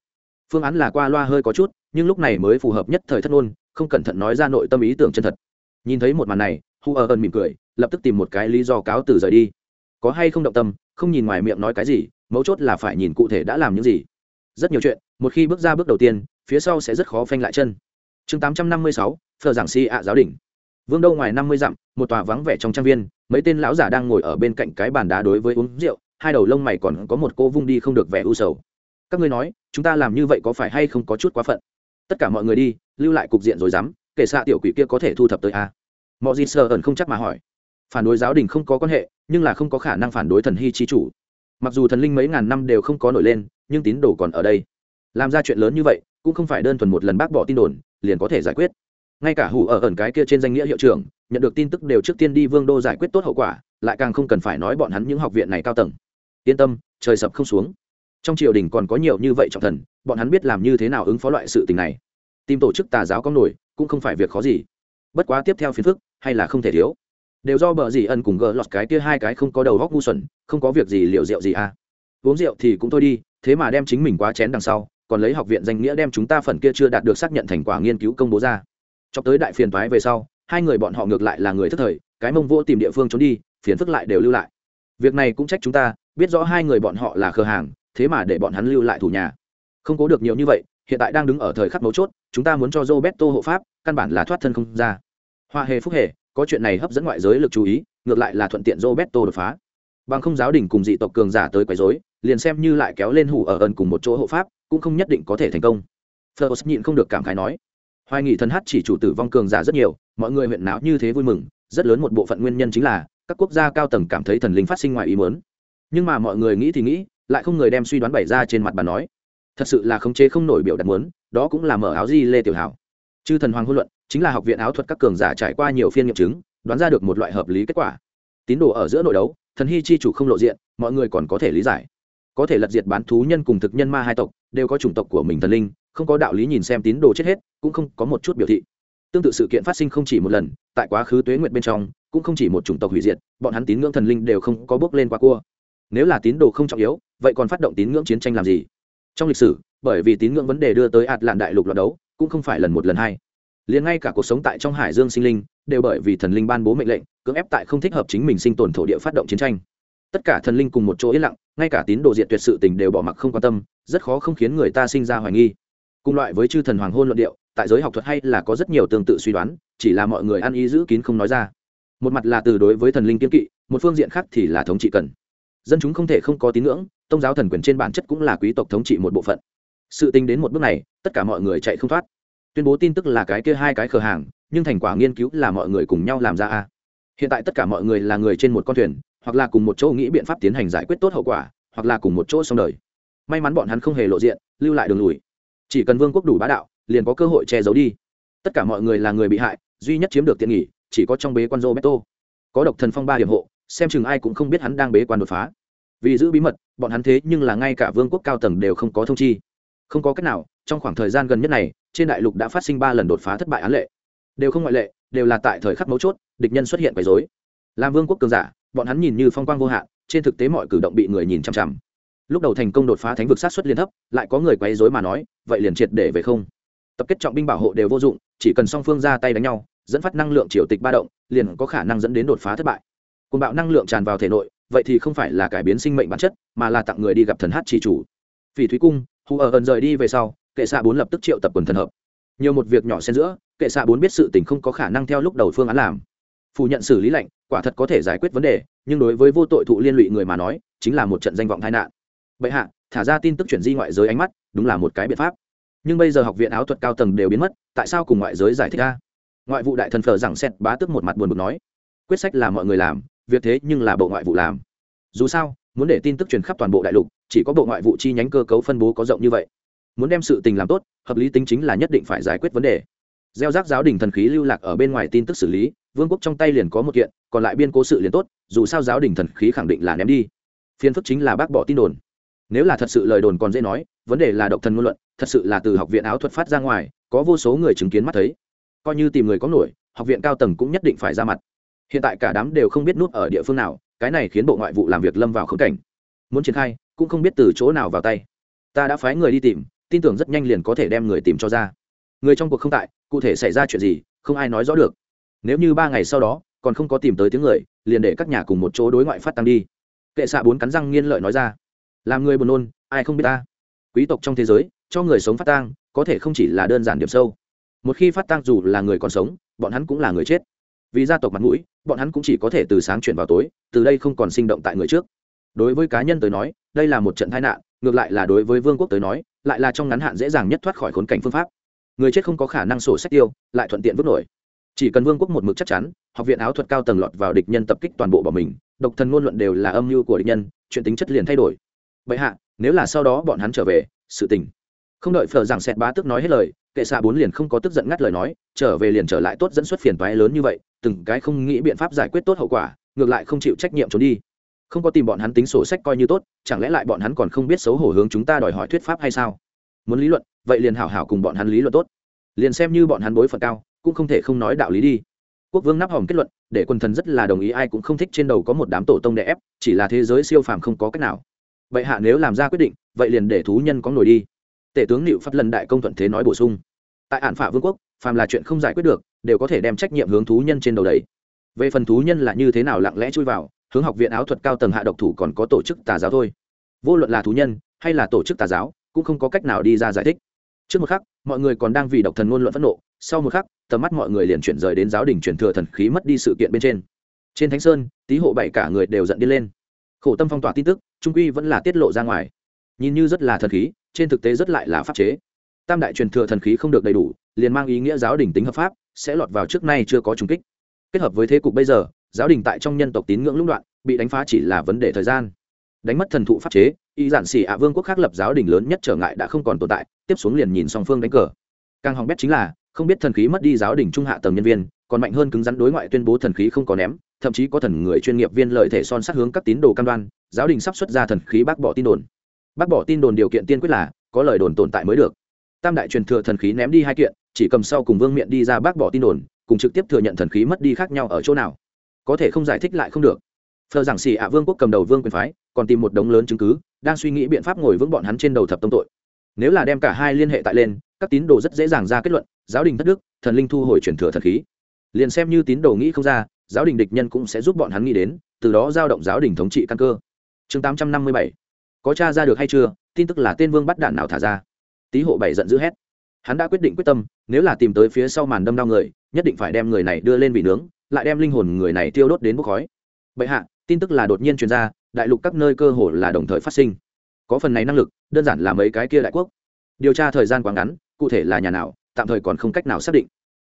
phương án là qua loa hơi có chút, nhưng lúc này mới phù hợp nhất thời thất ngôn, không cẩn thận nói ra nội tâm ý tưởng chân thật. Nhìn thấy một màn này, hu ở ẩn mỉm cười, lập tức tìm một cái lý do cáo từ rời đi. Có hay không động tâm không nhìn ngoài miệng nói cái gì, mấu chốt là phải nhìn cụ thể đã làm những gì. Rất nhiều chuyện, một khi bước ra bước đầu tiên, phía sau sẽ rất khó phanh lại chân. Chương tám trăm năm mươi sáu phờ giảng si ạ giáo đình. Vương đâu ngoài năm mươi dặm, một tòa vắng vẻ trong trang viên, mấy tên lão giả đang ngồi ở bên cạnh cái bàn đá đối với uống rượu, hai đầu lông mày còn có một cô vung đi không được vẻ u sầu. Các ngươi nói, chúng ta làm như vậy có phải hay không có chút quá phận? Tất cả mọi người đi, lưu lại cục diện rồi dám, kể xạ tiểu quỷ kia có thể thu thập tới à? a mọi gì sờ ẩn không chắc mà hỏi phản đối giáo đình không có quan hệ, nhưng là không có khả năng phản đối thần hy trí chủ. Mặc dù thần linh mấy ngàn năm đều không có nổi lên, nhưng tín đồ còn ở đây. Làm ra chuyện lớn như vậy, cũng không phải đơn thuần một lần bác bỏ tin đồn, liền có thể giải quyết. Ngay cả hủ ở ẩn cái kia trên danh nghĩa hiệu trưởng, nhận được tin tức đều trước tiên đi vương đô giải quyết tốt hậu quả, lại càng không cần phải nói bọn hắn những học viện này cao tầng. Yên tâm, trời sập không xuống. Trong triều đình còn có nhiều như vậy trọng thần, bọn hắn biết làm như thế nào ứng phó loại sự tình này. Tìm tổ chức tà giáo có nổi, cũng không phải việc khó gì. Bất quá tiếp theo phiền phức, hay là không thể thiếu đều do bờ gì ân cùng gỡ lọt cái kia hai cái không có đầu góc ngu xuẩn, không có việc gì liệu rượu gì à. Uống rượu thì cũng thôi đi, thế mà đem chính mình quá chén đằng sau, còn lấy học viện danh nghĩa đem chúng ta phần kia chưa đạt được xác nhận thành quả nghiên cứu công bố ra. Cho tới đại phiền toái về sau, hai người bọn họ ngược lại là người thất thời, cái mông vô tìm địa phương trốn đi, phiền phức lại đều lưu lại. Việc này cũng trách chúng ta, biết rõ hai người bọn họ là khờ hàng, thế mà để bọn hắn lưu lại thủ nhà. Không cố được nhiều như vậy, hiện tại đang đứng ở thời khắc mấu chốt, chúng ta muốn cho roberto hộ pháp, căn bản là thoát thân không ra. Hoa hề phúc hề có chuyện này hấp dẫn ngoại giới lực chú ý, ngược lại là thuận tiện roberto đột phá. Bằng không giáo đình cùng dị tộc cường giả tới quấy rối, liền xem như lại kéo lên hủ ở ẩn cùng một chỗ hộ pháp, cũng không nhất định có thể thành công. Phlos nhịn không được cảm khái nói, hoài nghị thần hát chỉ chủ tử vong cường giả rất nhiều, mọi người huyện não như thế vui mừng, rất lớn một bộ phận nguyên nhân chính là, các quốc gia cao tầng cảm thấy thần linh phát sinh ngoài ý muốn. Nhưng mà mọi người nghĩ thì nghĩ, lại không người đem suy đoán bày ra trên mặt bà nói, thật sự là khống chế không nổi biểu đặt muốn, đó cũng là mở áo di lê tiểu hảo. Chư thần hoàng hôn luận chính là học viện áo thuật các cường giả trải qua nhiều phiên nghiệm chứng, đoán ra được một loại hợp lý kết quả. Tín đồ ở giữa nội đấu, thần hy chi chủ không lộ diện, mọi người còn có thể lý giải. Có thể lật diệt bán thú nhân cùng thực nhân ma hai tộc, đều có chủng tộc của mình thần linh, không có đạo lý nhìn xem tín đồ chết hết, cũng không có một chút biểu thị. Tương tự sự kiện phát sinh không chỉ một lần, tại quá khứ tuế nguyệt bên trong, cũng không chỉ một chủng tộc hủy diệt, bọn hắn tín ngưỡng thần linh đều không có bước lên qua cua. Nếu là tín đồ không trọng yếu, vậy còn phát động tín ngưỡng chiến tranh làm gì? Trong lịch sử, bởi vì tín ngưỡng vấn đề đưa tới ạt lạn đại lục loạt đấu, cũng không phải lần một lần hai liền ngay cả cuộc sống tại trong hải dương sinh linh đều bởi vì thần linh ban bố mệnh lệnh, cưỡng ép tại không thích hợp chính mình sinh tồn thổ địa phát động chiến tranh. Tất cả thần linh cùng một chỗ yên lặng, ngay cả tín đồ diện tuyệt sự tình đều bỏ mặc không quan tâm, rất khó không khiến người ta sinh ra hoài nghi. Cùng loại với chư thần hoàng hôn luận điệu, tại giới học thuật hay là có rất nhiều tương tự suy đoán, chỉ là mọi người ăn ý giữ kín không nói ra. Một mặt là từ đối với thần linh kiên kỵ, một phương diện khác thì là thống trị cần. Dân chúng không thể không có tín ngưỡng, tôn giáo thần quyền trên bản chất cũng là quý tộc thống trị một bộ phận. Sự tính đến một bước này, tất cả mọi người chạy không thoát tuyên bố tin tức là cái kia hai cái cửa hàng nhưng thành quả nghiên cứu là mọi người cùng nhau làm ra a hiện tại tất cả mọi người là người trên một con thuyền hoặc là cùng một chỗ nghĩ biện pháp tiến hành giải quyết tốt hậu quả hoặc là cùng một chỗ xong đời may mắn bọn hắn không hề lộ diện lưu lại đường lùi chỉ cần vương quốc đủ bá đạo liền có cơ hội che giấu đi tất cả mọi người là người bị hại duy nhất chiếm được tiện nghỉ chỉ có trong bế quan Roberto. Có độc thần phong ba điểm hộ, xem chừng ai cũng không biết hắn đang bế quan đột phá. Vì giữ bí mật, bọn hắn thế nhưng là ngay cả vương quốc cao tầng đều không có thông chi. Không có cách nào, trong khoảng thời gian gần nhất này, trên đại lục đã phát sinh ba lần đột phá thất bại án lệ. Đều không ngoại lệ, đều là tại thời khắc mấu chốt, địch nhân xuất hiện quấy rối. Làm vương quốc cường giả, bọn hắn nhìn như phong quang vô hạn, trên thực tế mọi cử động bị người nhìn chằm chằm. Lúc đầu thành công đột phá thánh vực sát xuất liên thấp, lại có người quấy rối mà nói, vậy liền triệt để về không. Tập kết trọng binh bảo hộ đều vô dụng, chỉ cần song phương ra tay đánh nhau, dẫn phát năng lượng triều tịch ba động liền có khả năng dẫn đến đột phá thất bại côn bạo năng lượng tràn vào thể nội vậy thì không phải là cải biến sinh mệnh bản chất mà là tặng người đi gặp thần hát chỉ chủ vì thúy cung hù ở ẩn rời đi về sau kệ xạ bốn lập tức triệu tập quần thần hợp. Nhiều một việc nhỏ xen giữa, kệ xạ bốn biết sự tình không có khả năng theo lúc đầu phương án làm. Phủ nhận xử lý lệnh, quả thật có thể giải quyết vấn đề, nhưng đối với vô tội thụ liên lụy người mà nói, chính là một trận danh vọng tai nạn. Bệ hạ, thả ra tin tức chuyển di ngoại giới ánh mắt, đúng là một cái biện pháp. Nhưng bây giờ học viện áo thuật cao tầng đều biến mất, tại sao cùng ngoại giới giải thích ra? Ngoại vụ đại thần phở rằng xét bá tức một mặt buồn bực nói. Quyết sách là mọi người làm, việc thế nhưng là bộ ngoại vụ làm. Dù sao, muốn để tin tức truyền khắp toàn bộ đại lục, chỉ có bộ ngoại vụ chi nhánh cơ cấu phân bố có rộng như vậy muốn đem sự tình làm tốt, hợp lý tính chính là nhất định phải giải quyết vấn đề. Gieo rác giáo đình thần khí lưu lạc ở bên ngoài tin tức xử lý, vương quốc trong tay liền có một kiện, còn lại biên cố sự liền tốt, dù sao giáo đình thần khí khẳng định là ném đi. Phiên phức chính là bác bỏ tin đồn. Nếu là thật sự lời đồn còn dễ nói, vấn đề là độc thần ngôn luận, thật sự là từ học viện áo thuật phát ra ngoài, có vô số người chứng kiến mắt thấy. Coi như tìm người có nổi, học viện cao tầng cũng nhất định phải ra mặt. Hiện tại cả đám đều không biết nút ở địa phương nào, cái này khiến bộ ngoại vụ làm việc lâm vào khống cảnh. Muốn triển khai, cũng không biết từ chỗ nào vào tay. Ta đã phái người đi tìm tin tưởng rất nhanh liền có thể đem người tìm cho ra. Người trong cuộc không tại, cụ thể xảy ra chuyện gì, không ai nói rõ được. Nếu như ba ngày sau đó, còn không có tìm tới tiếng người, liền để các nhà cùng một chỗ đối ngoại phát tăng đi. Kệ xạ bốn cắn răng nghiên lợi nói ra. Làm người buồn nôn, ai không biết ta? Quý tộc trong thế giới, cho người sống phát tang, có thể không chỉ là đơn giản điểm sâu. Một khi phát tang dù là người còn sống, bọn hắn cũng là người chết. Vì gia tộc mặt mũi, bọn hắn cũng chỉ có thể từ sáng chuyển vào tối, từ đây không còn sinh động tại người trước. Đối với cá nhân tới nói, đây là một trận tai nạn, ngược lại là đối với vương quốc tới nói lại là trong ngắn hạn dễ dàng nhất thoát khỏi khốn cảnh phương pháp. Người chết không có khả năng sổ sách tiêu, lại thuận tiện vứt nổi. Chỉ cần vương quốc một mực chắc chắn, học viện áo thuật cao tầng lọt vào địch nhân tập kích toàn bộ bọn mình, độc thần ngôn luận đều là âm mưu của địch nhân, chuyện tính chất liền thay đổi. Vậy hạ, nếu là sau đó bọn hắn trở về, sự tình. Không đợi phở rằng sẹt bá tức nói hết lời, kệ xạ bốn liền không có tức giận ngắt lời nói, trở về liền trở lại tốt dẫn xuất phiền toái lớn như vậy, từng cái không nghĩ biện pháp giải quyết tốt hậu quả, ngược lại không chịu trách nhiệm trốn đi không có tìm bọn hắn tính sổ sách coi như tốt, chẳng lẽ lại bọn hắn còn không biết xấu hổ hướng chúng ta đòi hỏi thuyết pháp hay sao? Muốn lý luận, vậy liền hảo hảo cùng bọn hắn lý luận tốt. Liền xem như bọn hắn bối phận cao, cũng không thể không nói đạo lý đi. Quốc vương nắp hòm kết luận, để quần thần rất là đồng ý, ai cũng không thích trên đầu có một đám tổ tông đè ép, chỉ là thế giới siêu phàm không có cách nào. Vậy hạ nếu làm ra quyết định, vậy liền để thú nhân có nổi đi. Tể tướng liệu phát lần đại công thuận thế nói bổ sung. Tại hạn phả vương quốc, phàm là chuyện không giải quyết được, đều có thể đem trách nhiệm hướng thú nhân trên đầu đấy về phần thú nhân là như thế nào lặng lẽ chui vào hướng học viện áo thuật cao tầng hạ độc thủ còn có tổ chức tà giáo thôi. Vô luận là thú nhân hay là tổ chức tà giáo, cũng không có cách nào đi ra giải thích. Trước một khắc, mọi người còn đang vì độc thần ngôn luận phẫn nộ, sau một khắc, tầm mắt mọi người liền chuyển rời đến giáo đình chuyển thừa thần khí mất đi sự kiện bên trên. Trên thánh sơn, tý hộ bảy cả người đều giận đi lên. Khổ tâm phong tỏa tin tức, trung quy vẫn là tiết lộ ra ngoài. Nhìn như rất là thần khí, trên thực tế rất lại là pháp chế. Tam đại truyền thừa thần khí không được đầy đủ, liền mang ý nghĩa giáo đình tính hợp pháp, sẽ lọt vào trước nay chưa có trùng kích. Kết hợp với thế cục bây giờ giáo đình tại trong nhân tộc tín ngưỡng lũng đoạn, bị đánh phá chỉ là vấn đề thời gian. Đánh mất thần thụ pháp chế, y giản xỉ ạ vương quốc khác lập giáo đình lớn nhất trở ngại đã không còn tồn tại, tiếp xuống liền nhìn song phương đánh cờ. Càng hỏng bét chính là, không biết thần khí mất đi giáo đình trung hạ tầng nhân viên, còn mạnh hơn cứng rắn đối ngoại tuyên bố thần khí không có ném, thậm chí có thần người chuyên nghiệp viên lợi thể son sát hướng các tín đồ cam đoan, giáo đình sắp xuất ra thần khí bác bỏ tin đồn. Bác bỏ tin đồn điều kiện tiên quyết là, có lời đồn tồn tại mới được. Tam đại truyền thừa thần khí ném đi hai kiện, chỉ cầm sau cùng vương miện đi ra bác bỏ tin đồn, cùng trực tiếp thừa nhận thần khí mất đi khác nhau ở chỗ nào có thể không giải thích lại không được. Phờ giảng xì ạ vương quốc cầm đầu vương quyền phái, còn tìm một đống lớn chứng cứ, đang suy nghĩ biện pháp ngồi vững bọn hắn trên đầu thập tông tội. Nếu là đem cả hai liên hệ tại lên, các tín đồ rất dễ dàng ra kết luận, giáo đình thất đức, thần linh thu hồi truyền thừa thần khí. Liền xem như tín đồ nghĩ không ra, giáo đình địch nhân cũng sẽ giúp bọn hắn nghĩ đến, từ đó giao động giáo đình thống trị căn cơ. Chương tám trăm năm mươi bảy. Có t r a ra được hay chưa? Tin tức là tên vương bắt đạn nào thả ra? Tý hộ bảy giận dữ hét. Hắn đã quyết định quyết tâm, nếu là tìm tới phía sau màn đâm đau người, nhất định phải đem người này đưa lên vị nướng lại đem linh hồn người này tiêu đốt đến bốc khói. Bệ hạ, tin tức là đột nhiên truyền ra, đại lục các nơi cơ hồ là đồng thời phát sinh. Có phần này năng lực, đơn giản là mấy cái kia đại quốc. Điều tra thời gian quá ngắn, cụ thể là nhà nào, tạm thời còn không cách nào xác định.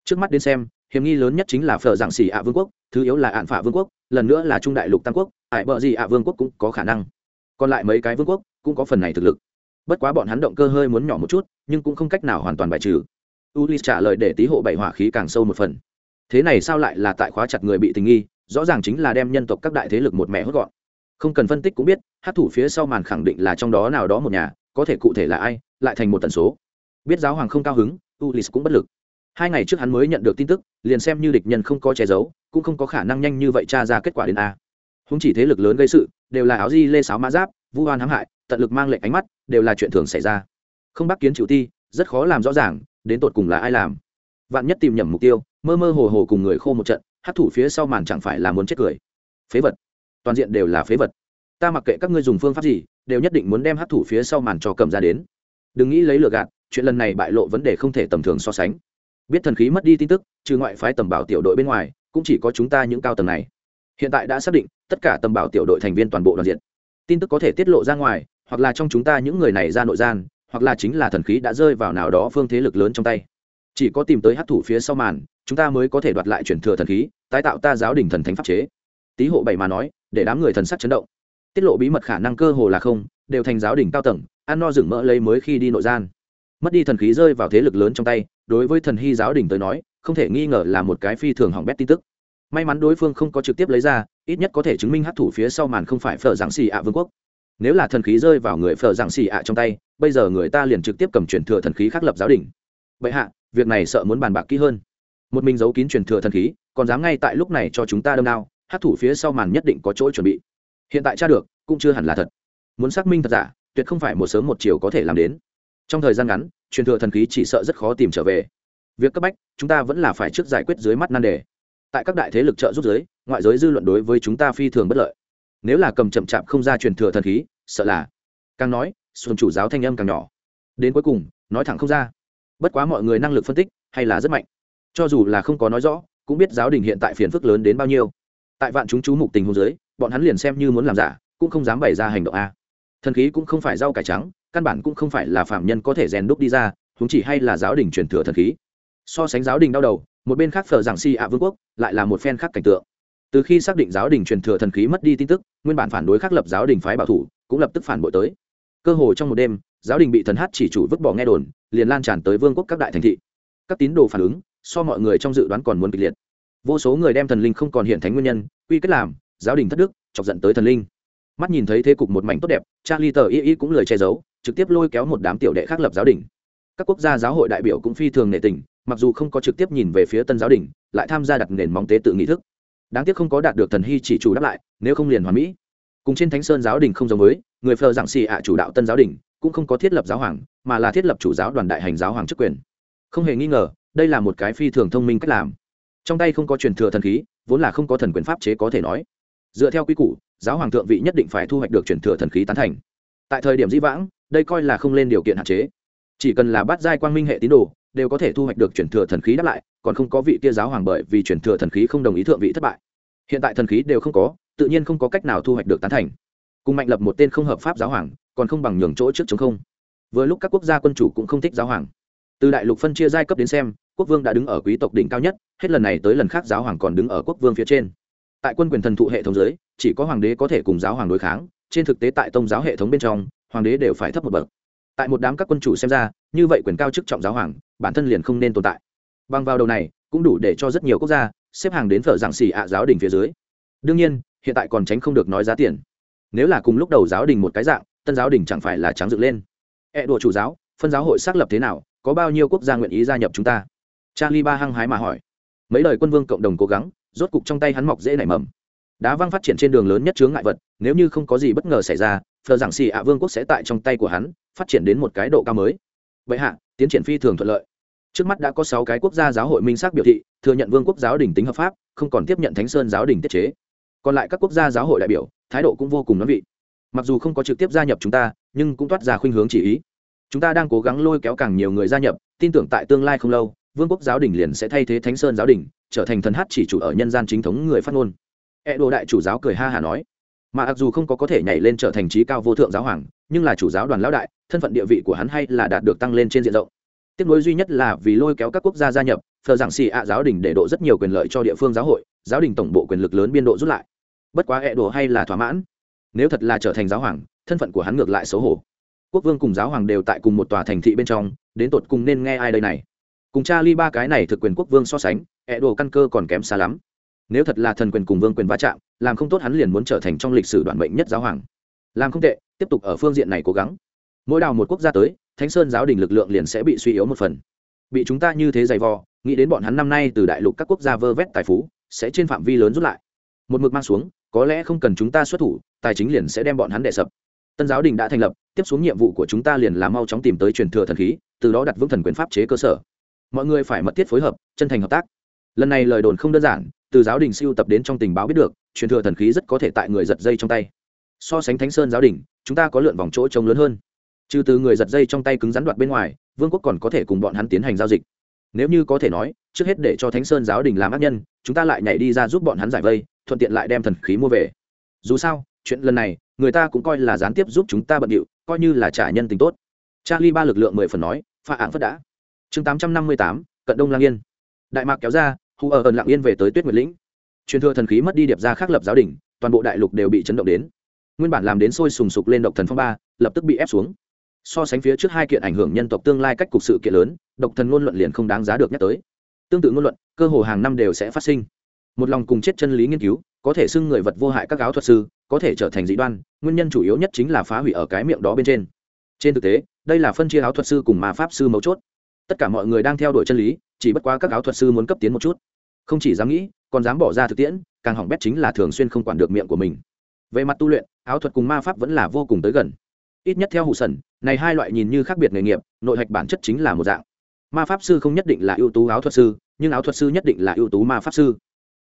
Trước mắt đến xem, hiểm nghi lớn nhất chính là phở giảng xỉ ạ vương quốc, thứ yếu là ạn phả vương quốc, lần nữa là trung đại lục tam quốc ải bợ gì ạ vương quốc cũng có khả năng. Còn lại mấy cái vương quốc cũng có phần này thực lực. Bất quá bọn hắn động cơ hơi muốn nhỏ một chút, nhưng cũng không cách nào hoàn toàn bài trừ. Ulis trả lời để tí hộ bảy hỏa khí càng sâu một phần thế này sao lại là tại khóa chặt người bị tình nghi, rõ ràng chính là đem nhân tộc các đại thế lực một mẹ hốt gọn. Không cần phân tích cũng biết, hát thủ phía sau màn khẳng định là trong đó nào đó một nhà, có thể cụ thể là ai, lại thành một tần số. Biết giáo hoàng không cao hứng ulis cũng bất lực. Hai ngày trước hắn mới nhận được tin tức, liền xem như địch nhân không có che giấu, cũng không có khả năng nhanh như vậy tra ra kết quả đến a. Không chỉ thế lực lớn gây sự, đều là áo di lê sáo mã giáp, vu hoan hãm hại, tận lực mang lệnh ánh mắt, đều là chuyện thường xảy ra. Không bác kiến chịu ti, rất khó làm rõ ràng, đến tột cùng là ai làm. Vạn nhất tìm nhầm mục tiêu mơ mơ hồ hồ cùng người khô một trận, hát thủ phía sau màn chẳng phải là muốn chết cười. Phế vật. Toàn diện đều là phế vật. Ta mặc kệ các ngươi dùng phương pháp gì, đều nhất định muốn đem hát thủ phía sau màn cho cầm ra đến. Đừng nghĩ lấy lừa gạt, chuyện lần này bại lộ vấn đề không thể tầm thường so sánh. Biết thần khí mất đi tin tức, trừ ngoại phái tầm bảo tiểu đội bên ngoài, cũng chỉ có chúng ta những cao tầng này. Hiện tại đã xác định, tất cả tầm bảo tiểu đội thành viên toàn bộ đoàn diện. Tin tức có thể tiết lộ ra ngoài, hoặc là trong chúng ta những người này ra nội gian, hoặc là chính là thần khí đã rơi vào nào đó phương thế lực lớn trong tay. Chỉ có tìm tới hát thủ phía sau màn chúng ta mới có thể đoạt lại chuyển thừa thần khí, tái tạo ta giáo đình thần thánh pháp chế. Tý hộ bảy mà nói, để đám người thần sắc chấn động. Tiết lộ bí mật khả năng cơ hồ là không, đều thành giáo đình cao tầng, ăn no rừng mỡ lấy mới khi đi nội gian. Mất đi thần khí rơi vào thế lực lớn trong tay, đối với thần hy giáo đình tới nói, không thể nghi ngờ là một cái phi thường hỏng bét tin tức. May mắn đối phương không có trực tiếp lấy ra, ít nhất có thể chứng minh hát thủ phía sau màn không phải phở giảng xì ạ vương quốc. Nếu là thần khí rơi vào người phở giảng xì ạ trong tay, bây giờ người ta liền trực tiếp cầm truyền thừa thần khí khắc lập giáo đình. Vậy hạ, việc này sợ muốn bàn bạc kỹ hơn một mình giấu kín truyền thừa thần khí, còn dám ngay tại lúc này cho chúng ta đâm đao hát thủ phía sau màn nhất định có chỗ chuẩn bị. Hiện tại tra được, cũng chưa hẳn là thật. Muốn xác minh thật giả, tuyệt không phải một sớm một chiều có thể làm đến. Trong thời gian ngắn, truyền thừa thần khí chỉ sợ rất khó tìm trở về. Việc cấp bách, chúng ta vẫn là phải trước giải quyết dưới mắt nan đề. Tại các đại thế lực trợ giúp giới ngoại giới dư luận đối với chúng ta phi thường bất lợi. Nếu là cầm chậm chạp không ra truyền thừa thần khí, sợ là. Càng nói, xuân chủ giáo thanh âm càng nhỏ. Đến cuối cùng, nói thẳng không ra. Bất quá mọi người năng lực phân tích, hay là rất mạnh cho dù là không có nói rõ, cũng biết giáo đình hiện tại phiền phức lớn đến bao nhiêu. Tại vạn chúng chú mục tình hôn giới bọn hắn liền xem như muốn làm giả, cũng không dám bày ra hành động a. Thần khí cũng không phải rau cải trắng, căn bản cũng không phải là phạm nhân có thể rèn đúc đi ra chúng chỉ hay là giáo đình truyền thừa thần khí. So sánh giáo đình đau đầu, một bên khác phở giảng si ạ vương quốc, lại là một phen khác cảnh tượng. Từ khi xác định giáo đình truyền thừa thần khí mất đi tin tức, nguyên bản phản đối khắc lập giáo đình phái bảo thủ, cũng lập tức phản bội tới. Cơ hồ trong một đêm, giáo đình bị thần hát chỉ chủ vứt bỏ nghe đồn, liền lan tràn tới vương quốc các đại thành thị. Các tín đồ phản ứng so mọi người trong dự đoán còn muốn kịch liệt. Vô số người đem thần linh không còn hiện thánh nguyên nhân, quy kết làm, giáo đình thất đức, chọc giận tới thần linh. Mắt nhìn thấy thế cục một mảnh tốt đẹp, charlie tờ y y cũng lời che giấu, trực tiếp lôi kéo một đám tiểu đệ khác lập giáo đình. Các quốc gia giáo hội đại biểu cũng phi thường nệ tình, mặc dù không có trực tiếp nhìn về phía tân giáo đình, lại tham gia đặt nền móng tế tự nghị thức. Đáng tiếc không có đạt được thần hy chỉ chủ đáp lại, nếu không liền hoàn mỹ. Cùng trên thánh sơn giáo đình không giống với, người phờ giảng xì ạ chủ đạo tân giáo đình, cũng không có thiết lập giáo hoàng, mà là thiết lập chủ giáo đoàn đại hành giáo hoàng chức quyền. Không hề nghi ngờ đây là một cái phi thường thông minh cách làm. Trong tay không có truyền thừa thần khí, vốn là không có thần quyền pháp chế có thể nói. Dựa theo quy củ, giáo hoàng thượng vị nhất định phải thu hoạch được truyền thừa thần khí tán thành. Tại thời điểm di vãng, đây coi là không lên điều kiện hạn chế. Chỉ cần là bắt giai quang minh hệ tín đồ, đều có thể thu hoạch được truyền thừa thần khí đáp lại, còn không có vị kia giáo hoàng bởi vì truyền thừa thần khí không đồng ý thượng vị thất bại. Hiện tại thần khí đều không có, tự nhiên không có cách nào thu hoạch được tán thành. Cùng mạnh lập một tên không hợp pháp giáo hoàng, còn không bằng nhường chỗ trước chống không. Vừa lúc các quốc gia quân chủ cũng không thích giáo hoàng. Từ đại lục phân chia giai cấp đến xem quốc vương đã đứng ở quý tộc đỉnh cao nhất, hết lần này tới lần khác giáo hoàng còn đứng ở quốc vương phía trên. Tại quân quyền thần thụ hệ thống giới chỉ có hoàng đế có thể cùng giáo hoàng đối kháng, trên thực tế tại tông giáo hệ thống bên trong, hoàng đế đều phải thấp một bậc. Tại một đám các quân chủ xem ra, như vậy quyền cao chức trọng giáo hoàng, bản thân liền không nên tồn tại. Bằng vào đầu này, cũng đủ để cho rất nhiều quốc gia xếp hàng đến phở giảng xỉ ạ giáo đình phía dưới. Đương nhiên, hiện tại còn tránh không được nói giá tiền. Nếu là cùng lúc đầu giáo đình một cái dạng, tân giáo đình chẳng phải là trắng dựng lên. E đùa chủ giáo, phân giáo hội xác lập thế nào, có bao nhiêu quốc gia nguyện ý gia nhập chúng ta? Charlie ba hăng hái mà hỏi. Mấy lời quân vương cộng đồng cố gắng, rốt cục trong tay hắn mọc dễ nảy mầm. Đá văng phát triển trên đường lớn nhất chướng ngại vật, nếu như không có gì bất ngờ xảy ra, phờ giảng xì ạ vương quốc sẽ tại trong tay của hắn, phát triển đến một cái độ cao mới. Vậy hạ, tiến triển phi thường thuận lợi. Trước mắt đã có sáu cái quốc gia giáo hội minh xác biểu thị, thừa nhận vương quốc giáo đình tính hợp pháp, không còn tiếp nhận thánh sơn giáo đình tiết chế. Còn lại các quốc gia giáo hội đại biểu, thái độ cũng vô cùng nắm vị. Mặc dù không có trực tiếp gia nhập chúng ta, nhưng cũng toát ra khuynh hướng chỉ ý. Chúng ta đang cố gắng lôi kéo càng nhiều người gia nhập, tin tưởng tại tương lai không lâu vương quốc giáo đình liền sẽ thay thế thánh sơn giáo đình, trở thành thần hát chỉ chủ ở nhân gian chính thống người phát ngôn. E đồ đại chủ giáo cười ha hả nói, mà mặc dù không có có thể nhảy lên trở thành trí cao vô thượng giáo hoàng, nhưng là chủ giáo đoàn lão đại, thân phận địa vị của hắn hay là đạt được tăng lên trên diện rộng. Tiếp nối duy nhất là vì lôi kéo các quốc gia gia nhập, thờ giảng xì ạ giáo đình để độ rất nhiều quyền lợi cho địa phương giáo hội, giáo đình tổng bộ quyền lực lớn biên độ rút lại. Bất quá e đồ hay là thỏa mãn. Nếu thật là trở thành giáo hoàng, thân phận của hắn ngược lại xấu hổ. Quốc vương cùng giáo hoàng đều tại cùng một tòa thành thị bên trong, đến tột cùng nên nghe ai đây này? Cùng cha ly ba cái này thực quyền quốc vương so sánh ẹ đồ căn cơ còn kém xa lắm. Nếu thật là thần quyền cùng vương quyền va chạm, làm không tốt hắn liền muốn trở thành trong lịch sử đoạn bệnh nhất giáo hoàng. Làm không tệ, tiếp tục ở phương diện này cố gắng. Mỗi đào một quốc gia tới, thánh sơn giáo đình lực lượng liền sẽ bị suy yếu một phần. Bị chúng ta như thế dày vò, nghĩ đến bọn hắn năm nay từ đại lục các quốc gia vơ vét tài phú, sẽ trên phạm vi lớn rút lại. Một mực mang xuống, có lẽ không cần chúng ta xuất thủ, tài chính liền sẽ đem bọn hắn đè sập. Tân giáo đình đã thành lập, tiếp xuống nhiệm vụ của chúng ta liền là mau chóng tìm tới truyền thừa thần khí, từ đó đặt vững thần quyền pháp chế cơ sở mọi người phải mật thiết phối hợp, chân thành hợp tác. Lần này lời đồn không đơn giản, từ giáo đình siêu tập đến trong tình báo biết được, truyền thừa thần khí rất có thể tại người giật dây trong tay. So sánh thánh sơn giáo đình, chúng ta có lượn vòng chỗ trông lớn hơn. Trừ từ người giật dây trong tay cứng rắn đoạt bên ngoài, vương quốc còn có thể cùng bọn hắn tiến hành giao dịch. Nếu như có thể nói, trước hết để cho thánh sơn giáo đình làm ác nhân, chúng ta lại nhảy đi ra giúp bọn hắn giải vây, thuận tiện lại đem thần khí mua về. Dù sao, chuyện lần này, người ta cũng coi là gián tiếp giúp chúng ta bận điệu, coi như là trả nhân tình tốt. Charlie ba lực lượng mười phần nói pha ảng phất đã chương tám trăm năm mươi tám, cận đông lang yên. Đại mạc kéo ra, hù ở ẩn lạng yên về tới tuyết nguyệt lĩnh. Truyền thừa thần khí mất đi điệp ra khác lập giáo đình, toàn bộ đại lục đều bị chấn động đến. Nguyên bản làm đến sôi sùng sục lên độc thần phong ba, lập tức bị ép xuống. So sánh phía trước hai kiện ảnh hưởng nhân tộc tương lai cách cục sự kiện lớn, độc thần ngôn luận liền không đáng giá được nhắc tới. Tương tự ngôn luận, cơ hồ hàng năm đều sẽ phát sinh. Một lòng cùng chết chân lý nghiên cứu, có thể xưng người vật vô hại các áo thuật sư, có thể trở thành dị đoan, nguyên nhân chủ yếu nhất chính là phá hủy ở cái miệng đó bên trên. Trên thực tế, đây là phân chia áo thuật sư cùng ma pháp sư mấu chốt tất cả mọi người đang theo đuổi chân lý, chỉ bất quá các áo thuật sư muốn cấp tiến một chút. Không chỉ dám nghĩ, còn dám bỏ ra thực tiễn, càng hỏng bét chính là thường xuyên không quản được miệng của mình. Về mặt tu luyện, áo thuật cùng ma pháp vẫn là vô cùng tới gần. Ít nhất theo hụ sần, này hai loại nhìn như khác biệt nghề nghiệp, nội hạch bản chất chính là một dạng. Ma pháp sư không nhất định là ưu tú áo thuật sư, nhưng áo thuật sư nhất định là ưu tú ma pháp sư.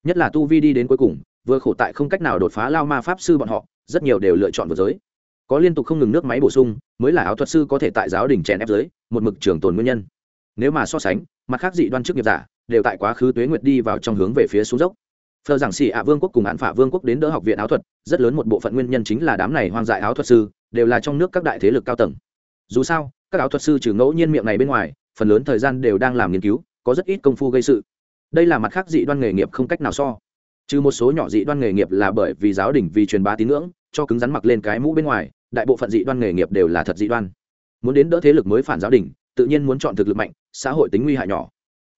Nhất là tu vi đi đến cuối cùng, vừa khổ tại không cách nào đột phá lao ma pháp sư bọn họ, rất nhiều đều lựa chọn vượt giới. Có liên tục không ngừng nước máy bổ sung, mới là áo thuật sư có thể tại giáo đình chèn ép giới, một mực trường tồn nguyên nhân nếu mà so sánh, mặt khác dị đoan chức nghiệp giả đều tại quá khứ tuế nguyệt đi vào trong hướng về phía xuống dốc. Phờ giảng xỉ ạ vương quốc cùng án phả vương quốc đến đỡ học viện áo thuật, rất lớn một bộ phận nguyên nhân chính là đám này hoang dại áo thuật sư đều là trong nước các đại thế lực cao tầng. Dù sao, các áo thuật sư trừ ngẫu nhiên miệng này bên ngoài, phần lớn thời gian đều đang làm nghiên cứu, có rất ít công phu gây sự. Đây là mặt khác dị đoan nghề nghiệp không cách nào so. Trừ một số nhỏ dị đoan nghề nghiệp là bởi vì giáo đình vì truyền bá tín ngưỡng, cho cứng rắn mặc lên cái mũ bên ngoài, đại bộ phận dị đoan nghề nghiệp đều là thật dị đoan. Muốn đến đỡ thế lực mới phản giáo đình, tự nhiên muốn chọn thực lực mạnh xã hội tính nguy hại nhỏ.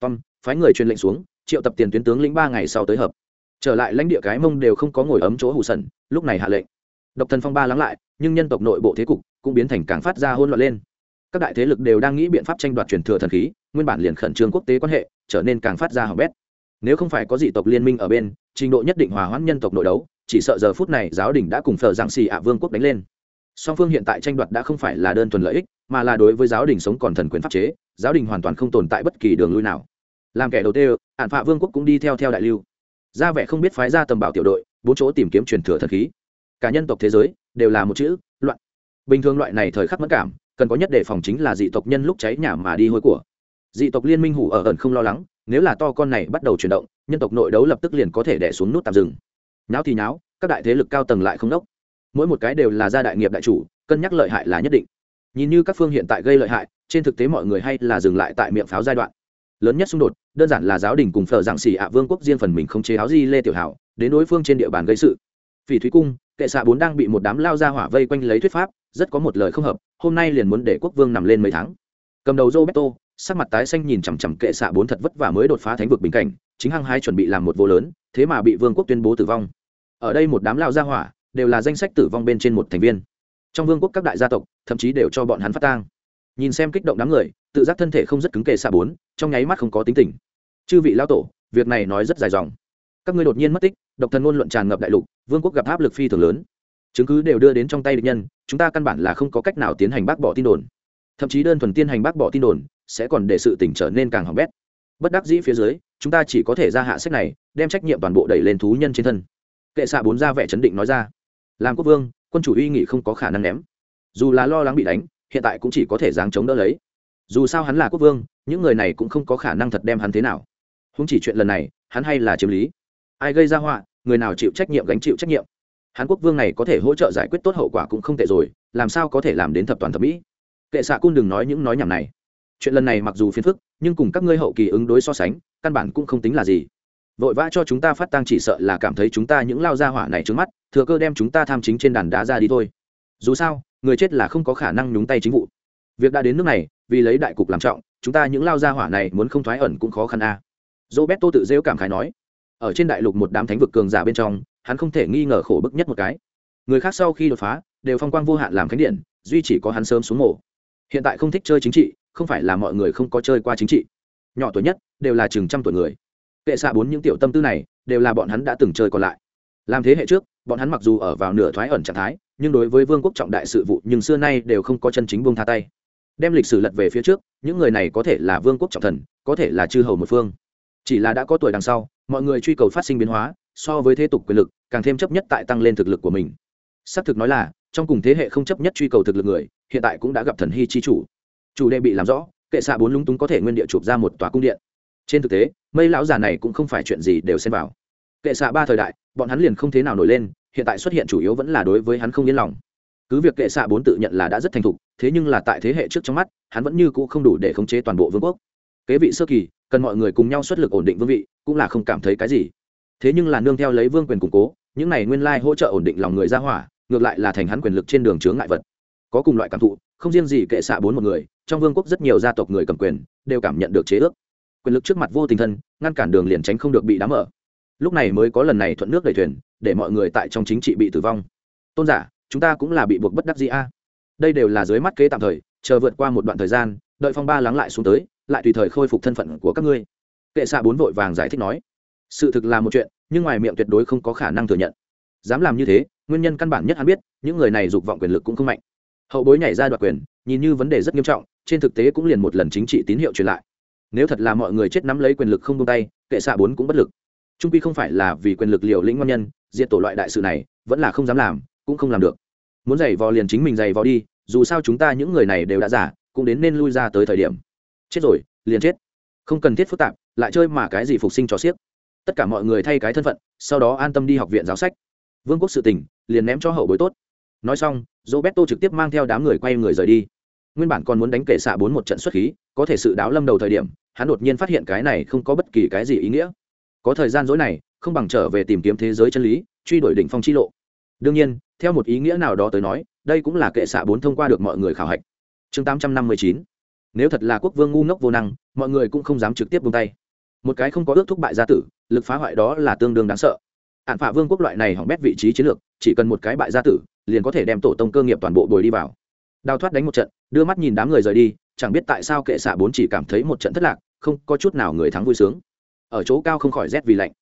Tom, phái người truyền lệnh xuống, triệu tập tiền tuyến tướng lĩnh ba ngày sau tới hợp. Trở lại lãnh địa cái mông đều không có ngồi ấm chỗ hủ sần, lúc này hạ lệnh. Độc thần phong ba lắng lại, nhưng nhân tộc nội bộ thế cục cũng biến thành càng phát ra hôn loạn lên. Các đại thế lực đều đang nghĩ biện pháp tranh đoạt truyền thừa thần khí, nguyên bản liền khẩn trương quốc tế quan hệ, trở nên càng phát ra hỏng bét. Nếu không phải có dị tộc liên minh ở bên, trình độ nhất định hòa hoãn nhân tộc nội đấu, chỉ sợ giờ phút này giáo đình đã cùng phờ giảng xì ạ vương quốc đánh lên. Song phương hiện tại tranh đoạt đã không phải là đơn thuần lợi ích, mà là đối với giáo đình sống còn thần quyền pháp chế giáo đình hoàn toàn không tồn tại bất kỳ đường lui nào. Làm kẻ đầu tiên ạn phạ vương quốc cũng đi theo theo đại lưu. Ra vẻ không biết phái ra tầm bảo tiểu đội, bốn chỗ tìm kiếm truyền thừa thần khí. Cả nhân tộc thế giới đều là một chữ, loạn. Bình thường loại này thời khắc mất cảm, cần có nhất đề phòng chính là dị tộc nhân lúc cháy nhà mà đi hôi của. Dị tộc liên minh hủ ở ẩn không lo lắng, nếu là to con này bắt đầu chuyển động, nhân tộc nội đấu lập tức liền có thể đẻ xuống nút tạm dừng. Nháo thì nháo, các đại thế lực cao tầng lại không đốc. Mỗi một cái đều là gia đại nghiệp đại chủ, cân nhắc lợi hại là nhất định. Nhìn như các phương hiện tại gây lợi hại trên thực tế mọi người hay là dừng lại tại miệng pháo giai đoạn. Lớn nhất xung đột, đơn giản là giáo đình cùng phở giảng xỉ ạ vương quốc riêng phần mình không chế áo di lê tiểu hảo, đến đối phương trên địa bàn gây sự. Phỉ thúy cung, kệ xạ bốn đang bị một đám lao ra hỏa vây quanh lấy thuyết pháp, rất có một lời không hợp, hôm nay liền muốn để quốc vương nằm lên mấy tháng. Cầm đầu roberto, sắc mặt tái xanh nhìn chằm chằm kệ xạ bốn thật vất vả mới đột phá thánh vực bình cảnh, chính hăng hai chuẩn bị làm một vô lớn, thế mà bị vương quốc tuyên bố tử vong. Ở đây một đám lao gia hỏa, đều là danh sách tử vong bên trên một thành viên. Trong vương quốc các đại gia tộc, thậm chí đều cho bọn hắn phát tang nhìn xem kích động đám người, tự giác thân thể không rất cứng kề xạ bốn, trong nháy mắt không có tính tình. Chư vị lao tổ, việc này nói rất dài dòng. Các ngươi đột nhiên mất tích, độc thần ngôn luận tràn ngập đại lục, vương quốc gặp áp lực phi thường lớn. Chứng cứ đều đưa đến trong tay địch nhân, chúng ta căn bản là không có cách nào tiến hành bác bỏ tin đồn. Thậm chí đơn thuần tiến hành bác bỏ tin đồn, sẽ còn để sự tỉnh trở nên càng hỏng bét. Bất đắc dĩ phía dưới, chúng ta chỉ có thể ra hạ sách này, đem trách nhiệm toàn bộ đẩy lên thú nhân trên thân. Kệ xạ bốn ra vẻ chấn định nói ra. Làm quốc vương, quân chủ uy nghị không có khả năng ném. Dù là lo lắng bị đánh hiện tại cũng chỉ có thể dáng chống đỡ lấy. Dù sao hắn là quốc vương, những người này cũng không có khả năng thật đem hắn thế nào. Không chỉ chuyện lần này, hắn hay là chiếm lý. Ai gây ra họa, người nào chịu trách nhiệm gánh chịu trách nhiệm. Hắn quốc vương này có thể hỗ trợ giải quyết tốt hậu quả cũng không tệ rồi, làm sao có thể làm đến thập toàn thẩm mỹ? Kệ xạ cun đừng nói những nói nhảm này. Chuyện lần này mặc dù phiền phức, nhưng cùng các ngươi hậu kỳ ứng đối so sánh, căn bản cũng không tính là gì. Vội vã cho chúng ta phát tăng chỉ sợ là cảm thấy chúng ta những lao gia hỏa này trước mắt, thừa cơ đem chúng ta tham chính trên đàn đá ra đi thôi dù sao, người chết là không có khả năng nhúng tay chính vụ. Việc đã đến nước này, vì lấy đại cục làm trọng, chúng ta những lao gia hỏa này muốn không thoái ẩn cũng khó khăn a. À. roberto tự rêu cảm khái nói. Ở trên đại lục một đám thánh vực cường giả bên trong, hắn không thể nghi ngờ khổ bức nhất một cái. Người khác sau khi đột phá, đều phong quang vô hạn làm khánh điện, duy chỉ có hắn sớm xuống mổ hiện tại không thích chơi chính trị, không phải là mọi người không có chơi qua chính trị. Nhỏ tuổi nhất, đều là chừng trăm tuổi người. Kệ xạ bốn những tiểu tâm tư này, đều là bọn hắn đã từng chơi còn lại. Làm thế hệ trước, bọn hắn mặc dù ở vào nửa thoái ẩn trạng thái nhưng đối với vương quốc trọng đại sự vụ nhưng xưa nay đều không có chân chính buông tha tay. Đem lịch sử lật về phía trước, những người này có thể là vương quốc trọng thần, có thể là chư hầu một phương. Chỉ là đã có tuổi đằng sau, mọi người truy cầu phát sinh biến hóa, so với thế tục quyền lực, càng thêm chấp nhất tại tăng lên thực lực của mình. Xác thực nói là, trong cùng thế hệ không chấp nhất truy cầu thực lực người, hiện tại cũng đã gặp thần hy chi chủ. Chủ đề bị làm rõ, kệ xạ bốn lúng túng có thể nguyên địa chụp ra một tòa cung điện. Trên thực tế mây lão già này cũng không phải chuyện gì đều xem vào. Kệ xạ ba thời đại, bọn hắn liền không thế nào nổi lên hiện tại xuất hiện chủ yếu vẫn là đối với hắn không yên lòng. Cứ việc kệ xạ bốn tự nhận là đã rất thành thục, thế nhưng là tại thế hệ trước trong mắt, hắn vẫn như cũ không đủ để khống chế toàn bộ vương quốc. Kế vị sơ kỳ, cần mọi người cùng nhau xuất lực ổn định vương vị, cũng là không cảm thấy cái gì. Thế nhưng là nương theo lấy vương quyền củng cố, những này nguyên lai hỗ trợ ổn định lòng người ra hỏa, ngược lại là thành hắn quyền lực trên đường chướng ngại vật. Có cùng loại cảm thụ, không riêng gì kệ xạ bốn một người, trong vương quốc rất nhiều gia tộc người cầm quyền, đều cảm nhận được chế ước. Quyền lực trước mặt vô tình thân, ngăn cản đường liền tránh không được bị đám ở. lúc này mới có lần này thuận nước đầy thuyền để mọi người tại trong chính trị bị tử vong. Tôn giả, chúng ta cũng là bị buộc bất đắc gì a. Đây đều là dưới mắt kế tạm thời, chờ vượt qua một đoạn thời gian, đợi phong ba lắng lại xuống tới, lại tùy thời khôi phục thân phận của các ngươi. Kệ xạ bốn vội vàng giải thích nói. Sự thực là một chuyện, nhưng ngoài miệng tuyệt đối không có khả năng thừa nhận. Dám làm như thế, nguyên nhân căn bản nhất hắn biết, những người này dục vọng quyền lực cũng không mạnh. Hậu bối nhảy ra đoạt quyền, nhìn như vấn đề rất nghiêm trọng, trên thực tế cũng liền một lần chính trị tín hiệu truyền lại. Nếu thật là mọi người chết nắm lấy quyền lực không tung tay, kệ xạ bốn cũng bất lực. Trung quy không phải là vì quyền lực liều lĩnh ngon nhân diệt tổ loại đại sự này, vẫn là không dám làm, cũng không làm được. Muốn giày vò liền chính mình giày vò đi, dù sao chúng ta những người này đều đã giả, cũng đến nên lui ra tới thời điểm. Chết rồi, liền chết. Không cần thiết phức tạp, lại chơi mà cái gì phục sinh cho xiếc tất cả mọi người thay cái thân phận, sau đó an tâm đi học viện giáo sách. Vương quốc sự tình, liền ném cho hậu bối tốt. Nói xong, roberto trực tiếp mang theo đám người quay người rời đi. Nguyên bản còn muốn đánh kể xạ bốn một trận xuất khí, có thể sự đáo lâm đầu thời điểm, hắn đột nhiên phát hiện cái này không có bất kỳ cái gì ý nghĩa. Có thời gian dối này không bằng trở về tìm kiếm thế giới chân lý, truy đuổi đỉnh phong chi lộ. Đương nhiên, theo một ý nghĩa nào đó tới nói, đây cũng là kệ xạ bốn thông qua được mọi người khảo hạch. Chương tám trăm năm mươi chín. Nếu thật là quốc vương ngu ngốc vô năng, mọi người cũng không dám trực tiếp buông tay. Một cái không có ước thúc bại gia tử, lực phá hoại đó là tương đương đáng sợ. Hạn phạ vương quốc loại này hỏng bét vị trí chiến lược, chỉ cần một cái bại gia tử, liền có thể đem tổ tông cơ nghiệp toàn bộ bồi đi vào. Đào thoát đánh một trận, đưa mắt nhìn đám người rời đi, chẳng biết tại sao kệ xạ bốn chỉ cảm thấy một trận thất lạc, không có chút nào người thắng vui sướng. Ở chỗ cao không khỏi rét vì lạnh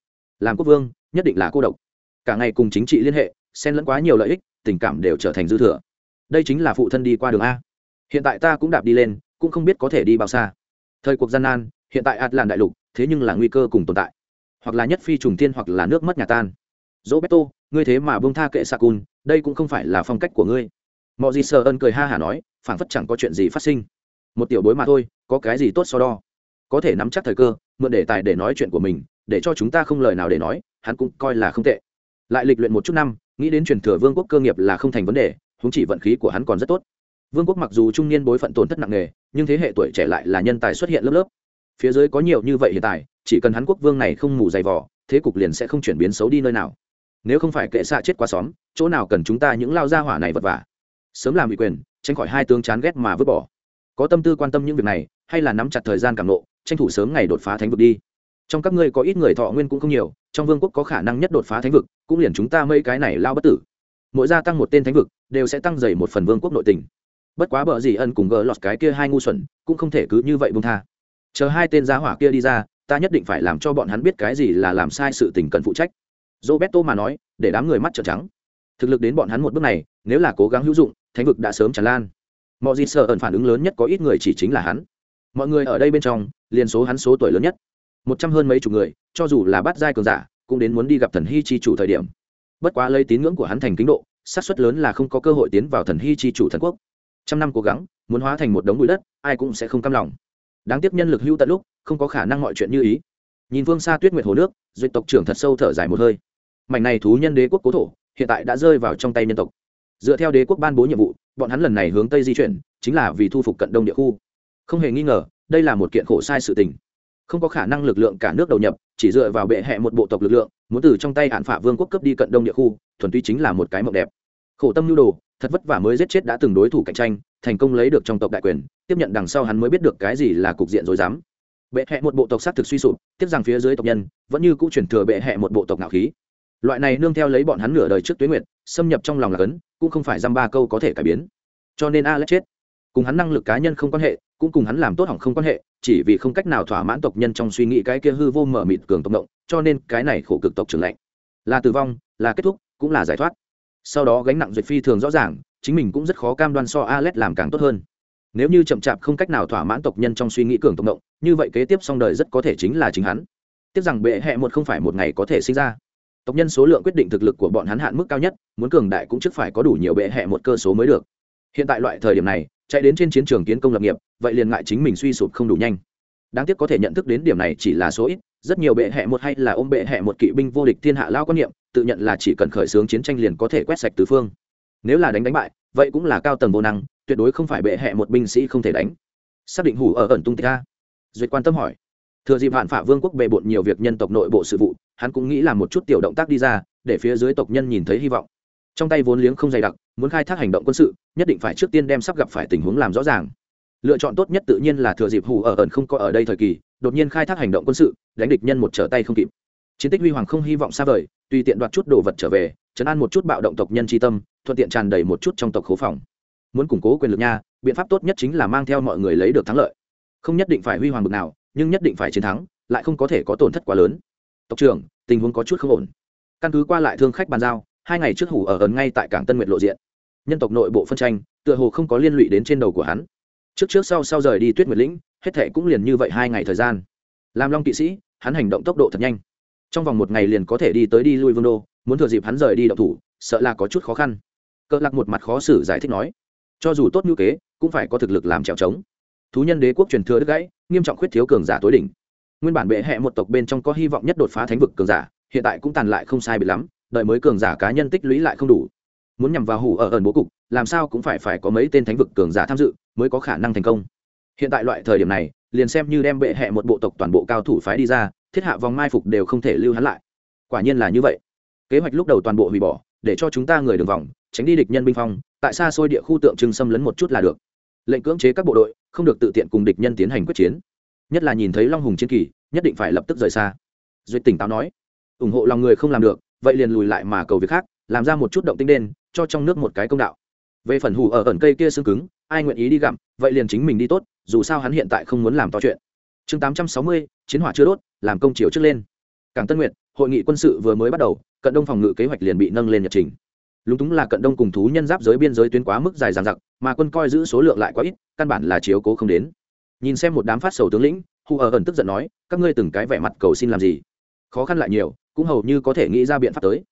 làm quốc vương, nhất định là cô độc. Cả ngày cùng chính trị liên hệ, xen lẫn quá nhiều lợi ích, tình cảm đều trở thành dư thừa. Đây chính là phụ thân đi qua đường a. Hiện tại ta cũng đạp đi lên, cũng không biết có thể đi bao xa. Thời cuộc gian nan, hiện tại ạt làn đại lục, thế nhưng là nguy cơ cùng tồn tại. Hoặc là nhất phi trùng tiên hoặc là nước mất nhà tan. Dỗ beto ngươi thế mà bông tha kệ sa cun, đây cũng không phải là phong cách của ngươi. Mọi gì sợ ân cười ha hả nói, phảng phất chẳng có chuyện gì phát sinh. Một tiểu bối mà thôi, có cái gì tốt so đo? Có thể nắm chắc thời cơ, mượn đề tài để nói chuyện của mình để cho chúng ta không lời nào để nói, hắn cũng coi là không tệ. Lại lịch luyện một chút năm, nghĩ đến truyền thừa vương quốc cơ nghiệp là không thành vấn đề húng chỉ vận khí của hắn còn rất tốt. Vương quốc mặc dù trung niên bối phận tổn thất nặng nề, nhưng thế hệ tuổi trẻ lại là nhân tài xuất hiện lớp lớp. Phía dưới có nhiều như vậy hiện tại chỉ cần hắn quốc vương này không mù dày vỏ thế cục liền sẽ không chuyển biến xấu đi nơi nào. Nếu không phải kệ xạ chết qua xóm, chỗ nào cần chúng ta những lao gia hỏa này vất vả? Sớm làm ủy quyền, tránh khỏi hai tướng chán ghét mà vứt bỏ. Có tâm tư quan tâm những việc này, hay là nắm chặt thời gian cảm nộ, tranh thủ sớm ngày đột phá thánh vực đi trong các ngươi có ít người thọ nguyên cũng không nhiều, trong vương quốc có khả năng nhất đột phá thánh vực, cũng liền chúng ta mấy cái này lao bất tử. Mỗi gia tăng một tên thánh vực, đều sẽ tăng dày một phần vương quốc nội tình. Bất quá bợ gì ân cùng gỡ lọt cái kia hai ngu xuẩn, cũng không thể cứ như vậy bông tha. Chờ hai tên giá hỏa kia đi ra, ta nhất định phải làm cho bọn hắn biết cái gì là làm sai sự tình cần phụ trách. Roberto mà nói, để đám người mắt trợn trắng. Thực lực đến bọn hắn một bước này, nếu là cố gắng hữu dụng, thánh vực đã sớm tràn lan. Mọi gì sợ ẩn phản ứng lớn nhất có ít người chỉ chính là hắn. Mọi người ở đây bên trong, liền số hắn số tuổi lớn nhất một trăm hơn mấy chục người, cho dù là bắt giai cường giả, cũng đến muốn đi gặp thần hy chi chủ thời điểm. Bất quá lấy tín ngưỡng của hắn thành kính độ, xác suất lớn là không có cơ hội tiến vào thần hy chi chủ thần quốc. Trăm năm cố gắng, muốn hóa thành một đống bụi đất, ai cũng sẽ không cam lòng. Đáng tiếc nhân lực hữu tận lúc, không có khả năng mọi chuyện như ý. Nhìn phương xa tuyết nguyệt hồ nước duyệt tộc trưởng thật sâu thở dài một hơi. Mảnh này thú nhân đế quốc cố thổ, hiện tại đã rơi vào trong tay nhân tộc. Dựa theo đế quốc ban bố nhiệm vụ, bọn hắn lần này hướng tây di chuyển, chính là vì thu phục cận đông địa khu. Không hề nghi ngờ, đây là một kiện khổ sai sự tình không có khả năng lực lượng cả nước đầu nhập, chỉ dựa vào bệ hẹ một bộ tộc lực lượng, muốn từ trong tay hạn phả vương quốc cấp đi cận đông địa khu, thuần túy chính là một cái mộng đẹp. Khổ tâm nhu đồ, thật vất vả mới giết chết đã từng đối thủ cạnh tranh, thành công lấy được trong tộc đại quyền, tiếp nhận đằng sau hắn mới biết được cái gì là cục diện dối dám bệ hẹ một bộ tộc xác thực suy sụp, tiếp rằng phía dưới tộc nhân, vẫn như cũ chuyển thừa bệ hẹ một bộ tộc ngạo khí. Loại này nương theo lấy bọn hắn nửa đời trước tuyến nguyện xâm nhập trong lòng là cấn, cũng không phải dăm ba câu có thể cải biến. Cho nên a lại chết cùng hắn năng lực cá nhân không quan hệ cũng cùng hắn làm tốt hỏng không quan hệ chỉ vì không cách nào thỏa mãn tộc nhân trong suy nghĩ cái kia hư vô mở mịt cường tộc động cho nên cái này khổ cực tộc trưởng lạnh là tử vong là kết thúc cũng là giải thoát sau đó gánh nặng duyệt phi thường rõ ràng chính mình cũng rất khó cam đoan so Alet làm càng tốt hơn. Nếu như chậm chạp không cách nào thỏa mãn tộc nhân trong suy nghĩ cường tộc động, như vậy kế tiếp song đời rất có thể chính là chính hắn. Tiếc rằng bệ hệ một không phải một ngày có thể sinh ra. Tộc nhân số lượng quyết định thực lực của bọn hắn hạn mức cao nhất, muốn cường đại cũng trước phải có đủ nhiều bệ hệ một cơ số mới được. Hiện tại loại thời điểm này, chạy đến trên chiến trường kiến công lập nghiệp, vậy liền ngại chính mình suy sụp không đủ nhanh. Đáng tiếc có thể nhận thức đến điểm này chỉ là số ít, rất nhiều bệ hệ một hay là ôm bệ hệ một kỵ binh vô địch thiên hạ lao quan niệm, tự nhận là chỉ cần khởi xướng chiến tranh liền có thể quét sạch tứ phương. Nếu là đánh đánh bại vậy cũng là cao tầng vô năng tuyệt đối không phải bệ hẹ một binh sĩ không thể đánh. Xác định hủ ở ẩn tung tích a. Duyệt quan tâm hỏi. Thừa dịp hạn phả vương quốc bề bộn nhiều việc nhân tộc nội bộ sự vụ hắn cũng nghĩ là một chút tiểu động tác đi ra để phía dưới tộc nhân nhìn thấy hy vọng. Trong tay vốn liếng không dày đặc muốn khai thác hành động quân sự, nhất định phải trước tiên đem sắp gặp phải tình huống làm rõ ràng. Lựa chọn tốt nhất tự nhiên là thừa dịp hù ở ẩn không có ở đây thời kỳ, đột nhiên khai thác hành động quân sự, đánh địch nhân một trở tay không kịp. Chiến tích huy hoàng không hy vọng xa vời, tùy tiện đoạt chút đồ vật trở về chấn an một chút bạo động tộc nhân tri tâm, thuận tiện tràn đầy một chút trong tộc khố phòng. Muốn củng cố quyền lực nha, biện pháp tốt nhất chính là mang theo mọi người lấy được thắng lợi. Không nhất định phải huy hoàng bực nào, nhưng nhất định phải chiến thắng, lại không có thể có tổn thất quá lớn. Tộc trưởng, tình huống có chút không ổn. Căn cứ qua lại thương khách bàn giao hai ngày trước hủ ở ấn ngay tại cảng tân nguyệt lộ diện. Nhân tộc nội bộ phân tranh, tựa hồ không có liên lụy đến trên đầu của hắn. Trước trước sau sau rời đi tuyết nguyệt lĩnh, hết thệ cũng liền như vậy hai ngày thời gian. Làm long kỵ sĩ, hắn hành động tốc độ thật nhanh. Trong vòng một ngày liền có thể đi tới đi lui vương đô, muốn thừa dịp hắn rời đi động thủ, sợ là có chút khó khăn. Cỡ lạc một mặt khó xử giải thích nói, cho dù tốt như kế, cũng phải có thực lực làm trèo trống. Thú nhân đế quốc truyền thừa đứt gãy, nghiêm trọng khuyết thiếu cường giả tối đỉnh. Nguyên bản bệ hẹ một tộc bên trong có hy vọng nhất đột phá thánh vực cường giả, hiện tại cũng tàn lại không sai bị lắm đợi mới cường giả cá nhân tích lũy lại không đủ. Muốn nhằm vào hủ ở ẩn bố cục, làm sao cũng phải phải có mấy tên thánh vực cường giả tham dự mới có khả năng thành công. Hiện tại loại thời điểm này, liền xem như đem bệ hẹ một bộ tộc toàn bộ cao thủ phái đi ra, thiết hạ vòng mai phục đều không thể lưu hắn lại. Quả nhiên là như vậy. Kế hoạch lúc đầu toàn bộ hủy bỏ, để cho chúng ta người đường vòng, tránh đi địch nhân binh phong, tại xa xôi địa khu tượng trưng xâm lấn một chút là được. Lệnh cưỡng chế các bộ đội, không được tự tiện cùng địch nhân tiến hành quyết chiến. Nhất là nhìn thấy long hùng chiến kỳ, nhất định phải lập tức rời xa. Duyệt tỉnh táo nói, ủng hộ lòng người không làm được vậy liền lùi lại mà cầu việc khác làm ra một chút động tinh đen cho trong nước một cái công đạo. Về phần hủ ở ẩn cây kia xương cứng ai nguyện ý đi gặm vậy liền chính mình đi tốt dù sao hắn hiện tại không muốn làm to chuyện. Chương tám trăm sáu mươi chiến hỏa chưa đốt làm công chiều trước lên. Cảng tân nguyện, hội nghị quân sự vừa mới bắt đầu cận đông phòng ngự kế hoạch liền bị nâng lên nhật trình. Lúng túng là cận đông cùng thú nhân giáp giới biên giới tuyến quá mức dài dằng dặc mà quân coi giữ số lượng lại quá ít căn bản là chiếu cố không đến. Nhìn xem một đám phát sầu tướng lĩnh hù ở ẩn tức giận nói các ngươi từng cái vẻ mặt cầu xin làm gì? Khó khăn lại nhiều cũng hầu như có thể nghĩ ra biện pháp tới.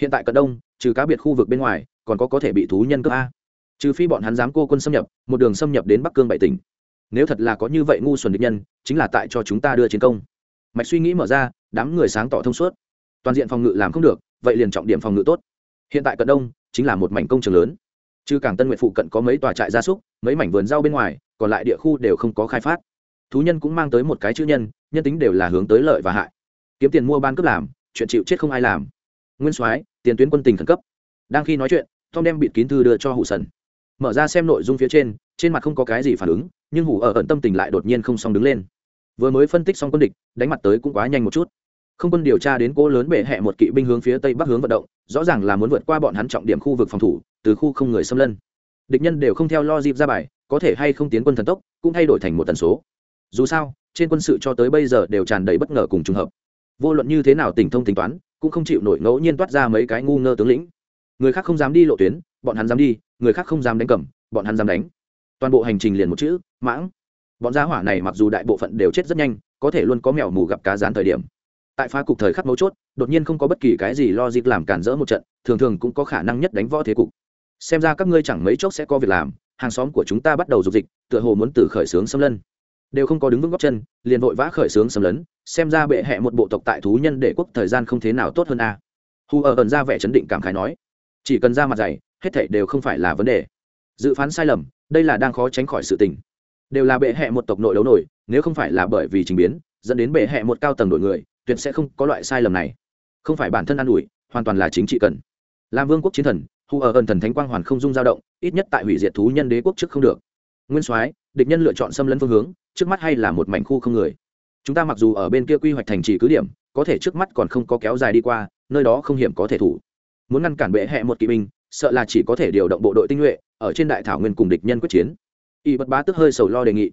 Hiện tại cận đông, trừ cá biệt khu vực bên ngoài, còn có có thể bị thú nhân cướp a. Trừ phi bọn hắn dám cô quân xâm nhập, một đường xâm nhập đến bắc cương bảy tỉnh. Nếu thật là có như vậy ngu xuẩn địch nhân, chính là tại cho chúng ta đưa chiến công. Mạch suy nghĩ mở ra, đám người sáng tỏ thông suốt. Toàn diện phòng ngự làm không được, vậy liền trọng điểm phòng ngự tốt. Hiện tại cận đông, chính là một mảnh công trường lớn. Trừ cảng tân nguyện phụ cận có mấy tòa trại gia súc, mấy mảnh vườn rau bên ngoài, còn lại địa khu đều không có khai phát. Thú nhân cũng mang tới một cái chữ nhân nhân tính đều là hướng tới lợi và hại. Kiếm tiền mua ban cướp làm chuyện chịu chết không ai làm. Nguyên soái, tiền tuyến quân tình khẩn cấp. Đang khi nói chuyện, tom đem bịt kín thư đưa cho hụ sần. Mở ra xem nội dung phía trên trên mặt không có cái gì phản ứng, nhưng hủ ở ẩn tâm tình lại đột nhiên không xong đứng lên. Vừa mới phân tích xong quân địch, đánh mặt tới cũng quá nhanh một chút. Không quân điều tra đến cố lớn bệ hẹ một kỵ binh hướng phía tây bắc hướng vận động, rõ ràng là muốn vượt qua bọn hắn trọng điểm khu vực phòng thủ, từ khu không người xâm lân. Địch nhân đều không theo lo dịp ra bài, có thể hay không tiến quân thần tốc, cũng thay đổi thành một tần số. Dù sao, trên quân sự cho tới bây giờ đều tràn đầy bất ngờ cùng trùng hợp vô luận như thế nào tỉnh thông tính toán, cũng không chịu nổi ngẫu nhiên toát ra mấy cái ngu ngơ tướng lĩnh. Người khác không dám đi lộ tuyến, bọn hắn dám đi, người khác không dám đánh cầm, bọn hắn dám đánh. Toàn bộ hành trình liền một chữ, mãng. Bọn gia hỏa này mặc dù đại bộ phận đều chết rất nhanh, có thể luôn có mèo mù gặp cá rán thời điểm. Tại phá cục thời khắc mấu chốt, đột nhiên không có bất kỳ cái gì lo dịp làm cản rỡ một trận, thường thường cũng có khả năng nhất đánh võ thế cục. Xem ra các ngươi chẳng mấy chốc sẽ có việc làm, hàng xóm của chúng ta bắt đầu dục dịch, tựa hồ muốn từ khởi xướng xâm lân đều không có đứng vững góc chân, liền vội vã khởi xướng xâm lấn, xem ra bệ hẹ một bộ tộc tại thú nhân đệ quốc thời gian không thế nào tốt hơn a. À. hù ở ẩn ra vẻ chấn định cảm khái nói, chỉ cần ra mặt dày, hết thảy đều không phải là vấn đề. Dự phán sai lầm, đây là đang khó tránh khỏi sự tình. Đều là bệ hẹ một tộc nội đấu nổi, nếu không phải là bởi vì trình biến, dẫn đến bệ hẹ một cao tầng đội người, tuyệt sẽ không có loại sai lầm này. Không phải bản thân an ủi, hoàn toàn là chính trị cần. Làm vương quốc chiến thần hù ở ẩn thần thánh quang hoàn không dung dao động, ít nhất tại hủy diệt thú nhân đế quốc trước không được. Nguyên soái, địch nhân lựa chọn xâm lấn phương hướng trước mắt hay là một mảnh khu không người? Chúng ta mặc dù ở bên kia quy hoạch thành trì cứ điểm, có thể trước mắt còn không có kéo dài đi qua, nơi đó không hiểm có thể thủ. Muốn ngăn cản bệ hẹ một kỵ binh, sợ là chỉ có thể điều động bộ đội tinh nhuệ, ở trên đại thảo nguyên cùng địch nhân quyết chiến. Y bất bá tức hơi sầu lo đề nghị.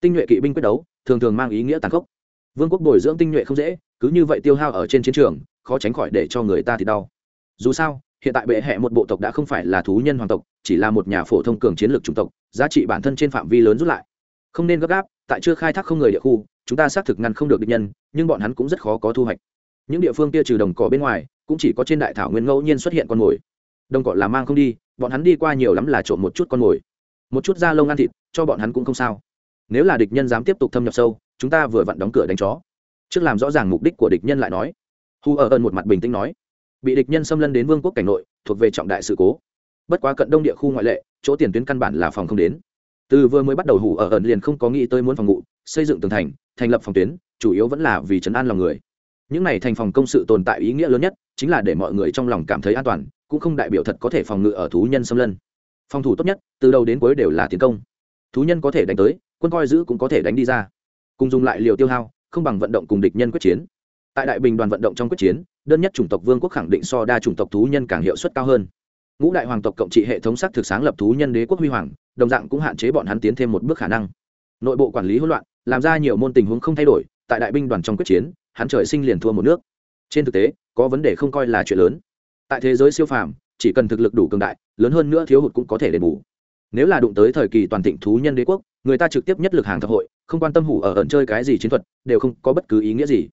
Tinh nhuệ kỵ binh quyết đấu, thường thường mang ý nghĩa tàn khốc. Vương quốc bồi dưỡng tinh nhuệ không dễ, cứ như vậy tiêu hao ở trên chiến trường, khó tránh khỏi để cho người ta thì đau. Dù sao, hiện tại bệ hẹ một bộ tộc đã không phải là thú nhân hoàng tộc, chỉ là một nhà phổ thông cường chiến lược chủng tộc, giá trị bản thân trên phạm vi lớn rút lại. Không nên gấp gáp tại chưa khai thác không người địa khu, chúng ta xác thực ngăn không được địch nhân, nhưng bọn hắn cũng rất khó có thu hoạch. Những địa phương kia trừ đồng cỏ bên ngoài, cũng chỉ có trên đại thảo nguyên ngẫu nhiên xuất hiện con mồi. Đồng cỏ là mang không đi, bọn hắn đi qua nhiều lắm là trộm một chút con mồi. Một chút da lông ăn thịt, cho bọn hắn cũng không sao. Nếu là địch nhân dám tiếp tục thâm nhập sâu, chúng ta vừa vặn đóng cửa đánh chó. Trước làm rõ ràng mục đích của địch nhân lại nói. Hu ở ơn một mặt bình tĩnh nói. Bị địch nhân xâm lân đến vương quốc cảnh nội, thuộc về trọng đại sự cố. Bất quá cận đông địa khu ngoại lệ, chỗ tiền tuyến căn bản là phòng không đến từ vừa mới bắt đầu hủ ở ẩn liền không có nghĩ tới muốn phòng ngụ xây dựng tường thành thành lập phòng tuyến, chủ yếu vẫn là vì chấn an lòng người. Những này thành phòng công sự tồn tại ý nghĩa lớn nhất chính là để mọi người trong lòng cảm thấy an toàn, cũng không đại biểu thật có thể phòng ngự ở thú nhân xâm lân. Phòng thủ tốt nhất, từ đầu đến cuối đều là tiến công. Thú nhân có thể đánh tới, quân coi giữ cũng có thể đánh đi ra. Cùng dùng lại liều tiêu hao, không bằng vận động cùng địch nhân quyết chiến. Tại đại bình đoàn vận động trong quyết chiến, đơn nhất chủng tộc vương quốc khẳng định so đa chủng tộc thú nhân càng hiệu suất cao hơn ngũ đại hoàng tộc cộng trị hệ thống sắc thực sáng lập thú nhân đế quốc huy hoàng, đồng dạng cũng hạn chế bọn hắn tiến thêm một bước khả năng. Nội bộ quản lý hỗn loạn, làm ra nhiều môn tình huống không thay đổi, tại đại binh đoàn trong quyết chiến, hắn trời sinh liền thua một nước. Trên thực tế, có vấn đề không coi là chuyện lớn. Tại thế giới siêu phàm, chỉ cần thực lực đủ cường đại, lớn hơn nữa thiếu hụt cũng có thể đền bù. Nếu là đụng tới thời kỳ toàn thịnh thú nhân đế quốc, người ta trực tiếp nhất lực hàng thập hội, không quan tâm hủ ở ẩn chơi cái gì chiến thuật, đều không có bất cứ ý nghĩa gì.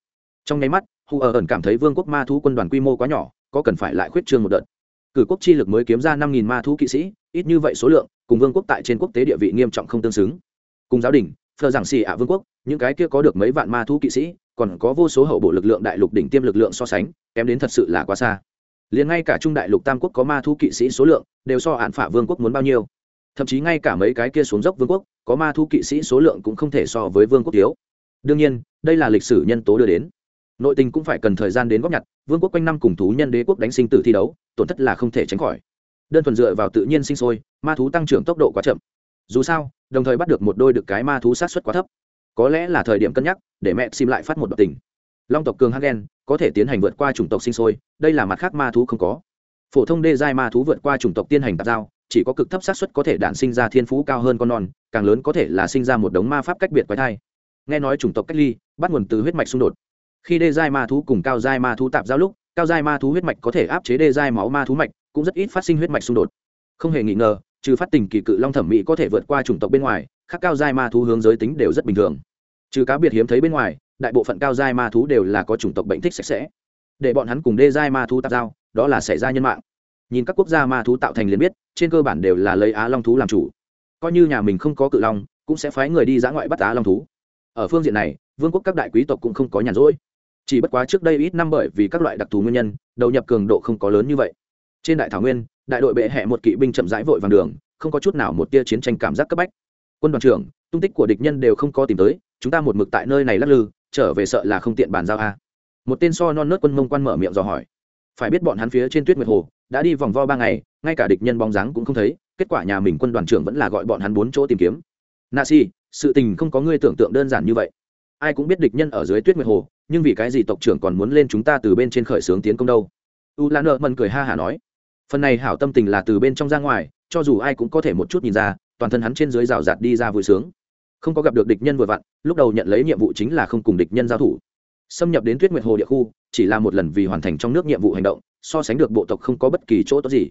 Trong nháy mắt, hủ ở ẩn cảm thấy vương quốc ma thú quân đoàn quy mô quá nhỏ, có cần phải lại khuyết trương một đợt cử quốc chi lực mới kiếm ra năm nghìn ma thú kỵ sĩ, ít như vậy số lượng, cùng vương quốc tại trên quốc tế địa vị nghiêm trọng không tương xứng. Cùng giáo đình, phờ giảng xì ạ vương quốc, những cái kia có được mấy vạn ma thú kỵ sĩ, còn có vô số hậu bộ lực lượng đại lục đỉnh tiêm lực lượng so sánh, kém đến thật sự là quá xa. Liền ngay cả trung đại lục tam quốc có ma thú kỵ sĩ số lượng, đều so hạn phả vương quốc muốn bao nhiêu. Thậm chí ngay cả mấy cái kia xuống dốc vương quốc, có ma thú kỵ sĩ số lượng cũng không thể so với vương quốc thiếu. Đương nhiên, đây là lịch sử nhân tố đưa đến. Nội tình cũng phải cần thời gian đến góp nhặt, vương quốc quanh năm cùng thú nhân đế quốc đánh sinh tử thi đấu tổn thất là không thể tránh khỏi. Đơn thuần dựa vào tự nhiên sinh sôi, ma thú tăng trưởng tốc độ quá chậm. Dù sao, đồng thời bắt được một đôi được cái ma thú sát xuất quá thấp. Có lẽ là thời điểm cân nhắc, để mẹ sim lại phát một độc tình. Long tộc cường hagen có thể tiến hành vượt qua chủng tộc sinh sôi, đây là mặt khác ma thú không có. Phổ thông đê giai ma thú vượt qua chủng tộc tiên hành tạp giao, chỉ có cực thấp xác suất có thể đản sinh ra thiên phú cao hơn con non, càng lớn có thể là sinh ra một đống ma pháp cách biệt quái thai. Nghe nói chủng tộc cách ly, bắt nguồn từ huyết mạch xung đột. Khi đê giai ma thú cùng cao giai ma thú tạp giao lúc cao giai ma thú huyết mạch có thể áp chế đê giai máu ma thú mạch, cũng rất ít phát sinh huyết mạch xung đột. Không hề nghi ngờ, trừ phát tình kỳ cự long thẩm mỹ có thể vượt qua chủng tộc bên ngoài các cao giai ma thú hướng giới tính đều rất bình thường. Trừ cá biệt hiếm thấy bên ngoài, đại bộ phận cao giai ma thú đều là có chủng tộc bệnh thích sạch sẽ. Để bọn hắn cùng đê giai ma thú tạp giao, đó là xảy ra nhân mạng. Nhìn các quốc gia ma thú tạo thành liền biết, trên cơ bản đều là lấy á long thú làm chủ. Coi như nhà mình không có cự long, cũng sẽ phái người đi dã ngoại bắt á long thú. Ở phương diện này, vương quốc các đại quý tộc cũng không có nhàn rỗi chỉ bất quá trước đây ít năm bởi vì các loại đặc thù nguyên nhân, đầu nhập cường độ không có lớn như vậy. Trên đại thảo nguyên, đại đội bệ hẹ một kỵ binh chậm rãi vội vàng đường, không có chút nào một tia chiến tranh cảm giác cấp bách. Quân đoàn trưởng, tung tích của địch nhân đều không có tìm tới, chúng ta một mực tại nơi này lắc lư, trở về sợ là không tiện bàn giao a. Một tên so non nớt quân mông quan mở miệng dò hỏi. Phải biết bọn hắn phía trên tuyết nguyệt hồ, đã đi vòng vo ba ngày, ngay cả địch nhân bóng dáng cũng không thấy, kết quả nhà mình quân đoàn trưởng vẫn là gọi bọn hắn bốn chỗ tìm kiếm. Nạ si, sự tình không có ngươi tưởng tượng đơn giản như vậy. Ai cũng biết địch nhân ở dưới tuyết nguyệt hồ nhưng vì cái gì tộc trưởng còn muốn lên chúng ta từ bên trên khởi xướng tiến công đâu? U lan nợ mần cười ha hả nói. Phần này hảo tâm tình là từ bên trong ra ngoài, cho dù ai cũng có thể một chút nhìn ra, toàn thân hắn trên dưới rào rạt đi ra vui sướng. Không có gặp được địch nhân vừa vặn, lúc đầu nhận lấy nhiệm vụ chính là không cùng địch nhân giao thủ. Xâm nhập đến tuyết nguyệt hồ địa khu, chỉ là một lần vì hoàn thành trong nước nhiệm vụ hành động, so sánh được bộ tộc không có bất kỳ chỗ tốt gì.